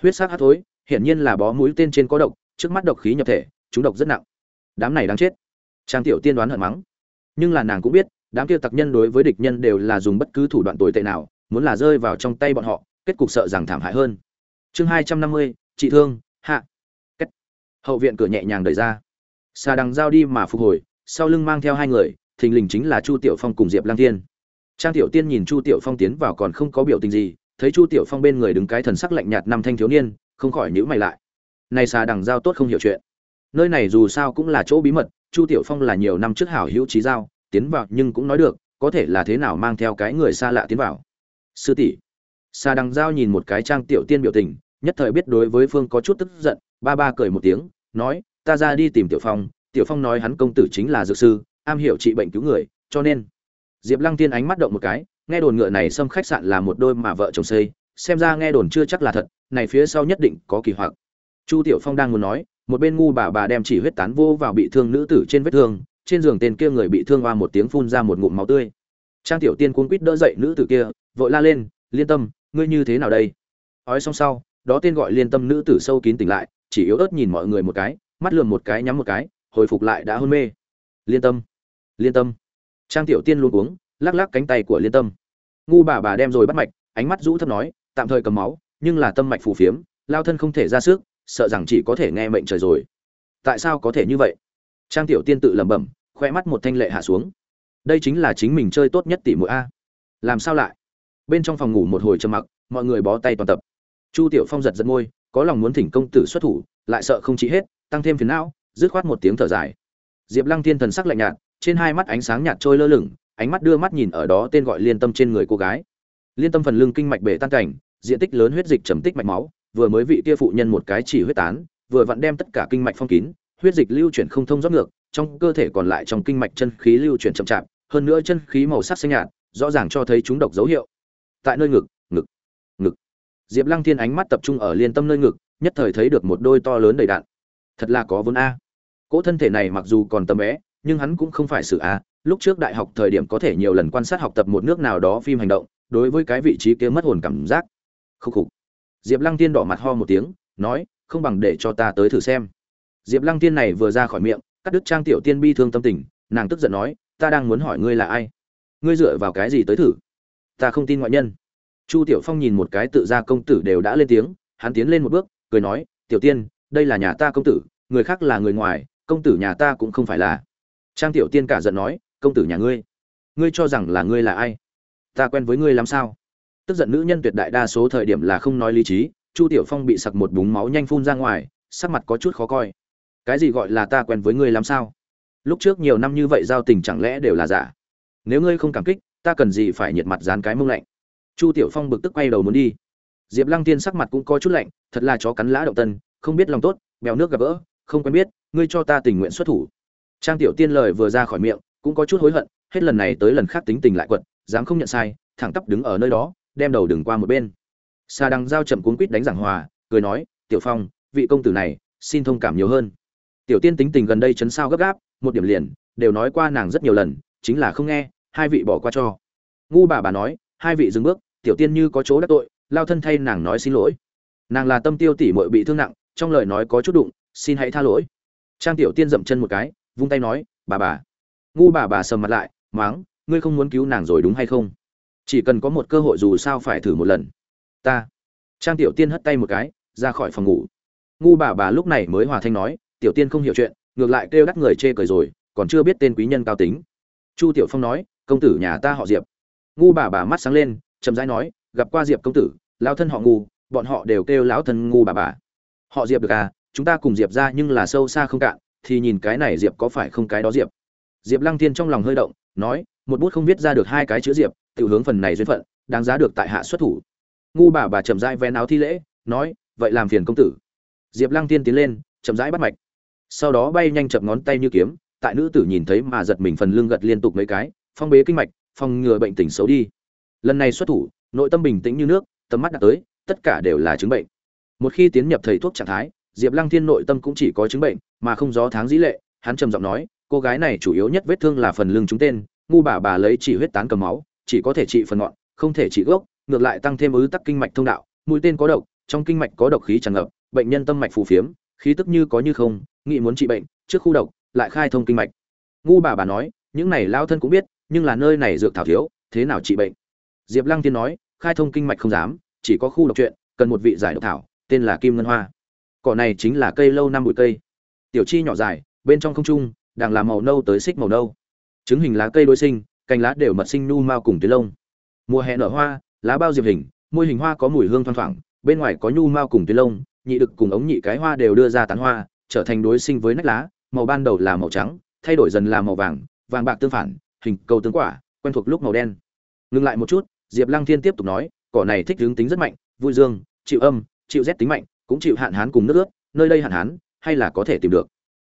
Huyết sắc hắc thối, hiển nhiên là bó mũi tên trên có độc, trước mắt độc khí nhập thể, chúng độc rất nặng. Đám này đáng chết. Trang tiểu tiên đoán hận mắng. Nhưng là nàng cũng biết, đám kia tặc nhân đối với địch nhân đều là dùng bất cứ thủ đoạn tồi tệ nào, muốn là rơi vào trong tay bọn họ, kết cục sợ rằng thảm hại hơn. Chương hai trăm năm mươi, trị thương, hạ. Cách. hậu viện cửa nhẹ nhàng đẩy ra. Xa đằng giao đi mà phục hồi, sau lưng mang theo hai người thình lình chính là chu tiểu phong cùng diệp lang thiên. Trang tiểu tiên nhìn chu tiểu phong tiến vào còn không có biểu tình gì, thấy chu tiểu phong bên người đứng cái thần sắc lạnh nhạt năm thanh thiếu niên, không khỏi nhíu mày lại. Này xà đằng giao tốt không hiểu chuyện. Nơi này dù sao cũng là chỗ bí mật, chu tiểu phong là nhiều năm trước hảo hữu trí giao, tiến vào nhưng cũng nói được, có thể là thế nào mang theo cái người xa lạ tiến vào. Sư tỷ. Xà đằng giao nhìn một cái trang tiểu tiên biểu tình, nhất thời biết đối với phương có chút tức giận, ba ba cười một tiếng, nói, ta ra đi tìm tiểu phong tiểu phong nói hắn công tử chính là dược sư am hiểu trị bệnh cứu người, cho nên. Diệp lăng tiên ánh mắt động một cái, nghe đồn ngựa này xâm khách sạn là một đôi mà vợ chồng xây, xem ra nghe đồn chưa chắc là thật, này phía sau nhất định có kỳ hoặc. Chu tiểu phong đang muốn nói, một bên ngu bà bà đem chỉ huyết tán vô vào bị thương nữ tử trên vết thương, trên giường tên kia người bị thương hoa một tiếng phun ra một ngụm máu tươi. Trang tiểu tiên cuống quýt đỡ dậy nữ tử kia, vội la lên, liên tâm, ngươi như thế nào đây? Ói xong sau, đó tên gọi liên tâm nữ tử sâu kín tỉnh lại, chỉ yếu ớt nhìn mọi người một cái, mắt lườm một cái, nhắm một cái, hồi phục lại đã hôn mê. Liên tâm liên tâm. Trang tiểu tiên luôn uống lắc lắc cánh tay của liên tâm. Ngu bà bà đem rồi bắt mạch, ánh mắt rũ thấp nói, tạm thời cầm máu, nhưng là tâm mạch phù phiếm, lao thân không thể ra sức, sợ rằng chỉ có thể nghe mệnh trời rồi. Tại sao có thể như vậy? Trang tiểu tiên tự lẩm bẩm, khoe mắt một thanh lệ hạ xuống. Đây chính là chính mình chơi tốt nhất tỷ mũi a. Làm sao lại? Bên trong phòng ngủ một hồi trầm mặc, mọi người bó tay toàn tập. Chu tiểu phong giật giật môi, có lòng muốn thỉnh công tử xuất thủ, lại sợ không chỉ hết, tăng thêm phiền não, dứt khoát một tiếng thở dài. Diệp lăng thiên thần sắc lạnh nhạt trên hai mắt ánh sáng nhạt trôi lơ lửng ánh mắt đưa mắt nhìn ở đó tên gọi liên tâm trên người cô gái. Liên tâm phần lưng kinh mạch bể tan cảnh diện tích lớn huyết dịch trầm tích mạch máu vừa mới vị kia phụ nhân một cái chỉ huyết tán vừa vặn đem tất cả kinh mạch phong kín huyết dịch lưu chuyển không thông rót ngược trong cơ thể còn lại trong kinh mạch chân khí lưu chuyển chậm chạp hơn nữa chân khí màu sắc xanh nhạt rõ ràng cho thấy chúng độc dấu hiệu. Tại nơi ngực ngực, ngực, diệp lăng thiên ánh mắt tập trung ở liên tâm nơi ngực nhất thời thấy được một đôi to lớn đầy đạn. Thật là có vốn a. Cỗ thân thể này mặc dù còn tầm bé nhưng hắn cũng không phải sự a lúc trước đại học thời điểm có thể nhiều lần quan sát học tập một nước nào đó phim hành động, đối với cái vị trí kia mất hồn cảm giác. Khúc khục. Diệp lăng tiên đỏ mặt ho một tiếng, nói, không bằng để cho ta tới thử xem. Diệp lăng tiên này vừa ra khỏi miệng, cắt đứt trang tiểu tiên bi thương tâm tình, nàng tức giận nói, ta đang muốn hỏi ngươi là ai? Ngươi dựa vào cái gì tới thử? Ta không tin ngoại nhân. Chu tiểu phong nhìn một cái tự ra công tử đều đã lên tiếng, hắn tiến lên một bước, cười nói, tiểu tiên, đây là nhà ta công tử, người khác là người ngoài, công tử nhà ta cũng không phải là trang tiểu tiên cả giận nói công tử nhà ngươi ngươi cho rằng là ngươi là ai? Ta quen với ngươi làm sao? Tức giận nữ nhân tuyệt đại đa số thời điểm là không nói lý trí chu tiểu phong bị sặc một búng máu nhanh phun ra ngoài sắc mặt có chút khó coi. Cái gì gọi là ta quen với ngươi làm sao? Lúc trước nhiều năm như vậy giao tình chẳng lẽ đều là giả? Nếu ngươi không cảm kích ta cần gì phải nhiệt mặt dán cái mông lạnh? Chu tiểu phong bực tức quay đầu muốn đi. Diệp lăng tiên sắc mặt cũng có chút lạnh thật là chó cắn lã động tân không biết lòng tốt bèo nước gặp vỡ, không quen biết ngươi cho ta tình nguyện xuất thủ trang tiểu tiên lời vừa ra khỏi miệng, cũng có chút hối hận, hết lần này tới lần khác tính tình lại quật, dám không nhận sai, thẳng tắp đứng ở nơi đó, đem đầu đừng qua một bên. Xa đằng giao chậm cuốn quýt đánh giảng hòa, cười nói, tiểu phong, vị công tử này, xin thông cảm nhiều hơn. Tiểu tiên tính tình gần đây chấn sao gấp gáp, một điểm liền, đều nói qua nàng rất nhiều lần, chính là không nghe, hai vị bỏ qua cho. Ngu bà bà nói, hai vị dừng bước, tiểu tiên như có chỗ đắc tội, lao thân thay nàng nói xin lỗi. Nàng là tâm tiêu tỷ muội bị thương nặng, trong lời nói có chút đụng, xin hãy tha lỗi. Trang tiểu tiên dậm chân một cái vung tay nói, bà bà. Ngu bà bà sầm mặt lại, máng, ngươi không muốn cứu nàng rồi đúng hay không? Chỉ cần có một cơ hội dù sao phải thử một lần. Ta. Trang tiểu tiên hất tay một cái, ra khỏi phòng ngủ. Ngu bà bà lúc này mới hòa thanh nói, tiểu tiên không hiểu chuyện, ngược lại kêu đắc người chê cười rồi, còn chưa biết tên quý nhân cao tính. Chu tiểu phong nói, công tử nhà ta họ diệp. Ngu bà bà mắt sáng lên, chậm rãi nói, gặp qua diệp công tử lao thân họ ngu, bọn họ đều kêu lão thân ngu bà bà. Họ diệp được à? Chúng ta cùng diệp ra nhưng là sâu xa không cạn thì nhìn cái này diệp có phải không cái đó diệp? Diệp lăng Thiên trong lòng hơi động, nói, một bút không viết ra được hai cái chữ diệp, tự hướng phần này duyên phận, đáng giá được tại hạ xuất thủ. Ngu bà bà chậm rãi ven áo thi lễ, nói, vậy làm phiền công tử. Diệp lăng Thiên tiến lên, chậm rãi bắt mạch. Sau đó bay nhanh chậm ngón tay như kiếm, tại nữ tử nhìn thấy mà giật mình phần lưng gật liên tục mấy cái, phong bế kinh mạch, phòng ngừa bệnh tình xấu đi. Lần này xuất thủ, nội tâm bình tĩnh như nước, tầm mắt đã tới, tất cả đều là chứng bệnh. Một khi tiến nhập thầy thuốc trạng thái diệp lăng thiên nội tâm cũng chỉ có chứng bệnh, mà không gió tháng dĩ lệ, hắn trầm giọng nói, cô gái này chủ yếu nhất vết thương là phần lưng chúng tên, ngu bà bà lấy chỉ huyết tán cầm máu, chỉ có thể trị phần ngọn, không thể trị gốc, ngược lại tăng thêm ứ tắc kinh mạch thông đạo, mũi tên có độc, trong kinh mạch có độc khí tràn ngập, bệnh nhân tâm mạch phù phiếm, khí tức như có như không, nghĩ muốn trị bệnh, trước khu độc, lại khai thông kinh mạch. Ngu bà bà nói, những này lao thân cũng biết, nhưng là nơi này dược thảo thiếu, thế nào trị bệnh? Diệp lăng Thiên nói, khai thông kinh mạch không dám, chỉ có khu độc chuyện, cần một vị giải độc thảo, tên là kim ngân hoa cỏ này chính là cây lâu năm bụi cây. Tiểu chi nhỏ dài, bên trong không trung, đang là màu nâu tới xích màu nâu. Chứng hình lá cây đối sinh, cành lá đều mật sinh nu mao cùng tuyến lông. Mùa hè nở hoa, lá bao diệp hình, môi hình hoa có mùi hương thoang thoảng, bên ngoài có nhu mao cùng tuyến lông, nhị đực cùng ống nhị cái hoa đều đưa ra tán hoa, trở thành đối sinh với nách lá, màu ban đầu là màu trắng, thay đổi dần là màu vàng vàng bạc tương phản, hình cầu tướng quả, quen thuộc lúc màu đen. Ngừng lại một chút, diệp lăng thiên tiếp tục nói, cỏ này thích hướng tính rất mạnh, vui dương, chịu âm, chịu rét tính mạnh cũng chịu hạn hán cùng nước ướt, nơi đây hạn hán, hay là có thể tìm được.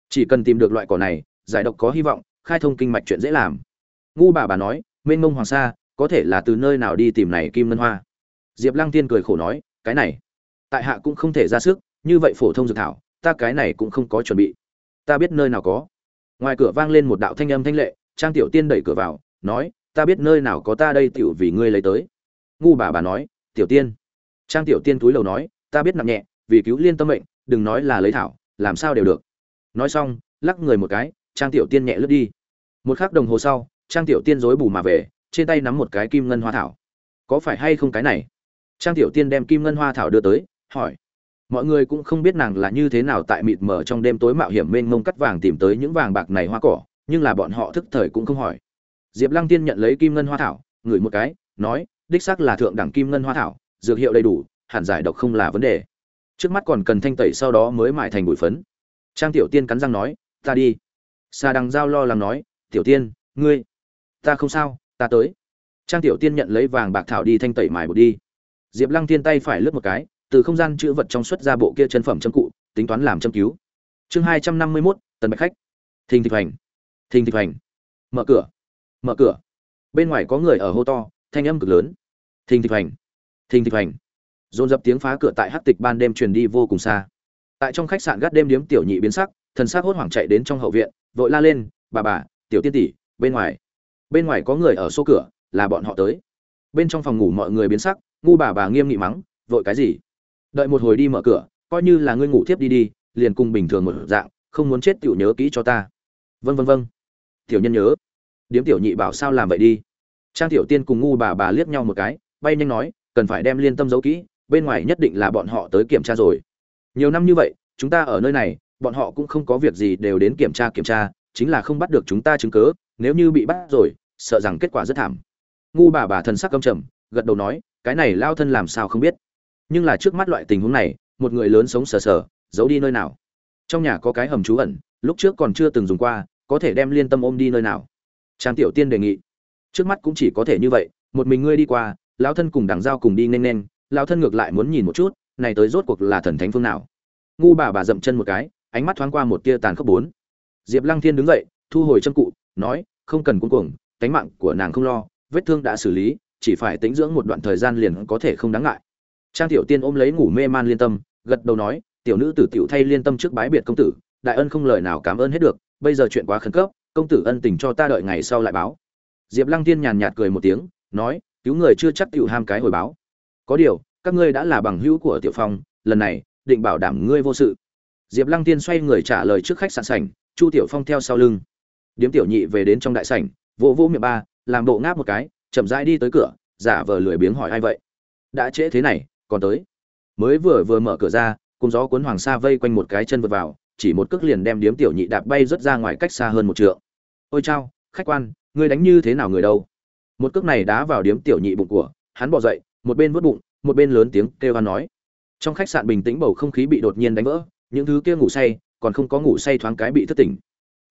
Chỉ cần tìm được loại cỏ này, giải độc có hy vọng, khai thông kinh mạch chuyện dễ làm. Ngu bà bà nói, mênh mông hoàng sa, có thể là từ nơi nào đi tìm này kim ngân hoa? Diệp lăng tiên cười khổ nói, cái này, tại hạ cũng không thể ra sức, như vậy phổ thông dược thảo, ta cái này cũng không có chuẩn bị. Ta biết nơi nào có. Ngoài cửa vang lên một đạo thanh âm thanh lệ, trang tiểu tiên đẩy cửa vào, nói, ta biết nơi nào có ta đây tiểu vì ngươi lấy tới. Ngu bà bà nói, tiểu tiên. Trang tiểu tiên túi lầu nói, ta biết nặng nhẹ vì cứu liên tâm mệnh, đừng nói là lấy thảo, làm sao đều được. Nói xong, lắc người một cái, trang tiểu tiên nhẹ lướt đi. Một khắc đồng hồ sau, trang tiểu tiên rối bù mà về, trên tay nắm một cái kim ngân hoa thảo. Có phải hay không cái này? Trang tiểu tiên đem kim ngân hoa thảo đưa tới, hỏi. Mọi người cũng không biết nàng là như thế nào tại mịt mờ trong đêm tối mạo hiểm mênh mông cắt vàng tìm tới những vàng bạc này hoa cỏ, nhưng là bọn họ thức thời cũng không hỏi. Diệp lăng tiên nhận lấy kim ngân hoa thảo, ngửi một cái, nói, đích xác là thượng đẳng kim ngân hoa thảo, dược hiệu đầy đủ, hẳn giải độc không là vấn đề trước mắt còn cần thanh tẩy sau đó mới mại thành bụi phấn. Trang tiểu tiên cắn răng nói, ta đi. Xà đằng giao lo lắng nói, tiểu tiên, ngươi, ta không sao, ta tới. Trang tiểu tiên nhận lấy vàng bạc thảo đi thanh tẩy mài bột đi. Diệp lăng tiên tay phải lướt một cái, từ không gian chữ vật trong xuất ra bộ kia chân phẩm châm cụ, tính toán làm châm cứu. Chương hai trăm năm mươi mốt, tần bạch khách. Thình thịch hoành, thình thịch hoành. Mở cửa mở cửa. Bên ngoài có người ở hô to, thanh âm cực lớn. Thình thịch hoành, thình thịch hoành dồn dập tiếng phá cửa tại hắc tịch ban đêm truyền đi vô cùng xa. Tại trong khách sạn gác đêm điếm tiểu nhị biến sắc, thần sắc hốt hoảng chạy đến trong hậu viện, vội la lên, bà bà, tiểu tiên tỷ, bên ngoài. Bên ngoài có người ở số cửa, là bọn họ tới. Bên trong phòng ngủ mọi người biến sắc, ngu bà bà nghiêm nghị mắng, vội cái gì? Đợi một hồi đi mở cửa, coi như là ngươi ngủ tiếp đi đi, liền cùng bình thường một dạng, không muốn chết tiểu nhớ kỹ cho ta. Vân vân vân tiểu nhân nhớ. Điếm tiểu nhị bảo sao làm vậy đi? Trang tiểu tiên cùng ngu bà bà liếc nhau một cái, bay nhanh nói, cần phải đem liên tâm giấu kỹ bên ngoài nhất định là bọn họ tới kiểm tra rồi. Nhiều năm như vậy, chúng ta ở nơi này, bọn họ cũng không có việc gì đều đến kiểm tra kiểm tra, chính là không bắt được chúng ta chứng cớ nếu như bị bắt rồi, sợ rằng kết quả rất thảm. Ngu bà bà thần sắc căm trầm, gật đầu nói, cái này lao thân làm sao không biết. Nhưng là trước mắt loại tình huống này, một người lớn sống sờ sờ, giấu đi nơi nào? Trong nhà có cái hầm trú ẩn, lúc trước còn chưa từng dùng qua, có thể đem liên tâm ôm đi nơi nào? Trang tiểu tiên đề nghị. Trước mắt cũng chỉ có thể như vậy, một mình ngươi đi qua, lão thân cùng đằng giao cùng đi nên nên lão thân ngược lại muốn nhìn một chút, này tới rốt cuộc là thần thánh phương nào. Ngu bà bà dậm chân một cái, ánh mắt thoáng qua một tia tàn khốc bốn. Diệp lăng thiên đứng dậy, thu hồi chân cụ, nói, không cần cuống cuồng cánh mạng của nàng không lo, vết thương đã xử lý, chỉ phải tĩnh dưỡng một đoạn thời gian liền có thể không đáng ngại. Trang tiểu tiên ôm lấy ngủ mê man liên tâm, gật đầu nói, tiểu nữ tử tiểu thay liên tâm trước bái biệt công tử, đại ân không lời nào cảm ơn hết được, bây giờ chuyện quá khẩn cấp, công tử ân tình cho ta đợi ngày sau lại báo. Diệp lăng tiên nhàn nhạt cười một tiếng, nói, cứu người chưa chắc tiểu ham cái hồi báo có điều, các ngươi đã là bằng hữu của tiểu phong, lần này, định bảo đảm ngươi vô sự. Diệp lăng tiên xoay người trả lời trước khách sạn sảnh, chu tiểu phong theo sau lưng. Điếm tiểu nhị về đến trong đại sảnh, vỗ vỗ miệng ba, làm bộ ngáp một cái, chậm rãi đi tới cửa, giả vờ lười biếng hỏi ai vậy. Đã trễ thế này, còn tới. Mới vừa vừa mở cửa ra, cùng gió cuốn hoàng sa vây quanh một cái chân vượt vào, chỉ một cước liền đem điếm tiểu nhị đạp bay rất ra ngoài cách xa hơn một trượng. Ôi chao, khách quan, ngươi đánh như thế nào người đâu? Một cước này đá vào điếm tiểu nhị bụng của, hắn bỏ dậy một bên vớt bụng, một bên lớn tiếng kêu hắn nói. Trong khách sạn bình tĩnh bầu không khí bị đột nhiên đánh vỡ, những thứ kia ngủ say, còn không có ngủ say thoáng cái bị thất tỉnh.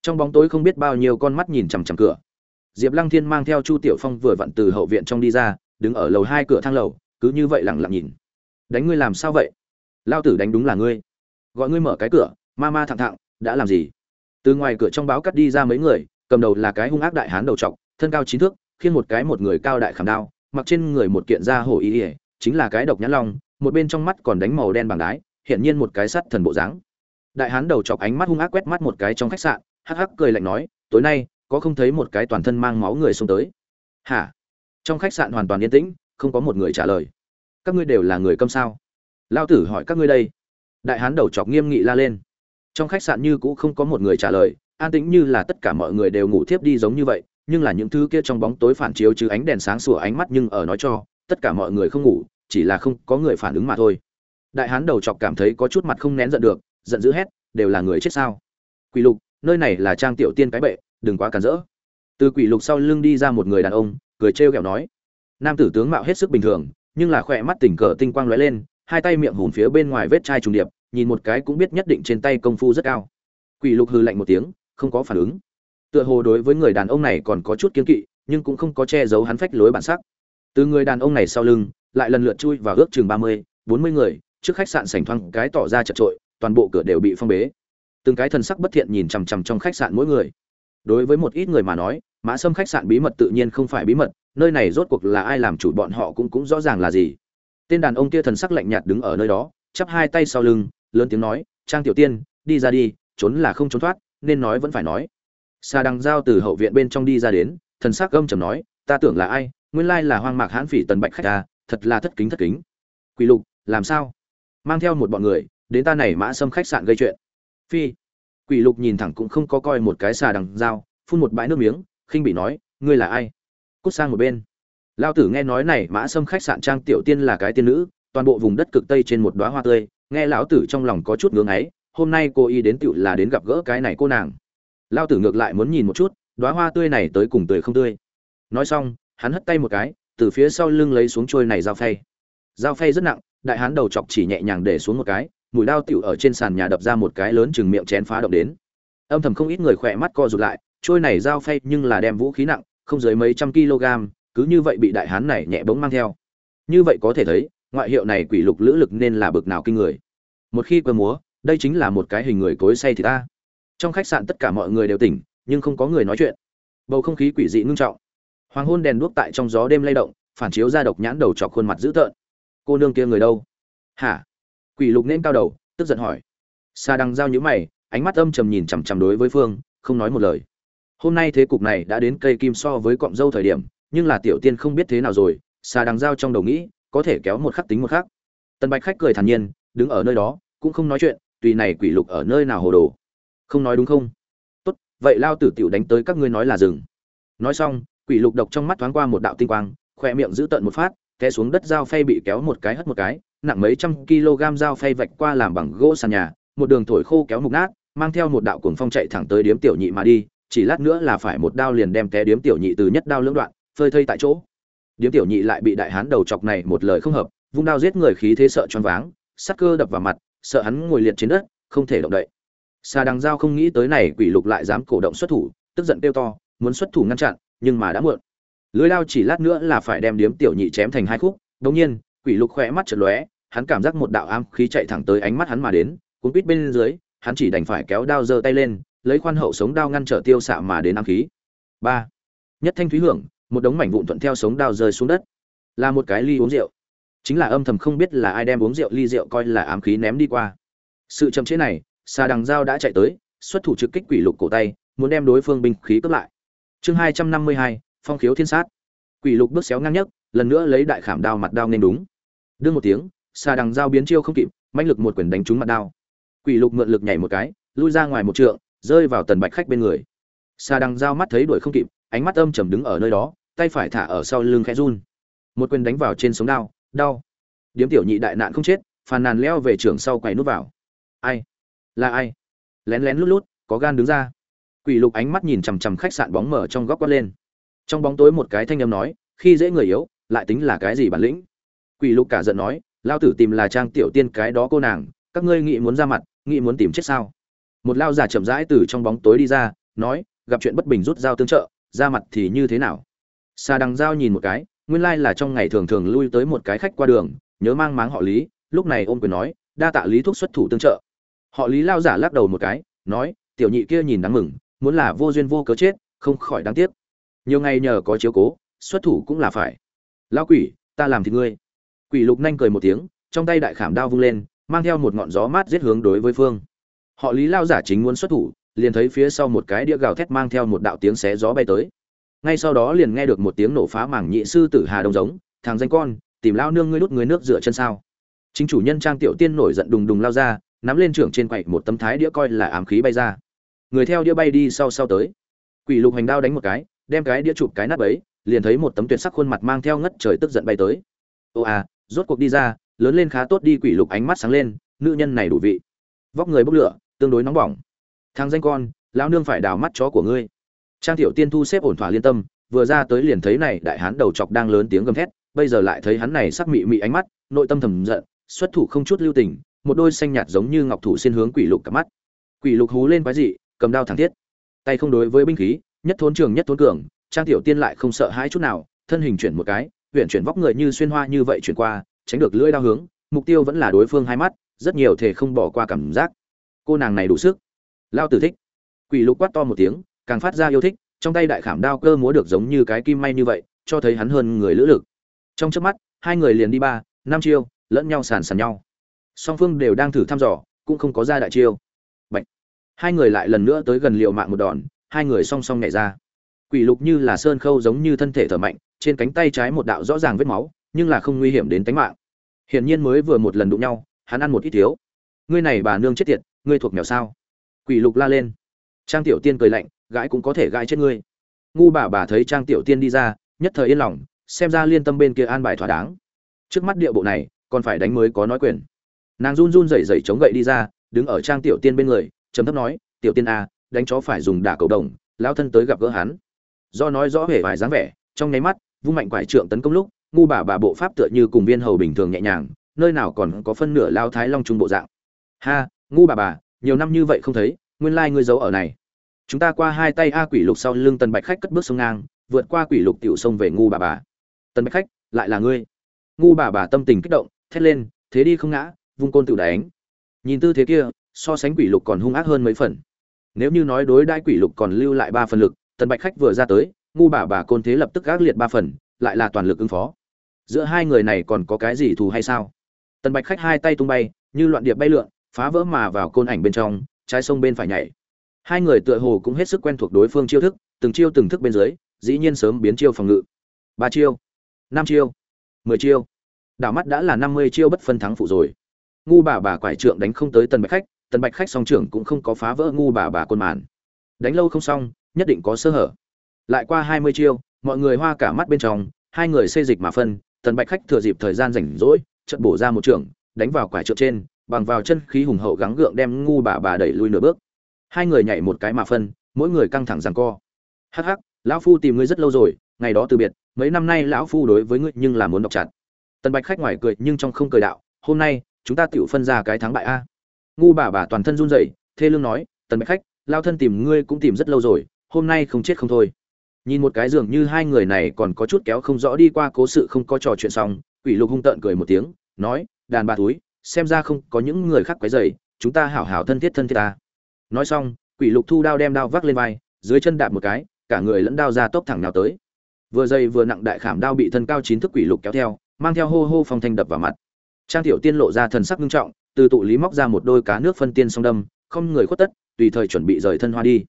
Trong bóng tối không biết bao nhiêu con mắt nhìn chằm chằm cửa. Diệp lăng thiên mang theo chu tiểu phong vừa vặn từ hậu viện trong đi ra, đứng ở lầu hai cửa thang lầu, cứ như vậy lẳng lặng nhìn. Đánh ngươi làm sao vậy? Lao tử đánh đúng là ngươi. Gọi ngươi mở cái cửa, ma ma thẳng thẳng, đã làm gì? Từ ngoài cửa trong báo cắt đi ra mấy người, cầm đầu là cái hung ác đại hán đầu trọc, thân cao chín thước khiên một cái một người cao đại khảm đao mặc trên người một kiện da hổ y ỉa, chính là cái độc nhãn long, một bên trong mắt còn đánh màu đen bằng đái hiện nhiên một cái sắt thần bộ dáng. Đại hán đầu chọc ánh mắt hung ác quét mắt một cái trong khách sạn, hắc hắc cười lạnh nói, tối nay, có không thấy một cái toàn thân mang máu người xuống tới? Hả? Trong khách sạn hoàn toàn yên tĩnh, không có một người trả lời. Các ngươi đều là người câm sao? Lao tử hỏi các ngươi đây. Đại hán đầu chọc nghiêm nghị la lên. Trong khách sạn như cũ không có một người trả lời, an tĩnh như là tất cả mọi người đều ngủ thiếp đi giống như vậy nhưng là những thứ kia trong bóng tối phản chiếu chứ ánh đèn sáng sủa ánh mắt nhưng ở nói cho, tất cả mọi người không ngủ, chỉ là không có người phản ứng mà thôi. Đại hán đầu chọc cảm thấy có chút mặt không nén giận được, giận dữ hét, đều là người chết sao? Quỷ lục, nơi này là trang tiểu tiên cái bệ, đừng quá cản rỡ. Từ quỷ lục sau lưng đi ra một người đàn ông, cười trêu ghẹo nói, nam tử tướng mạo hết sức bình thường, nhưng là khỏe mắt tỉnh cờ tinh quang lóe lên, hai tay miệng hùn phía bên ngoài vết chai trùng điệp, nhìn một cái cũng biết nhất định trên tay công phu rất cao. Quỷ lục hư lạnh một tiếng, không có phản ứng tựa hồ đối với người đàn ông này còn có chút kiên kỵ, nhưng cũng không có che giấu hắn phách lối bản sắc. Từ người đàn ông này sau lưng, lại lần lượt chui vào ước chừng ba mươi, bốn mươi người, trước khách sạn sành thoang cái tỏ ra chật trội, toàn bộ cửa đều bị phong bế. Từng cái thần sắc bất thiện nhìn chằm chằm trong khách sạn mỗi người. Đối với một ít người mà nói, mã sâm khách sạn bí mật tự nhiên không phải bí mật, nơi này rốt cuộc là ai làm chủ bọn họ cũng cũng rõ ràng là gì. Tên đàn ông kia thần sắc lạnh nhạt đứng ở nơi đó, chắp hai tay sau lưng, lớn tiếng nói, trang tiểu tiên, đi ra đi, trốn là không trốn thoát, nên nói vẫn phải nói xa đằng giao từ hậu viện bên trong đi ra đến, thần sắc gâm trầm nói, ta tưởng là ai? Nguyên lai là hoang mạc hãn phỉ tần bạch khách ta, thật là thất kính thất kính. Quỷ lục, làm sao? Mang theo một bọn người, đến ta này mã xâm khách sạn gây chuyện. Phi, quỷ lục nhìn thẳng cũng không có coi một cái xà đằng dao phun một bãi nước miếng, khinh bị nói, ngươi là ai? Cút sang một bên. Lao tử nghe nói này mã xâm khách sạn trang tiểu tiên là cái tiên nữ, toàn bộ vùng đất cực tây trên một đoá hoa tươi, nghe lão tử trong lòng có chút ngưỡng ấy, hôm nay cô y đến tựu là đến gặp gỡ cái này cô nàng lao tử ngược lại muốn nhìn một chút đoá hoa tươi này tới cùng tươi không tươi. Nói xong, hắn hất tay một cái, từ phía sau lưng lấy xuống trôi này dao phay. Dao phay rất nặng, đại hán đầu chọc chỉ nhẹ nhàng để xuống một cái, mùi đao tựu ở trên sàn nhà đập ra một cái lớn chừng miệng chén phá động đến. Âm thầm không ít người khỏe mắt co rụt lại, trôi này dao phay nhưng là đem vũ khí nặng, không dưới mấy trăm kg, cứ như vậy bị đại hán này nhẹ bỗng mang theo. Như vậy có thể thấy, ngoại hiệu này quỷ lục lữ lực nên là bực nào kinh người. Một khi quơ múa, đây chính là một cái hình người cối say thì ta trong khách sạn tất cả mọi người đều tỉnh, nhưng không có người nói chuyện. Bầu không khí quỷ dị ngưng trọng. Hoàng hôn đèn đuốc tại trong gió đêm lay động, phản chiếu ra độc nhãn đầu chọc khuôn mặt dữ tợn. Cô nương kia người đâu? Hả? Quỷ lục nên cao đầu, tức giận hỏi. Xa đằng giao nhữ mày, ánh mắt âm trầm nhìn chằm chằm đối với phương, không nói một lời. Hôm nay thế cục này đã đến cây kim so với cọng dâu thời điểm, nhưng là tiểu tiên không biết thế nào rồi xa đằng giao trong đầu nghĩ, có thể kéo một khắc tính một khắc. Tần bạch khách cười thản nhiên, đứng ở nơi đó, cũng không nói chuyện, tùy này quỷ lục ở nơi nào hồ đồ không nói đúng không? Tốt, vậy lao tử tiểu đánh tới các ngươi nói là rừng nói xong, quỷ lục độc trong mắt thoáng qua một đạo tinh quang khoe miệng giữ tận một phát, té xuống đất dao phay bị kéo một cái hất một cái, nặng mấy trăm kg dao phay vạch qua làm bằng gỗ sàn nhà, một đường thổi khô kéo mục nát, mang theo một đạo cuồng phong chạy thẳng tới điếm tiểu nhị mà đi, chỉ lát nữa là phải một đao liền đem té điếm tiểu nhị từ nhất đao lưỡng đoạn, phơi thây tại chỗ. Điếm tiểu nhị lại bị đại hán đầu chọc này một lời không hợp, vung đao giết người khí thế sợ choáng váng sắt cơ đập vào mặt, sợ hắn ngồi liệt trên đất, không thể động đậy. Sa Đằng Giao không nghĩ tới này quỷ lục lại dám cổ động xuất thủ, tức giận kêu to, muốn xuất thủ ngăn chặn, nhưng mà đã muộn. Lưỡi lao chỉ lát nữa là phải đem điếm tiểu nhị chém thành hai khúc. đống nhiên, quỷ lục khẽ mắt chật lóe, hắn cảm giác một đạo am khí chạy thẳng tới ánh mắt hắn mà đến, cuốn quýt bên dưới, hắn chỉ đành phải kéo đao giơ tay lên, lấy khoan hậu sống đao ngăn trở tiêu xạ mà đến ám khí. Ba, Nhất thanh thúy hưởng, một đống mảnh vụn thuận theo sống đao rơi xuống đất. Là một cái ly uống rượu. Chính là âm thầm không biết là ai đem uống rượu ly rượu coi là ám khí ném đi qua. Sự chậm chế này, xà đằng dao đã chạy tới, xuất thủ trực kích quỷ lục cổ tay, muốn đem đối phương binh khí cướp lại. Chương hai trăm năm mươi hai, phong khiếu thiên sát. Quỷ lục bước xéo ngang nhất, lần nữa lấy đại khảm đao mặt đao nên đúng. Đương một tiếng, xà đằng dao biến chiêu không kịp, mãnh lực một quyền đánh trúng mặt đao. Quỷ lục mượn lực nhảy một cái, lui ra ngoài một trượng, rơi vào tần bạch khách bên người. Xà đằng dao mắt thấy đuổi không kịp, ánh mắt âm trầm đứng ở nơi đó, tay phải thả ở sau lưng khẽ run. Một quyền đánh vào trên sống đao, đau. Điếm tiểu nhị đại nạn không chết, phàn nàn leo về trường sau quầy nút vào. Ai? Là ai? Lén lén lút lút, có gan đứng ra. Quỷ lục ánh mắt nhìn chằm chằm khách sạn bóng mở trong góc quát lên. Trong bóng tối một cái thanh âm nói, khi dễ người yếu, lại tính là cái gì bản lĩnh? Quỷ lục cả giận nói, lao tử tìm là trang tiểu tiên cái đó cô nàng, các ngươi nghĩ muốn ra mặt, nghĩ muốn tìm chết sao? Một lao giả chậm rãi từ trong bóng tối đi ra, nói, gặp chuyện bất bình rút dao tương trợ, ra mặt thì như thế nào? Xa đằng dao nhìn một cái, nguyên lai là trong ngày thường thường lui tới một cái khách qua đường, nhớ mang máng họ lý, lúc này ôm quyền nói, đa tạ lý thuốc xuất thủ tương trợ họ lý lao giả lắc đầu một cái, nói, tiểu nhị kia nhìn đáng mừng, muốn là vô duyên vô cớ chết, không khỏi đáng tiếc. Nhiều ngày nhờ có chiếu cố, xuất thủ cũng là phải. Lao quỷ, ta làm thì ngươi. Quỷ lục nhanh cười một tiếng, trong tay đại khảm đao vung lên, mang theo một ngọn gió mát giết hướng đối với phương. Họ lý lao giả chính muốn xuất thủ, liền thấy phía sau một cái đĩa gào thét mang theo một đạo tiếng xé gió bay tới. Ngay sau đó liền nghe được một tiếng nổ phá mảng nhị sư tử hà đông giống, thằng danh con, tìm lao nương ngươi đút người nước rửa chân sao? Chính chủ nhân trang tiểu tiên nổi giận đùng đùng lao ra nắm lên trưởng trên quậy một tấm thái đĩa coi là ám khí bay ra. Người theo đĩa bay đi sau sau tới. Quỷ lục hành đao đánh một cái, đem cái đĩa chụp cái nắp ấy, liền thấy một tấm tuyệt sắc khuôn mặt mang theo ngất trời tức giận bay tới. Ô à rốt cuộc đi ra, lớn lên khá tốt đi quỷ lục ánh mắt sáng lên, nữ nhân này đủ vị. Vóc người bốc lửa, tương đối nóng bỏng. Thang danh con, lão nương phải đào mắt chó của ngươi. Trang tiểu tiên thu xếp ổn thỏa liên tâm, vừa ra tới liền thấy này đại hán đầu chọc đang lớn tiếng gầm thét, bây giờ lại thấy hắn này sắc mị mị ánh mắt, nội tâm thầm giận, xuất thủ không chút lưu tình một đôi xanh nhạt giống như ngọc thủ xin hướng quỷ lục cả mắt. Quỷ lục hú lên quái dị, cầm đao thẳng thiết. Tay không đối với binh khí, nhất thốn trường nhất thốn cường, trang tiểu tiên lại không sợ hãi chút nào, thân hình chuyển một cái huyện chuyển vóc người như xuyên hoa như vậy chuyển qua, tránh được lưỡi đao hướng, mục tiêu vẫn là đối phương hai mắt, rất nhiều thể không bỏ qua cảm giác. Cô nàng này đủ sức. Lao tử thích. Quỷ lục quát to một tiếng, càng phát ra yêu thích, trong tay đại khảm đao cơ múa được giống như cái kim may như vậy, cho thấy hắn hơn người lữ lực. Trong chớp mắt, hai người liền đi ba, năm chiêu, lẫn nhau sàn sàn nhau song phương đều đang thử thăm dò, cũng không có ra đại chiêu. Bạch. hai người lại lần nữa tới gần liệu mạng một đòn, hai người song song nhảy ra. Quỷ lục như là sơn khâu giống như thân thể thở mạnh, trên cánh tay trái một đạo rõ ràng vết máu, nhưng là không nguy hiểm đến tính mạng. Hiển nhiên mới vừa một lần đụng nhau, hắn ăn một ít thiếu. Ngươi này bà nương chết tiệt, ngươi thuộc mèo sao? Quỷ lục la lên. Trang tiểu tiên cười lạnh gãi cũng có thể gãi chết ngươi. Ngu bà bà thấy trang tiểu tiên đi ra, nhất thời yên lòng, xem ra liên tâm bên kia an bài thỏa đáng. Trước mắt địa bộ này, còn phải đánh mới có nói quyền nàng run run rẩy rẩy chống gậy đi ra, đứng ở trang tiểu tiên bên người, trầm thấp nói, tiểu tiên a đánh chó phải dùng đả cầu đồng lao thân tới gặp gỡ hắn. Do nói rõ hề vài dáng vẻ, trong nháy mắt, vung mạnh quải trượng tấn công lúc, ngu bà bà bộ pháp tựa như cùng viên hầu bình thường nhẹ nhàng, nơi nào còn có phân nửa lao thái long trung bộ dạng. Ha, ngu bà bà, nhiều năm như vậy không thấy, nguyên lai ngươi giấu ở này. Chúng ta qua hai tay a quỷ lục sau lưng tần bạch khách cất bước sông ngang, vượt qua quỷ lục tiểu sông về ngu bà bà. Tần bạch khách, lại là ngươi. Ngu bà bà tâm tình kích động, thét lên, thế đi không ngã vung côn tự đánh. Nhìn tư thế kia, so sánh quỷ lục còn hung ác hơn mấy phần. Nếu như nói đối đãi quỷ lục còn lưu lại ba phần lực, tần bạch khách vừa ra tới, ngu bà bà côn thế lập tức gác liệt ba phần, lại là toàn lực ứng phó. Giữa hai người này còn có cái gì thù hay sao? Tần bạch khách hai tay tung bay, như loạn điệp bay lượn, phá vỡ mà vào côn ảnh bên trong, trái sông bên phải nhảy. Hai người tựa hồ cũng hết sức quen thuộc đối phương chiêu thức, từng chiêu từng thức bên dưới, dĩ nhiên sớm biến chiêu phòng ngự. Ba chiêu, năm chiêu, mười chiêu. Đảo mắt đã là năm mươi chiêu bất phân thắng phụ rồi ngu bà bà quải trượng đánh không tới tần bạch khách tần bạch khách song trưởng cũng không có phá vỡ ngu bà bà côn màn. Đánh lâu không xong nhất định có sơ hở. Lại qua hai mươi chiêu mọi người hoa cả mắt bên trong hai người xây dịch mà phân tần bạch khách thừa dịp thời gian rảnh rỗi trận bổ ra một trưởng, đánh vào quải trượng trên bằng vào chân khí hùng hậu gắng gượng đem ngu bà bà đẩy lui nửa bước. Hai người nhảy một cái mà phân mỗi người căng thẳng rằng co. Hắc hắc lão phu tìm ngươi rất lâu rồi ngày đó từ biệt mấy năm nay lão phu đối với ngươi nhưng là muốn đọc chặt. Tần bạch khách ngoài cười nhưng trong không cười đạo hôm nay chúng ta tiểu phân ra cái thắng bại a. Ngu bà bà toàn thân run rẩy, thê lương nói, tần bạch khách, lao thân tìm ngươi cũng tìm rất lâu rồi, hôm nay không chết không thôi. Nhìn một cái dường như hai người này còn có chút kéo không rõ đi qua cố sự không có trò chuyện xong, quỷ lục hung tợn cười một tiếng, nói, đàn bà túi, xem ra không có những người khác quấy rầy, chúng ta hảo hảo thân thiết thân thiết ta. Nói xong, quỷ lục thu đao đem đao vác lên vai, dưới chân đạp một cái, cả người lẫn đao ra tốc thẳng nào tới. Vừa dày vừa nặng đại khảm đao bị thân cao chín thức quỷ lục kéo theo, mang theo hô hô phong thanh đập vào mặt trang tiểu tiên lộ ra thần sắc nghiêm trọng, từ tụ lý móc ra một đôi cá nước phân tiên song đâm, không người khuất tất, tùy thời chuẩn bị rời thân hoa đi.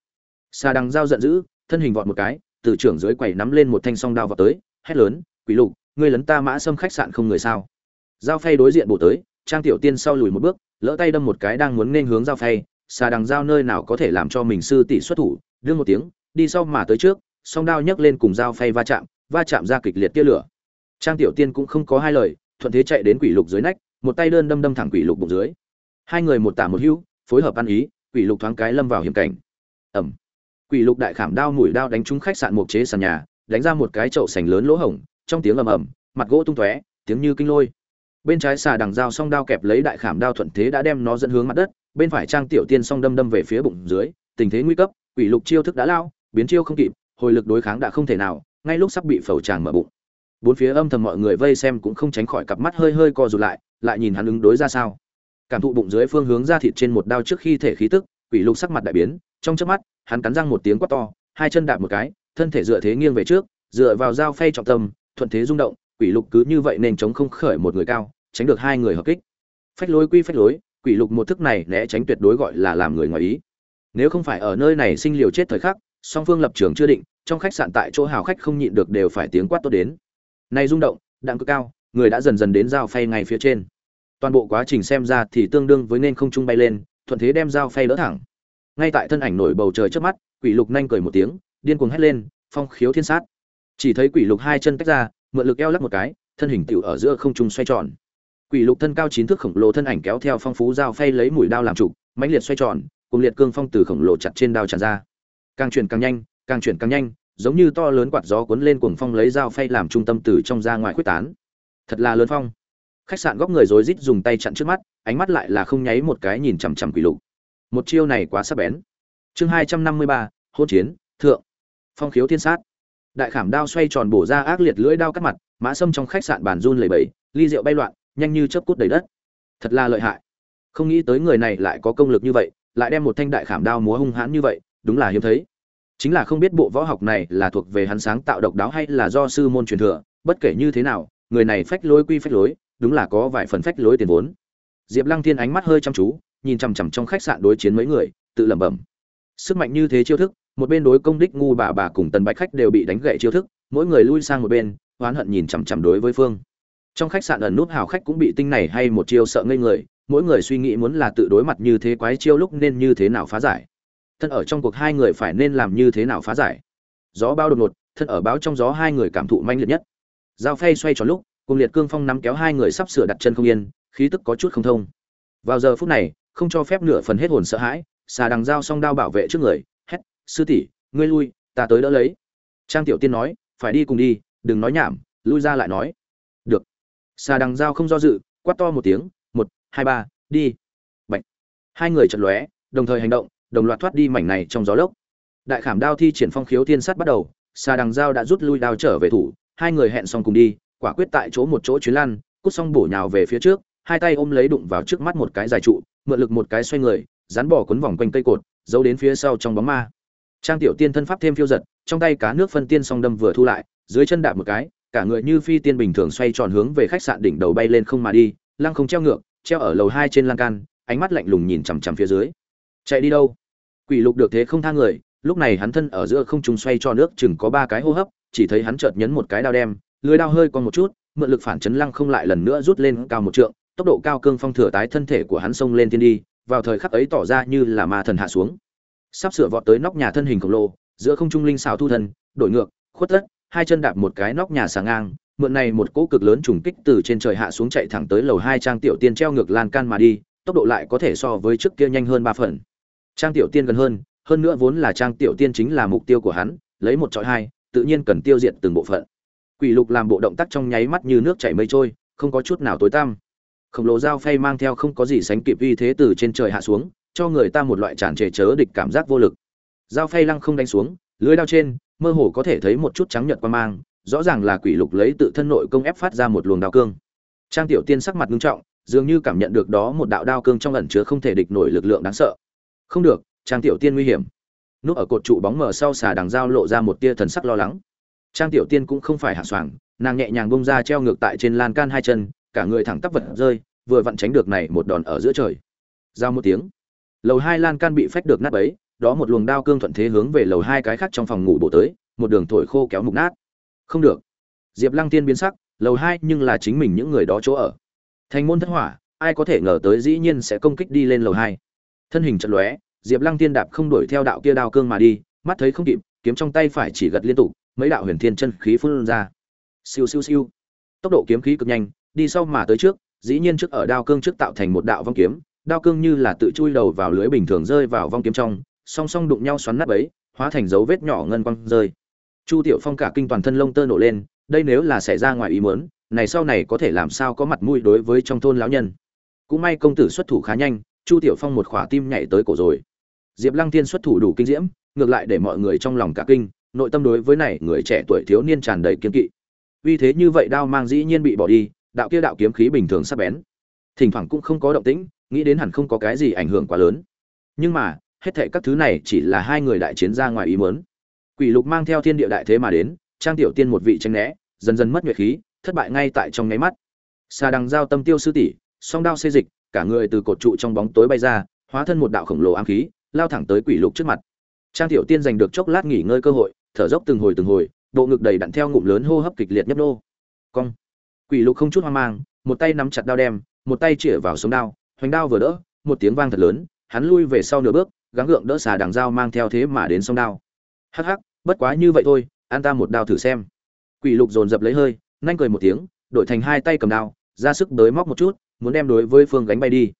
Xa đằng dao giận dữ, thân hình vọt một cái, từ trưởng dưới quầy nắm lên một thanh song đao vào tới, hét lớn, quỷ lục, ngươi lấn ta mã xâm khách sạn không người sao? Dao phay đối diện bổ tới, trang tiểu tiên sau lùi một bước, lỡ tay đâm một cái đang muốn nên hướng dao phay xà đằng dao nơi nào có thể làm cho mình sư tỷ xuất thủ đương một tiếng, đi sau mà tới trước, song đao nhấc lên cùng dao phay va chạm va chạm ra kịch liệt tia lửa. Trang tiểu tiên cũng không có hai lời thuận thế chạy đến quỷ lục dưới nách, một tay đơn đâm đâm thẳng quỷ lục bụng dưới. Hai người một tả một hữu, phối hợp ăn ý, quỷ lục thoáng cái lâm vào hiểm cảnh. Ẩm. Quỷ lục đại khảm đao mũi đao đánh trúng khách sạn mộc chế sàn nhà, đánh ra một cái chậu sành lớn lỗ hổng, trong tiếng ầm ầm, mặt gỗ tung tóe, tiếng như kinh lôi. Bên trái xà đằng dao song đao kẹp lấy đại khảm đao thuận thế đã đem nó dẫn hướng mặt đất, bên phải trang tiểu tiên song đâm đâm về phía bụng dưới, tình thế nguy cấp, quỷ lục chiêu thức đã lao, biến chiêu không kịp, hồi lực đối kháng đã không thể nào, ngay lúc sắp bị phẩu tràng mở bụng bốn phía âm thầm mọi người vây xem cũng không tránh khỏi cặp mắt hơi hơi co rụt lại lại nhìn hắn ứng đối ra sao. Cảm thụ bụng dưới phương hướng ra thịt trên một đao trước khi thể khí tức, quỷ lục sắc mặt đại biến, trong chớp mắt, hắn cắn răng một tiếng quát to, hai chân đạp một cái, thân thể dựa thế nghiêng về trước, dựa vào dao phay trọng tâm, thuận thế rung động, quỷ lục cứ như vậy nên chống không khởi một người cao, tránh được hai người hợp kích. Phách lối quy phách lối, quỷ lục một thức này né tránh tuyệt đối gọi là làm người ngoài ý. Nếu không phải ở nơi này sinh liều chết thời khắc, song phương lập trường chưa định, trong khách sạn tại chỗ hào khách không nhịn được đều phải tiếng quát tốt đến này rung động đặng cực cao, người đã dần dần đến dao phay ngay phía trên. Toàn bộ quá trình xem ra thì tương đương với nên không trung bay lên, thuận thế đem dao phay đỡ thẳng. Ngay tại thân ảnh nổi bầu trời trước mắt, quỷ lục nhanh cười một tiếng, điên cuồng hét lên, phong khiếu thiên sát. Chỉ thấy quỷ lục hai chân tách ra, mượn lực eo lắc một cái, thân hình tiểu ở giữa không trung xoay tròn. Quỷ lục thân cao chín thước khổng lồ thân ảnh kéo theo phong phú dao phay lấy mũi đao làm trụ mãnh liệt xoay tròn cùng liệt cương phong từ khổng lồ chặt trên đao tràn ra. Càng chuyển càng nhanh, càng chuyển càng nhanh giống như to lớn quạt gió cuốn lên cuồng phong lấy dao phay làm trung tâm từ trong ra ngoài khuếch tán. Thật là lớn phong. Khách sạn góc người rối rít dùng tay chặn trước mắt, ánh mắt lại là không nháy một cái nhìn chằm chằm quỷ lục. Một chiêu này quá sắc bén. Chương hai trăm năm mươi ba hôn chiến, thượng. Phong khiếu thiên sát. Đại khảm đao xoay tròn bổ ra ác liệt lưỡi đao cắt mặt, mã sâm trong khách sạn bàn run lẩy bẩy, ly rượu bay loạn, nhanh như chớp cút đầy đất. Thật là lợi hại. Không nghĩ tới người này lại có công lực như vậy, lại đem một thanh đại khảm đao múa hung hãn như vậy, đúng là hiếm thấy chính là không biết bộ võ học này là thuộc về hắn sáng tạo độc đáo hay là do sư môn truyền thừa, bất kể như thế nào, người này phách lối quy phách lối, đúng là có vài phần phách lối tiền vốn. Diệp lăng thiên ánh mắt hơi chăm chú, nhìn chằm chằm trong khách sạn đối chiến mấy người, tự lẩm bẩm. Sức mạnh như thế chiêu thức, một bên đối công đích ngu bà bà cùng tần bạch khách đều bị đánh gậy chiêu thức, mỗi người lui sang một bên, oán hận nhìn chằm chằm đối với phương. Trong khách sạn ẩn nút hào khách cũng bị tinh này hay một chiêu sợ ngây người, mỗi người suy nghĩ muốn là tự đối mặt như thế quái chiêu lúc nên như thế nào phá giải thân ở trong cuộc hai người phải nên làm như thế nào phá giải. Gió bao đột ngột, thân ở báo trong gió hai người cảm thụ manh liệt nhất. Dao phay xoay tròn lúc, cùng liệt cương phong nắm kéo hai người sắp sửa đặt chân không yên, khí tức có chút không thông. Vào giờ phút này, không cho phép nửa phần hết hồn sợ hãi, xà đằng dao song đao bảo vệ trước người, hét, sư tỷ, ngươi lui, ta tới đỡ lấy. Trang tiểu tiên nói, phải đi cùng đi, đừng nói nhảm, lui ra lại nói. Được. Xà đằng dao không do dự, quát to một tiếng, một, hai, ba, đi. Bạch. hai người chật lóe, đồng thời hành động đồng loạt thoát đi mảnh này trong gió lốc. Đại khảm đao thi triển phong khiếu thiên sát bắt đầu, xà đằng dao đã rút lui đao trở về thủ, hai người hẹn xong cùng đi, quả quyết tại chỗ một chỗ chuyến lan cút xong bổ nhào về phía trước, hai tay ôm lấy đụng vào trước mắt một cái dài trụ, mượn lực một cái xoay người rắn bỏ cuốn vòng quanh cây cột, giấu đến phía sau trong bóng ma. Trang tiểu tiên thân pháp thêm phiêu giật, trong tay cá nước phân tiên song đâm vừa thu lại, dưới chân đạp một cái, cả người như phi tiên bình thường xoay tròn hướng về khách sạn đỉnh đầu bay lên không mà đi, lăng không treo ngược, treo ở lầu hai trên lan can, ánh mắt lạnh lùng nhìn chằm chằm phía dưới chạy đi đâu? Quỷ lục được thế không tha người, lúc này hắn thân ở giữa không trung xoay cho nước chừng có ba cái hô hấp, chỉ thấy hắn chợt nhấn một cái đao đem, lưới đao hơi còn một chút, mượn lực phản chấn lăng không lại lần nữa rút lên cao một trượng, tốc độ cao cương phong thừa tái thân thể của hắn xông lên thiên đi, vào thời khắc ấy tỏ ra như là ma thần hạ xuống. Sắp sửa vọt tới nóc nhà thân hình khổng lồ, giữa không trung linh xào thu thân, đổi ngược, khuất tất, hai chân đạp một cái nóc nhà sáng ngang, mượn này một cỗ cực lớn trùng kích từ trên trời hạ xuống chạy thẳng tới lầu hai trang tiểu tiên treo ngược lan can mà đi, tốc độ lại có thể so với trước kia nhanh hơn ba phần trang tiểu tiên gần hơn hơn nữa vốn là trang tiểu tiên chính là mục tiêu của hắn, lấy một trọi hai, tự nhiên cần tiêu diệt từng bộ phận. Quỷ lục làm bộ động tác trong nháy mắt như nước chảy mây trôi, không có chút nào tối tăm. Khổng lồ dao phay mang theo không có gì sánh kịp uy thế từ trên trời hạ xuống, cho người ta một loại tràn trề chớ địch cảm giác vô lực. Dao phay lăng không đánh xuống, lưới đao trên, mơ hồ có thể thấy một chút trắng nhợt qua mang, rõ ràng là quỷ lục lấy tự thân nội công ép phát ra một luồng đao cương. Trang tiểu tiên sắc mặt nghiêm trọng, dường như cảm nhận được đó một đạo đao cương trong ẩn chứa không thể địch nổi lực lượng đáng sợ không được, trang tiểu tiên nguy hiểm. Núp ở cột trụ bóng mờ sau xà đằng dao lộ ra một tia thần sắc lo lắng. Trang tiểu tiên cũng không phải hạ soảng nàng nhẹ nhàng bông ra treo ngược tại trên lan can hai chân, cả người thẳng tắp vật rơi, vừa vặn tránh được này một đòn ở giữa trời. Giao một tiếng. Lầu hai lan can bị phách được nát bấy, đó một luồng đao cương thuận thế hướng về lầu hai cái khác trong phòng ngủ bổ tới, một đường thổi khô kéo mục nát. Không được. Diệp lăng tiên biến sắc, lầu hai nhưng là chính mình những người đó chỗ ở. Thành môn thất hỏa, ai có thể ngờ tới dĩ nhiên sẽ công kích đi lên lầu hai thân hình chật lóe, diệp lăng tiên đạp không đuổi theo đạo kia đao cương mà đi, mắt thấy không kịp, kiếm trong tay phải chỉ gật liên tục, mấy đạo huyền thiên chân khí phun ra. Siêu siêu siêu. Tốc độ kiếm khí cực nhanh, đi sau mà tới trước, dĩ nhiên trước ở đao cương trước tạo thành một đạo vong kiếm, đao cương như là tự chui đầu vào lưới bình thường rơi vào vong kiếm trong, song song đụng nhau xoắn nát ấy hóa thành dấu vết nhỏ ngân quăng rơi. Chu tiểu phong cả kinh toàn thân lông tơ nổ lên, đây nếu là xảy ra ngoài ý muốn, này sau này có thể làm sao có mặt mũi đối với trong thôn lão nhân. Cũng may công tử xuất thủ khá nhanh chu tiểu phong một khỏa tim nhảy tới cổ rồi. Diệp lăng Thiên xuất thủ đủ kinh diễm, ngược lại để mọi người trong lòng cả kinh, nội tâm đối với này người trẻ tuổi thiếu niên tràn đầy kiên kỵ. Vì thế như vậy đao mang dĩ nhiên bị bỏ đi, đạo kia đạo kiếm khí bình thường sắp bén. Thỉnh thoảng cũng không có động tĩnh, nghĩ đến hẳn không có cái gì ảnh hưởng quá lớn. Nhưng mà, hết thệ các thứ này chỉ là hai người đại chiến ra ngoài ý muốn. Quỷ lục mang theo thiên địa đại thế mà đến, trang tiểu tiên một vị tranh né, dần dần mất nhuệ khí, thất bại ngay tại trong nháy mắt. Sa đằng giao tâm tiêu sư tỷ, song đao xê dịch cả người từ cột trụ trong bóng tối bay ra, hóa thân một đạo khổng lồ ám khí, lao thẳng tới quỷ lục trước mặt. Trang tiểu tiên giành được chốc lát nghỉ ngơi cơ hội, thở dốc từng hồi từng hồi, bộ ngực đầy đặn theo ngụm lớn hô hấp kịch liệt nhấp nô. Cong. Quỷ lục không chút hoang mang, một tay nắm chặt đao đem, một tay chĩa vào sống đao, hoành đao vừa đỡ, một tiếng vang thật lớn, hắn lui về sau nửa bước, gắng gượng đỡ xà đằng dao mang theo thế mà đến sông đao. Hắc hắc, bất quá như vậy thôi, an ta một đao thử xem. Quỷ lục dồn dập lấy hơi nhanh cười một tiếng, đổi thành hai tay cầm đao, ra sức đới móc một chút muốn đem đối với phương gánh bay đi.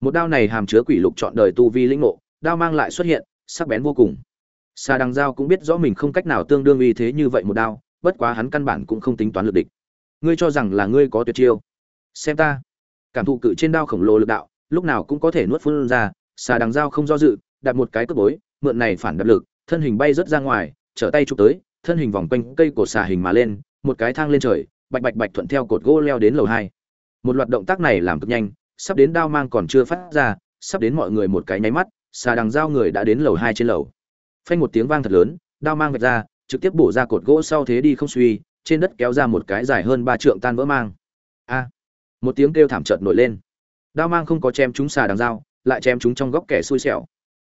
Một đao này hàm chứa quỷ lục chọn đời tu vi lĩnh ngộ, đao mang lại xuất hiện, sắc bén vô cùng. Xà đằng dao cũng biết rõ mình không cách nào tương đương uy thế như vậy một đao, bất quá hắn căn bản cũng không tính toán lực địch. Ngươi cho rằng là ngươi có tuyệt chiêu? Xem ta. Cảm thụ cự trên đao khổng lồ lực đạo, lúc nào cũng có thể nuốt phun ra xà đằng dao không do dự đặt một cái cướp bối, mượn này phản đập lực, thân hình bay rớt ra ngoài, trở tay chụp tới, thân hình vòng quanh cây cột xà hình mà lên, một cái thang lên trời, bạch bạch bạch thuận theo cột gỗ leo đến lầu hai một loạt động tác này làm cực nhanh, sắp đến đao mang còn chưa phát ra, sắp đến mọi người một cái nháy mắt, xà đằng dao người đã đến lầu hai trên lầu. Phanh một tiếng vang thật lớn, đao mang vạch ra, trực tiếp bổ ra cột gỗ sau thế đi không suy, trên đất kéo ra một cái dài hơn ba trượng tan vỡ mang. A! Một tiếng kêu thảm trợt nổi lên. Đao mang không có chém chúng xà đằng dao lại chém chúng trong góc kẻ xui xẻo.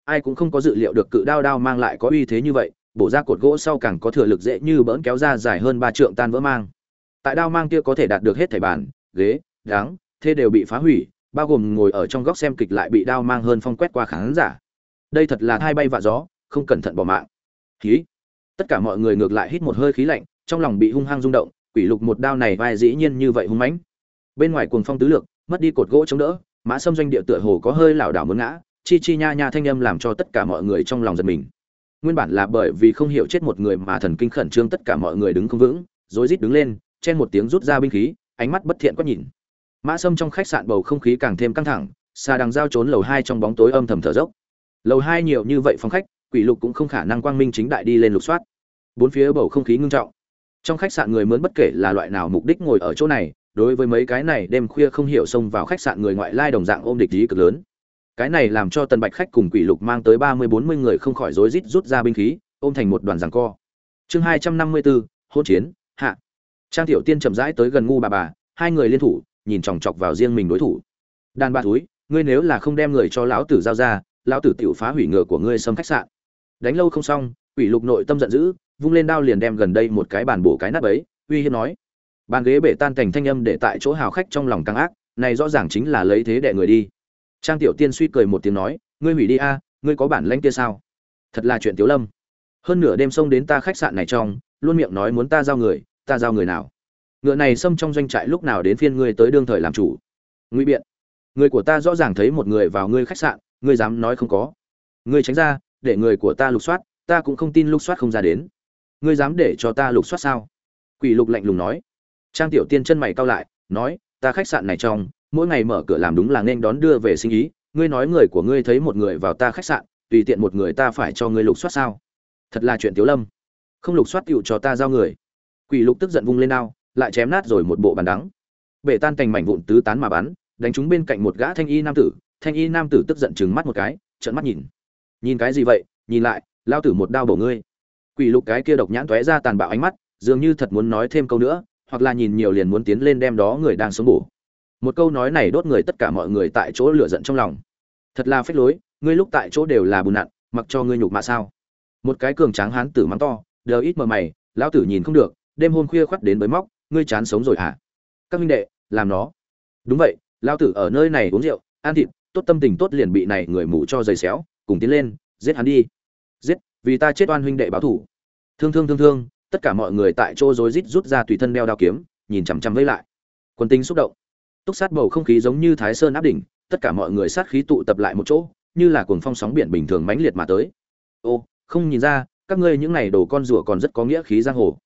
Ai cũng không có dự liệu được cự đao đao mang lại có uy thế như vậy, bổ ra cột gỗ sau càng có thừa lực dễ như bỡn kéo ra dài hơn ba trượng tan vỡ mang. Tại đao mang kia có thể đạt được hết thẻ bàn, ghế đáng, thế đều bị phá hủy, bao gồm ngồi ở trong góc xem kịch lại bị đao mang hơn phong quét qua khán giả. Đây thật là thai bay vạ gió, không cẩn thận bỏ mạng. Khí tất cả mọi người ngược lại hít một hơi khí lạnh, trong lòng bị hung hăng rung động, quỷ lục một đao này vai dĩ nhiên như vậy hung mãnh. Bên ngoài cuồng phong tứ lược, mất đi cột gỗ chống đỡ, mã sâm doanh địa tựa hồ có hơi lảo đảo muốn ngã, chi chi nha nha thanh âm làm cho tất cả mọi người trong lòng giật mình. Nguyên bản là bởi vì không hiểu chết một người mà thần kinh khẩn trương tất cả mọi người đứng không vững, rối rít đứng lên, chen một tiếng rút ra binh khí, ánh mắt bất thiện quát nhìn mã sâm trong khách sạn bầu không khí càng thêm căng thẳng xà đằng giao trốn lầu hai trong bóng tối âm thầm thở dốc. Lầu hai nhiều như vậy phòng khách, quỷ lục cũng không khả năng quang minh chính đại đi lên lục soát. Bốn phía bầu không khí ngưng trọng. Trong khách sạn người mướn bất kể là loại nào mục đích ngồi ở chỗ này, đối với mấy cái này đêm khuya không hiểu xông vào khách sạn người ngoại lai đồng dạng ôm địch ý cực lớn. Cái này làm cho tần bạch khách cùng quỷ lục mang tới ba mươi bốn mươi người không khỏi rối rít rút ra binh khí, ôm thành một đoàn giằng co. Chương hai trăm năm mươi bốn hôn chiến, hạ. Trang tiểu tiên chậm rãi tới gần ngu bà bà, hai người liên thủ nhìn chòng chọc vào riêng mình đối thủ. Đàn bà túi ngươi nếu là không đem người cho lão tử giao ra, lão tử tiểu phá hủy ngựa của ngươi xâm khách sạn. Đánh lâu không xong, quỷ lục nội tâm giận dữ, vung lên đao liền đem gần đây một cái bàn bổ cái nát ấy, uy hiếp nói. Bàn ghế bể tan thành thanh âm để tại chỗ hào khách trong lòng căng ác, này rõ ràng chính là lấy thế đệ người đi. Trang tiểu tiên suy cười một tiếng nói, ngươi hủy đi a, ngươi có bản lãnh kia sao? Thật là chuyện tiểu lâm. Hơn nửa đêm xông đến ta khách sạn này trong, luôn miệng nói muốn ta giao người, ta giao người nào? Ngựa này xâm trong doanh trại lúc nào đến phiên ngươi tới đương thời làm chủ? Ngụy biện, người của ta rõ ràng thấy một người vào ngươi khách sạn, ngươi dám nói không có. Ngươi tránh ra, để người của ta lục soát, ta cũng không tin lục soát không ra đến. Ngươi dám để cho ta lục soát sao? Quỷ lục lạnh lùng nói. Trang tiểu tiên chân mày cau lại, nói, ta khách sạn này trong, mỗi ngày mở cửa làm đúng là nên đón đưa về sinh ý. Ngươi nói người của ngươi thấy một người vào ta khách sạn, tùy tiện một người ta phải cho ngươi lục soát sao? Thật là chuyện tiếu lâm. Không lục soát tựu cho ta giao người. Quỷ lục tức giận vung lên đao lại chém nát rồi một bộ bàn đắng. Bể tan cành mảnh vụn tứ tán mà bắn, đánh trúng bên cạnh một gã thanh y nam tử. Thanh y nam tử tức giận chừng mắt một cái, trợn mắt nhìn. Nhìn cái gì vậy? Nhìn lại, lao tử một đao bổ ngươi. Quỷ lục cái kia độc nhãn tóe ra tàn bạo ánh mắt, dường như thật muốn nói thêm câu nữa, hoặc là nhìn nhiều liền muốn tiến lên đem đó người đang sống bổ. Một câu nói này đốt người tất cả mọi người tại chỗ lửa giận trong lòng. Thật là phách lối, ngươi lúc tại chỗ đều là bùn nặn, mặc cho ngươi nhục mạ sao? Một cái cường tráng hán tử mắng to, đờ ít mờ mày, lão tử nhìn không được, đêm hôm khuya khoắt đến bới móc ngươi chán sống rồi hả? Các minh đệ, làm nó. Đúng vậy, lão tử ở nơi này uống rượu, ăn thịt, tốt tâm tình tốt liền bị này người mù cho giày xéo, cùng tiến lên, giết hắn đi. Giết, vì ta chết oan huynh đệ báo thủ thương thương thương thương, tất cả mọi người tại chỗ rối rít rút ra tùy thân đeo đao kiếm, nhìn chằm chằm vây lại. Quân tính xúc động. Túc sát bầu không khí giống như thái sơn áp đỉnh, tất cả mọi người sát khí tụ tập lại một chỗ, như là cuồng phong sóng biển bình thường mãnh liệt mà tới. Ô, không nhìn ra, các ngươi những này đồ con rùa còn rất có nghĩa khí giang hồ.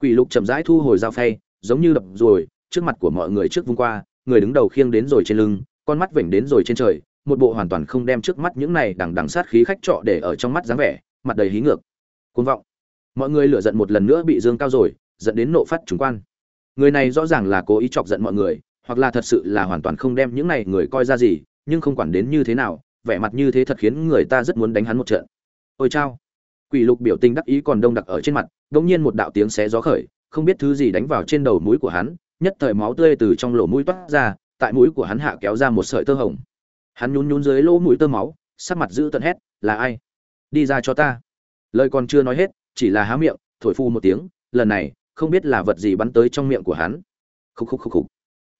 Quỷ lục chậm rãi thu hồi dao phay giống như đập rồi, trước mặt của mọi người trước vung qua, người đứng đầu khiêng đến rồi trên lưng, con mắt vểnh đến rồi trên trời, một bộ hoàn toàn không đem trước mắt những này đằng đằng sát khí khách trọ để ở trong mắt dáng vẻ, mặt đầy hí ngược. Cuồng vọng. Mọi người lửa giận một lần nữa bị dương cao rồi, dẫn đến nộ phát trùng quan. Người này rõ ràng là cố ý chọc giận mọi người, hoặc là thật sự là hoàn toàn không đem những này người coi ra gì, nhưng không quản đến như thế nào, vẻ mặt như thế thật khiến người ta rất muốn đánh hắn một trận. Ôi chao. Quỷ lục biểu tình đắc ý còn đông đặc ở trên mặt, đột nhiên một đạo tiếng xé gió khởi không biết thứ gì đánh vào trên đầu mũi của hắn, nhất thời máu tươi từ trong lỗ mũi toát ra, tại mũi của hắn hạ kéo ra một sợi tơ hồng. Hắn nhún nhún dưới lỗ mũi tơ máu, sắc mặt giữ tận hét, là ai? Đi ra cho ta. Lời còn chưa nói hết, chỉ là há miệng, thổi phu một tiếng, lần này, không biết là vật gì bắn tới trong miệng của hắn. Khúc khúc khúc khúc.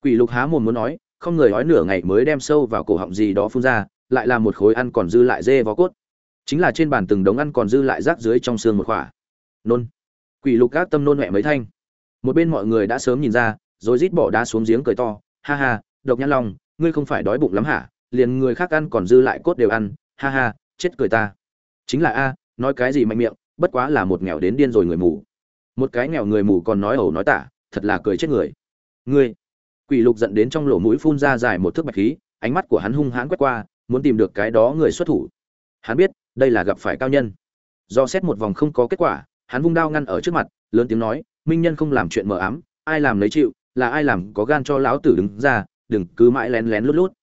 Quỷ lục há mồm muốn nói, không người nói nửa ngày mới đem sâu vào cổ họng gì đó phun ra, lại là một khối ăn còn dư lại dê vó cốt. Chính là trên bàn từng đống ăn còn dư lại rác dưới trong xương một khỏa. Nôn quỷ lục các tâm nôn mẹ mấy thanh. Một bên mọi người đã sớm nhìn ra, rồi rít bỏ đá xuống giếng cười to, ha ha, độc nhãn long, ngươi không phải đói bụng lắm hả? Liền người khác ăn còn dư lại cốt đều ăn, ha ha, chết cười ta. Chính là a, nói cái gì mạnh miệng, bất quá là một nghèo đến điên rồi người mù. Một cái nghèo người mù còn nói ẩu nói tả, thật là cười chết người. Ngươi, quỷ lục giận đến trong lỗ mũi phun ra dài một thước bạch khí, ánh mắt của hắn hung hãn quét qua, muốn tìm được cái đó người xuất thủ. Hắn biết, đây là gặp phải cao nhân. Do xét một vòng không có kết quả hắn vung đao ngăn ở trước mặt, lớn tiếng nói, minh nhân không làm chuyện mờ ám, ai làm lấy chịu, là ai làm có gan cho lão tử đứng ra, đừng cứ mãi lén lén lút lút.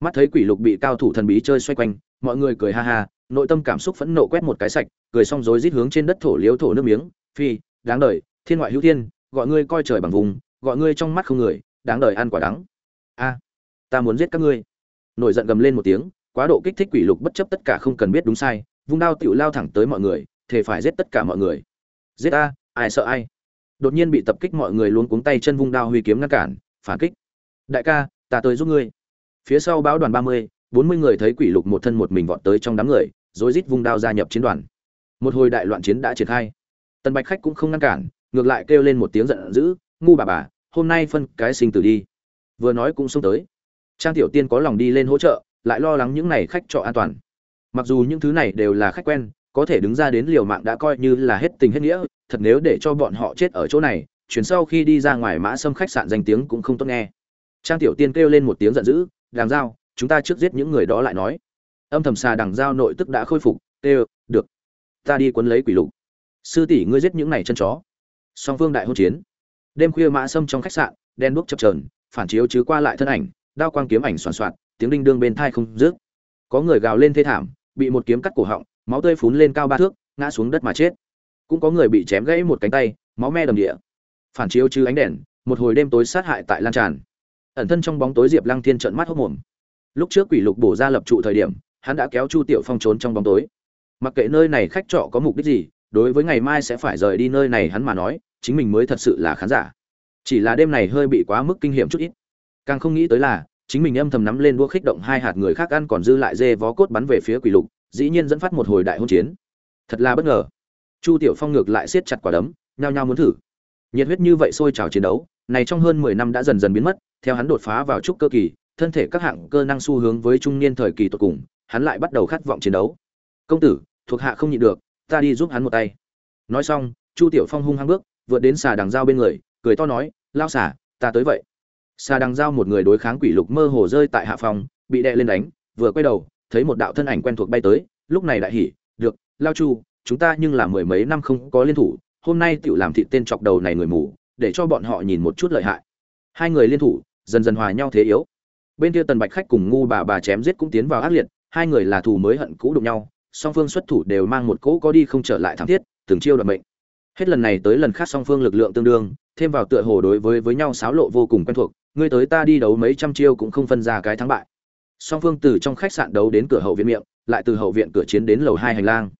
Mắt thấy quỷ lục bị cao thủ thần bí chơi xoay quanh, mọi người cười ha ha, nội tâm cảm xúc phẫn nộ quét một cái sạch, cười xong rối rít hướng trên đất thổ liếu thổ nước miếng, phi, đáng đời, thiên ngoại hữu thiên, gọi ngươi coi trời bằng vùng, gọi ngươi trong mắt không người, đáng đời ăn quả đắng. A, ta muốn giết các ngươi. Nổi giận gầm lên một tiếng, quá độ kích thích quỷ lục bất chấp tất cả không cần biết đúng sai, vung đao tiểu lao thẳng tới mọi người thể phải giết tất cả mọi người giết a ai sợ ai? Đột nhiên bị tập kích mọi người luôn cuống tay chân vung đao huy kiếm ngăn cản, phản kích. Đại ca, ta tới giúp ngươi. Phía sau báo đoàn ba mươi, bốn mươi người thấy quỷ lục một thân một mình vọt tới trong đám người, rồi rít vung đao gia nhập chiến đoàn. Một hồi đại loạn chiến đã triển khai. Tần bạch khách cũng không ngăn cản, ngược lại kêu lên một tiếng giận dữ, ngu bà bà, hôm nay phân cái sinh tử đi. Vừa nói cũng xông tới. Trang tiểu tiên có lòng đi lên hỗ trợ, lại lo lắng những này khách trọ an toàn. Mặc dù những thứ này đều là khách quen có thể đứng ra đến liều mạng đã coi như là hết tình hết nghĩa, thật nếu để cho bọn họ chết ở chỗ này chuyến sau khi đi ra ngoài mã xâm khách sạn danh tiếng cũng không tốt nghe. Trang tiểu tiên kêu lên một tiếng giận dữ đàng giao, chúng ta trước giết những người đó lại nói. Âm thầm xà đằng giao nội tức đã khôi phục kêu được, ta đi quấn lấy quỷ lục. Sư tỷ ngươi giết những này chân chó. Song phương đại hỗn chiến. Đêm khuya mã xâm trong khách sạn đen đuốc chập trờn phản chiếu chứ qua lại thân ảnh, đao quang kiếm ảnh soàn soạt, tiếng đinh đương bên thai không rước có người gào lên thê thảm, bị một kiếm cắt cổ họng máu tươi phún lên cao ba thước, ngã xuống đất mà chết. Cũng có người bị chém gãy một cánh tay, máu me đầm địa. Phản chiếu chứ ánh đèn, một hồi đêm tối sát hại tại lan tràn. Ẩn thân trong bóng tối diệp lăng thiên trợn mắt hốc mồm. Lúc trước quỷ lục bổ ra lập trụ thời điểm, hắn đã kéo chu tiểu phong trốn trong bóng tối. Mặc kệ nơi này khách trọ có mục đích gì, đối với ngày mai sẽ phải rời đi nơi này hắn mà nói, chính mình mới thật sự là khán giả. Chỉ là đêm này hơi bị quá mức kinh hiểm chút ít. Càng không nghĩ tới là, chính mình âm thầm nắm lên đua khích động hai hạt người khác ăn còn dư lại dê vó cốt bắn về phía quỷ lục dĩ nhiên dẫn phát một hồi đại hôn chiến. Thật là bất ngờ. Chu tiểu phong ngược lại siết chặt quả đấm, nhao nhao muốn thử. Nhiệt huyết như vậy sôi trào chiến đấu, này trong hơn mười năm đã dần dần biến mất, theo hắn đột phá vào trúc cơ kỳ, thân thể các hạng cơ năng xu hướng với trung niên thời kỳ tột cùng, hắn lại bắt đầu khát vọng chiến đấu. Công tử, thuộc hạ không nhịn được, ta đi giúp hắn một tay. Nói xong, chu tiểu phong hung hăng bước, vượt đến xà đằng dao bên người, cười to nói, lao xả ta tới vậy. Xà đằng dao một người đối kháng quỷ lục mơ hồ rơi tại hạ phòng, bị đệ lên đánh, vừa quay đầu thấy một đạo thân ảnh quen thuộc bay tới, lúc này đại hỉ, được, lao chu, chúng ta nhưng là mười mấy năm không có liên thủ, hôm nay tiểu làm thịt tên chọc đầu này người mù, để cho bọn họ nhìn một chút lợi hại. Hai người liên thủ, dần dần hòa nhau thế yếu. Bên kia tần bạch khách cùng ngu bà bà chém giết cũng tiến vào ác liệt, hai người là thù mới hận cũ đụng nhau, song phương xuất thủ đều mang một cỗ có đi không trở lại thảm thiết, từng chiêu đoạn mệnh. Hết lần này tới lần khác song phương lực lượng tương đương, thêm vào tựa hồ đối với với nhau xáo lộ vô cùng quen thuộc, ngươi tới ta đi đấu mấy trăm chiêu cũng không phân ra cái thắng bại song phương từ trong khách sạn đấu đến cửa hậu viện miệng, lại từ hậu viện cửa chiến đến lầu hai hành lang.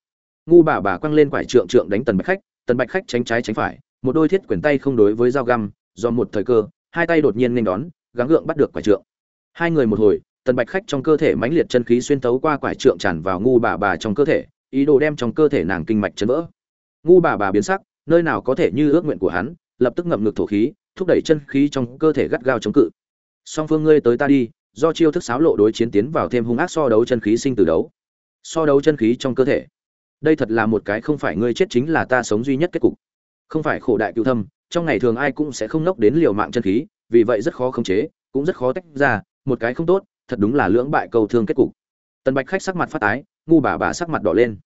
Ngu bà bà quăng lên quải trượng trượng đánh tần bạch khách, tần bạch khách tránh trái tránh phải, một đôi thiết quyển tay không đối với dao găm, do một thời cơ, hai tay đột nhiên nên đón, gắng gượng bắt được quải trượng. Hai người một hồi, tần bạch khách trong cơ thể mãnh liệt chân khí xuyên tấu qua quải trượng tràn vào ngu bà bà trong cơ thể, ý đồ đem trong cơ thể nàng kinh mạch chấn vỡ. Ngu bà bà biến sắc, nơi nào có thể như ước nguyện của hắn, lập tức ngậm ngực thổ khí, thúc đẩy chân khí trong cơ thể gắt gao chống cự. Song phương ngươi tới ta đi do chiêu thức xáo lộ đối chiến tiến vào thêm hung ác so đấu chân khí sinh từ đấu. So đấu chân khí trong cơ thể. Đây thật là một cái không phải ngươi chết chính là ta sống duy nhất kết cục. Không phải khổ đại cựu thâm, trong ngày thường ai cũng sẽ không nốc đến liều mạng chân khí, vì vậy rất khó khống chế, cũng rất khó tách ra, một cái không tốt, thật đúng là lưỡng bại cầu thương kết cục. Tần bạch khách sắc mặt phát tái, ngu bà bà sắc mặt đỏ lên.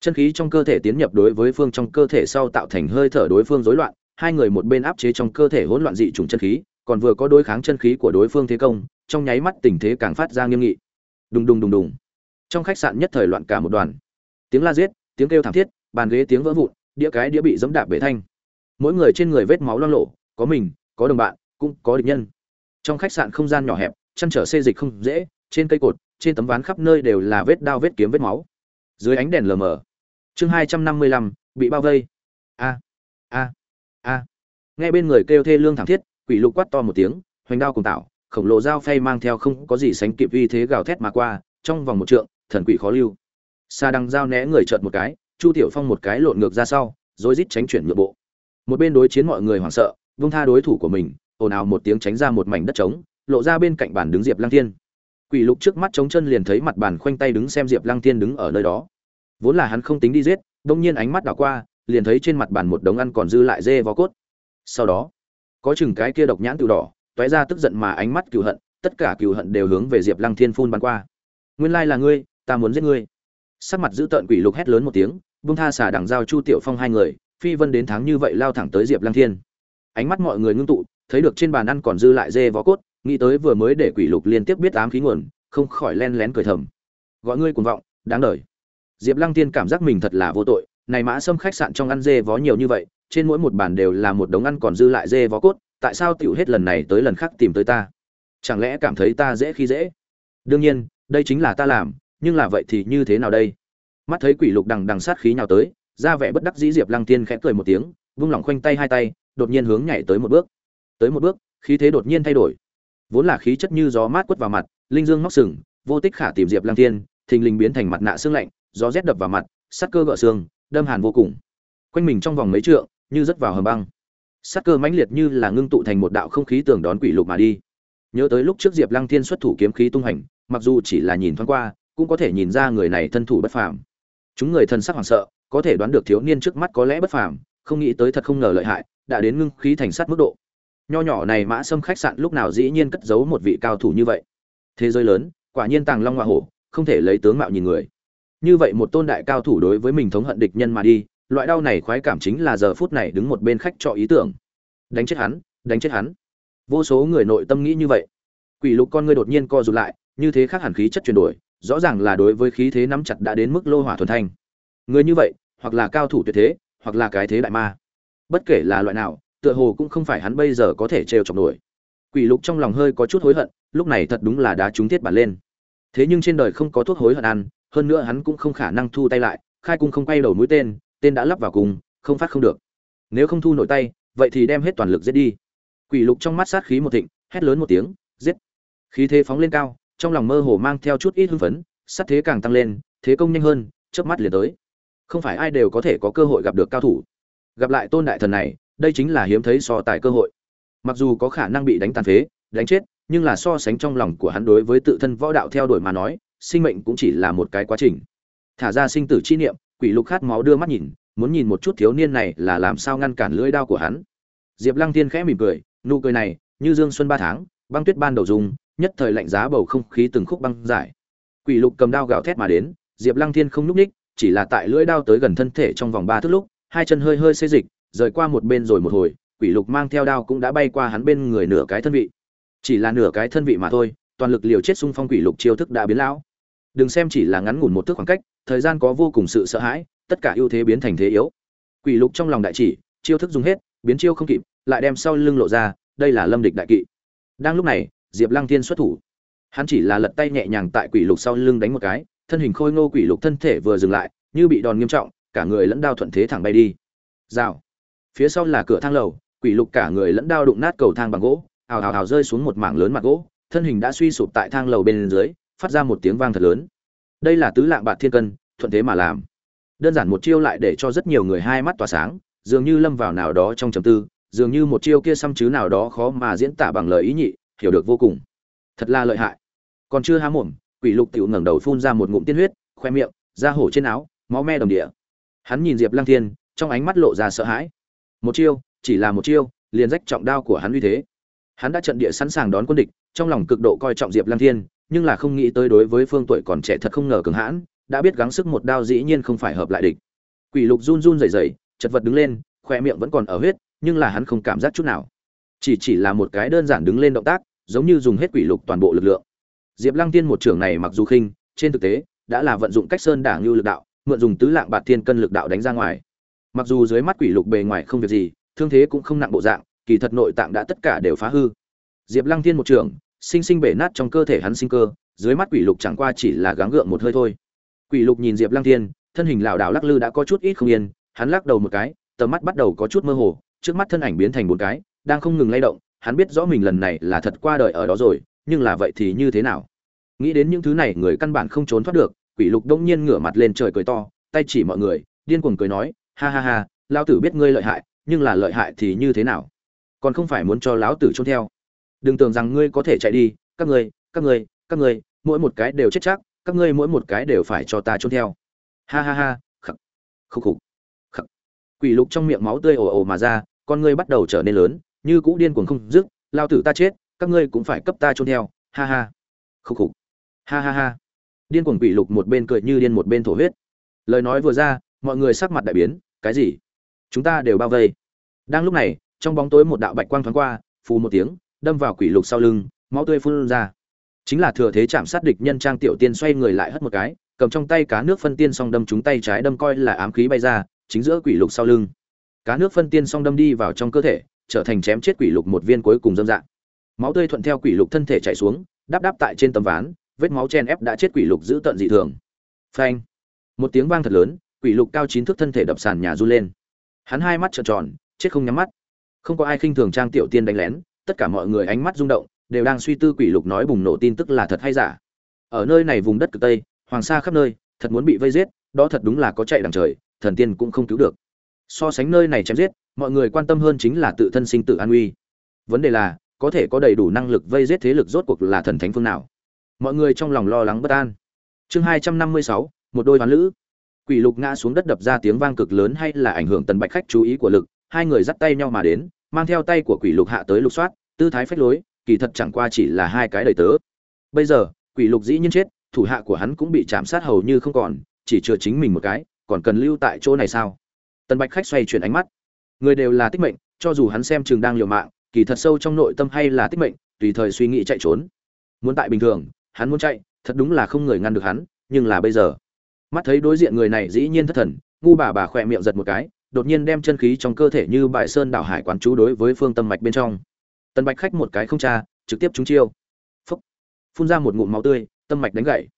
Chân khí trong cơ thể tiến nhập đối với phương trong cơ thể sau tạo thành hơi thở đối phương rối loạn, hai người một bên áp chế trong cơ thể hỗn loạn dị trùng chân khí, còn vừa có đối kháng chân khí của đối phương thế công trong nháy mắt tình thế càng phát ra nghiêm nghị. Đùng đùng đùng đùng. Trong khách sạn nhất thời loạn cả một đoàn. Tiếng la giết, tiếng kêu thảm thiết, bàn ghế tiếng vỡ vụn, đĩa cái đĩa bị dẫm đạp bể thanh. Mỗi người trên người vết máu loang lộ có mình, có đồng bạn, cũng có địch nhân. Trong khách sạn không gian nhỏ hẹp, chăn trở xê dịch không dễ, trên cây cột, trên tấm ván khắp nơi đều là vết đao vết kiếm vết máu. Dưới ánh đèn lờ mờ. Chương hai trăm năm mươi lăm, bị bao vây. A a a. Nghe bên người kêu thê lương thảm thiết, quỷ lục quát to một tiếng, hoành đao cùng tạo khổng lồ dao phay mang theo không có gì sánh kịp uy thế gào thét mà qua, trong vòng một trượng, thần quỷ khó lưu. Xa đằng dao né người chợt một cái, chu tiểu phong một cái lộn ngược ra sau, rồi rít tránh chuyển nhượng bộ. Một bên đối chiến mọi người hoảng sợ, vung tha đối thủ của mình, ồn ào một tiếng tránh ra một mảnh đất trống, lộ ra bên cạnh bàn đứng diệp lăng thiên. Quỷ lục trước mắt trống chân liền thấy mặt bàn khoanh tay đứng xem diệp lăng thiên đứng ở nơi đó. Vốn là hắn không tính đi giết, đông nhiên ánh mắt đảo qua, liền thấy trên mặt bàn một đống ăn còn dư lại dê vó cốt. Sau đó, có chừng cái kia độc nhãn tự đỏ toé ra tức giận mà ánh mắt cừu hận, tất cả cừu hận đều hướng về diệp lăng thiên phun bắn qua. Nguyên lai là ngươi, ta muốn giết ngươi. Sắc mặt giữ tợn quỷ lục hét lớn một tiếng, buông tha xả đằng giao chu tiểu phong hai người, phi vân đến tháng như vậy lao thẳng tới diệp lăng thiên. Ánh mắt mọi người ngưng tụ, thấy được trên bàn ăn còn dư lại dê vó cốt, nghĩ tới vừa mới để quỷ lục liên tiếp biết ám khí nguồn, không khỏi len lén cười thầm. Gọi ngươi cuồng vọng, đáng đời. Diệp lăng Thiên cảm giác mình thật là vô tội, này mã sâm khách sạn trong ăn dê vó nhiều như vậy, trên mỗi một bàn đều là một đống ăn còn dư lại dê vó cốt tại sao tiểu hết lần này tới lần khác tìm tới ta? Chẳng lẽ cảm thấy ta dễ khi dễ? Đương nhiên, đây chính là ta làm, nhưng là vậy thì như thế nào đây? Mắt thấy quỷ lục đằng đằng sát khí nhào tới, ra vẻ bất đắc dĩ diệp lăng tiên khẽ cười một tiếng, vung lỏng khoanh tay hai tay, đột nhiên hướng nhảy tới một bước. Tới một bước, khí thế đột nhiên thay đổi. Vốn là khí chất như gió mát quất vào mặt, linh dương móc sừng, vô tích khả tìm diệp lăng tiên, thình lình biến thành mặt nạ xương lạnh, gió rét đập vào mặt sắt cơ gợ xương, đâm hàn vô cùng. Quanh mình trong vòng mấy trượng, như rớt vào hầm băng. Sát cơ mãnh liệt như là ngưng tụ thành một đạo không khí tường đón quỷ lục mà đi. Nhớ tới lúc trước diệp lăng thiên xuất thủ kiếm khí tung hành, mặc dù chỉ là nhìn thoáng qua, cũng có thể nhìn ra người này thân thủ bất phàm. Chúng người thân sắc hoảng sợ, có thể đoán được thiếu niên trước mắt có lẽ bất phàm, không nghĩ tới thật không ngờ lợi hại, đã đến ngưng khí thành sắt mức độ. Nho nhỏ này mã sâm khách sạn lúc nào dĩ nhiên cất giấu một vị cao thủ như vậy. Thế giới lớn, quả nhiên tàng long hoa hổ, không thể lấy tướng mạo nhìn người. Như vậy một tôn đại cao thủ đối với mình thống hận địch nhân mà đi loại đau này khoái cảm chính là giờ phút này đứng một bên khách trọ ý tưởng. Đánh chết hắn, đánh chết hắn. Vô số người nội tâm nghĩ như vậy. Quỷ lục con ngươi đột nhiên co rụt lại, như thế khác hẳn khí chất chuyển đổi, rõ ràng là đối với khí thế nắm chặt đã đến mức lô hỏa thuần thanh. Người như vậy, hoặc là cao thủ tuyệt thế, hoặc là cái thế đại ma. Bất kể là loại nào, tựa hồ cũng không phải hắn bây giờ có thể trêu chọc nổi. Quỷ lục trong lòng hơi có chút hối hận, lúc này thật đúng là đá trúng thiết bản lên. Thế nhưng trên đời không có thuốc hối hận ăn, hơn nữa hắn cũng không khả năng thu tay lại, khai cung không quay đầu mũi tên tên đã lắp vào cùng, không phát không được. Nếu không thu nổi tay, vậy thì đem hết toàn lực giết đi. Quỷ lục trong mắt sát khí một thịnh, hét lớn một tiếng, giết. Khí thế phóng lên cao, trong lòng mơ hồ mang theo chút ít hưng phấn, sát thế càng tăng lên, thế công nhanh hơn, chớp mắt liền tới. Không phải ai đều có thể có cơ hội gặp được cao thủ. Gặp lại tôn đại thần này, đây chính là hiếm thấy so tài cơ hội. Mặc dù có khả năng bị đánh tàn phế, đánh chết, nhưng là so sánh trong lòng của hắn đối với tự thân võ đạo theo đuổi mà nói, sinh mệnh cũng chỉ là một cái quá trình. Thả ra sinh tử chi niệm quỷ lục khát máu đưa mắt nhìn, muốn nhìn một chút thiếu niên này là làm sao ngăn cản lưỡi đao của hắn. Diệp lăng Thiên khẽ mỉm cười, nụ cười này, như dương xuân ba tháng, băng tuyết ban đầu dùng, nhất thời lạnh giá bầu không khí từng khúc băng giải. Quỷ lục cầm đao gào thét mà đến, diệp lăng thiên không nhúc ních, chỉ là tại lưỡi đao tới gần thân thể trong vòng ba thước lúc, hai chân hơi hơi xê dịch, rời qua một bên rồi một hồi, quỷ lục mang theo đao cũng đã bay qua hắn bên người nửa cái thân vị. Chỉ là nửa cái thân vị mà thôi, toàn lực liều chết xung phong quỷ lục chiêu thức đã biến lão. Đừng xem chỉ là ngắn ngủn một thước khoảng cách thời gian có vô cùng sự sợ hãi, tất cả ưu thế biến thành thế yếu. Quỷ lục trong lòng đại chỉ, chiêu thức dùng hết, biến chiêu không kịp, lại đem sau lưng lộ ra, đây là lâm địch đại kỵ. Đang lúc này, diệp lăng thiên xuất thủ. Hắn chỉ là lật tay nhẹ nhàng tại quỷ lục sau lưng đánh một cái, thân hình khôi ngô quỷ lục thân thể vừa dừng lại, như bị đòn nghiêm trọng, cả người lẫn đao thuận thế thẳng bay đi. Rào. Phía sau là cửa thang lầu, quỷ lục cả người lẫn đao đụng nát cầu thang bằng gỗ, ào ào ào rơi xuống một mảng lớn mặt gỗ, thân hình đã suy sụp tại thang lầu bên dưới, phát ra một tiếng vang thật lớn đây là tứ lạng bạc thiên cân, thuận thế mà làm. Đơn giản một chiêu lại để cho rất nhiều người hai mắt tỏa sáng, dường như lâm vào nào đó trong trầm tư, dường như một chiêu kia xăm chứ nào đó khó mà diễn tả bằng lời ý nhị, hiểu được vô cùng. Thật là lợi hại. Còn chưa há mồm, quỷ lục tiểu ngẩng đầu phun ra một ngụm tiên huyết, khoe miệng, da hổ trên áo, máu me đồng địa. Hắn nhìn diệp lăng thiên, trong ánh mắt lộ ra sợ hãi. Một chiêu, chỉ là một chiêu, liền rách trọng đao của hắn uy thế. Hắn đã trận địa sẵn sàng đón quân địch, trong lòng cực độ coi trọng diệp lăng thiên nhưng là không nghĩ tới đối với phương tuổi còn trẻ thật không ngờ cường hãn, đã biết gắng sức một đao dĩ nhiên không phải hợp lại địch. Quỷ lục run run rẩy rẩy, chật vật đứng lên, khoe miệng vẫn còn ở huyết, nhưng là hắn không cảm giác chút nào. Chỉ chỉ là một cái đơn giản đứng lên động tác, giống như dùng hết quỷ lục toàn bộ lực lượng. Diệp lăng tiên một trưởng này mặc dù khinh, trên thực tế, đã là vận dụng cách sơn đảng lưu lực đạo, mượn dùng tứ lạng bạt thiên cân lực đạo đánh ra ngoài. Mặc dù dưới mắt quỷ lục bề ngoài không việc gì, thương thế cũng không nặng bộ dạng, kỳ thật nội tạng đã tất cả đều phá hư. Diệp lăng thiên một trưởng sinh sinh bể nát trong cơ thể hắn sinh cơ, dưới mắt quỷ lục chẳng qua chỉ là gắng gượng một hơi thôi. Quỷ lục nhìn diệp lăng thiên, thân hình lảo đảo lắc lư đã có chút ít không yên, hắn lắc đầu một cái, tầm mắt bắt đầu có chút mơ hồ, trước mắt thân ảnh biến thành bốn cái, đang không ngừng lay động, hắn biết rõ mình lần này là thật qua đời ở đó rồi, nhưng là vậy thì như thế nào? Nghĩ đến những thứ này, người căn bản không trốn thoát được, quỷ lục đông nhiên ngửa mặt lên trời cười to, tay chỉ mọi người, điên cuồng cười nói, ha ha ha lao tử biết ngươi lợi hại, nhưng là lợi hại thì như thế nào? Còn không phải muốn cho lão tử trốn theo đừng tưởng rằng ngươi có thể chạy đi, các ngươi các ngươi các ngươi, mỗi một cái đều chết chắc, các ngươi mỗi một cái đều phải cho ta trốn theo. Ha ha ha, khắc, khúc khục, khắc. Quỷ lục trong miệng máu tươi ồ ồ mà ra, con ngươi bắt đầu trở nên lớn, như cũ điên cuồng không dứt, lao tử ta chết, các ngươi cũng phải cấp ta trốn theo. Ha ha, khúc khục, ha ha ha. Điên cuồng quỷ lục một bên cười như điên một bên thổ huyết. Lời nói vừa ra, mọi người sắc mặt đại biến, cái gì? Chúng ta đều bao vây. Đang lúc này, trong bóng tối một đạo bạch quang thoáng qua, phù một tiếng đâm vào quỷ lục sau lưng, máu tươi phun ra. Chính là thừa thế chạm sát địch nhân trang tiểu tiên xoay người lại hất một cái, cầm trong tay cá nước phân tiên song đâm chúng tay trái đâm coi là ám khí bay ra, chính giữa quỷ lục sau lưng. Cá nước phân tiên song đâm đi vào trong cơ thể, trở thành chém chết quỷ lục một viên cuối cùng dâm dạng. Máu tươi thuận theo quỷ lục thân thể chảy xuống đáp đáp tại trên tấm ván, vết máu chen ép đã chết quỷ lục giữ tận dị thường. Phanh! Một tiếng vang thật lớn, quỷ lục cao chín thước thân thể đập sàn nhà run lên. Hắn hai mắt trợn tròn, chết không nhắm mắt. Không có ai khinh thường trang tiểu tiên đánh lén tất cả mọi người ánh mắt rung động, đều đang suy tư quỷ lục nói bùng nổ tin tức là thật hay giả. Ở nơi này vùng đất cực tây, hoàng sa khắp nơi, thật muốn bị vây giết, đó thật đúng là có chạy đằng trời, thần tiên cũng không cứu được. So sánh nơi này chém giết, mọi người quan tâm hơn chính là tự thân sinh tự an uy vấn đề là, có thể có đầy đủ năng lực vây giết thế lực rốt cuộc là thần thánh phương nào? Mọi người trong lòng lo lắng bất an. Chương hai trăm năm mươi sáu, một đôi hoán lữ. Quỷ lục ngã xuống đất đập ra tiếng vang cực lớn hay là ảnh hưởng tần bạch khách chú ý của lực, hai người dắt tay nhau mà đến mang theo tay của quỷ lục hạ tới lục soát, tư thái phách lối, kỳ thật chẳng qua chỉ là hai cái đầy tớ. Bây giờ, quỷ lục dĩ nhiên chết, thủ hạ của hắn cũng bị chạm sát hầu như không còn, chỉ chừa chính mình một cái, còn cần lưu tại chỗ này sao? Tần bạch khách xoay chuyển ánh mắt. Người đều là tích mệnh, cho dù hắn xem chừng đang liều mạng, kỳ thật sâu trong nội tâm hay là tích mệnh, tùy thời suy nghĩ chạy trốn. Muốn tại bình thường, hắn muốn chạy, thật đúng là không người ngăn được hắn, nhưng là bây giờ. Mắt thấy đối diện người này dĩ nhiên thất thần, ngu bà bà khỏe miệng giật một cái đột nhiên đem chân khí trong cơ thể như bài sơn đảo hải quán chú đối với phương tâm mạch bên trong. Tần bạch khách một cái không tra, trực tiếp trúng chiêu. Phúc. Phun ra một ngụm máu tươi, tâm mạch đánh gãy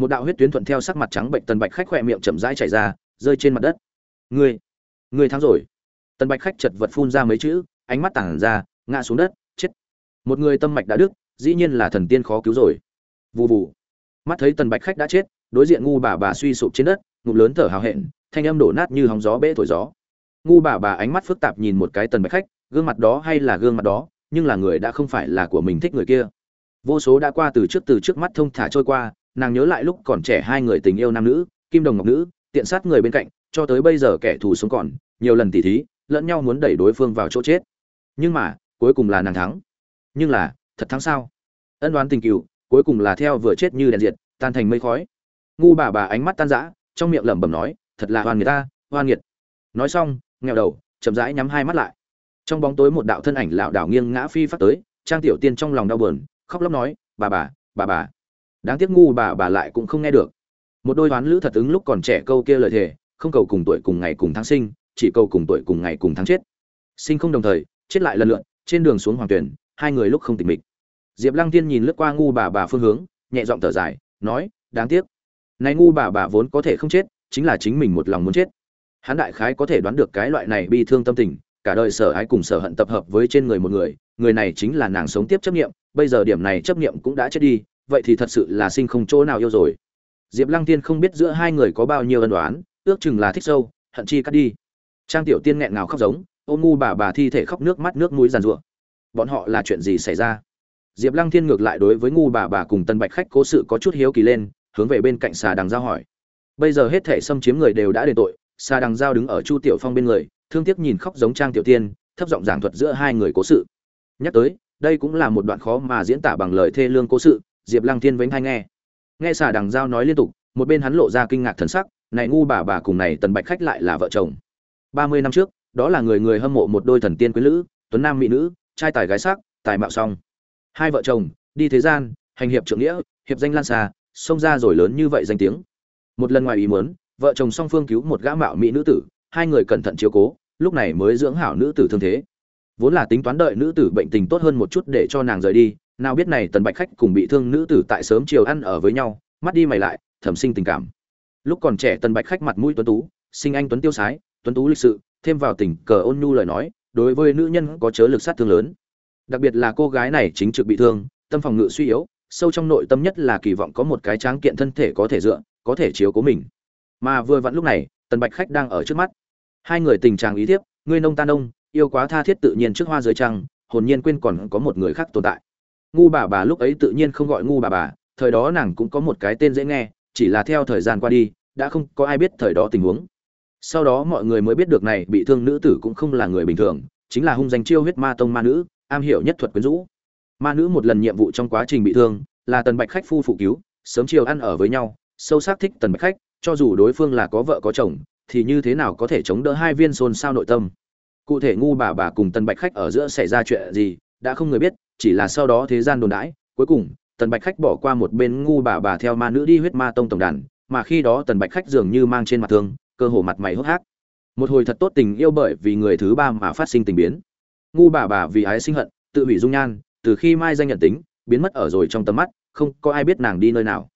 một đạo huyết tuyến thuận theo sắc mặt trắng bệnh, tần bạch khách khỏe miệng chậm rãi chảy ra, rơi trên mặt đất. Ngươi ngươi thắng rồi. Tần bạch khách chật vật phun ra mấy chữ, ánh mắt tảng ra, ngã xuống đất, chết. Một người tâm mạch đã đứt, dĩ nhiên là thần tiên khó cứu rồi. Vù vù. Mắt thấy tần bạch khách đã chết, đối diện ngu bà bà suy sụp trên đất, ngụm lớn thở hào hẹn, thanh âm đổ nát như hóng gió bể thổi gió ngu bà bà ánh mắt phức tạp nhìn một cái tần bạch khách, gương mặt đó hay là gương mặt đó, nhưng là người đã không phải là của mình thích người kia. Vô số đã qua từ trước từ trước mắt thông thả trôi qua, nàng nhớ lại lúc còn trẻ hai người tình yêu nam nữ, kim đồng ngọc nữ, tiện sát người bên cạnh, cho tới bây giờ kẻ thù sống còn, nhiều lần tỉ thí, lẫn nhau muốn đẩy đối phương vào chỗ chết. Nhưng mà, cuối cùng là nàng thắng. Nhưng là, thật thắng sao? Ân đoán tình cựu, cuối cùng là theo vừa chết như đèn diệt, tan thành mây khói. Ngu bà bà ánh mắt tan rã, trong miệng lẩm bẩm nói, thật là hoan người ta hoan nghiệt. Nói xong nghèo đầu, chậm rãi nhắm hai mắt lại. Trong bóng tối một đạo thân ảnh lảo đảo nghiêng ngã phi phát tới, trang tiểu tiên trong lòng đau buồn, khóc lóc nói, bà bà bà bà. Đáng tiếc ngu bà bà lại cũng không nghe được. Một đôi toán lữ thật ứng lúc còn trẻ câu kia lời thề, không cầu cùng tuổi cùng ngày cùng tháng sinh, chỉ cầu cùng tuổi cùng ngày cùng tháng chết. Sinh không đồng thời, chết lại lần lượt. trên đường xuống hoàng tuyển, hai người lúc không tỉnh mịch. Diệp lăng tiên nhìn lướt qua ngu bà bà phương hướng, nhẹ giọng thở dài, nói, đáng tiếc. Này ngu bà bà vốn có thể không chết, chính là chính mình một lòng muốn chết hắn đại khái có thể đoán được cái loại này bi thương tâm tình, cả đời sở ái cùng sở hận tập hợp với trên người một người người này chính là nàng sống tiếp chấp nghiệm bây giờ điểm này chấp nghiệm cũng đã chết đi, vậy thì thật sự là sinh không chỗ nào yêu rồi. Diệp lăng tiên không biết giữa hai người có bao nhiêu ân đoán ước chừng là thích sâu, hận chi cắt đi. Trang tiểu tiên nghẹn ngào khóc giống ôm ngu bà bà thi thể khóc nước mắt nước mũi giàn rụa bọn họ là chuyện gì xảy ra? Diệp lăng thiên ngược lại đối với ngu bà bà cùng tân bạch khách cố sự có chút hiếu kỳ lên, hướng về bên cạnh xà đằng ra hỏi. Bây giờ hết thể xâm chiếm người đều đã đền tội xa đằng giao đứng ở chu tiểu phong bên người, thương tiếc nhìn khóc giống trang tiểu tiên, thấp giọng giảng thuật giữa hai người cố sự. Nhắc tới, đây cũng là một đoạn khó mà diễn tả bằng lời thê lương cố sự, diệp lăng thiên vánh hay nghe. Nghe xà đằng giao nói liên tục, một bên hắn lộ ra kinh ngạc thần sắc, này ngu bà bà cùng này tần bạch khách lại là vợ chồng. Ba mươi năm trước, đó là người người hâm mộ một đôi thần tiên quyến lữ tuấn nam mỹ nữ, trai tài gái sắc, tài mạo song. Hai vợ chồng, đi thế gian, hành hiệp trượng nghĩa, hiệp danh lan xa, xông ra rồi lớn như vậy danh tiếng. Một lần ngoài ý muốn vợ chồng song phương cứu một gã mạo mỹ nữ tử, hai người cẩn thận chiếu cố, lúc này mới dưỡng hảo nữ tử thương thế. Vốn là tính toán đợi nữ tử bệnh tình tốt hơn một chút để cho nàng rời đi, nào biết này tần bạch khách cùng bị thương nữ tử tại sớm chiều ăn ở với nhau, mắt đi mày lại thẩm sinh tình cảm. Lúc còn trẻ tần bạch khách mặt mũi tuấn tú sinh anh tuấn tiêu sái, tuấn tú lịch sự, thêm vào tình cờ ôn nhu lời nói, đối với nữ nhân có chớ lực sát thương lớn. Đặc biệt là cô gái này chính trực bị thương, tâm phòng ngự suy yếu, sâu trong nội tâm nhất là kỳ vọng có một cái tráng kiện thân thể có thể dựa, có thể chiếu cố mình mà vừa vặn lúc này, tần bạch khách đang ở trước mắt. Hai người tình trạng ý thiếp, ngươi nông ta nông, yêu quá tha thiết tự nhiên trước hoa dưới trăng, hồn nhiên quên còn có một người khác tồn tại. Ngu bà bà lúc ấy tự nhiên không gọi ngu bà bà, thời đó nàng cũng có một cái tên dễ nghe, chỉ là theo thời gian qua đi, đã không có ai biết thời đó tình huống. Sau đó mọi người mới biết được này bị thương nữ tử cũng không là người bình thường, chính là hung danh chiêu huyết ma tông ma nữ, am hiểu nhất thuật quyến rũ. Ma nữ một lần nhiệm vụ trong quá trình bị thương, là tần bạch khách phu phụ cứu, sớm chiều ăn ở với nhau, sâu sắc thích tần bạch khách cho dù đối phương là có vợ có chồng, thì như thế nào có thể chống đỡ hai viên xôn xao nội tâm? Cụ thể ngu bà bà cùng tần bạch khách ở giữa xảy ra chuyện gì, đã không người biết, chỉ là sau đó thế gian đồn đãi, cuối cùng, tần bạch khách bỏ qua một bên ngu bà bà theo ma nữ đi huyết ma tông tổng đàn, mà khi đó tần bạch khách dường như mang trên mặt thương, cơ hồ mặt mày hốc hác. Một hồi thật tốt tình yêu bởi vì người thứ ba mà phát sinh tình biến. Ngu bà bà vì ái sinh hận, tự hủy dung nhan, từ khi mai danh nhận tính, biến mất ở rồi trong tầm mắt, không có ai biết nàng đi nơi nào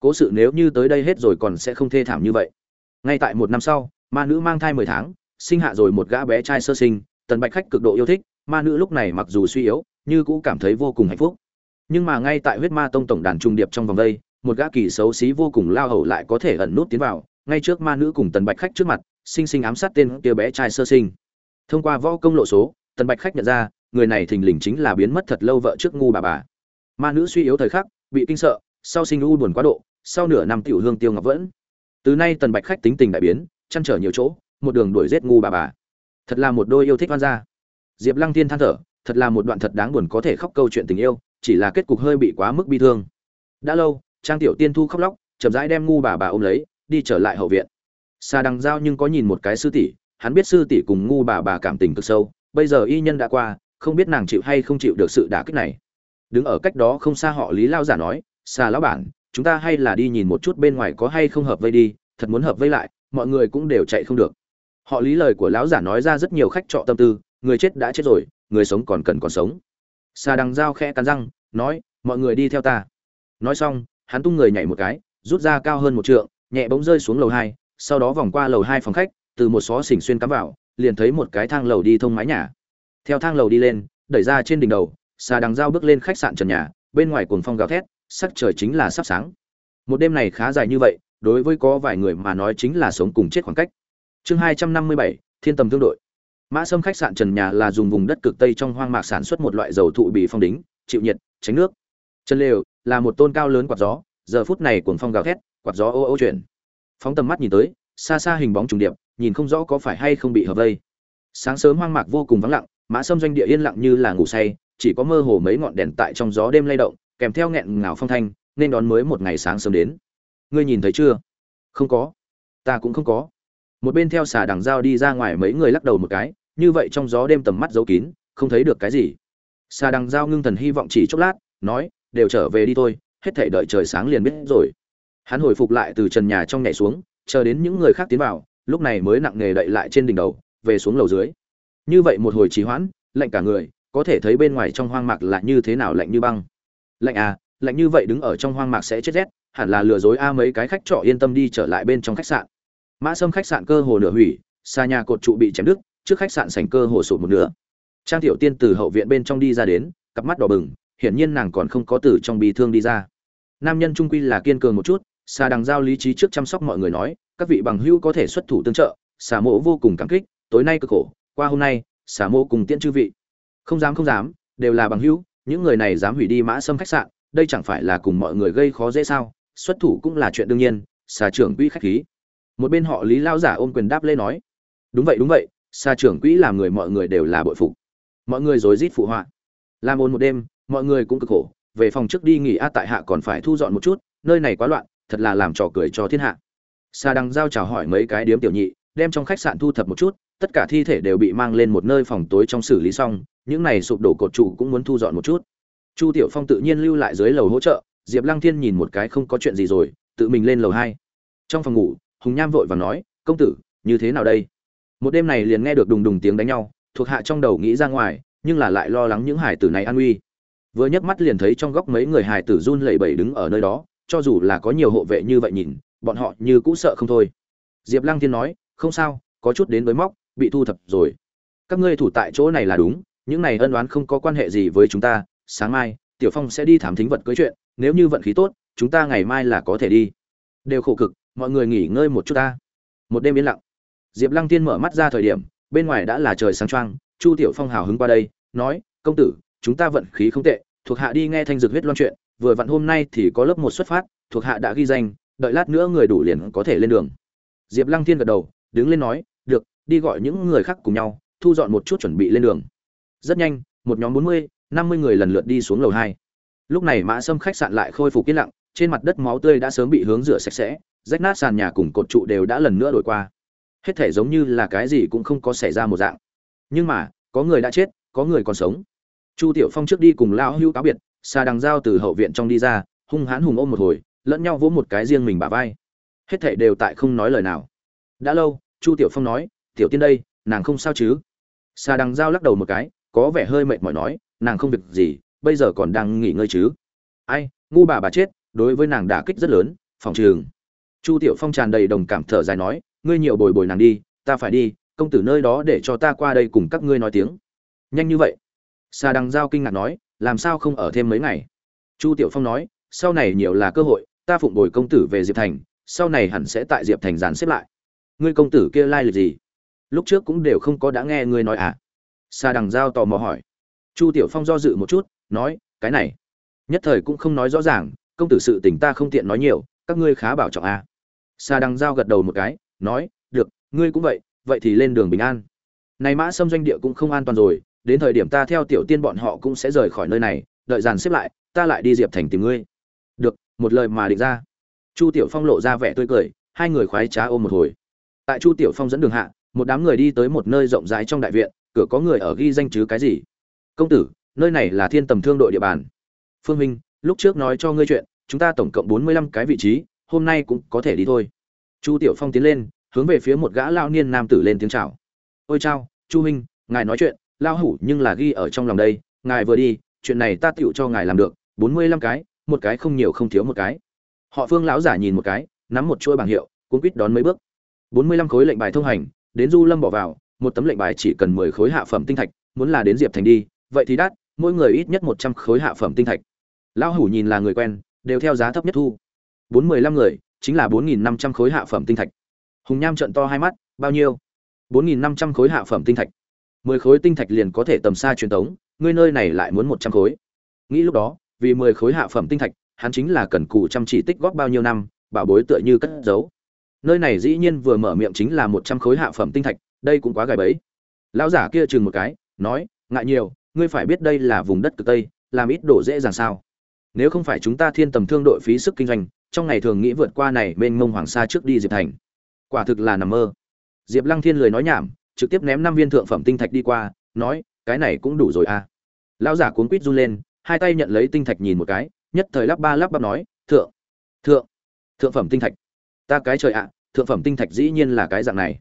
cố sự nếu như tới đây hết rồi còn sẽ không thê thảm như vậy. Ngay tại một năm sau, ma nữ mang thai mười tháng, sinh hạ rồi một gã bé trai sơ sinh, tần bạch khách cực độ yêu thích, ma nữ lúc này mặc dù suy yếu, như cũng cảm thấy vô cùng hạnh phúc. Nhưng mà ngay tại huyết ma tông tổng đàn trung điệp trong vòng đây, một gã kỳ xấu xí vô cùng lao hầu lại có thể ẩn nút tiến vào, ngay trước ma nữ cùng tần bạch khách trước mặt, sinh sinh ám sát tên kia bé trai sơ sinh. Thông qua võ công lộ số, tần bạch khách nhận ra, người này thình lình chính là biến mất thật lâu vợ trước ngu bà bà. Ma nữ suy yếu thời khắc, bị kinh sợ, sau sinh u buồn quá độ sau nửa năm tiểu hương tiêu ngọc vẫn. Từ nay tần bạch khách tính tình đại biến, chăn trở nhiều chỗ, một đường đuổi giết ngu bà bà. Thật là một đôi yêu thích oan gia. Diệp lăng tiên than thở, thật là một đoạn thật đáng buồn có thể khóc câu chuyện tình yêu, chỉ là kết cục hơi bị quá mức bi thương. Đã lâu, trang tiểu tiên thu khóc lóc, chậm rãi đem ngu bà bà ôm lấy, đi trở lại hậu viện. Xa đằng giao nhưng có nhìn một cái sư tỷ, hắn biết sư tỷ cùng ngu bà bà cảm tình cực sâu, bây giờ y nhân đã qua, không biết nàng chịu hay không chịu được sự đả kích này. Đứng ở cách đó không xa họ lý lao giả nói xa lão bản chúng ta hay là đi nhìn một chút bên ngoài có hay không hợp vây đi, thật muốn hợp vây lại, mọi người cũng đều chạy không được. Họ lý lời của lão giả nói ra rất nhiều khách trọ tâm tư, người chết đã chết rồi, người sống còn cần còn sống. Xà đằng dao khẽ cắn răng, nói, mọi người đi theo ta. Nói xong, hắn tung người nhảy một cái, rút ra cao hơn một trượng, nhẹ bỗng rơi xuống lầu hai, sau đó vòng qua lầu hai phòng khách, từ một xó xỉnh xuyên cắm vào, liền thấy một cái thang lầu đi thông mái nhà. Theo thang lầu đi lên, đẩy ra trên đỉnh đầu xà đằng dao bước lên khách sạn trần nhà, bên ngoài cuồng phong gào thét sắc trời chính là sắp sáng. Một đêm này khá dài như vậy, đối với có vài người mà nói chính là sống cùng chết khoảng cách. Chương hai trăm năm mươi bảy, thiên tầm thương đội. Mã sâm khách sạn trần nhà là dùng vùng đất cực tây trong hoang mạc sản xuất một loại dầu thụ bị phong đính, chịu nhiệt, tránh nước. Chân lều là một tôn cao lớn quạt gió, giờ phút này cuồng phong gào thét, quạt gió ô ô chuyển. Phóng tầm mắt nhìn tới, xa xa hình bóng trùng điệp, nhìn không rõ có phải hay không bị hợp vây. Sáng sớm hoang mạc vô cùng vắng lặng, mã sâm doanh địa yên lặng như là ngủ say, chỉ có mơ hồ mấy ngọn đèn tại trong gió đêm lay động kèm theo nghẹn ngào phong thanh, nên đón mới một ngày sáng sớm đến. Ngươi nhìn thấy chưa? Không có. Ta cũng không có. Một bên theo xà đằng dao đi ra ngoài mấy người lắc đầu một cái, như vậy trong gió đêm tầm mắt giấu kín, không thấy được cái gì. Xà đằng dao ngưng thần hy vọng chỉ chốc lát, nói, đều trở về đi thôi, hết thể đợi trời sáng liền biết rồi. Hắn hồi phục lại từ trần nhà trong nhảy xuống, chờ đến những người khác tiến vào, lúc này mới nặng nề đậy lại trên đỉnh đầu, về xuống lầu dưới. Như vậy một hồi trì hoãn, lạnh cả người, có thể thấy bên ngoài trong hoang mạc là như thế nào lạnh như băng lạnh à lạnh như vậy đứng ở trong hoang mạc sẽ chết rét, hẳn là lừa dối a mấy cái khách trọ yên tâm đi trở lại bên trong khách sạn. Mã sâm khách sạn cơ hồ nửa hủy, xa nhà cột trụ bị chém đứt, trước khách sạn sành cơ hồ sụt một nửa. Trang tiểu tiên từ hậu viện bên trong đi ra đến, cặp mắt đỏ bừng, hiển nhiên nàng còn không có từ trong bị thương đi ra. Nam nhân trung quy là kiên cường một chút, xa đằng giao lý trí trước chăm sóc mọi người nói, các vị bằng hữu có thể xuất thủ tương trợ, xà mộ vô cùng cảm kích, tối nay cực khổ, qua hôm nay, xà mộ cùng tiễn chư vị. Không dám không dám, đều là bằng hữu những người này dám hủy đi mã sâm khách sạn, đây chẳng phải là cùng mọi người gây khó dễ sao? Xuất thủ cũng là chuyện đương nhiên, xà trưởng quỹ khách khí. Một bên họ lý lao giả ôm quyền đáp lê nói, đúng vậy đúng vậy, xà trưởng quỹ làm người mọi người đều là bội phục. Mọi người rối rít phụ họa. Làm ôn một đêm, mọi người cũng cực khổ. Về phòng trước đi nghỉ a tại hạ còn phải thu dọn một chút, nơi này quá loạn, thật là làm trò cười cho thiên hạ. Xà đằng giao chào hỏi mấy cái điếm tiểu nhị, đem trong khách sạn thu thập một chút, tất cả thi thể đều bị mang lên một nơi phòng tối trong xử lý xong những này sụp đổ cột trụ cũng muốn thu dọn một chút. Chu tiểu phong tự nhiên lưu lại dưới lầu hỗ trợ, diệp lăng thiên nhìn một cái không có chuyện gì rồi, tự mình lên lầu hai. Trong phòng ngủ, hùng nham vội và nói, công tử, như thế nào đây? Một đêm này liền nghe được đùng đùng tiếng đánh nhau, thuộc hạ trong đầu nghĩ ra ngoài, nhưng là lại lo lắng những hải tử này an nguy. Vừa nhấc mắt liền thấy trong góc mấy người hải tử run lẩy bẩy đứng ở nơi đó, cho dù là có nhiều hộ vệ như vậy nhìn, bọn họ như cũ sợ không thôi. Diệp lăng thiên nói, không sao, có chút đến với móc, bị thu thập rồi. Các ngươi thủ tại chỗ này là đúng những này ân oán không có quan hệ gì với chúng ta, sáng mai, tiểu phong sẽ đi thám thính vật cưới chuyện, nếu như vận khí tốt, chúng ta ngày mai là có thể đi. Đều khổ cực, mọi người nghỉ ngơi một chút ta. Một đêm yên lặng. Diệp lăng tiên mở mắt ra thời điểm, bên ngoài đã là trời sáng trăng chu tiểu phong hào hứng qua đây, nói, công tử, chúng ta vận khí không tệ, thuộc hạ đi nghe thanh dược huyết loan chuyện, vừa vặn hôm nay thì có lớp một xuất phát, thuộc hạ đã ghi danh, đợi lát nữa người đủ liền có thể lên đường. Diệp lăng thiên gật đầu, đứng lên nói, được, đi gọi những người khác cùng nhau, thu dọn một chút chuẩn bị lên đường rất nhanh, một nhóm bốn mươi, năm mươi người lần lượt đi xuống lầu hai. Lúc này mã sâm khách sạn lại khôi phục yên lặng, trên mặt đất máu tươi đã sớm bị hướng rửa sạch sẽ, rách nát sàn nhà cùng cột trụ đều đã lần nữa đổi qua. Hết thể giống như là cái gì cũng không có xảy ra một dạng. Nhưng mà, có người đã chết, có người còn sống. Chu tiểu phong trước đi cùng lão hưu cáo biệt xa đằng dao từ hậu viện trong đi ra, hung hãn hùng ôm một hồi, lẫn nhau vỗ một cái riêng mình bả vai. Hết thể đều tại không nói lời nào. Đã lâu, chu tiểu phong nói, tiểu tiên đây, nàng không sao chứ? Xa đằng dao lắc đầu một cái có vẻ hơi mệt mỏi nói, nàng không việc gì, bây giờ còn đang nghỉ ngơi chứ. Ai, ngu bà bà chết, đối với nàng đả kích rất lớn, phòng trường. Chu tiểu phong tràn đầy đồng cảm thở dài nói, ngươi nhiều bồi bồi nàng đi, ta phải đi, công tử nơi đó để cho ta qua đây cùng các ngươi nói tiếng. Nhanh như vậy. Xà đằng giao kinh ngạc nói, làm sao không ở thêm mấy ngày? Chu tiểu phong nói, sau này nhiều là cơ hội, ta phụng bồi công tử về diệp thành, sau này hẳn sẽ tại diệp thành dàn xếp lại. Ngươi công tử kia lai gì? Lúc trước cũng đều không có đã nghe ngươi nói à? Sa đằng giao tò mò hỏi. Chu tiểu phong do dự một chút, nói, cái này, nhất thời cũng không nói rõ ràng, công tử sự tình ta không tiện nói nhiều, các ngươi khá bảo trọng a. À. xà đằng giao gật đầu một cái, nói, được, ngươi cũng vậy vậy thì lên đường bình an. Này mã xâm doanh địa cũng không an toàn rồi, đến thời điểm ta theo tiểu tiên bọn họ cũng sẽ rời khỏi nơi này, đợi dàn xếp lại, ta lại đi diệp thành tìm ngươi. Được, một lời mà định ra. Chu tiểu phong lộ ra vẻ tươi cười, hai người khoái trá ôm một hồi. Tại chu tiểu phong dẫn đường hạ một đám người đi tới một nơi rộng rãi trong đại viện, cửa có người ở ghi danh chứ cái gì? Công tử, nơi này là thiên tầm thương đội địa bàn. Phương minh, lúc trước nói cho ngươi chuyện, chúng ta tổng cộng bốn mươi lăm cái vị trí, hôm nay cũng có thể đi thôi. Chu tiểu phong tiến lên, hướng về phía một gã lao niên nam tử lên tiếng chào. Ôi chao, chu huynh ngài nói chuyện lao hủ nhưng là ghi ở trong lòng đây, ngài vừa đi, chuyện này ta tựu cho ngài làm được, bốn mươi lăm cái, một cái không nhiều không thiếu một cái. Họ phương lão giả nhìn một cái, nắm một chuỗi bảng hiệu cũng quýt đón mấy bước. bốn mươi lăm khối lệnh bài thông hành đến du lâm bỏ vào, một tấm lệnh bài chỉ cần mười khối hạ phẩm tinh thạch, muốn là đến diệp thành đi, vậy thì đắt, mỗi người ít nhất một trăm khối hạ phẩm tinh thạch. Lão hủ nhìn là người quen, đều theo giá thấp nhất thu. Bốn mười lăm người, chính là bốn nghìn năm trăm khối hạ phẩm tinh thạch. Hùng nham trợn to hai mắt, bao nhiêu? Bốn nghìn năm trăm khối hạ phẩm tinh thạch. Mười khối tinh thạch liền có thể tầm xa truyền tống, ngươi nơi này lại muốn một trăm khối. Nghĩ lúc đó, vì mười khối hạ phẩm tinh thạch, hắn chính là cần cù chăm chỉ tích góp bao nhiêu năm, bảo bối tựa như cất giấu nơi này dĩ nhiên vừa mở miệng chính là một trăm khối hạ phẩm tinh thạch, đây cũng quá gài bẫy. Lão giả kia chừng một cái, nói, ngại nhiều, ngươi phải biết đây là vùng đất cực tây, làm ít đổ dễ dàng sao? Nếu không phải chúng ta thiên tầm thương đội phí sức kinh doanh, trong ngày thường nghĩ vượt qua này bên mông hoàng sa trước đi diệp thành. Quả thực là nằm mơ. Diệp lăng thiên lười nói nhảm, trực tiếp ném năm viên thượng phẩm tinh thạch đi qua, nói, cái này cũng đủ rồi à. Lão giả cuốn quýt run lên, hai tay nhận lấy tinh thạch nhìn một cái, nhất thời lắp ba lắp bắp nói, thượng thượng thượng phẩm tinh thạch ta cái trời ạ, thượng phẩm tinh thạch dĩ nhiên là cái dạng này.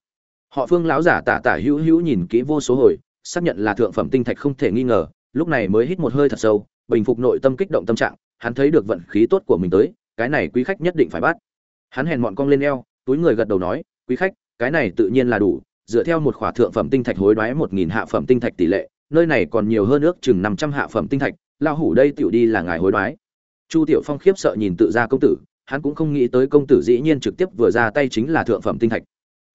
Họ phương lão giả tả tả hữu hữu nhìn kỹ vô số hồi, xác nhận là thượng phẩm tinh thạch không thể nghi ngờ, lúc này mới hít một hơi thật sâu, bình phục nội tâm kích động tâm trạng, hắn thấy được vận khí tốt của mình tới, cái này quý khách nhất định phải bắt. Hắn hèn mọn cong lên eo, túi người gật đầu nói, quý khách, cái này tự nhiên là đủ, dựa theo một khỏa thượng phẩm tinh thạch hối đoái một nghìn hạ phẩm tinh thạch tỷ lệ, nơi này còn nhiều hơn ước chừng năm trăm hạ phẩm tinh thạch lao hủ đây tiểu đi là ngài hối đoái. Chu tiểu phong khiếp sợ nhìn tự ra công tử hắn cũng không nghĩ tới công tử dĩ nhiên trực tiếp vừa ra tay chính là thượng phẩm tinh thạch.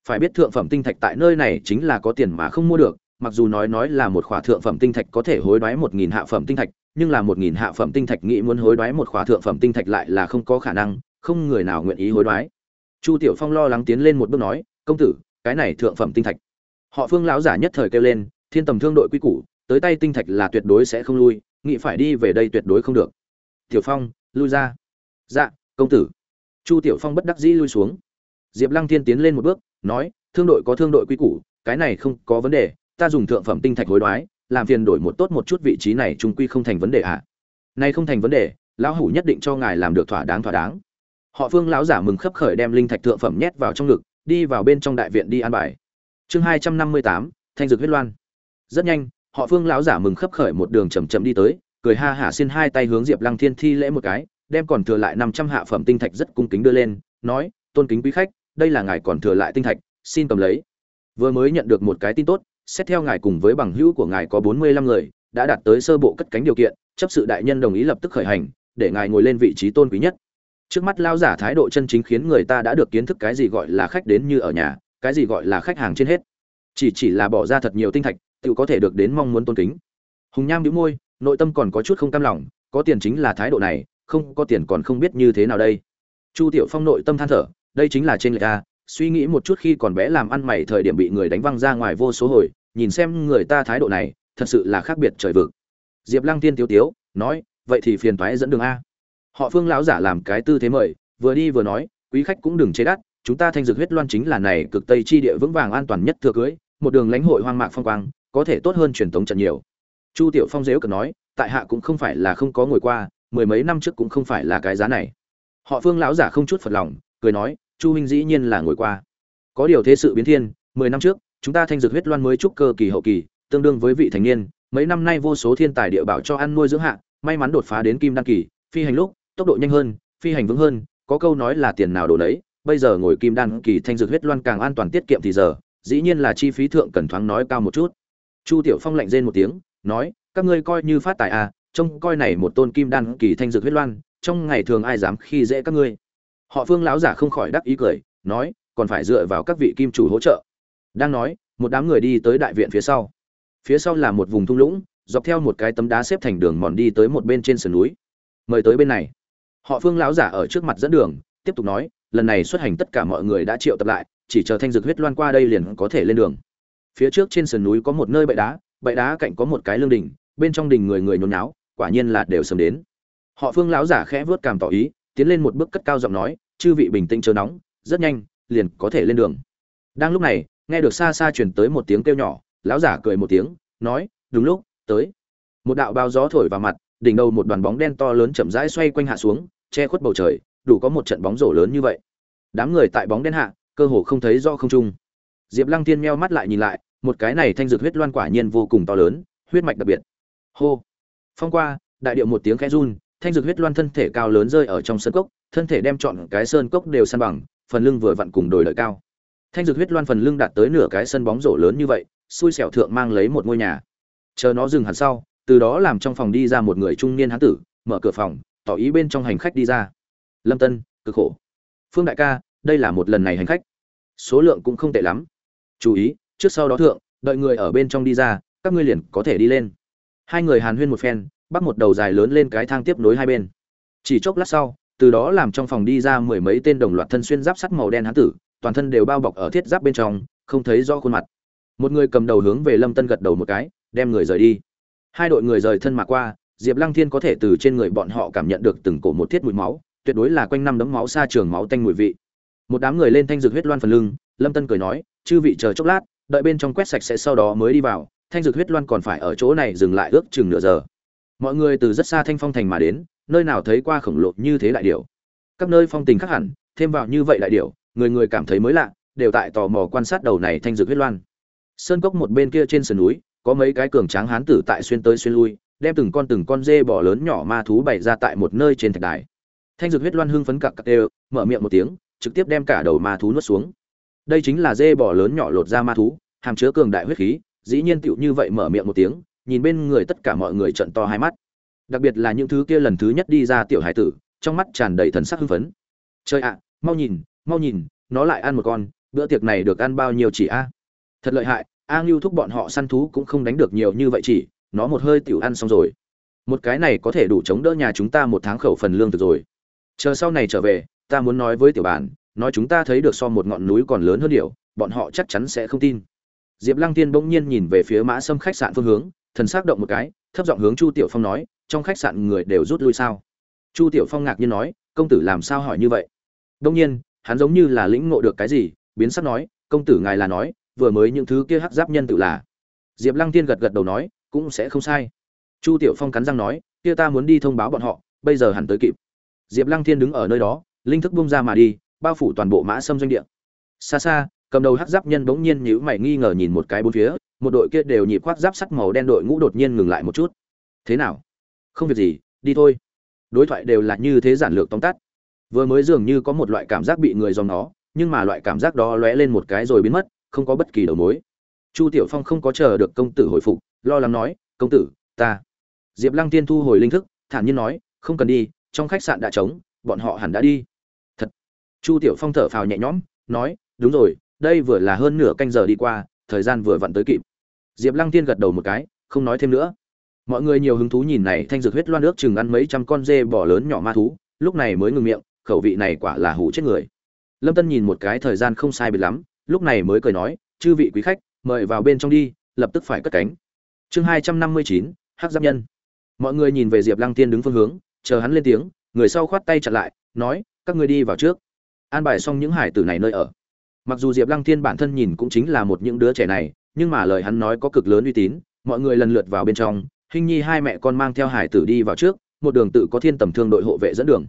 Phải biết thượng phẩm tinh thạch tại nơi này chính là có tiền mà không mua được, mặc dù nói nói là một khỏa thượng phẩm tinh thạch có thể hối đoái một nghìn hạ phẩm tinh thạch, nhưng là một nghìn hạ phẩm tinh thạch nghĩ muốn hối đoái một khỏa thượng phẩm tinh thạch lại là không có khả năng, không người nào nguyện ý hối đoái. Chu tiểu phong lo lắng tiến lên một bước nói, công tử, cái này thượng phẩm tinh thạch. Họ phương lão giả nhất thời kêu lên, thiên tầm thương đội quy củ, tới tay tinh thạch là tuyệt đối sẽ không lui, nghĩ phải đi về đây tuyệt đối không được. Tiểu phong, lui ra. Dạ công tử. Chu tiểu phong bất đắc dĩ lui xuống. Diệp lăng thiên tiến lên một bước, nói, thương đội có thương đội quy củ, cái này không có vấn đề, ta dùng thượng phẩm tinh thạch hối đoái, làm phiền đổi một tốt một chút vị trí này trung quy không thành vấn đề ạ. À. nay không thành vấn đề, lão hủ nhất định cho ngài làm được thỏa đáng thỏa đáng. Họ phương lão giả mừng khấp khởi đem linh thạch thượng phẩm nhét vào trong ngực, đi vào bên trong đại viện đi an bài. Chương hai trăm năm mươi tám, thanh dược huyết loan. Rất nhanh, họ phương lão giả mừng khấp khởi một đường chầm chậm đi tới, cười ha hả xin hai tay hướng diệp lăng thiên thi lễ một cái đem còn thừa lại năm trăm hạ phẩm tinh thạch rất cung kính đưa lên, nói, tôn kính quý khách, đây là ngài còn thừa lại tinh thạch, xin cầm lấy. Vừa mới nhận được một cái tin tốt, xét theo ngài cùng với bằng hữu của ngài có bốn mươi lăm người, đã đạt tới sơ bộ cất cánh điều kiện, chấp sự đại nhân đồng ý lập tức khởi hành, để ngài ngồi lên vị trí tôn quý nhất. Trước mắt lao giả thái độ chân chính khiến người ta đã được kiến thức cái gì gọi là khách đến như ở nhà, cái gì gọi là khách hàng trên hết. Chỉ chỉ là bỏ ra thật nhiều tinh thạch, tự có thể được đến mong muốn tôn kính. Hùng nham nhíu môi, nội tâm còn có chút không cam lòng, có tiền chính là thái độ này không có tiền còn không biết như thế nào đây. Chu tiểu phong nội tâm than thở, đây chính là trên người ta suy nghĩ một chút khi còn bé làm ăn mày thời điểm bị người đánh văng ra ngoài vô số hồi, nhìn xem người ta thái độ này, thật sự là khác biệt trời vực. Diệp lăng tiên tiêu tiếu, nói, vậy thì phiền toái dẫn đường a. Họ phương lão giả làm cái tư thế mời, vừa đi vừa nói, quý khách cũng đừng chế đắt, chúng ta thanh dược huyết loan chính là này cực tây chi địa vững vàng an toàn nhất thừa cưới, một đường lãnh hội hoang mạc phong quang, có thể tốt hơn truyền thống trận nhiều. Chu tiểu phong dếu cần nói, tại hạ cũng không phải là không có ngồi qua mười mấy năm trước cũng không phải là cái giá này. Họ phương lão giả không chút phật lòng, cười nói, chu huynh dĩ nhiên là ngồi qua. Có điều thế sự biến thiên, mười năm trước, chúng ta thanh dược huyết loan mới trúc cơ kỳ hậu kỳ, tương đương với vị thành niên, mấy năm nay vô số thiên tài địa bảo cho ăn nuôi dưỡng hạ, may mắn đột phá đến kim đan kỳ, phi hành lúc, tốc độ nhanh hơn, phi hành vững hơn, có câu nói là tiền nào đổ đấy bây giờ ngồi kim đan kỳ thanh dược huyết loan càng an toàn tiết kiệm thì giờ, dĩ nhiên là chi phí thượng cần thoáng nói cao một chút. Chu tiểu phong lạnh rên một tiếng, nói, các ngươi coi như phát tài à trông coi này một tôn kim đan kỳ thanh dược huyết loan, trong ngày thường ai dám khi dễ các ngươi? Họ phương lão giả không khỏi đắc ý cười, nói, còn phải dựa vào các vị kim chủ hỗ trợ. Đang nói, một đám người đi tới đại viện phía sau. Phía sau là một vùng thung lũng, dọc theo một cái tấm đá xếp thành đường mòn đi tới một bên trên sườn núi. Mời tới bên này. Họ phương lão giả ở trước mặt dẫn đường, tiếp tục nói, lần này xuất hành tất cả mọi người đã triệu tập lại, chỉ chờ thanh dược huyết loan qua đây liền có thể lên đường. Phía trước trên sườn núi có một nơi bậy đá bậy đá cạnh có một cái lương đình bên trong đình người người nhốn náo quả nhiên là đều sớm đến. Họ phương lão giả khẽ vớt cảm tỏ ý, tiến lên một bước cất cao giọng nói, chư vị bình tĩnh chờ nóng, rất nhanh, liền có thể lên đường. Đang lúc này, nghe được xa xa truyền tới một tiếng kêu nhỏ, lão giả cười một tiếng, nói, đúng lúc, tới. Một đạo bao gió thổi vào mặt, đỉnh đầu một đoàn bóng đen to lớn chậm rãi xoay quanh hạ xuống, che khuất bầu trời, đủ có một trận bóng rổ lớn như vậy. Đám người tại bóng đen hạ, cơ hồ không thấy do không trung. Diệp lăng tiên meo mắt lại nhìn lại, một cái này thanh dược huyết loan quả nhiên vô cùng to lớn, huyết mạch đặc biệt. Hô! Phong qua, đại điệu một tiếng khẽ run, thanh dược huyết loan thân thể cao lớn rơi ở trong sơn cốc, thân thể đem chọn cái sơn cốc đều san bằng, phần lưng vừa vặn cùng đồi lợi cao. Thanh dược huyết loan phần lưng đạt tới nửa cái sân bóng rổ lớn như vậy, xui xẻo thượng mang lấy một ngôi nhà. Chờ nó dừng hẳn sau, từ đó làm trong phòng đi ra một người trung niên hán tử, mở cửa phòng, tỏ ý bên trong hành khách đi ra. Lâm tân, cực khổ. Phương đại ca, đây là một lần này hành khách. Số lượng cũng không tệ lắm. Chú ý, trước sau đó thượng, đợi người ở bên trong đi ra, các ngươi liền có thể đi lên hai người hàn huyên một phen, bắt một đầu dài lớn lên cái thang tiếp nối hai bên. Chỉ chốc lát sau, từ đó làm trong phòng đi ra mười mấy tên đồng loạt thân xuyên giáp sắt màu đen hán tử, toàn thân đều bao bọc ở thiết giáp bên trong, không thấy rõ khuôn mặt. Một người cầm đầu hướng về lâm tân gật đầu một cái, đem người rời đi. Hai đội người rời thân mà qua, diệp lăng thiên có thể từ trên người bọn họ cảm nhận được từng cổ một thiết mùi máu, tuyệt đối là quanh năm đấm máu xa trường máu tanh mùi vị. Một đám người lên thanh dược huyết loan phần lưng, lâm tân cười nói, chư vị chờ chốc lát, đợi bên trong quét sạch sẽ sau đó mới đi vào thanh dược huyết loan còn phải ở chỗ này dừng lại ước chừng nửa giờ. Mọi người từ rất xa thanh phong thành mà đến, nơi nào thấy qua khổng lồ như thế đại điểu. Các nơi phong tình khác hẳn, thêm vào như vậy đại điểu, người người cảm thấy mới lạ, đều tại tò mò quan sát đầu này thanh dược huyết loan. Sơn cốc một bên kia trên sườn núi, có mấy cái cường tráng hán tử tại xuyên tới xuyên lui, đem từng con từng con dê bỏ lớn nhỏ ma thú bày ra tại một nơi trên thạch đài. Thanh dược huyết loan hưng phấn cặc cặc đều, mở miệng một tiếng, trực tiếp đem cả đầu ma thú nuốt xuống. Đây chính là dê bỏ lớn nhỏ lột ra ma thú, hàm chứa cường đại huyết khí dĩ nhiên tựu như vậy mở miệng một tiếng, nhìn bên người tất cả mọi người trận to hai mắt. Đặc biệt là những thứ kia lần thứ nhất đi ra tiểu hải tử, trong mắt tràn đầy thần sắc hưng phấn. Chơi ạ, mau nhìn mau nhìn, nó lại ăn một con, bữa tiệc này được ăn bao nhiêu chỉ a? Thật lợi hại, a ngưu thúc bọn họ săn thú cũng không đánh được nhiều như vậy chỉ, nó một hơi tiểu ăn xong rồi. Một cái này có thể đủ chống đỡ nhà chúng ta một tháng khẩu phần lương thực rồi. Chờ sau này trở về, ta muốn nói với tiểu bản, nói chúng ta thấy được so một ngọn núi còn lớn hơn điều, bọn họ chắc chắn sẽ không tin diệp lăng tiên bỗng nhiên nhìn về phía mã sâm khách sạn phương hướng, thần sắc động một cái, thấp giọng hướng chu tiểu phong nói, trong khách sạn người đều rút lui sao? Chu tiểu phong ngạc nhiên nói, công tử làm sao hỏi như vậy? Đông nhiên, hắn giống như là lĩnh ngộ được cái gì, biến sắc nói, công tử ngài là nói, vừa mới những thứ kia hắc giáp nhân tự là. Diệp lăng tiên gật gật đầu nói, cũng sẽ không sai. Chu tiểu phong cắn răng nói, kia ta muốn đi thông báo bọn họ, bây giờ hẳn tới kịp. Diệp lăng thiên đứng ở nơi đó, linh thức bung ra mà đi, bao phủ toàn bộ mã sâm doanh địa. Xa xa cầm đầu hắc giáp nhân bỗng nhiên nhíu mày nghi ngờ nhìn một cái bốn phía, một đội kia đều nhịp khoác giáp sắt màu đen đội ngũ đột nhiên ngừng lại một chút. Thế nào? Không việc gì, đi thôi. Đối thoại đều là như thế giản lược tóm tắt. Vừa mới dường như có một loại cảm giác bị người dòng nó nhưng mà loại cảm giác đó lóe lên một cái rồi biến mất, không có bất kỳ đầu mối. Chu tiểu phong không có chờ được công tử hồi phục, lo lắng nói, công tử, ta. Diệp lăng tiên thu hồi linh thức, thản nhiên nói, không cần đi, trong khách sạn đã trống, bọn họ hẳn đã đi. Thật. Chu tiểu phong thở phào nhẹ nhõm, nói, đúng rồi đây vừa là hơn nửa canh giờ đi qua, thời gian vừa vặn tới kịp. Diệp lăng tiên gật đầu một cái, không nói thêm nữa. Mọi người nhiều hứng thú nhìn này thanh dược huyết loan nước chừng ăn mấy trăm con dê bỏ lớn nhỏ ma thú, lúc này mới ngừng miệng, khẩu vị này quả là hủ chết người. Lâm tân nhìn một cái thời gian không sai biệt lắm, lúc này mới cười nói, chư vị quý khách, mời vào bên trong đi, lập tức phải cất cánh. Chương hai trăm năm mươi chín, hắc giáp nhân. Mọi người nhìn về diệp lăng tiên đứng phương hướng, chờ hắn lên tiếng, người sau khoát tay chặn lại, nói, các ngươi đi vào trước. An bài xong những hải tử này nơi ở mặc dù diệp lăng Thiên bản thân nhìn cũng chính là một những đứa trẻ này, nhưng mà lời hắn nói có cực lớn uy tín, mọi người lần lượt vào bên trong, hình nhi hai mẹ con mang theo hải tử đi vào trước, một đường tự có thiên tầm thương đội hộ vệ dẫn đường.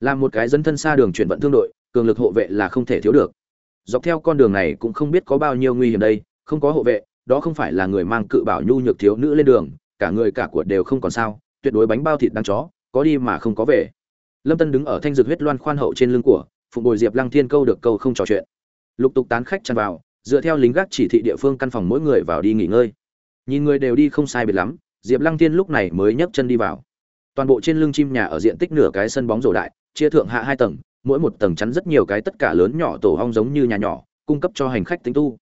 Làm một cái dẫn thân xa đường chuyển vận thương đội, cường lực hộ vệ là không thể thiếu được. Dọc theo con đường này cũng không biết có bao nhiêu nguy hiểm đây, không có hộ vệ, đó không phải là người mang cự bảo nhu nhược thiếu nữ lên đường, cả người cả của đều không còn sao, tuyệt đối bánh bao thịt đang chó, có đi mà không có về. Lâm tân đứng ở thanh dược huyết loan khoan hậu trên lưng của, phụng bồi diệp lăng thiên câu được câu không trò chuyện lục tục tán khách tràn vào, dựa theo lính gác chỉ thị địa phương căn phòng mỗi người vào đi nghỉ ngơi. Nhìn người đều đi không sai biệt lắm, diệp lăng thiên lúc này mới nhấc chân đi vào. Toàn bộ trên lưng chim nhà ở diện tích nửa cái sân bóng rổ đại, chia thượng hạ hai tầng, mỗi một tầng chắn rất nhiều cái tất cả lớn nhỏ tổ hong giống như nhà nhỏ, cung cấp cho hành khách tính tu.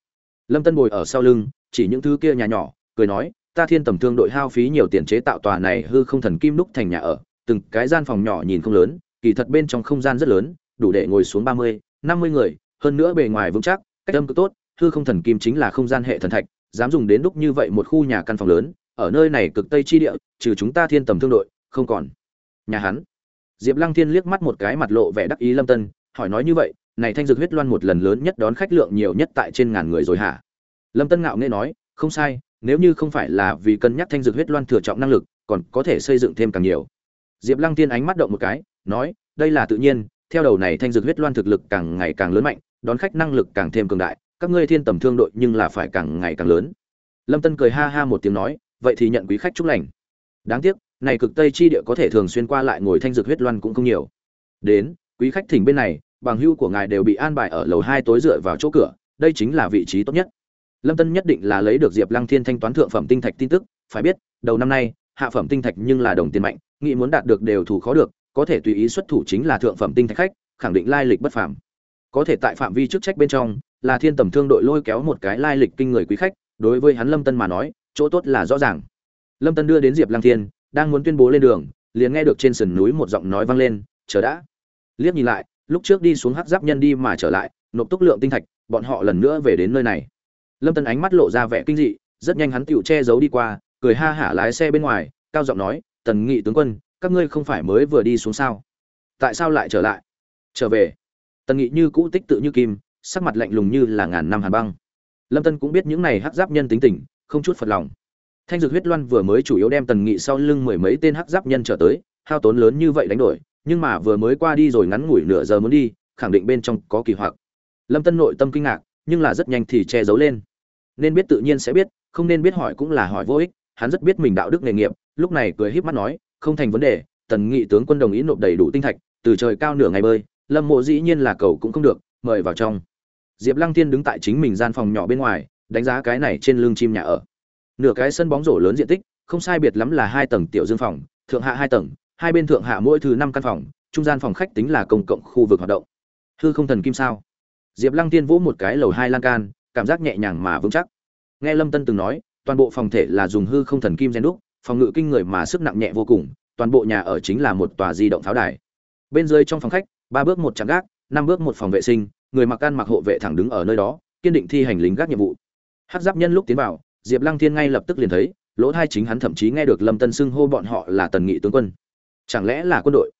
Lâm tân bồi ở sau lưng, chỉ những thứ kia nhà nhỏ, cười nói, ta thiên tầm thương đội hao phí nhiều tiền chế tạo tòa này hư không thần kim đúc thành nhà ở, từng cái gian phòng nhỏ nhìn không lớn, kỳ thật bên trong không gian rất lớn, đủ để ngồi xuống ba mươi, năm mươi người hơn nữa bề ngoài vững chắc, cách âm cực tốt, hư không thần kim chính là không gian hệ thần thạch, dám dùng đến đúc như vậy một khu nhà căn phòng lớn, ở nơi này cực tây chi địa, trừ chúng ta thiên tầm thương đội, không còn. Nhà hắn. Diệp lăng thiên liếc mắt một cái mặt lộ vẻ đắc ý lâm tân, hỏi nói như vậy, này thanh dược huyết loan một lần lớn nhất đón khách lượng nhiều nhất tại trên ngàn người rồi hả? Lâm tân ngạo nghe nói, không sai, nếu như không phải là vì cân nhắc thanh dược huyết loan thừa trọng năng lực, còn có thể xây dựng thêm càng nhiều. Diệp lăng tiên ánh mắt động một cái, nói, đây là tự nhiên, theo đầu này thanh dược huyết loan thực lực càng ngày càng lớn mạnh đón khách năng lực càng thêm cường đại, các ngươi thiên tầm thương đội nhưng là phải càng ngày càng lớn. Lâm tân cười ha ha một tiếng nói, vậy thì nhận quý khách chúc lành. Đáng tiếc, này cực tây chi địa có thể thường xuyên qua lại ngồi thanh dược huyết loan cũng không nhiều. Đến, quý khách thỉnh bên này, bằng hưu của ngài đều bị an bài ở lầu hai tối dựa vào chỗ cửa, đây chính là vị trí tốt nhất. Lâm tân nhất định là lấy được diệp lăng thiên thanh toán thượng phẩm tinh thạch tin tức, phải biết, đầu năm nay, hạ phẩm tinh thạch nhưng là đồng tiền mạnh nghĩ muốn đạt được đều thủ khó được, có thể tùy ý xuất thủ chính là thượng phẩm tinh thạch khách, khẳng định lai lịch bất phàm có thể tại phạm vi chức trách bên trong, là thiên tầm thương đội lôi kéo một cái lai lịch kinh người quý khách, đối với hắn lâm tân mà nói, chỗ tốt là rõ ràng. Lâm tân đưa đến diệp lăng thiên, đang muốn tuyên bố lên đường, liền nghe được trên sườn núi một giọng nói vang lên, chờ đã. Liếc nhìn lại, lúc trước đi xuống hắc giáp nhân đi mà trở lại, nộp túc lượng tinh thạch, bọn họ lần nữa về đến nơi này. Lâm tân ánh mắt lộ ra vẻ kinh dị, rất nhanh hắn tựu che giấu đi qua, cười ha hả lái xe bên ngoài, cao giọng nói, tần nghị tướng quân, các ngươi không phải mới vừa đi xuống sao? Tại sao lại trở lại? Trở về tần nghị như cũ tích tự như kim, sắc mặt lạnh lùng như là ngàn năm hàn băng. Lâm tân cũng biết những này hắc giáp nhân tính tình, không chút phật lòng. Thanh dược huyết loan vừa mới chủ yếu đem tần nghị sau lưng mười mấy tên hắc giáp nhân trở tới, hao tốn lớn như vậy đánh đổi, nhưng mà vừa mới qua đi rồi ngắn ngủi nửa giờ muốn đi, khẳng định bên trong có kỳ hoặc. Lâm tân nội tâm kinh ngạc, nhưng là rất nhanh thì che giấu lên. Nên biết tự nhiên sẽ biết, không nên biết hỏi cũng là hỏi vô ích, hắn rất biết mình đạo đức nghề nghiệp, lúc này cười híp mắt nói, không thành vấn đề, tần nghị tướng quân đồng ý nộp đầy đủ tinh thạch, từ trời cao nửa ngày bơi lâm mộ dĩ nhiên là cầu cũng không được, mời vào trong. Diệp lăng tiên đứng tại chính mình gian phòng nhỏ bên ngoài, đánh giá cái này trên lưng chim nhà ở. Nửa cái sân bóng rổ lớn diện tích, không sai biệt lắm là hai tầng tiểu dương phòng, thượng hạ hai tầng, hai bên thượng hạ mỗi thứ năm căn phòng, trung gian phòng khách tính là công cộng khu vực hoạt động. Hư không thần kim sao? Diệp lăng tiên vỗ một cái lầu hai lan can, cảm giác nhẹ nhàng mà vững chắc. Nghe lâm tân từng nói, toàn bộ phòng thể là dùng hư không thần kim gen đúc, phòng ngự kinh người mà sức nặng nhẹ vô cùng, toàn bộ nhà ở chính là một tòa di động pháo đài. Bên dưới trong phòng khách ba bước một chạm gác, năm bước một phòng vệ sinh, người mặc ăn mặc hộ vệ thẳng đứng ở nơi đó, kiên định thi hành lính gác nhiệm vụ. Hát giáp nhân lúc tiến vào, diệp lăng thiên ngay lập tức liền thấy, lỗ thai chính hắn thậm chí nghe được lâm tân xưng hô bọn họ là tần nghị tướng quân. Chẳng lẽ là quân đội?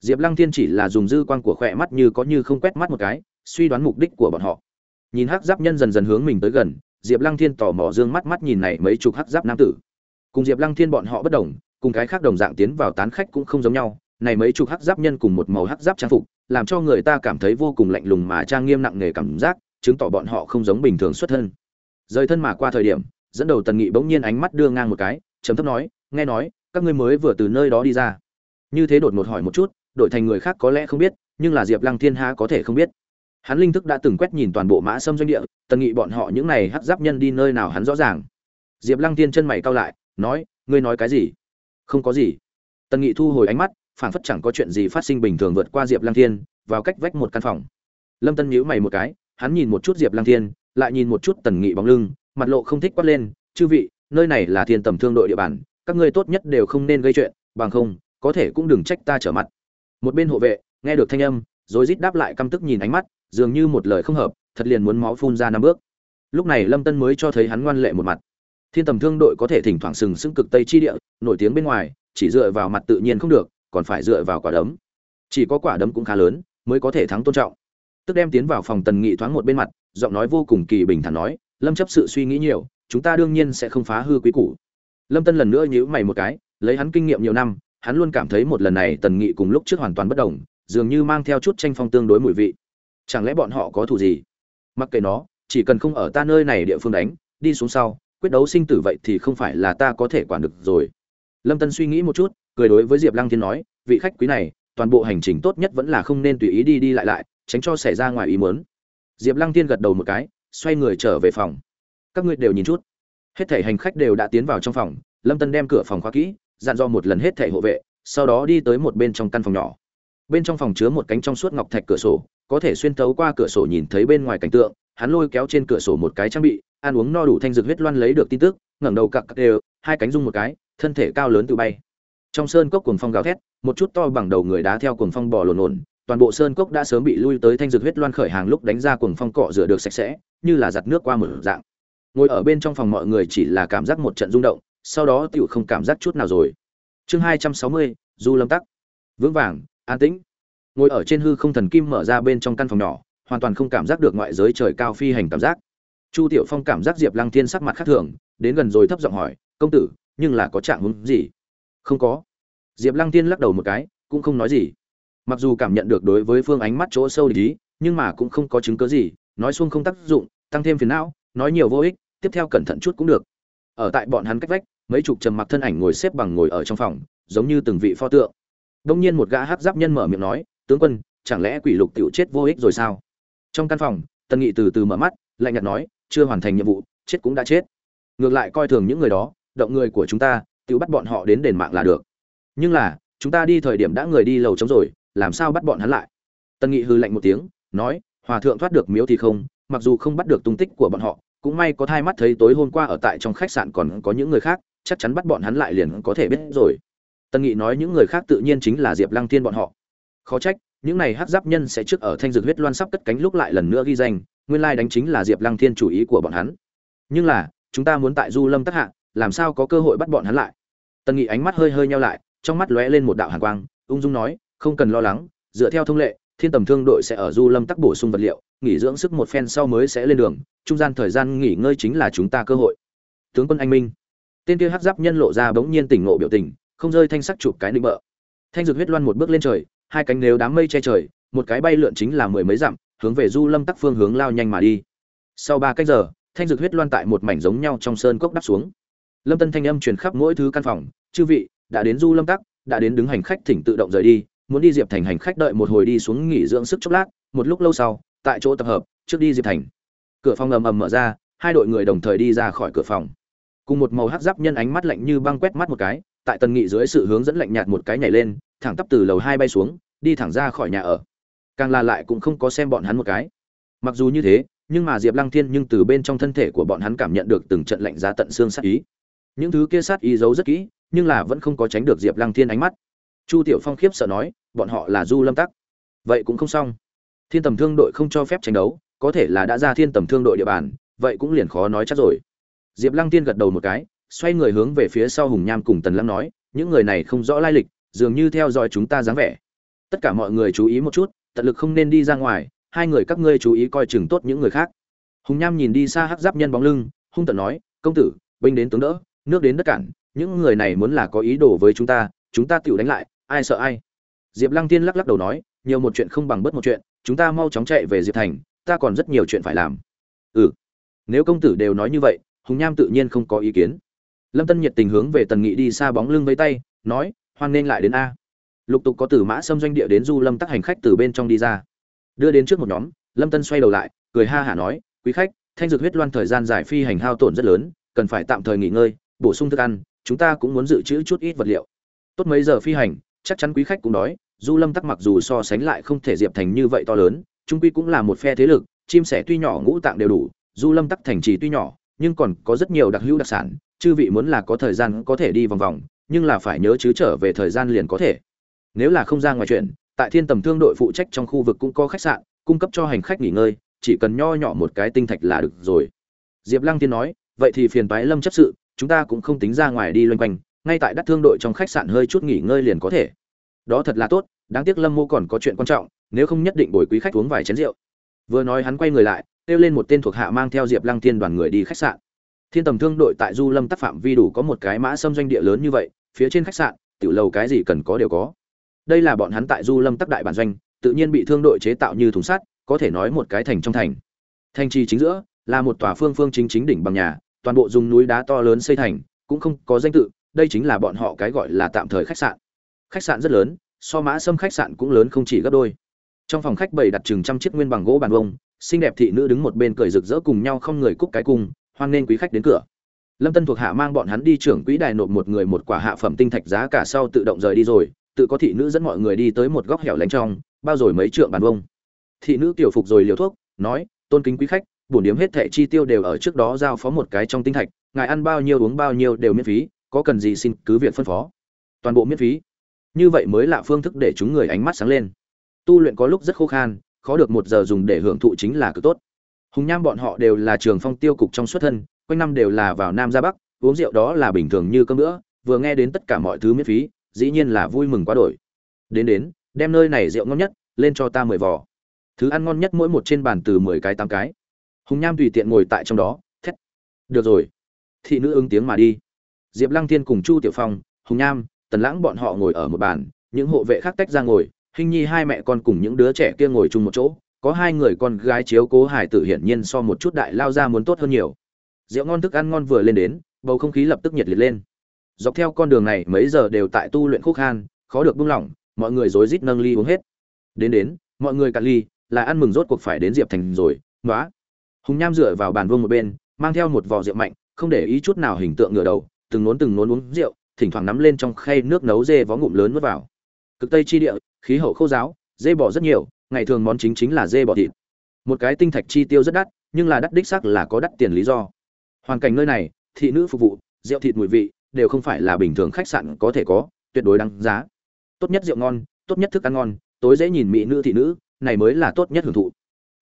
Diệp lăng thiên chỉ là dùng dư quan của khỏe mắt như có như không quét mắt một cái, suy đoán mục đích của bọn họ. Nhìn hắc giáp nhân dần dần hướng mình tới gần, diệp lăng thiên tò mò dương mắt mắt nhìn này mấy chục hắc giáp nam tử. Cùng diệp lăng thiên bọn họ bất đồng, cùng cái khác đồng dạng tiến vào tán khách cũng không giống nhau, này mấy chục hắc giáp nhân cùng một màu hắc giáp trang phục làm cho người ta cảm thấy vô cùng lạnh lùng mà trang nghiêm nặng nề cảm giác, chứng tỏ bọn họ không giống bình thường xuất thân. Rời thân mà qua thời điểm, dẫn đầu tần nghị bỗng nhiên ánh mắt đưa ngang một cái chấm thấp nói, nghe nói, các ngươi mới vừa từ nơi đó đi ra. Như thế đột ngột hỏi một chút, đổi thành người khác có lẽ không biết, nhưng là diệp lăng thiên há có thể không biết. Hắn linh thức đã từng quét nhìn toàn bộ mã sâm doanh địa, tần nghị bọn họ những này hắc giáp nhân đi nơi nào hắn rõ ràng. Diệp lăng thiên chân mày cao lại, nói, ngươi nói cái gì? Không có gì. Tần nghị thu hồi ánh mắt phảng phất chẳng có chuyện gì phát sinh bình thường vượt qua diệp lăng thiên, vào cách vách một căn phòng. Lâm tân nhíu mày một cái, hắn nhìn một chút diệp lăng thiên, lại nhìn một chút tần nghị bóng lưng, mặt lộ không thích quát lên, chư vị, nơi này là thiên tầm thương đội địa bàn, các ngươi tốt nhất đều không nên gây chuyện, bằng không, có thể cũng đừng trách ta trở mặt. Một bên hộ vệ, nghe được thanh âm, rồi rít đáp lại căm tức nhìn ánh mắt, dường như một lời không hợp, thật liền muốn máu phun ra năm bước. Lúc này lâm tân mới cho thấy hắn ngoan lệ một mặt. Thiên tầm thương đội có thể thỉnh thoảng sừng sững cực tây chi địa, nổi tiếng bên ngoài, chỉ dựa vào mặt tự nhiên không được còn phải dựa vào quả đấm. Chỉ có quả đấm cũng khá lớn, mới có thể thắng tôn trọng. Tức đem tiến vào phòng tần nghị thoáng một bên mặt, giọng nói vô cùng kỳ bình thản nói, lâm chấp sự suy nghĩ nhiều, chúng ta đương nhiên sẽ không phá hư quý củ. Lâm tân lần nữa nhíu mày một cái, lấy hắn kinh nghiệm nhiều năm, hắn luôn cảm thấy một lần này tần nghị cùng lúc trước hoàn toàn bất đồng, dường như mang theo chút tranh phong tương đối mùi vị. Chẳng lẽ bọn họ có thù gì? Mặc kệ nó, chỉ cần không ở ta nơi này địa phương đánh, đi xuống sau, quyết đấu sinh tử vậy thì không phải là ta có thể quản được rồi. Lâm tân suy nghĩ một chút cười đối với diệp lăng thiên nói, vị khách quý này, toàn bộ hành trình tốt nhất vẫn là không nên tùy ý đi đi lại lại, tránh cho xảy ra ngoài ý muốn. Diệp lăng thiên gật đầu một cái, xoay người trở về phòng. Các ngươi đều nhìn chút. Hết thảy hành khách đều đã tiến vào trong phòng, lâm tân đem cửa phòng khóa kỹ, dặn dò một lần hết thảy hộ vệ, sau đó đi tới một bên trong căn phòng nhỏ. Bên trong phòng chứa một cánh trong suốt ngọc thạch cửa sổ, có thể xuyên thấu qua cửa sổ nhìn thấy bên ngoài cảnh tượng, hắn lôi kéo trên cửa sổ một cái trang bị, ăn uống no đủ thanh dược huyết loan lấy được tin tức, ngẩng đầu cặc cặc đều, hai cánh rung một cái, thân thể cao lớn tự bay trong sơn cốc cuồng phong gào thét, một chút to bằng đầu người đá theo cuồng phong bò lồn lồn toàn bộ sơn cốc đã sớm bị lui tới thanh dược huyết loan khởi hàng lúc đánh ra cuồng phong cọ rửa được sạch sẽ, như là giặt nước qua một dạng. Ngồi ở bên trong phòng mọi người chỉ là cảm giác một trận rung động, sau đó tiểu không cảm giác chút nào rồi. Chương hai trăm sáu mươi, du lâm tắc. Vững vàng, an tĩnh. Ngồi ở trên hư không thần kim mở ra bên trong căn phòng nhỏ, hoàn toàn không cảm giác được ngoại giới trời cao phi hành cảm giác. Chu tiểu phong cảm giác diệp lăng thiên sắc mặt khác thường, đến gần rồi thấp giọng hỏi, công tử, nhưng là có trạng hứng gì? Không có. Diệp lăng thiên lắc đầu một cái, cũng không nói gì. Mặc dù cảm nhận được đối với phương ánh mắt chỗ sâu lý nhưng mà cũng không có chứng cứ gì, nói xuông không tác dụng, tăng thêm phiền não, nói nhiều vô ích, tiếp theo cẩn thận chút cũng được. Ở tại bọn hắn cách vách, mấy chục trầm mặc thân ảnh ngồi xếp bằng ngồi ở trong phòng, giống như từng vị pho tượng. Đông nhiên một gã hát giáp nhân mở miệng nói, tướng quân, chẳng lẽ quỷ lục tiểu chết vô ích rồi sao? Trong căn phòng, tần nghị từ từ mở mắt, lạnh nhạt nói, chưa hoàn thành nhiệm vụ, chết cũng đã chết. Ngược lại coi thường những người đó, động người của chúng ta tự bắt bọn họ đến đền mạng là được. Nhưng là, chúng ta đi thời điểm đã người đi lầu trống rồi, làm sao bắt bọn hắn lại? Tân nghị hư lạnh một tiếng, nói, hòa thượng thoát được miếu thì không, mặc dù không bắt được tung tích của bọn họ, cũng may có thai mắt thấy tối hôm qua ở tại trong khách sạn còn có những người khác, chắc chắn bắt bọn hắn lại liền có thể biết rồi. Tân nghị nói những người khác tự nhiên chính là diệp lăng thiên bọn họ. Khó trách, những này hắc giáp nhân sẽ trước ở thanh dược huyết loan sắp cất cánh lúc lại lần nữa ghi danh, nguyên lai đánh chính là diệp lăng thiên chủ ý của bọn hắn. Nhưng là, chúng ta muốn tại du lâm tác hạ làm sao có cơ hội bắt bọn hắn lại? Tần nghị ánh mắt hơi hơi nhau lại, trong mắt lóe lên một đạo hàn quang, ung dung nói, không cần lo lắng, dựa theo thông lệ, thiên tầm thương đội sẽ ở du lâm tắc bổ sung vật liệu, nghỉ dưỡng sức một phen sau mới sẽ lên đường, trung gian thời gian nghỉ ngơi chính là chúng ta cơ hội. Tướng quân anh minh. Tên kia hắc giáp nhân lộ ra bỗng nhiên tỉnh ngộ biểu tình, không rơi thanh sắc chụp cái nịnh bợ. Thanh dược huyết loan một bước lên trời, hai cánh nếu đám mây che trời, một cái bay lượn chính là mười mấy dặm, hướng về du lâm tắc phương hướng lao nhanh mà đi. Sau ba cách giờ, thanh dược huyết loan tại một mảnh giống nhau trong sơn cốc đắp xuống lâm tân thanh âm truyền khắp mỗi thứ căn phòng, chư vị, đã đến du lâm tắc, đã đến đứng hành khách thỉnh tự động rời đi, muốn đi diệp thành hành khách đợi một hồi đi xuống nghỉ dưỡng sức chốc lát, một lúc lâu sau, tại chỗ tập hợp, trước đi diệp thành. Cửa phòng ầm ầm mở ra, hai đội người đồng thời đi ra khỏi cửa phòng. Cùng một màu hắc giáp nhân ánh mắt lạnh như băng quét mắt một cái, tại tần nghị dưới sự hướng dẫn lạnh nhạt một cái nhảy lên, thẳng tắp từ lầu hai bay xuống, đi thẳng ra khỏi nhà ở. Càng là lại cũng không có xem bọn hắn một cái. Mặc dù như thế, nhưng mà diệp lăng thiên nhưng từ bên trong thân thể của bọn hắn cảm nhận được từng trận lạnh giá tận xương sát ý những thứ kia sát ý giấu rất kỹ, nhưng là vẫn không có tránh được diệp lăng thiên ánh mắt. Chu tiểu phong khiếp sợ nói, bọn họ là du lâm tắc. Vậy cũng không xong. Thiên tầm thương đội không cho phép tranh đấu, có thể là đã ra thiên tầm thương đội địa bàn, vậy cũng liền khó nói chắc rồi. Diệp lăng tiên gật đầu một cái, xoay người hướng về phía sau hùng nham cùng tần lâm nói, những người này không rõ lai lịch, dường như theo dõi chúng ta dáng vẻ. Tất cả mọi người chú ý một chút, tận lực không nên đi ra ngoài, hai người các ngươi chú ý coi chừng tốt những người khác. Hùng nham nhìn đi xa hắc giáp nhân bóng lưng, hung tận nói, công tử, binh đến tướng đỡ nước đến đất cản, những người này muốn là có ý đồ với chúng ta chúng ta tự đánh lại, ai sợ ai? Diệp lăng tiên lắc lắc đầu nói, nhiều một chuyện không bằng bớt một chuyện, chúng ta mau chóng chạy về diệp thành, ta còn rất nhiều chuyện phải làm. Ừ. Nếu công tử đều nói như vậy, hùng nham tự nhiên không có ý kiến. Lâm tân nhiệt tình hướng về tần nghị đi xa bóng lưng với tay, nói, hoan nên lại đến a. Lục tục có từ mã xâm doanh địa đến du lâm tắc hành khách từ bên trong đi ra. Đưa đến trước một nhóm, lâm tân xoay đầu lại, cười ha hả nói, quý khách, thanh dược huyết loan thời gian giải phi hành hao tổn rất lớn, cần phải tạm thời nghỉ ngơi bổ sung thức ăn, chúng ta cũng muốn dự trữ chút ít vật liệu. Tốt mấy giờ phi hành, chắc chắn quý khách cũng đói, du lâm tắc mặc dù so sánh lại không thể diệp thành như vậy to lớn, trung quy cũng là một phe thế lực, chim sẻ tuy nhỏ ngũ tạng đều đủ, du lâm tắc thành trì tuy nhỏ, nhưng còn có rất nhiều đặc hữu đặc sản, chư vị muốn là có thời gian có thể đi vòng vòng, nhưng là phải nhớ chứ trở về thời gian liền có thể. Nếu là không ra ngoài chuyện, tại thiên tầm thương đội phụ trách trong khu vực cũng có khách sạn, cung cấp cho hành khách nghỉ ngơi, chỉ cần nho nhỏ một cái tinh thạch là được rồi. Diệp lăng tiên nói, vậy thì phiền toái lâm chấp sự chúng ta cũng không tính ra ngoài đi loanh quanh, ngay tại đắt thương đội trong khách sạn hơi chút nghỉ ngơi liền có thể. Đó thật là tốt, đáng tiếc lâm mô còn có chuyện quan trọng, nếu không nhất định bồi quý khách uống vài chén rượu. Vừa nói hắn quay người lại, kêu lên một tên thuộc hạ mang theo diệp lăng thiên đoàn người đi khách sạn. Thiên tầm thương đội tại du lâm tác phạm vi đủ có một cái mã xâm doanh địa lớn như vậy, phía trên khách sạn, tiểu lầu cái gì cần có đều có. Đây là bọn hắn tại du lâm tắc đại bản doanh, tự nhiên bị thương đội chế tạo như thùng sắt, có thể nói một cái thành trong thành. Thành trì chính giữa, là một tòa phương phương chính chính đỉnh bằng nhà toàn bộ dùng núi đá to lớn xây thành, cũng không có danh tự, đây chính là bọn họ cái gọi là tạm thời khách sạn. Khách sạn rất lớn, so mã sâm khách sạn cũng lớn không chỉ gấp đôi. Trong phòng khách bày đặt chừng trăm chiếc nguyên bằng gỗ bàn vông xinh đẹp thị nữ đứng một bên cười rực rỡ cùng nhau không người cúc cái cùng hoan nên quý khách đến cửa. Lâm tân thuộc hạ mang bọn hắn đi trưởng quỹ đài nộp một người một quả hạ phẩm tinh thạch giá cả sau tự động rời đi rồi, tự có thị nữ dẫn mọi người đi tới một góc hẻo lánh trong, bao rồi mấy trượng bàn vông thị nữ tiểu phục rồi liều thuốc, nói, tôn kính quý khách bổn điếm hết thẻ chi tiêu đều ở trước đó giao phó một cái trong tinh thạch, ngài ăn bao nhiêu uống bao nhiêu đều miễn phí, có cần gì xin cứ việc phân phó. Toàn bộ miễn phí. Như vậy mới là phương thức để chúng người ánh mắt sáng lên. Tu luyện có lúc rất khô khan, khó được một giờ dùng để hưởng thụ chính là cực tốt. Hùng nham bọn họ đều là trường phong tiêu cục trong xuất thân, quanh năm đều là vào nam ra bắc, uống rượu đó là bình thường như cơm nữa vừa nghe đến tất cả mọi thứ miễn phí, dĩ nhiên là vui mừng quá đổi. Đến đến, đem nơi này rượu ngon nhất, lên cho ta mười vò. Thứ ăn ngon nhất mỗi một trên bàn từ mười cái tám cái hùng nham tùy tiện ngồi tại trong đó, thét. Được rồi. Thị nữ ứng tiếng mà đi. Diệp lăng thiên cùng chu tiểu phong, hùng nham, tần lãng bọn họ ngồi ở một bàn, những hộ vệ khác tách ra ngồi hình nhi hai mẹ con cùng những đứa trẻ kia ngồi chung một chỗ, có hai người con gái chiếu cố hải tử hiển nhiên so một chút đại lao ra muốn tốt hơn nhiều. Rượu ngon thức ăn ngon vừa lên đến, bầu không khí lập tức nhiệt liệt lên. Dọc theo con đường này, mấy giờ đều tại tu luyện khúc khan, khó được buông lỏng, mọi người rối rít nâng ly uống hết. Đến đến, mọi người cạn ly, là ăn mừng rốt cuộc phải đến diệp thành rồi nói hùng nham dựa vào bàn vương một bên, mang theo một vò rượu mạnh, không để ý chút nào hình tượng ngửa đầu, từng nốn từng nốn uống rượu, thỉnh thoảng nắm lên trong khay nước nấu dê vó ngụm lớn nuốt vào. Cực tây chi địa, khí hậu khô giáo, dê bò rất nhiều, ngày thường món chính chính là dê bò thịt. Một cái tinh thạch chi tiêu rất đắt, nhưng là đắt đích xác là có đắt tiền lý do. Hoàn cảnh nơi này, thị nữ phục vụ, rượu thịt mùi vị, đều không phải là bình thường khách sạn có thể có, tuyệt đối đáng giá. Tốt nhất rượu ngon, tốt nhất thức ăn ngon, tối dễ nhìn mỹ nữ thị nữ, này mới là tốt nhất hưởng thụ.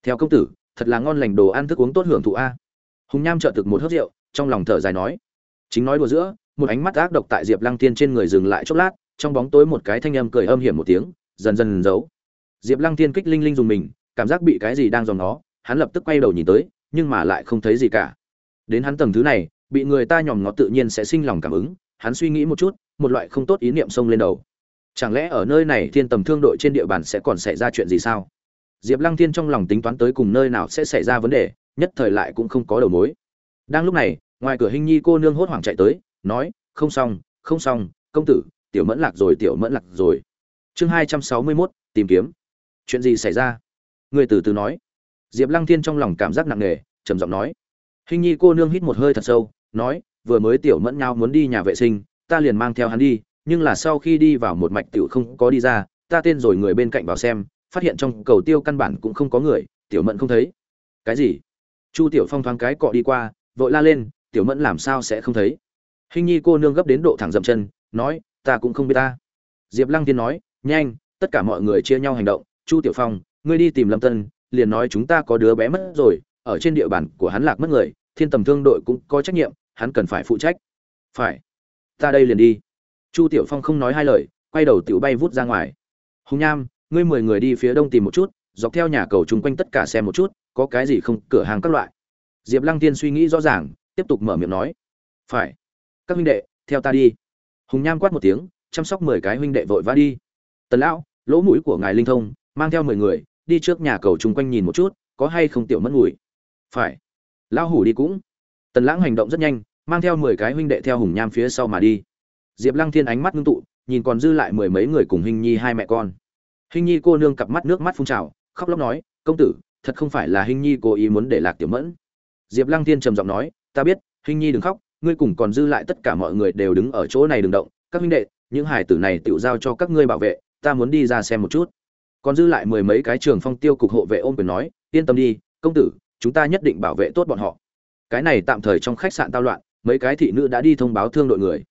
Theo công tử thật là ngon lành đồ ăn thức uống tốt hưởng thụ a. Hùng nham trợ thực một hớt rượu, trong lòng thở dài nói, chính nói đùa giữa, một ánh mắt ác độc tại diệp lăng tiên trên người dừng lại chốc lát, trong bóng tối một cái thanh âm cười âm hiểm một tiếng, dần dần giấu. Diệp lăng tiên kích linh linh dùng mình, cảm giác bị cái gì đang dòng nó, hắn lập tức quay đầu nhìn tới, nhưng mà lại không thấy gì cả. Đến hắn tầng thứ này, bị người ta nhòm ngó tự nhiên sẽ sinh lòng cảm ứng, hắn suy nghĩ một chút, một loại không tốt ý niệm xông lên đầu. Chẳng lẽ ở nơi này thiên tầm thương đội trên địa bàn sẽ còn xảy ra chuyện gì sao? Diệp lăng thiên trong lòng tính toán tới cùng nơi nào sẽ xảy ra vấn đề, nhất thời lại cũng không có đầu mối. Đang lúc này, ngoài cửa hình nhi cô nương hốt hoảng chạy tới, nói, không xong không xong, công tử, tiểu mẫn lạc rồi, tiểu mẫn lạc rồi. Chương hai trăm sáu mươi mốt, tìm kiếm. Chuyện gì xảy ra? Người từ từ nói. Diệp lăng thiên trong lòng cảm giác nặng nề, trầm giọng nói. Hình nhi cô nương hít một hơi thật sâu, nói, vừa mới tiểu mẫn nhau muốn đi nhà vệ sinh, ta liền mang theo hắn đi, nhưng là sau khi đi vào một mạch tiểu không có đi ra, ta tên rồi người bên cạnh vào xem phát hiện trong cầu tiêu căn bản cũng không có người, tiểu mẫn không thấy. Cái gì? Chu tiểu phong thoáng cái cọ đi qua, vội la lên, tiểu mẫn làm sao sẽ không thấy? Hình nhi cô nương gấp đến độ thẳng dậm chân, nói, ta cũng không biết ta. Diệp lăng tiên nói, nhanh, tất cả mọi người chia nhau hành động, chu tiểu phong, ngươi đi tìm lâm tân, liền nói chúng ta có đứa bé mất rồi, ở trên địa bàn của hắn lạc mất người, thiên tầm thương đội cũng có trách nhiệm, hắn cần phải phụ trách. Phải, ta đây liền đi. Chu tiểu phong không nói hai lời, quay đầu tiểu bay vút ra ngoài. Hùng nham ngươi mười người đi phía đông tìm một chút, dọc theo nhà cầu chung quanh tất cả xem một chút, có cái gì không, cửa hàng các loại. Diệp lăng tiên suy nghĩ rõ ràng, tiếp tục mở miệng nói. Phải. Các huynh đệ, theo ta đi. Hùng nham quát một tiếng, chăm sóc mười cái huynh đệ vội vã đi. Tần lão, lỗ mũi của ngài linh thông, mang theo mười người, đi trước nhà cầu chung quanh nhìn một chút, có hay không tiểu mất mùi phải. Lão hủ đi cũng. Tần lãng hành động rất nhanh, mang theo mười cái huynh đệ theo hùng nham phía sau mà đi. Diệp lăng thiên ánh mắt ngưng tụ, nhìn còn dư lại mười mấy người cùng hình nhi hai mẹ con hình nhi cô nương cặp mắt nước mắt phun trào, khóc lóc nói, công tử, thật không phải là hình nhi cố ý muốn để lạc tiểu mẫn. Diệp lăng thiên trầm giọng nói, ta biết, hình nhi đừng khóc, ngươi cùng còn dư lại tất cả mọi người đều đứng ở chỗ này đừng động. Các huynh đệ, những hải tử này tự giao cho các ngươi bảo vệ, ta muốn đi ra xem một chút. Còn dư lại mười mấy cái trường phong tiêu cục hộ vệ ôm quyền nói, yên tâm đi, công tử, chúng ta nhất định bảo vệ tốt bọn họ. Cái này tạm thời trong khách sạn tao loạn, mấy cái thị nữ đã đi thông báo thương đội người.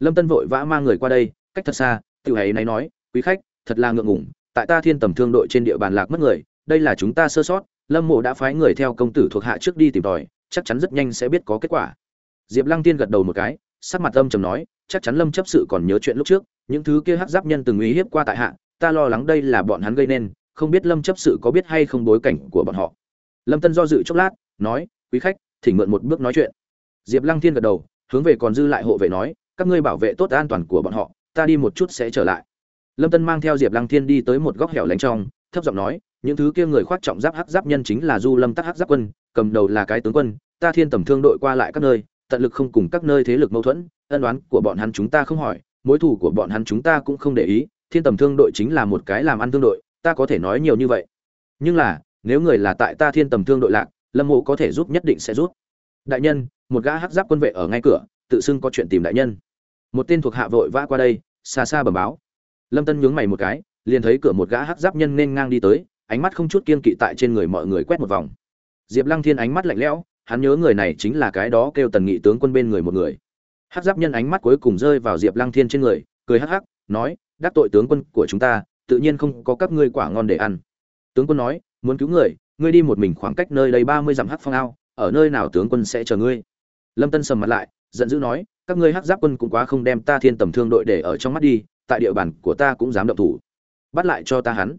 Lâm tân vội vã mang người qua đây, cách thật xa tự hãy náy nói, quý khách, thật là ngượng ngủng tại ta thiên tầm thương đội trên địa bàn lạc mất người, đây là chúng ta sơ sót, lâm mộ đã phái người theo công tử thuộc hạ trước đi tìm tòi, chắc chắn rất nhanh sẽ biết có kết quả. Diệp lăng tiên gật đầu một cái, sắc mặt âm trầm nói, chắc chắn lâm chấp sự còn nhớ chuyện lúc trước, những thứ kia hắc giáp nhân từng uy hiếp qua tại hạ, ta lo lắng đây là bọn hắn gây nên, không biết lâm chấp sự có biết hay không bối cảnh của bọn họ. Lâm tân do dự chốc lát, nói, quý khách, thỉnh mượn một bước nói chuyện. Diệp lăng thiên gật đầu, hướng về còn dư lại hộ vệ nói, các ngươi bảo vệ tốt an toàn của bọn họ, ta đi một chút sẽ trở lại lâm tân mang theo diệp lăng thiên đi tới một góc hẻo lánh trong, thấp giọng nói, những thứ kia người khoác trọng giáp hắc giáp nhân chính là du lâm tắc hắc giáp quân, cầm đầu là cái tướng quân, ta thiên tầm thương đội qua lại các nơi, tận lực không cùng các nơi thế lực mâu thuẫn, ân oán của bọn hắn chúng ta không hỏi, mối thù của bọn hắn chúng ta cũng không để ý, thiên tầm thương đội chính là một cái làm ăn thương đội, ta có thể nói nhiều như vậy. Nhưng là, nếu người là tại ta thiên tầm thương đội lạc, lâm mộ có thể giúp nhất định sẽ giúp. Đại nhân, một gã hắc giáp quân vệ ở ngay cửa, tự xưng có chuyện tìm đại nhân. Một tên thuộc hạ vội vã qua đây, xa xa bẩm báo lâm tân nhướng mày một cái, liền thấy cửa một gã hắc giáp nhân nên ngang đi tới, ánh mắt không chút kiên kỵ tại trên người mọi người quét một vòng. Diệp lăng thiên ánh mắt lạnh lẽo, hắn nhớ người này chính là cái đó kêu tần nghị tướng quân bên người một người. Hắc giáp nhân ánh mắt cuối cùng rơi vào diệp lăng thiên trên người, cười hắc hắc, nói, đắc tội tướng quân của chúng ta, tự nhiên không có các ngươi quả ngon để ăn. Tướng quân nói, muốn cứu người, ngươi đi một mình khoảng cách nơi đây ba mươi dặm hắc phong ao, ở nơi nào tướng quân sẽ chờ ngươi? Lâm tân sầm mặt lại, giận dữ nói, các ngươi hắc giáp quân cũng quá không đem ta thiên tầm thương đội để ở trong mắt đi tại địa bàn của ta cũng dám động thủ. Bắt lại cho ta hắn.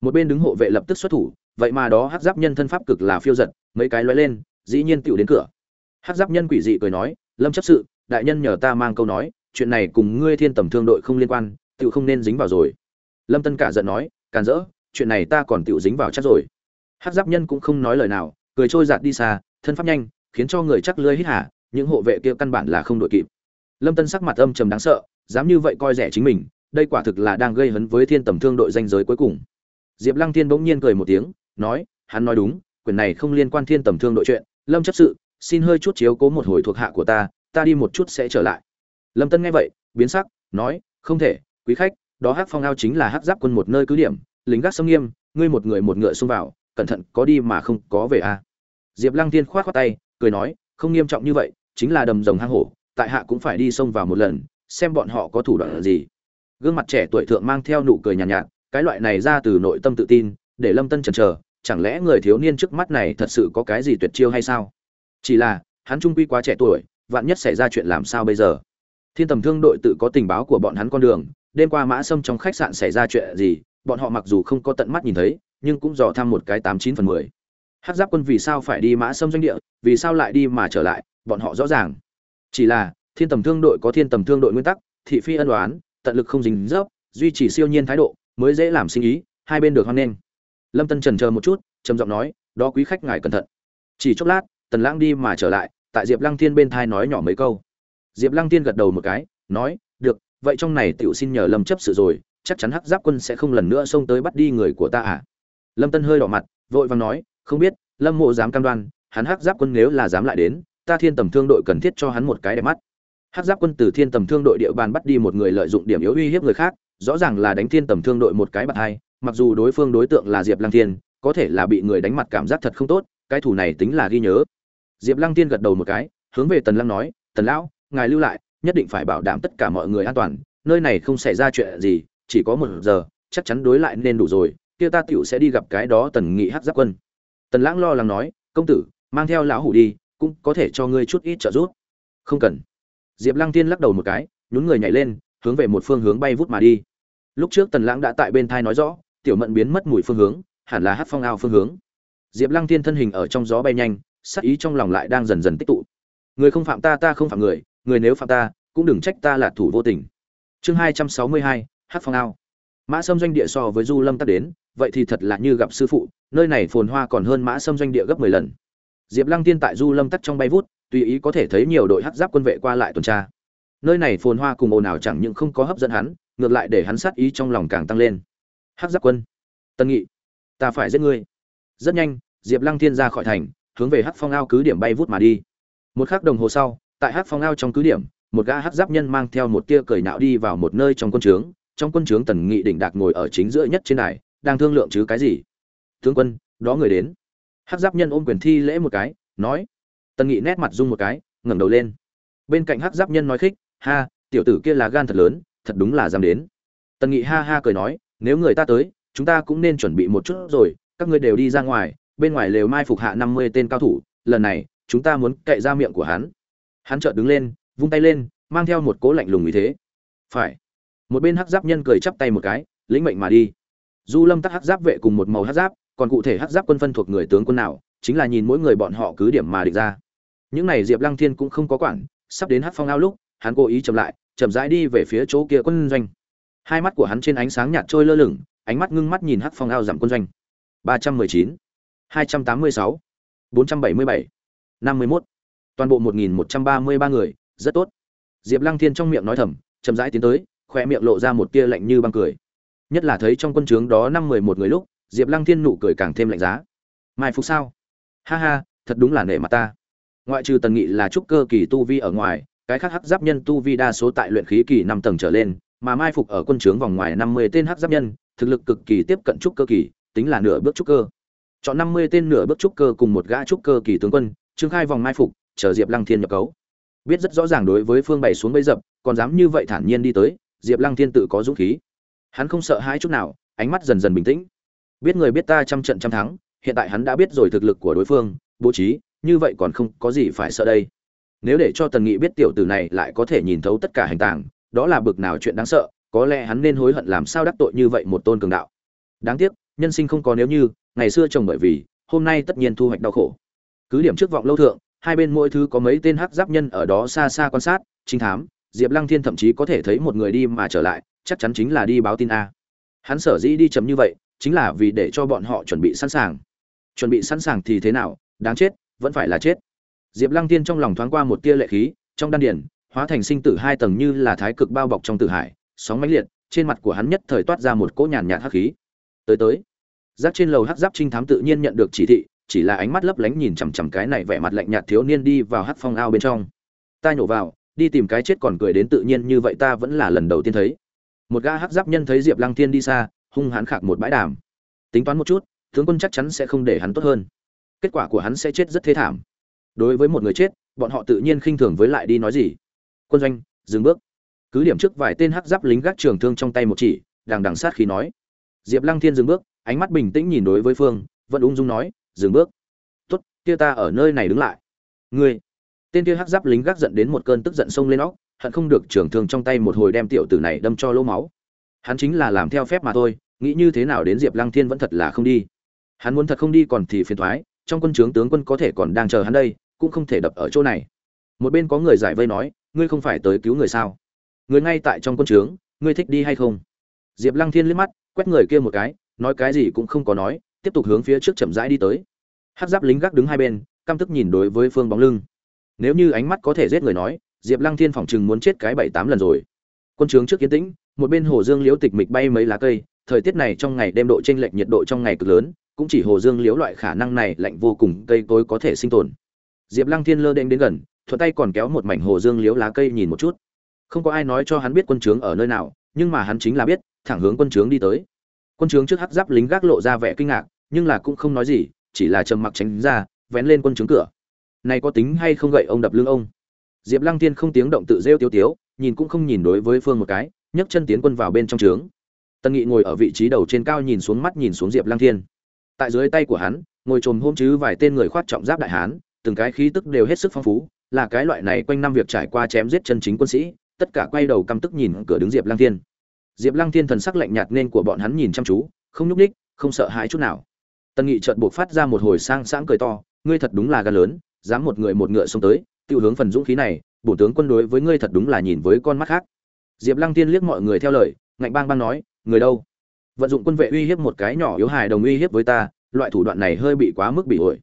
Một bên đứng hộ vệ lập tức xuất thủ, vậy mà đó hắc giáp nhân thân pháp cực là phiêu giật, mấy cái lóe lên, dĩ nhiên tựu đến cửa. Hắc giáp nhân quỷ dị cười nói, lâm chấp sự, đại nhân nhờ ta mang câu nói, chuyện này cùng ngươi thiên tầm thương đội không liên quan tựu không nên dính vào rồi. Lâm tân cả giận nói, càn rỡ, chuyện này ta còn tựu dính vào chắc rồi. Hắc giáp nhân cũng không nói lời nào, cười trôi giạt đi xa, thân pháp nhanh, khiến cho người chắc lưới hít hả những hộ vệ kia căn bản là không đội kịp. Lâm tân sắc mặt âm trầm đáng sợ dám như vậy coi rẻ chính mình, đây quả thực là đang gây hấn với thiên tầm thương đội danh giới cuối cùng diệp lăng thiên bỗng nhiên cười một tiếng, nói, hắn nói đúng, quyền này không liên quan thiên tầm thương đội chuyện, lâm chấp sự, xin hơi chút chiếu cố một hồi thuộc hạ của ta ta đi một chút sẽ trở lại lâm tân nghe vậy, biến sắc, nói, không thể, quý khách, đó hắc phong ao chính là hắc giáp quân một nơi cứ điểm, lính gác sông nghiêm, ngươi một người một ngựa xông vào, cẩn thận có đi mà không có về a à. diệp lăng tiên khoát khoát tay, cười nói, không nghiêm trọng như vậy, chính là đầm rồng hang hổ, tại hạ cũng phải đi xông vào một lần xem bọn họ có thủ đoạn gì. Gương mặt trẻ tuổi thượng mang theo nụ cười nhàn nhạt, nhạt cái loại này ra từ nội tâm tự tin để lâm tân chần chờ chẳng lẽ người thiếu niên trước mắt này thật sự có cái gì tuyệt chiêu hay sao? Chỉ là hắn trung quy quá trẻ tuổi vạn nhất xảy ra chuyện làm sao bây giờ? Thiên tầm thương đội tự có tình báo của bọn hắn con đường đêm qua mã sâm trong khách sạn xảy ra chuyện gì bọn họ mặc dù không có tận mắt nhìn thấy nhưng cũng dò thăm một cái tám chín phần mười. Hát giáp quân vì sao phải đi mã sâm doanh địa vì sao lại đi mà trở lại bọn họ rõ ràng. Chỉ là thiên tầm thương đội có thiên tầm thương đội nguyên tắc, thị phi ân đoán tận lực không dính dấp, duy trì siêu nhiên thái độ, mới dễ làm sinh ý, hai bên được hoan nghênh. Lâm tân trần chờ một chút, trầm giọng nói, đó quý khách ngài cẩn thận. Chỉ chốc lát, tần lãng đi mà trở lại, tại diệp lăng thiên bên thai nói nhỏ mấy câu. Diệp lăng thiên gật đầu một cái, nói, được, vậy trong này tiểu xin nhờ lâm chấp sự rồi, chắc chắn hắc giáp quân sẽ không lần nữa xông tới bắt đi người của ta à? Lâm tân hơi đỏ mặt, vội vàng nói, không biết, lâm mộ dám cam đoan, hắn hắc giáp quân nếu là dám lại đến, ta thiên tầm thương đội cần thiết cho hắn một cái đẹp mắt hắc giáp quân từ thiên tầm thương đội địa bàn bắt đi một người lợi dụng điểm yếu uy hiếp người khác, rõ ràng là đánh thiên tầm thương đội một cái bạc hai, mặc dù đối phương đối tượng là diệp lăng thiên, có thể là bị người đánh mặt cảm giác thật không tốt, cái thủ này tính là ghi nhớ. Diệp lăng tiên gật đầu một cái, hướng về tần lăng nói, tần lão, ngài lưu lại, nhất định phải bảo đảm tất cả mọi người an toàn, nơi này không xảy ra chuyện gì, chỉ có một giờ, chắc chắn đối lại nên đủ rồi, kia ta tựu sẽ đi gặp cái đó tần nghị hắc giáp quân. Tần lãng lo lắng nói, công tử, mang theo lão hủ đi, cũng có thể cho ngươi chút ít trợ giúp. Không cần diệp lăng tiên lắc đầu một cái, nhún người nhảy lên, hướng về một phương hướng bay vút mà đi. Lúc trước tần lãng đã tại bên thai nói rõ, tiểu mận biến mất mùi phương hướng, hẳn là hát phong ao phương hướng. Diệp lăng tiên thân hình ở trong gió bay nhanh, sát ý trong lòng lại đang dần dần tích tụ. Người không phạm ta ta không phạm người người nếu phạm ta, cũng đừng trách ta là thủ vô tình. Chương hai trăm sáu mươi hai, hát phong ao. Mã sâm doanh địa so với du lâm tắc đến, vậy thì thật là như gặp sư phụ, nơi này phồn hoa còn hơn mã sâm doanh địa gấp mười lần. Diệp lăng tiên tại du lâm tắc trong bay vút tùy ý có thể thấy nhiều đội hắc giáp quân vệ qua lại tuần tra. Nơi này phồn hoa cùng ồn ào chẳng những không có hấp dẫn hắn, ngược lại để hắn sát ý trong lòng càng tăng lên. Hắc giáp quân, tân nghị, ta phải giết ngươi. Rất nhanh, diệp lăng thiên ra khỏi thành, hướng về hắc phong ao cứ điểm bay vút mà đi. Một khắc đồng hồ sau, tại hắc phong ao trong cứ điểm, một gã hắc giáp nhân mang theo một tia cười nạo đi vào một nơi trong quân trướng. Trong quân trướng tần nghị đỉnh đạc ngồi ở chính giữa nhất trên đài, đang thương lượng chứ cái gì. Tướng quân, đó người đến. Hắc giáp nhân ôm quyền thi lễ một cái, nói tần nghị nét mặt rung một cái, ngẩng đầu lên. Bên cạnh hắc giáp nhân nói khích, ha, tiểu tử kia là gan thật lớn, thật đúng là dám đến. Tần nghị ha ha cười nói, nếu người ta tới, chúng ta cũng nên chuẩn bị một chút rồi, các ngươi đều đi ra ngoài, bên ngoài lều mai phục hạ năm mươi tên cao thủ, lần này, chúng ta muốn cậy ra miệng của hắn. Hắn chợt đứng lên, vung tay lên, mang theo một cố lạnh lùng như thế. Phải. Một bên hắc giáp nhân cười chắp tay một cái, lĩnh mệnh mà đi. Du lâm tắc hắc giáp vệ cùng một màu hắc giáp, còn cụ thể hắc giáp quân phân thuộc người tướng quân nào, chính là nhìn mỗi người bọn họ cứ điểm mà địch ra những này diệp lăng thiên cũng không có quản, sắp đến Hát phong ao lúc, hắn cố ý chậm lại, chậm rãi đi về phía chỗ kia quân doanh. Hai mắt của hắn trên ánh sáng nhạt trôi lơ lửng, ánh mắt ngưng mắt nhìn Hát phong ao giảm quân doanh. ba trăm mười chín, hai trăm tám mươi sáu, bốn trăm bảy mươi bảy, năm mươi mốt. Toàn bộ một nghìn một trăm ba mươi ba người, rất tốt. Diệp lăng thiên trong miệng nói thầm, chậm rãi tiến tới khoe miệng lộ ra một tia lạnh như băng cười. Nhất là thấy trong quân trướng đó năm mười một người lúc, diệp lăng thiên nụ cười càng thêm lạnh giá. Mai phục sao? Ha ha, thật đúng là nể mặt ta ngoại trừ tần nghị là trúc cơ kỳ tu vi ở ngoài, cái khác hắc giáp nhân tu vi đa số tại luyện khí kỳ năm tầng trở lên, mà mai phục ở quân trướng vòng ngoài năm mươi tên hắc giáp nhân, thực lực cực kỳ tiếp cận trúc cơ kỳ, tính là nửa bước trúc cơ. Chọn năm mươi tên nửa bước trúc cơ cùng một gã trúc cơ kỳ tướng quân, trương khai vòng mai phục, chờ diệp lăng thiên nhập cấu. Biết rất rõ ràng đối với phương bày xuống bấy dập, còn dám như vậy thản nhiên đi tới, diệp lăng thiên tự có dũng khí. Hắn không sợ hãi chút nào, ánh mắt dần dần bình tĩnh. Biết người biết ta trăm trận trăm thắng, hiện tại hắn đã biết rồi thực lực của đối phương, bố trí như vậy còn không có gì phải sợ đây. Nếu để cho tần nghị biết tiểu tử này lại có thể nhìn thấu tất cả hành tàng, đó là bực nào chuyện đáng sợ, có lẽ hắn nên hối hận làm sao đắc tội như vậy một tôn cường đạo. Đáng tiếc, nhân sinh không có nếu như, ngày xưa trồng bởi vì, hôm nay tất nhiên thu hoạch đau khổ. Cứ điểm trước vọng lâu thượng, hai bên mỗi thứ có mấy tên hắc giáp nhân ở đó xa xa quan sát, trinh thám, diệp lăng thiên thậm chí có thể thấy một người đi mà trở lại, chắc chắn chính là đi báo tin a. Hắn sở dĩ đi chấm như vậy, chính là vì để cho bọn họ chuẩn bị sẵn sàng. Chuẩn bị sẵn sàng thì thế nào, đáng chết vẫn phải là chết. Diệp lăng tiên trong lòng thoáng qua một tia lệ khí, trong đan điển hóa thành sinh tử hai tầng như là thái cực bao bọc trong tử hải, sóng mãnh liệt, trên mặt của hắn nhất thời toát ra một cỗ nhàn nhạt hắc khí. Tới tới giáp trên lầu hắc giáp trinh thám tự nhiên nhận được chỉ thị, chỉ là ánh mắt lấp lánh nhìn chằm chằm cái này vẻ mặt lạnh nhạt thiếu niên đi vào hắc phong ao bên trong. Ta nhổ vào, đi tìm cái chết còn cười đến tự nhiên như vậy ta vẫn là lần đầu tiên thấy. Một gã hắc giáp nhân thấy diệp lăng thiên đi xa, hung hãn khạc một bãi đàm. Tính toán một chút, tướng quân chắc chắn sẽ không để hắn tốt hơn kết quả của hắn sẽ chết rất thế thảm. Đối với một người chết, bọn họ tự nhiên khinh thường với lại đi nói gì. Quân doanh, dừng bước. Cứ điểm trước vài tên hắc giáp lính gác trường thương trong tay một chỉ, đằng đằng sát khí nói. Diệp lăng thiên dừng bước, ánh mắt bình tĩnh nhìn đối với phương, vẫn ung dung nói, dừng bước. Tốt, kia ta ở nơi này đứng lại. Ngươi. Tên kia hắc giáp lính gác giận đến một cơn tức giận sông lên óc, hận không được trường thương trong tay một hồi đem tiểu tử này đâm cho lỗ máu. Hắn chính là làm theo phép mà thôi, nghĩ như thế nào đến diệp lăng thiên vẫn thật là không đi. Hắn muốn thật không đi còn thì phiền thoái trong quân trướng tướng quân có thể còn đang chờ hắn đây, cũng không thể đập ở chỗ này. Một bên có người giải vây nói, ngươi không phải tới cứu người sao? Người ngay tại trong quân trướng ngươi thích đi hay không? Diệp lăng thiên liếc mắt, quét người kia một cái, nói cái gì cũng không có nói, tiếp tục hướng phía trước chậm rãi đi tới. Hát giáp lính gác đứng hai bên, căm tức nhìn đối với phương bóng lưng. Nếu như ánh mắt có thể giết người nói, diệp lăng thiên phỏng chừng muốn chết cái bảy tám lần rồi. Quân trướng trước kiến tĩnh, một bên hồ dương liễu tịch mịch bay mấy lá cây, thời tiết này trong ngày đêm độ t r ê n lệch nhiệt độ trong ngày cực lớn cũng chỉ hồ dương liễu loại khả năng này lạnh vô cùng, cây cối có thể sinh tồn. Diệp lăng thiên lơ đ đến gần, thuận tay còn kéo một mảnh hồ dương liễu lá cây nhìn một chút. Không có ai nói cho hắn biết quân trướng ở nơi nào, nhưng mà hắn chính là biết, thẳng hướng quân trướng đi tới. Quân trướng trước hắc giáp lính gác lộ ra vẻ kinh ngạc, nhưng là cũng không nói gì, chỉ là trầm mặc tránh ra, vén lên quân trướng cửa. Này có tính hay không gậy ông đập lưng ông? Diệp lăng tiên không tiếng động tự rêu tiêu tiếu, nhìn cũng không nhìn đối với phương một cái, nhấc chân tiến quân vào bên trong trướng. Tân nghị ngồi ở vị trí đầu trên cao nhìn xuống mắt nhìn xuống diệp lăng thiên tại dưới tay của hắn, ngồi trồm hôm chứ vài tên người khoát trọng giáp đại hán, từng cái khí tức đều hết sức phong phú, là cái loại này quanh năm việc trải qua chém giết chân chính quân sĩ, tất cả quay đầu căm tức nhìn cửa đứng diệp lăng thiên. Diệp lăng thiên thần sắc lạnh nhạt nên của bọn hắn nhìn chăm chú, không nhúc ních không sợ hãi chút nào. Tần nghị chợt buộc phát ra một hồi sang sáng cười to, ngươi thật đúng là gan lớn, dám một người một ngựa xông tới, tiêu hướng phần dũng khí này, bổ tướng quân đối với ngươi thật đúng là nhìn với con mắt khác. Diệp lăng tiên liếc mọi người theo lời, ngạnh bang bang nói, người đâu? Vận dụng quân vệ uy hiếp một cái nhỏ yếu hài đồng uy hiếp với ta, loại thủ đoạn này hơi bị quá mức bị ổi.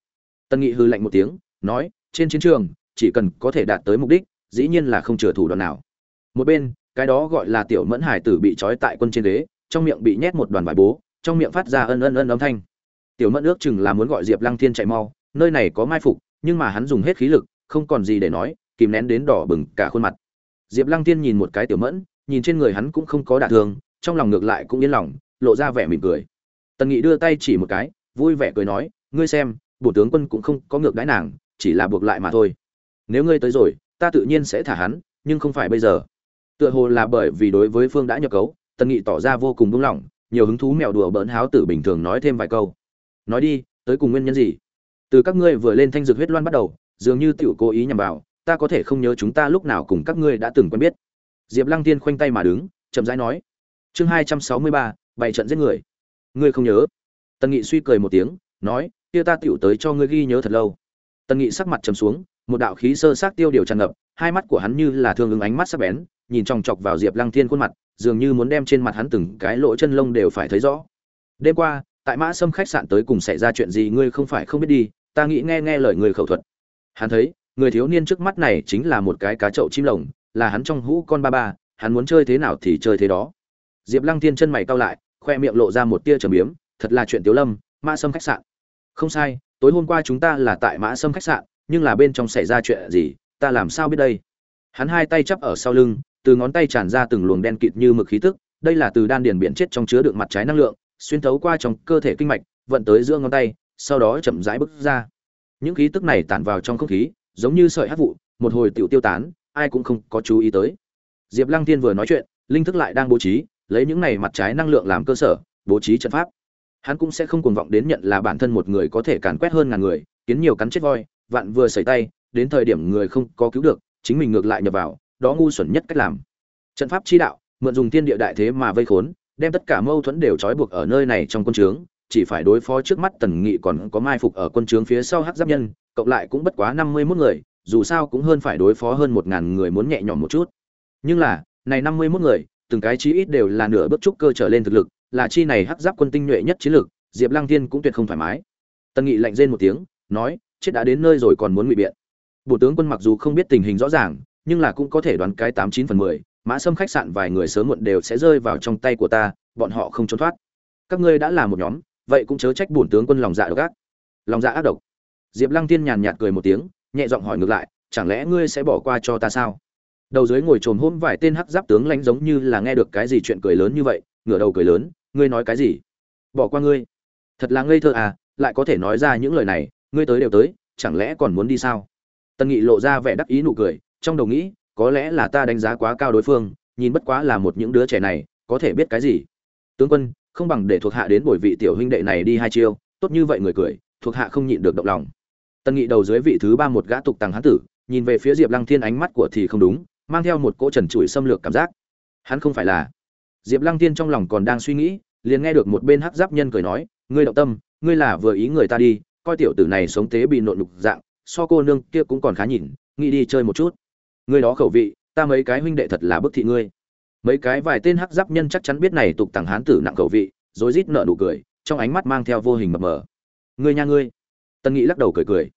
Tân nghị hư lạnh một tiếng, nói, trên chiến trường, chỉ cần có thể đạt tới mục đích, dĩ nhiên là không chừa thủ đoạn nào. Một bên, cái đó gọi là tiểu mẫn hải tử bị trói tại quân trên ghế, trong miệng bị nhét một đoàn vải bố, trong miệng phát ra ân ân ân âm thanh. Tiểu mẫn ước chừng là muốn gọi diệp lăng thiên chạy mau, nơi này có mai phục, nhưng mà hắn dùng hết khí lực, không còn gì để nói, kìm nén đến đỏ bừng cả khuôn mặt. Diệp lăng thiên nhìn một cái tiểu mẫn, nhìn trên người hắn cũng không có đả thương, trong lòng ngược lại cũng yên lòng lộ ra vẻ mỉm cười. Tần nghị đưa tay chỉ một cái, vui vẻ cười nói, ngươi xem, bổ tướng quân cũng không có ngược đãi nàng, chỉ là buộc lại mà thôi. Nếu ngươi tới rồi, ta tự nhiên sẽ thả hắn, nhưng không phải bây giờ. Tựa hồ là bởi vì đối với phương đã nhập cấu, tần nghị tỏ ra vô cùng buông lỏng, nhiều hứng thú mèo đùa bỡn háo tử bình thường nói thêm vài câu. Nói đi, tới cùng nguyên nhân gì? Từ các ngươi vừa lên thanh dược huyết loan bắt đầu, dường như tiểu cố ý nhằm vào, ta có thể không nhớ chúng ta lúc nào cùng các ngươi đã từng quen biết. Diệp lăng tiên khoanh tay mà đứng, chậm rãi nói. Chương hai trăm sáu mươi ba bày trận giết người. Ngươi không nhớ? Tần nghị suy cười một tiếng, nói, kia ta tiểu tới cho ngươi ghi nhớ thật lâu. Tần nghị sắc mặt trầm xuống, một đạo khí sơ sát tiêu điều tràn ngập, hai mắt của hắn như là thương ứng ánh mắt sắc bén, nhìn chòng chọc vào diệp lăng thiên khuôn mặt, dường như muốn đem trên mặt hắn từng cái lỗ chân lông đều phải thấy rõ. Đêm qua, tại mã sâm khách sạn tới cùng xảy ra chuyện gì ngươi không phải không biết đi, ta nghĩ nghe nghe lời người khẩu thuật. Hắn thấy, người thiếu niên trước mắt này chính là một cái cá chậu chim lồng, là hắn trong hũ con ba ba, hắn muốn chơi thế nào thì chơi thế đó diệp lăng thiên chân mày cau lại, khoe miệng lộ ra một tia trầm biếm, thật là chuyện tiếu lâm, mã sâm khách sạn. Không sai, tối hôm qua chúng ta là tại mã sâm khách sạn, nhưng là bên trong xảy ra chuyện gì, ta làm sao biết đây? Hắn hai tay chắp ở sau lưng, từ ngón tay tràn ra từng luồng đen kịt như mực khí tức, đây là từ đan điền biển chết trong chứa đựng mặt trái năng lượng, xuyên thấu qua trong cơ thể kinh mạch, vận tới giữa ngón tay, sau đó chậm rãi bước ra. Những khí tức này tản vào trong không khí, giống như sợi hắc vụ, một hồi tiểu tiêu tán, ai cũng không có chú ý tới. Diệp lăng thiên vừa nói chuyện, linh thức lại đang bố trí lấy những này mặt trái năng lượng làm cơ sở, bố trí trận pháp. Hắn cũng sẽ không cuồng vọng đến nhận là bản thân một người có thể càn quét hơn ngàn người, kiến nhiều cắn chết voi, vạn vừa xảy tay, đến thời điểm người không có cứu được, chính mình ngược lại nhập vào, đó ngu xuẩn nhất cách làm. Trận pháp chi đạo, mượn dùng thiên địa đại thế mà vây khốn, đem tất cả mâu thuẫn đều trói buộc ở nơi này trong quân trướng, chỉ phải đối phó trước mắt tần nghị còn có mai phục ở quân trướng phía sau hắc giáp nhân, cộng lại cũng bất quá năm mươi mốt người, dù sao cũng hơn phải đối phó hơn một ngàn người muốn nhẹ nhõm một chút. Nhưng là, này năm mươi mốt người từng cái chí ít đều là nửa bước trúc cơ trở lên thực lực, là chi này hắc giáp quân tinh nhuệ nhất chiến lực, diệp lăng thiên cũng tuyệt không thoải mái. Tân nghị lạnh rên một tiếng, nói, chết đã đến nơi rồi còn muốn ngụy biện. Bộ tướng quân mặc dù không biết tình hình rõ ràng, nhưng là cũng có thể đoán cái tám chín phần mười, mã sâm khách sạn vài người sớm muộn đều sẽ rơi vào trong tay của ta, bọn họ không trốn thoát. Các ngươi đã là một nhóm, vậy cũng chớ trách bổn tướng quân lòng dạ độc ác. Lòng dạ ác độc. Diệp lăng tiên nhàn nhạt cười một tiếng, nhẹ giọng hỏi ngược lại, chẳng lẽ ngươi sẽ bỏ qua cho ta sao? Đầu dưới ngồi trồm hôm vài tên hắc giáp tướng lãnh giống như là nghe được cái gì chuyện cười lớn như vậy, ngửa đầu cười lớn, ngươi nói cái gì? Bỏ qua ngươi. Thật là ngây thơ à lại có thể nói ra những lời này, ngươi tới đều tới, chẳng lẽ còn muốn đi sao? Tân nghị lộ ra vẻ đắc ý nụ cười, trong đầu nghĩ, có lẽ là ta đánh giá quá cao đối phương, nhìn bất quá là một những đứa trẻ này, có thể biết cái gì? Tướng quân, không bằng để thuộc hạ đến bồi vị tiểu huynh đệ này đi hai chiêu, tốt như vậy người cười, thuộc hạ không nhịn được động lòng. Tân nghị đầu dưới vị thứ ba một gã tục tàng hán tử, nhìn về phía diệp lăng thiên ánh mắt của thì không đúng mang theo một cỗ trần trụi xâm lược cảm giác. Hắn không phải là. Diệp lăng thiên trong lòng còn đang suy nghĩ, liền nghe được một bên hắc giáp nhân cười nói, ngươi động tâm, ngươi là vừa ý người ta đi, coi tiểu tử này sống tế bị nộn nhục dạng, so cô nương kia cũng còn khá nhìn, nghĩ đi chơi một chút. Ngươi đó khẩu vị, ta mấy cái huynh đệ thật là bức thị ngươi. Mấy cái vài tên hắc giáp nhân chắc chắn biết này tục tằng hán tử nặng khẩu vị, rối rít nợ nụ cười, trong ánh mắt mang theo vô hình mập mờ. Ngươi nha ngươi. Tân nghị lắc đầu cười cười.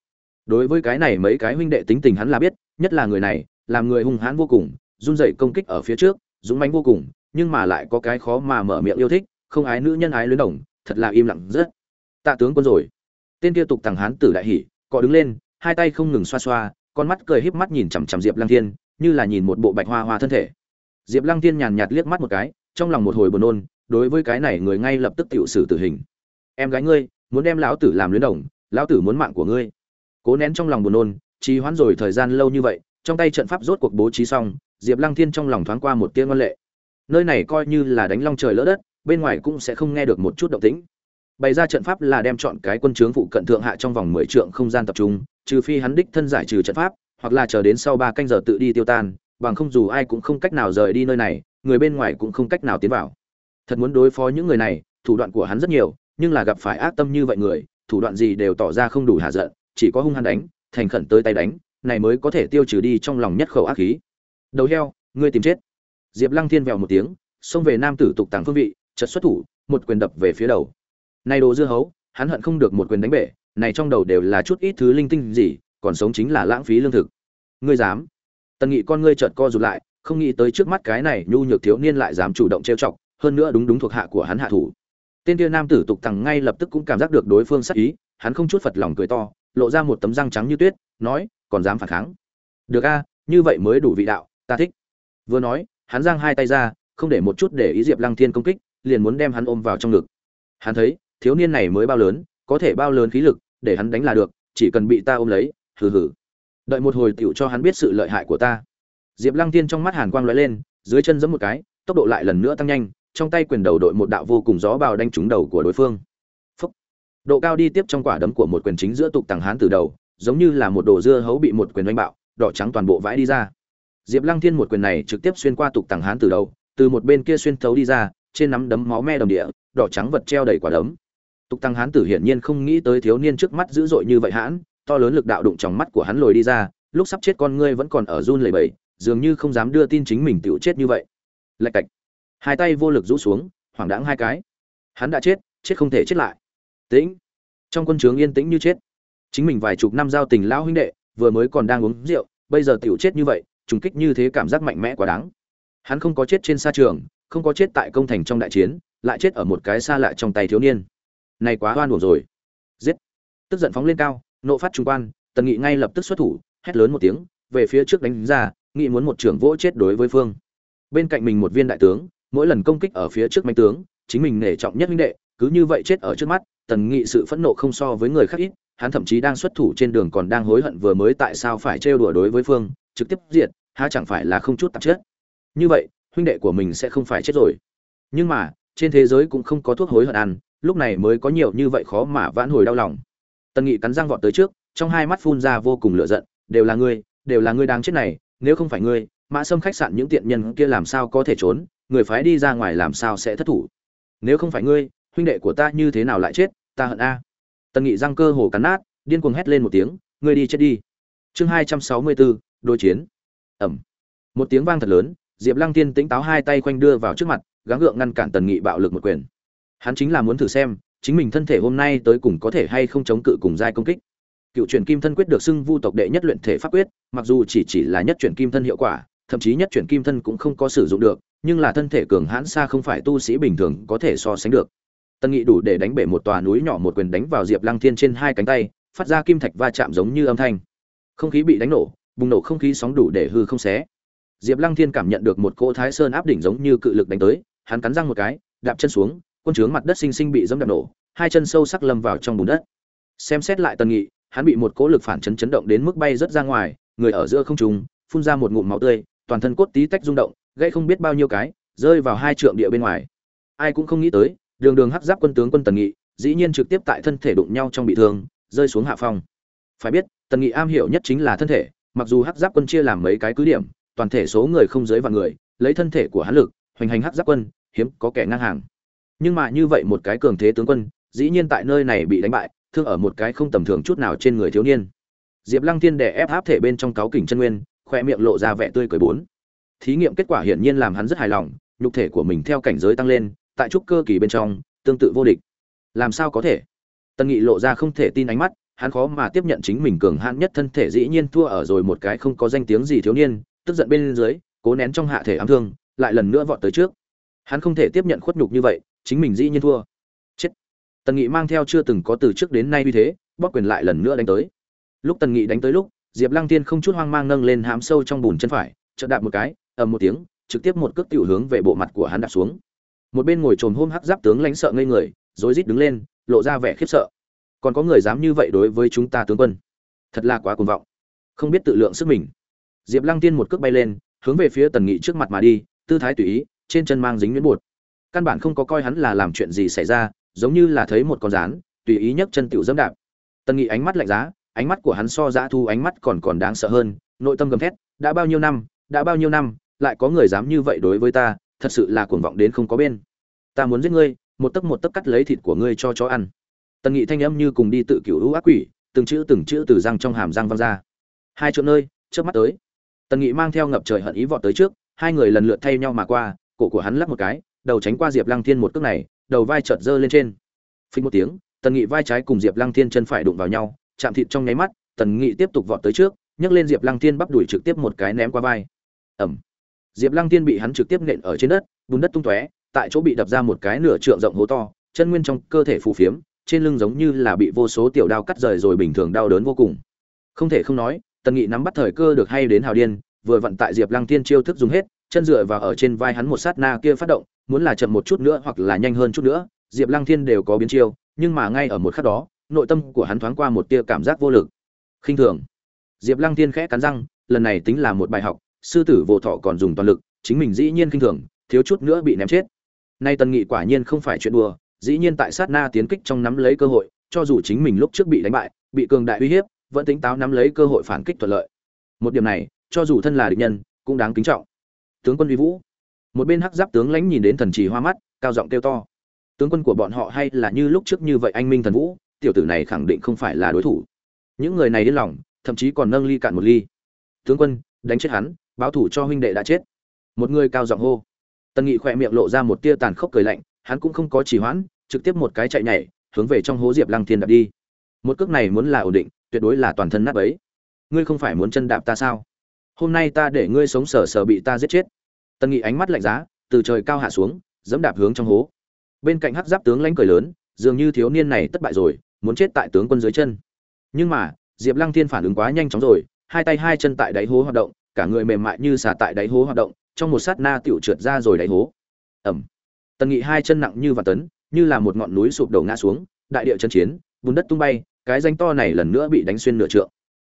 Đối với cái này mấy cái huynh đệ tính tình hắn là biết, nhất là người này làm người hung hãn vô cùng, run rẩy công kích ở phía trước, dũng mãnh vô cùng, nhưng mà lại có cái khó mà mở miệng yêu thích, không ái nữ nhân ái luyến đồng, thật là im lặng rất. Tạ tướng quân rồi. Tên kia tục tằng hán tử đại hỉ, cọ đứng lên, hai tay không ngừng xoa xoa, con mắt cười híp mắt nhìn chằm chằm diệp lăng thiên, như là nhìn một bộ bạch hoa hoa thân thể. Diệp lăng thiên nhàn nhạt liếc mắt một cái, trong lòng một hồi buồn nôn, đối với cái này người ngay lập tức tiểu xử tử hình. Em gái ngươi, muốn đem lão tử làm luyến đồng, lão tử muốn mạng của ngươi. Cố nén trong lòng buồn nôn, trì hoãn rồi thời gian lâu như vậy trong tay trận pháp rốt cuộc bố trí xong, diệp lăng thiên trong lòng thoáng qua một tia ngân lệ. Nơi này coi như là đánh long trời lỡ đất, bên ngoài cũng sẽ không nghe được một chút động tĩnh. Bày ra trận pháp là đem chọn cái quân chướng phụ cận thượng hạ trong vòng mười trượng không gian tập trung, trừ phi hắn đích thân giải trừ trận pháp, hoặc là chờ đến sau ba canh giờ tự đi tiêu tan, bằng không dù ai cũng không cách nào rời đi nơi này, người bên ngoài cũng không cách nào tiến vào. Thật muốn đối phó những người này, thủ đoạn của hắn rất nhiều, nhưng là gặp phải ác tâm như vậy người, thủ đoạn gì đều tỏ ra không đủ hạ giận, chỉ có hung hăng đánh, thành khẩn tới tay đánh này mới có thể tiêu trừ đi trong lòng nhất khẩu ác khí. Đầu heo, ngươi tìm chết. Diệp lăng thiên vèo một tiếng, xông về nam tử tục tàng phương vị, chợt xuất thủ, một quyền đập về phía đầu. Này đồ dưa hấu, hắn hận không được một quyền đánh bể, này trong đầu đều là chút ít thứ linh tinh gì, còn sống chính là lãng phí lương thực. Ngươi dám. Tần nghị con ngươi chợt co rụt lại, không nghĩ tới trước mắt cái này nhu nhược thiếu niên lại dám chủ động trêu chọc, hơn nữa đúng đúng thuộc hạ của hắn hạ thủ. Tên kia nam tử tục tằng ngay lập tức cũng cảm giác được đối phương sắc ý, hắn không chút phật lòng cười to, lộ ra một tấm răng trắng như tuyết, nói còn dám phản kháng. Được a, như vậy mới đủ vị đạo, ta thích. Vừa nói, hắn giang hai tay ra, không để một chút để ý diệp lăng thiên công kích, liền muốn đem hắn ôm vào trong ngực. Hắn thấy, thiếu niên này mới bao lớn, có thể bao lớn khí lực, để hắn đánh là được, chỉ cần bị ta ôm lấy, hừ hừ. Đợi một hồi tựu cho hắn biết sự lợi hại của ta. Diệp lăng Thiên trong mắt hàn quang lóe lên, dưới chân giẫm một cái, tốc độ lại lần nữa tăng nhanh, trong tay quyền đầu đội một đạo vô cùng gió bào đánh trúng đầu của đối phương. Phúc. độ cao đi tiếp trong quả đấm của một quyền chính giữa tục tàng hán từ đầu giống như là một đồ dưa hấu bị một quyền đánh bạo, đỏ trắng toàn bộ vãi đi ra. Diệp lăng thiên một quyền này trực tiếp xuyên qua tục tàng hán từ đầu, từ một bên kia xuyên thấu đi ra, trên nắm đấm máu me đồng địa, đỏ trắng vật treo đầy quả đấm. Tục tăng hán tử hiển nhiên không nghĩ tới thiếu niên trước mắt dữ dội như vậy hãn, to lớn lực đạo đụng trong mắt của hắn lồi đi ra, lúc sắp chết con ngươi vẫn còn ở run lẩy bẩy, dường như không dám đưa tin chính mình tựu chết như vậy. Lạch cạch. Hai tay vô lực rũ xuống, hoảng đãng hai cái. Hắn đã chết chết không thể chết lại. Tĩnh. Trong quân trướng yên tĩnh như chết chính mình vài chục năm giao tình lão huynh đệ, vừa mới còn đang uống rượu, bây giờ tiểu chết như vậy, trùng kích như thế cảm giác mạnh mẽ quá đáng. Hắn không có chết trên sa trường, không có chết tại công thành trong đại chiến, lại chết ở một cái xa lạ trong tay thiếu niên. Này quá hoan hổ rồi. Giết. Tức giận phóng lên cao, nộ phát trung quan, tần nghị ngay lập tức xuất thủ, hét lớn một tiếng, về phía trước đánh ra, nghị muốn một trưởng vỗ chết đối với phương. Bên cạnh mình một viên đại tướng, mỗi lần công kích ở phía trước mạnh tướng, chính mình nể trọng nhất huynh đệ, cứ như vậy chết ở trước mắt, tần nghị sự phẫn nộ không so với người khác ít hắn thậm chí đang xuất thủ trên đường còn đang hối hận vừa mới tại sao phải trêu đùa đối với phương, trực tiếp diệt, há chẳng phải là không chút tạp chất. Như vậy, huynh đệ của mình sẽ không phải chết rồi. Nhưng mà, trên thế giới cũng không có thuốc hối hận ăn, lúc này mới có nhiều như vậy khó mà vãn hồi đau lòng. Tần nghị cắn răng vọt tới trước, trong hai mắt phun ra vô cùng lửa giận, đều là ngươi, đều là ngươi đang chết này, nếu không phải ngươi, mã sâm khách sạn những tiện nhân kia làm sao có thể trốn, người phái đi ra ngoài làm sao sẽ thất thủ? Nếu không phải ngươi, huynh đệ của ta như thế nào lại chết, ta hận a tần nghị răng cơ hồ cắn nát, điên cuồng hét lên một tiếng, ngươi đi chết đi. Chương hai trăm sáu mươi bốn đối chiến. Ẩm một tiếng vang thật lớn, diệp lăng tiên tĩnh táo hai tay quanh đưa vào trước mặt, gắng gượng ngăn cản tần nghị bạo lực một quyền. Hắn chính là muốn thử xem, chính mình thân thể hôm nay tới cùng có thể hay không chống cự cùng giai công kích. Cựu chuyển kim thân quyết được xưng vu tộc đệ nhất luyện thể pháp quyết, mặc dù chỉ chỉ là nhất chuyển kim thân hiệu quả, thậm chí nhất chuyển kim thân cũng không có sử dụng được, nhưng là thân thể cường hãn xa không phải tu sĩ bình thường có thể so sánh được tân nghị đủ để đánh bể một tòa núi nhỏ một quyền đánh vào diệp lăng thiên trên hai cánh tay, phát ra kim thạch va chạm giống như âm thanh. Không khí bị đánh nổ, bùng nổ không khí sóng đủ để hư không xé. Diệp lăng thiên cảm nhận được một cỗ thái sơn áp đỉnh giống như cự lực đánh tới, hắn cắn răng một cái, đạp chân xuống, quân trướng mặt đất xinh xinh bị dẫm đạp nổ, hai chân sâu sắc lâm vào trong bùn đất. Xem xét lại tần nghị, hắn bị một cỗ lực phản chấn chấn động đến mức bay rất ra ngoài, người ở giữa không trung, phun ra một ngụm máu tươi, toàn thân cốt tí tách rung động gây không biết bao nhiêu cái, rơi vào hai trượng địa bên ngoài. Ai cũng không nghĩ tới đường đường hắc giáp quân tướng quân tần nghị, dĩ nhiên trực tiếp tại thân thể đụng nhau trong bị thương, rơi xuống hạ phong. Phải biết, tần nghị am hiểu nhất chính là thân thể, mặc dù hắc giáp quân chia làm mấy cái cứ điểm, toàn thể số người không dưới vạn người, lấy thân thể của hắn lực, hoành hành hắc giáp quân, hiếm có kẻ ngang hàng. Nhưng mà như vậy một cái cường thế tướng quân, dĩ nhiên tại nơi này bị đánh bại, thương ở một cái không tầm thường chút nào trên người thiếu niên. Diệp lăng thiên đè ép áp thể bên trong cáo kỉnh chân nguyên, khoe miệng lộ ra vẻ tươi cười bốn. Thí nghiệm kết quả hiển nhiên làm hắn rất hài lòng, nhục thể của mình theo cảnh giới tăng lên tại trúc cơ kỳ bên trong, tương tự vô địch. Làm sao có thể? Tân nghị lộ ra không thể tin ánh mắt, hắn khó mà tiếp nhận chính mình cường hãn nhất thân thể dĩ nhiên thua ở rồi một cái không có danh tiếng gì thiếu niên, tức giận bên dưới, cố nén trong hạ thể ám thương, lại lần nữa vọt tới trước. Hắn không thể tiếp nhận khuất nhục như vậy, chính mình dĩ nhiên thua. Chết. Tần nghị mang theo chưa từng có từ trước đến nay như thế bóc quyền lại lần nữa đánh tới. Lúc tần nghị đánh tới lúc, diệp lăng tiên không chút hoang mang nâng lên hám sâu trong bùn chân phải, chợt đạp một cái, ầm một tiếng, trực tiếp một cước tiểu hướng về bộ mặt của hắn đạp xuống một bên ngồi trồm hôm hắc giáp tướng lãnh sợ ngây người, rối rít đứng lên, lộ ra vẻ khiếp sợ. Còn có người dám như vậy đối với chúng ta tướng quân? Thật là quá cuồng vọng. Không biết tự lượng sức mình. Diệp lăng tiên một cước bay lên, hướng về phía tần nghị trước mặt mà đi, tư thái tùy ý, trên chân mang dính nhuyễn bột. Căn bản không có coi hắn là làm chuyện gì xảy ra, giống như là thấy một con rán, tùy ý nhấc chân tiểu dẫm đạp. Tần nghị ánh mắt lạnh giá, ánh mắt của hắn so dã thu ánh mắt còn còn đáng sợ hơn, nội tâm gầm thét, đã bao nhiêu năm, đã bao nhiêu năm, lại có người dám như vậy đối với ta thật sự là cuồng vọng đến không có bên. Ta muốn giết ngươi, một tấc một tấc cắt lấy thịt của ngươi cho chó ăn. Tần nghị thanh âm như cùng đi tự cửu hữu ác quỷ, từng chữ từng chữ từ răng trong hàm răng văng ra. Hai chỗ nơi trước mắt tới. Tần nghị mang theo ngập trời hận ý vọt tới trước, hai người lần lượt thay nhau mà qua, cổ của hắn lắc một cái, đầu tránh qua diệp lăng thiên một cước này, đầu vai chợt giơ lên trên. Phình một tiếng, tần nghị vai trái cùng diệp lăng thiên chân phải đụng vào nhau, chạm thịt trong nháy mắt, tần nghị tiếp tục vọt tới trước, nhấc lên diệp lăng thiên bắp đuổi trực tiếp một cái ném qua vai. Ẩm diệp lăng thiên bị hắn trực tiếp nện ở trên đất, bùn đất tung tóe, tại chỗ bị đập ra một cái nửa trượng rộng hố to, chân nguyên trong cơ thể phù phiếm, trên lưng giống như là bị vô số tiểu đao cắt rời rồi bình thường đau đớn vô cùng. Không thể không nói, tần nghị nắm bắt thời cơ được hay đến hào điên, vừa vận tại diệp lăng thiên chiêu thức dùng hết, chân dựa vào ở trên vai hắn một sát na kia phát động, muốn là chậm một chút nữa hoặc là nhanh hơn chút nữa, diệp lăng thiên đều có biến chiêu, nhưng mà ngay ở một khắc đó, nội tâm của hắn thoáng qua một tia cảm giác vô lực. Khinh thường. Diệp lăng thiên khẽ cắn răng, lần này tính là một bài học sư tử vô thọ còn dùng toàn lực, chính mình dĩ nhiên kinh thường, thiếu chút nữa bị ném chết. Nay tần nghị quả nhiên không phải chuyện đùa, dĩ nhiên tại sát na tiến kích trong nắm lấy cơ hội, cho dù chính mình lúc trước bị đánh bại, bị cường đại uy hiếp, vẫn tính táo nắm lấy cơ hội phản kích thuận lợi. Một điểm này, cho dù thân là địch nhân, cũng đáng kính trọng. Tướng quân uy vũ. Một bên hắc giáp tướng lãnh nhìn đến thần trì hoa mắt, cao giọng kêu to. Tướng quân của bọn họ hay là như lúc trước như vậy anh minh thần vũ, tiểu tử này khẳng định không phải là đối thủ. Những người này đến lòng, thậm chí còn nâng ly cạn một ly. Tướng quân, đánh chết hắn báo thủ cho huynh đệ đã chết. Một người cao giọng hô. Tần nghị khỏe miệng lộ ra một tia tàn khốc cười lạnh, hắn cũng không có chỉ hoãn, trực tiếp một cái chạy nhảy, hướng về trong hố diệp lăng thiên đạp đi. Một cước này muốn là ổn định, tuyệt đối là toàn thân nát ấy ngươi không phải muốn chân đạp ta sao? Hôm nay ta để ngươi sống sờ sờ bị ta giết chết. Tần nghị ánh mắt lạnh giá, từ trời cao hạ xuống, dẫm đạp hướng trong hố. Bên cạnh hắc giáp tướng lãnh cười lớn, dường như thiếu niên này thất bại rồi, muốn chết tại tướng quân dưới chân. Nhưng mà, diệp lăng thiên phản ứng quá nhanh chóng rồi, hai tay hai chân tại đáy hố hoạt động cả người mềm mại như xà tại đáy hố hoạt động, trong một sát na tiểu trượt ra rồi đáy hố. Ẩm. Tần nghị hai chân nặng như và tấn, như là một ngọn núi sụp đổ ngã xuống, đại địa chân chiến, bùn đất tung bay, cái danh to này lần nữa bị đánh xuyên nửa trượng.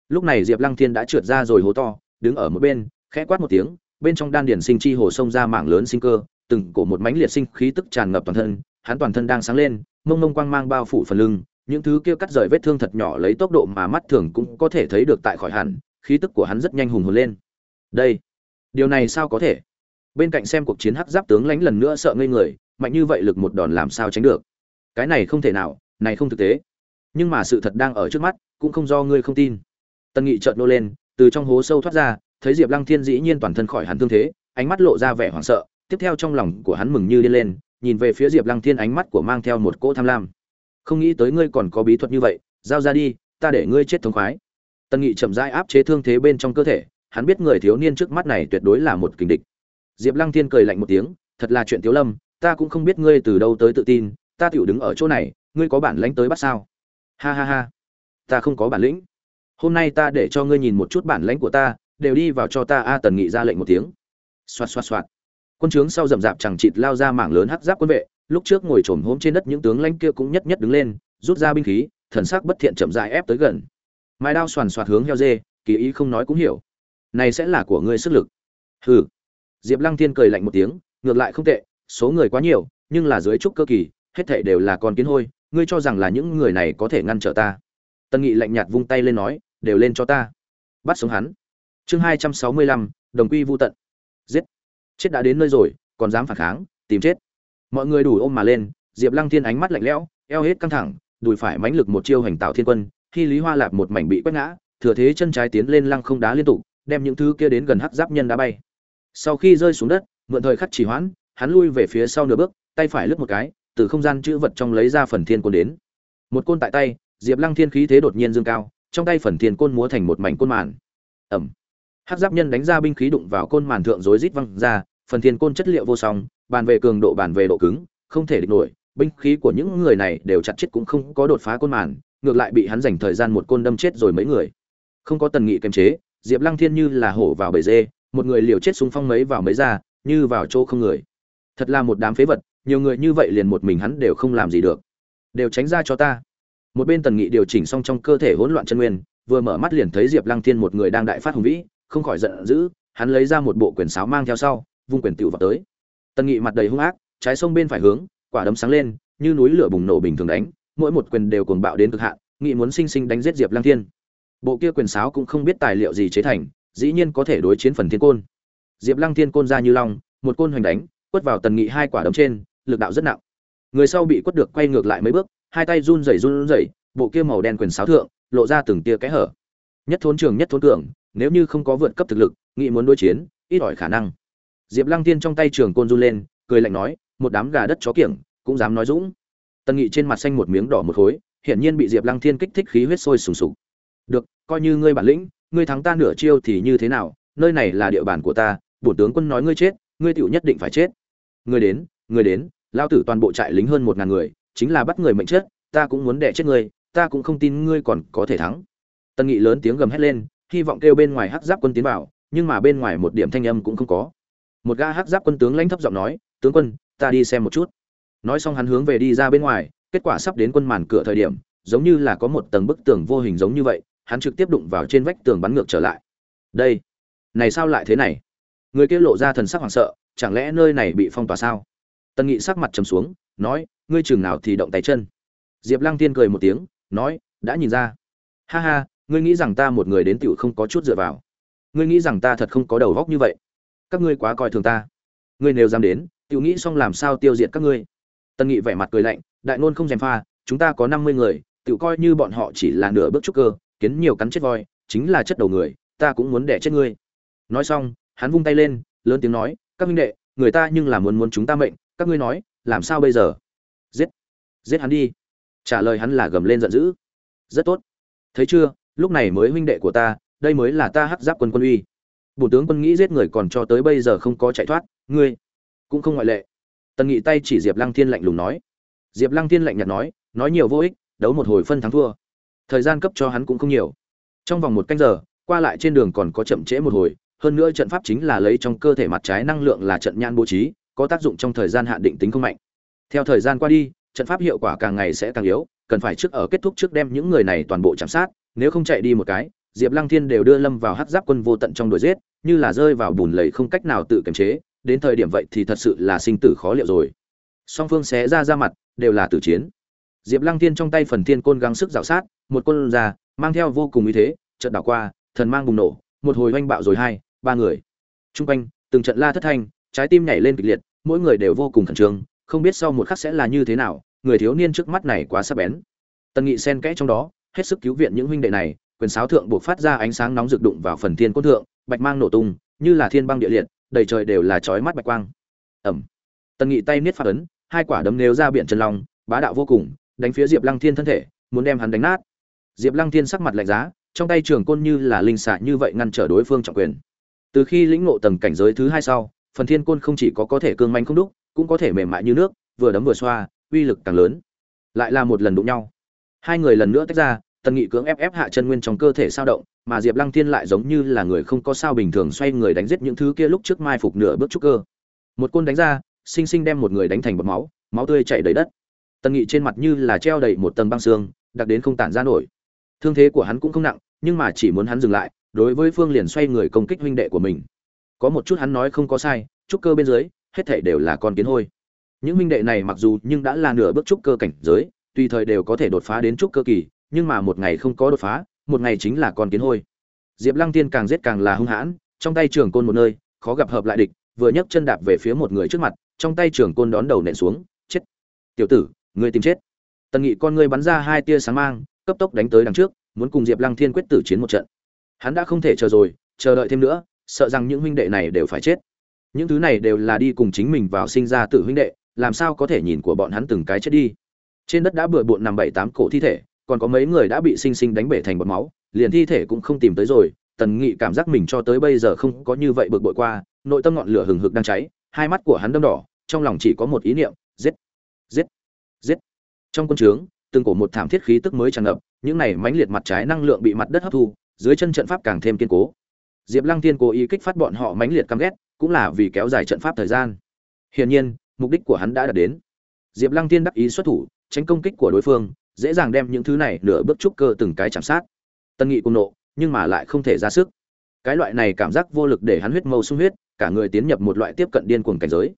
Lúc này diệp lăng thiên đã trượt ra rồi hố to, đứng ở một bên, khẽ quát một tiếng, bên trong đan điển sinh chi hồ sông ra mảng lớn sinh cơ, từng cổ một mánh liệt sinh khí tức tràn ngập toàn thân, hắn toàn thân đang sáng lên, mông mông quang mang bao phủ phần lưng, những thứ kia cắt rời vết thương thật nhỏ lấy tốc độ mà mắt thường cũng có thể thấy được tại khỏi hẳn, khí tức của hắn rất nhanh hùng hồn lên đây. Điều này sao có thể? Bên cạnh xem cuộc chiến hắc giáp tướng lãnh lần nữa sợ ngây người, mạnh như vậy lực một đòn làm sao tránh được? Cái này không thể nào, này không thực tế. Nhưng mà sự thật đang ở trước mắt, cũng không do ngươi không tin. Tân nghị trợn nô lên, từ trong hố sâu thoát ra, thấy diệp lăng thiên dĩ nhiên toàn thân khỏi hắn thương thế, ánh mắt lộ ra vẻ hoảng sợ, tiếp theo trong lòng của hắn mừng như điên lên, nhìn về phía diệp lăng thiên ánh mắt của mang theo một cỗ tham lam. Không nghĩ tới ngươi còn có bí thuật như vậy, giao ra đi, ta để ngươi chết thống khoái. Tân nghị chậm rãi áp chế thương thế bên trong cơ thể hắn biết người thiếu niên trước mắt này tuyệt đối là một kình địch. Diệp lăng thiên cười lạnh một tiếng, thật là chuyện tiếu lâm, ta cũng không biết ngươi từ đâu tới tự tin, ta tiểu đứng ở chỗ này, ngươi có bản lĩnh tới bắt sao? Ha ha ha, ta không có bản lĩnh. Hôm nay ta để cho ngươi nhìn một chút bản lĩnh của ta, đều đi vào cho ta a tần nghị ra lệnh một tiếng. Soạt soạt soạt. quân trướng sau rậm rạp chẳng chịt lao ra mảng lớn hắc giáp quân vệ, lúc trước ngồi chồm hổm trên đất những tướng lãnh kia cũng nhất nhất đứng lên, rút ra binh khí, thần sắc bất thiện chậm rãi ép tới gần. Mai đao xoàn xoạt hướng heo dê, kỳ ý không nói cũng hiểu này sẽ là của ngươi sức lực. Hừ. Diệp lăng thiên cười lạnh một tiếng, ngược lại không tệ, số người quá nhiều, nhưng là dưới trúc cơ kỳ, hết thảy đều là con kiến hôi, ngươi cho rằng là những người này có thể ngăn trở ta. Tân nghị lạnh nhạt vung tay lên nói, đều lên cho ta. Bắt sống hắn. Chương hai trăm sáu mươi lăm, đồng quy vô tận. Giết. Chết đã đến nơi rồi, còn dám phản kháng, tìm chết. Mọi người đủ ôm mà lên, diệp lăng thiên ánh mắt lạnh lẽo, eo hết căng thẳng, đùi phải mãnh lực một chiêu hành tạo thiên quân, khi lý hoa lạp một mảnh bị quét ngã, thừa thế chân trái tiến lên lăng không đá liên tục đem những thứ kia đến gần hắc giáp nhân đá bay. Sau khi rơi xuống đất, mượn thời khắc chỉ hoãn, hắn lui về phía sau nửa bước, tay phải lướt một cái, từ không gian chữ vật trong lấy ra phần thiên côn đến. Một côn tại tay, diệp lăng thiên khí thế đột nhiên dương cao, trong tay phần thiên côn múa thành một mảnh côn màn. Ẩm. Hắc giáp nhân đánh ra binh khí đụng vào côn màn thượng rối rít văng ra, phần thiên côn chất liệu vô song, bàn về cường độ bàn về độ cứng, không thể địch nổi, binh khí của những người này đều chặt chết cũng không có đột phá côn màn, ngược lại bị hắn dành thời gian một côn đâm chết rồi mấy người. Không có tần nghị kiềm chế diệp lăng thiên như là hổ vào bầy dê, một người liều chết xung phong mấy vào mấy ra, như vào chỗ không người. Thật là một đám phế vật, nhiều người như vậy liền một mình hắn đều không làm gì được. Đều tránh ra cho ta. Một bên tần nghị điều chỉnh xong trong cơ thể hỗn loạn chân nguyên, vừa mở mắt liền thấy diệp lăng thiên một người đang đại phát hùng vĩ, không khỏi giận dữ, hắn lấy ra một bộ quyền sáo mang theo sau, vung quyền tiểu vào tới. Tần nghị mặt đầy hung ác, trái sông bên phải hướng, quả đấm sáng lên, như núi lửa bùng nổ bình thường đánh, mỗi một quyền đều cuồng bạo đến cực hạn, nghị muốn sinh sinh đánh giết diệp lăng thiên bộ kia quyền sáo cũng không biết tài liệu gì chế thành, dĩ nhiên có thể đối chiến phần thiên côn. Diệp lăng thiên côn ra như long, một côn hoành đánh, quất vào tần nghị hai quả đấm trên, lực đạo rất nặng. Người sau bị quất được quay ngược lại mấy bước, hai tay run rẩy run rẩy, bộ kia màu đen quyền sáo thượng, lộ ra từng tia kẽ hở. Nhất thốn trường, nhất thốn cường, nếu như không có vượt cấp thực lực nghị muốn đối chiến, ít ỏi khả năng. Diệp lăng tiên trong tay trường côn run lên, cười lạnh nói, một đám gà đất chó kiểng, cũng dám nói dũng. Tần nghị trên mặt xanh một miếng đỏ một khối, hiển nhiên bị diệp lăng thiên kích thích khí huyết sôi sùng sục được, coi như ngươi bản lĩnh, ngươi thắng ta nửa chiêu thì như thế nào? Nơi này là địa bàn của ta, bổn tướng quân nói ngươi chết, ngươi tựu nhất định phải chết. Ngươi đến ngươi đến lao tử toàn bộ trại lính hơn một ngàn người, chính là bắt người mệnh chết, ta cũng muốn đẻ chết ngươi, ta cũng không tin ngươi còn có thể thắng. Tần nghị lớn tiếng gầm hét lên, hy vọng kêu bên ngoài hắc giáp quân tiến vào, nhưng mà bên ngoài một điểm thanh âm cũng không có. Một ga hắc giáp quân tướng lãnh thấp giọng nói, tướng quân, ta đi xem một chút. Nói xong hắn hướng về đi ra bên ngoài, kết quả sắp đến quân màn cửa thời điểm, giống như là có một tầng bức tường vô hình giống như vậy hắn trực tiếp đụng vào trên vách tường bắn ngược trở lại. Đây, này sao lại thế này? Người kia lộ ra thần sắc hoảng sợ, chẳng lẽ nơi này bị phong tỏa sao? Tần nghị sắc mặt trầm xuống, nói, ngươi chừng nào thì động tay chân. Diệp lăng tiên cười một tiếng, nói, đã nhìn ra. Ha ha, ngươi nghĩ rằng ta một người đến tiểu không có chút dựa vào. Ngươi nghĩ rằng ta thật không có đầu góc như vậy. Các ngươi quá coi thường ta. Ngươi nếu dám đến, tiểu nghĩ xong làm sao tiêu diệt các ngươi? Tần nghị vẻ mặt cười lạnh, đại ngôn không dèm pha, chúng ta có năm mươi người, tiểu coi như bọn họ chỉ là nửa bước trúc cơ kiến nhiều cắn chết voi, chính là chất đầu người, ta cũng muốn đẻ chết ngươi. Nói xong, hắn vung tay lên, lớn tiếng nói, các minh đệ, người ta nhưng là muốn muốn chúng ta mệnh, các ngươi nói, làm sao bây giờ? Giết! Giết hắn đi! Trả lời hắn là gầm lên giận dữ. Rất tốt. Thấy chưa, lúc này mới huynh đệ của ta, đây mới là ta hắc giáp quân quân uy. Bổ tướng quân nghĩ giết người còn cho tới bây giờ không có chạy thoát, ngươi cũng không ngoại lệ. Tần nghị tay chỉ diệp lăng thiên lạnh lùng nói. Diệp lăng thiên lạnh nhạt nói nói nhiều vô ích, đấu một hồi phân thắng thua thời gian cấp cho hắn cũng không nhiều. Trong vòng một canh giờ, qua lại trên đường còn có chậm trễ một hồi, hơn nữa trận pháp chính là lấy trong cơ thể mặt trái năng lượng là trận nhan bố trí, có tác dụng trong thời gian hạn định tính không mạnh. Theo thời gian qua đi, trận pháp hiệu quả càng ngày sẽ càng yếu, cần phải trước ở kết thúc trước đem những người này toàn bộ chạm sát, nếu không chạy đi một cái, diệp lăng thiên đều đưa lâm vào hát giáp quân vô tận trong đuổi giết, như là rơi vào bùn lầy không cách nào tự kiềm chế, đến thời điểm vậy thì thật sự là sinh tử khó liệu rồi. Song phương xé ra ra mặt, đều là tử chiến diệp lăng thiên trong tay phần thiên côn gắng sức rào sát, một côn ra, mang theo vô cùng uy thế trận đảo qua, thần mang bùng nổ, một hồi oanh bạo rồi hai, ba người. Trung quanh, từng trận la thất thanh, trái tim nhảy lên kịch liệt, mỗi người đều vô cùng khẩn trương, không biết sau một khắc sẽ là như thế nào, người thiếu niên trước mắt này quá sắc bén. Tần nghị xen kẽ trong đó, hết sức cứu viện những huynh đệ này, quyền sáo thượng buộc phát ra ánh sáng nóng rực đụng vào phần thiên côn thượng, bạch mang nổ tung, như là thiên băng địa liệt, đầy trời đều là chói mắt bạch quang. Ẩm tần nghị tay niết phát ấn, hai quả đấm nếu ra biển chân long, bá đạo vô cùng đánh phía diệp lăng thiên thân thể, muốn đem hắn đánh nát. Diệp lăng thiên sắc mặt lạnh giá, trong tay trường côn như là linh xạ như vậy ngăn trở đối phương trọng quyền. Từ khi lĩnh ngộ tầng cảnh giới thứ hai sau, phần thiên côn không chỉ có có thể cương manh không đúc, cũng có thể mềm mại như nước, vừa đấm vừa xoa, uy lực càng lớn. Lại là một lần đụng nhau. Hai người lần nữa tách ra, tần nghị cưỡng ép ép hạ chân nguyên trong cơ thể sao động, mà diệp lăng thiên lại giống như là người không có sao bình thường xoay người đánh giết những thứ kia lúc trước mai phục nửa bước trúc cơ. Một côn đánh ra sinh sinh đem một người đánh thành bọt máu máu tươi chảy đầy đất tần nghị trên mặt như là treo đầy một tầng băng xương, đặc đến không tản ra nổi. Thương thế của hắn cũng không nặng, nhưng mà chỉ muốn hắn dừng lại, đối với phương liền xoay người công kích huynh đệ của mình. Có một chút hắn nói không có sai, trúc cơ bên dưới, hết thảy đều là con kiến hôi. Những huynh đệ này mặc dù nhưng đã là nửa bước trúc cơ cảnh giới, tùy thời đều có thể đột phá đến trúc cơ kỳ, nhưng mà một ngày không có đột phá, một ngày chính là con kiến hôi. Diệp lăng tiên càng giết càng là hung hãn, trong tay trường côn một nơi, khó gặp hợp lại địch, vừa nhấc chân đạp về phía một người trước mặt, trong tay trường côn đón đầu nện xuống, chết. Tiểu tử ngươi tìm chết. Tần nghị con ngươi bắn ra hai tia sáng mang, cấp tốc đánh tới đằng trước, muốn cùng diệp lăng thiên quyết tử chiến một trận. Hắn đã không thể chờ rồi, chờ đợi thêm nữa, sợ rằng những huynh đệ này đều phải chết. Những thứ này đều là đi cùng chính mình vào sinh ra tự huynh đệ, làm sao có thể nhìn của bọn hắn từng cái chết đi. Trên đất đã bừa bộn nằm bảy tám cổ thi thể, còn có mấy người đã bị sinh sinh đánh bể thành bọt máu, liền thi thể cũng không tìm tới rồi. Tần nghị cảm giác mình cho tới bây giờ không có như vậy bực bội qua, nội tâm ngọn lửa hừng hực đang cháy, hai mắt của hắn đâm đỏ, trong lòng chỉ có một ý niệm, giết giết giết. Trong quân trướng, từng cổ một thảm thiết khí tức mới tràn ngập, những này mãnh liệt mặt trái năng lượng bị mặt đất hấp thu, dưới chân trận pháp càng thêm kiên cố. Diệp lăng tiên cố ý kích phát bọn họ mãnh liệt căm ghét, cũng là vì kéo dài trận pháp thời gian. Hiển nhiên, mục đích của hắn đã đạt đến. Diệp lăng tiên đắc ý xuất thủ, tránh công kích của đối phương, dễ dàng đem những thứ này nửa bước trúc cơ từng cái chạm sát. Tân nghị cùng nộ, nhưng mà lại không thể ra sức. Cái loại này cảm giác vô lực để hắn huyết mâu sung huyết, cả người tiến nhập một loại tiếp cận điên cuồng cảnh giới.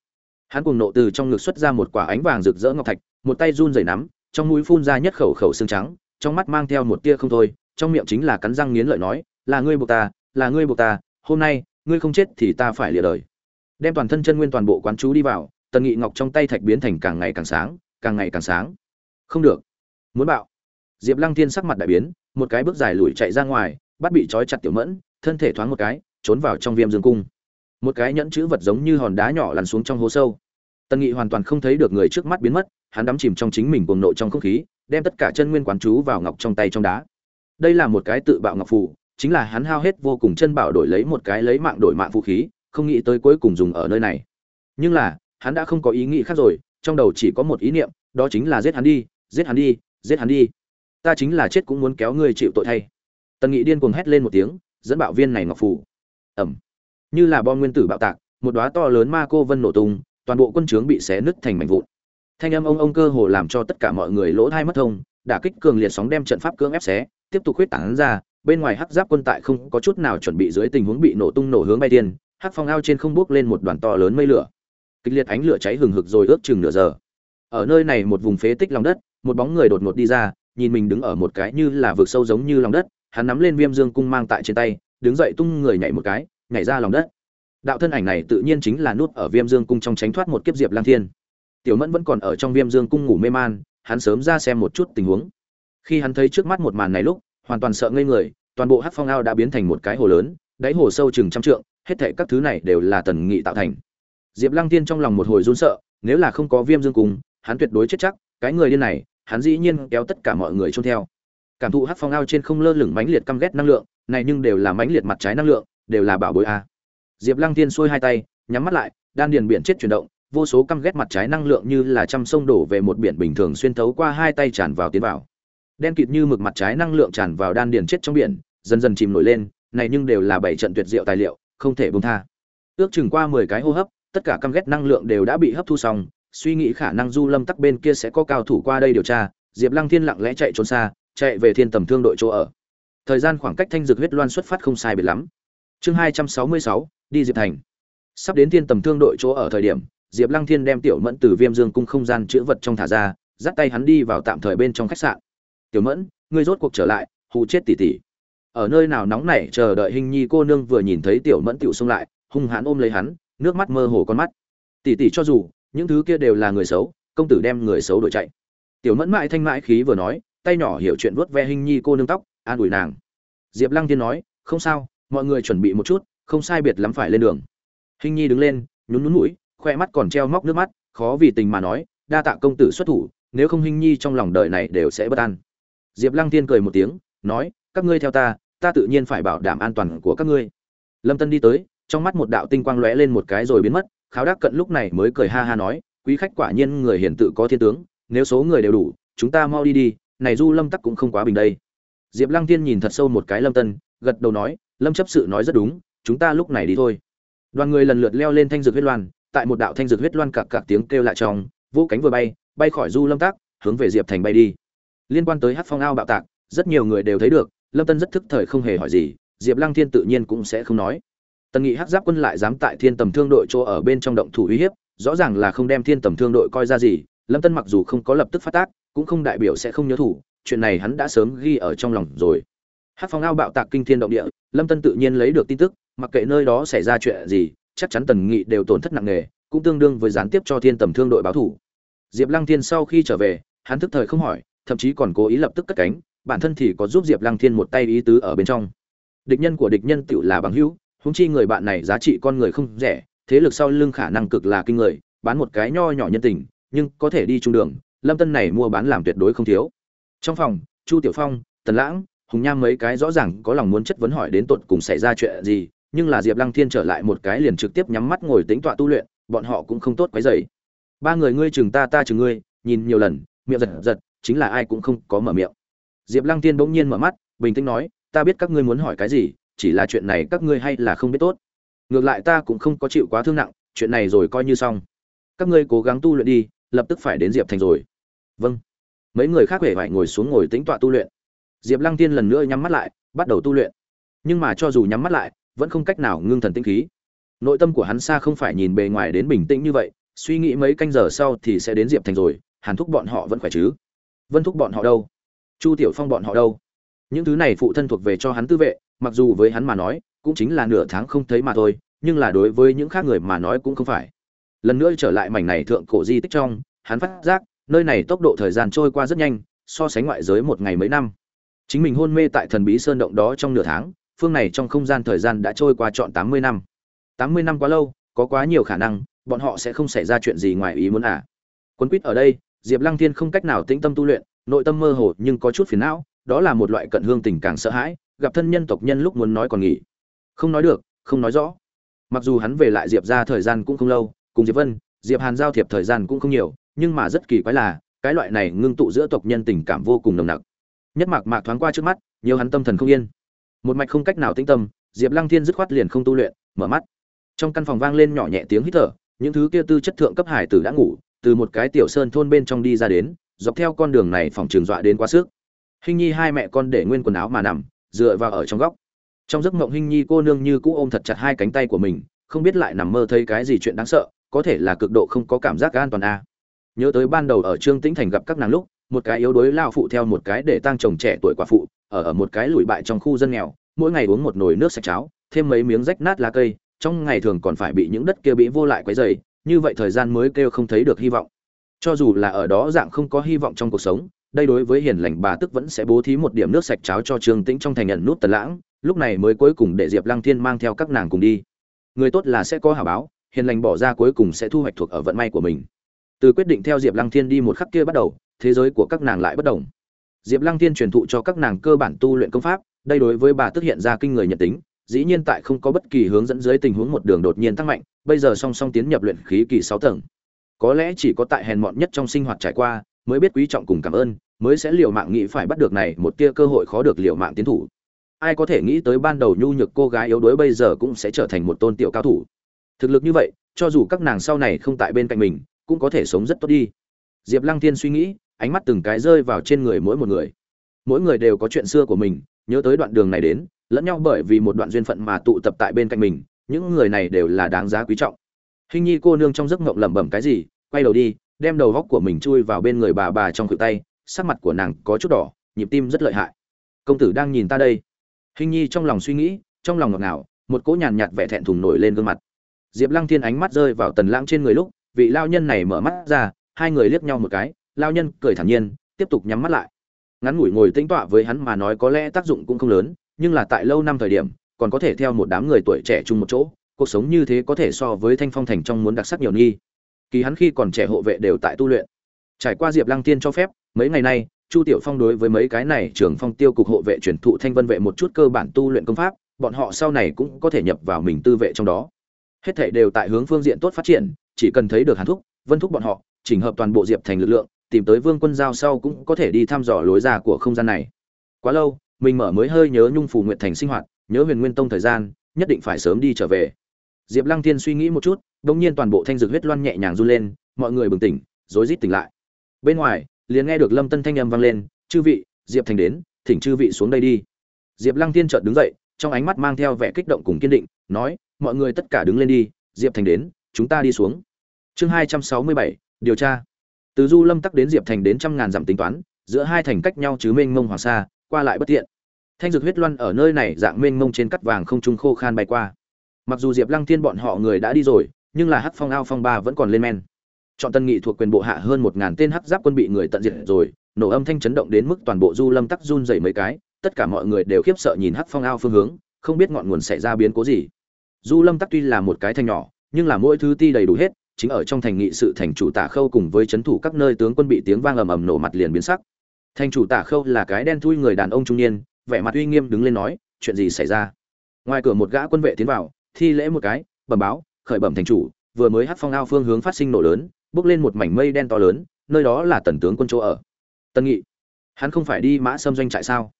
Hắn cùng nộ từ trong ngực xuất ra một quả ánh vàng rực rỡ ngọc thạch một tay run rẩy nắm, trong mũi phun ra nhất khẩu khẩu xương trắng, trong mắt mang theo một tia không thôi, trong miệng chính là cắn răng nghiến lợi nói, là ngươi buộc ta, là ngươi buộc ta, hôm nay, ngươi không chết thì ta phải lìa đời. Đem toàn thân chân nguyên toàn bộ quán chú đi vào, tần nghị ngọc trong tay thạch biến thành càng ngày càng sáng, càng ngày càng sáng. Không được, muốn bạo. Diệp lăng thiên sắc mặt đại biến, một cái bước dài lùi chạy ra ngoài, bắt bị trói chặt tiểu mẫn, thân thể thoáng một cái, trốn vào trong viêm dương cung. Một cái nhẫn chữ vật giống như hòn đá nhỏ lăn xuống trong hố sâu. Tần nghị hoàn toàn không thấy được người trước mắt biến mất hắn đắm chìm trong chính mình cuồng nộ trong không khí đem tất cả chân nguyên quán chú vào ngọc trong tay trong đá. Đây là một cái tự bạo ngọc phù chính là hắn hao hết vô cùng chân bảo đổi lấy một cái lấy mạng đổi mạng vũ khí không nghĩ tới cuối cùng dùng ở nơi này. Nhưng là hắn đã không có ý nghĩ khác rồi trong đầu chỉ có một ý niệm đó chính là giết hắn đi giết hắn đi giết hắn đi. Ta chính là chết cũng muốn kéo ngươi chịu tội thay. Tần nghị điên cuồng hét lên một tiếng dẫn bạo viên này ngọc phù. Ầm, như là bom nguyên tử bạo tạc một đóa to lớn ma cô vân nổ tung toàn bộ quân trướng bị xé nứt thành mảnh vụn thanh âm ông ông cơ hồ làm cho tất cả mọi người lỗ thai mất thông, đả kích cường liệt sóng đem trận pháp cưỡng ép xé, tiếp tục huyết tán ra, bên ngoài hắc giáp quân tại không có chút nào chuẩn bị dưới tình huống bị nổ tung nổ hướng bay tiên, hắc phong ao trên không bước lên một đoàn to lớn mây lửa. Kịch liệt ánh lửa cháy hừng hực rồi ước chừng nửa giờ. Ở nơi này một vùng phế tích lòng đất, một bóng người đột ngột đi ra, nhìn mình đứng ở một cái như là vực sâu giống như lòng đất, hắn nắm lên viêm dương cung mang tại trên tay, đứng dậy tung người nhảy một cái, nhảy ra lòng đất. Đạo thân ảnh này tự nhiên chính là nút ở viêm dương cung trong tránh thoát một kiếp diệp lang thiên tiểu mẫn vẫn còn ở trong viêm dương cung ngủ mê man, hắn sớm ra xem một chút tình huống. Khi hắn thấy trước mắt một màn này lúc, hoàn toàn sợ ngây người, toàn bộ hát phong ao đã biến thành một cái hồ lớn, đáy hồ sâu chừng trăm trượng, hết thệ các thứ này đều là tần nghị tạo thành. Diệp lăng tiên trong lòng một hồi run sợ, nếu là không có viêm dương cung, hắn tuyệt đối chết chắc, cái người điên này, hắn dĩ nhiên kéo tất cả mọi người trông theo. Cảm thụ hát phong ao trên không lơ lửng mãnh liệt căm ghét năng lượng, này nhưng đều là mãnh liệt mặt trái năng lượng, đều là bảo bối a. Diệp lăng tiên xuôi hai tay, nhắm mắt lại, đan điền biển chết chuyển động vô số căm ghét mặt trái năng lượng như là trăm sông đổ về một biển bình thường xuyên thấu qua hai tay tràn vào tiến vào. Đen kịt như mực mặt trái năng lượng tràn vào đan điền chết trong biển, dần dần chìm nổi lên, này nhưng đều là bảy trận tuyệt diệu tài liệu, không thể buông tha. Ước chừng qua mười cái hô hấp, tất cả căm ghét năng lượng đều đã bị hấp thu xong, suy nghĩ khả năng du lâm tắc bên kia sẽ có cao thủ qua đây điều tra, diệp lăng thiên lặng lẽ chạy trốn xa, chạy về thiên tầm thương đội chỗ ở. Thời gian khoảng cách thanh dược huyết loan xuất phát không sai biệt lắm. Chương hai trăm sáu mươi sáu, đi diệp thành. Sắp đến thiên tầm thương đội chỗ ở thời điểm diệp lăng thiên đem tiểu mẫn từ viêm dương cung không gian chứa vật trong thả ra, dắt tay hắn đi vào tạm thời bên trong khách sạn. Tiểu mẫn, ngươi rốt cuộc trở lại, hù chết tỷ tỷ. ở nơi nào nóng nảy chờ đợi hình nhi cô nương vừa nhìn thấy tiểu mẫn tiểu xông lại, hung hãn ôm lấy hắn, nước mắt mơ hồ con mắt. Tỷ tỷ cho dù, những thứ kia đều là người xấu, công tử đem người xấu đuổi chạy. Tiểu mẫn mãi thanh mãi khí vừa nói, tay nhỏ hiểu chuyện vuốt ve hình nhi cô nương tóc, an ủi nàng. Diệp lăng Thiên nói, không sao, mọi người chuẩn bị một chút, không sai biệt lắm phải lên đường. Hình nhi đứng lên, nhún nhún mũi khoe mắt còn treo móc nước mắt, khó vì tình mà nói, đa tạ công tử xuất thủ, nếu không hình nhi trong lòng đời này đều sẽ bất an. Diệp lăng tiên cười một tiếng, nói, các ngươi theo ta ta tự nhiên phải bảo đảm an toàn của các ngươi. Lâm tân đi tới, trong mắt một đạo tinh quang lóe lên một cái rồi biến mất, kháo đắc cận lúc này mới cười ha ha nói, quý khách quả nhiên người hiển tự có thiên tướng, nếu số người đều đủ, chúng ta mau đi đi, này du lâm tắc cũng không quá bình đây. Diệp lăng tiên nhìn thật sâu một cái lâm tân, gật đầu nói, lâm chấp sự nói rất đúng, chúng ta lúc này đi thôi. Đoàn người lần lượt leo lên thanh dược huyết loan tại một đạo thanh dược huyết loan cặc cặc tiếng kêu lại trong, vũ cánh vừa bay bay khỏi du lâm tác hướng về diệp thành bay đi. Liên quan tới hắc phong ao bạo tạc, rất nhiều người đều thấy được, lâm tân rất thức thời không hề hỏi gì, diệp lăng thiên tự nhiên cũng sẽ không nói. Tần nghị hắc giáp quân lại dám tại thiên tầm thương đội chỗ ở bên trong động thủ uy hiếp, rõ ràng là không đem thiên tầm thương đội coi ra gì, lâm tân mặc dù không có lập tức phát tác, cũng không đại biểu sẽ không nhớ thủ, chuyện này hắn đã sớm ghi ở trong lòng rồi. Hắc phong ao bạo tạc kinh thiên động địa, lâm tân tự nhiên lấy được tin tức, mặc kệ nơi đó xảy ra chuyện gì chắc chắn tần nghị đều tổn thất nặng nề, cũng tương đương với gián tiếp cho thiên tầm thương đội báo thủ. Diệp lăng thiên sau khi trở về, hắn thức thời không hỏi, thậm chí còn cố ý lập tức cất cánh, bản thân thì có giúp diệp lăng thiên một tay ý tứ ở bên trong. Địch nhân của địch nhân tự là bằng hữu húng chi người bạn này giá trị con người không rẻ, thế lực sau lưng khả năng cực là kinh người, bán một cái nho nhỏ nhân tình, nhưng có thể đi trung đường, lâm tân này mua bán làm tuyệt đối không thiếu. Trong phòng, chu tiểu phong, tần lãng, hùng nham mấy cái rõ ràng có lòng muốn chất vấn hỏi đến tột cùng xảy ra chuyện gì nhưng là diệp lăng thiên trở lại một cái liền trực tiếp nhắm mắt ngồi tính tọa tu luyện, bọn họ cũng không tốt quấy dày ba người ngươi chừng ta ta chừng ngươi, nhìn nhiều lần, miệng giật giật, chính là ai cũng không có mở miệng. Diệp lăng Thiên bỗng nhiên mở mắt, bình tĩnh nói, ta biết các ngươi muốn hỏi cái gì, chỉ là chuyện này các ngươi hay là không biết tốt. Ngược lại ta cũng không có chịu quá thương nặng, chuyện này rồi coi như xong. Các ngươi cố gắng tu luyện đi, lập tức phải đến diệp thành rồi. Vâng. Mấy người khác hề phải ngồi xuống ngồi tính tọa tu luyện. Diệp lăng tiên lần nữa nhắm mắt lại, bắt đầu tu luyện. Nhưng mà cho dù nhắm mắt lại vẫn không cách nào ngưng thần tinh khí. Nội tâm của hắn xa không phải nhìn bề ngoài đến bình tĩnh như vậy, suy nghĩ mấy canh giờ sau thì sẽ đến diệp thành rồi, hàn thúc bọn họ vẫn khỏe chứ? Vân thúc bọn họ đâu? Chu tiểu phong bọn họ đâu? Những thứ này phụ thân thuộc về cho hắn tư vệ, mặc dù với hắn mà nói, cũng chính là nửa tháng không thấy mà thôi, nhưng là đối với những khác người mà nói cũng không phải. Lần nữa trở lại mảnh này thượng cổ di tích trong, hắn phát giác, nơi này tốc độ thời gian trôi qua rất nhanh, so sánh ngoại giới một ngày mấy năm. Chính mình hôn mê tại thần bí sơn động đó trong nửa tháng phương này trong không gian thời gian đã trôi qua trọn tám mươi năm. Tám mươi năm quá lâu, có quá nhiều khả năng, bọn họ sẽ không xảy ra chuyện gì ngoài ý muốn à. Quân quýt ở đây, diệp lăng thiên không cách nào tĩnh tâm tu luyện, nội tâm mơ hồ nhưng có chút phiền não, đó là một loại cận hương tình càng sợ hãi, gặp thân nhân tộc nhân lúc muốn nói còn nghỉ. Không nói được, không nói rõ. Mặc dù hắn về lại diệp ra thời gian cũng không lâu, cùng diệp vân, diệp hàn giao thiệp thời gian cũng không nhiều, nhưng mà rất kỳ quái là, cái loại này ngưng tụ giữa tộc nhân tình cảm vô cùng nồng nặc. Nhất mạc mạc thoáng qua trước mắt, nhiều hắn tâm thần không yên một mạch không cách nào tĩnh tâm, diệp lăng thiên dứt khoát liền không tu luyện, mở mắt. Trong căn phòng vang lên nhỏ nhẹ tiếng hít thở, những thứ kia tư chất thượng cấp hải tử đã ngủ, từ một cái tiểu sơn thôn bên trong đi ra đến, dọc theo con đường này phòng trường dọa đến quá sức. Hình nhi hai mẹ con để nguyên quần áo mà nằm, dựa vào ở trong góc. Trong giấc mộng hình nhi cô nương như cũ ôm thật chặt hai cánh tay của mình, không biết lại nằm mơ thấy cái gì chuyện đáng sợ, có thể là cực độ không có cảm giác an toàn a. À. nhớ tới ban đầu ở trương tĩnh thành gặp các nàng lúc, một cái yếu đuối lao phụ theo một cái để tăng chồng trẻ tuổi quả phụ ở ở một cái lùi bại trong khu dân nghèo mỗi ngày uống một nồi nước sạch cháo thêm mấy miếng rách nát lá cây trong ngày thường còn phải bị những đất kia bị vô lại quấy rầy, như vậy thời gian mới kêu không thấy được hy vọng. Cho dù là ở đó dạng không có hy vọng trong cuộc sống đây đối với hiền lành bà tức vẫn sẽ bố thí một điểm nước sạch cháo cho trương tĩnh trong thành nhận nút tần lãng lúc này mới cuối cùng để diệp lăng thiên mang theo các nàng cùng đi. Người tốt là sẽ có hảo báo hiền lành bỏ ra cuối cùng sẽ thu hoạch thuộc ở vận may của mình. Từ quyết định theo diệp lăng thiên đi một khắc kia bắt đầu thế giới của các nàng lại bất động diệp lăng thiên truyền thụ cho các nàng cơ bản tu luyện công pháp, đây đối với bà tức hiện ra kinh người nhận tính, dĩ nhiên tại không có bất kỳ hướng dẫn dưới tình huống một đường đột nhiên tăng mạnh, bây giờ song song tiến nhập luyện khí kỳ sáu tầng. Có lẽ chỉ có tại hèn mọn nhất trong sinh hoạt trải qua, mới biết quý trọng cùng cảm ơn, mới sẽ liều mạng nghĩ phải bắt được này một tia cơ hội khó được liều mạng tiến thủ. Ai có thể nghĩ tới ban đầu nhu nhược cô gái yếu đuối bây giờ cũng sẽ trở thành một tôn tiểu cao thủ. Thực lực như vậy, cho dù các nàng sau này không tại bên cạnh mình, cũng có thể sống rất tốt đi. Diệp lăng thiên suy nghĩ ánh mắt từng cái rơi vào trên người mỗi một người. Mỗi người đều có chuyện xưa của mình, nhớ tới đoạn đường này đến, lẫn nhau bởi vì một đoạn duyên phận mà tụ tập tại bên cạnh mình, những người này đều là đáng giá quý trọng. Hình nhi cô nương trong giấc ngộng lẩm bẩm cái gì, quay đầu đi, đem đầu góc của mình chui vào bên người bà bà trong khuỷu tay, sắc mặt của nàng có chút đỏ, nhịp tim rất lợi hại. Công tử đang nhìn ta đây. Hình nhi trong lòng suy nghĩ, trong lòng ngọt ngào, một cỗ nhàn nhạt vẻ thẹn thùng nổi lên gương mặt. Diệp lăng thiên ánh mắt rơi vào tần lãng trên người lúc, vị lao nhân này mở mắt ra, hai người liếc nhau một cái lao nhân cười thản nhiên, tiếp tục nhắm mắt lại. Ngắn ngủi ngồi tĩnh tọa với hắn mà nói có lẽ tác dụng cũng không lớn, nhưng là tại lâu năm thời điểm, còn có thể theo một đám người tuổi trẻ chung một chỗ, cuộc sống như thế có thể so với thanh phong thành trong muốn đặc sắc nhiều nghi. Kỳ hắn khi còn trẻ hộ vệ đều tại tu luyện. Trải qua diệp lăng tiên cho phép, mấy ngày nay, chu tiểu phong đối với mấy cái này trưởng phong tiêu cục hộ vệ truyền thụ thanh vân vệ một chút cơ bản tu luyện công pháp, bọn họ sau này cũng có thể nhập vào mình tư vệ trong đó. Hết thảy đều tại hướng phương diện tốt phát triển, chỉ cần thấy được hàn thúc, vân thúc bọn họ, chỉnh hợp toàn bộ diệp thành lực lượng tìm tới vương quân giao sau cũng có thể đi thăm dò lối ra của không gian này. Quá lâu, mình mở mới hơi nhớ nhung phù nguyện thành sinh hoạt, nhớ huyền nguyên tông thời gian, nhất định phải sớm đi trở về. Diệp lăng thiên suy nghĩ một chút đ ỗ n g nhiên toàn bộ thanh dược huyết loan nhẹ nhàng run lên, mọi người bừng tỉnh, rối rít tỉnh lại. Bên ngoài, liền nghe được lâm tân thanh âm vang lên, chư vị, diệp thành đến, thỉnh chư vị xuống đây đi. Diệp lăng thiên chợt đứng dậy, trong ánh mắt mang theo vẻ kích động cùng kiên định, nói, mọi người tất cả đứng lên đi, diệp thành đến, chúng ta đi xuống. Chương hai trăm sáu mươi bảy, điều tra từ du lâm tắc đến diệp thành đến trăm ngàn dặm tính toán, giữa hai thành cách nhau chứ mênh mông hoàng sa, qua lại bất tiện. Thanh dược huyết loan ở nơi này dạng mênh mông trên cắt vàng không trung khô khan bay qua. Mặc dù diệp lăng thiên bọn họ người đã đi rồi, nhưng là hắc phong, ao phong ba vẫn còn lên men. Chọn tân nghị thuộc quyền bộ hạ hơn một ngàn tên hắc giáp quân bị người tận diệt rồi, nổ âm thanh chấn động đến mức toàn bộ du lâm tắc run dày mấy cái, tất cả mọi người đều khiếp sợ nhìn hắc phong, ao phương hướng, không biết ngọn nguồn xảy ra biến cố gì. Du lâm tắc tuy là một cái thành nhỏ, nhưng là mỗi thứ ti đầy đủ hết chính ở trong thành nghị sự thành chủ tả khâu cùng với chấn thủ các nơi tướng quân bị tiếng vang ầm ầm nổ mặt liền biến sắc. Thành chủ tả khâu là cái đen thui người đàn ông trung niên, vẻ mặt uy nghiêm đứng lên nói, chuyện gì xảy ra? Ngoài cửa một gã quân vệ tiến vào, thi lễ một cái, bẩm báo, khởi bẩm thành chủ, vừa mới hát phong ao phương hướng phát sinh nổ lớn, bước lên một mảnh mây đen to lớn, nơi đó là tần tướng quân chỗ ở. Tân nghị, hắn không phải đi mã xâm doanh trại sao?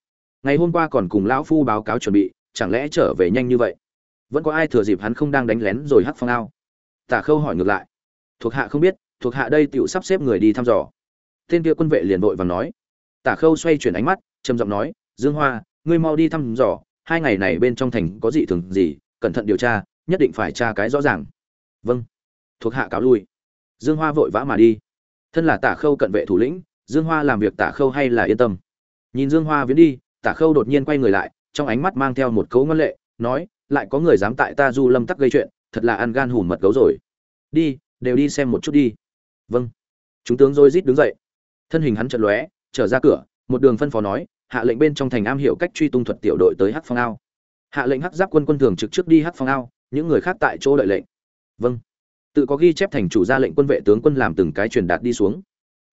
Ngày hôm qua còn cùng lão phu báo cáo chuẩn bị, chẳng lẽ trở về nhanh như vậy? Vẫn có ai thừa dịp hắn không đang đánh lén rồi hát phong ao? Tả khâu hỏi ngược lại. Thuộc hạ không biết, thuộc hạ đây tựu sắp xếp người đi thăm dò. Tên kia quân vệ liền vội vàng nói. Tả khâu xoay chuyển ánh mắt, trầm giọng nói, dương hoa, ngươi mau đi thăm dò, hai ngày này bên trong thành có gì thường gì, cẩn thận điều tra, nhất định phải tra cái rõ ràng. Vâng. Thuộc hạ cáo lui. Dương hoa vội vã mà đi. Thân là tả khâu cận vệ thủ lĩnh, dương hoa làm việc tả khâu hay là yên tâm. Nhìn dương hoa viễn đi, tả khâu đột nhiên quay người lại, trong ánh mắt mang theo một cấu ngân lệ, nói, lại có người dám tại ta du lâm tắc gây chuyện thật là ăn gan hùm mật gấu rồi. Đi, đều đi xem một chút đi. Vâng. Chúng tướng rồi rít đứng dậy. Thân hình hắn chợt lóe, trở ra cửa, một đường phân phó nói, hạ lệnh bên trong thành am hiểu cách truy tung thuật tiểu đội tới hắc phong ao. Hạ lệnh hắc giáp quân quân thường trực trước đi hắc phong ao, những người khác tại chỗ đợi lệnh. Vâng. Tự có ghi chép thành chủ ra lệnh quân vệ tướng quân làm từng cái truyền đạt đi xuống.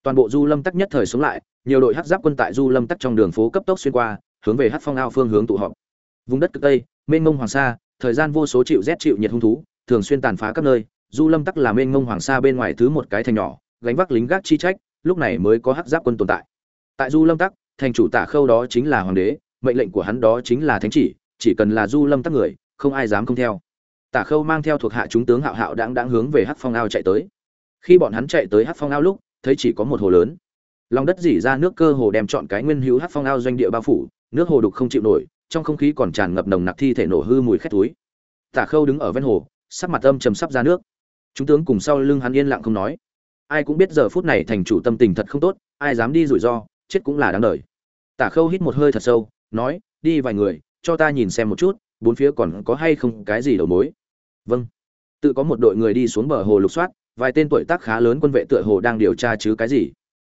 Toàn bộ du lâm tắc nhất thời sống lại, nhiều đội hắc giáp quân tại du lâm tắc trong đường phố cấp tốc xuyên qua, hướng về hắc phong ao phương hướng tụ họp. Vùng đất cực tây, mênh mông hoàng sa, thời gian vô số chịu rét chịu nhiệt hung thú thường xuyên tàn phá các nơi, du lâm tắc là mênh mông hoàng sa bên ngoài thứ một cái thành nhỏ, gánh vác lính gác chi trách, lúc này mới có hắc giáp quân tồn tại. Tại du lâm tắc, thành chủ tả khâu đó chính là hoàng đế, mệnh lệnh của hắn đó chính là thánh chỉ chỉ cần là du lâm tắc người, không ai dám không theo. Tả khâu mang theo thuộc hạ chúng tướng hạo hạo đáng đáng hướng về hắc phong ao chạy tới. Khi bọn hắn chạy tới hắc phong ao lúc, thấy chỉ có một hồ lớn. Lòng đất dỉ ra nước cơ hồ đem chọn cái nguyên hữu hắc phong ao doanh địa bao phủ, nước hồ đục không chịu nổi, trong không khí còn tràn ngập nồng nặc thi thể nổ hư mùi khét túi. Tả khâu đứng ở ven hồ sắc mặt âm trầm sắp ra nước. Chúng tướng cùng sau lưng hắn yên lặng không nói. Ai cũng biết giờ phút này thành chủ tâm tình thật không tốt, ai dám đi rủi ro, chết cũng là đáng đời. Tả khâu hít một hơi thật sâu, nói, đi vài người, cho ta nhìn xem một chút, bốn phía còn có hay không cái gì đầu mối. Vâng. Tự có một đội người đi xuống bờ hồ lục soát, vài tên tuổi tác khá lớn quân vệ tựa hồ đang điều tra chứ cái gì.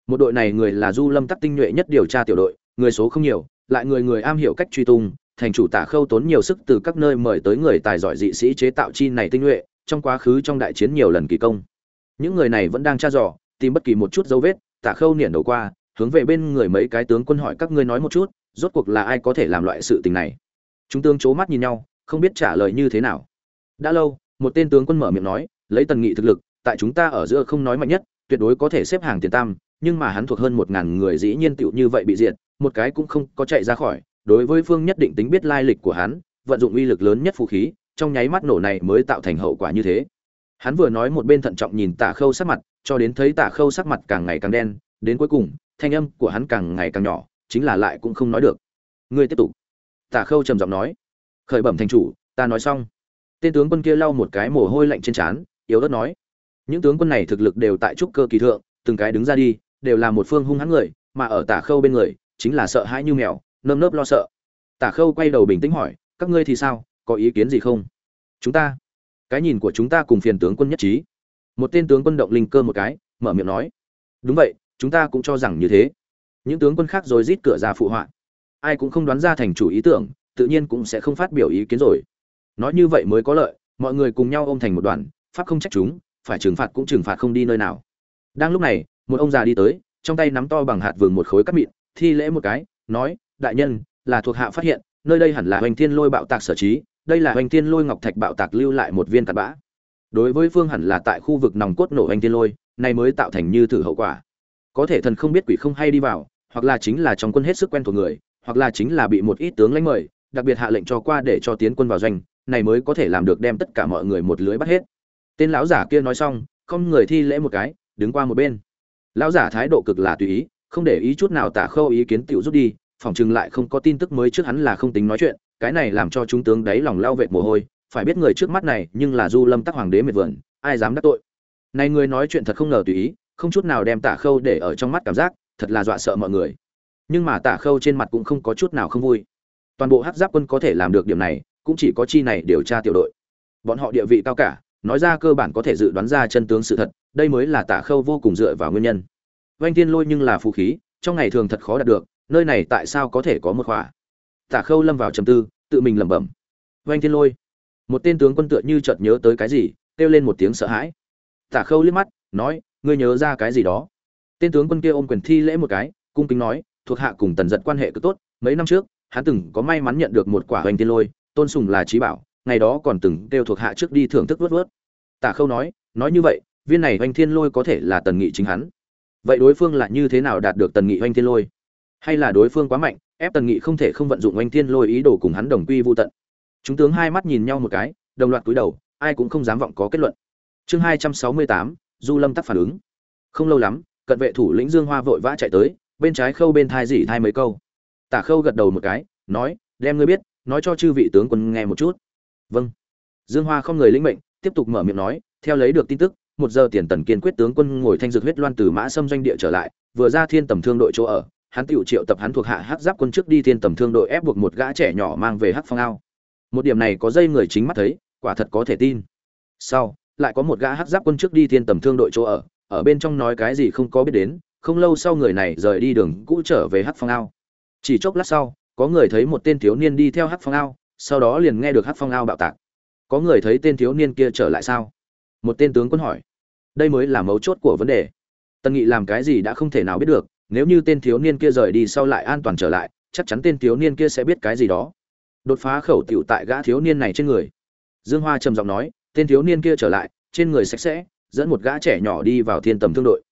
Một đội này người là du lâm tắc tinh nhuệ nhất điều tra tiểu đội, người số không nhiều, lại người người am hiểu cách truy tung thành chủ tả khâu tốn nhiều sức từ các nơi mời tới người tài giỏi dị sĩ chế tạo chi này tinh nhuệ, trong quá khứ trong đại chiến nhiều lần kỳ công. Những người này vẫn đang tra dò, tìm bất kỳ một chút dấu vết, tả khâu niển đầu qua, hướng về bên người mấy cái tướng quân hỏi các ngươi nói một chút, rốt cuộc là ai có thể làm loại sự tình này? Chúng tướng c mắt nhìn nhau, không biết trả lời như thế nào. Đã lâu, một tên tướng quân mở miệng nói, lấy tần nghị thực lực, tại chúng ta ở giữa không nói mạnh nhất, tuyệt đối có thể xếp hàng tiền tam, nhưng mà hắn thuộc hơn một ngàn người dĩ nhiên tựu như vậy bị diệt, một cái cũng không có chạy ra khỏi đối với phương nhất định tính biết lai lịch của hắn, vận dụng uy lực lớn nhất vũ khí, trong nháy mắt nổ này mới tạo thành hậu quả như thế. Hắn vừa nói một bên thận trọng nhìn tả khâu sắc mặt, cho đến thấy tả khâu sắc mặt càng ngày càng đen, đến cuối cùng, thanh âm của hắn càng ngày càng nhỏ, chính là lại cũng không nói được. Ngươi tiếp tục. Tả khâu trầm giọng nói. Khởi bẩm thành chủ, ta nói xong. Tên tướng quân kia lau một cái mồ hôi lạnh trên trán, yếu ớt nói. Những tướng quân này thực lực đều tại trúc cơ kỳ thượng, từng cái đứng ra đi, đều là một phương hung hãn người, mà ở tả khâu bên người, chính là sợ hãi như mèo nơm nớp lo sợ. Tả khâu quay đầu bình tĩnh hỏi, các ngươi thì sao? Có ý kiến gì không? Chúng ta. Cái nhìn của chúng ta cùng phiền tướng quân nhất trí. Một tên tướng quân động linh cơ một cái, mở miệng nói, đúng vậy, chúng ta cũng cho rằng như thế. Những tướng quân khác rồi rít cửa ra phụ họa. Ai cũng không đoán ra thành chủ ý tưởng, tự nhiên cũng sẽ không phát biểu ý kiến rồi. Nói như vậy mới có lợi, mọi người cùng nhau ôm thành một đoàn, pháp không trách chúng, phải trừng phạt cũng trừng phạt không đi nơi nào. Đang lúc này, một ông già đi tới, trong tay nắm to bằng hạt vừng một khối cắt mịn, thi lễ một cái, nói đại nhân, là thuộc hạ phát hiện, nơi đây hẳn là hoành thiên lôi bạo tạc sở trí đây là hoành thiên lôi ngọc thạch bạo tạc lưu lại một viên cặn bã. Đối với phương hẳn là tại khu vực nòng cốt nổ hoành thiên lôi, này mới tạo thành như thử hậu quả. Có thể thần không biết quỷ không hay đi vào, hoặc là chính là trong quân hết sức quen thuộc người, hoặc là chính là bị một ít tướng lãnh mời, đặc biệt hạ lệnh cho qua để cho tiến quân vào doanh, này mới có thể làm được đem tất cả mọi người một lưới bắt hết. Tên lão giả kia nói xong, không người thi lễ một cái, đứng qua một bên. Lão giả thái độ cực là tùy ý, không để ý chút nào tả khâu ý kiến tiểu rút đi phỏng chừng lại không có tin tức mới trước hắn là không tính nói chuyện cái này làm cho chúng tướng đáy lòng lao vệt mồ hôi phải biết người trước mắt này nhưng là du lâm tắc hoàng đế miệt vườn ai dám đắc tội. Này người nói chuyện thật không ngờ tùy ý không chút nào đem tả khâu để ở trong mắt cảm giác thật là dọa sợ mọi người. Nhưng mà tả khâu trên mặt cũng không có chút nào không vui. Toàn bộ hát giáp quân có thể làm được điểm này cũng chỉ có chi này điều tra tiểu đội. Bọn họ địa vị cao cả nói ra cơ bản có thể dự đoán ra chân tướng sự thật đây mới là tả khâu vô cùng dựa vào nguyên nhân. Vanh thiên Lôi nhưng là phù khí, trong ngày thường thật khó đạt được, nơi này tại sao có thể có một khỏa? Tả Khâu lâm vào trầm tư, tự mình lẩm bẩm. Vành Thiên Lôi. Một tên tướng quân tựa như chợt nhớ tới cái gì, kêu lên một tiếng sợ hãi. Tả Khâu liếc mắt, nói, ngươi nhớ ra cái gì đó? Tên tướng quân kia ôm quyền thi lễ một cái, cung kính nói, thuộc hạ cùng Tần Giật quan hệ cứ tốt, mấy năm trước, hắn từng có may mắn nhận được một quả Hoành Tiên Lôi, tôn sùng là trí bảo, ngày đó còn từng kêu thuộc hạ trước đi thưởng thức vớt vớt. Tả Khâu nói, nói như vậy, viên này Hoành Thiên Lôi có thể là Tần Nghị chính hắn vậy đối phương là như thế nào đạt được tần nghị Hoành thiên lôi hay là đối phương quá mạnh, ép tần nghị không thể không vận dụng oanh thiên lôi ý đồ cùng hắn đồng quy vô tận. Chúng tướng hai mắt nhìn nhau một cái, đồng loạt cúi đầu, ai cũng không dám vọng có kết luận. Chương hai trăm sáu mươi tám, du lâm tắc phản ứng. Không lâu lắm, cận vệ thủ lĩnh dương hoa vội vã chạy tới, bên trái khâu bên thai dỉ thai mấy câu. Tả khâu gật đầu một cái, nói, đem ngươi biết, nói cho chư vị tướng quân nghe một chút. Vâng. Dương hoa không người lĩnh mệnh, tiếp tục mở miệng nói, theo lấy được tin tức, một giờ tiền tần kiên quyết tướng quân ngồi thanh dược huyết loan từ mã sâm doanh địa trở lại, vừa ra thiên tầm thương đội chỗ ở hắn tiểu triệu tập hắn thuộc hạ hắc giáp quân trước đi thiên tầm thương đội ép buộc một gã trẻ nhỏ mang về hắc phong ao. Một điểm này có dây người chính mắt thấy, quả thật có thể tin. Sau, lại có một gã hắc giáp quân trước đi thiên tầm thương đội chỗ ở ở bên trong nói cái gì không có biết đến, không lâu sau người này rời đi đường cũ trở về hắc phong ao. Chỉ chốc lát sau, có người thấy một tên thiếu niên đi theo hắc phong ao, sau đó liền nghe được hắc phong ao bạo tạc. Có người thấy tên thiếu niên kia trở lại sao? Một tên tướng quân hỏi. Đây mới là mấu chốt của vấn đề. Tần nghị làm cái gì đã không thể nào biết được nếu như tên thiếu niên kia rời đi sau lại an toàn trở lại, chắc chắn tên thiếu niên kia sẽ biết cái gì đó. Đột phá khẩu tiểu tại gã thiếu niên này trên người. Dương hoa trầm giọng nói, tên thiếu niên kia trở lại, trên người sạch sẽ, dẫn một gã trẻ nhỏ đi vào thiên tầm thương đội.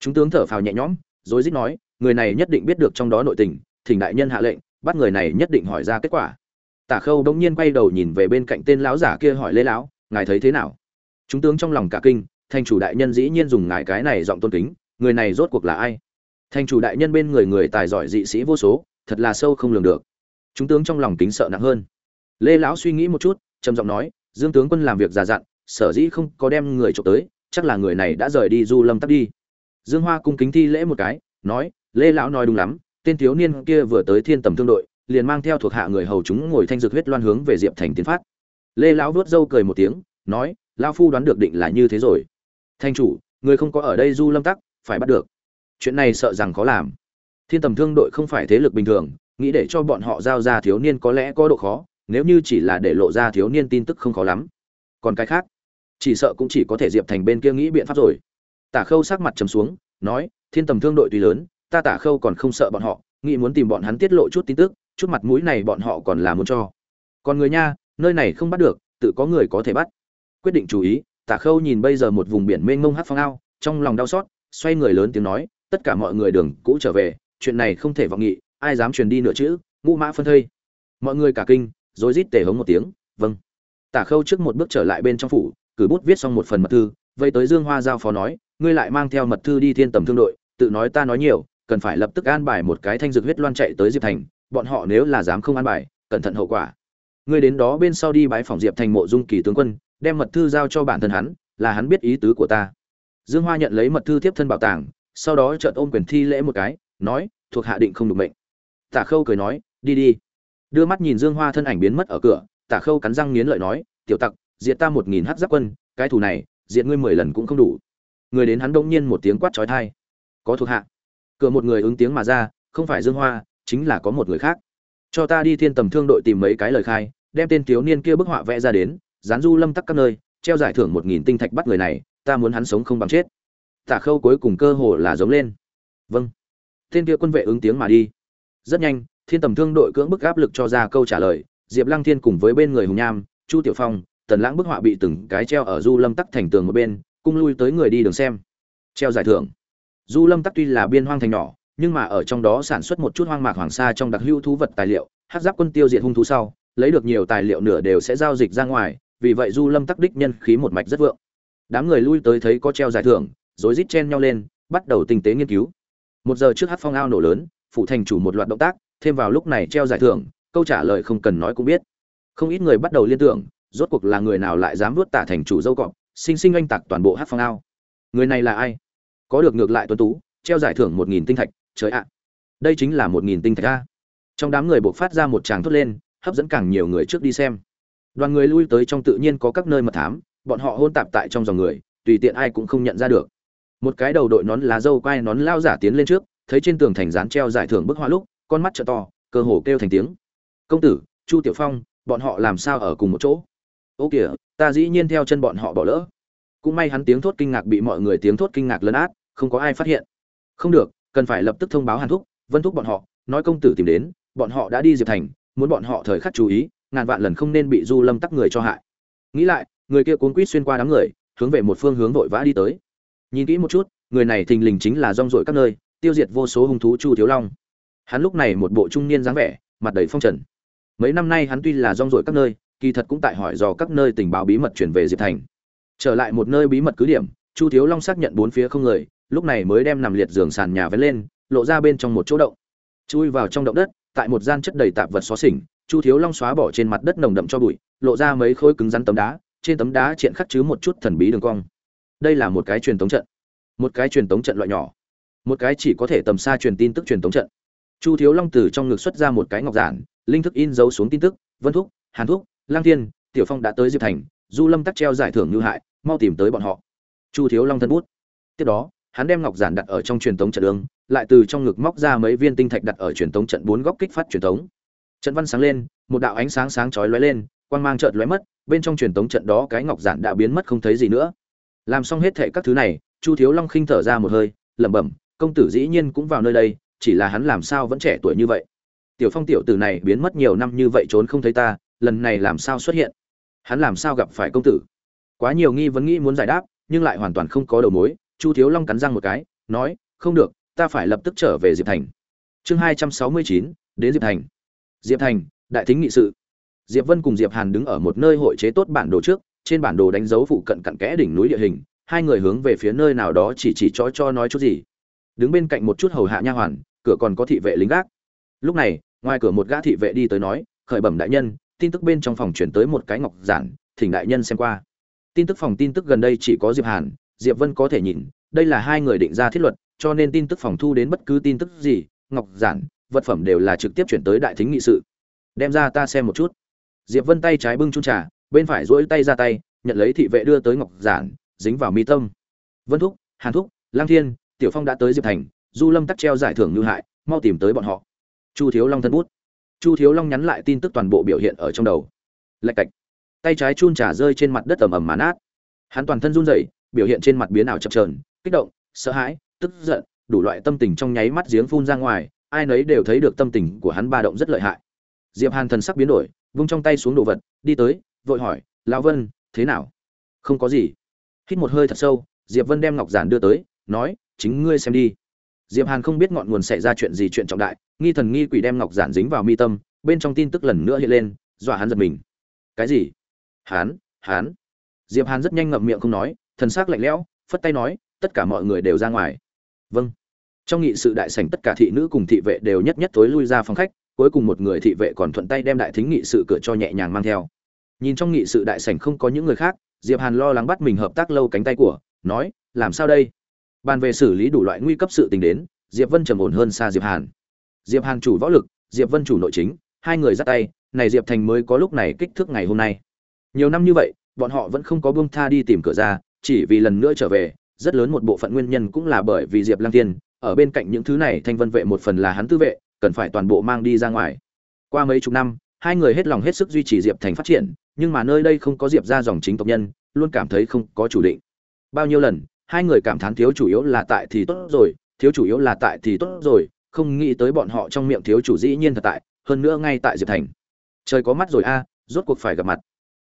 Chúng tướng thở phào nhẹ nhõm, rối rít nói, người này nhất định biết được trong đó nội tình, thỉnh đại nhân hạ lệnh, bắt người này nhất định hỏi ra kết quả. Tả khâu đống nhiên quay đầu nhìn về bên cạnh tên lão giả kia hỏi lê lão, ngài thấy thế nào? Chúng tướng trong lòng cả kinh thành chủ đại nhân dĩ nhiên dùng ngài cái này giọng tôn kính, người này rốt cuộc là ai? Thành chủ đại nhân bên người người tài giỏi dị sĩ vô số, thật là sâu không lường được. Chúng tướng trong lòng kính sợ nặng hơn. Lê lão suy nghĩ một chút, trầm giọng nói, dương tướng quân làm việc già dặn, sở dĩ không có đem người trộm tới, chắc là người này đã rời đi du lâm tắt đi. Dương hoa cung kính thi lễ một cái, nói, lê lão nói đúng lắm, tên thiếu niên kia vừa tới thiên tầm thương đội, liền mang theo thuộc hạ người hầu chúng ngồi thanh dược huyết loan hướng về diệp thành tiến phát. Lê lão vuốt râu cười một tiếng, nói lao phu đoán được định là như thế rồi. Thanh chủ, người không có ở đây du lâm tắc, phải bắt được chuyện này sợ rằng khó làm. Thiên tầm thương đội không phải thế lực bình thường, nghĩ để cho bọn họ giao ra thiếu niên có lẽ có độ khó, nếu như chỉ là để lộ ra thiếu niên tin tức không khó lắm. Còn cái khác, chỉ sợ cũng chỉ có thể diệp thành bên kia nghĩ biện pháp rồi. Tả khâu sắc mặt trầm xuống, nói, thiên tầm thương đội tuy lớn, ta tả khâu còn không sợ bọn họ, nghĩ muốn tìm bọn hắn tiết lộ chút tin tức, chút mặt mũi này bọn họ còn là muốn cho. Còn người nha, nơi này không bắt được, tự có người có thể bắt. Quyết định chú ý, tả khâu nhìn bây giờ một vùng biển mênh mông hát phong ao, trong lòng đau xót, xoay người lớn tiếng nói tất cả mọi người đường cũ trở về, chuyện này không thể vọng nghị, ai dám truyền đi nửa chữ ngũ mã phân thây. Mọi người cả kinh rồi rít tề hống một tiếng vâng. Tả khâu trước một bước trở lại bên trong phủ, cử bút viết xong một phần mật thư vậy tới dương hoa giao phó nói, ngươi lại mang theo mật thư đi thiên tầm thương đội, tự nói ta nói nhiều, cần phải lập tức an bài một cái thanh dược huyết loan chạy tới diệp thành, bọn họ nếu là dám không an bài, cẩn thận hậu quả. Ngươi đến đó bên sau đi bái phòng diệp thành mộ dung kỳ tướng quân, đem mật thư giao cho bản thân hắn, là hắn biết ý tứ của ta. Dương hoa nhận lấy mật thư tiếp thân bảo tàng sau đó chợt ôm quyền thi lễ một cái, nói, thuộc hạ định không được mệnh. Tả khâu cười nói, đi đi. Đưa mắt nhìn dương hoa thân ảnh biến mất ở cửa, tả khâu cắn răng nghiến lợi nói, tiểu tặc, diệt ta một nghìn hát giáp quân, cái thù này, diệt ngươi mười lần cũng không đủ. Người đến hắn đông nhiên một tiếng quát trói thai có thuộc hạ. Cửa một người ứng tiếng mà ra, không phải dương hoa, chính là có một người khác. Cho ta đi thiên tầm thương đội tìm mấy cái lời khai, đem tên thiếu niên kia bức họa vẽ ra đến, dán du lâm tắc các nơi, treo giải thưởng một nghìn tinh thạch bắt người này, ta muốn hắn sống không bằng chết tả khâu cuối cùng cơ hồ là giống lên. Vâng. Tên kia quân vệ ứng tiếng mà đi. Rất nhanh, thiên tầm thương đội cưỡng bức áp lực cho ra câu trả lời, diệp lăng thiên cùng với bên người hùng nham, chu tiểu phong, tần lãng bức họa bị từng cái treo ở du lâm tắc thành tường một bên cung lui tới người đi đường xem. Treo giải thưởng. Du lâm tắc tuy là biên hoang thành nhỏ, nhưng mà ở trong đó sản xuất một chút hoang mạc hoàng sa trong đặc hữu thú vật tài liệu, hát giáp quân tiêu diệt hung thú sau, lấy được nhiều tài liệu nửa đều sẽ giao dịch ra ngoài, vì vậy du lâm tắc đích nhân khí một mạch rất vượng. Đám người lui tới thấy có treo giải thưởng rối rít chen nhau lên, bắt đầu tinh tế nghiên cứu. Một giờ trước hát phong ao nổ lớn, phụ thành chủ một loạt động tác, thêm vào lúc này treo giải thưởng, câu trả lời không cần nói cũng biết. Không ít người bắt đầu liên tưởng, rốt cuộc là người nào lại dám vuốt tả thành chủ dâu cọp, sinh sinh anh tạc toàn bộ hát phong ao. Người này là ai? Có được ngược lại tuấn tú, treo giải thưởng một nghìn tinh thạch, trời ạ. Đây chính là một nghìn tinh thạch a. Trong đám người buộc phát ra một tràng thốt lên, hấp dẫn càng nhiều người trước đi xem. Đoàn người lui tới trong tự nhiên có các nơi mật thám, bọn họ hôn tạp tại trong dòng người, tùy tiện ai cũng không nhận ra được một cái đầu đội nón lá dâu quai nón lao giả tiến lên trước, thấy trên tường thành dán treo giải thưởng bức họa lúc, con mắt trợ to, cơ hồ kêu thành tiếng. Công tử, chu tiểu phong, bọn họ làm sao ở cùng một chỗ? Ô kìa, ta dĩ nhiên theo chân bọn họ bỏ lỡ. Cũng may hắn tiếng thốt kinh ngạc bị mọi người tiếng thốt kinh ngạc lấn át, không có ai phát hiện. Không được, cần phải lập tức thông báo hàn thúc, vân thúc bọn họ, nói công tử tìm đến, bọn họ đã đi diệp thành, muốn bọn họ thời khắc chú ý, ngàn vạn lần không nên bị du lâm tắc người cho hại. Nghĩ lại, người kia cuốn quýt xuyên qua đám người, hướng về một phương hướng vội vã đi tới nhìn kỹ một chút, người này thình lình chính là rong rổi các nơi, tiêu diệt vô số hung thú chu thiếu long. Hắn lúc này một bộ trung niên dáng vẻ, mặt đầy phong trần. Mấy năm nay hắn tuy là rong rổi các nơi, kỳ thật cũng tại hỏi dò các nơi tình báo bí mật chuyển về diệp thành. Trở lại một nơi bí mật cứ điểm, chu thiếu long xác nhận bốn phía không người, lúc này mới đem nằm liệt giường sàn nhà vén lên, lộ ra bên trong một chỗ động. Chui vào trong động đất, tại một gian chất đầy tạp vật xóa xỉnh, chu thiếu long xóa bỏ trên mặt đất nồng đậm cho bụi, lộ ra mấy khối cứng rắn tấm đá, trên tấm đá triện khắc chứ một chút thần bí đường cong đây là một cái truyền tống trận. Một cái truyền tống trận loại nhỏ. Một cái chỉ có thể tầm xa truyền tin tức truyền tống trận. Chu thiếu long từ trong ngực xuất ra một cái ngọc giản, linh thức in dấu xuống tin tức, vân thúc, hàn thúc, lang thiên, tiểu phong đã tới diệp thành, du lâm tắc treo giải thưởng ngư hại, mau tìm tới bọn họ. Chu thiếu long thân bút. Tiếp đó, hắn đem ngọc giản đặt ở trong truyền tống trận đường, lại từ trong ngực móc ra mấy viên tinh thạch đặt ở truyền tống trận bốn góc kích phát truyền tống. Trận văn sáng lên, một đạo ánh sáng sáng chói lóe lên, quang mang chợt lóe mất, bên trong truyền tống trận đó cái ngọc giản đã biến mất không thấy gì nữa làm xong hết thệ các thứ này, chu thiếu long khinh thở ra một hơi, lẩm bẩm, công tử dĩ nhiên cũng vào nơi đây, chỉ là hắn làm sao vẫn trẻ tuổi như vậy? Tiểu phong tiểu tử này biến mất nhiều năm như vậy trốn không thấy ta, lần này làm sao xuất hiện? Hắn làm sao gặp phải công tử? Quá nhiều nghi vấn nghĩ muốn giải đáp, nhưng lại hoàn toàn không có đầu mối, chu thiếu long cắn răng một cái, nói, không được, ta phải lập tức trở về diệp thành. Chương hai trăm sáu mươi chín, đến diệp thành. Diệp thành, đại thính nghị sự. Diệp vân cùng diệp hàn đứng ở một nơi hội chế tốt bản đồ trước trên bản đồ đánh dấu phụ cận cặn kẽ đỉnh núi địa hình, hai người hướng về phía nơi nào đó chỉ chỉ cho cho nói chút gì. Đứng bên cạnh một chút hầu hạ nha hoàn, cửa còn có thị vệ lính gác. Lúc này, ngoài cửa một gã thị vệ đi tới nói, khởi bẩm đại nhân, tin tức bên trong phòng chuyển tới một cái ngọc giản, thỉnh đại nhân xem qua. Tin tức phòng tin tức gần đây chỉ có diệp hàn, diệp vân có thể nhìn, đây là hai người định ra thiết luật, cho nên tin tức phòng thu đến bất cứ tin tức gì, ngọc giản, vật phẩm đều là trực tiếp chuyển tới đại thính nghị sự. Đem ra ta xem một chút. Diệp vân tay trái bưng chung trà bên phải duỗi tay ra tay, nhận lấy thị vệ đưa tới ngọc giản, dính vào mi tâm. Vân thúc, hàn thúc, lang thiên, tiểu phong đã tới diệp thành, du lâm tắc treo giải thưởng như hại, mau tìm tới bọn họ. Chu thiếu long thân bút. Chu thiếu long nhắn lại tin tức toàn bộ biểu hiện ở trong đầu. Lạch cạch. Tay trái chun trà rơi trên mặt đất ẩm ẩm mà nát. Hắn toàn thân run rẩy, biểu hiện trên mặt biến ảo chập trờn kích động, sợ hãi, tức giận, đủ loại tâm tình trong nháy mắt giếng phun ra ngoài, ai nấy đều thấy được tâm tình của hắn ba động rất lợi hại. Diệp hàn thần sắc biến đổi, vung trong tay xuống đồ vật, đi tới vội hỏi, lão vân, thế nào? Không có gì. Hít một hơi thật sâu, diệp vân đem ngọc giản đưa tới, nói, chính ngươi xem đi. Diệp hàn không biết ngọn nguồn xảy ra chuyện gì chuyện trọng đại, nghi thần nghi quỷ đem ngọc giản dính vào mi tâm, bên trong tin tức lần nữa hiện lên, dọa hắn giật mình. Cái gì? Hán hán diệp hàn rất nhanh ngậm miệng không nói, thần sắc lạnh lẽo, phất tay nói, tất cả mọi người đều ra ngoài. Vâng. Trong nghị sự đại sảnh tất cả thị nữ cùng thị vệ đều nhất nhất tối lui ra phòng khách, cuối cùng một người thị vệ còn thuận tay đem đại thính nghị sự cửa cho nhẹ nhàng mang theo nhìn trong nghị sự đại sảnh không có những người khác, diệp hàn lo lắng bắt mình hợp tác lâu cánh tay của, nói, làm sao đây? Bàn về xử lý đủ loại nguy cấp sự tình đến, diệp vân trầm ổn hơn xa diệp hàn. Diệp hàn chủ võ lực, diệp vân chủ nội chính, hai người ra tay, này diệp thành mới có lúc này kích thước ngày hôm nay. Nhiều năm như vậy, bọn họ vẫn không có buông tha đi tìm cửa ra, chỉ vì lần nữa trở về, rất lớn một bộ phận nguyên nhân cũng là bởi vì diệp lăng tiên ở bên cạnh những thứ này thanh vân vệ một phần là hắn tư vệ, cần phải toàn bộ mang đi ra ngoài. Qua mấy chục năm, hai người hết lòng hết sức duy trì diệp thành phát triển nhưng mà nơi đây không có diệp ra dòng chính tộc nhân, luôn cảm thấy không có chủ định. Bao nhiêu lần, hai người cảm thán thiếu chủ yếu là tại thì tốt rồi, thiếu chủ yếu là tại thì tốt rồi, không nghĩ tới bọn họ trong miệng thiếu chủ dĩ nhiên thật tại, hơn nữa ngay tại diệp thành. Trời có mắt rồi a, rốt cuộc phải gặp mặt.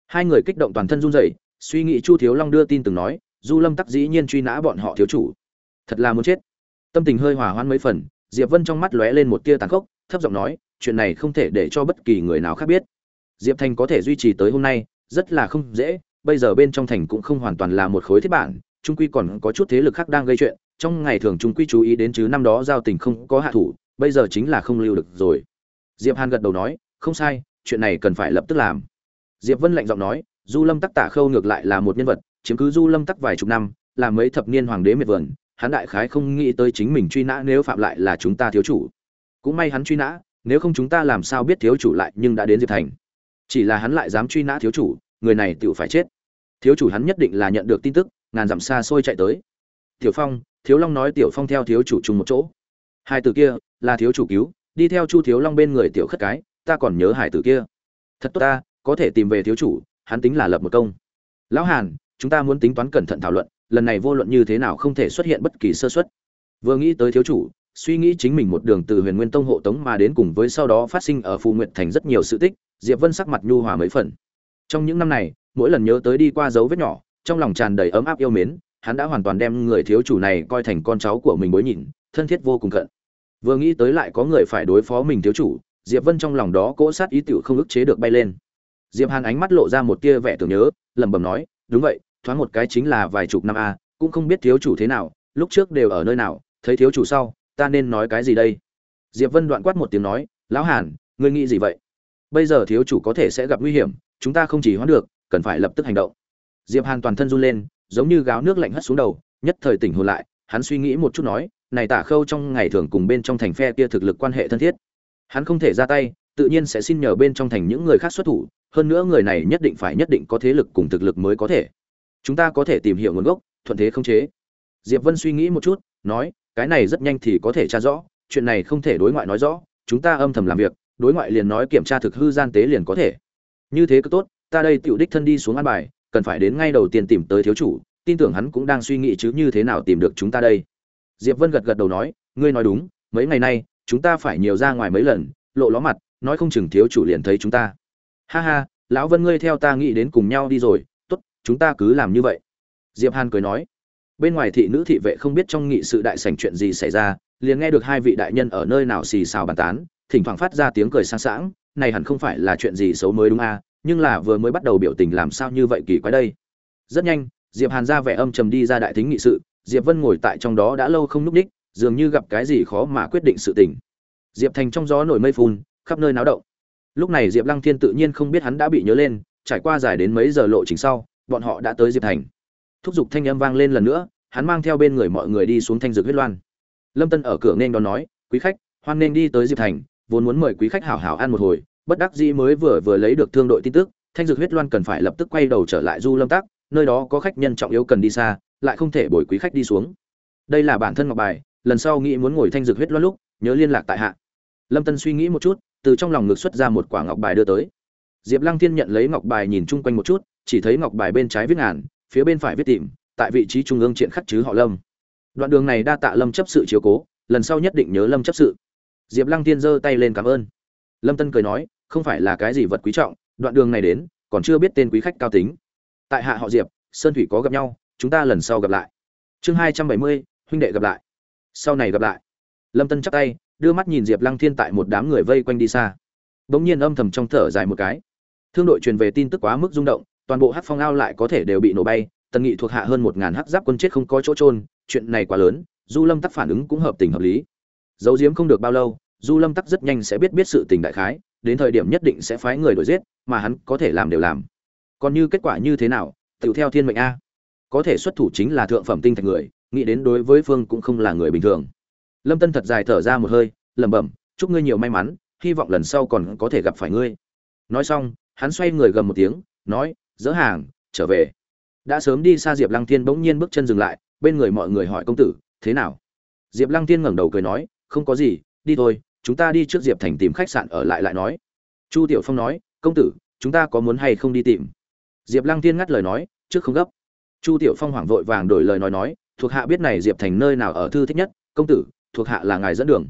Hai người kích động toàn thân run rẩy, suy nghĩ chu thiếu long đưa tin từng nói, du lâm tắc dĩ nhiên truy nã bọn họ thiếu chủ. Thật là muốn chết. Tâm tình hơi hòa hoãn mấy phần, diệp vân trong mắt lóe lên một tia tàn khốc, thấp giọng nói, chuyện này không thể để cho bất kỳ người nào khác biết diệp thành có thể duy trì tới hôm nay, rất là không dễ, bây giờ bên trong thành cũng không hoàn toàn là một khối thiết bản, trung quy còn có chút thế lực khác đang gây chuyện, trong ngày thường trung quy chú ý đến chứ năm đó giao tình không có hạ thủ, bây giờ chính là không lưu được rồi. Diệp hàn gật đầu nói, không sai, chuyện này cần phải lập tức làm. Diệp vân lạnh giọng nói, du lâm tắc tả khâu ngược lại là một nhân vật, chiếm cứ du lâm tắc vài chục năm, là mấy thập niên hoàng đế miệt vườn, hắn đại khái không nghĩ tới chính mình truy nã nếu phạm lại là chúng ta thiếu chủ. Cũng may hắn truy nã, nếu không chúng ta làm sao biết thiếu chủ lại nhưng đã đến diệp thành chỉ là hắn lại dám truy nã thiếu chủ, người này tự phải chết. Thiếu chủ hắn nhất định là nhận được tin tức, ngàn dặm xa xôi chạy tới. Tiểu phong, thiếu long nói tiểu phong theo thiếu chủ chung một chỗ. Hai từ kia, là thiếu chủ cứu, đi theo chu thiếu long bên người tiểu khất cái, ta còn nhớ hải tử kia. Thật tốt ta, có thể tìm về thiếu chủ, hắn tính là lập một công. Lão hàn, chúng ta muốn tính toán cẩn thận thảo luận, lần này vô luận như thế nào không thể xuất hiện bất kỳ sơ suất. Vừa nghĩ tới thiếu chủ suy nghĩ chính mình một đường từ huyền nguyên tông hộ tống mà đến cùng với sau đó phát sinh ở phù Nguyệt thành rất nhiều sự tích, diệp vân sắc mặt nhu hòa mấy phần. Trong những năm này, mỗi lần nhớ tới đi qua dấu vết nhỏ, trong lòng tràn đầy ấm áp yêu mến, hắn đã hoàn toàn đem người thiếu chủ này coi thành con cháu của mình bối nhìn thân thiết vô cùng cận. Vừa nghĩ tới lại có người phải đối phó mình thiếu chủ, diệp vân trong lòng đó cỗ sát ý tiểu không ức chế được bay lên. Diệp hàn ánh mắt lộ ra một tia vẻ tưởng nhớ, lẩm bẩm nói, đúng vậy, thoáng một cái chính là vài chục năm a, cũng không biết thiếu chủ thế nào, lúc trước đều ở nơi nào, thấy thiếu chủ sau ta nên nói cái gì đây? Diệp vân đoạn quát một tiếng nói, lão hàn, ngươi nghĩ gì vậy? Bây giờ thiếu chủ có thể sẽ gặp nguy hiểm, chúng ta không chỉ hoãn được, cần phải lập tức hành động. Diệp hàn toàn thân run lên, giống như gáo nước lạnh hất xuống đầu, nhất thời tỉnh hồn lại, hắn suy nghĩ một chút nói, này tả khâu trong ngày thường cùng bên trong thành phe kia thực lực quan hệ thân thiết. Hắn không thể ra tay, tự nhiên sẽ xin nhờ bên trong thành những người khác xuất thủ, hơn nữa người này nhất định phải nhất định có thế lực cùng thực lực mới có thể. Chúng ta có thể tìm hiểu nguồn gốc, thuận thế không chế. Diệp vân suy nghĩ một chút, nói cái này rất nhanh thì có thể tra rõ, chuyện này không thể đối ngoại nói rõ, chúng ta âm thầm làm việc, đối ngoại liền nói kiểm tra thực hư gian tế liền có thể. Như thế cứ tốt, ta đây tựu đích thân đi xuống an bài, cần phải đến ngay đầu tiên tìm tới thiếu chủ, tin tưởng hắn cũng đang suy nghĩ chứ như thế nào tìm được chúng ta đây. Diệp vân gật gật đầu nói, ngươi nói đúng, mấy ngày nay, chúng ta phải nhiều ra ngoài mấy lần, lộ ló mặt, nói không chừng thiếu chủ liền thấy chúng ta. Ha ha, lão vân ngươi theo ta nghĩ đến cùng nhau đi rồi, tốt, chúng ta cứ làm như vậy. Diệp hàn cười nói bên ngoài thị nữ thị vệ không biết trong nghị sự đại sảnh chuyện gì xảy ra, liền nghe được hai vị đại nhân ở nơi nào xì xào bàn tán, thỉnh thoảng phát ra tiếng cười sang sảng, này hẳn không phải là chuyện gì xấu mới đúng à nhưng là vừa mới bắt đầu biểu tình làm sao như vậy kỳ quái đây. Rất nhanh, diệp hàn ra vẻ âm trầm đi ra đại thính nghị sự, diệp vân ngồi tại trong đó đã lâu không lúc đích dường như gặp cái gì khó mà quyết định sự tình. Diệp thành trong gió nổi mây phun, khắp nơi náo động. Lúc này diệp lăng thiên tự nhiên không biết hắn đã bị nhớ lên, trải qua dài đến mấy giờ lộ trình sau, bọn họ đã tới diệp thành thúc giục thanh âm vang lên lần nữa, hắn mang theo bên người mọi người đi xuống thanh dược huyết loan. Lâm tân ở cửa nên đón nói, quý khách, hoan nên đi tới diệp thành, vốn muốn mời quý khách hảo hảo ăn một hồi, bất đắc dĩ mới vừa vừa lấy được thương đội tin tức, thanh dược huyết loan cần phải lập tức quay đầu trở lại du lâm tác nơi đó có khách nhân trọng yếu cần đi xa, lại không thể bồi quý khách đi xuống. Đây là bản thân ngọc bài, lần sau nghĩ muốn ngồi thanh dược huyết loan lúc, nhớ liên lạc tại hạ. Lâm tân suy nghĩ một chút, từ trong lòng ngực xuất ra một quả ngọc bài đưa tới. Diệp lăng thiên nhận lấy ngọc bài nhìn chung quanh một chút, chỉ thấy ngọc bài bên trái viết ngàn phía bên phải viết tìm, tại vị trí trung ương triện khắc chứ họ lâm. Đoạn đường này đa tạ lâm chấp sự chiếu cố, lần sau nhất định nhớ lâm chấp sự. Diệp lăng thiên giơ tay lên cảm ơn. Lâm tân cười nói, không phải là cái gì vật quý trọng, đoạn đường này đến, còn chưa biết tên quý khách cao tính. Tại hạ họ diệp, sơn thủy có gặp nhau, chúng ta lần sau gặp lại. Chương hai trăm bảy mươi, huynh đệ gặp lại. Sau này gặp lại. Lâm tân chắp tay, đưa mắt nhìn diệp lăng thiên tại một đám người vây quanh đi xa. Đ ỗ n g nhiên âm thầm trong thở dài một cái. Thương đội truyền về tin tức quá mức rung động toàn bộ hắc phong ao lại có thể đều bị nổ bay, tần nghị thuộc hạ hơn một ngàn hắc giáp quân chết không có chỗ trôn chuyện này quá lớn, du lâm tắc phản ứng cũng hợp tình hợp lý. Dấu diếm không được bao lâu, du lâm tắc rất nhanh sẽ biết biết sự tình đại khái, đến thời điểm nhất định sẽ phái người đuổi giết, mà hắn có thể làm đều làm. Còn như kết quả như thế nào, tự theo thiên mệnh a. Có thể xuất thủ chính là thượng phẩm tinh thạch người, nghĩ đến đối với phương cũng không là người bình thường. Lâm tân thật dài thở ra một hơi, lẩm bẩm, chúc ngươi nhiều may mắn, hy vọng lần sau còn có thể gặp phải ngươi. Nói xong, hắn xoay người gầm một tiếng, nói dỡ hàng, trở về. Đã sớm đi xa diệp lăng thiên bỗng nhiên bước chân dừng lại, bên người mọi người hỏi công tử, thế nào? Diệp lăng thiên ngẩng đầu cười nói, không có gì, đi thôi, chúng ta đi trước diệp thành tìm khách sạn ở lại lại nói. Chu tiểu phong nói, công tử, chúng ta có muốn hay không đi tìm? Diệp lăng Thiên ngắt lời nói, trước không gấp. Chu tiểu phong hoảng vội vàng đổi lời nói nói, thuộc hạ biết này diệp thành nơi nào ở thư thích nhất, công tử, thuộc hạ là ngài dẫn đường.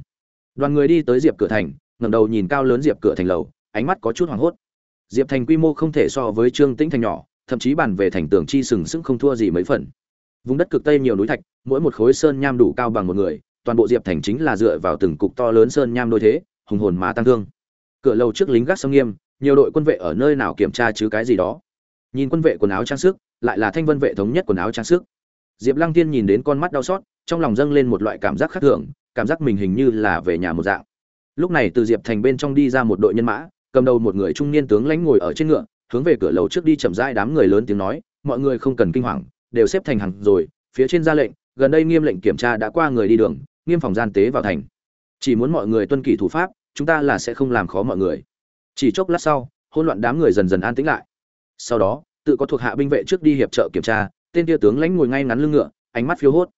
Đoàn người đi tới diệp cửa thành, ngẩng đầu nhìn cao lớn diệp cửa thành lầu, ánh mắt có chút hoảng hốt diệp thành quy mô không thể so với trương tĩnh thành nhỏ, thậm chí bàn về thành tường chi sừng sững không thua gì mấy phần. Vùng đất cực tây nhiều núi thạch, mỗi một khối sơn nham đủ cao bằng một người, toàn bộ diệp thành chính là dựa vào từng cục to lớn sơn nham đôi thế, hùng hồn má tăng thương. Cửa lầu trước lính gác sông nghiêm, nhiều đội quân vệ ở nơi nào kiểm tra chứ cái gì đó. Nhìn quân vệ quần áo trang sức, lại là thanh vân vệ thống nhất quần áo trang sức. Diệp lăng tiên nhìn đến con mắt đau xót, trong lòng dâng lên một loại cảm giác khác thường, cảm giác mình hình như là về nhà một dạng. Lúc này từ diệp thành bên trong đi ra một đội nhân mã cầm đầu một người trung niên tướng lãnh ngồi ở trên ngựa, hướng về cửa lầu trước đi chậm rãi đám người lớn tiếng nói, mọi người không cần kinh hoàng, đều xếp thành hàng rồi, phía trên ra lệnh, gần đây nghiêm lệnh kiểm tra đã qua người đi đường, nghiêm phòng gian tế vào thành. Chỉ muốn mọi người tuân kỷ thủ pháp, chúng ta là sẽ không làm khó mọi người. Chỉ chốc lát sau, hỗn loạn đám người dần dần an tĩnh lại. Sau đó, tự có thuộc hạ binh vệ trước đi hiệp trợ kiểm tra, tên tia tướng lãnh ngồi ngay ngắn lưng ngựa, ánh mắt phiếu hốt.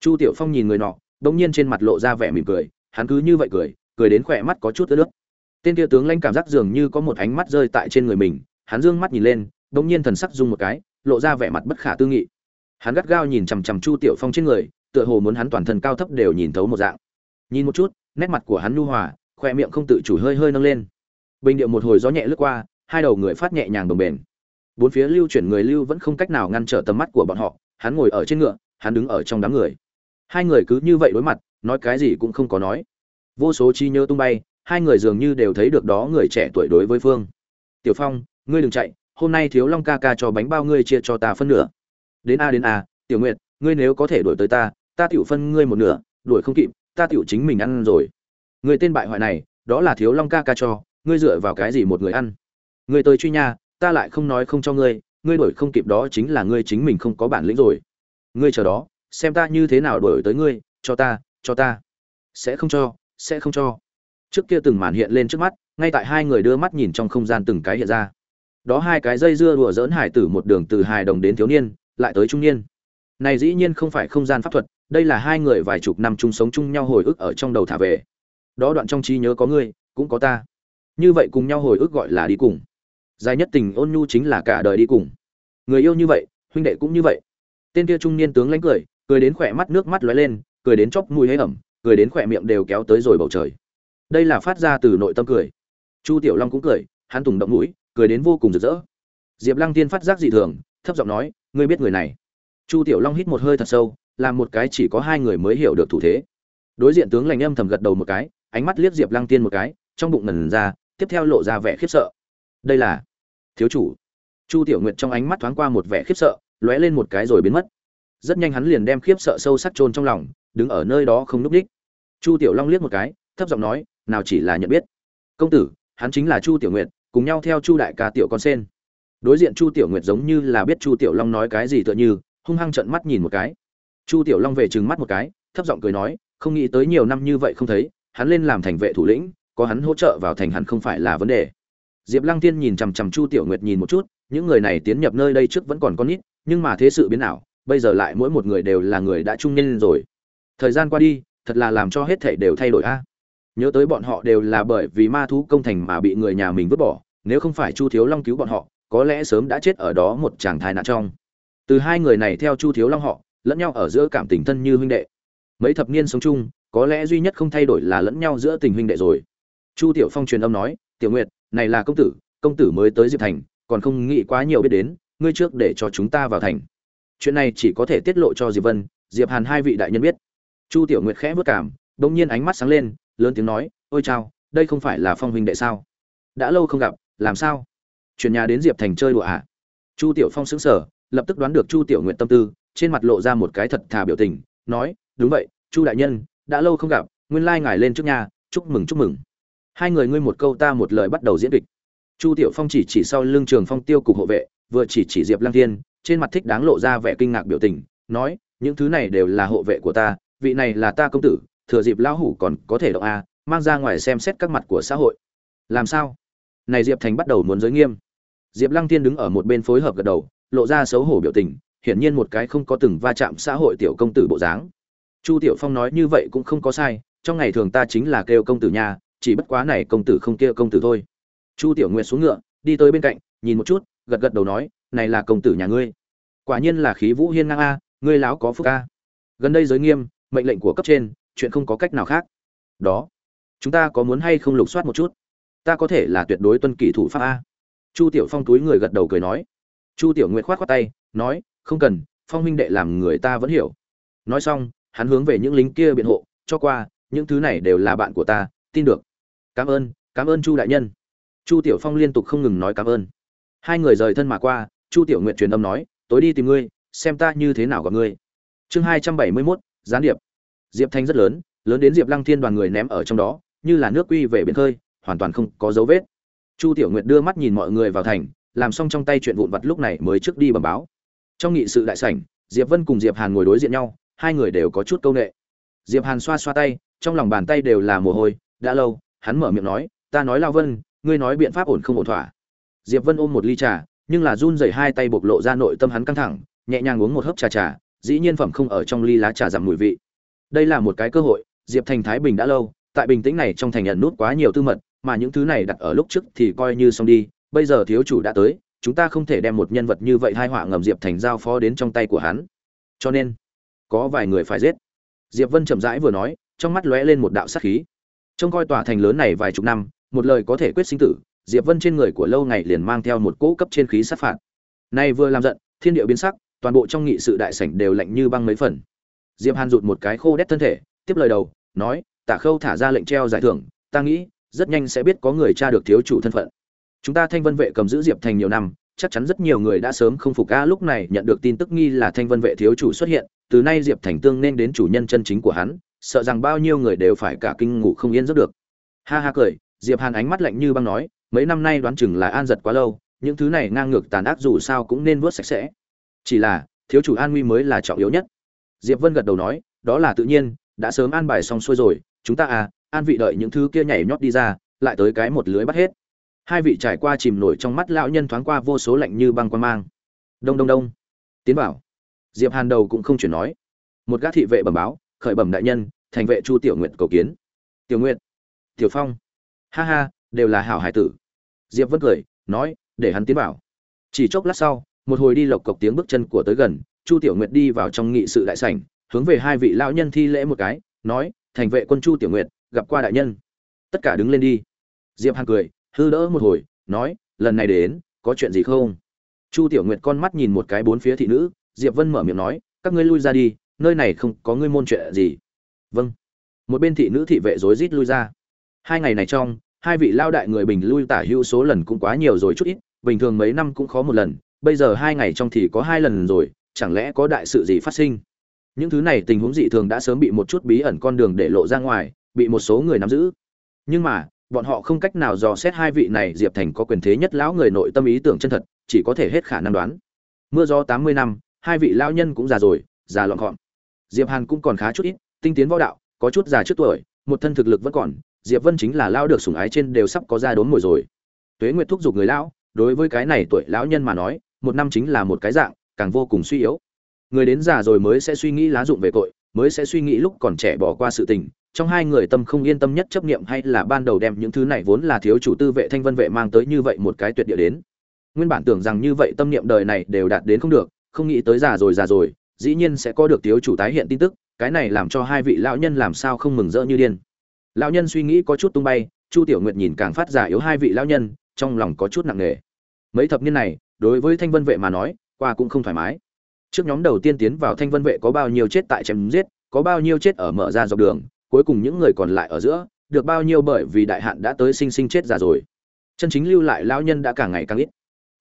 Chu tiểu phong nhìn người nọ bỗng nhiên trên mặt lộ ra vẻ mỉm cười, hắn cứ như vậy cười cười đến khỏe mắt có chút ướt nước tên kia tướng lãnh cảm giác dường như có một ánh mắt rơi tại trên người mình, hắn dương mắt nhìn lên bỗng nhiên thần sắc rung một cái, lộ ra vẻ mặt bất khả tư nghị. Hắn gắt gao nhìn chằm chằm chu tiểu phong trên người, tựa hồ muốn hắn toàn thân cao thấp đều nhìn thấu một dạng. Nhìn một chút, nét mặt của hắn nhu hòa, khoe miệng không tự chủ hơi hơi nâng lên. Bình điệu một hồi gió nhẹ lướt qua, hai đầu người phát nhẹ nhàng đồng bền. Bốn phía lưu chuyển người lưu vẫn không cách nào ngăn trở tầm mắt của bọn họ, hắn ngồi ở trên ngựa, hắn đứng ở trong đám người. Hai người cứ như vậy đối mặt, nói cái gì cũng không có nói. Vô số chi nhớ tung bay hai người dường như đều thấy được đó người trẻ tuổi đối với phương. Tiểu phong, ngươi đừng chạy, hôm nay thiếu long ca ca cho bánh bao ngươi chia cho ta phân nửa. Đến a đến a, tiểu nguyệt, ngươi nếu có thể đuổi tới ta ta tiểu phân ngươi một nửa, đuổi không kịp, ta tiểu chính mình ăn rồi. Người tên bại hoại này, đó là thiếu long ca ca cho, ngươi dựa vào cái gì một người ăn? Ngươi tới truy nha, ta lại không nói không cho ngươi ngươi đuổi không kịp đó chính là ngươi chính mình không có bản lĩnh rồi. Ngươi chờ đó, xem ta như thế nào đuổi tới ngươi, cho ta cho ta. Sẽ không cho, sẽ không cho trước kia từng màn hiện lên trước mắt, ngay tại hai người đưa mắt nhìn trong không gian từng cái hiện ra. Đó hai cái dây dưa đùa dỡn hải tử một đường từ hài đồng đến thiếu niên, lại tới trung niên. Này dĩ nhiên không phải không gian pháp thuật, đây là hai người vài chục năm chung sống chung nhau hồi ức ở trong đầu thả về. Đó đoạn trong trí nhớ có ngươi, cũng có ta. Như vậy cùng nhau hồi ức gọi là đi cùng. Dài nhất tình ôn nhu chính là cả đời đi cùng. Người yêu như vậy, huynh đệ cũng như vậy. Tên kia trung niên tướng lãnh cười cười đến khỏe mắt nước mắt lóe lên, cười đến chóc mùi hế ẩm, cười đến khỏe miệng đều kéo tới rồi bầu trời đây là phát ra từ nội tâm cười. Chu tiểu long cũng cười, hắn tùng động mũi, cười đến vô cùng rực rỡ. Diệp lăng tiên phát giác dị thường, thấp giọng nói, ngươi biết người này. Chu tiểu long hít một hơi thật sâu, làm một cái chỉ có hai người mới hiểu được thủ thế. Đối diện tướng lành âm thầm gật đầu một cái, ánh mắt liếc diệp lăng tiên một cái, trong bụng ngần ra, tiếp theo lộ ra vẻ khiếp sợ. Đây là thiếu chủ. Chu tiểu nguyệt trong ánh mắt thoáng qua một vẻ khiếp sợ, lóe lên một cái rồi biến mất. Rất nhanh hắn liền đem khiếp sợ sâu sắc chôn trong lòng, đứng ở nơi đó không núp đích chu tiểu long liếc một cái, thấp giọng nói nào chỉ là nhận biết. Công tử, hắn chính là chu tiểu nguyệt, cùng nhau theo chu đại ca tiểu con sen. Đối diện chu tiểu nguyệt giống như là biết chu tiểu long nói cái gì tựa như, hung hăng trợn mắt nhìn một cái. Chu tiểu long về trừng mắt một cái, thấp giọng cười nói, không nghĩ tới nhiều năm như vậy không thấy, hắn lên làm thành vệ thủ lĩnh, có hắn hỗ trợ vào thành hẳn không phải là vấn đề. Diệp lăng tiên nhìn chằm chằm chu tiểu nguyệt nhìn một chút, những người này tiến nhập nơi đây trước vẫn còn con nít, nhưng mà thế sự biến ảo, bây giờ lại mỗi một người đều là người đã trung niên rồi. Thời gian qua đi, thật là làm cho hết thảy đều thay đổi a nhớ tới bọn họ đều là bởi vì ma thú công thành mà bị người nhà mình vứt bỏ, nếu không phải chu thiếu long cứu bọn họ, có lẽ sớm đã chết ở đó một chàng thai nạn trong. Từ hai người này theo chu thiếu long họ, lẫn nhau ở giữa cảm tình thân như huynh đệ. Mấy thập niên sống chung, có lẽ duy nhất không thay đổi là lẫn nhau giữa tình huynh đệ rồi. Chu tiểu phong truyền âm nói, tiểu nguyệt, này là công tử công tử mới tới diệp thành, còn không nghĩ quá nhiều biết đến, ngươi trước để cho chúng ta vào thành. Chuyện này chỉ có thể tiết lộ cho diệp vân, diệp hàn hai vị đại nhân biết. Chu tiểu nguyệt khẽ vất cảm đông nhiên ánh mắt sáng lên, lớn tiếng nói, ôi chao, đây không phải là phong huynh đệ sao? Đã lâu không gặp, làm sao? Chuyển nhà đến diệp thành chơi đùa à? chu tiểu phong sững sờ, lập tức đoán được chu tiểu Nguyệt tâm tư, trên mặt lộ ra một cái thật thà biểu tình, nói, đúng vậy, chu đại nhân, đã lâu không gặp, nguyên lai ngài lên trước nhà, chúc mừng chúc mừng. Hai người ngươi một câu ta một lời bắt đầu diễn kịch. Chu tiểu phong chỉ chỉ sau lưng trường phong tiêu cục hộ vệ, vừa chỉ chỉ diệp lang thiên, trên mặt thích đáng lộ ra vẻ kinh ngạc biểu tình, nói, những thứ này đều là hộ vệ của ta, vị này là ta công tử thừa dịp lão hủ còn có thể động a, mang ra ngoài xem xét các mặt của xã hội. Làm sao? Này diệp thành bắt đầu muốn giới nghiêm. Diệp lăng Thiên đứng ở một bên phối hợp gật đầu, lộ ra xấu hổ biểu tình, hiển nhiên một cái không có từng va chạm xã hội tiểu công tử bộ dáng. Chu tiểu phong nói như vậy cũng không có sai, trong ngày thường ta chính là kêu công tử nhà, chỉ bất quá này công tử không kia công tử thôi. Chu tiểu nguyệt xuống ngựa, đi tới bên cạnh, nhìn một chút, gật gật đầu nói, này là công tử nhà ngươi. Quả nhiên là khí vũ hiên ngang a, ngươi láo có phúc a. Gần đây giới nghiêm, mệnh lệnh của cấp trên chuyện không có cách nào khác. Đó. Chúng ta có muốn hay không lục soát một chút? Ta có thể là tuyệt đối tuân kỷ thủ pháp a. Chu tiểu phong túi người gật đầu cười nói. Chu tiểu nguyệt khoát khoát tay, nói, không cần, phong huynh đệ làm người ta vẫn hiểu. Nói xong, hắn hướng về những lính kia biện hộ, cho qua, những thứ này đều là bạn của ta, tin được. Cảm ơn cảm ơn chu đại nhân. Chu tiểu phong liên tục không ngừng nói cảm ơn. Hai người rời thân mà qua, chu tiểu nguyện truyền âm nói, tối đi tìm ngươi, xem ta như thế nào gặp ngươi. Chương hai trăm bảy mươi mốt, gián điệp diệp thanh rất lớn lớn đến diệp lăng thiên đoàn người ném ở trong đó, như là nước quy về biển khơi, hoàn toàn không có dấu vết. Chu tiểu nguyệt đưa mắt nhìn mọi người vào thành, làm xong trong tay chuyện vụn vặt lúc này mới trước đi bẩm báo. Trong nghị sự đại sảnh, diệp vân cùng diệp hàn ngồi đối diện nhau, hai người đều có chút c â u n ệ diệp hàn xoa xoa tay, trong lòng bàn tay đều là mồ hôi, đã lâu, hắn mở miệng nói, ta nói lao vân, ngươi nói biện pháp ổn không ổn thỏa. Diệp vân ôm một ly trà, nhưng là run rẩy hai tay bộc lộ ra nội tâm hắn căng thẳng, nhẹ nhàng uống một hớp trà trà, dĩ nhiên phẩm không ở trong ly lá trà giảm mùi vị đây là một cái cơ hội, diệp thành thái bình đã lâu, tại bình tĩnh này trong thành nhận nút quá nhiều tư mật, mà những thứ này đặt ở lúc trước thì coi như xong đi, bây giờ thiếu chủ đã tới, chúng ta không thể đem một nhân vật như vậy hai họa ngầm diệp thành giao phó đến trong tay của hắn. Cho nên, có vài người phải giết. Diệp vân chậm rãi vừa nói, trong mắt lóe lên một đạo sát khí. Trông coi tòa thành lớn này vài chục năm, một lời có thể quyết sinh tử, diệp vân trên người của lâu ngày liền mang theo một cỗ cấp trên khí sát phạt. Nay vừa làm giận, thiên địa biến sắc, toàn bộ trong nghị sự đại sảnh đều lạnh như băng mấy phần diệp hàn rụt một cái khô đét thân thể, tiếp lời đầu, nói tả khâu thả ra lệnh treo giải thưởng, ta nghĩ, rất nhanh sẽ biết có người tra được thiếu chủ thân phận. Chúng ta thanh vân vệ cầm giữ diệp thành nhiều năm, chắc chắn rất nhiều người đã sớm không phục a, lúc này nhận được tin tức nghi là thanh vân vệ thiếu chủ xuất hiện, từ nay diệp thành tương nên đến chủ nhân chân chính của hắn, sợ rằng bao nhiêu người đều phải cả kinh ngủ không yên giấc được. Ha ha cười, diệp hàn ánh mắt lạnh như băng nói, mấy năm nay đoán chừng là an giật quá lâu, những thứ này ngang ngược tàn ác dù sao cũng nên vớt sạch sẽ. Chỉ là, thiếu chủ an nguy mới là trọng yếu nhất diệp vân gật đầu nói, đó là tự nhiên, đã sớm an bài xong xuôi rồi, chúng ta à an vị đợi những thứ kia nhảy nhót đi ra, lại tới cái một lưới bắt hết. Hai vị trải qua chìm nổi trong mắt lão nhân thoáng qua vô số lạnh như băng quan mang. Đông đông đông, tiến bảo diệp hàn đầu cũng không chuyển nói. Một gã thị vệ bẩm báo, khởi bẩm đại nhân, thành vệ chu tiểu nguyện cầu kiến. Tiểu nguyện tiểu phong. Ha ha, đều là hảo hải tử. Diệp vân cười, nói, để hắn tiến bảo chỉ chốc lát sau, một hồi đi lộc cộc tiếng bước chân của tới gần chu tiểu nguyệt đi vào trong nghị sự đại sảnh, hướng về hai vị lão nhân thi lễ một cái, nói, thành vệ quân chu tiểu nguyệt, gặp qua đại nhân. Tất cả đứng lên đi. Diệp hàn cười, hư đỡ một hồi, nói, lần này đến, có chuyện gì không? Chu tiểu nguyệt con mắt nhìn một cái bốn phía thị nữ, diệp vân mở miệng nói, các ngươi lui ra đi, nơi này không có ngươi môn chuyện gì. Vâng. Một bên thị nữ thị vệ rối rít lui ra. Hai ngày này trong, hai vị lao đại người bình lui tả hữu số lần cũng quá nhiều rồi chút ít, bình thường mấy năm cũng khó một lần, bây giờ hai ngày trong thì có hai lần rồi chẳng lẽ có đại sự gì phát sinh? Những thứ này tình huống dị thường đã sớm bị một chút bí ẩn con đường để lộ ra ngoài, bị một số người nắm giữ. Nhưng mà, bọn họ không cách nào dò xét hai vị này, diệp thành có quyền thế nhất lão người nội tâm ý tưởng chân thật, chỉ có thể hết khả năng đoán. Mưa gió tám mươi năm, hai vị lão nhân cũng già rồi, già lọn gọn. Diệp hàn cũng còn khá chút ít, tinh tiến võ đạo, có chút già trước tuổi, một thân thực lực vẫn còn, diệp vân chính là lao được sủng ái trên đều sắp có ra đốn mồi rồi. Tuế nguyệt thúc giục người lão, đối với cái này tuổi lão nhân mà nói, một năm chính là một cái dạng càng vô cùng suy yếu. Người đến già rồi mới sẽ suy nghĩ lá dụng về tội, mới sẽ suy nghĩ lúc còn trẻ bỏ qua sự tình. Trong hai người tâm không yên tâm nhất chấp niệm hay là ban đầu đem những thứ này vốn là thiếu chủ tư vệ thanh vân vệ mang tới như vậy một cái tuyệt địa đến. Nguyên bản tưởng rằng như vậy tâm niệm đời này đều đạt đến không được, không nghĩ tới già rồi già rồi, dĩ nhiên sẽ có được thiếu chủ tái hiện tin tức, cái này làm cho hai vị lão nhân làm sao không mừng rỡ như điên. Lão nhân suy nghĩ có chút tung bay, chu tiểu nguyệt nhìn càng phát giả yếu hai vị lão nhân, trong lòng có chút nặng nề. Mấy thập niên này, đối với thanh vân vệ mà nói qua cũng không thoải mái. Trước nhóm đầu tiên tiến vào thanh vân vệ có bao nhiêu chết tại chém giết, có bao nhiêu chết ở mở ra dọc đường, cuối cùng những người còn lại ở giữa, được bao nhiêu bởi vì đại hạn đã tới sinh sinh chết già rồi. Chân chính lưu lại lão nhân đã càng ngày càng ít.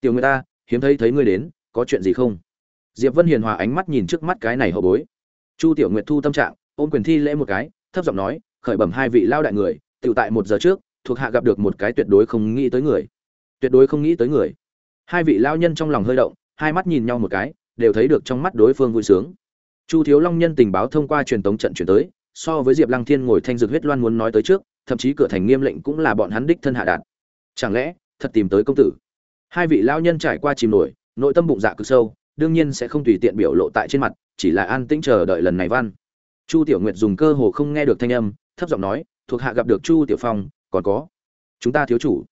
Tiểu người ta, hiếm thấy thấy ngươi đến, có chuyện gì không? Diệp vân hiền hòa ánh mắt nhìn trước mắt cái này hậu bối. Chu tiểu nguyệt thu tâm trạng, ôm quyền thi lễ một cái, thấp giọng nói, khởi bẩm hai vị lao đại người tự tại một giờ trước, thuộc hạ gặp được một cái tuyệt đối không nghĩ tới người. Tuyệt đối không nghĩ tới người. Hai vị lao nhân trong lòng hơi động hai mắt nhìn nhau một cái, đều thấy được trong mắt đối phương vui sướng. Chu thiếu long nhân tình báo thông qua truyền tống trận chuyển tới, so với diệp lăng thiên ngồi thanh dược huyết loan muốn nói tới trước, thậm chí cửa thành nghiêm lệnh cũng là bọn hắn đích thân hạ đạt. Chẳng lẽ, thật tìm tới công tử? Hai vị lao nhân trải qua chìm nổi, nội tâm bụng dạ cực sâu, đương nhiên sẽ không tùy tiện biểu lộ tại trên mặt, chỉ là an tĩnh chờ đợi lần này văn chu tiểu nguyệt dùng cơ hồ không nghe được thanh âm, thấp giọng nói, thuộc hạ gặp được chu tiểu phong, còn có chúng ta thiếu chủ.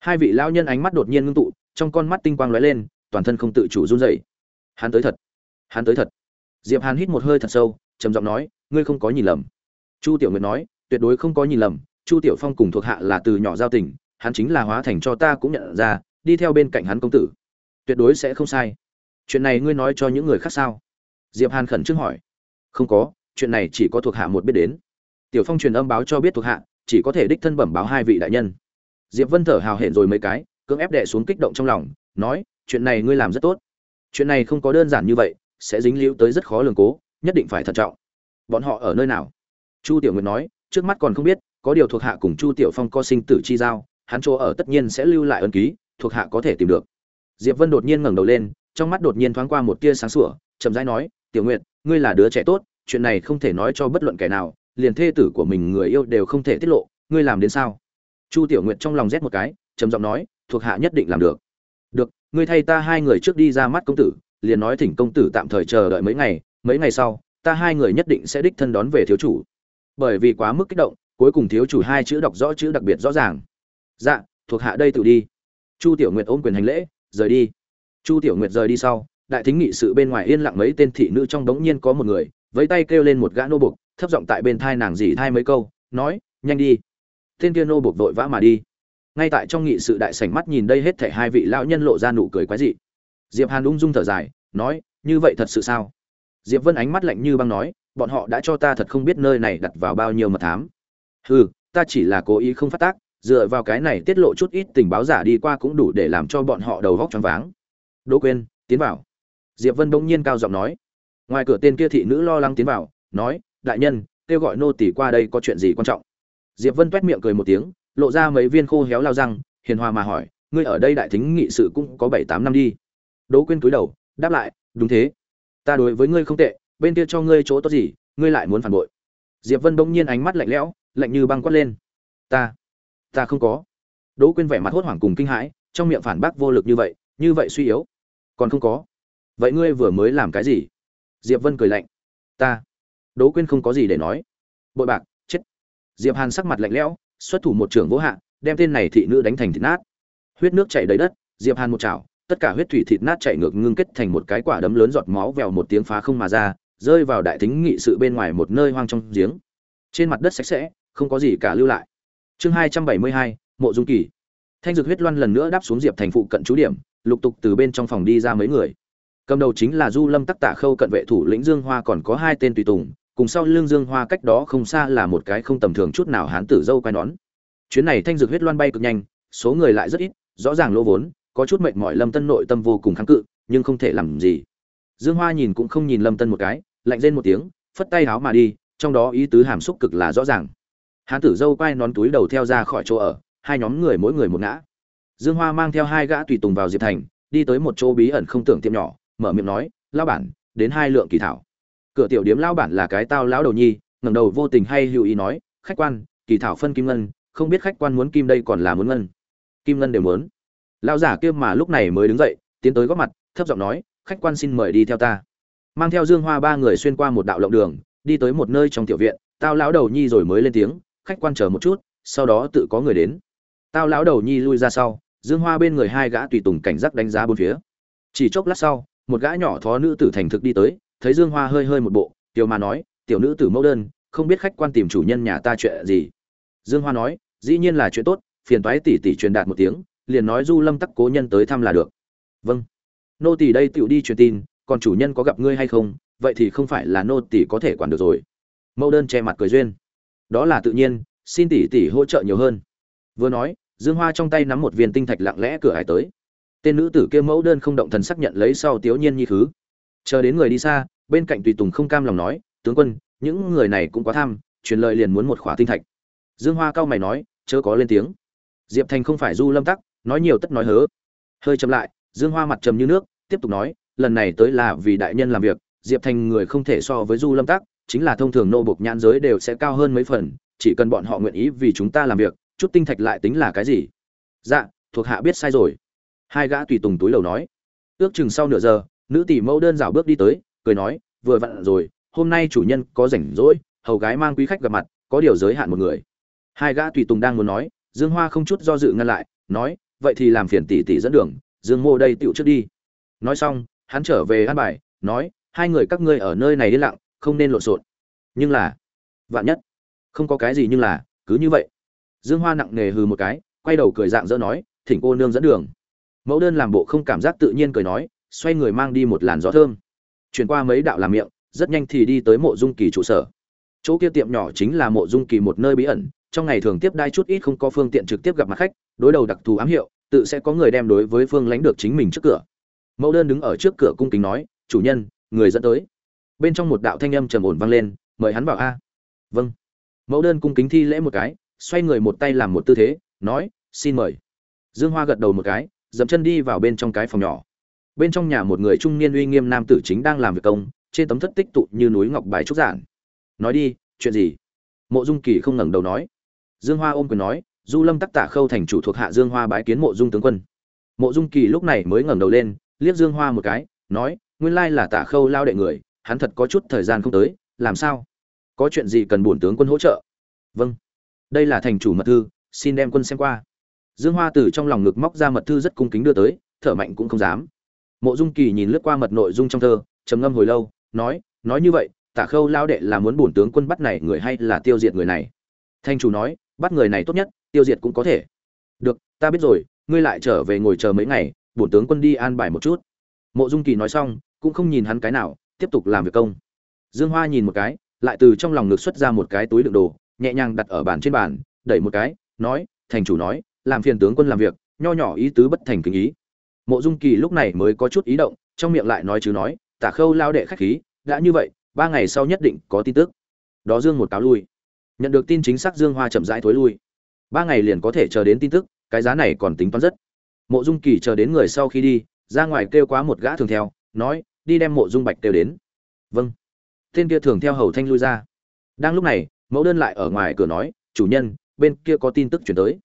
Hai vị lao nhân ánh mắt đột nhiên ngưng tụ, trong con mắt tinh quang lóe lên toàn thân không tự chủ run rẩy. Hắn tới thật. Hắn tới thật. Diệp hàn hít một hơi thật sâu, trầm giọng nói, ngươi không có nhìn lầm. Chu tiểu nguyệt nói, tuyệt đối không có nhìn lầm, chu tiểu phong cùng thuộc hạ là từ nhỏ giao tình, hắn chính là hóa thành cho ta cũng nhận ra, đi theo bên cạnh hắn công tử. Tuyệt đối sẽ không sai. Chuyện này ngươi nói cho những người khác sao? Diệp hàn khẩn trương hỏi. Không có, chuyện này chỉ có thuộc hạ một biết đến. Tiểu phong truyền âm báo cho biết thuộc hạ, chỉ có thể đích thân bẩm báo hai vị đại nhân. Diệp vân thở hào hển rồi mấy cái, cưỡng ép đệ xuống kích động trong lòng, nói chuyện này ngươi làm rất tốt. Chuyện này không có đơn giản như vậy, sẽ dính líu tới rất khó lường cố, nhất định phải thận trọng. Bọn họ ở nơi nào? Chu tiểu nguyệt nói, trước mắt còn không biết, có điều thuộc hạ cùng chu tiểu phong có sinh tử chi giao, hắn chỗ ở tất nhiên sẽ lưu lại ân ký, thuộc hạ có thể tìm được. Diệp vân đột nhiên ngẩng đầu lên, trong mắt đột nhiên thoáng qua một tia sáng sủa, chậm rãi nói, tiểu nguyệt, ngươi là đứa trẻ tốt, chuyện này không thể nói cho bất luận kẻ nào, liền thê tử của mình người yêu đều không thể tiết lộ, ngươi làm đến sao? Chu tiểu nguyệt trong lòng rét một cái, trầm giọng nói, thuộc hạ nhất định làm được được ngươi thay ta hai người trước đi ra mắt công tử, liền nói thỉnh công tử tạm thời chờ đợi mấy ngày mấy ngày sau, ta hai người nhất định sẽ đích thân đón về thiếu chủ. Bởi vì quá mức kích động, cuối cùng thiếu chủ hai chữ đọc rõ chữ đặc biệt rõ ràng. Dạ thuộc hạ đây tự đi. Chu tiểu nguyệt ôm quyền hành lễ, rời đi. Chu tiểu nguyệt rời đi sau, đại thính nghị sự bên ngoài yên lặng mấy tên thị nữ trong đống nhiên có một người với tay kêu lên một gã nô bục thấp giọng tại bên thai nàng dì thai mấy câu, nói, nhanh đi. Tên kia nô bục vội vã mà đi ngay tại trong nghị sự đại sảnh mắt nhìn đây hết thảy hai vị lão nhân lộ ra nụ cười quái dị. Diệp hàn ung dung thở dài, nói, như vậy thật sự sao? Diệp vân ánh mắt lạnh như băng nói, bọn họ đã cho ta thật không biết nơi này đặt vào bao nhiêu mật thám. Hừ, ta chỉ là cố ý không phát tác, dựa vào cái này tiết lộ chút ít tình báo giả đi qua cũng đủ để làm cho bọn họ đầu vóc choáng váng. Đỗ quên tiến vào. Diệp vân bỗng nhiên cao giọng nói. Ngoài cửa tên kia thị nữ lo lắng tiến vào, nói, đại nhân, kêu gọi nô tỳ qua đây có chuyện gì quan trọng? Diệp vân toét miệng cười một tiếng lộ ra mấy viên khô héo lao răng, hiền hòa mà hỏi, ngươi ở đây đại thính nghị sự cũng có bảy tám năm đi. Đỗ quên cúi đầu, đáp lại, đúng thế. Ta đối với ngươi không tệ, bên kia cho ngươi chỗ tốt gì, ngươi lại muốn phản bội. Diệp vân bỗng nhiên ánh mắt lạnh lẽo, lạnh như băng quát lên, ta ta không có. Đỗ quên vẻ mặt hốt hoảng cùng kinh hãi, trong miệng phản bác vô lực như vậy như vậy suy yếu. Còn không có. Vậy ngươi vừa mới làm cái gì? Diệp vân cười lạnh, ta. Đỗ quyên không có gì để nói. Bội bạc, chết. Diệp hàn sắc mặt lạnh lẽo xuất thủ một trưởng vỗ hạ, đem tên này thị nữ đánh thành thịt nát. Huyết nước chảy đầy đất, diệp hàn một chảo, tất cả huyết thủy thịt nát chảy ngược ngưng kết thành một cái quả đấm lớn giọt máu vèo một tiếng phá không mà ra, rơi vào đại thính nghị sự bên ngoài một nơi hoang trong giếng. Trên mặt đất sạch sẽ, không có gì cả lưu lại. Chương hai trăm bảy mươi hai, mộ dung kỳ. Thanh dược huyết loan lần nữa đáp xuống diệp thành phụ cận chú điểm, lục tục từ bên trong phòng đi ra mấy người. Cầm đầu chính là du lâm tắc tả khâu cận vệ thủ lĩnh dương hoa còn có hai tên tùy tùng cùng sau lương dương hoa cách đó không xa là một cái không tầm thường chút nào hán tử dâu quai nón. Chuyến này thanh dược huyết loan bay cực nhanh, số người lại rất ít, rõ ràng lỗ vốn, có chút mệnh mọi lâm tân nội tâm vô cùng kháng cự, nhưng không thể làm gì. Dương hoa nhìn cũng không nhìn lâm tân một cái, lạnh rên một tiếng, phất tay háo mà đi, trong đó ý tứ hàm xúc cực là rõ ràng. Hán tử dâu quai nón túi đầu theo ra khỏi chỗ ở, hai nhóm người mỗi người một ngã. Dương hoa mang theo hai gã tùy tùng vào diệp thành, đi tới một chỗ bí ẩn không tưởng tiệm nhỏ, mở miệng nói lao bản, đến hai lượng kỳ thảo cửa tiểu điếm lão bản là cái tao lão đầu nhi, ngẩng đầu vô tình hay hữu ý nói, khách quan, kỳ thảo phân kim ngân, không biết khách quan muốn kim đây còn là muốn ngân. Kim ngân đều muốn. Lão giả kia mà lúc này mới đứng dậy, tiến tới góp mặt, thấp giọng nói, khách quan xin mời đi theo ta. Mang theo dương hoa ba người xuyên qua một đạo lộng đường, đi tới một nơi trong tiểu viện, tao lão đầu nhi rồi mới lên tiếng, khách quan chờ một chút, sau đó tự có người đến. Tao lão đầu nhi lui ra sau, dương hoa bên người hai gã tùy tùng cảnh giác đánh giá bốn phía. Chỉ chốc lát sau, một gã nhỏ thó nữ tử thành thực đi tới thấy dương hoa hơi hơi một bộ, tiểu mà nói, tiểu nữ tử mẫu đơn, không biết khách quan tìm chủ nhân nhà ta chuyện gì? Dương hoa nói, dĩ nhiên là chuyện tốt, phiền toái tỷ tỷ truyền đạt một tiếng, liền nói du lâm tắc cố nhân tới thăm là được. Vâng. Nô tỷ đây tiểu đi truyền tin, còn chủ nhân có gặp ngươi hay không? Vậy thì không phải là nô tỷ có thể quản được rồi. Mẫu đơn che mặt cười duyên. Đó là tự nhiên, xin tỷ tỷ hỗ trợ nhiều hơn. Vừa nói, dương hoa trong tay nắm một viên tinh thạch lặng lẽ cửa hải tới. Tên nữ tử kia mẫu đơn không động thần xác nhận lấy sau tiếu nhiên như thứ. chờ đến người đi xa bên cạnh tùy tùng không cam lòng nói, tướng quân, những người này cũng quá tham, truyền lời liền muốn một khỏa tinh thạch. Dương hoa cao mày nói, chớ có lên tiếng. Diệp thành không phải du lâm tắc, nói nhiều tất nói hớ. Hơi chậm lại, dương hoa mặt trầm như nước, tiếp tục nói, lần này tới là vì đại nhân làm việc, diệp thành người không thể so với du lâm tắc, chính là thông thường nô bộc nhãn giới đều sẽ cao hơn mấy phần, chỉ cần bọn họ nguyện ý vì chúng ta làm việc, chút tinh thạch lại tính là cái gì? Dạ thuộc hạ biết sai rồi. Hai gã tùy tùng túi lầu nói. Ước chừng sau nửa giờ, nữ tỷ mẫu đơn rảo bước đi tới cười nói, vừa vặn rồi, hôm nay chủ nhân có rảnh rỗi, hầu gái mang quý khách gặp mặt, có điều giới hạn một người. Hai gã tùy tùng đang muốn nói, dương hoa không chút do dự ngăn lại, nói, vậy thì làm phiền tỷ tỷ dẫn đường, dương mô đây tựu trước đi. Nói xong, hắn trở về an bài, nói, hai người các ngươi ở nơi này đi lặng, không nên lộn xộn. Nhưng là, vạn nhất, không có cái gì nhưng là, cứ như vậy. Dương hoa nặng nề hừ một cái, quay đầu cười dạng dỡ nói, thỉnh cô nương dẫn đường. Mẫu đơn làm bộ không cảm giác tự nhiên cười nói, xoay người mang đi một làn gió thơm chuyển qua mấy đạo làm miệng, rất nhanh thì đi tới mộ dung kỳ trụ sở. Chỗ kia tiệm nhỏ chính là mộ dung kỳ một nơi bí ẩn, trong ngày thường tiếp đai chút ít không có phương tiện trực tiếp gặp mặt khách, đối đầu đặc thù ám hiệu, tự sẽ có người đem đối với phương lánh được chính mình trước cửa. Mẫu đơn đứng ở trước cửa cung kính nói, chủ nhân, người dẫn tới. Bên trong một đạo thanh âm trầm ổn vang lên, mời hắn vào a. Vâng. Mẫu đơn cung kính thi lễ một cái, xoay người một tay làm một tư thế, nói, xin mời. Dương hoa gật đầu một cái, dậm chân đi vào bên trong cái phòng nhỏ bên trong nhà một người trung niên uy nghiêm nam tử chính đang làm việc công, trên tấm thất tích tụ như núi ngọc bài trúc giản. Nói đi, chuyện gì? Mộ dung kỳ không ngẩng đầu nói. Dương hoa ôm quyền nói, du lâm tắc tả khâu thành chủ thuộc hạ dương hoa bái kiến mộ dung tướng quân. Mộ dung kỳ lúc này mới ngẩng đầu lên, liếc dương hoa một cái, nói, nguyên lai là tả khâu lao đệ người, hắn thật có chút thời gian không tới, làm sao? Có chuyện gì cần bổn tướng quân hỗ trợ? Vâng. Đây là thành chủ mật thư, xin đem quân xem qua. Dương hoa từ trong lòng ngực móc ra mật thư rất cung kính đưa tới, thở mạnh cũng không dám mộ dung kỳ nhìn lướt qua mật nội dung trong thơ, trầm ngâm hồi lâu, nói nói như vậy, tả khâu lao đệ là muốn bổn tướng quân bắt này người hay là tiêu diệt người này? Thanh chủ nói, bắt người này tốt nhất, tiêu diệt cũng có thể. Được, ta biết rồi, ngươi lại trở về ngồi chờ mấy ngày, bổn tướng quân đi an bài một chút. Mộ dung kỳ nói xong, cũng không nhìn hắn cái nào, tiếp tục làm việc công. Dương hoa nhìn một cái, lại từ trong lòng ngực xuất ra một cái túi đựng đồ, nhẹ nhàng đặt ở bàn trên bàn, đẩy một cái, nói thành chủ nói, làm phiền tướng quân làm việc, nho nhỏ ý tứ bất thành kính ý mộ dung kỳ lúc này mới có chút ý động, trong miệng lại nói chứ nói, tả khâu lao đệ khách khí, đã như vậy, ba ngày sau nhất định có tin tức. Đó dương một cáo lui. Nhận được tin chính xác dương hoa chậm rãi thối lui. Ba ngày liền có thể chờ đến tin tức, cái giá này còn tính toán rất. Mộ dung kỳ chờ đến người sau khi đi, ra ngoài kêu quá một gã thường theo, nói, đi đem mộ dung bạch kêu đến. Vâng. Tên kia thường theo hầu thanh lui ra. Đang lúc này, mẫu đơn lại ở ngoài cửa nói, chủ nhân, bên kia có tin tức chuyển tới.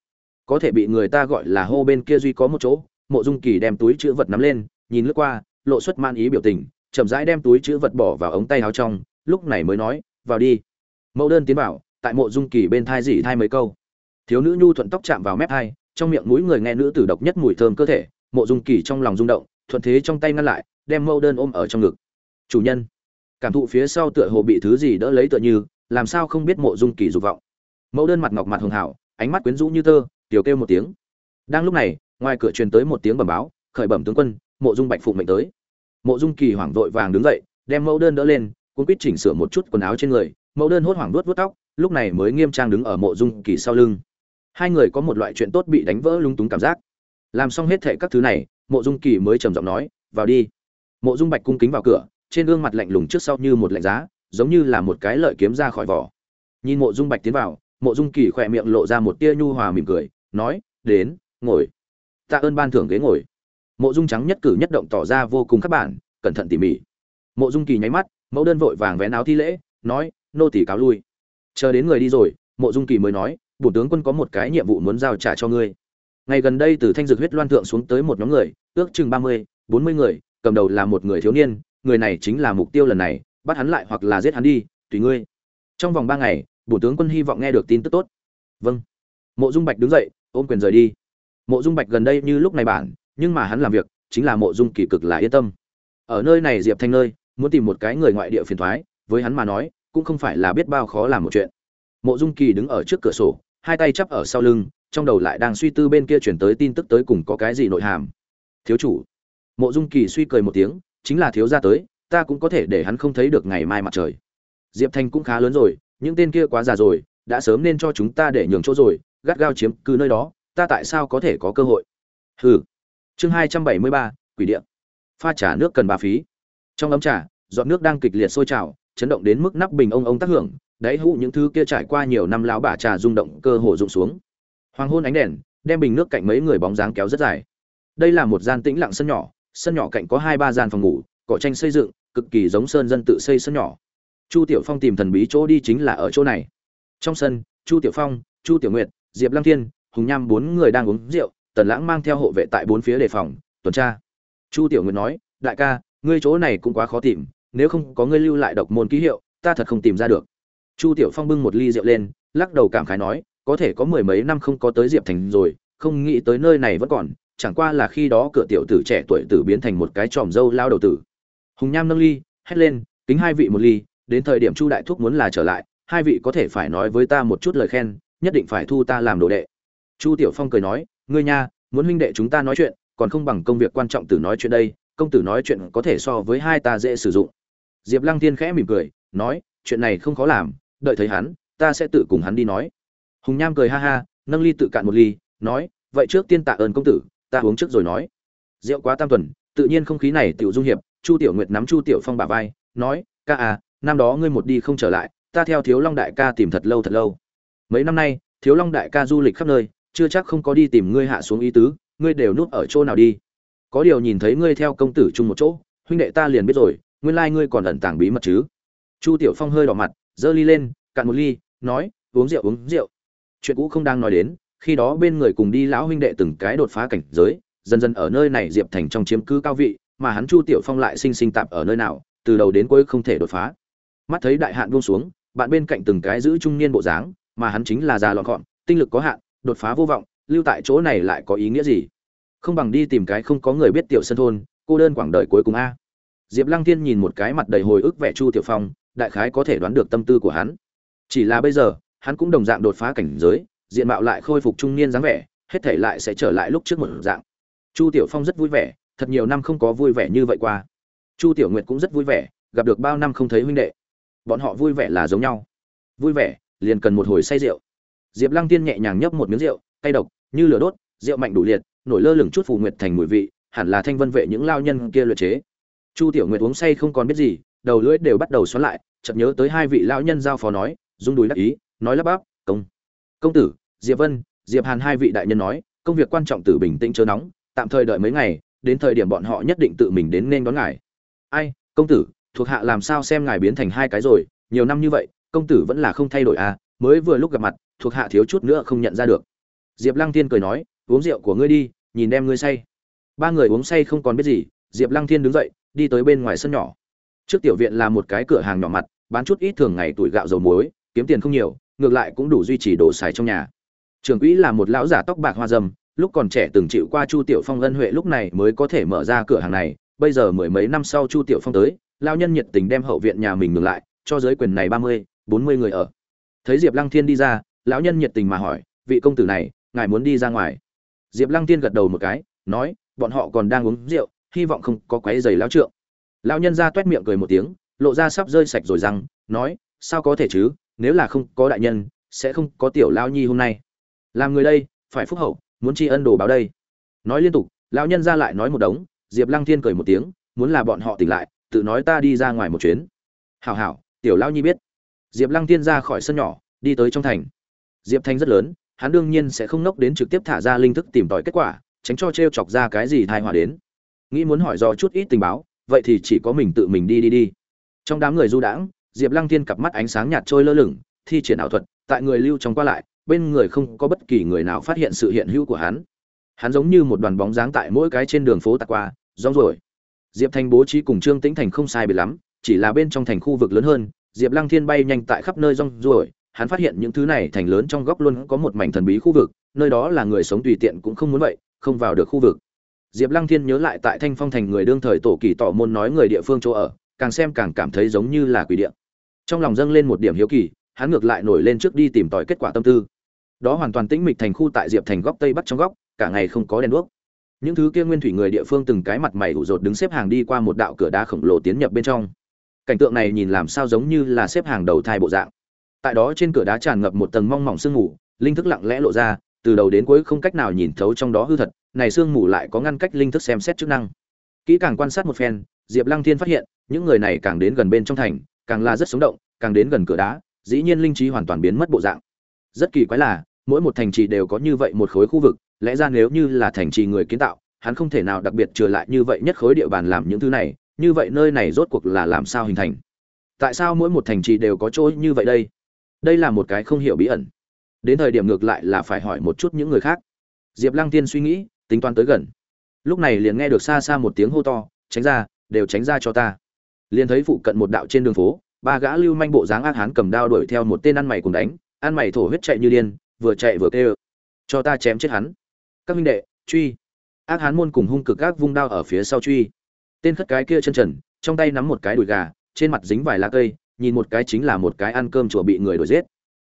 Có thể bị người ta gọi là hô bên kia duy có một chỗ mộ dung kỳ đem túi chữ vật nắm lên nhìn lướt qua lộ xuất man ý biểu tình chậm rãi đem túi chữ vật bỏ vào ống tay áo trong lúc này mới nói vào đi. Mẫu đơn tiến bảo, tại mộ dung kỳ bên thai dỉ thai mấy câu. Thiếu nữ nhu thuận tóc chạm vào mép hai trong miệng mũi người nghe nữ tử độc nhất mùi thơm cơ thể mộ dung kỳ trong lòng rung động thuận thế trong tay ngăn lại đem mẫu đơn ôm ở trong ngực. Chủ nhân. Cảm thụ phía sau tựa hồ bị thứ gì đỡ lấy tựa như làm sao không biết mộ dung kỳ dục vọng. Mẫu đơn mặt ngọc mặt hường hảo ánh mắt quyến rũ như tơ tiểu kêu một tiếng. Đang lúc này ngoài cửa truyền tới một tiếng bẩm báo, khởi bẩm tướng quân, mộ dung bạch phụ mệnh tới. Mộ dung kỳ hoảng vội vàng đứng dậy, đem mẫu đơn đỡ lên cũng quyết chỉnh sửa một chút quần áo trên người. Mẫu đơn hốt hoảng vuốt vuốt tóc, lúc này mới nghiêm trang đứng ở mộ dung kỳ sau lưng. Hai người có một loại chuyện tốt bị đánh vỡ lung túng cảm giác. Làm xong hết thệ các thứ này, mộ dung kỳ mới trầm giọng nói, vào đi. Mộ dung bạch cung kính vào cửa, trên gương mặt lạnh lùng trước sau như một lạnh giá, giống như là một cái lợi kiếm ra khỏi vỏ. Nhìn mộ dung bạch tiến vào, mộ dung kỳ khỏe miệng lộ ra một tia nhu hòa mỉm cười, nói, đến, ngồi tạ ơn ban thưởng ghế ngồi. Mộ dung trắng nhất cử nhất động tỏ ra vô cùng các bản, cẩn thận tỉ mỉ. Mộ dung kỳ nháy mắt, mẫu đơn vội vàng vén áo thi lễ, nói, nô tỷ cáo lui. Chờ đến người đi rồi, mộ dung kỳ mới nói, bổ tướng quân có một cái nhiệm vụ muốn giao trả cho ngươi. Ngày gần đây từ thanh dược huyết loan thượng xuống tới một nhóm người, ước chừng ba mươi, bốn mươi người, cầm đầu là một người thiếu niên, người này chính là mục tiêu lần này, bắt hắn lại hoặc là giết hắn đi, tùy ngươi. Trong vòng ba ngày, bổ tướng quân hy vọng nghe được tin tức tốt. Vâng. Mộ dung bạch đứng dậy, ôm quyền rời đi mộ dung bạch gần đây như lúc này bản, nhưng mà hắn làm việc, chính là mộ dung kỳ cực là yên tâm. Ở nơi này diệp thanh nơi, muốn tìm một cái người ngoại địa phiền thoái, với hắn mà nói, cũng không phải là biết bao khó làm một chuyện. Mộ dung kỳ đứng ở trước cửa sổ, hai tay chắp ở sau lưng, trong đầu lại đang suy tư bên kia chuyển tới tin tức tới cùng có cái gì nội hàm. Thiếu chủ. Mộ dung kỳ suy cười một tiếng, chính là thiếu gia tới, ta cũng có thể để hắn không thấy được ngày mai mặt trời. Diệp thanh cũng khá lớn rồi, những tên kia quá già rồi, đã sớm nên cho chúng ta để nhường chỗ rồi, gắt gao chiếm cứ nơi đó ta tại sao có thể có cơ hội? Hừ. Chương hai trăm bảy mươi ba, quỷ điện pha trà nước cần ba phí. Trong ấm trà, giọt nước đang kịch liệt sôi trào, chấn động đến mức nắp bình ông ông tác hưởng, đáy hũ những thứ kia trải qua nhiều năm lão bả trà rung động cơ hồ rụng xuống. Hoàng hôn ánh đèn, đem bình nước cạnh mấy người bóng dáng kéo rất dài. Đây là một gian tĩnh lặng sân nhỏ sân nhỏ cạnh có hai ba gian phòng ngủ, cỏ tranh xây dựng, cực kỳ giống sơn dân tự xây sân nhỏ. Chu tiểu phong tìm thần bí chỗ đi chính là ở chỗ này. Trong sân, chu tiểu phong, chu tiểu nguyệt, diệp lăng thiên hùng nham bốn người đang uống rượu, tần lãng mang theo hộ vệ tại bốn phía đề phòng, tuần tra. Chu tiểu nguyệt nói, đại ca, ngươi chỗ này cũng quá khó tìm, nếu không có ngươi lưu lại độc môn ký hiệu, ta thật không tìm ra được. Chu tiểu phong bưng một ly rượu lên, lắc đầu cảm khái nói, có thể có mười mấy năm không có tới diệp thành rồi, không nghĩ tới nơi này vẫn còn, chẳng qua là khi đó cửa tiểu tử trẻ tuổi tử biến thành một cái tròm dâu lao đầu tử. Hùng nham nâng ly, hét lên, kính hai vị một ly, đến thời điểm chu đại thúc muốn là trở lại, hai vị có thể phải nói với ta một chút lời khen, nhất định phải thu ta làm đồ đệ chu tiểu phong cười nói, ngươi nha, muốn huynh đệ chúng ta nói chuyện, còn không bằng công việc quan trọng tử nói chuyện đây, công tử nói chuyện có thể so với hai ta dễ sử dụng. Diệp lăng Thiên khẽ mỉm cười, nói, chuyện này không khó làm, đợi thấy hắn, ta sẽ tự cùng hắn đi nói. Hùng nham cười ha ha, nâng ly tự cạn một ly, nói, vậy trước tiên tạ ơn công tử, ta uống trước rồi nói. Rượu quá tam tuần, tự nhiên không khí này tiểu dung hiệp, chu tiểu nguyệt nắm chu tiểu phong bả vai, nói, ca à năm đó ngươi một đi không trở lại, ta theo thiếu long đại ca tìm thật lâu thật lâu. Mấy năm nay, thiếu long đại ca du lịch khắp nơi chưa chắc không có đi tìm ngươi hạ xuống ý tứ, ngươi đều núp ở chỗ nào đi. Có điều nhìn thấy ngươi theo công tử chung một chỗ, huynh đệ ta liền biết rồi, nguyên lai ngươi còn ẩn tàng bí mật chứ. Chu tiểu phong hơi đỏ mặt, giơ ly lên, cạn một ly, nói, uống rượu uống rượu. Chuyện cũ không đang nói đến, khi đó bên người cùng đi lão huynh đệ từng cái đột phá cảnh giới, dần dần ở nơi này diệp thành trong chiếm cứ cao vị, mà hắn chu tiểu phong lại sinh sinh tạp ở nơi nào, từ đầu đến cuối không thể đột phá. Mắt thấy đại hạn buông xuống, bạn bên cạnh từng cái giữ trung niên bộ dáng, mà hắn chính là già lọn gọn, tinh lực có hạn đột phá vô vọng, lưu tại chỗ này lại có ý nghĩa gì? Không bằng đi tìm cái không có người biết tiểu sân thôn, cô đơn quảng đời cuối cùng a. Diệp lăng thiên nhìn một cái mặt đầy hồi ức vẻ chu tiểu phong, đại khái có thể đoán được tâm tư của hắn. Chỉ là bây giờ, hắn cũng đồng dạng đột phá cảnh giới, diện mạo lại khôi phục trung niên dáng vẻ, hết thể lại sẽ trở lại lúc trước một dạng. Chu tiểu phong rất vui vẻ, thật nhiều năm không có vui vẻ như vậy qua. Chu tiểu nguyệt cũng rất vui vẻ, gặp được bao năm không thấy huynh đệ. Bọn họ vui vẻ là giống nhau. Vui vẻ, liền cần một hồi say rượu diệp lăng tiên nhẹ nhàng nhấp một miếng rượu, cay độc, như lửa đốt, rượu mạnh đủ liệt, nổi lơ lửng chút phù nguyệt thành mùi vị, hẳn là thanh vân vệ những lao nhân kia luyện chế. Chu tiểu nguyệt uống say không còn biết gì, đầu lưỡi đều bắt đầu xoắn lại, chợt nhớ tới hai vị lão nhân giao phó nói, rung đùi đắc ý, nói lắp bắp, công công tử, diệp vân, diệp hàn hai vị đại nhân nói, công việc quan trọng tử bình tĩnh chớ nóng, tạm thời đợi mấy ngày, đến thời điểm bọn họ nhất định tự mình đến nên đón ngài. Ai, công tử, thuộc hạ làm sao xem ngài biến thành hai cái rồi, nhiều năm như vậy, công tử vẫn là không thay đổi à mới vừa lúc gặp mặt thuộc hạ thiếu chút nữa không nhận ra được. Diệp lăng Thiên cười nói, uống rượu của ngươi đi, nhìn đem ngươi say. Ba người uống say không còn biết gì, diệp lăng thiên đứng dậy, đi tới bên ngoài sân nhỏ. Trước tiểu viện là một cái cửa hàng nhỏ mặt, bán chút ít thường ngày tuổi gạo dầu muối, kiếm tiền không nhiều, ngược lại cũng đủ duy trì đồ xài trong nhà. Trường quỹ là một lão giả tóc bạc hoa dâm, lúc còn trẻ từng chịu qua chu tiểu phong ân huệ lúc này mới có thể mở ra cửa hàng này, bây giờ mười mấy năm sau chu tiểu phong tới lao nhân nhiệt tình đem hậu viện nhà mình ngừng lại, cho giới quyền này ba mươi, bốn mươi người ở. Thấy diệp lăng thiên đi ra lão nhân nhiệt tình mà hỏi, vị công tử này, ngài muốn đi ra ngoài? Diệp lăng thiên gật đầu một cái, nói, bọn họ còn đang uống rượu, hy vọng không có quấy giày lão trượng. Lão nhân ra t u é t miệng cười một tiếng, lộ ra sắp rơi sạch rồi rằng nói, sao có thể chứ, nếu là không có đại nhân, sẽ không có tiểu lao nhi hôm nay. Làm người đây, phải phúc hậu, muốn tri ân đồ báo đây. Nói liên tục, lão nhân ra lại nói một đống, diệp lăng thiên cười một tiếng, muốn là bọn họ tỉnh lại, tự nói ta đi ra ngoài một chuyến. Hảo hảo, tiểu lao nhi biết. Diệp lăng Thiên ra khỏi sân nhỏ, đi tới trong thành diệp Thanh rất lớn, hắn đương nhiên sẽ không nốc đến trực tiếp thả ra linh thức tìm tòi kết quả, tránh cho t r e o chọc ra cái gì thai họa đến. Nghĩ muốn hỏi do chút ít tình báo, vậy thì chỉ có mình tự mình đi đi đi. Trong đám người du đãng, diệp lăng Thiên cặp mắt ánh sáng nhạt trôi lơ lửng, thi triển ảo thuật, tại người lưu trong qua lại, bên người không có bất kỳ người nào phát hiện sự hiện hữu của hắn. Hắn giống như một đoàn bóng dáng tại mỗi cái trên đường phố tạc qua, rong rồi diệp Thanh bố trí cùng trương tĩnh thành không sai biệt lắm, chỉ là bên trong thành khu vực lớn hơn, diệp lăng thiên bay nhanh tại khắp nơi rong ruổi hắn phát hiện những thứ này thành lớn trong góc luôn có một mảnh thần bí khu vực, nơi đó là người sống tùy tiện cũng không muốn vậy, không vào được khu vực. Diệp lăng thiên nhớ lại tại thanh phong thành người đương thời tổ kỳ tọ môn nói người địa phương chỗ ở, càng xem càng cảm thấy giống như là quỷ địa. Trong lòng dâng lên một điểm hiếu kỳ, hắn ngược lại nổi lên trước đi tìm tòi kết quả tâm tư. Đó hoàn toàn tĩnh mịch thành khu tại diệp thành góc tây bắc trong góc, cả ngày không có đèn đuốc. Những thứ kia nguyên thủy người địa phương từng cái mặt mày ủ rột đứng xếp hàng đi qua một đạo cửa đá khổng lồ tiến nhập bên trong. Cảnh tượng này nhìn làm sao giống như là xếp hàng đầu thai bộ dạng tại đó trên cửa đá tràn ngập một tầng mong mỏng sương mù, linh thức lặng lẽ lộ ra, từ đầu đến cuối không cách nào nhìn thấu trong đó hư thật, này sương mù lại có ngăn cách linh thức xem xét chức năng. Kỹ càng quan sát một phen, diệp lăng thiên phát hiện, những người này càng đến gần bên trong thành, càng là rất sống động, càng đến gần cửa đá, dĩ nhiên linh trí hoàn toàn biến mất bộ dạng. Rất kỳ quái là, mỗi một thành trì đều có như vậy một khối khu vực, lẽ ra nếu như là thành trì người kiến tạo, hắn không thể nào đặc biệt trừ lại như vậy nhất khối địa bàn làm những thứ này, như vậy nơi này rốt cuộc là làm sao hình thành? Tại sao mỗi một thành trì đều có chỗ như vậy đây? Đây là một cái không hiểu bí ẩn. Đến thời điểm ngược lại là phải hỏi một chút những người khác. Diệp lăng tiên suy nghĩ, tính toán tới gần. Lúc này liền nghe được xa xa một tiếng hô to, tránh ra, đều tránh ra cho ta. Liền thấy phụ cận một đạo trên đường phố, ba gã lưu manh bộ dáng ác hán cầm đao đuổi theo một tên ăn mày cùng đánh, ăn mày thổ huyết chạy như điên, vừa chạy vừa kêu, cho ta chém chết hắn. Các minh đệ, truy. Ác hán môn cùng hung cực gác vung đao ở phía sau truy. Tên khất cái kia chân trần, trong tay nắm một cái đùi gà, trên mặt dính vài lá cây nhìn một cái chính là một cái ăn cơm chùa bị người đuổi giết.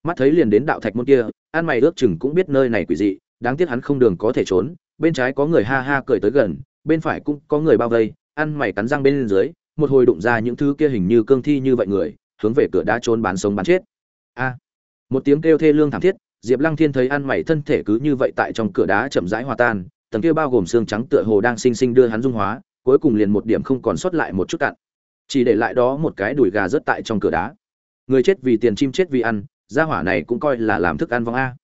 Mắt thấy liền đến đạo thạch môn kia, ăn mày ước chừng cũng biết nơi này quỷ dị, đáng tiếc hắn không đường có thể trốn, bên trái có người ha ha cười tới gần, bên phải cũng có người bao vây, ăn mày cắn răng bên dưới, một hồi đụng ra những thứ kia hình như cương thi như vậy người, hướng về cửa đã trốn bán sống bán chết. A! Một tiếng kêu thê lương thảm thiết, diệp lăng thiên thấy ăn mày thân thể cứ như vậy tại trong cửa đá chậm rãi hòa tan, tầng kia bao gồm xương trắng tựa hồ đang xinh xinh đưa hắn dung hóa, cuối cùng liền một điểm không còn sót lại một chút cạn chỉ để lại đó một cái đùi gà rớt tại trong cửa đá. Người chết vì tiền, chim chết vì ăn, gia hỏa này cũng coi là làm thức ăn vong a.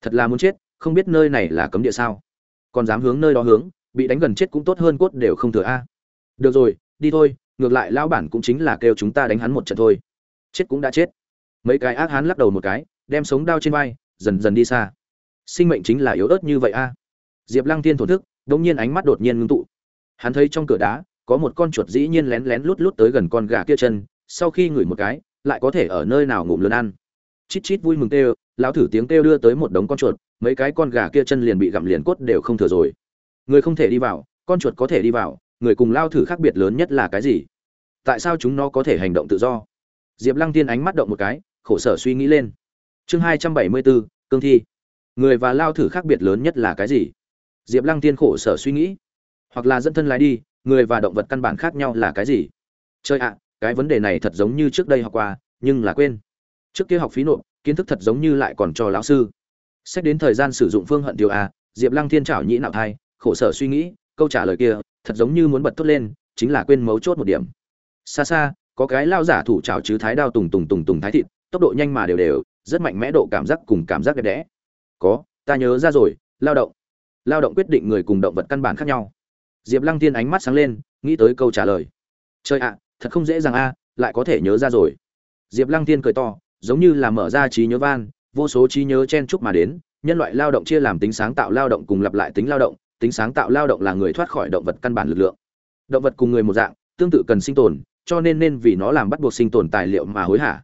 Thật là muốn chết, không biết nơi này là cấm địa sao. Còn dám hướng nơi đó hướng, bị đánh gần chết cũng tốt hơn cốt đều không thừa a. Được rồi, đi thôi, ngược lại lão bản cũng chính là kêu chúng ta đánh hắn một trận thôi. Chết cũng đã chết. Mấy cái ác hán lắc đầu một cái, đem sống đao trên vai, dần dần đi xa. Sinh mệnh chính là yếu ớt như vậy a. Diệp lăng tiên thổn thức đột nhiên ánh mắt đột nhiên ngưng tụ. Hắn thấy trong cửa đá có một con chuột dĩ nhiên lén lén lút lút tới gần con gà kia chân, sau khi ngửi một cái, lại có thể ở nơi nào ngụm lớn ăn. Chít chít vui mừng kêu, lão thử tiếng kêu đưa tới một đống con chuột, mấy cái con gà kia chân liền bị gặm liền cốt đều không thừa rồi. Người không thể đi vào, con chuột có thể đi vào, người cùng lao thử khác biệt lớn nhất là cái gì? Tại sao chúng nó có thể hành động tự do? Diệp lăng tiên ánh mắt động một cái, khổ sở suy nghĩ lên. Chương hai trăm bảy mươi bốn cương thi. Người và lao thử khác biệt lớn nhất là cái gì? Diệp lăng tiên khổ sở suy nghĩ. Hoặc là dẫn thân lái đi người và động vật căn bản khác nhau là cái gì? Chơi ạ, cái vấn đề này thật giống như trước đây học qua, nhưng là quên. Trước kia học phí nộp, kiến thức thật giống như lại còn cho lão sư. Xét đến thời gian sử dụng phương hận tiêu a, diệp lăng thiên trảo nhĩ nạo thai, khổ sở suy nghĩ, câu trả lời kia, thật giống như muốn bật tốt lên, chính là quên mấu chốt một điểm. Xa xa, có cái lao giả thủ trào chứ thái đao tùng tùng tùng tùng thái thịt, tốc độ nhanh mà đều đều, rất mạnh mẽ độ cảm giác cùng cảm giác đẹp đẽ. Có, ta nhớ ra rồi, lao động. Lao động quyết định người cùng động vật căn bản khác nhau diệp lăng tiên ánh mắt sáng lên, nghĩ tới câu trả lời. Trời ạ, thật không dễ dàng a, lại có thể nhớ ra rồi. Diệp lăng tiên cười to, giống như là mở ra trí nhớ van, vô số trí nhớ chen chúc mà đến, nhân loại lao động chia làm tính sáng tạo lao động cùng lặp lại tính lao động, tính sáng tạo lao động là người thoát khỏi động vật căn bản lực lượng. Động vật cùng người một dạng, tương tự cần sinh tồn, cho nên nên vì nó làm bắt buộc sinh tồn tài liệu mà hối hả.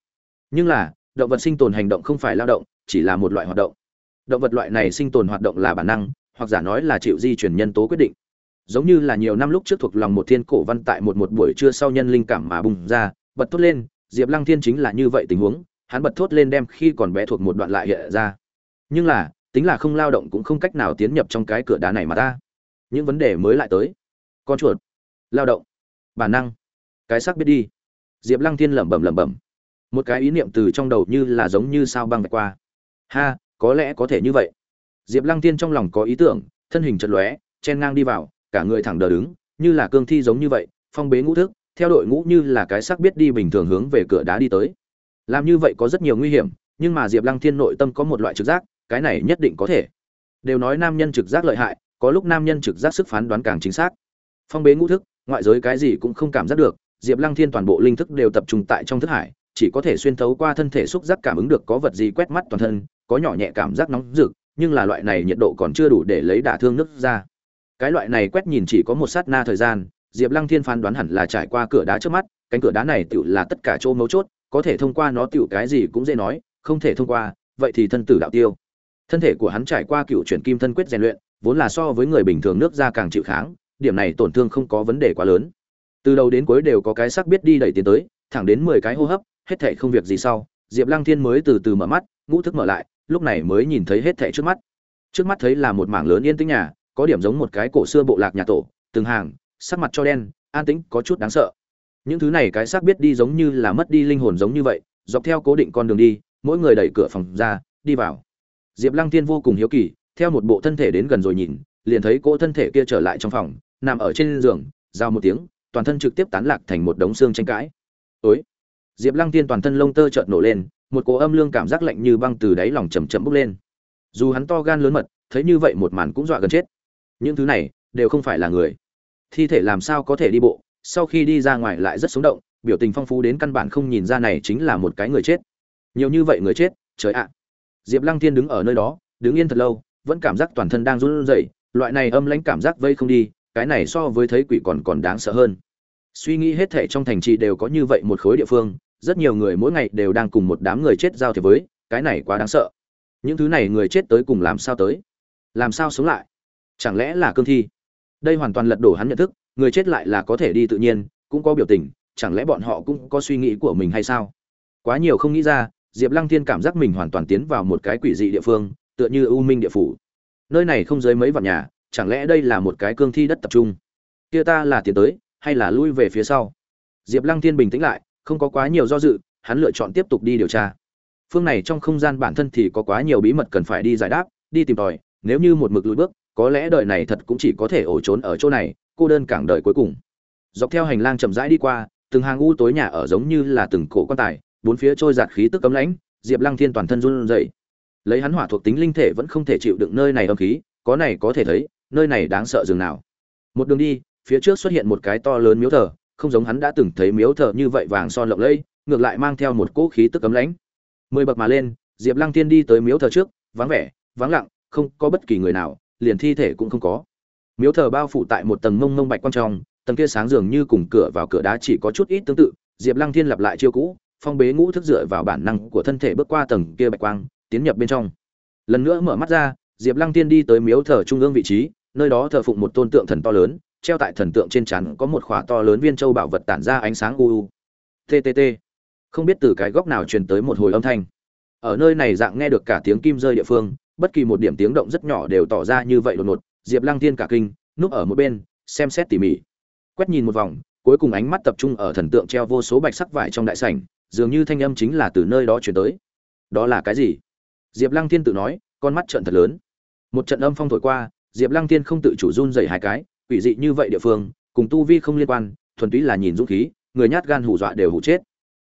Nhưng là, động vật sinh tồn hành động không phải lao động, chỉ là một loại hoạt động. Động vật loại này sinh tồn hoạt động là bản năng, hoặc giả nói là chịu di chuyển nhân tố quyết định giống như là nhiều năm lúc trước thuộc lòng một thiên cổ văn tại một một buổi trưa sau nhân linh cảm mà bùng ra, bật thốt lên, diệp lăng thiên chính là như vậy tình huống, hắn bật thốt lên đem khi còn bé thuộc một đoạn lại hiện ra. Nhưng là, tính là không lao động cũng không cách nào tiến nhập trong cái cửa đá này mà ta. Những vấn đề mới lại tới. Con chuột. Lao động. Bản năng. Cái sắc biết đi. Diệp lăng thiên lẩm bẩm lẩm bẩm. Một cái ý niệm từ trong đầu như là giống như sao băng vạch qua. Ha, có lẽ có thể như vậy. Diệp lăng thiên trong lòng có ý tưởng, thân hình chật lóe, chen ngang đi vào cả người thẳng đờ đứng, như là cương thi giống như vậy, phong bế ngũ thức, theo đội ngũ như là cái sắc biết đi bình thường hướng về cửa đá đi tới. Làm như vậy có rất nhiều nguy hiểm, nhưng mà diệp lăng thiên nội tâm có một loại trực giác, cái này nhất định có thể. Đều nói nam nhân trực giác lợi hại, có lúc nam nhân trực giác sức phán đoán càng chính xác. Phong bế ngũ thức, ngoại giới cái gì cũng không cảm giác được, diệp lăng thiên toàn bộ linh thức đều tập trung tại trong thức hải, chỉ có thể xuyên thấu qua thân thể xúc giác cảm ứng được có vật gì quét mắt toàn thân, có nhỏ nhẹ cảm giác nóng rực, nhưng là loại này nhiệt độ còn chưa đủ để lấy đả thương nước ra cái loại này quét nhìn chỉ có một sát na thời gian, diệp lăng thiên phán đoán hẳn là trải qua cửa đá trước mắt, cánh cửa đá này tựu là tất cả chỗ mấu chốt, có thể thông qua nó tựu cái gì cũng dễ nói, không thể thông qua, vậy thì thân tử đạo tiêu. Thân thể của hắn trải qua cựu chuyển kim thân quyết rèn luyện, vốn là so với người bình thường nước da càng chịu kháng, điểm này tổn thương không có vấn đề quá lớn. Từ đầu đến cuối đều có cái sắc biết đi đẩy tiến tới, thẳng đến mười cái hô hấp, hết thảy không việc gì sau, diệp lăng thiên mới từ từ mở mắt, ngũ thức mở lại, lúc này mới nhìn thấy hết thảy trước mắt. Trước mắt thấy là một mảng lớn yên tĩnh nhà có điểm giống một cái cổ xưa bộ lạc nhà tổ, từng hàng, sắc mặt cho đen, an tĩnh, có chút đáng sợ. Những thứ này cái xác biết đi giống như là mất đi linh hồn giống như vậy, dọc theo cố định con đường đi, mỗi người đẩy cửa phòng ra, đi vào. Diệp lăng Thiên vô cùng hiếu kỳ, theo một bộ thân thể đến gần rồi nhìn, liền thấy cỗ thân thể kia trở lại trong phòng, nằm ở trên giường giao một tiếng, toàn thân trực tiếp tán lạc thành một đống xương tranh cãi. Ối diệp lăng Thiên toàn thân lông tơ trợn nổ lên, một cỗ âm lương cảm giác lạnh như băng từ đáy lòng chầm chậm bốc lên. Dù hắn to gan lớn mật, thấy như vậy một màn cũng dọa gần chết những thứ này đều không phải là người. Thi thể làm sao có thể đi bộ, sau khi đi ra ngoài lại rất sống động, biểu tình phong phú đến căn bản không nhìn ra này chính là một cái người chết. Nhiều như vậy người chết, trời ạ. Diệp lăng thiên đứng ở nơi đó, đứng yên thật lâu, vẫn cảm giác toàn thân đang run rẩy, loại này âm lãnh cảm giác vây không đi, cái này so với thấy quỷ còn còn đáng sợ hơn. Suy nghĩ hết thể trong thành trì đều có như vậy một khối địa phương, rất nhiều người mỗi ngày đều đang cùng một đám người chết giao thiệp với, cái này quá đáng sợ. Những thứ này người chết tới cùng làm sao tới? Làm sao sống lại? Chẳng lẽ là cương thi? Đây hoàn toàn lật đổ hắn nhận thức, người chết lại là có thể đi tự nhiên, cũng có biểu tình, chẳng lẽ bọn họ cũng có suy nghĩ của mình hay sao? Quá nhiều không nghĩ ra, diệp lăng thiên cảm giác mình hoàn toàn tiến vào một cái quỷ dị địa phương, tựa như u minh địa phủ. Nơi này không dưới mấy vạn nhà, chẳng lẽ đây là một cái cương thi đất tập trung? Kia ta là tiến tới, hay là lui về phía sau? Diệp lăng thiên bình tĩnh lại, không có quá nhiều do dự, hắn lựa chọn tiếp tục đi điều tra. Phương này trong không gian bản thân thì có quá nhiều bí mật cần phải đi giải đáp, đi tìm tòi, nếu như một mực lùi bước có lẽ đời này thật cũng chỉ có thể ổ trốn ở chỗ này, cô đơn cảng đời cuối cùng. Dọc theo hành lang chậm rãi đi qua, từng hàng u tối nhà ở giống như là từng cổ quan tài, bốn phía trôi giạt khí tức cấm lãnh, diệp lăng thiên toàn thân run rẩy. Lấy hắn hỏa thuộc tính linh thể vẫn không thể chịu đựng nơi này âm khí, có này có thể thấy, nơi này đáng sợ dường nào. Một đường đi, phía trước xuất hiện một cái to lớn miếu thờ, không giống hắn đã từng thấy miếu thờ như vậy vàng son lộng lẫy, ngược lại mang theo một cỗ khí tức cấm lãnh. Mười bậc mà lên, diệp lăng Thiên đi tới miếu thờ trước, vắng vẻ, vắng lặng, không có bất kỳ người nào liền thi thể cũng không có. Miếu thờ bao phủ tại một tầng mông mông bạch quang trong, tầng kia sáng dường như cùng cửa vào cửa đá chỉ có chút ít tương tự, diệp lăng thiên lặp lại chiêu cũ, phong bế ngũ thức dựa vào bản năng của thân thể bước qua tầng kia bạch quang, tiến nhập bên trong. Lần nữa mở mắt ra, diệp lăng Thiên đi tới miếu thờ trung ương vị trí, nơi đó thờ phụng một tôn tượng thần to lớn, treo tại thần tượng trên chắn có một khỏa to lớn viên châu bảo vật tản ra ánh sáng u u. Ttt không biết từ cái góc nào truyền tới một hồi âm thanh. Ở nơi này dạng nghe được cả tiếng kim rơi địa phương bất kỳ một điểm tiếng động rất nhỏ đều tỏ ra như vậy đột ngột, diệp lăng thiên cả kinh, núp ở một bên, xem xét tỉ mỉ. Quét nhìn một vòng, cuối cùng ánh mắt tập trung ở thần tượng treo vô số bạch sắc vải trong đại sảnh, dường như thanh âm chính là từ nơi đó truyền tới. Đó là cái gì? Diệp lăng thiên tự nói, con mắt trợn thật lớn. Một trận âm phong thổi qua, diệp lăng thiên không tự chủ run dày hai cái, quỷ dị như vậy địa phương, cùng tu vi không liên quan, thuần túy là nhìn dũng khí, người nhát gan hù dọa đều hù chết.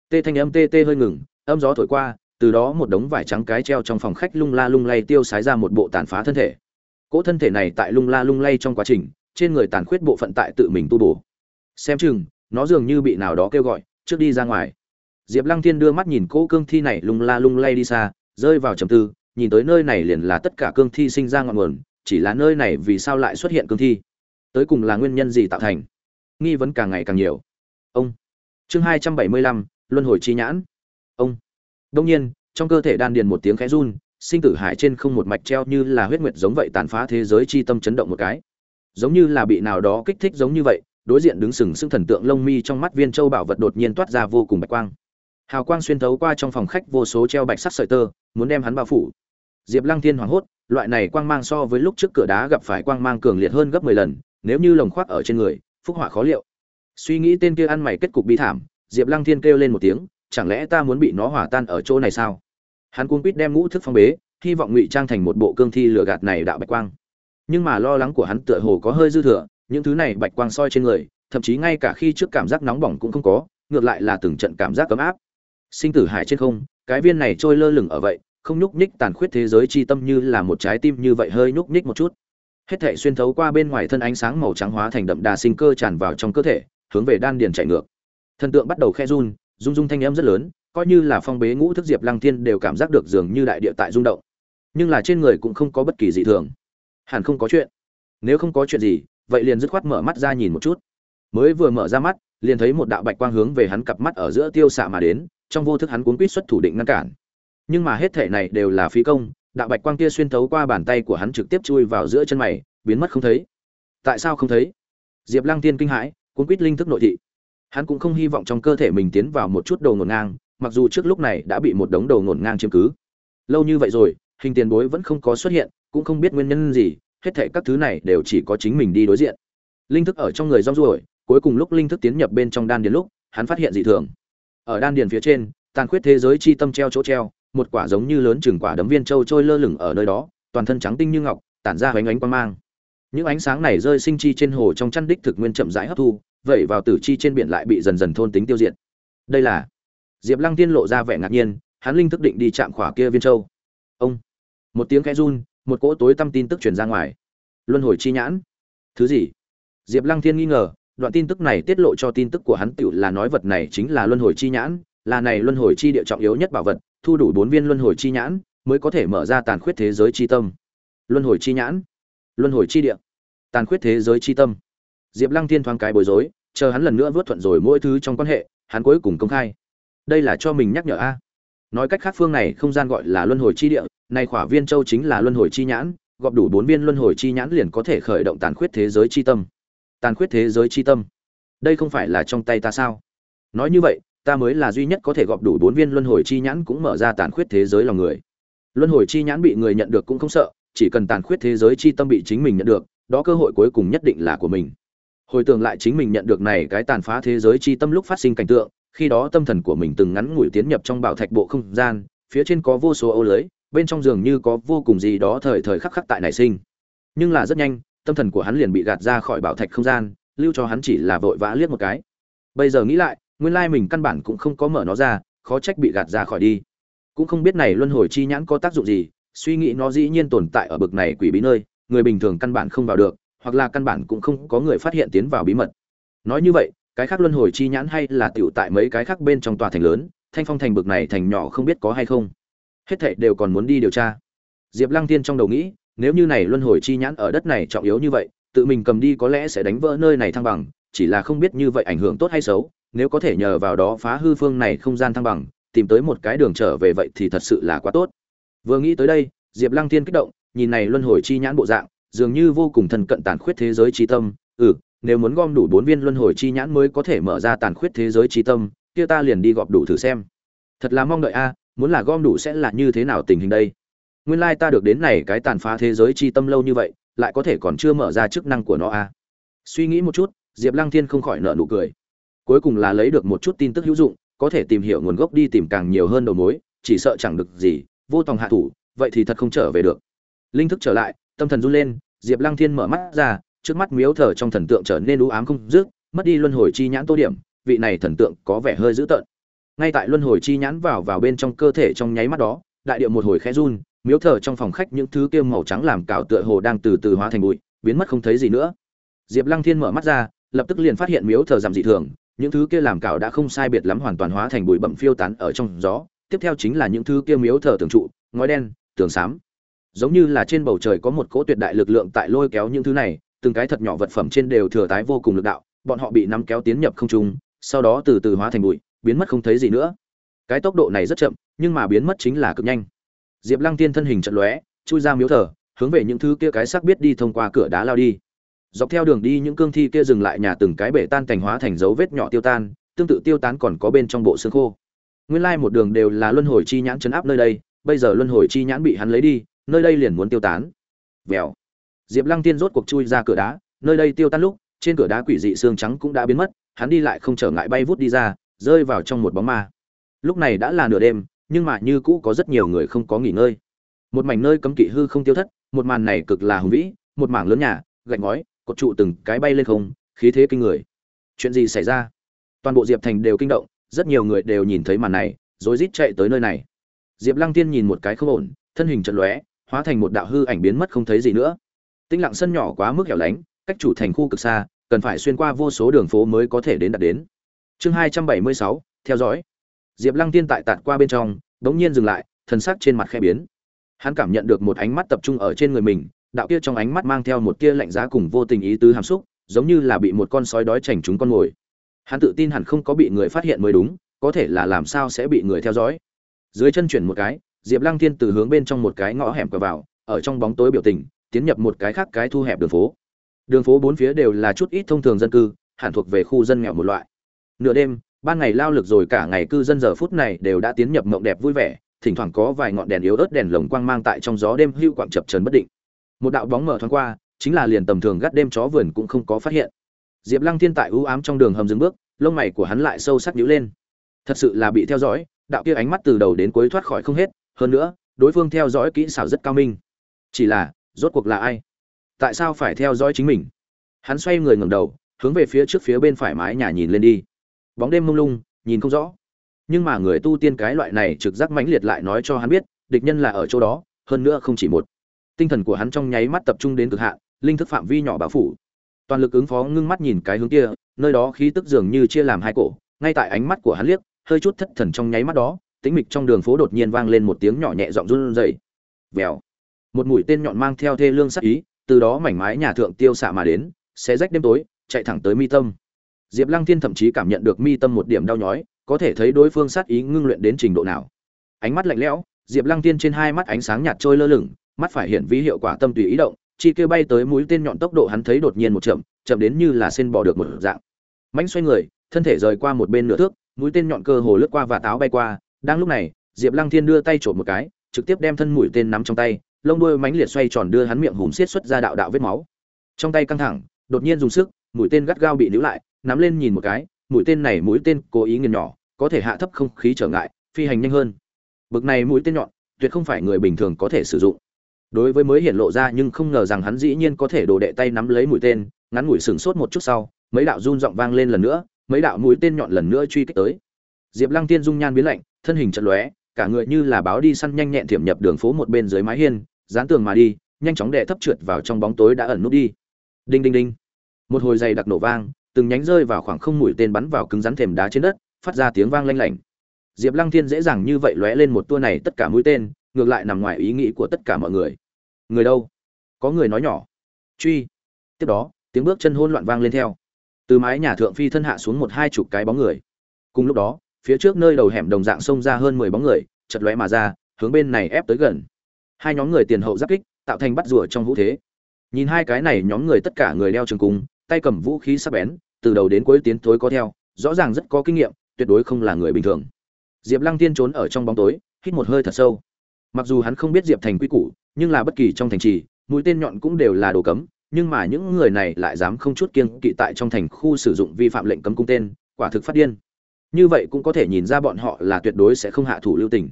Tê thanh âm tê tê hơi ngừng, âm gió thổi qua từ đó một đống vải trắng cái treo trong phòng khách lung la lung lay tiêu sái ra một bộ tàn phá thân thể. Cỗ thân thể này tại lung la lung lay trong quá trình, trên người tàn khuyết bộ phận tại tự mình tu bổ. Xem chừng, nó dường như bị nào đó kêu gọi, trước đi ra ngoài. Diệp lăng thiên đưa mắt nhìn cỗ cương thi này lung la lung lay đi xa, rơi vào trầm tư, nhìn tới nơi này liền là tất cả cương thi sinh ra ngọn nguồn, chỉ là nơi này vì sao lại xuất hiện cương thi? Tới cùng là nguyên nhân gì tạo thành? Nghi vấn càng ngày càng nhiều. Ông, chương hai trăm bảy mươi lăm, luân hồi chi nhãn đông nhiên, trong cơ thể đan điền một tiếng khẽ run, sinh tử hải trên không một mạch treo như là huyết nguyệt giống vậy tàn phá thế giới chi tâm chấn động một cái. Giống như là bị nào đó kích thích giống như vậy, đối diện đứng sừng sững thần tượng lông mi trong mắt viên châu bảo vật đột nhiên toát ra vô cùng bạch quang. Hào quang xuyên thấu qua trong phòng khách vô số treo bạch sắc sợi tơ, muốn đem hắn bao phủ. Diệp lăng thiên hoảng hốt, loại này quang mang so với lúc trước cửa đá gặp phải quang mang cường liệt hơn gấp mười lần, nếu như lồng khoác ở trên người, phúc họa khó liệu. Suy nghĩ tên kia ăn mày kết cục bi thảm, diệp lăng thiên kêu lên một tiếng chẳng lẽ ta muốn bị nó hòa tan ở chỗ này sao? Hắn cuống quýt đem ngũ thức phong bế, hy vọng ngụy trang thành một bộ cương thi lừa gạt này đạo bạch quang. Nhưng mà lo lắng của hắn tựa hồ có hơi dư thừa, những thứ này bạch quang soi trên người, thậm chí ngay cả khi trước cảm giác nóng bỏng cũng không có, ngược lại là từng trận cảm giác ấm áp. Sinh tử hải trên không, cái viên này trôi lơ lửng ở vậy, không nhúc nhích tàn khuyết thế giới chi tâm như là một trái tim như vậy hơi nhúc nhích một chút. Hết thể xuyên thấu qua bên ngoài thân ánh sáng màu trắng hóa thành đậm đà sinh cơ tràn vào trong cơ thể, hướng về đan điền chạy ngược. Thần tượng bắt đầu khe run rung rung thanh âm rất lớn, coi như là phong bế ngũ thức diệp lăng thiên đều cảm giác được dường như đại địa tại rung động. Nhưng là trên người cũng không có bất kỳ dị thường. Hẳn không có chuyện. Nếu không có chuyện gì, vậy liền dứt khoát mở mắt ra nhìn một chút. Mới vừa mở ra mắt, liền thấy một đạo bạch quang hướng về hắn cặp mắt ở giữa tiêu xạ mà đến, trong vô thức hắn cuốn quýt xuất thủ định ngăn cản. Nhưng mà hết thể này đều là phí công, đạo bạch quang kia xuyên thấu qua bàn tay của hắn trực tiếp chui vào giữa chân mày, biến mất không thấy. Tại sao không thấy? Diệp lăng tiên kinh hãi, cuốn quýt linh thức nội thị hắn cũng không hy vọng trong cơ thể mình tiến vào một chút đầu ngổn ngang, mặc dù trước lúc này đã bị một đống đầu ngổn ngang chiếm cứ. Lâu như vậy rồi, hình tiền bối vẫn không có xuất hiện, cũng không biết nguyên nhân gì, hết thệ các thứ này đều chỉ có chính mình đi đối diện. Linh thức ở trong người rong ruổi, cuối cùng lúc linh thức tiến nhập bên trong đan điền lúc, hắn phát hiện dị thường. Ở đan điền phía trên, tàn khuyết thế giới chi tâm treo chỗ treo, một quả giống như lớn chừng quả đấm viên châu trôi lơ lửng ở nơi đó, toàn thân trắng tinh như ngọc, tản ra hoành ánh quang mang những ánh sáng này rơi sinh chi trên hồ trong chăn đích thực nguyên chậm rãi hấp thu vậy vào tử chi trên biển lại bị dần dần thôn tính tiêu diệt. Đây là diệp lăng tiên lộ ra vẻ ngạc nhiên, hắn linh thức định đi chạm khỏa kia viên châu. Ông! Một tiếng khẽ run, một cỗ tối tăm tin tức truyền ra ngoài. Luân hồi chi nhãn. Thứ gì? Diệp lăng thiên nghi ngờ, đoạn tin tức này tiết lộ cho tin tức của hắn tựu là nói vật này chính là luân hồi chi nhãn, là này luân hồi chi địa trọng yếu nhất bảo vật, thu đủ bốn viên luân hồi chi nhãn, mới có thể mở ra tàn khuyết thế giới chi tâm. Luân hồi chi nhãn luân hồi chi địa, tàn khuyết thế giới chi tâm. Diệp lăng thiên thoáng cái bối rối, chờ hắn lần nữa vớt thuận rồi mỗi thứ trong quan hệ, hắn cuối cùng công khai. Đây là cho mình nhắc nhở a. Nói cách khác phương này không gian gọi là luân hồi chi địa, này khỏa viên châu chính là luân hồi chi nhãn, gọp đủ bốn viên luân hồi chi nhãn liền có thể khởi động tàn khuyết thế giới chi tâm. Tàn khuyết thế giới chi tâm. Đây không phải là trong tay ta sao? Nói như vậy, ta mới là duy nhất có thể gọp đủ bốn viên luân hồi chi nhãn cũng mở ra tàn khuyết thế giới lòng người. Luân hồi chi nhãn bị người nhận được cũng không sợ chỉ cần tàn khuyết thế giới chi tâm bị chính mình nhận được, đó cơ hội cuối cùng nhất định là của mình. Hồi tưởng lại chính mình nhận được này cái tàn phá thế giới chi tâm lúc phát sinh cảnh tượng, khi đó tâm thần của mình từng ngắn ngủi tiến nhập trong bảo thạch bộ không gian, phía trên có vô số ô lưới, bên trong giường như có vô cùng gì đó thời thời khắc khắc tại nảy sinh. Nhưng là rất nhanh, tâm thần của hắn liền bị gạt ra khỏi bảo thạch không gian, lưu cho hắn chỉ là vội vã liếc một cái. Bây giờ nghĩ lại, nguyên lai mình căn bản cũng không có mở nó ra, khó trách bị gạt ra khỏi đi. Cũng không biết này luân hồi chi nhãn có tác dụng gì suy nghĩ nó dĩ nhiên tồn tại ở bực này quỷ bí nơi, người bình thường căn bản không vào được, hoặc là căn bản cũng không có người phát hiện tiến vào bí mật. Nói như vậy, cái khác luân hồi chi nhãn hay là tiểu tại mấy cái khác bên trong tòa thành lớn, thanh phong thành bực này thành nhỏ không biết có hay không. Hết thảy đều còn muốn đi điều tra. Diệp lăng tiên trong đầu nghĩ, nếu như này luân hồi chi nhãn ở đất này trọng yếu như vậy, tự mình cầm đi có lẽ sẽ đánh vỡ nơi này thăng bằng, chỉ là không biết như vậy ảnh hưởng tốt hay xấu, nếu có thể nhờ vào đó phá hư phương này không gian thăng bằng, tìm tới một cái đường trở về vậy thì thật sự là quá tốt vừa nghĩ tới đây, diệp lăng Thiên kích động, nhìn này luân hồi chi nhãn bộ dạng, dường như vô cùng thân cận tàn khuyết thế giới chi tâm. Ừ nếu muốn gom đủ bốn viên luân hồi chi nhãn mới có thể mở ra tàn khuyết thế giới chi tâm, kia ta liền đi gọp đủ thử xem. Thật là mong đợi a, muốn là gom đủ sẽ là như thế nào tình hình đây? Nguyên lai ta được đến này cái tàn phá thế giới chi tâm lâu như vậy, lại có thể còn chưa mở ra chức năng của nó a. Suy nghĩ một chút, diệp lăng thiên không khỏi nợ nụ cười. Cuối cùng là lấy được một chút tin tức hữu dụng, có thể tìm hiểu nguồn gốc đi tìm càng nhiều hơn đầu mối, chỉ sợ chẳng được gì vô tòng hạ thủ, vậy thì thật không trở về được. Linh thức trở lại, tâm thần run lên, diệp lăng thiên mở mắt ra, trước mắt miếu thờ trong thần tượng trở nên u ám không dứt, mất đi luân hồi chi nhãn tô điểm, vị này thần tượng có vẻ hơi dữ tợn. Ngay tại luân hồi chi nhãn vào vào bên trong cơ thể trong nháy mắt đó, đại điệu một hồi khẽ run, miếu thờ trong phòng khách những thứ kia màu trắng làm cạo tựa hồ đang từ từ hóa thành bụi, biến mất không thấy gì nữa. Diệp lăng thiên mở mắt ra, lập tức liền phát hiện miếu thờ giảm dị thường, những thứ kia làm cạo đã không sai biệt lắm hoàn toàn hóa thành bụi bậm phiêu tán ở trong gió tiếp theo chính là những thứ kia miếu thờ tường trụ, ngói đen, tường xám. Giống như là trên bầu trời có một cỗ tuyệt đại lực lượng tại lôi kéo những thứ này, từng cái thật nhỏ vật phẩm trên đều thừa tái vô cùng lực đạo, bọn họ bị nắm kéo tiến nhập không trung, sau đó từ từ hóa thành bụi, biến mất không thấy gì nữa. Cái tốc độ này rất chậm, nhưng mà biến mất chính là cực nhanh. Diệp lăng tiên thân hình trận lóe, chui ra miếu thờ, hướng về những thứ kia cái sắc biết đi thông qua cửa đá lao đi. Dọc theo đường đi những cương thi kia dừng lại nhà từng cái bể tan cảnh hóa thành dấu vết nhỏ tiêu tan, tương tự tiêu tán còn có bên trong bộ xương khô nguyên lai một đường đều là luân hồi chi nhãn chấn áp nơi đây, bây giờ luân hồi chi nhãn bị hắn lấy đi, nơi đây liền muốn tiêu tán. Vèo. Diệp lăng tiên rốt cuộc chui ra cửa đá, nơi đây tiêu tan lúc, trên cửa đá quỷ dị xương trắng cũng đã biến mất, hắn đi lại không trở ngại bay vút đi ra, rơi vào trong một bóng ma. Lúc này đã là nửa đêm, nhưng mà như cũ có rất nhiều người không có nghỉ ngơi. Một mảnh nơi cấm kỵ hư không tiêu thất, một màn này cực là hùng vĩ, một mảng lớn nhà, gạch ngói, cột trụ từng cái bay lên không, khí thế kinh người. Chuyện gì xảy ra? Toàn bộ diệp thành đều kinh động rất nhiều người đều nhìn thấy màn này, rồi rít chạy tới nơi này. Diệp lăng tiên nhìn một cái không ổn, thân hình trận lóe, hóa thành một đạo hư ảnh biến mất không thấy gì nữa. Tĩnh lặng sân nhỏ quá mức hẻo lánh, cách chủ thành khu cực xa, cần phải xuyên qua vô số đường phố mới có thể đến đạt đến. Chương hai trăm bảy mươi sáu, theo dõi. Diệp lăng tiên tại tạt qua bên trong đ ố n g nhiên dừng lại thân xác trên mặt khe biến. Hắn cảm nhận được một ánh mắt tập trung ở trên người mình, đạo kia trong ánh mắt mang theo một tia lạnh giá cùng vô tình ý tứ hàm xúc, giống như là bị một con sói đói chảnh chúng con mồi hắn tự tin hẳn không có bị người phát hiện mới đúng, có thể là làm sao sẽ bị người theo dõi. Dưới chân chuyển một cái, diệp lăng thiên từ hướng bên trong một cái ngõ hẻm cờ vào, ở trong bóng tối biểu tình, tiến nhập một cái khác cái thu hẹp đường phố. Đường phố bốn phía đều là chút ít thông thường dân cư, hẳn thuộc về khu dân nghèo một loại. Nửa đêm, ban ngày lao lực rồi cả ngày cư dân giờ phút này đều đã tiến nhập mộng đẹp vui vẻ, thỉnh thoảng có vài ngọn đèn yếu ớt đèn lồng quang mang tại trong gió đêm hưu quạng chập trần bất định. Một đạo bóng mở thoáng qua, chính là liền tầm thường gắt đêm chó vườn cũng không có phát hiện diệp lăng thiên tại u ám trong đường hầm dừng bước, lông mày của hắn lại sâu sắc nhíu lên. Thật sự là bị theo dõi, đạo kia ánh mắt từ đầu đến cuối thoát khỏi không hết, hơn nữa, đối phương theo dõi kỹ xảo rất cao minh. Chỉ là, rốt cuộc là ai? Tại sao phải theo dõi chính mình? Hắn xoay người ngẩng đầu, hướng về phía trước phía bên phải mái nhà nhìn lên đi. Bóng đêm mông lung, nhìn không rõ. Nhưng mà người tu tiên cái loại này trực giác mãnh liệt lại nói cho hắn biết, địch nhân là ở chỗ đó, hơn nữa không chỉ một. Tinh thần của hắn trong nháy mắt tập trung đến cực hạn, linh thức phạm vi nhỏ bao phủ toàn lực ứng phó ngưng mắt nhìn cái hướng kia, nơi đó khí tức dường như chia làm hai cổ, ngay tại ánh mắt của hắn liếc, hơi chút thất thần trong nháy mắt đó, tĩnh mịch trong đường phố đột nhiên vang lên một tiếng nhỏ nhẹ giọng run rẩy. Vèo. Một mũi tên nhọn mang theo thê lương sắc ý, từ đó mảnh mái nhà thượng tiêu xạ mà đến, xé rách đêm tối, chạy thẳng tới mi tâm. Diệp lăng thiên thậm chí cảm nhận được mi tâm một điểm đau nhói, có thể thấy đối phương sát ý ngưng luyện đến trình độ nào. Ánh mắt lạnh lẽo, diệp lăng thiên trên hai mắt ánh sáng nhạt trôi lơ lửng, mắt phải hiện vi hiệu quả tâm tùy ý động chi kêu bay tới mũi tên nhọn tốc độ hắn thấy đột nhiên một chậm chậm đến như là sen bỏ được một dạng. Mánh xoay người, thân thể rời qua một bên nửa thước, mũi tên nhọn cơ hồ lướt qua và táo bay qua, đang lúc này, diệp lăng thiên đưa tay chộp một cái, trực tiếp đem thân mũi tên nắm trong tay, lông đuôi mánh liệt xoay tròn đưa hắn miệng hùm xiết xuất ra đạo đạo vết máu. Trong tay căng thẳng, đột nhiên dùng sức, mũi tên gắt gao bị níu lại, nắm lên nhìn một cái, mũi tên này mũi tên cố ý nghiền nhỏ, có thể hạ thấp không khí trở ngại, phi hành nhanh hơn. Bực này mũi tên nhọn, tuyệt không phải người bình thường có thể sử dụng đối với mới hiện lộ ra nhưng không ngờ rằng hắn dĩ nhiên có thể đồ đệ tay nắm lấy mũi tên, ngắn ngủi sừng sốt một chút sau, mấy đạo run giọng vang lên lần nữa, mấy đạo mũi tên nhọn lần nữa truy kích tới. Diệp lăng tiên dung nhan biến lạnh, thân hình chật lóe, cả người như là báo đi săn nhanh nhẹn thiểm nhập đường phố một bên dưới mái hiên, dán tường mà đi, nhanh chóng đệ thấp trượt vào trong bóng tối đã ẩn nút đi. Đinh đinh đinh. Một hồi dày đặc nổ vang, từng nhánh rơi vào khoảng không mũi tên bắn vào cứng rắn thềm đá trên đất, phát ra tiếng vang lanh lảnh. Diệp lăng thiên dễ dàng như vậy lóe lên một tua này tất cả mũi tên ngược lại nằm ngoài ý nghĩ của tất cả mọi người. Người đâu? Có người nói nhỏ. Truy. Tiếp đó, tiếng bước chân hôn loạn vang lên theo. Từ mái nhà thượng phi thân hạ xuống một hai chục cái bóng người. Cùng lúc đó, phía trước nơi đầu hẻm đồng dạng xông ra hơn mười bóng người, chật lóe mà ra, hướng bên này ép tới gần. Hai nhóm người tiền hậu giáp kích, tạo thành bắt rùa trong vũ thế. Nhìn hai cái này, nhóm người tất cả người đeo trường cung, tay cầm vũ khí sắc bén, từ đầu đến cuối tiến tối có theo, rõ ràng rất có kinh nghiệm, tuyệt đối không là người bình thường. Diệp lăng tiên trốn ở trong bóng tối, hít một hơi thật sâu mặc dù hắn không biết diệp thành quy củ, nhưng là bất kỳ trong thành trì, mũi tên nhọn cũng đều là đồ cấm, nhưng mà những người này lại dám không chút kiêng kỵ tại trong thành khu sử dụng vi phạm lệnh cấm cung tên, quả thực phát điên. Như vậy cũng có thể nhìn ra bọn họ là tuyệt đối sẽ không hạ thủ lưu tình.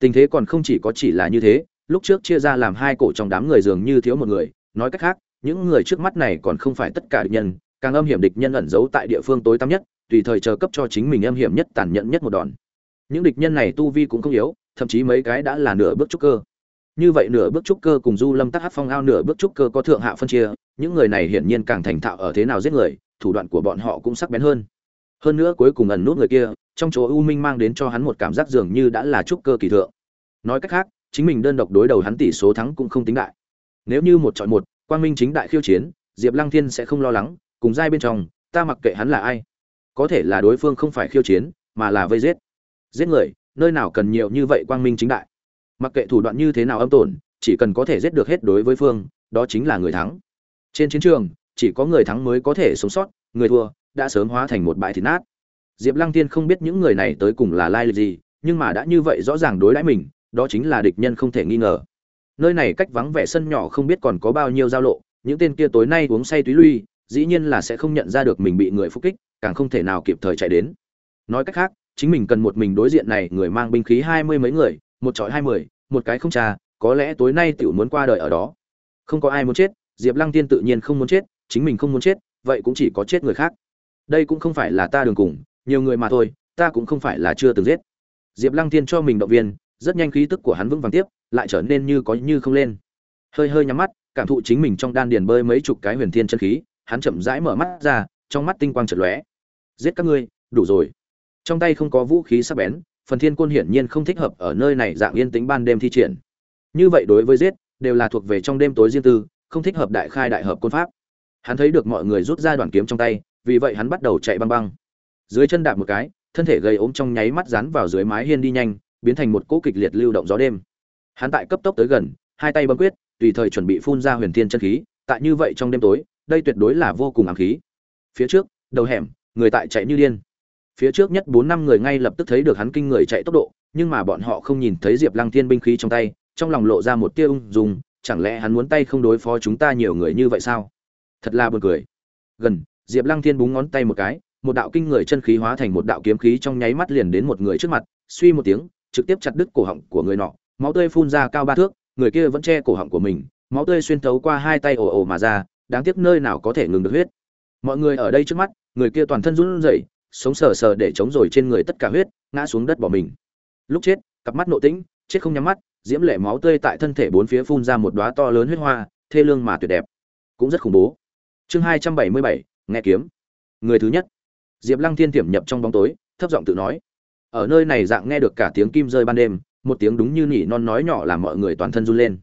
Tình thế còn không chỉ có chỉ là như thế, lúc trước chia ra làm hai cổ trong đám người dường như thiếu một người, nói cách khác, những người trước mắt này còn không phải tất cả địch nhân, càng âm hiểm địch nhân ẩn giấu tại địa phương tối tăm nhất, tùy thời chờ cấp cho chính mình âm hiểm nhất tàn nhẫn nhất một đòn. Những địch nhân này tu vi cũng không yếu thậm chí mấy cái đã là nửa bước trúc cơ. Như vậy nửa bước trúc cơ cùng du lâm tắc hát phong ao nửa bước trúc cơ có thượng hạ phân chia, những người này hiển nhiên càng thành thạo ở thế nào giết người, thủ đoạn của bọn họ cũng sắc bén hơn. Hơn nữa cuối cùng ẩn nút người kia, trong chỗ u minh mang đến cho hắn một cảm giác dường như đã là trúc cơ kỳ thượng. Nói cách khác, chính mình đơn độc đối đầu hắn tỷ số thắng cũng không tính đại. Nếu như một chọn một, quang minh chính đại khiêu chiến, diệp lăng thiên sẽ không lo lắng, cùng giai bên trong, ta mặc kệ hắn là ai. Có thể là đối phương không phải khiêu chiến, mà là vây giết. Giết người nơi nào cần nhiều như vậy quang minh chính đại. Mặc kệ thủ đoạn như thế nào âm tổn, chỉ cần có thể giết được hết đối với phương, đó chính là người thắng. Trên chiến trường, chỉ có người thắng mới có thể sống sót, người thua đã sớm hóa thành một bãi thịt nát. Diệp lăng tiên không biết những người này tới cùng là lai lịch gì, nhưng mà đã như vậy rõ ràng đối đãi mình, đó chính là địch nhân không thể nghi ngờ. Nơi này cách vắng vẻ sân nhỏ không biết còn có bao nhiêu giao lộ, những tên kia tối nay uống say túy lui, dĩ nhiên là sẽ không nhận ra được mình bị người phục kích, càng không thể nào kịp thời chạy đến. Nói cách khác chính mình cần một mình đối diện này, người mang binh khí hai mươi mấy người, một trọi hai mươi, một cái không trà, có lẽ tối nay tiểu muốn qua đời ở đó. Không có ai muốn chết, diệp lăng tiên tự nhiên không muốn chết, chính mình không muốn chết, vậy cũng chỉ có chết người khác. Đây cũng không phải là ta đường cùng, nhiều người mà thôi, ta cũng không phải là chưa từng giết. Diệp lăng tiên cho mình động viên, rất nhanh khí tức của hắn vững vàng tiếp, lại trở nên như có như không lên. Hơi hơi nhắm mắt, cảm thụ chính mình trong đan điền bơi mấy chục cái huyền thiên chân khí, hắn chậm rãi mở mắt ra, trong mắt tinh quang chợt lóe. Giết các ngươi, đủ rồi trong tay không có vũ khí sắc bén, phần thiên côn hiển nhiên không thích hợp ở nơi này dạng yên tĩnh ban đêm thi triển. Như vậy đối với giết, đều là thuộc về trong đêm tối riêng tư, không thích hợp đại khai đại hợp côn pháp. Hắn thấy được mọi người rút ra đoàn kiếm trong tay, vì vậy hắn bắt đầu chạy băng băng. Dưới chân đạp một cái, thân thể gầy ốm trong nháy mắt dán vào dưới mái hiên đi nhanh, biến thành một cỗ kịch liệt lưu động gió đêm. Hắn tại cấp tốc tới gần, hai tay bấm quyết, tùy thời chuẩn bị phun ra huyền thiên chân khí, tại như vậy trong đêm tối, đây tuyệt đối là vô cùng ám khí. Phía trước, đầu hẻm, người tại chạy như điên phía trước nhất bốn năm người ngay lập tức thấy được hắn kinh người chạy tốc độ, nhưng mà bọn họ không nhìn thấy diệp lăng thiên binh khí trong tay, trong lòng lộ ra một tia ung dung, chẳng lẽ hắn muốn tay không đối phó chúng ta nhiều người như vậy sao? Thật là buồn cười. Gần, diệp lăng thiên búng ngón tay một cái, một đạo kinh người chân khí hóa thành một đạo kiếm khí trong nháy mắt liền đến một người trước mặt, suy một tiếng, trực tiếp chặt đứt cổ họng của người nọ, máu tươi phun ra cao ba thước, người kia vẫn che cổ họng của mình, máu tươi xuyên thấu qua hai tay ồ ồ mà ra, đáng tiếc nơi nào có thể ngừng được huyết. Mọi người ở đây trước mắt, người kia toàn thân run rẩy sống sờ sờ để chống rồi trên người tất cả huyết, ngã xuống đất bỏ mình. Lúc chết, cặp mắt nộ tĩnh, chết không nhắm mắt, diễm lệ máu tươi tại thân thể bốn phía phun ra một đóa to lớn huyết hoa, thê lương mà tuyệt đẹp. Cũng rất khủng bố. Chương hai trăm bảy mươi bảy, nghe kiếm. Người thứ nhất. Diệp lăng thiên tiểm nhập trong bóng tối, thấp giọng tự nói. Ở nơi này dạng nghe được cả tiếng kim rơi ban đêm, một tiếng đúng như nỉ non nói nhỏ làm mọi người toàn thân run lên.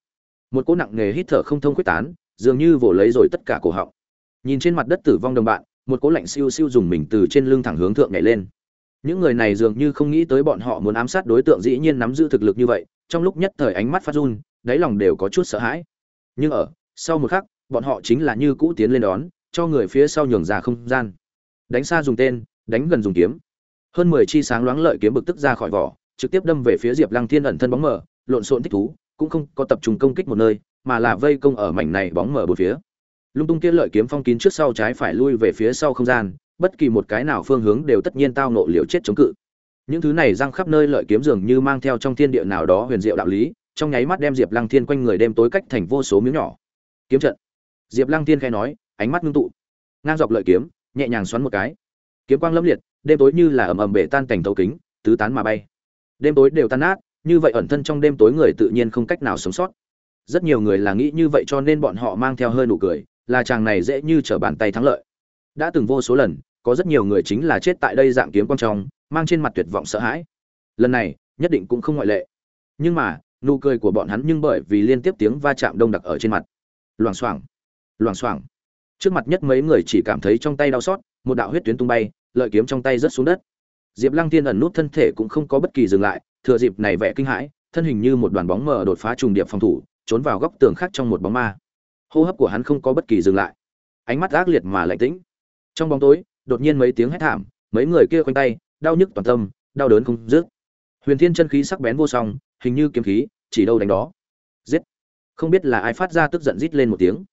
Một cỗ nặng nề hít thở không thông quyết tán, dường như vồ lấy rồi tất cả cổ họng. Nhìn trên mặt đất tử vong đồng bạn một cố lạnh siêu siêu dùng mình từ trên lưng thẳng hướng thượng nhảy lên. Những người này dường như không nghĩ tới bọn họ muốn ám sát đối tượng dĩ nhiên nắm giữ thực lực như vậy, trong lúc nhất thời ánh mắt phát run, đáy lòng đều có chút sợ hãi. Nhưng ở, sau một khắc, bọn họ chính là như cũ tiến lên đón, cho người phía sau nhường ra không gian. Đánh xa dùng tên, đánh gần dùng kiếm. Hơn mười chi sáng loáng lợi kiếm bực tức ra khỏi vỏ, trực tiếp đâm về phía diệp lăng thiên ẩn thân bóng mờ, lộn xộn thích thú, cũng không có tập trung công kích một nơi, mà là vây công ở mảnh này bóng mờ bốn phía lung tung kia lợi kiếm phong kín trước sau trái phải lui về phía sau không gian, bất kỳ một cái nào phương hướng đều tất nhiên tao nộ liều chết chống cự. Những thứ này răng khắp nơi lợi kiếm dường như mang theo trong thiên địa nào đó huyền diệu đạo lý, trong nháy mắt đem diệp lăng thiên quanh người đêm tối cách thành vô số miếng nhỏ. Kiếm trận. Diệp lăng thiên khai nói, ánh mắt ngưng tụ. Ngang dọc lợi kiếm, nhẹ nhàng xoắn một cái. Kiếm quang lâm liệt, đêm tối như là ầm ầm bể tan cảnh thấu kính, tứ tán mà bay. Đêm tối đều tan nát, như vậy ẩn thân trong đêm tối người tự nhiên không cách nào sống sót. Rất nhiều người là nghĩ như vậy cho nên bọn họ mang theo hơi nụ cười là chàng này dễ như trở bàn tay thắng lợi. Đã từng vô số lần, có rất nhiều người chính là chết tại đây dạng kiếm quang trong, mang trên mặt tuyệt vọng sợ hãi. Lần này, nhất định cũng không ngoại lệ. Nhưng mà, nụ cười của bọn hắn nhưng bởi vì liên tiếp tiếng va chạm đông đặc ở trên mặt. Loảng xoảng loảng xoảng. Trước mặt nhất mấy người chỉ cảm thấy trong tay đau xót, một đạo huyết tuyến tung bay, lợi kiếm trong tay rớt xuống đất. Diệp lăng tiên ẩn nút thân thể cũng không có bất kỳ dừng lại, thừa dịp này vẻ kinh hãi, thân hình như một đoàn bóng mờ đột phá trùng điệp phòng thủ, trốn vào góc tường khác trong một bóng ma hô hấp của hắn không có bất kỳ dừng lại. Ánh mắt ác liệt mà lạnh tĩnh. Trong bóng tối, đột nhiên mấy tiếng hét thảm, mấy người kia quanh tay, đau nhức toàn tâm, đau đớn không dứt. Huyền thiên chân khí sắc bén vô song, hình như kiếm khí, chỉ đâu đánh đó. Giết. Không biết là ai phát ra tức giận rít lên một tiếng.